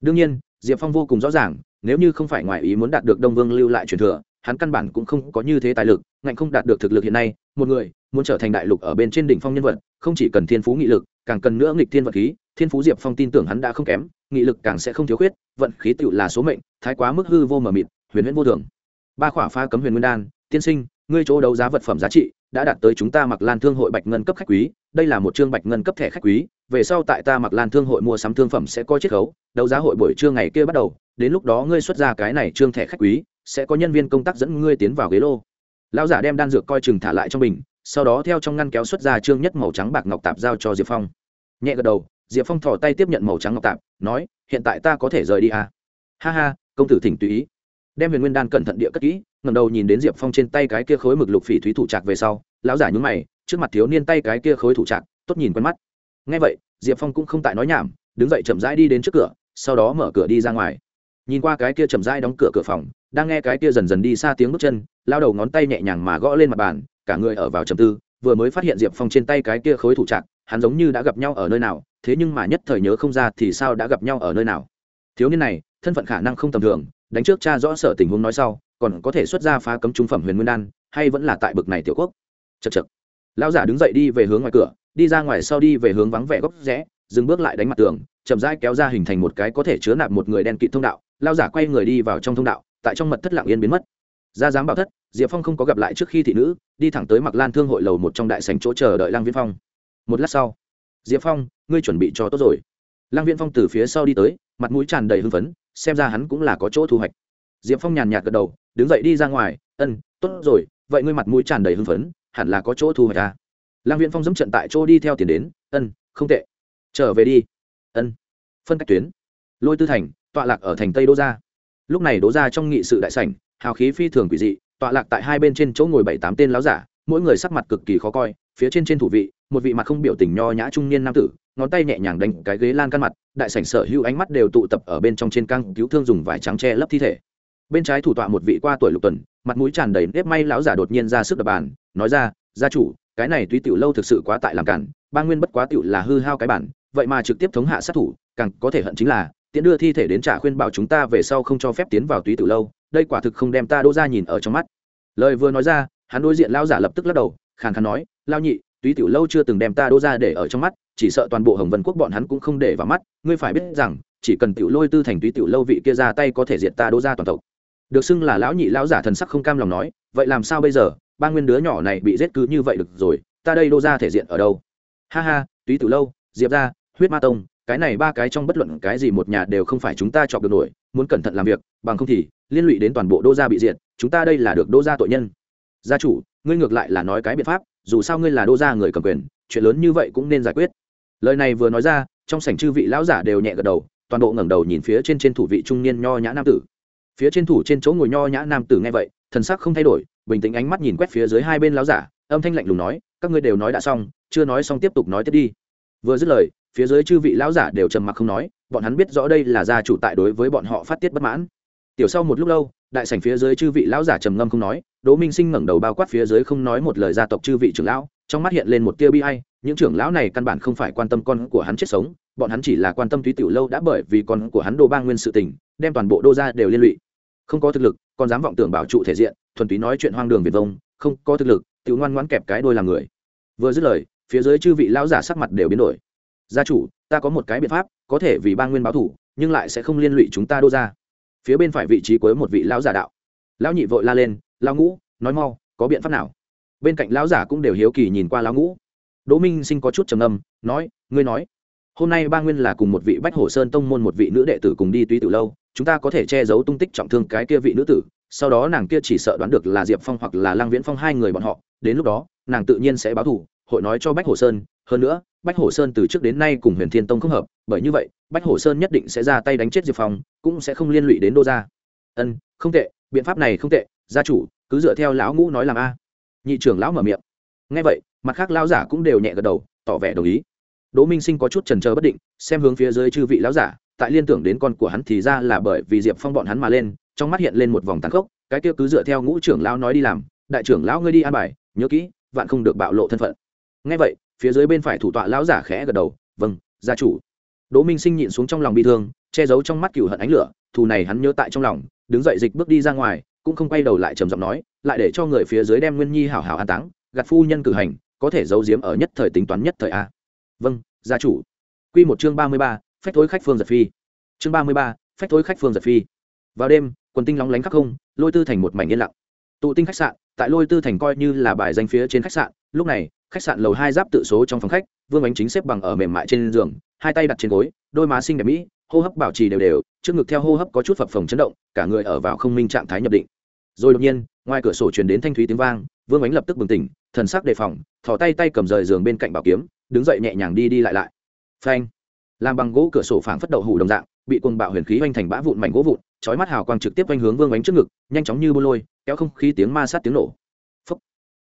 S1: Đương nhiên, diệp phong vô cùng rõ ràng nếu như không phải ngoài ý muốn đạt được đông vương lưu lại truyền thừa, hắn căn bản cũng không có như thế tài lực, ngạnh không đạt được thực lực hiện nay, một người muốn trở thành đại lục ở bên trên đỉnh phong nhân vật, không chỉ cần thiên phú nghị lực, càng cần nữa nghịch thiên vật khí, thiên phú diệp phong tin tưởng hắn đã không kém, nghị lực càng sẽ không thiếu khuyết, vận khí tựu là số mệnh, thái quá mức hư vô mờ mịt, huyền huyễn vô thường. Ba khỏa pha cấm huyền nguyên đan, tiên sinh, ngươi chỗ đấu giá vật phẩm giá trị đã đạt tới chúng ta mặc lan thương hội bạch ngân cấp khách quý, đây là một chương bạch ngân cấp thẻ khách quý, về sau tại ta mặc lan thương hội mua sắm thương phẩm sẽ có chiết khấu, đấu giá hội buổi trưa ngày kia bắt đầu, đến lúc đó ngươi xuất ra cái này trương thẻ khách quý, sẽ có nhân viên công tác dẫn ngươi tiến vào ghế lô. Lão giả đem đan dược coi chừng thả lại trong bình, sau đó theo trong ngăn kéo xuất ra trương nhất màu trắng bạc ngọc tạp giao cho diệp phong. Nhẹ gật đầu, diệp phong thỏ tay tiếp nhận màu trắng ngọc tạp, nói, hiện tại ta có thể rời đi à. ha ha, công tử thỉnh tùy ý. Đem huyền nguyên đan cẩn thận địa cất kỹ ngẩng đầu nhìn đến diệp phong trên tay cái kia khối mực lục phỉ thúy thủ trạc về sau, lão giả nhúng mày, trước mặt thiếu niên tay cái kia khối thủ trạc, tốt nhìn quen mắt. Ngay vậy, diệp phong cũng không tại nói nhảm, đứng dậy chậm rãi đi đến trước cửa, sau đó mở cửa đi ra ngoài. Nhìn qua cái kia chậm rãi đóng cửa cửa phòng, đang nghe cái kia dần dần đi xa tiếng bước chân lao đầu ngón tay nhẹ nhàng mà gõ lên mặt bàn, cả người ở vào trầm tư, vừa mới phát hiện diệp phong trên tay cái kia khối thủ trạc, hắn giống như đã gặp nhau ở nơi nào, thế nhưng mà nhất thời nhớ không ra thì sao đã gặp nhau ở nơi nào. Thiếu niên này, thân phận khả năng không tầm thường, đánh trước cha rõ sở tình huống nói sau còn có thể xuất ra phá cấm trung phẩm huyền nguyên đan, hay vẫn là tại bực này tiểu quốc? Chật chật lão giả đứng dậy đi về hướng ngoài cửa, đi ra ngoài sau đi về hướng vắng vẻ góc rẽ, dừng bước lại đánh mặt tường, chậm rãi kéo ra hình thành một cái có thể chứa nạp một người đen kịt thông đạo. Lão giả quay người đi vào trong thông đạo, tại trong mật thất lặng yên biến mất. Ra dám bảo thất, diệp phong không có gặp lại trước khi thị nữ, đi thẳng tới mặc lan thương hội lầu một trong đại sành chỗ chờ đợi lăng viễn phong. Một lát sau, diệp phong, ngươi chuẩn bị cho tốt rồi. Lăng viễn phong từ phía sau đi tới, mặt mũi tràn đầy hưng phấn, xem ra hắn cũng là có chỗ thu hoạch. Diệp phong nhàn nhạt gật đầu đứng dậy đi ra ngoài, ân, tốt rồi, vậy ngươi mặt mũi tràn đầy hưng phấn, hẳn là có chỗ thu hoạch ta Lang lăng viễn phong dẫm trận tại chỗ đi theo tiền đến, ân, không tệ. Trở về đi. Ân. Phân cách tuyến. Lôi tư thành, tọa lạc ở thành tây đô gia. Lúc này đố gia trong nghị sự đại sảnh, hào khí phi thường quỷ dị, tọa lạc tại hai bên trên chỗ ngồi bảy tám tên láo giả, mỗi người sắc mặt cực kỳ khó coi, phía trên trên thủ vị, một vị mặt không biểu tình nho nhã trung niên nam tử, ngón tay nhẹ nhàng đánh cái ghế lan căn mặt, đại sảnh sở hữu ánh mắt đều tụ tập ở bên trong trên căng cứu thương dùng vải trắng che lấp thi thể bên trái thủ tọa một vị qua tuổi lục tuần, mặt mũi tràn đầy nếp may lão giả đột nhiên ra sức đập bàn, nói ra, gia chủ, cái này túy tiểu lâu thực sự quá tại làm cản, ba nguyên bất quá tiểu là hư hao cái bản, vậy mà trực tiếp thống hạ sát thủ, càng có thể hận chính là, tiễn đưa thi thể đến trả khuyên bảo chúng ta về sau không cho phép tiến vào túy tiểu lâu, đây quả thực không đem ta đỗ ra nhìn ở trong mắt. Lời vừa nói ra, hắn đối diện lão giả lập tức lắc đầu, khàn khàn nói, lao nhị túy tiểu lâu chưa từng đem ta đỗ ra để ở trong mắt, chỉ sợ toàn bộ hồng vân quốc bọn hắn cũng không để vào mắt, ngươi phải biết rằng, chỉ cần tiểu lôi tư thành túy tiểu lâu vị kia ra tay có thể diệt ta đỗ ra toàn tộc được xưng là lão nhị lão giả thần sắc không cam lòng nói, vậy làm sao bây giờ? Ba nguyên đứa nhỏ này bị giết cứ như vậy được rồi, ta đây đô ra thể diện ở đâu? Ha ha, túy từ lâu, diệp ra huyết ma tông, cái này ba cái trong bất luận cái gì một nhà đều không phải chúng ta chọc được nổi, muốn cẩn thận làm việc, bằng không thì liên lụy đến toàn bộ đô gia bị diệt, chúng ta đây là được đô gia tội nhân. Gia chủ, ngươi ngược lại là nói cái biện pháp, dù sao ngươi là đô gia người cầm quyền, chuyện lớn như vậy cũng nên giải quyết. Lời này vừa nói ra, trong sảnh chư vị lão giả đều nhẹ gật đầu, toàn bộ ngẩng đầu nhìn phía trên trên thủ vị trung niên nho nhã nam tử phía trên thủ trên chỗ ngồi nho nhã nam tử nghe vậy, thần sắc không thay đổi, bình tĩnh ánh mắt nhìn quét phía dưới hai bên lão giả, âm thanh lạnh lùng nói, các ngươi đều nói đã xong, chưa nói xong tiếp tục nói tiếp đi. Vừa dứt lời, phía dưới chư vị lão giả đều trầm mặc không nói, bọn hắn biết rõ đây là gia chủ tại đối với bọn họ phát tiết bất mãn. Tiểu sau một lúc lâu, đại sảnh phía dưới chư vị lão giả trầm ngâm không nói, đỗ minh sinh ngẩng đầu bao quát phía dưới không nói một lời gia tộc chư vị trưởng lão, trong mắt hiện lên một tia bi ai, những trưởng lão này căn bản không phải quan tâm con của hắn chết sống, bọn hắn chỉ là quan tâm túy tiểu lâu đã bởi vì con của hắn đô ba nguyên sự tình, đem toàn bộ đô gia đều liên lụy không có thực lực, còn dám vọng tưởng bảo trụ thể diện, thuần túy nói chuyện hoang đường việt vông, không có thực lực tự ngoan ngoãn kẹp cái đôi làm người. Vừa dứt lời, phía dưới chư vị lão giả sắc mặt đều biến đổi. Gia chủ, ta có một cái biện pháp, có thể vì ba nguyên báo thủ, nhưng lại sẽ không liên lụy chúng ta đô ra phía bên phải vị trí cuối một vị lão giả đạo. Lão nhị vội la lên, lão ngũ, nói mau, có biện pháp nào? Bên cạnh lão giả cũng đều hiếu kỳ nhìn qua lão ngũ. Đỗ minh sinh có chút trầm âm nói, ngươi nói hôm nay ba nguyên là cùng một vị bách hồ sơn tông môn một vị nữ đệ tử cùng đi túy từ lâu, chúng ta có thể che giấu tung tích trọng thương cái kia vị nữ tử, sau đó nàng kia chỉ sợ đoán được là diệp phong hoặc là lang viễn phong hai người bọn họ, đến lúc đó, nàng tự nhiên sẽ báo thủ hội nói cho bách hồ sơn, hơn nữa, bách hồ sơn từ trước đến nay cùng huyền thiên tông không hợp, bởi như vậy, bách hồ sơn nhất định sẽ ra tay đánh chết diệp phong, cũng sẽ không liên lụy đến đô gia. Ân, không tệ, biện pháp này không tệ, gia chủ, cứ dựa theo lão ngũ nói làm a. Nhị trưởng lão mở miệng. Ngay vậy, mặt khác lão giả cũng đều nhẹ gật đầu, tỏ vẻ đồng ý đỗ minh sinh có chút trần trờ bất định, xem hướng phía dưới chư vị lão giả, tại liên tưởng đến con của hắn thì ra là bởi vì diệp phong bọn hắn mà lên, trong mắt hiện lên một vòng tàn khốc, cái kia cứ dựa theo ngũ trưởng lão nói đi làm, đại trưởng lão ngươi đi an bài, nhớ kỹ, vạn không được bạo lộ thân phận. Ngay vậy, phía dưới bên phải thủ tọa lão giả khẽ gật đầu vâng gia chủ. Đỗ minh sinh nhịn xuống trong lòng bi thương, che giấu trong mắt cựu hận ánh lửa, thù này hắn nhớ tại trong lòng, đứng dậy dịch bước đi ra ngoài, cũng không quay đầu lại trầm giọng nói, lại để cho người phía dưới đem nguyên nhi hảo hảo an táng gặt phu nhân cử hành, có thể giấu giếm ở nhất thời tính toán nhất thời a vâng gia chủ. Quy một chương ba mươi ba, phách thối khách phương giật phi. Chương ba mươi ba, phách thối khách phương giật phi. Vào đêm, quần tinh lóng lánh khắp không, lôi tư thành một mảnh yên lặng. Tụ tinh khách sạn, tại lôi tư thành coi như là bài danh phía trên khách sạn, lúc này, khách sạn lầu hai giáp tự số trong phòng khách, vương ánh chính xếp bằng ở mềm mại trên giường, hai tay đặt trên gối, đôi má xinh đẹp mỹ, hô hấp bảo trì đều đều, trước ngực theo hô hấp có chút phập phồng chấn động, cả người ở vào không minh trạng thái nhập định. Rồi đột nhiên, ngoài cửa sổ truyền đến thanh thúy tiếng vang, vương ánh lập tức bừng tỉnh, thần sắc đề phòng, thò tay tay cầm rời giường bên cạnh bảo kiếm đứng dậy nhẹ nhàng đi đi lại lại. Phanh. Làm bằng gỗ cửa sổ phảng phất đậu hủ đồng dạng, bị cuồng bạo huyền khí oanh thành bã vụn mảnh gỗ vụn, chói mắt hào quang trực tiếp oanh hướng vương bánh trước ngực, nhanh chóng như bô lôi, kéo không khí tiếng ma sát tiếng nổ. Phấp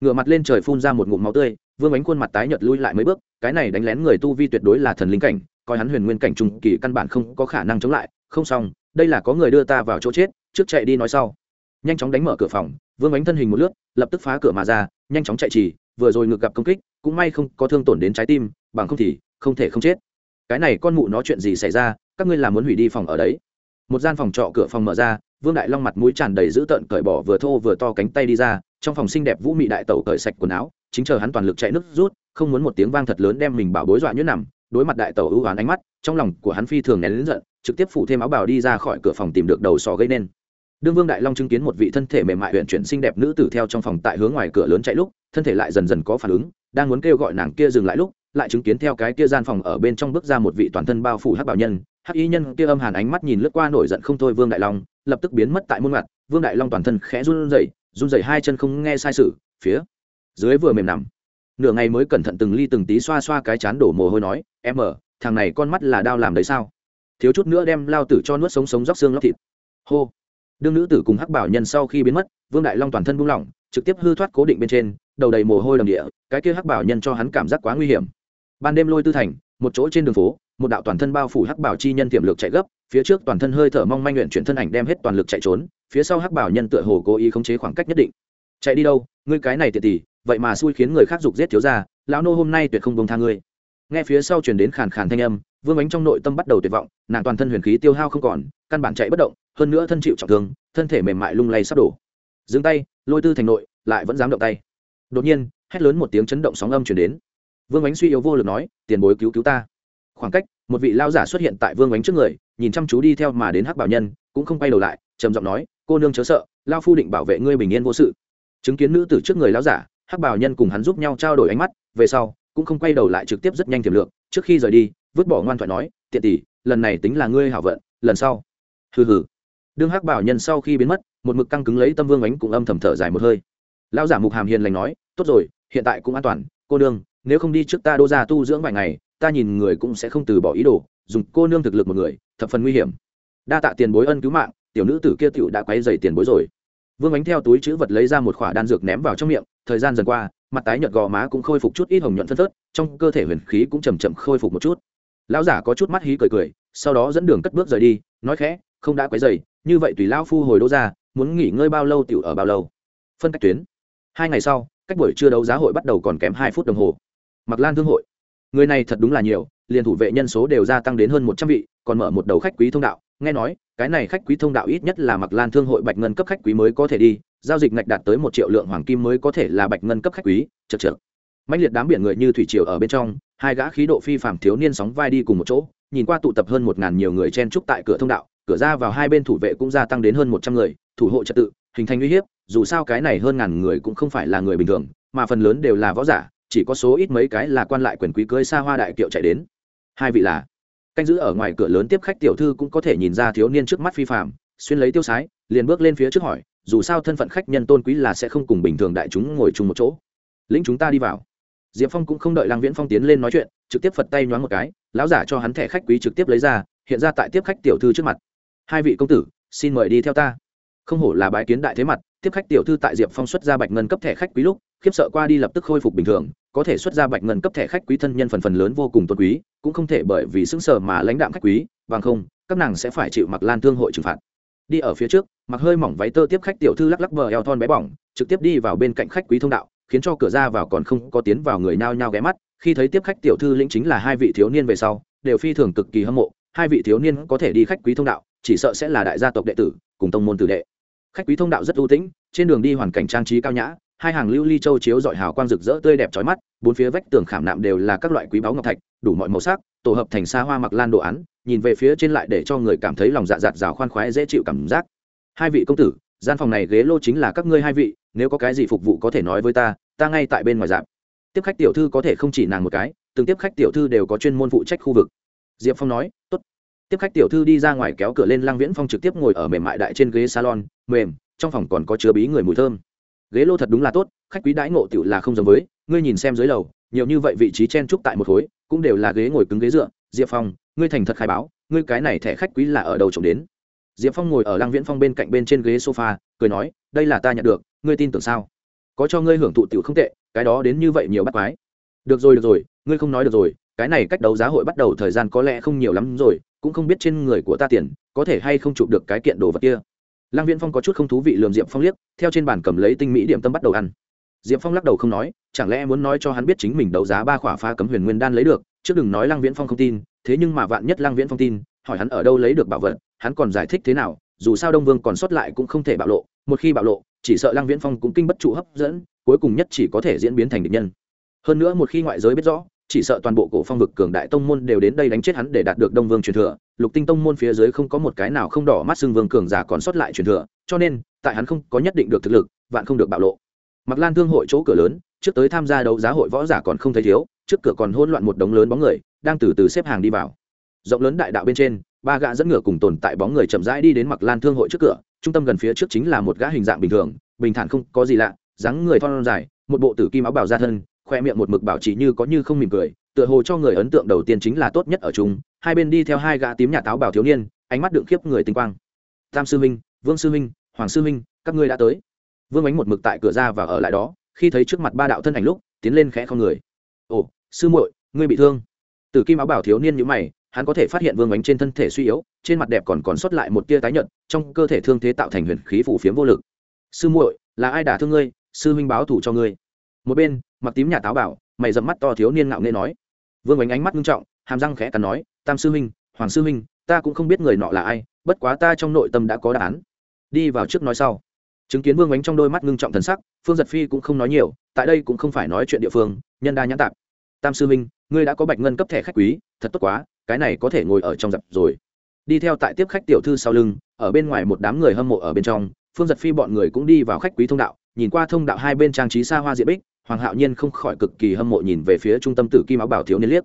S1: ngửa mặt lên trời phun ra một ngụm máu tươi, vương bánh khuôn mặt tái nhợt lui lại mấy bước, cái này đánh lén người tu vi tuyệt đối là thần linh cảnh, coi hắn huyền nguyên cảnh trùng kỳ căn bản không có khả năng chống lại. Không xong, đây là có người đưa ta vào chỗ chết, trước chạy đi nói sau. Nhanh chóng đánh mở cửa phòng, vương bánh thân hình một lướt, lập tức phá cửa mà ra, nhanh chóng chạy trì, vừa rồi ngược gặp công kích cũng may không có thương tổn đến trái tim, bằng không thì không thể không chết. Cái này con mụ nó chuyện gì xảy ra, các ngươi làm muốn hủy đi phòng ở đấy. Một gian phòng trọ cửa phòng mở ra, vương đại long mặt mũi tràn đầy dữ tợn cởi bỏ vừa thô vừa to cánh tay đi ra, trong phòng xinh đẹp vũ mị đại tẩu cởi sạch quần áo, chính chờ hắn toàn lực chạy nước rút, không muốn một tiếng vang thật lớn đem mình bảo bối dọa nhuyễn nằm, đối mặt đại tẩu ưu oán ánh mắt, trong lòng của hắn phi thường nén lớn giận, trực tiếp phủ thêm áo bào đi ra khỏi cửa phòng tìm được đầu sò gây nên. Đương vương đại long chứng kiến một vị thân thể mềm mại huyện chuyển xinh đẹp nữ tử theo trong phòng tại hướng ngoài cửa lớn chạy lúc, thân thể lại dần dần có phản ứng đang muốn kêu gọi nàng kia dừng lại lúc, lại chứng kiến theo cái kia gian phòng ở bên trong bước ra một vị toàn thân bao phủ hắc bảo nhân. Hắc y nhân kia âm hàn ánh mắt nhìn lướt qua nổi giận không thôi vương đại long, lập tức biến mất tại muôn mặt. Vương đại long toàn thân khẽ run rẩy run rẩy hai chân không nghe sai sự, phía dưới vừa mềm nằm. Nửa ngày mới cẩn thận từng ly từng tí xoa xoa cái chán đổ mồ hôi nói, em ở, thằng này con mắt là đau làm đấy sao? Thiếu chút nữa đem lao tử cho nuốt sống sống róc xương lóc thịt. Hô. Đương nữ tử cùng hắc bảo nhân sau khi biến mất, vương đại long toàn thân buông lỏng, trực tiếp hư thoát cố định bên trên đầu đầy mồ hôi đầm địa, cái kia hắc bảo nhân cho hắn cảm giác quá nguy hiểm. Ban đêm lôi tư thành, một chỗ trên đường phố, một đạo toàn thân bao phủ hắc bảo chi nhân tiềm lực chạy gấp, phía trước toàn thân hơi thở mong manh luyện chuyển thân ảnh đem hết toàn lực chạy trốn, phía sau hắc bảo nhân tựa hồ cố ý khống chế khoảng cách nhất định. Chạy đi đâu? Ngươi cái này tiệt tỷ, vậy mà xui khiến người khác dục giết thiếu gia, lão nô hôm nay tuyệt không bông tha ngươi. Nghe phía sau truyền đến khàn khàn thanh âm, vương ánh trong nội tâm bắt đầu tuyệt vọng, nàng toàn thân huyền khí tiêu hao không còn, căn bản chạy bất động, hơn nữa thân chịu trọng thương, thân thể mềm mại lung lay sắp đổ. Dừng tay, lôi tư thành nội, lại vẫn dám động tay đột nhiên, hét lớn một tiếng chấn động sóng âm chuyển đến. Vương ánh suy yếu vô lực nói, tiền bối cứu cứu ta. Khoảng cách, một vị lao giả xuất hiện tại vương ánh trước người, nhìn chăm chú đi theo mà đến hắc bảo nhân, cũng không quay đầu lại, trầm giọng nói, cô nương chớ sợ lao phu định bảo vệ ngươi bình yên vô sự. Chứng kiến nữ tử trước người lao giả, hắc bảo nhân cùng hắn giúp nhau trao đổi ánh mắt, về sau, cũng không quay đầu lại trực tiếp rất nhanh tiềm lượng trước khi rời đi, vứt bỏ ngoan thoại nói, tiện tỷ, lần này tính là ngươi hảo vận, lần sau. Hừ hừ. Đương hắc bảo nhân sau khi biến mất, một mực căng cứng lấy tâm vương ánh cũng âm thầm thở dài một hơi lão giả mục hàm hiền lành nói, tốt rồi, hiện tại cũng an toàn. Cô nương, nếu không đi trước ta đô ra tu dưỡng vài ngày, ta nhìn người cũng sẽ không từ bỏ ý đồ. Dùng cô nương thực lực một người, thập phần nguy hiểm. Đa tạ tiền bối ân cứu mạng, tiểu nữ tử kia tựu đã quấy dày tiền bối rồi. Vương ánh theo túi chữ vật lấy ra một khỏa đan dược ném vào trong miệng, thời gian dần qua, mặt tái nhợt gò má cũng khôi phục chút ít hồng nhuận phân phớt, trong cơ thể huyền khí cũng chầm chậm khôi phục một chút. Lão giả có chút mắt hí cười cười, sau đó dẫn đường cất bước rời đi, nói khẽ, không đã quấy dày như vậy tùy lão phu hồi đô ra muốn nghỉ ngơi bao lâu tiểu ở bao lâu? Phân cách tuyến hai ngày sau, cách buổi trưa đấu giá hội bắt đầu còn kém hai phút đồng hồ. Mặc lan thương hội. Người này thật đúng là nhiều, liền thủ vệ nhân số đều gia tăng đến hơn một trăm vị, còn mở một đầu khách quý thông đạo. Nghe nói, cái này khách quý thông đạo ít nhất là mặc lan thương hội bạch ngân cấp khách quý mới có thể đi, giao dịch ngạch đạt tới một triệu lượng hoàng kim mới có thể là bạch ngân cấp khách quý, chật chật mạnh liệt đám biển người như thủy triều ở bên trong, hai gã khí độ phi phạm thiếu niên sóng vai đi cùng một chỗ, nhìn qua tụ tập hơn một ngàn nhiều người chen trúc tại cửa thông đạo, cửa ra vào hai bên thủ vệ cũng gia tăng đến hơn một trăm người, thủ hộ trật tự hình thành uy hiếp, dù sao cái này hơn ngàn người cũng không phải là người bình thường, mà phần lớn đều là võ giả, chỉ có số ít mấy cái là quan lại quyền quý cưới xa hoa đại kiệu chạy đến. Hai vị là, canh giữ ở ngoài cửa lớn tiếp khách tiểu thư cũng có thể nhìn ra thiếu niên trước mắt phi phạm xuyên lấy tiêu sái, liền bước lên phía trước hỏi, dù sao thân phận khách nhân tôn quý là sẽ không cùng bình thường đại chúng ngồi chung một chỗ. Lĩnh chúng ta đi vào. Diệp phong cũng không đợi lang viễn phong tiến lên nói chuyện, trực tiếp phật tay nhoáng một cái, lão giả cho hắn thẻ khách quý trực tiếp lấy ra, hiện ra tại tiếp khách tiểu thư trước mặt. Hai vị công tử, xin mời đi theo ta không hổ là bái kiến đại thế mặt, tiếp khách tiểu thư tại diệp phong xuất ra bạch ngân cấp thẻ khách quý lúc, khiếp sợ qua đi lập tức khôi phục bình thường, có thể xuất ra bạch ngân cấp thẻ khách quý thân nhân phần phần lớn vô cùng tôn quý, cũng không thể bởi vì xứng sờ mà lãnh đạm khách quý, bằng không, các nàng sẽ phải chịu mặc lan thương hội trừng phạt. Đi ở phía trước mặc hơi mỏng váy tơ tiếp khách tiểu thư lắc lắc vờ eo thon bé bỏng, trực tiếp đi vào bên cạnh khách quý thông đạo, khiến cho cửa ra vào còn không có tiến vào người nao nhao ghé mắt, khi thấy tiếp khách tiểu thư lĩnh chính là hai vị thiếu niên về sau, đều phi thường cực kỳ hâm mộ, hai vị thiếu niên có thể đi khách quý thông đạo, chỉ sợ sẽ là đại gia tộc đệ tử, cùng tông môn tử đệ khách quý thông đạo rất ưu tĩnh, trên đường đi hoàn cảnh trang trí cao nhã, hai hàng lưu ly châu chiếu dọi hào quang rực rỡ tươi đẹp trói mắt, bốn phía vách tường khảm nạm đều là các loại quý báu ngọc thạch, đủ mọi màu sắc, tổ hợp thành xa hoa mặc lan đồ án, nhìn về phía trên lại để cho người cảm thấy lòng dạ dạt rào khoan khoái dễ chịu cảm giác. Hai vị công tử, gian phòng này ghế lô chính là các ngươi hai vị, nếu có cái gì phục vụ có thể nói với ta ta ngay tại bên ngoài dạp. Tiếp khách tiểu thư có thể không chỉ nàng một cái, từng tiếp khách tiểu thư đều có chuyên môn phụ trách khu vực. Diệp phong nói t ố t tiếp khách tiểu thư đi ra ngoài kéo cửa lên lăng viễn phong trực tiếp ngồi ở mềm mại đại trên ghế salon, mềm, trong phòng còn có chứa bí người mùi thơm. Ghế lô thật đúng là tốt, khách quý đãi ngộ tiểu là không giống với, ngươi nhìn xem dưới lầu, nhiều như vậy vị trí chen trúc tại một khối, cũng đều là ghế ngồi cứng ghế dựa. Diệp phong, ngươi thành thật khai báo, ngươi cái này thẻ khách quý là ở đầu trộm đến? Diệp phong ngồi ở lăng viễn phong bên cạnh bên trên ghế sofa, cười nói, đây là ta nhận được, ngươi tin tưởng sao? Có cho ngươi hưởng thụ tiểu không tệ, cái đó đến như vậy nhiều bắt quái. Được rồi được rồi, ngươi không nói được rồi, cái này cách đấu giá hội bắt đầu thời gian có lẽ không nhiều lắm rồi cũng không biết trên người của ta tiền, có thể hay không chụp được cái kiện đồ vật kia. Lăng viễn phong có chút không thú vị lườm diệp phong liếc, theo trên bàn cầm lấy tinh mỹ điểm tâm bắt đầu ăn. Diệp phong lắc đầu không nói, chẳng lẽ muốn nói cho hắn biết chính mình đấu giá ba khỏa phá cấm huyền nguyên đan lấy được Chứ đừng nói lăng viễn phong không tin, thế nhưng mà vạn nhất lăng viễn phong tin, hỏi hắn ở đâu lấy được bảo vật, hắn còn giải thích thế nào, dù sao đông vương còn sót lại cũng không thể bạo lộ, một khi bạo lộ, chỉ sợ lăng viễn phong cũng kinh bất trụ hấp dẫn, cuối cùng nhất chỉ có thể diễn biến thành địch nhân. Hơn nữa một khi ngoại giới biết rõ chỉ sợ toàn bộ cổ phong vực cường đại tông môn đều đến đây đánh chết hắn để đạt được đông vương truyền thừa. Lục tinh tông môn phía dưới không có một cái nào không đỏ mắt xưng vương cường giả còn sót lại truyền thừa, cho nên, tại hắn không có nhất định được thực lực, vạn không được bạo lộ. Mặc lan thương hội chỗ cửa lớn, trước tới tham gia đấu giá hội võ giả còn không thấy thiếu, trước cửa còn hỗn loạn một đống lớn bóng người, đang từ từ xếp hàng đi vào. Rộng lớn đại đạo bên trên, ba gã dẫn ngựa cùng tồn tại bóng người chậm rãi đi đến mặc lan thương hội trước cửa, trung tâm gần phía trước chính là một gã hình dạng bình thường, bình thản không có gì lạ, dáng người thon dài, một bộ tử kim áo bào ra thân khoe miệng một mực bảo trì như có như không mỉm cười, tựa hồ cho người ấn tượng đầu tiên chính là tốt nhất ở chúng hai bên đi theo hai gã tím nhà táo bảo thiếu niên, ánh mắt đựng khiếp người tinh quang. Tam sư minh vương sư minh hoàng sư minh các ngươi đã tới. Vương ánh một mực tại cửa ra và ở lại đó, khi thấy trước mặt ba đạo thân ảnh lúc, tiến lên khẽ không người. Ồ, sư muội, ngươi bị thương. Từ kim áo bảo thiếu niên như mày, hắn có thể phát hiện vương ánh trên thân thể suy yếu, trên mặt đẹp còn còn sót lại một tia tái nhợt, trong cơ thể thương thế tạo thành huyền khí phủ phiếm vô lực. Sư muội, là ai đả thương ngươi? Sư huynh báo thủ cho ngươi một bên, mặc tím nhà táo bảo, mày dẫm mắt to thiếu niên ngạo nghê nói. Vương ánh ánh mắt nghiêm trọng, hàm răng khẽ cắn nói, tam sư huynh, hoàng sư huynh, ta cũng không biết người nọ là ai, bất quá ta trong nội tâm đã có đáp án. Đi vào trước nói sau. Chứng kiến vương ánh trong đôi mắt ngưng trọng thần sắc, phương giật phi cũng không nói nhiều, tại đây cũng không phải nói chuyện địa phương, nhân đa nhãn tạp. Tam sư huynh, ngươi đã có bạch ngân cấp thẻ khách quý, thật tốt quá, cái này có thể ngồi ở trong dập rồi. Đi theo tại tiếp khách tiểu thư sau lưng, ở bên ngoài một đám người hâm mộ ở bên trong, phương giật phi bọn người cũng đi vào khách quý thông đạo, nhìn qua thông đạo hai bên trang trí xa hoa diện bích hoàng hạo nhiên không khỏi cực kỳ hâm mộ nhìn về phía trung tâm tử kim áo bảo thiếu niên liếc.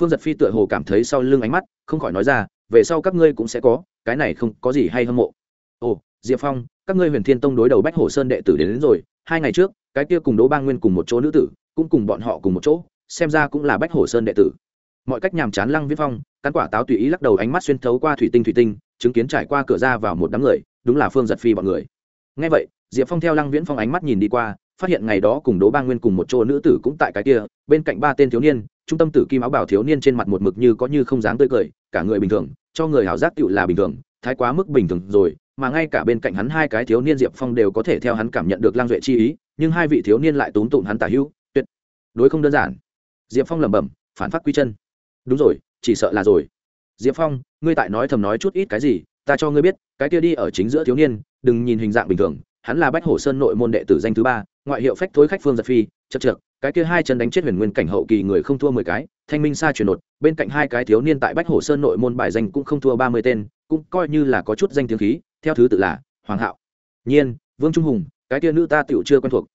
S1: Phương giật phi tựa hồ cảm thấy sau lưng ánh mắt không khỏi nói ra về sau các ngươi cũng sẽ có cái này không có gì hay hâm mộ. Ồ diệp phong các ngươi huyền thiên tông đối đầu bách hồ sơn đệ tử đến, đến rồi hai ngày trước cái kia cùng đỗ ba nguyên cùng một chỗ nữ tử cũng cùng bọn họ cùng một chỗ xem ra cũng là bách hồ sơn đệ tử. Mọi cách nhàm chán lăng viết phong cắn quả táo tùy ý lắc đầu ánh mắt xuyên thấu qua thủy tinh thủy tinh chứng kiến trải qua cửa ra vào một đám người đúng là phương giật phi bọn người. Ngay vậy diệp phong theo lăng viễn phong ánh mắt nhìn đi qua phát hiện ngày đó cùng đố ba nguyên cùng một chỗ nữ tử cũng tại cái kia, bên cạnh ba tên thiếu niên, trung tâm tử kim áo bảo thiếu niên trên mặt một mực như có như không dáng tươi cười, cả người bình thường, cho người hảo giác tựu là bình thường, thái quá mức bình thường rồi, mà ngay cả bên cạnh hắn hai cái thiếu niên diệp phong đều có thể theo hắn cảm nhận được lang duệ chi ý, nhưng hai vị thiếu niên lại túm tụm hắn tả hữu, tuyệt, đối không đơn giản. Diệp phong lẩm bẩm, phản phát quy chân. Đúng rồi, chỉ sợ là rồi. Diệp phong, ngươi tại nói thầm nói chút ít cái gì, ta cho ngươi biết, cái kia đi ở chính giữa thiếu niên, đừng nhìn hình dạng bình thường hắn là bách hổ sơn nội môn đệ tử danh thứ ba, ngoại hiệu phách thối khách phương giật phi, chật trượt cái kia hai chân đánh chết huyền nguyên cảnh hậu kỳ người không thua mười cái, thanh minh xa chuyển nột bên cạnh hai cái thiếu niên tại bách hổ sơn nội môn bài danh cũng không thua ba mươi tên, cũng coi như là có chút danh tiếng khí, theo thứ tự là hoàng hạo. Nhiên, vương trung hùng, cái kia nữ ta tựu chưa quen thuộc.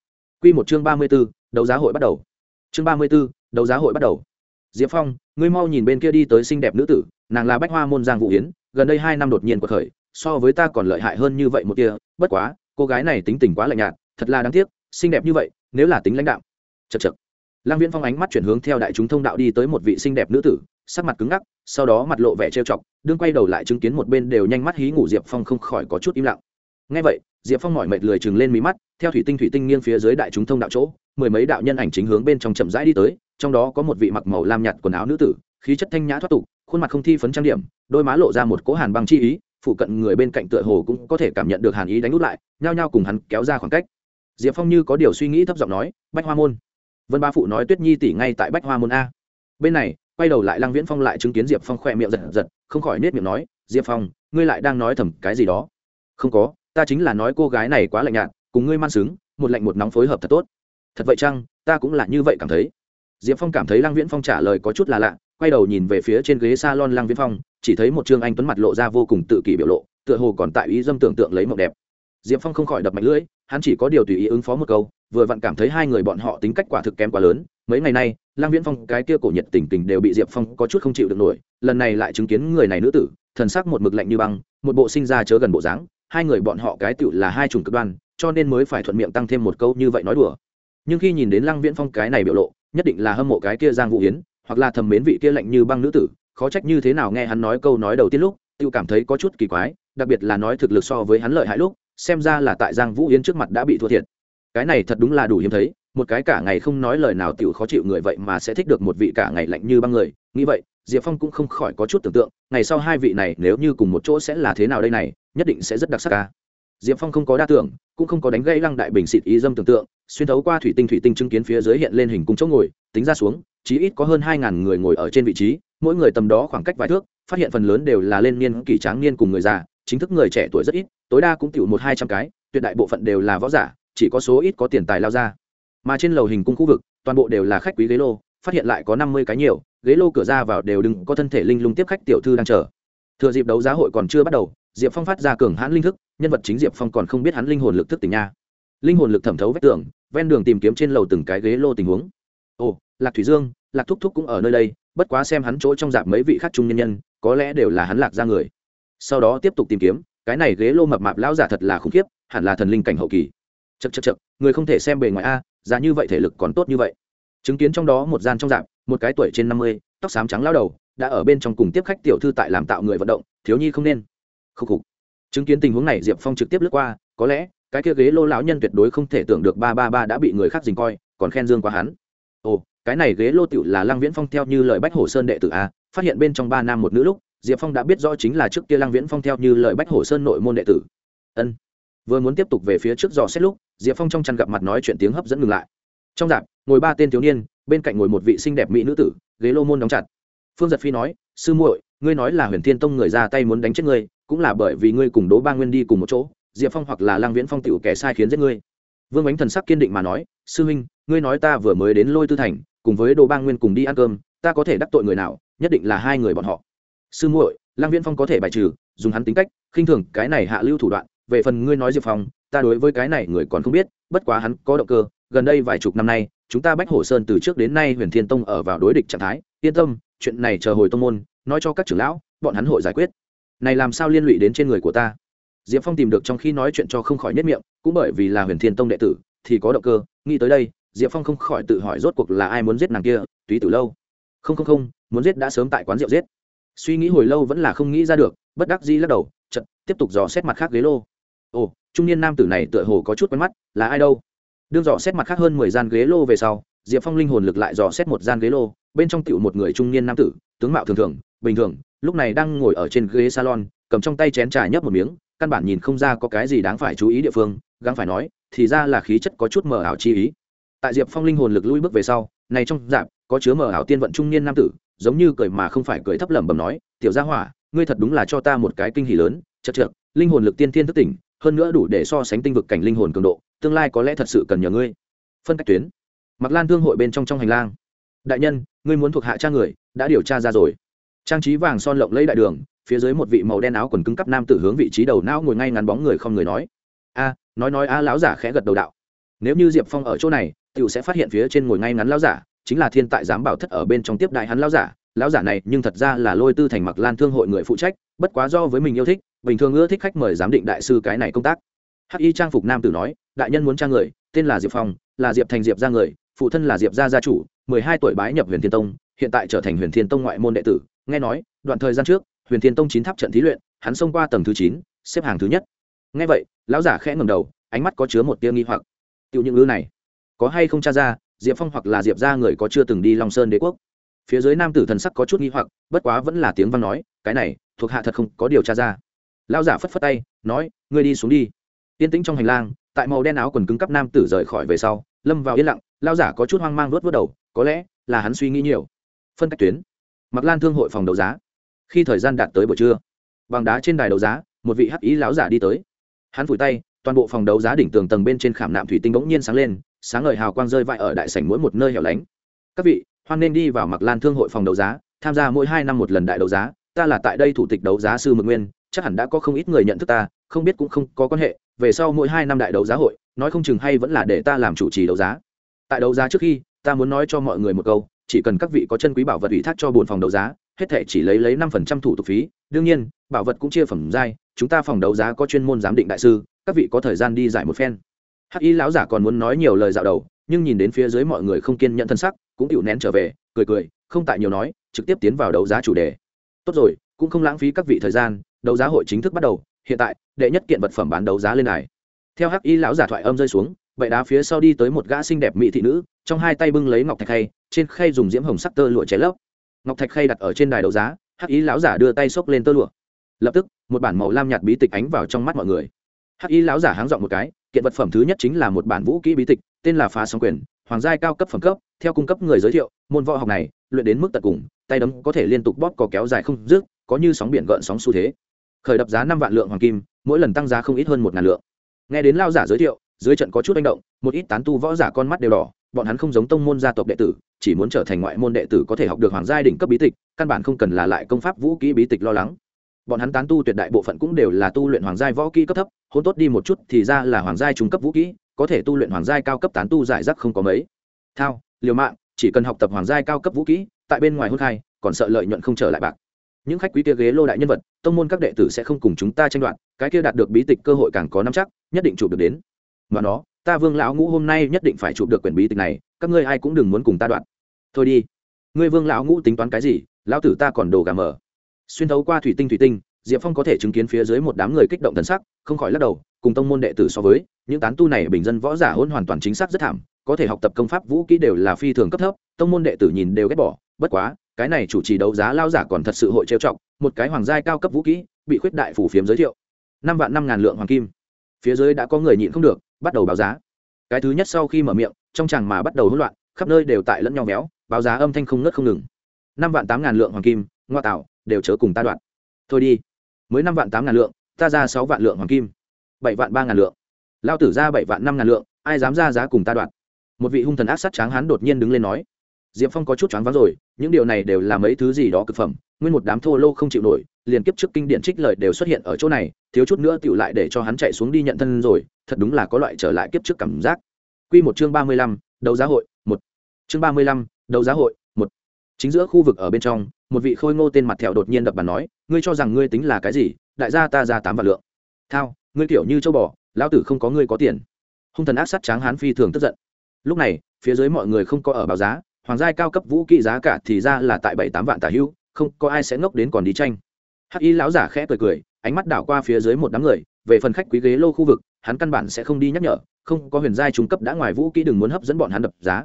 S1: Q một chương ba mươi b ố đấu giá hội bắt đầu. Chương ba mươi b ố đấu giá hội bắt đầu. Diệp phong, ngươi mau nhìn bên kia đi tới xinh đẹp nữ tử, nàng là bách hoa môn giang vũ yến, gần đây hai năm đột nhiên cuộc khởi, so với ta còn lợi hại hơn như vậy một kia bất quá cô gái này tính tình quá lạnh nhạt, thật là đáng tiếc, xinh đẹp như vậy, nếu là tính lãnh đạo chật chật lăng viễn phong ánh mắt chuyển hướng theo đại chúng thông đạo đi tới một vị xinh đẹp nữ tử, sắc mặt cứng ngắc, sau đó mặt lộ vẻ trêu chọc, đương quay đầu lại chứng kiến một bên đều nhanh mắt hí ngủ diệp phong không khỏi có chút im lặng. Ngay vậy, diệp phong mỏi mệt lười chừng lên mí mắt, theo thủy tinh thủy tinh nghiêng phía dưới đại chúng thông đạo chỗ, mười mấy đạo nhân ảnh chính hướng bên trong chậm rãi đi tới, trong đó có một vị mặc màu lam nhạt quần áo nữ tử, khí chất thanh nhã thoát tục, khuôn mặt không thi phấn trang điểm, đôi má lộ ra một cỗ hàn băng chi ý phụ cận người bên cạnh tựa hồ cũng có thể cảm nhận được hàn ý đánh út lại, nhao nhao cùng hắn kéo ra khoảng cách. Diệp phong như có điều suy nghĩ thấp giọng nói, bách hoa môn. Vân ba phụ nói tuyết nhi tỷ ngay tại bách hoa môn a. Bên này, quay đầu lại lăng viễn phong lại chứng kiến diệp phong khỏe miệng giật giật, không khỏi nết miệng nói, diệp phong, ngươi lại đang nói thầm cái gì đó? Không có, ta chính là nói cô gái này quá lạnh nhạt, cùng ngươi man xứng, một lạnh một nóng phối hợp thật tốt. Thật vậy chăng? Ta cũng là như vậy cảm thấy. Diệp phong cảm thấy lăng viễn phong trả lời có chút là lạ, quay đầu nhìn về phía trên ghế s a lon lăng viễn phong chỉ thấy một trương anh tuấn mặt lộ ra vô cùng tự kỷ biểu lộ, tựa hồ còn tại ý dâm tưởng tượng lấy mộng đẹp. Diệp phong không khỏi đập mạnh lưỡi, hắn chỉ có điều tùy ý ứng phó một câu, vừa vặn cảm thấy hai người bọn họ tính cách quả thực kém quá lớn. Mấy ngày nay lang viễn phong, cái kia cổ nhiệt tình tình đều bị diệp phong có chút không chịu được nổi, lần này lại chứng kiến người này nữ tử, thần sắc một mực lạnh như băng, một bộ sinh ra chớ gần bộ dáng, hai người bọn họ cái tựu là hai chủng cực đoan, cho nên mới phải thuận miệng tăng thêm một câu như vậy nói đùa. Nhưng khi nhìn đến lăng viễn phong cái này biểu lộ, nhất định là hâm mộ cái kia giang vũ hiến hoặc là thầm mến vị kia lạnh như băng nữ tử khó trách như thế nào nghe hắn nói câu nói đầu tiên lúc tự cảm thấy có chút kỳ quái, đặc biệt là nói thực lực so với hắn lợi hại lúc, xem ra là tại giang vũ yến trước mặt đã bị thua thiệt. Cái này thật đúng là đủ hiếm thấy, một cái cả ngày không nói lời nào tiểu khó chịu người vậy mà sẽ thích được một vị cả ngày lạnh như băng người. Nghĩ vậy, diệp phong cũng không khỏi có chút tưởng tượng, ngày sau hai vị này nếu như cùng một chỗ sẽ là thế nào đây này, nhất định sẽ rất đặc sắc ca. Diệp phong không có đa tưởng, cũng không có đánh gây lăng đại bình xịt ý dâm tưởng tượng, xuyên thấu qua thủy tinh thủy tinh chứng kiến phía dưới hiện lên hình cung chỗ ngồi, tính ra xuống, chí ít có hơn hai ngàn người ngồi ở trên vị trí mỗi người tầm đó khoảng cách vài thước, phát hiện phần lớn đều là lên niên kỷ tráng niên cùng người già, chính thức người trẻ tuổi rất ít, tối đa cũng tiểu một hai trăm cái, tuyệt đại bộ phận đều là võ giả, chỉ có số ít có tiền tài lao ra. Mà trên lầu hình cung khu vực, toàn bộ đều là khách quý ghế lô, phát hiện lại có năm mươi cái nhiều, ghế lô cửa ra vào đều đừng có thân thể linh lung tiếp khách tiểu thư đang chờ. Thừa dịp đấu giá hội còn chưa bắt đầu, diệp phong phát ra cường hãn linh thức, nhân vật chính diệp phong còn không biết hắn linh hồn lực thức tỉnh nha. Linh hồn lực thẩm thấu vách tường, ven đường tìm kiếm trên lầu từng cái ghế lô tình huống. Ồ, lạc thủy dương, lạc thúc thúc cũng ở nơi đây bất quá xem hắn chỗ trong dạp mấy vị khác trung nhân nhân, có lẽ đều là hắn lạc ra người. Sau đó tiếp tục tìm kiếm, cái này ghế lô mập mạp lão giả thật là khủng khiếp, hẳn là thần linh cảnh hậu kỳ. Chật chật chật người không thể xem bề ngoài a, giá như vậy thể lực còn tốt như vậy. Chứng kiến trong đó một gian trong dạp, một cái tuổi trên năm mươi, tóc xám trắng lao đầu, đã ở bên trong cùng tiếp khách tiểu thư tại làm tạo người vận động, thiếu nhi không nên. Khúc khục. Chứng kiến tình huống này, diệp phong trực tiếp lướt qua, có lẽ, cái kia ghế lô lão nhân tuyệt đối không thể tưởng được ba ba ba đã bị người khác dình coi, còn khen dương qua hắn. Ồ cái này ghế lô tiểu là lăng viễn phong theo như lời bách hồ sơn đệ tử a, phát hiện bên trong ba nam một nữ lúc, diệp phong đã biết rõ chính là trước kia lăng viễn phong theo như lời bách hồ sơn nội môn đệ tử. Ân. Vừa muốn tiếp tục về phía trước dò xét lúc, diệp phong trong chăn gặp mặt nói chuyện tiếng hấp dẫn ngừng lại. Trong dạp, ngồi ba tên thiếu niên, bên cạnh ngồi một vị xinh đẹp mỹ nữ tử, ghế lô môn đóng chặt. Phương giật phi nói, sư muội, ngươi nói là huyền thiên tông người ra tay muốn đánh chết ngươi, cũng là bởi vì ngươi cùng đỗ ba nguyên đi cùng một chỗ, diệp phong hoặc là lang viễn phong tiểu kẻ sai khiến giết ngươi. Vương ánh thần sắc kiên định mà nói, sư huynh, ngươi nói ta vừa mới đến lôi tư thành cùng với đồ bang nguyên cùng đi ăn cơm, ta có thể đắc tội người nào, nhất định là hai người bọn họ. Sư muội lang viễn phong có thể bài trừ, dùng hắn tính cách, khinh thường cái này hạ lưu thủ đoạn, về phần ngươi nói diệp phong, ta đối với cái này người còn không biết, bất quá hắn có động cơ, gần đây vài chục năm nay, chúng ta bách hổ sơn từ trước đến nay huyền thiên tông ở vào đối địch trạng thái, yên tâm, chuyện này chờ hồi tông môn, nói cho các trưởng lão, bọn hắn hội giải quyết. Này làm sao liên lụy đến trên người của ta? Diệp phong tìm được trong khi nói chuyện cho không khỏi nhất miệng, cũng bởi vì là huyền thiên tông đệ tử, thì có động cơ, nghĩ tới đây diệp phong không khỏi tự hỏi rốt cuộc là ai muốn giết nàng kia, túy từ lâu. Không không không, muốn giết đã sớm tại quán rượu giết. Suy nghĩ hồi lâu vẫn là không nghĩ ra được, bất đắc dĩ lắc đầu chật tiếp tục dò xét mặt khác ghế lô. Ồ, trung niên nam tử này tựa hồ có chút quen mắt, là ai đâu? Đương dò xét mặt khác hơn mười gian ghế lô về sau, diệp phong linh hồn lực lại dò xét một gian ghế lô, bên trong tựu một người trung niên nam tử, tướng mạo thường thường, bình thường, lúc này đang ngồi ở trên ghế salon, cầm trong tay chén trà nhấp một miếng, căn bản nhìn không ra có cái gì đáng phải chú ý địa phương, gắng phải nói, thì ra là khí chất có chút mờ ảo chi ý tại diệp phong linh hồn lực lui bước về sau, này trong dạp, có chứa mở ảo tiên vận trung niên nam tử, giống như cười mà không phải cười thấp lẩm bẩm nói, tiểu gia hỏa, ngươi thật đúng là cho ta một cái kinh hỉ lớn, chật trượt linh hồn lực tiên thiên thức tỉnh, hơn nữa đủ để so sánh tinh vực cảnh linh hồn cường độ, tương lai có lẽ thật sự cần nhờ ngươi. Phân cách tuyến. Mặc lan thương hội bên trong trong hành lang. Đại nhân, ngươi muốn thuộc hạ cha người, đã điều tra ra rồi. Trang trí vàng son lộng lấy đại đường, phía dưới một vị màu đen áo quần cứng cắp nam tử hướng vị trí đầu não ngồi ngay ngắn bóng người không người nói. A, nói nói a lão giả khẽ gật đầu đạo. Nếu như diệp phong ở chỗ này Tiểu sẽ phát hiện phía trên ngồi ngay ngắn lão giả, chính là thiên tại giám bảo thất ở bên trong tiếp đại hắn lão giả. Lão giả này nhưng thật ra là lôi tư thành mặc lan thương hội người phụ trách, bất quá do với mình yêu thích, bình thường ưa thích khách mời giám định đại sư cái này công tác. Hắc y trang phục nam tử nói, đại nhân muốn trang người, tên là diệp phong, là diệp thành diệp gia người, phụ thân là diệp gia gia chủ, mười hai tuổi bái nhập huyền thiên tông, hiện tại trở thành huyền thiên tông ngoại môn đệ tử. Nghe nói, đoạn thời gian trước, huyền thiên tông chín tháp trận thí luyện, hắn xông qua tầng thứ chín, xếp hàng thứ nhất. Nghe vậy, lão giả khẽ ngẩng đầu, ánh mắt có chứa một tia nghi hoặc. Tiểu những lư này có hay không tra ra, diệp phong hoặc là diệp ra người có chưa từng đi long sơn đế quốc. Phía dưới nam tử thần sắc có chút nghi hoặc, bất quá vẫn là tiếng văn nói, cái này, thuộc hạ thật không có điều tra ra. Lão giả phất phất tay, nói, ngươi đi xuống đi. Yên tĩnh trong hành lang, tại màu đen áo quần cứng cắp nam tử rời khỏi về sau, lâm vào yên lặng lao giả có chút hoang mang vớt vớt đầu, có lẽ là hắn suy nghĩ nhiều. Phân cách tuyến. Mặc lan thương hội phòng đấu giá. Khi thời gian đạt tới buổi trưa, bằng đá trên đài đấu giá, một vị hắc ý lão giả đi tới. Hắn vùi tay, toàn bộ phòng đấu giá đỉnh tường tầng bên trên khảm nạm thủy tinh bỗng nhiên sáng lên sáng ngời hào quang rơi vãi ở đại sảnh mỗi một nơi hẻo lánh. Các vị, hoan nên đi vào mặc lan thương hội phòng đấu giá, tham gia mỗi hai năm một lần đại đấu giá. Ta là tại đây thủ tịch đấu giá sư mực nguyên, chắc hẳn đã có không ít người nhận thức ta, không biết cũng không có quan hệ. Về sau mỗi hai năm đại đấu giá hội, nói không chừng hay vẫn là để ta làm chủ trì đấu giá. Tại đấu giá trước khi, ta muốn nói cho mọi người một câu, chỉ cần các vị có chân quý bảo vật ủy thác cho bồn phòng đấu giá, hết thể chỉ lấy lấy năm phần trăm thủ tục phí. Đương nhiên, bảo vật cũng chia phẩm giai, chúng ta phòng đấu giá có chuyên môn giám định đại sư, các vị có thời gian đi giải một phen hắc y lão giả còn muốn nói nhiều lời dạo đầu, nhưng nhìn đến phía dưới mọi người không kiên nhận thân sắc, cũng tự nén trở về, cười cười, không tại nhiều nói, trực tiếp tiến vào đấu giá chủ đề. Tốt rồi, cũng không lãng phí các vị thời gian, đấu giá hội chính thức bắt đầu, hiện tại, đệ nhất kiện vật phẩm bán đấu giá lên này. Theo hắc y lão giả thoại âm rơi xuống vậy đá phía sau đi tới một gã xinh đẹp mỹ thị nữ, trong hai tay bưng lấy ngọc thạch khay, trên khay dùng diễm hồng sắc tơ lụa cháy lốc. ngọc thạch khay đặt ở trên đài đấu giá, hắc y lão giả đưa tay xốc lên tơ lụa. Lập tức, một bản màu lam nhạt bí tịch ánh vào trong mắt mọi người. Hắc y lão giả háng dọn một cái kiện vật phẩm thứ nhất chính là một bản vũ kỹ bí tịch, tên là phá sóng quyền, hoàng giai cao cấp phẩm cấp, theo cung cấp người giới thiệu, môn võ học này, luyện đến mức tận cùng, tay đấm có thể liên tục bóp có kéo dài không dứt, có như sóng biển gợn sóng xu thế. Khởi đập giá năm vạn lượng hoàng kim, mỗi lần tăng giá không ít hơn một ngàn lượng. Nghe đến lao giả giới thiệu, dưới trận có chút manh động, một ít tán tu võ giả con mắt đều đỏ, bọn hắn không giống tông môn gia tộc đệ tử, chỉ muốn trở thành ngoại môn đệ tử có thể học được hoàng giai đỉnh cấp bí tịch, căn bản không cần là lại công pháp vũ kỹ bí tịch lo lắng bọn hắn tán tu tuyệt đại bộ phận cũng đều là tu luyện hoàng giai võ kỹ cấp thấp, hôn tốt đi một chút thì ra là hoàng giai trung cấp vũ kỹ, có thể tu luyện hoàng giai cao cấp tán tu giải rác không có mấy. Thao, liều mạng, chỉ cần học tập hoàng giai cao cấp vũ kỹ, tại bên ngoài hôn khai còn sợ lợi nhuận không trở lại bạc. Những khách quý kia ghế lô đại nhân vật, tông môn các đệ tử sẽ không cùng chúng ta tranh đoạt, cái kia đạt được bí tịch cơ hội càng có năm chắc, nhất định chụp được đến. Mà nó, ta vương lão ngũ hôm nay nhất định phải chụp được quyển bí tịch này, các ngươi ai cũng đừng muốn cùng ta đoạn thôi đi. Ngươi vương lão ngũ tính toán cái gì, lão tử ta còn đồ gà mờ xuyên thấu qua thủy tinh thủy tinh, diệp phong có thể chứng kiến phía dưới một đám người kích động thần sắc, không khỏi lắc đầu, cùng tông môn đệ tử so với, những tán tu này bình dân võ giả hôn hoàn toàn chính xác rất thảm, có thể học tập công pháp vũ kỹ đều là phi thường cấp thấp, tông môn đệ tử nhìn đều ghét bỏ, bất quá, cái này chủ trì đấu giá lao giả còn thật sự hội trêu trọng một cái hoàng giai cao cấp vũ kỹ, bị khuyết đại phủ phiếm giới thiệu. Năm vạn năm ngàn lượng hoàng kim. Phía dưới đã có người nhịn không được, bắt đầu báo giá. Cái thứ nhất sau khi mở miệng, trong chàng mà bắt đầu hỗn loạn, khắp nơi đều tại lẫn nhau méo, báo giá âm thanh không ngớt không ngừng. Năm vạn tám ngàn lượng hoàng kim, ngoa tạo đều chớ cùng ta đoạn. Thôi đi. Mới năm vạn tám ngàn lượng, ta ra sáu vạn lượng hoàng kim. Bảy vạn ba ngàn lượng. Lao tử ra bảy vạn năm ngàn lượng, ai dám ra giá cùng ta đoạn? Một vị hung thần ác sát tráng hán đột nhiên đứng lên nói. Diệp phong có chút choáng váng rồi, những điều này đều là mấy thứ gì đó cực phẩm, nguyên một đám thô lô không chịu nổi, liền kiếp trước kinh điển trích lời đều xuất hiện ở chỗ này, thiếu chút nữa tựu lại để cho hắn chạy xuống đi nhận thân rồi, thật đúng là có loại trở lại kiếp trước cảm giác. Q một chương ba mươi lăm, đấu giá hội, một. Chương ba mươi lăm, đấu giá hội, một. Chính giữa khu vực ở bên trong một vị khôi ngô tên mặt thẹo đột nhiên đập bàn nói, ngươi cho rằng ngươi tính là cái gì? Đại gia ta ra tám vạn lượng. Thao, ngươi kiểu như châu bò, lão tử không có ngươi có tiền. Hung thần ác sát tráng hán phi thường tức giận. Lúc này, phía dưới mọi người không có ở báo giá, hoàng giai cao cấp vũ kỹ giá cả thì ra là tại bảy tám vạn tả hưu, không có ai sẽ ngốc đến còn đi tranh. Hắc y lão giả khẽ cười cười, ánh mắt đảo qua phía dưới một đám người, về phần khách quý ghế lô khu vực, hắn căn bản sẽ không đi nhắc nhở, không có huyền giai trung cấp đã ngoài vũ kỹ đừng muốn hấp dẫn bọn hắn đập giá.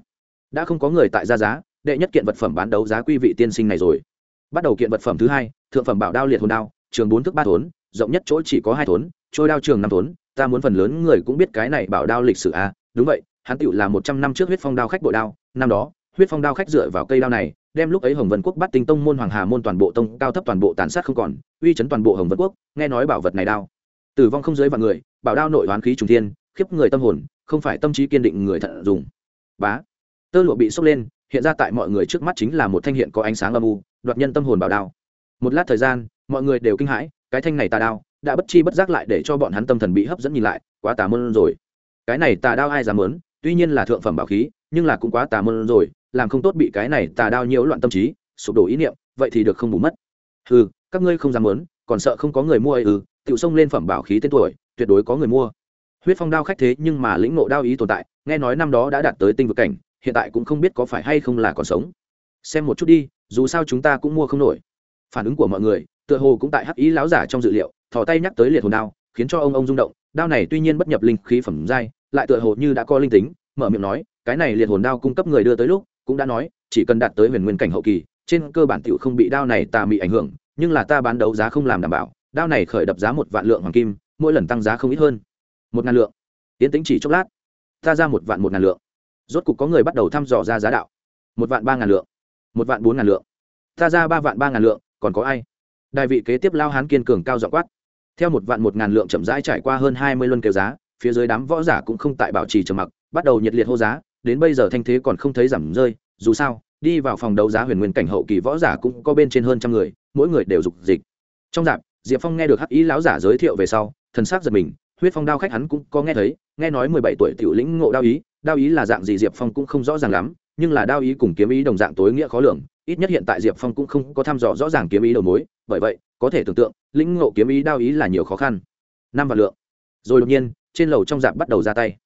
S1: Đã không có người tại ra giá, đệ nhất kiện vật phẩm bán đấu giá quy vị tiên sinh này rồi bắt đầu kiện vật phẩm thứ hai, thượng phẩm bảo đao liệt hồn đao, trường bốn thước ba thốn, rộng nhất chỗ chỉ có hai thốn, trôi đao trường năm thốn. Ta muốn phần lớn người cũng biết cái này bảo đao lịch sử à? Đúng vậy, hắn tựu là một trăm năm trước huyết phong đao khách bội đao. Năm đó, huyết phong đao khách dựa vào cây đao này, đem lúc ấy hồng vân quốc bắt tinh tông môn hoàng hà môn toàn bộ tông cao thấp toàn bộ tàn sát không còn, uy chấn toàn bộ hồng vân quốc, nghe nói bảo vật này đao. Tử vong không dưới vạn người, bảo đao nội hoán khí trùng thiên, khiếp người tâm hồn, không phải tâm trí kiên định người thận dùng. Bá. Tơ lụa bị sốc lên, hiện ra tại mọi người trước mắt chính là một thanh hiện có ánh sáng âm u đoạt nhân tâm hồn bảo đao. Một lát thời gian, mọi người đều kinh hãi, cái thanh này tà đao, đã bất chi bất giác lại để cho bọn hắn tâm thần bị hấp dẫn nhìn lại, quá tà môn rồi. Cái này tà đao ai dám muốn? Tuy nhiên là thượng phẩm bảo khí, nhưng là cũng quá tà môn rồi, làm không tốt bị cái này tà đao nhiễu loạn tâm trí, sụp đổ ý niệm, vậy thì được không bù mất. Ừ các ngươi không dám muốn, còn sợ không có người mua ấy ừ tự xông lên phẩm bảo khí tên tuổi, tuyệt đối có người mua. Huyết phong đao khách thế nhưng mà lĩnh ngộ đao ý tồn tại, nghe nói năm đó đã đạt tới tinh vực cảnh, hiện tại cũng không biết có phải hay không là còn sống. Xem một chút đi dù sao chúng ta cũng mua không nổi. Phản ứng của mọi người, tựa hồ cũng tại hắc ý láo giả trong dự liệu, thò tay nhắc tới liệt hồn đao, khiến cho ông ông rung động. Đao này tuy nhiên bất nhập linh khí phẩm giai, lại tựa hồ như đã có linh tính, mở miệng nói, cái này liệt hồn đao cung cấp người đưa tới lúc, cũng đã nói, chỉ cần đạt tới huyền nguyên cảnh hậu kỳ, trên cơ bản tiểu không bị đao này tà mị ảnh hưởng, nhưng là ta bán đấu giá không làm đảm bảo, đao này khởi đập giá một vạn lượng hoàng kim, mỗi lần tăng giá không ít hơn. Một ngàn lượng. Tiến tính chỉ chốc lát. Ta ra một vạn một ngàn lượng. Rốt cục có người bắt đầu thăm dò ra giá đạo. Một vạn ba ngàn lượng một vạn bốn ngàn lượng. Ta ra ba vạn ba ngàn lượng, còn có ai? Đại vị kế tiếp lao hán kiên cường cao dọ quát. Theo một vạn một ngàn lượng chậm rãi trải qua hơn hai mươi luân kêu giá, phía dưới đám võ giả cũng không tại bảo trì trầm mặc, bắt đầu nhiệt liệt hô giá, đến bây giờ thanh thế còn không thấy giảm rơi, dù sao, đi vào phòng đấu giá huyền nguyên cảnh hậu kỳ võ giả cũng có bên trên hơn trăm người, mỗi người đều dục dịch. Trong dạp, diệp phong nghe được hắc ý lão giả giới thiệu về sau, thần s á c giật mình, huyết phong đao khách hắn cũng có nghe thấy, nghe nói mười bảy tuổi t i ể u lĩnh ngộ đao ý đao ý là dạng gì diệp phong cũng không rõ ràng lắm nhưng là đao ý cùng kiếm ý đồng dạng tối nghĩa khó lường, ít nhất hiện tại diệp phong cũng không có thăm dò rõ ràng kiếm ý đầu mối, bởi vậy, có thể tưởng tượng, lĩnh ngộ kiếm ý đao ý là nhiều khó khăn. Năm vạn lượng. Rồi đột nhiên, trên lầu trong dạp bắt đầu ra tay.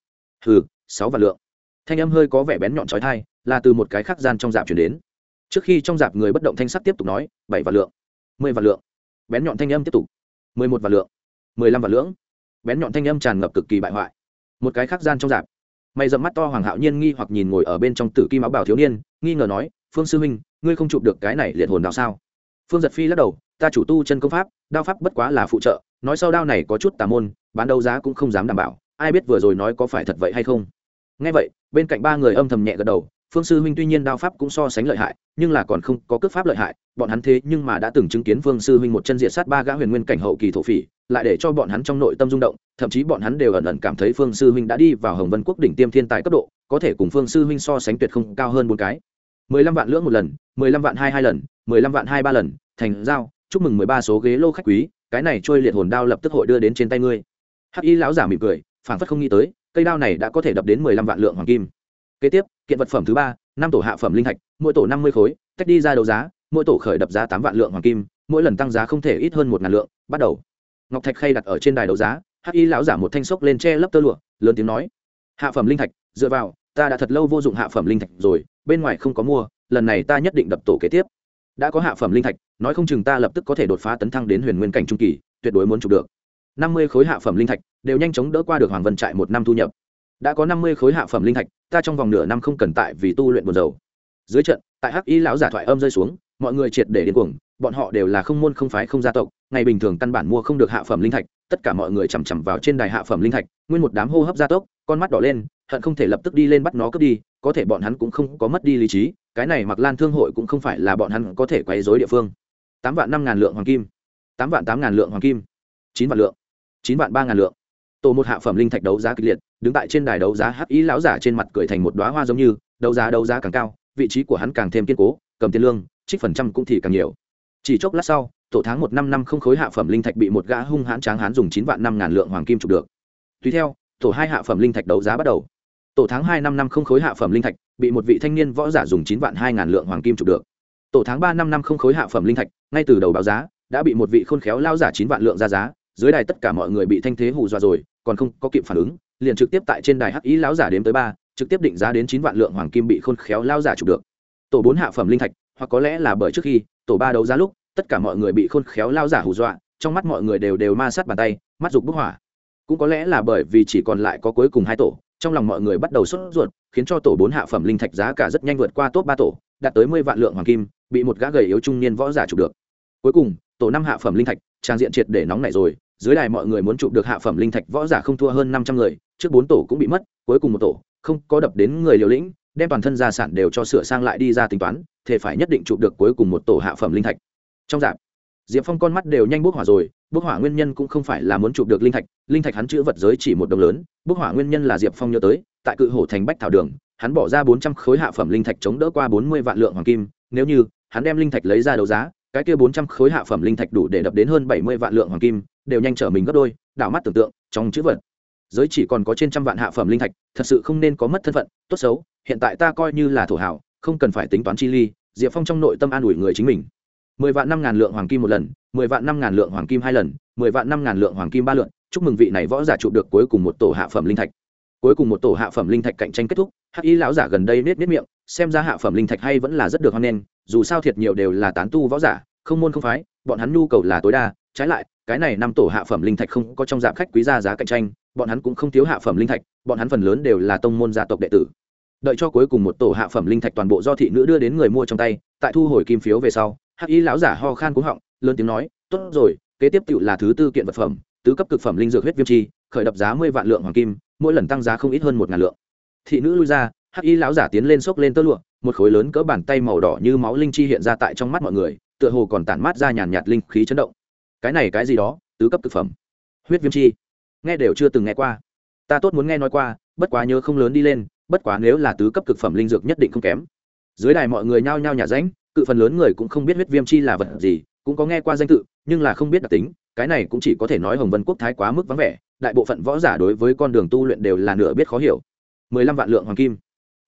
S1: Hừ, sáu vạn lượng. Thanh âm hơi có vẻ bén nhọn trói thai là từ một cái khắc gian trong dạp chuyển đến. Trước khi trong dạp người bất động thanh sắc tiếp tục nói, bảy vạn lượng, mười vạn lượng. Bén nhọn thanh âm tiếp tục. Mười một vạn lượng, mười lăm vạn lưỡng bén nhọn thanh âm tràn ngập cực kỳ bại hoại. Một cái khắc gian trong dạp mày dậm mắt to hoàng hạo nhiên nghi hoặc nhìn ngồi ở bên trong tử kim áo bảo thiếu niên, nghi ngờ nói, phương sư huynh, ngươi không chụp được cái này liệt hồn đạo sao? Phương giật phi lắc đầu, ta chủ tu chân công pháp, đao pháp bất quá là phụ trợ, nói sau đao này có chút tà môn, bán đấu giá cũng không dám đảm bảo, ai biết vừa rồi nói có phải thật vậy hay không? Nghe vậy, bên cạnh ba người âm thầm nhẹ gật đầu phương sư huynh tuy nhiên đao pháp cũng so sánh lợi hại, nhưng là còn không có cước pháp lợi hại, bọn hắn thế nhưng mà đã từng chứng kiến phương sư huynh một chân diện sát ba gã huyền nguyên cảnh hậu kỳ thổ phỉ, lại để cho bọn hắn trong nội tâm rung động, thậm chí bọn hắn đều ẩn ẩn cảm thấy phương sư huynh đã đi vào hồng vân quốc đỉnh tiêm thiên tài cấp độ, có thể cùng phương sư huynh so sánh tuyệt không cao hơn một cái. Mười lăm vạn lưỡng một lần, mười lăm vạn hai hai lần, mười lăm vạn hai ba lần, thành giao, chúc mừng mười ba số ghế lô khách quý, cái này trôi liệt hồn đao lập tức hội đưa đến trên tay ngươi. Hắc y lão giả mỉm cười, phảng phất không nghĩ tới, cây đao này đã có thể đập đến mười lăm vạn lượng hoàng kim. Kế tiếp kiện vật phẩm thứ ba, năm tổ hạ phẩm linh thạch, mỗi tổ năm mươi khối, tách đi ra đấu giá, mỗi tổ khởi đập giá tám vạn lượng hoàng kim, mỗi lần tăng giá không thể ít hơn một ngàn lượng, bắt đầu. Ngọc thạch khay đặt ở trên đài đấu giá, hắc y lão giả một thanh sốc lên che lấp tơ lụa, lớn tiếng nói, hạ phẩm linh thạch, dựa vào, ta đã thật lâu vô dụng hạ phẩm linh thạch rồi, bên ngoài không có mua, lần này ta nhất định đập tổ kế tiếp. Đã có hạ phẩm linh thạch, nói không chừng ta lập tức có thể đột phá tấn thăng đến huyền nguyên cảnh trung kỳ, tuyệt đối muốn chụp được. Năm mươi khối hạ phẩm linh thạch, đều nhanh chóng đỡ qua được hoàng vân trại một năm thu nhập đã có năm mươi khối hạ phẩm linh thạch, ta trong vòng nửa năm không cần tại vì tu luyện buồn dầu dưới trận, tại hắc y lão giả thoại âm rơi xuống, mọi người triệt để điên cuồng, bọn họ đều là không môn không phái không gia tộc, ngày bình thường căn bản mua không được hạ phẩm linh thạch, tất cả mọi người chằm chằm vào trên đài hạ phẩm linh thạch, nguyên một đám hô hấp gia tốc, con mắt đỏ lên, hận không thể lập tức đi lên bắt nó cướp đi, có thể bọn hắn cũng không có mất đi lý trí, cái này mặc lan thương hội cũng không phải là bọn hắn có thể quấy rối địa phương. Tám vạn năm ngàn lượng hoàng kim. Tám vạn tám ngàn lượng hoàng kim. Chín vạn lượng. Chín vạn ba ngàn lượng. Tổ một hạ phẩm linh thạch đấu giá kịch liệt đứng tại trên đài đấu giá hắc ý lão giả trên mặt cười thành một đoá hoa giống như, đấu giá đấu giá càng cao, vị trí của hắn càng thêm kiên cố, cầm tiền lương, trích phần trăm cũng thì càng nhiều. Chỉ chốc lát sau, tổ tháng một năm năm không khối hạ phẩm linh thạch bị một gã hung hãn tráng hán dùng chín vạn năm ngàn lượng hoàng kim chụp được. Tùy theo, tổ hai hạ phẩm linh thạch đấu giá bắt đầu. Tổ tháng hai năm năm không khối hạ phẩm linh thạch bị một vị thanh niên võ giả dùng chín vạn hai ngàn lượng hoàng kim chụp được. Tổ tháng ba năm năm không khối hạ phẩm linh thạch, ngay từ đầu báo giá, đã bị một vị khôn khéo lao giả chín vạn lượng ra giá, dưới đài tất cả mọi người bị thanh thế hù dọa rồi, còn không có kịp phản ứng liền trực tiếp tại trên đài hắc ý lão giả đếm tới ba, trực tiếp định giá đến chín vạn lượng hoàng kim bị khôn khéo lao giả chụp được. Tổ bốn hạ phẩm linh thạch, hoặc có lẽ là bởi trước khi, tổ ba đấu giá lúc, tất cả mọi người bị khôn khéo lao giả hù dọa, trong mắt mọi người đều đều ma sát bàn tay, mắt dục bức hỏa. Cũng có lẽ là bởi vì chỉ còn lại có cuối cùng hai tổ, trong lòng mọi người bắt đầu sốt ruột, khiến cho tổ bốn hạ phẩm linh thạch giá cả rất nhanh vượt qua top ba tổ, đạt tới mười vạn lượng hoàng kim, bị một gã gầy yếu trung niên võ giả chụp được. Cuối cùng, tổ năm hạ phẩm linh thạch, trang diện triệt để nóng này rồi, dưới đài mọi người muốn chụp được hạ phẩm linh thạch võ giả không thua hơn năm trăm người trước bốn tổ cũng bị mất, cuối cùng một tổ không có đập đến người liều lĩnh, đem toàn thân gia sản đều cho sửa sang lại đi ra tính toán thể phải nhất định chụp được cuối cùng một tổ hạ phẩm linh thạch. Trong dạp diệp phong con mắt đều nhanh bốc hỏa rồi, bốc hỏa nguyên nhân cũng không phải là muốn chụp được linh thạch linh thạch hắn chữ vật giới chỉ một đồng lớn, bốc hỏa nguyên nhân là diệp phong nhớ tới, tại cự hổ thành bách thảo đường, hắn bỏ ra bốn trăm khối hạ phẩm linh thạch chống đỡ qua bốn mươi vạn lượng hoàng kim, nếu như hắn đem linh thạch lấy ra đấu giá, cái kia bốn trăm khối hạ phẩm linh thạch đủ để đập đến hơn bảy mươi vạn lượng hoàng kim, đều nhanh trở mình gấp đôi, đảo mắt tưởng tượng, trong chữ vật giới chỉ còn có trên trăm vạn hạ phẩm linh thạch, thật sự không nên có mất thân phận, tốt xấu, hiện tại ta coi như là thổ hảo, không cần phải tính toán chi ly, diệp phong trong nội tâm an ủi người chính mình. Mười vạn năm ngàn lượng hoàng kim một lần, mười vạn năm ngàn lượng hoàng kim hai lần, mười vạn năm ngàn lượng hoàng kim ba lượn, chúc mừng vị này võ giả chụp được cuối cùng một tổ hạ phẩm linh thạch. Cuối cùng một tổ hạ phẩm linh thạch cạnh tranh kết thúc, hắc y lão giả gần đây nết nết miệng, xem ra hạ phẩm linh thạch hay vẫn là rất được hoan nghênh, dù sao thiệt nhiều đều là tán tu võ giả, không môn không phái, bọn hắn nhu cầu là tối đa trái lại, cái này năm tổ hạ phẩm linh thạch không có trong dạng khách quý gia giá cạnh tranh, bọn hắn cũng không thiếu hạ phẩm linh thạch, bọn hắn phần lớn đều là tông môn gia tộc đệ tử. Đợi cho cuối cùng một tổ hạ phẩm linh thạch toàn bộ do thị nữ đưa đến người mua trong tay, tại thu hồi kim phiếu về sau, hắc y lão giả ho khan cúng họng, lớn tiếng nói, tốt rồi, kế tiếp tự là thứ tư kiện vật phẩm, tứ cấp cực phẩm linh dược huyết viêm chi, khởi đập giá mười vạn lượng hoàng kim, mỗi lần tăng giá không ít hơn một ngàn lượng. Thị nữ lui ra, hắc y lão giả tiến lên xốc lên tơ lụa, một khối lớn cỡ bàn tay màu đỏ như máu linh chi hiện ra tại trong mắt mọi người, tựa hồ còn tản mát ra nhàn nhạt linh khí chấn động cái này cái gì đó, tứ cấp thực phẩm. Huyết viêm chi. Nghe đều chưa từng nghe qua. Ta tốt muốn nghe nói qua, bất quá nhớ không lớn đi lên, bất quá nếu là tứ cấp thực phẩm linh dược nhất định không kém. Dưới đài mọi người nhao nhao nhả ránh, cự phần lớn người cũng không biết huyết viêm chi là vật gì, cũng có nghe qua danh tự, nhưng là không biết đặc tính, cái này cũng chỉ có thể nói hồng vân quốc thái quá mức vắng vẻ, đại bộ phận võ giả đối với con đường tu luyện đều là nửa biết khó hiểu. Mười lăm vạn lượng hoàng kim.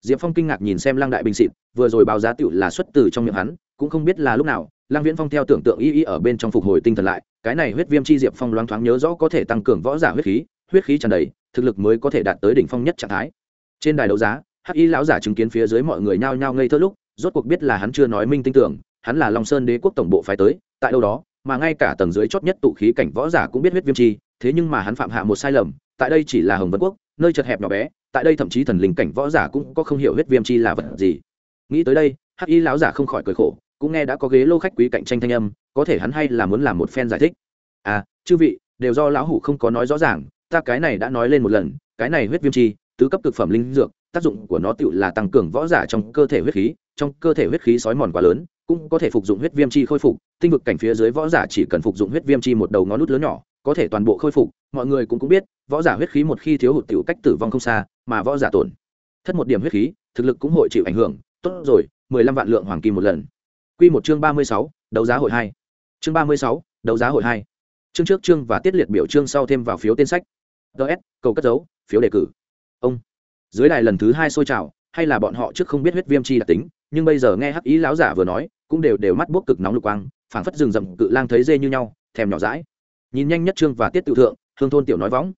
S1: Diệp phong kinh ngạc nhìn xem lăng đại bình xịt vừa rồi báo giá tựu là xuất từ trong miệng hắn cũng không biết là lúc nào, lăng viễn phong theo tưởng tượng y y ở bên trong phục hồi tinh thần lại, cái này huyết viêm chi diệp phong loáng thoáng nhớ rõ có thể tăng cường võ giả huyết khí huyết khí tràn đầy, thực lực mới có thể đạt tới đỉnh phong nhất trạng thái. Trên đài đấu giá, hắc y lão giả chứng kiến phía dưới mọi người nhao nhao ngây thơ lúc, rốt cuộc biết là hắn chưa nói minh tinh tưởng, hắn là long sơn đế quốc tổng bộ phái tới, tại đâu đó, mà ngay cả tầng dưới chót nhất tụ khí cảnh võ giả cũng biết huyết viêm chi, thế nhưng mà hắn phạm hạ một sai lầm, tại đây chỉ là hồng vân quốc, nơi chật hẹp nhỏ bé, tại đây thậm chí thần linh cảnh võ giả cũng có không hiểu huyết viêm chi là vật gì. Nghĩ tới đây, hắc y lão giả không khỏi cười khổ cũng nghe đã có ghế lô khách quý cạnh tranh thanh âm, có thể hắn hay là muốn làm một phen giải thích. À chư vị, đều do lão hủ không có nói rõ ràng, ta cái này đã nói lên một lần, cái này huyết viêm chi, tứ cấp cực phẩm linh dược, tác dụng của nó tựu là tăng cường võ giả trong cơ thể huyết khí, trong cơ thể huyết khí sói mòn quá lớn, cũng có thể phục dụng huyết viêm chi khôi phục, tinh vực cảnh phía dưới võ giả chỉ cần phục dụng huyết viêm chi một đầu ngón nút lớn nhỏ, có thể toàn bộ khôi phục, mọi người cũng cũng biết, võ giả huyết khí một khi thiếu hụt tiểu cách tử vong không xa, mà võ giả tổn thất một điểm huyết khí, thực lực cũng hội chịu ảnh hưởng. Tốt rồi, mười lăm vạn lượng hoàng kim một lần quy một chương ba mươi sáu đấu giá hội hai. Chương ba mươi sáu đấu giá hội hai. Chương trước chương và tiết liệt biểu chương sau thêm vào phiếu tên sách. DS, cầu cất dấu phiếu đề cử. Ông. Dưới đài lần thứ hai sôi trào hay là bọn họ trước không biết huyết viêm chi đặc tính nhưng bây giờ nghe hắc ý lão giả vừa nói cũng đều đều mắt bốc cực nóng lục quang phảng phất rừng rậm cự lang thấy dê như nhau thèm nhỏ dãi. Nhìn nhanh nhất trương và tiết tự thượng hương thôn tiểu nói võng.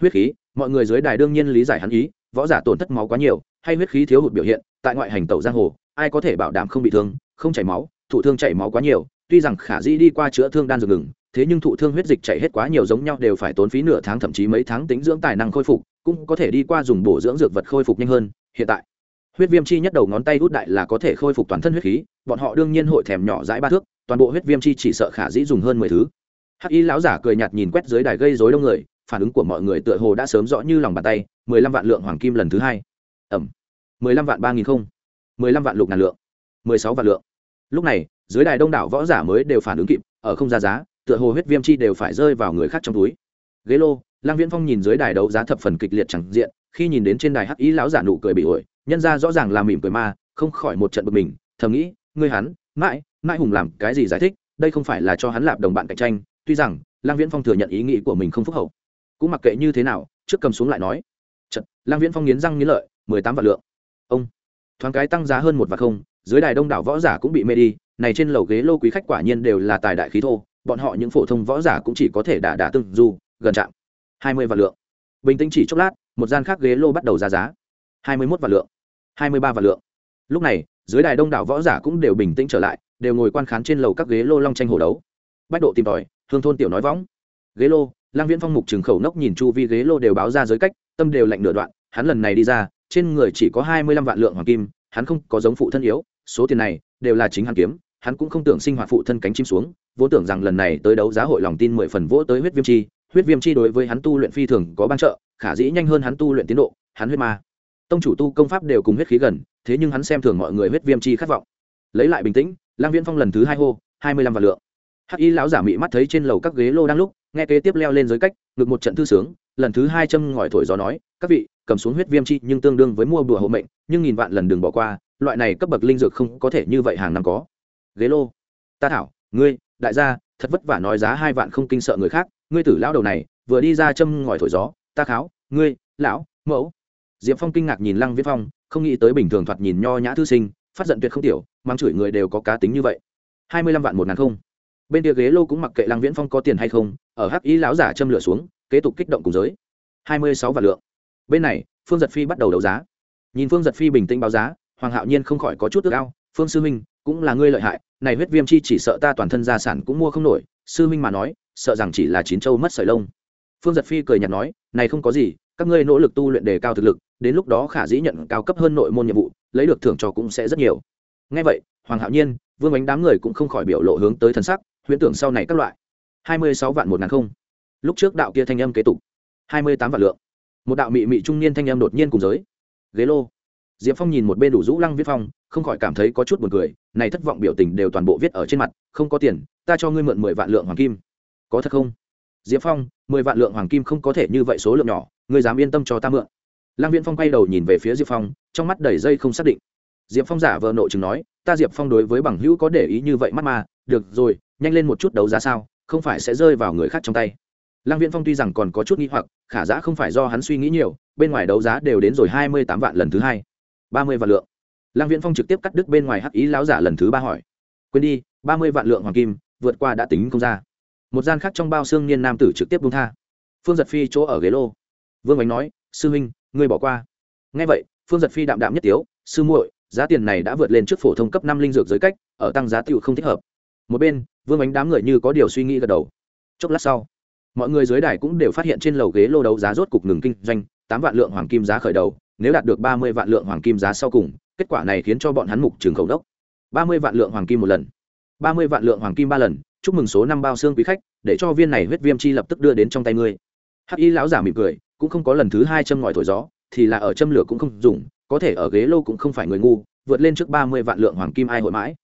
S1: Huyết khí mọi người dưới đài đương nhiên lý giải hắn ý võ giả tổn thất máu quá nhiều hay huyết khí thiếu hụt biểu hiện tại ngoại hành tẩu giang hồ ai có thể bảo đảm không bị thương không chảy máu, thụ thương chảy máu quá nhiều, tuy rằng khả dĩ đi qua chữa thương đan dược ngừng, thế nhưng thụ thương huyết dịch chảy hết quá nhiều giống nhau đều phải tốn phí nửa tháng thậm chí mấy tháng tính dưỡng tài năng khôi phục, cũng có thể đi qua dùng bổ dưỡng dược vật khôi phục nhanh hơn. Hiện tại, huyết viêm chi nhất đầu ngón tay hút đại là có thể khôi phục toàn thân huyết khí, bọn họ đương nhiên hội thèm nhỏ dãi ba thước, toàn bộ huyết viêm chi chỉ sợ khả dĩ dùng hơn mười thứ. Hắc y lão giả cười nhạt nhìn quét dưới đài gây rối đông người, phản ứng của mọi người tựa hồ đã sớm rõ như lòng bàn tay, mười lăm vạn lượng hoàng kim lần thứ hai. Ẩm, mười lăm vạn ba nghìn không, mười lăm vạn lục ngàn lượng, mười sáu vạn lượng lúc này dưới đài đông đảo võ giả mới đều phản ứng kịp ở không ra giá tựa hồ huyết viêm chi đều phải rơi vào người khác trong túi. Ghế lô lang viễn phong nhìn dưới đài đấu giá thập phần kịch liệt chẳng diện khi nhìn đến trên đài hắc ý lão giả nụ cười bị ổi nhân ra rõ ràng là mỉm cười ma không khỏi một trận bực mình thầm nghĩ ngươi hắn mãi mãi hùng làm cái gì giải thích đây không phải là cho hắn lạp đồng bạn cạnh tranh tuy rằng lang viễn phong thừa nhận ý nghĩ của mình không phúc hậu. Cũng mặc kệ như thế nào trước cầm xuống lại nói Chật, lang viễn phong nghiến răng nghiến lợi mười tám vạn lượng. Ông thoáng cái tăng giá hơn một vạn không dưới đài đông đảo võ giả cũng bị mê đi, này trên lầu ghế lô quý khách quả nhiên đều là tài đại khí thô, bọn họ những phổ thông võ giả cũng chỉ có thể đả đả tương du, gần chạm hai mươi vạn lượng. Bình tĩnh chỉ chốc lát, một gian khác ghế lô bắt đầu ra giá hai mươi mốt vạn lượng, hai mươi ba vạn lượng. Lúc này, dưới đài đông đảo võ giả cũng đều bình tĩnh trở lại, đều ngồi quan khán trên lầu các ghế lô long tranh hồ đấu. Bách độ tìm tòi, hương thôn tiểu nói võng. Ghế lô lang viễn phong mục trường khẩu nốc nhìn chu vi ghế lô đều báo ra giới cách, tâm đều lạnh nửa đoạn, hắn lần này đi ra, trên người chỉ có hai mươi lăm vạn lượng hoàng kim, hắn không có giống phụ thân yếu số tiền này đều là chính hắn kiếm, hắn cũng không tưởng sinh hoạt phụ thân cánh chim xuống, vốn tưởng rằng lần này tới đấu giá hội lòng tin mười phần vỗ tới huyết viêm chi, huyết viêm chi đối với hắn tu luyện phi thường có ban trợ, khả dĩ nhanh hơn hắn tu luyện tiến độ, hắn huyết ma. Tông chủ tu công pháp đều cùng huyết khí gần, thế nhưng hắn xem thường mọi người huyết viêm chi khát vọng. Lấy lại bình tĩnh lang viễn phong lần thứ hai hô, hai mươi lăm vạn lượng. Hắc y lão giả mị mắt thấy trên lầu các ghế lô đang lúc, nghe kế tiếp leo lên dưới cách ngược một trận thư sướng, lần thứ hai châm ngòi thổi gió nói, các vị, cầm xuống huyết viêm chi nhưng tương đương với mua bùa hộ mệnh, nhưng nghìn vạn lần đừng bỏ qua loại này cấp bậc linh dược không có thể như vậy hàng năm có. Ghế lô. Ta thảo, ngươi, đại gia, thật vất vả nói giá hai vạn không kinh sợ người khác, ngươi tử lão đầu này, vừa đi ra châm ngòi thổi gió, ta kháo, ngươi, lão, mẫu. Diệp phong kinh ngạc nhìn lăng Viễn phong, không nghĩ tới bình thường thoạt nhìn nho nhã thư sinh, phát giận tuyệt không tiểu, mang chửi người đều có cá tính như vậy. Hai mươi lăm vạn một ngàn không. Bên kia ghế lô cũng mặc kệ lăng viễn phong có tiền hay không, ở hắc ý lão giả châm lửa xuống, kế tục kích động cùng giới. Hai mươi sáu vạn lượng. Bên này, phương giật phi bắt đầu đấu giá. Nhìn phương giật phi bình tĩnh báo giá hoàng hạo nhiên không khỏi có chút ước ao, phương sư minh cũng là ngươi lợi hại, này huyết viêm chi chỉ sợ ta toàn thân gia sản cũng mua không nổi, sư minh mà nói, sợ rằng chỉ là chín châu mất sợi lông. Phương giật phi cười nhạt nói, này không có gì, các ngươi nỗ lực tu luyện đề cao thực lực, đến lúc đó khả dĩ nhận cao cấp hơn nội môn nhiệm vụ, lấy được thưởng cho cũng sẽ rất nhiều. Ngay vậy, hoàng hạo nhiên, vương ánh đám người cũng không khỏi biểu lộ hướng tới thân sắc, huyễn tưởng sau này các loại. Hai mươi sáu vạn một ngàn không. Lúc trước đạo kia thanh âm kế tục. Hai mươi tám vạn lượng. Một đạo mị mị trung niên thanh âm đột nhiên cùng giới. Ghế lô diệp phong nhìn một bên đủ rũ lăng viết phong, không khỏi cảm thấy có chút buồn cười, này thất vọng biểu tình đều toàn bộ viết ở trên mặt, không có tiền, ta cho ngươi mượn mười vạn lượng hoàng kim. Có thật không? Diệp phong, mười vạn lượng hoàng kim không có thể như vậy số lượng nhỏ, ngươi dám yên tâm cho ta mượn. Lăng viễn phong quay đầu nhìn về phía diệp phong, trong mắt đầy dây không xác định. Diệp phong giả vờ nội chừng nói, ta diệp phong đối với bằng hữu có để ý như vậy mắt mà, được rồi, nhanh lên một chút đấu giá sao, không phải sẽ rơi vào người khác trong tay. Lăng viễn phong tuy rằng còn có chút nghi hoặc, khả giã không phải do hắn suy nghĩ nhiều, bên ngoài đấu giá đều đến rồi hai mươi tám vạn lần thứ hai ba mươi vạn lượng. Lăng viễn phong trực tiếp cắt đứt bên ngoài hắc ý lão giả lần thứ ba hỏi. Quên đi, ba mươi vạn lượng hoàng kim, vượt qua đã tính không ra. Một gian khác trong bao xương niên nam tử trực tiếp bung tha. Phương giật phi chỗ ở ghế lô. Vương ánh nói, sư huynh, ngươi bỏ qua. Ngay vậy, phương giật phi đạm đạm nhất tiếu, sư muội, giá tiền này đã vượt lên trước phổ thông cấp năm linh dược giới cách, ở tăng giá tiêu không thích hợp. Một bên, vương ánh đám người như có điều suy nghĩ gật đầu. Chốc lát sau, mọi người dưới đài cũng đều phát hiện trên lầu ghế lô đấu giá rốt cục ngừng kinh doanh, tám vạn lượng hoàng kim giá khởi đầu nếu đạt được ba mươi vạn lượng hoàng kim giá sau cùng, kết quả này khiến cho bọn hắn mục trường khẩu đốc. ba mươi vạn lượng hoàng kim một lần. ba mươi vạn lượng hoàng kim ba lần, chúc mừng số năm bao xương quý khách, để cho viên này huyết viêm chi lập tức đưa đến trong tay ngươi. Hắc y lão giả mỉm cười, cũng không có lần thứ hai châm ngòi thổi gió, thì là ở châm lửa cũng không dùng, có thể ở ghế lô cũng không phải người ngu, vượt lên trước ba mươi vạn lượng hoàng kim ai hội mãi.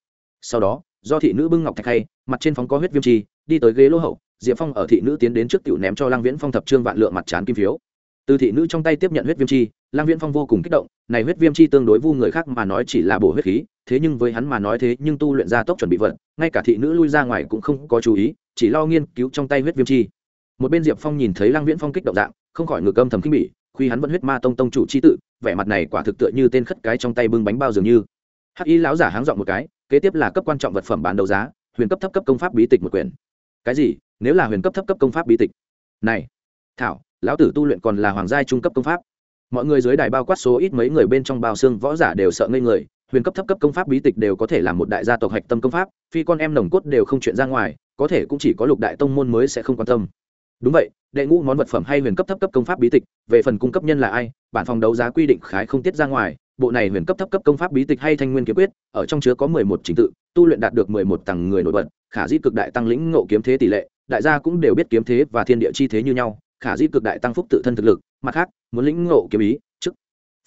S1: Sau đó, do thị nữ bưng ngọc thạch hay, mặt trên phóng có huyết viêm chi, đi tới ghế lô hậu, diệp phong ở thị nữ tiến đến trước tiểu ném cho lang viễn phong thập trương vạn lượng mặt trán kim phiếu. Từ thị nữ trong tay tiếp nhận huyết viêm chi lang viễn phong vô cùng kích động, này huyết viêm chi tương đối vu người khác mà nói chỉ là bổ huyết khí, thế nhưng với hắn mà nói thế nhưng tu luyện ra tốc chuẩn bị vật, ngay cả thị nữ lui ra ngoài cũng không có chú ý, chỉ lo nghiên cứu trong tay huyết viêm chi. Một bên diệp phong nhìn thấy lang viễn phong kích động dạng, không khỏi ngược âm thầm khinh bỉ, khi hắn vẫn huyết ma tông tông chủ chi tự, vẻ mặt này quả thực tựa như tên khất cái trong tay bưng bánh bao dường như. Hắc y lão giả háng dọn một cái, kế tiếp là cấp quan trọng vật phẩm bán đấu giá, huyền cấp thấp cấp công pháp bí tịch một quyển. Cái gì? Nếu là huyền cấp thấp cấp công pháp bí tịch? Này, thảo, lão tử tu luyện còn là hoàng giai trung cấp công pháp mọi người dưới đài bao quát số ít mấy người bên trong bao xương võ giả đều sợ ngây người, huyền cấp thấp cấp công pháp bí tịch đều có thể là một đại gia tộc hạch tâm công pháp, phi con em nồng cốt đều không chuyện ra ngoài, có thể cũng chỉ có lục đại tông môn mới sẽ không quan tâm. Đúng vậy, đệ ngũ món vật phẩm hay huyền cấp thấp cấp công pháp bí tịch, về phần cung cấp nhân là ai, bản phòng đấu giá quy định khái không tiết ra ngoài, bộ này huyền cấp thấp cấp công pháp bí tịch hay thanh nguyên kiếm quyết, ở trong chứa có mười một trình tự, tu luyện đạt được mười một tầng người nổi bật, khả di cực đại tăng lĩnh ngộ kiếm thế tỷ lệ, đại gia cũng đều biết kiếm thế và thiên địa chi thế như nhau, khả di cực đại tăng phúc tự thân thực lực mặt khác, muốn lĩnh ngộ kiếm ý, chức.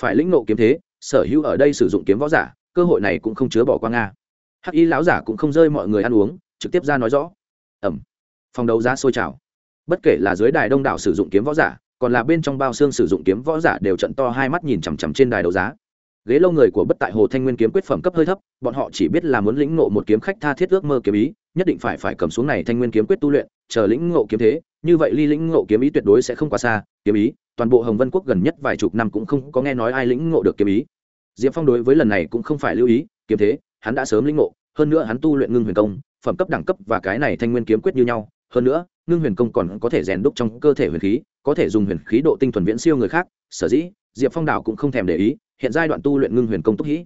S1: Phải lĩnh ngộ kiếm thế, sở hữu ở đây sử dụng kiếm võ giả, cơ hội này cũng không chứa bỏ qua nga. Hắc y lão giả cũng không rơi mọi người ăn uống, trực tiếp ra nói rõ. Ẩm. Phòng đấu giá sôi trào. Bất kể là dưới đài đông đảo sử dụng kiếm võ giả, còn là bên trong bao xương sử dụng kiếm võ giả đều trận to hai mắt nhìn chằm chằm trên đài đấu giá. Ghế lâu người của bất tại hồ thanh nguyên kiếm quyết phẩm cấp hơi thấp, bọn họ chỉ biết là muốn lĩnh ngộ một kiếm khách tha thiết ước mơ kiếm ý, nhất định phải phải cầm xuống này thanh nguyên kiếm quyết tu luyện, chờ lĩnh ngộ kiếm thế. Như vậy ly lĩnh ngộ kiếm ý tuyệt đối sẽ không quá xa, kiếm ý toàn bộ hồng vân quốc gần nhất vài chục năm cũng không có nghe nói ai lĩnh ngộ được kiếm ý. Diệp phong đối với lần này cũng không phải lưu ý, kiếm thế, hắn đã sớm lĩnh ngộ, hơn nữa hắn tu luyện ngưng huyền công, phẩm cấp, đẳng cấp và cái này thanh nguyên kiếm quyết như nhau. Hơn nữa, ngưng huyền công còn có thể rèn đúc trong cơ thể huyền khí, có thể dùng huyền khí độ tinh thuần viễn siêu người khác. Sở dĩ, diệp phong đảo cũng không thèm để ý, hiện giai đoạn tu luyện ngưng huyền công túc hĩ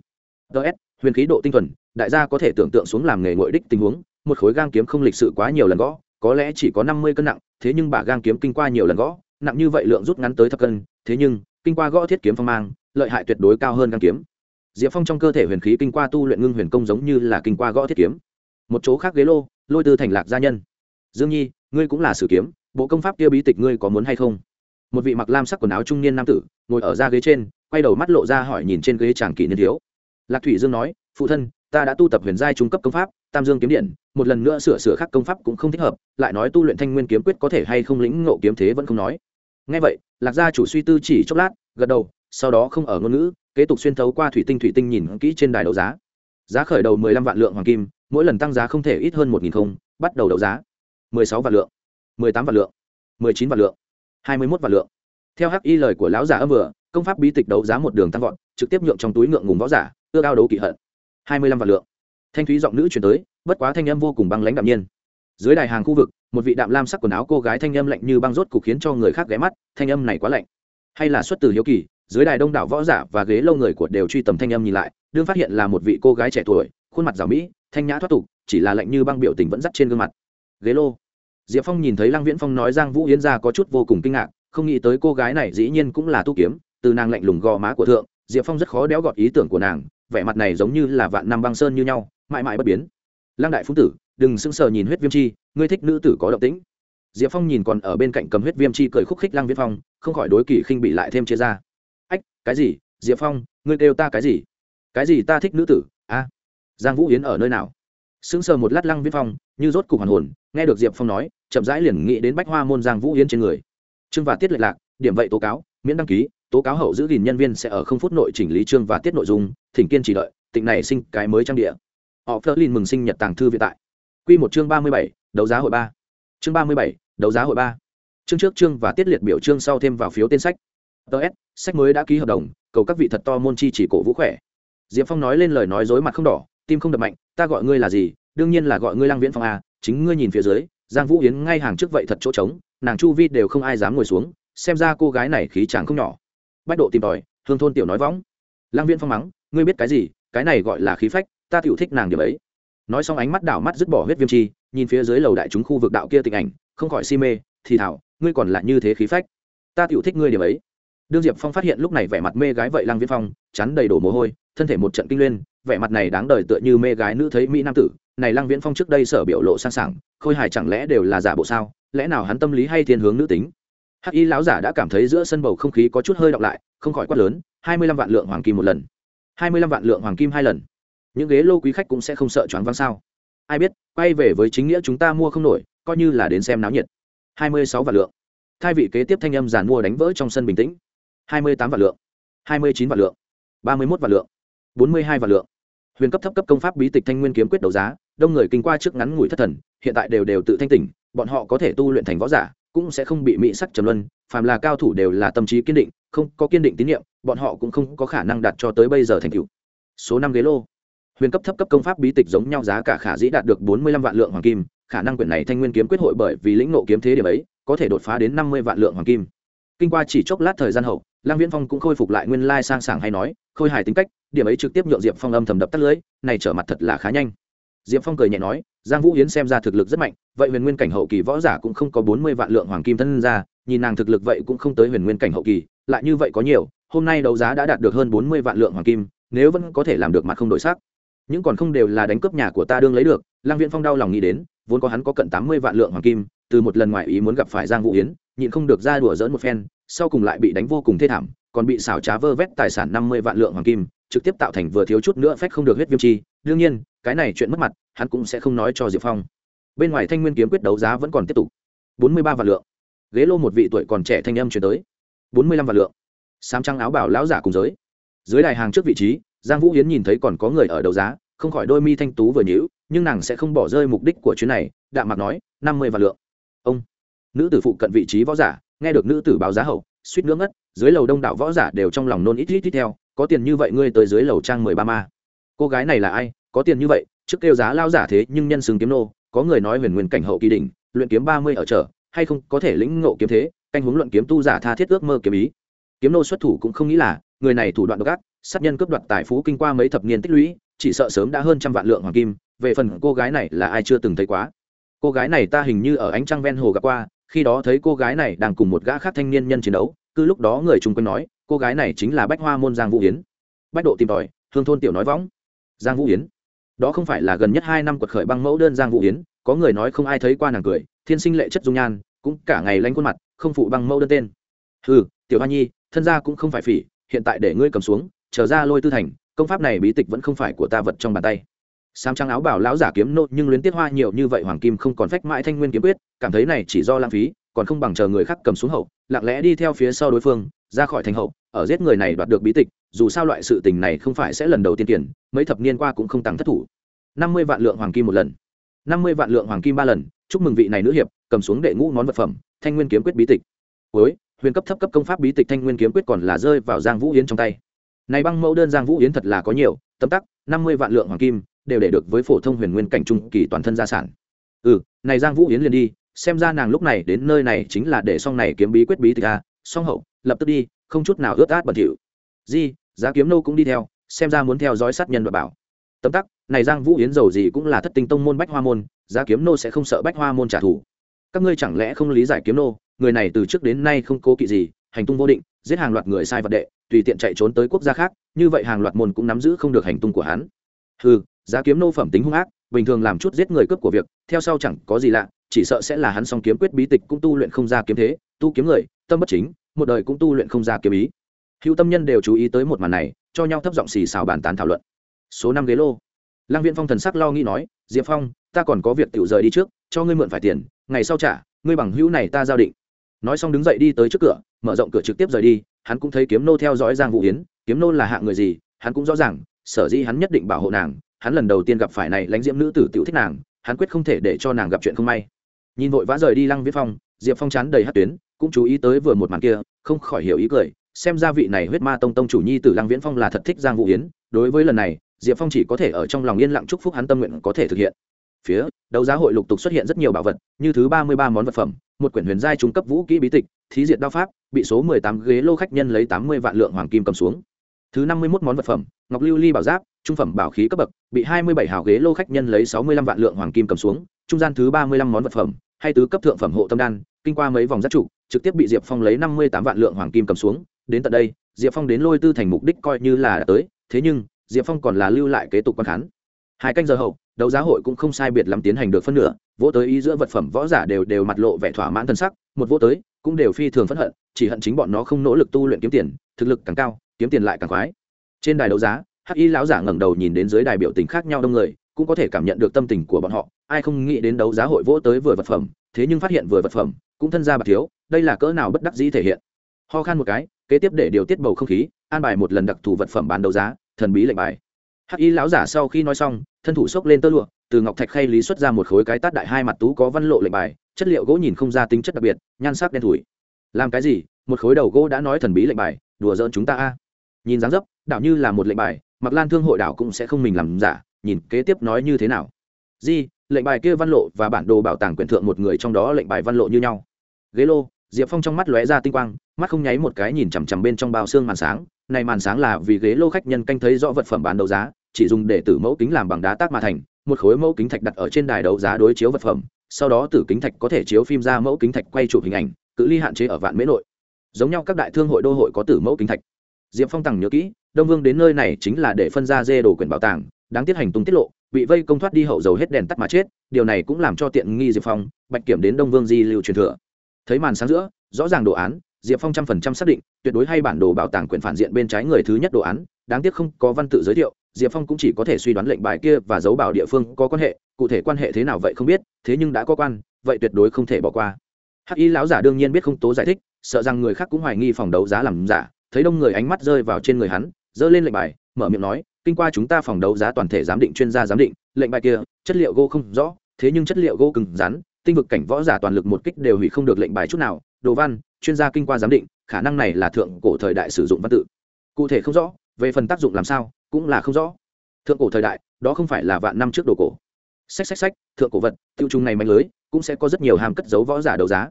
S1: ts huyền khí độ tinh thuần, đại gia có thể tưởng tượng xuống làm nghề ngội đích tình huống. Một khối gang kiếm không lịch sự quá nhiều lần gõ, có lẽ chỉ có năm mươi cân nặng, thế nhưng bà gang kiếm kinh qua nhiều lần gõ nặng như vậy lượng rút ngắn tới thập cân, thế nhưng, kinh qua gõ thiết kiếm phong mang, lợi hại tuyệt đối cao hơn gang kiếm. Diệp phong trong cơ thể huyền khí kinh qua tu luyện ngưng huyền công giống như là kinh qua gõ thiết kiếm. Một chỗ khác ghế lô, lôi tư thành lạc gia nhân. Dương nhi, ngươi cũng là sử kiếm, bộ công pháp kia bí tịch ngươi có muốn hay không? Một vị mặc lam sắc quần áo trung niên nam tử, ngồi ở ra ghế trên, quay đầu mắt lộ ra hỏi nhìn trên ghế chàng kỷ niên thiếu. Lạc thủy dương nói, phụ thân, ta đã tu tập huyền giai trung cấp công pháp, tam dương kiếm điện, một lần nữa sửa sửa khác công pháp cũng không thích hợp, lại nói tu luyện thanh nguyên kiếm quyết có thể hay không lĩnh ngộ kiếm thế vẫn không nói ngay vậy, lạc gia chủ suy tư chỉ chốc lát, gật đầu, sau đó không ở ngôn ngữ, kế tục xuyên thấu qua thủy tinh thủy tinh nhìn kỹ trên đài đấu giá. Giá khởi đầu mười lăm vạn lượng hoàng kim, mỗi lần tăng giá không thể ít hơn một nghìn không, bắt đầu đấu giá. mười sáu vạn lượng, mười tám vạn lượng, mười chín vạn lượng, hai mươi mốt vạn lượng. Theo hắc y lời của lão giả âm vừa, công pháp bí tịch đấu giá một đường tăng vọt, trực tiếp nhượng trong túi ngượng ngùng võ giả, ưa cao đấu kỵ hận. hai mươi lăm vạn lượng. Thanh thúy giọng nữ chuyển tới, bất quá thanh âm vô cùng băng lãnh đạm nhiên dưới đài hàng khu vực, một vị đạm lam sắc quần áo cô gái thanh âm lạnh như băng rốt cục khiến cho người khác ghé mắt, thanh âm này quá lạnh. Hay là xuất từ hiếu kỳ, dưới đài đông đảo võ giả và ghế lâu người của đều truy tầm thanh âm nhìn lại, đương phát hiện là một vị cô gái trẻ tuổi, khuôn mặt rào mỹ, thanh nhã thoát tục, chỉ là lạnh như băng biểu tình vẫn dắt trên gương mặt. Ghế lô. Diệp phong nhìn thấy lăng viễn phong nói giang vũ yến ra có chút vô cùng kinh ngạc, không nghĩ tới cô gái này dĩ nhiên cũng là tu kiếm, từ nàng lạnh lùng gò má của thượng, diệp phong rất khó đéo gọt ý tưởng của nàng, vẻ mặt này giống như là vạn năm băng sơn như nhau, mãi mãi bất biến. Lăng đại phú tử đừng sững sờ nhìn huyết viêm chi, ngươi thích nữ tử có động tĩnh. Diệp phong nhìn còn ở bên cạnh cầm huyết viêm chi cười khúc khích lăng viễn phong, không khỏi đối kỳ khinh bị lại thêm chia ra. Ách, cái gì? Diệp phong, ngươi kêu ta cái gì? Cái gì ta thích nữ tử? A. Giang vũ yến ở nơi nào? Sững sờ một lát lăng viễn phong, như rốt cục hoàn hồn, nghe được diệp phong nói, chậm rãi liền nghĩ đến bách hoa môn giang vũ yến trên người. Trương và tiết lệch lạc, điểm vậy tố cáo, miễn đăng ký, tố cáo hậu giữ gìn nhân viên sẽ ở không phút nội chỉnh lý chương và tiết nội dung, thỉnh kiên chỉ đợi, tịnh này sinh cái mới trang địa. Họ phớt lên mừng sinh nhật tàng thư vĩ tại. Quy một chương ba mươi bảy, đấu giá hội ba. Chương ba mươi bảy, đấu giá hội ba. Chương trước chương và tiết liệt biểu chương sau thêm vào phiếu tên sách. Ts sách mới đã ký hợp đồng, cầu các vị thật to môn chi chỉ cổ vũ khỏe. Diệp phong nói lên lời nói dối mặt không đỏ, tim không đập mạnh, ta gọi ngươi là gì? Đương nhiên là gọi ngươi lăng viễn phong a chính ngươi nhìn phía dưới, giang vũ yến ngay hàng trước vậy thật chỗ trống, nàng chu vi đều không ai dám ngồi xuống, xem ra cô gái này khí chàng không nhỏ. Bách độ tìm tòi, hương thôn tiểu nói võng lang viễn phong mắng, ngươi biết cái gì? Cái này gọi là khí phách, ta tiểu thích nàng điểm ấy nói xong ánh mắt đảo mắt dứt bỏ huyết viêm chi, nhìn phía dưới lầu đại chúng khu vực đạo kia tình ảnh, không khỏi si mê, thì thảo, ngươi còn lại như thế khí phách. Ta tiểu thích ngươi điểm ấy. Đương diệp phong phát hiện lúc này vẻ mặt mê gái vậy lăng viễn phong chắn đầy đổ mồ hôi, thân thể một trận kinh lên, vẻ mặt này đáng đời tựa như mê gái nữ thấy mỹ nam tử. Này lăng viễn phong trước đây sở biểu lộ sang sảng, khôi hài chẳng lẽ đều là giả bộ sao? Lẽ nào hắn tâm lý hay thiên hướng nữ tính? Hắc y lão giả đã cảm thấy giữa sân bầu không khí có chút hơi đọng lại, không khỏi quát lớn, hai mươi lăm vạn lượng hoàng kim một lần. Hai mươi lăm vạn lượng hoàng kim hai lần những ghế lô quý khách cũng sẽ không sợ choáng váng sao? Ai biết, quay về với chính nghĩa chúng ta mua không nổi, coi như là đến xem náo nhiệt. Hai mươi sáu vạn lượng. Thay vị kế tiếp thanh âm giàn mua đánh vỡ trong sân bình tĩnh. Hai mươi tám vạn lượng. Hai mươi chín vạn lượng. Ba mươi mốt vạn lượng. Bốn mươi hai vạn lượng. Huyền cấp thấp cấp công pháp bí tịch thanh nguyên kiếm quyết đấu giá, đông người kinh qua trước ngắn ngủi thất thần, hiện tại đều đều tự thanh tỉnh, bọn họ có thể tu luyện thành võ giả, cũng sẽ không bị mỹ sắc trầm luân, phàm là cao thủ đều là tâm trí kiên định, không có kiên định tín nhiệm, bọn họ cũng không có khả năng đạt cho tới bây giờ thành tựu. Số năm ghế lô huyền cấp thấp cấp công pháp bí tịch giống nhau giá cả khả dĩ đạt được bốn mươi lăm vạn lượng hoàng kim, khả năng quyển này thanh nguyên kiếm quyết hội bởi vì lĩnh nộ kiếm thế điểm ấy, có thể đột phá đến năm mươi vạn lượng hoàng kim. Kinh qua chỉ chốc lát thời gian hậu lang viễn phong cũng khôi phục lại nguyên lai sang sảng hay nói, khôi hài tính cách, điểm ấy trực tiếp nhượng diệp phong âm thầm đập tắt lưới, này trở mặt thật là khá nhanh. Diệp phong cười nhẹ nói, giang vũ yến xem ra thực lực rất mạnh, vậy huyền nguyên cảnh hậu kỳ võ giả cũng không có bốn mươi vạn lượng hoàng kim thân ra, nhìn nàng thực lực vậy cũng không tới huyền nguyên cảnh hậu kỳ, lại như vậy có nhiều, hôm nay đấu giá đã đạt được hơn bốn mươi vạn lượng hoàng kim, nếu vẫn có thể làm được mặt không đổi sắc những còn không đều là đánh cướp nhà của ta đương lấy được lang viễn phong đau lòng nghĩ đến, vốn có hắn có cận tám mươi vạn lượng hoàng kim, từ một lần ngoài ý muốn gặp phải giang vũ yến, nhịn không được ra đùa dỡn một phen, sau cùng lại bị đánh vô cùng thê thảm, còn bị xảo trá vơ vét tài sản năm mươi vạn lượng hoàng kim, trực tiếp tạo thành vừa thiếu chút nữa phách không được huyết viêm chi. Đương nhiên, cái này chuyện mất mặt, hắn cũng sẽ không nói cho diệp phong. Bên ngoài thanh nguyên kiếm quyết đấu giá vẫn còn tiếp tục. Bốn mươi ba vạn lượng. Ghế lô một vị tuổi còn trẻ thanh âm chuyển tới. Bốn mươi lăm vạn lượng. Sám trăng áo bảo lão giả cùng giới. Dưới đài hàng trước vị trí giang vũ hiến nhìn thấy còn có người ở đấu giá, không khỏi đôi mi thanh tú vừa nhữ nhưng nàng sẽ không bỏ rơi mục đích của chuyến này, đạm mạc nói, năm mươi vạn lượng. Ông, nữ tử phụ cận vị trí võ giả, nghe được nữ tử báo giá hậu, suýt nữa ngất, dưới lầu đông đảo võ giả đều trong lòng nôn ít ít ít theo, có tiền như vậy ngươi tới dưới lầu trang mười ba ma. Cô gái này là ai? Có tiền như vậy, trước kêu giá lao giả thế nhưng nhân xứng kiếm nô, có người nói huyền nguyên cảnh hậu kỳ đỉnh, luyện kiếm ba mươi ở chợ hay không có thể lĩnh ngộ kiếm thế, canh hướng luận kiếm tu giả tha thiết ước mơ kiếm ý. Kiếm nô xuất thủ cũng không nghĩ là người này thủ đoạn độc ác, sát nhân cướp đoạt tài phú kinh qua mấy thập niên tích lũy, chỉ sợ sớm đã hơn trăm vạn lượng hoàng kim, về phần cô gái này là ai chưa từng thấy quá. Cô gái này ta hình như ở ánh trăng ven hồ gặp qua, khi đó thấy cô gái này đang cùng một gã khác thanh niên nhân chiến đấu, cứ lúc đó người chung quanh nói, cô gái này chính là bách hoa môn giang vũ hiến bách độ tìm tòi, hương thôn tiểu nói võng. Giang vũ hiến đó không phải là gần nhất hai năm quật khởi băng mẫu đơn giang vũ hiến có người nói không ai thấy qua nàng cười, thiên sinh lệ chất dung nhan, cũng cả ngày lanh khuôn mặt, không phụ băng mẫu đơn tên. Ừ tiểu hoa nhi, thân gia cũng không phải phỉ hiện tại để ngươi cầm xuống trở ra lôi tư thành, công pháp này bí tịch vẫn không phải của ta vật trong bàn tay. Sám trắng áo bảo lão giả kiếm nộ nhưng luyến tiết hoa nhiều như vậy, hoàng kim không còn phách mãi thanh nguyên kiếm quyết, cảm thấy này chỉ do lãng phí, còn không bằng chờ người khác cầm xuống hậu, lặng lẽ đi theo phía sau đối phương, ra khỏi thành hậu, ở giết người này đoạt được bí tịch, dù sao loại sự tình này không phải sẽ lần đầu tiên tiền mấy thập niên qua cũng không tăng thất thủ. Năm mươi vạn lượng hoàng kim một lần. Năm mươi vạn lượng hoàng kim ba lần, chúc mừng vị này nữ hiệp, cầm xuống đệ ngũ món vật phẩm, thanh nguyên kiếm quyết bí tịch. Cuối huyền cấp thấp cấp công pháp bí tịch thanh nguyên kiếm quyết còn là rơi vào giang vũ yến trong tay. Này băng mẫu đơn giang vũ yến thật là có nhiều, tấm tắc, năm mươi vạn lượng hoàng kim, đều để được với phổ thông huyền nguyên cảnh trung kỳ toàn thân gia sản. Ừ này giang vũ yến liền đi, xem ra nàng lúc này đến nơi này chính là để xong này kiếm bí quyết bí tịch a song hậu, lập tức đi, không chút nào ướt át bẩn thỉu. Di, giá kiếm nô cũng đi theo, xem ra muốn theo dõi sát nhân và bảo. Tấm tắc, này giang vũ yến giàu gì cũng là thất tinh tông môn bách hoa môn, giá kiếm nô sẽ không sợ bách hoa môn trả thù. Các ngươi chẳng lẽ không lý giải kiếm nô? Người này từ trước đến nay không cố kỵ gì, hành tung vô định, giết hàng loạt người sai vật đệ, tùy tiện chạy trốn tới quốc gia khác, như vậy hàng loạt môn cũng nắm giữ không được hành tung của hắn. Ừ giá kiếm nô phẩm tính hung ác, bình thường làm chút giết người cướp của việc, theo sau chẳng có gì lạ, chỉ sợ sẽ là hắn song kiếm quyết bí tịch cũng tu luyện không ra kiếm thế, tu kiếm người, tâm bất chính, một đời cũng tu luyện không ra kiếm ý. Hữu tâm nhân đều chú ý tới một màn này, cho nhau thấp giọng xì xào bàn tán thảo luận. Số năm ghế lô. Lăng viện phong thần sắc lo nghĩ nói, diệp phong, ta còn có việc tự rời đi trước, cho ngươi mượn phải tiền, ngày sau trả, ngươi bằng hữu này ta giao định nói xong đứng dậy đi tới trước cửa, mở rộng cửa trực tiếp rời đi, hắn cũng thấy kiếm nô theo dõi giang vũ yến, kiếm nô là hạng người gì, hắn cũng rõ ràng, sở dĩ hắn nhất định bảo hộ nàng, hắn lần đầu tiên gặp phải này lãnh diễm nữ tử tiểu thích nàng, hắn quyết không thể để cho nàng gặp chuyện không may. Nhìn vội vã rời đi lăng viết phong, diệp phong chán đầy hát tuyến, cũng chú ý tới vừa một màn kia, không khỏi hiểu ý cười, xem ra vị này huyết ma tông tông chủ nhi tử lăng viễn phong là thật thích giang vũ yến, đối với lần này, diệp phong chỉ có thể ở trong lòng yên lặng chúc phúc hắn tâm nguyện có thể thực hiện. Phía, đấu giá hội lục tục xuất hiện rất nhiều bảo vật, như thứ ba mươi ba món vật phẩm một quyển huyền giai trung cấp vũ kỹ bí tịch, thí diệt đao pháp, bị số mười tám ghế lô khách nhân lấy tám mươi vạn lượng hoàng kim cầm xuống. Thứ năm mươi một món vật phẩm, ngọc lưu ly bảo giáp, trung phẩm bảo khí cấp bậc, bị hai mươi bảy hào ghế lô khách nhân lấy sáu mươi lăm vạn lượng hoàng kim cầm xuống. Trung gian thứ ba mươi lăm món vật phẩm, hay tứ cấp thượng phẩm hộ tâm đan, kinh qua mấy vòng giác trụ, trực tiếp bị diệp phong lấy năm mươi tám vạn lượng hoàng kim cầm xuống. Đến tận đây, diệp phong đến lôi tư thành mục đích coi như là đã tới, thế nhưng diệp phong còn là lưu lại kế tục quan khán. Hai canh giờ hậu đấu giá hội cũng không sai biệt lắm tiến hành được phân nửa, vỗ tới ý giữa vật phẩm võ giả đều đều mặt lộ vẻ thỏa mãn thân sắc, một vỗ tới cũng đều phi thường phẫn hận, chỉ hận chính bọn nó không nỗ lực tu luyện kiếm tiền, thực lực càng cao, kiếm tiền lại càng khoái. Trên đài đấu giá, hắc y lão giả ngẩng đầu nhìn đến dưới đài biểu tình khác nhau đông người, cũng có thể cảm nhận được tâm tình của bọn họ, ai không nghĩ đến đấu giá hội vỗ tới vừa vật phẩm, thế nhưng phát hiện vừa vật phẩm, cũng thân ra bạc thiếu, đây là cỡ nào bất đắc dĩ thể hiện. Ho khan một cái, kế tiếp để điều tiết bầu không khí, an bài một lần đặc thù vật phẩm bán đấu giá, thần bí lệnh bài. Hắc y lão giả sau khi nói xong thân thủ xốc lên tơ lụa, từ ngọc thạch khay lý xuất ra một khối cái tát đại hai mặt tú có văn lộ lệnh bài, chất liệu gỗ nhìn không ra tính chất đặc biệt, nhan sắc đen thủi. Làm cái gì? Một khối đầu gỗ đã nói thần bí lệnh bài, đùa giỡn chúng ta a. Nhìn dáng dấp, đảo như là một lệnh bài mặc lan thương hội đảo cũng sẽ không mình làm giả, nhìn kế tiếp nói như thế nào. Di, lệnh bài kia văn lộ và bản đồ bảo tàng quyển thượng một người trong đó lệnh bài văn lộ như nhau. Ghế lô, diệp phong trong mắt lóe ra tinh quang, mắt không nháy một cái nhìn chằm chằm bên trong bao xương màn sáng. Này màn sáng là vì ghế lô khách nhân canh thấy rõ vật phẩm bán đấu giá chỉ dùng để tử mẫu kính làm bằng đá tác mà thành, một khối mẫu kính thạch đặt ở trên đài đấu giá đối chiếu vật phẩm, sau đó tử kính thạch có thể chiếu phim ra mẫu kính thạch quay chụp hình ảnh, cự ly hạn chế ở vạn mễ nội. Giống nhau các đại thương hội đô hội có tử mẫu kính thạch. Diệp phong tằng nhớ kỹ, đông vương đến nơi này chính là để phân ra dê đồ quyền bảo tàng, đáng tiết hành tung tiết lộ, bị vây công thoát đi hậu dầu hết đèn tắt mà chết, điều này cũng làm cho tiện nghi diệp phong, bạch kiểm đến đông vương di lưu truyền thừa. Thấy màn sáng giữa, rõ ràng đồ án, diệp phong trăm phần trăm xác định, tuyệt đối hay bản đồ bảo tàng quyền phản diện bên trái người thứ nhất đồ án, đáng tiếc không có văn tự giới thiệu diệp phong cũng chỉ có thể suy đoán lệnh bài kia và dấu bảo địa phương có quan hệ, cụ thể quan hệ thế nào vậy không biết, thế nhưng đã có quan, vậy tuyệt đối không thể bỏ qua. Hắc y lão giả đương nhiên biết không tố giải thích, sợ rằng người khác cũng hoài nghi phòng đấu giá làm giả, thấy đông người ánh mắt rơi vào trên người hắn, giơ lên lệnh bài, mở miệng nói, kinh qua chúng ta phòng đấu giá toàn thể giám định chuyên gia giám định, lệnh bài kia, chất liệu gỗ không rõ, thế nhưng chất liệu gỗ cứng rắn, tinh vực cảnh võ giả toàn lực một kích đều hủy không được lệnh bài chút nào, đồ văn, chuyên gia kinh qua giám định, khả năng này là thượng cổ thời đại sử dụng văn tự. Cụ thể không rõ, về phần tác dụng làm sao cũng là không rõ. Thượng cổ thời đại, đó không phải là vạn năm trước đồ cổ. Sách sách sách thượng cổ vật, tiêu trùng này mạnh lưới, cũng sẽ có rất nhiều hàm cất giấu võ giả đấu giá.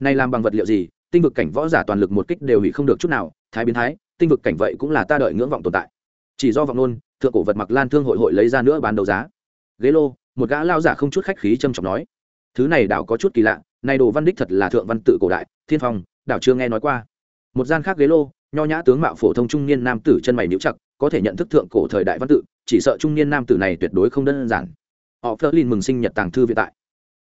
S1: Này làm bằng vật liệu gì, tinh vực cảnh võ giả toàn lực một kích đều hủy không được chút nào, thái biến thái, tinh vực cảnh vậy cũng là ta đợi ngưỡng vọng tồn tại. Chỉ do vọng nôn thượng cổ vật mặc lan thương hội hội lấy ra nữa bán đấu giá. Ghế lô, một gã lao giả không chút khách khí trầm trọng nói. Thứ này đảo có chút kỳ lạ, này đồ văn đích thật là thượng văn tự cổ đại, thiên phong, đảo chưa nghe nói qua. Một gian khác ghế lô, nho nhã tướng mạo phổ thông trung niên nam tử chân mày níu chặt có thể nhận thức thượng cổ thời đại văn tự, chỉ sợ trung niên nam tử này tuyệt đối không đơn giản. Họ phớt linh mừng sinh nhật tàng thư viện tại.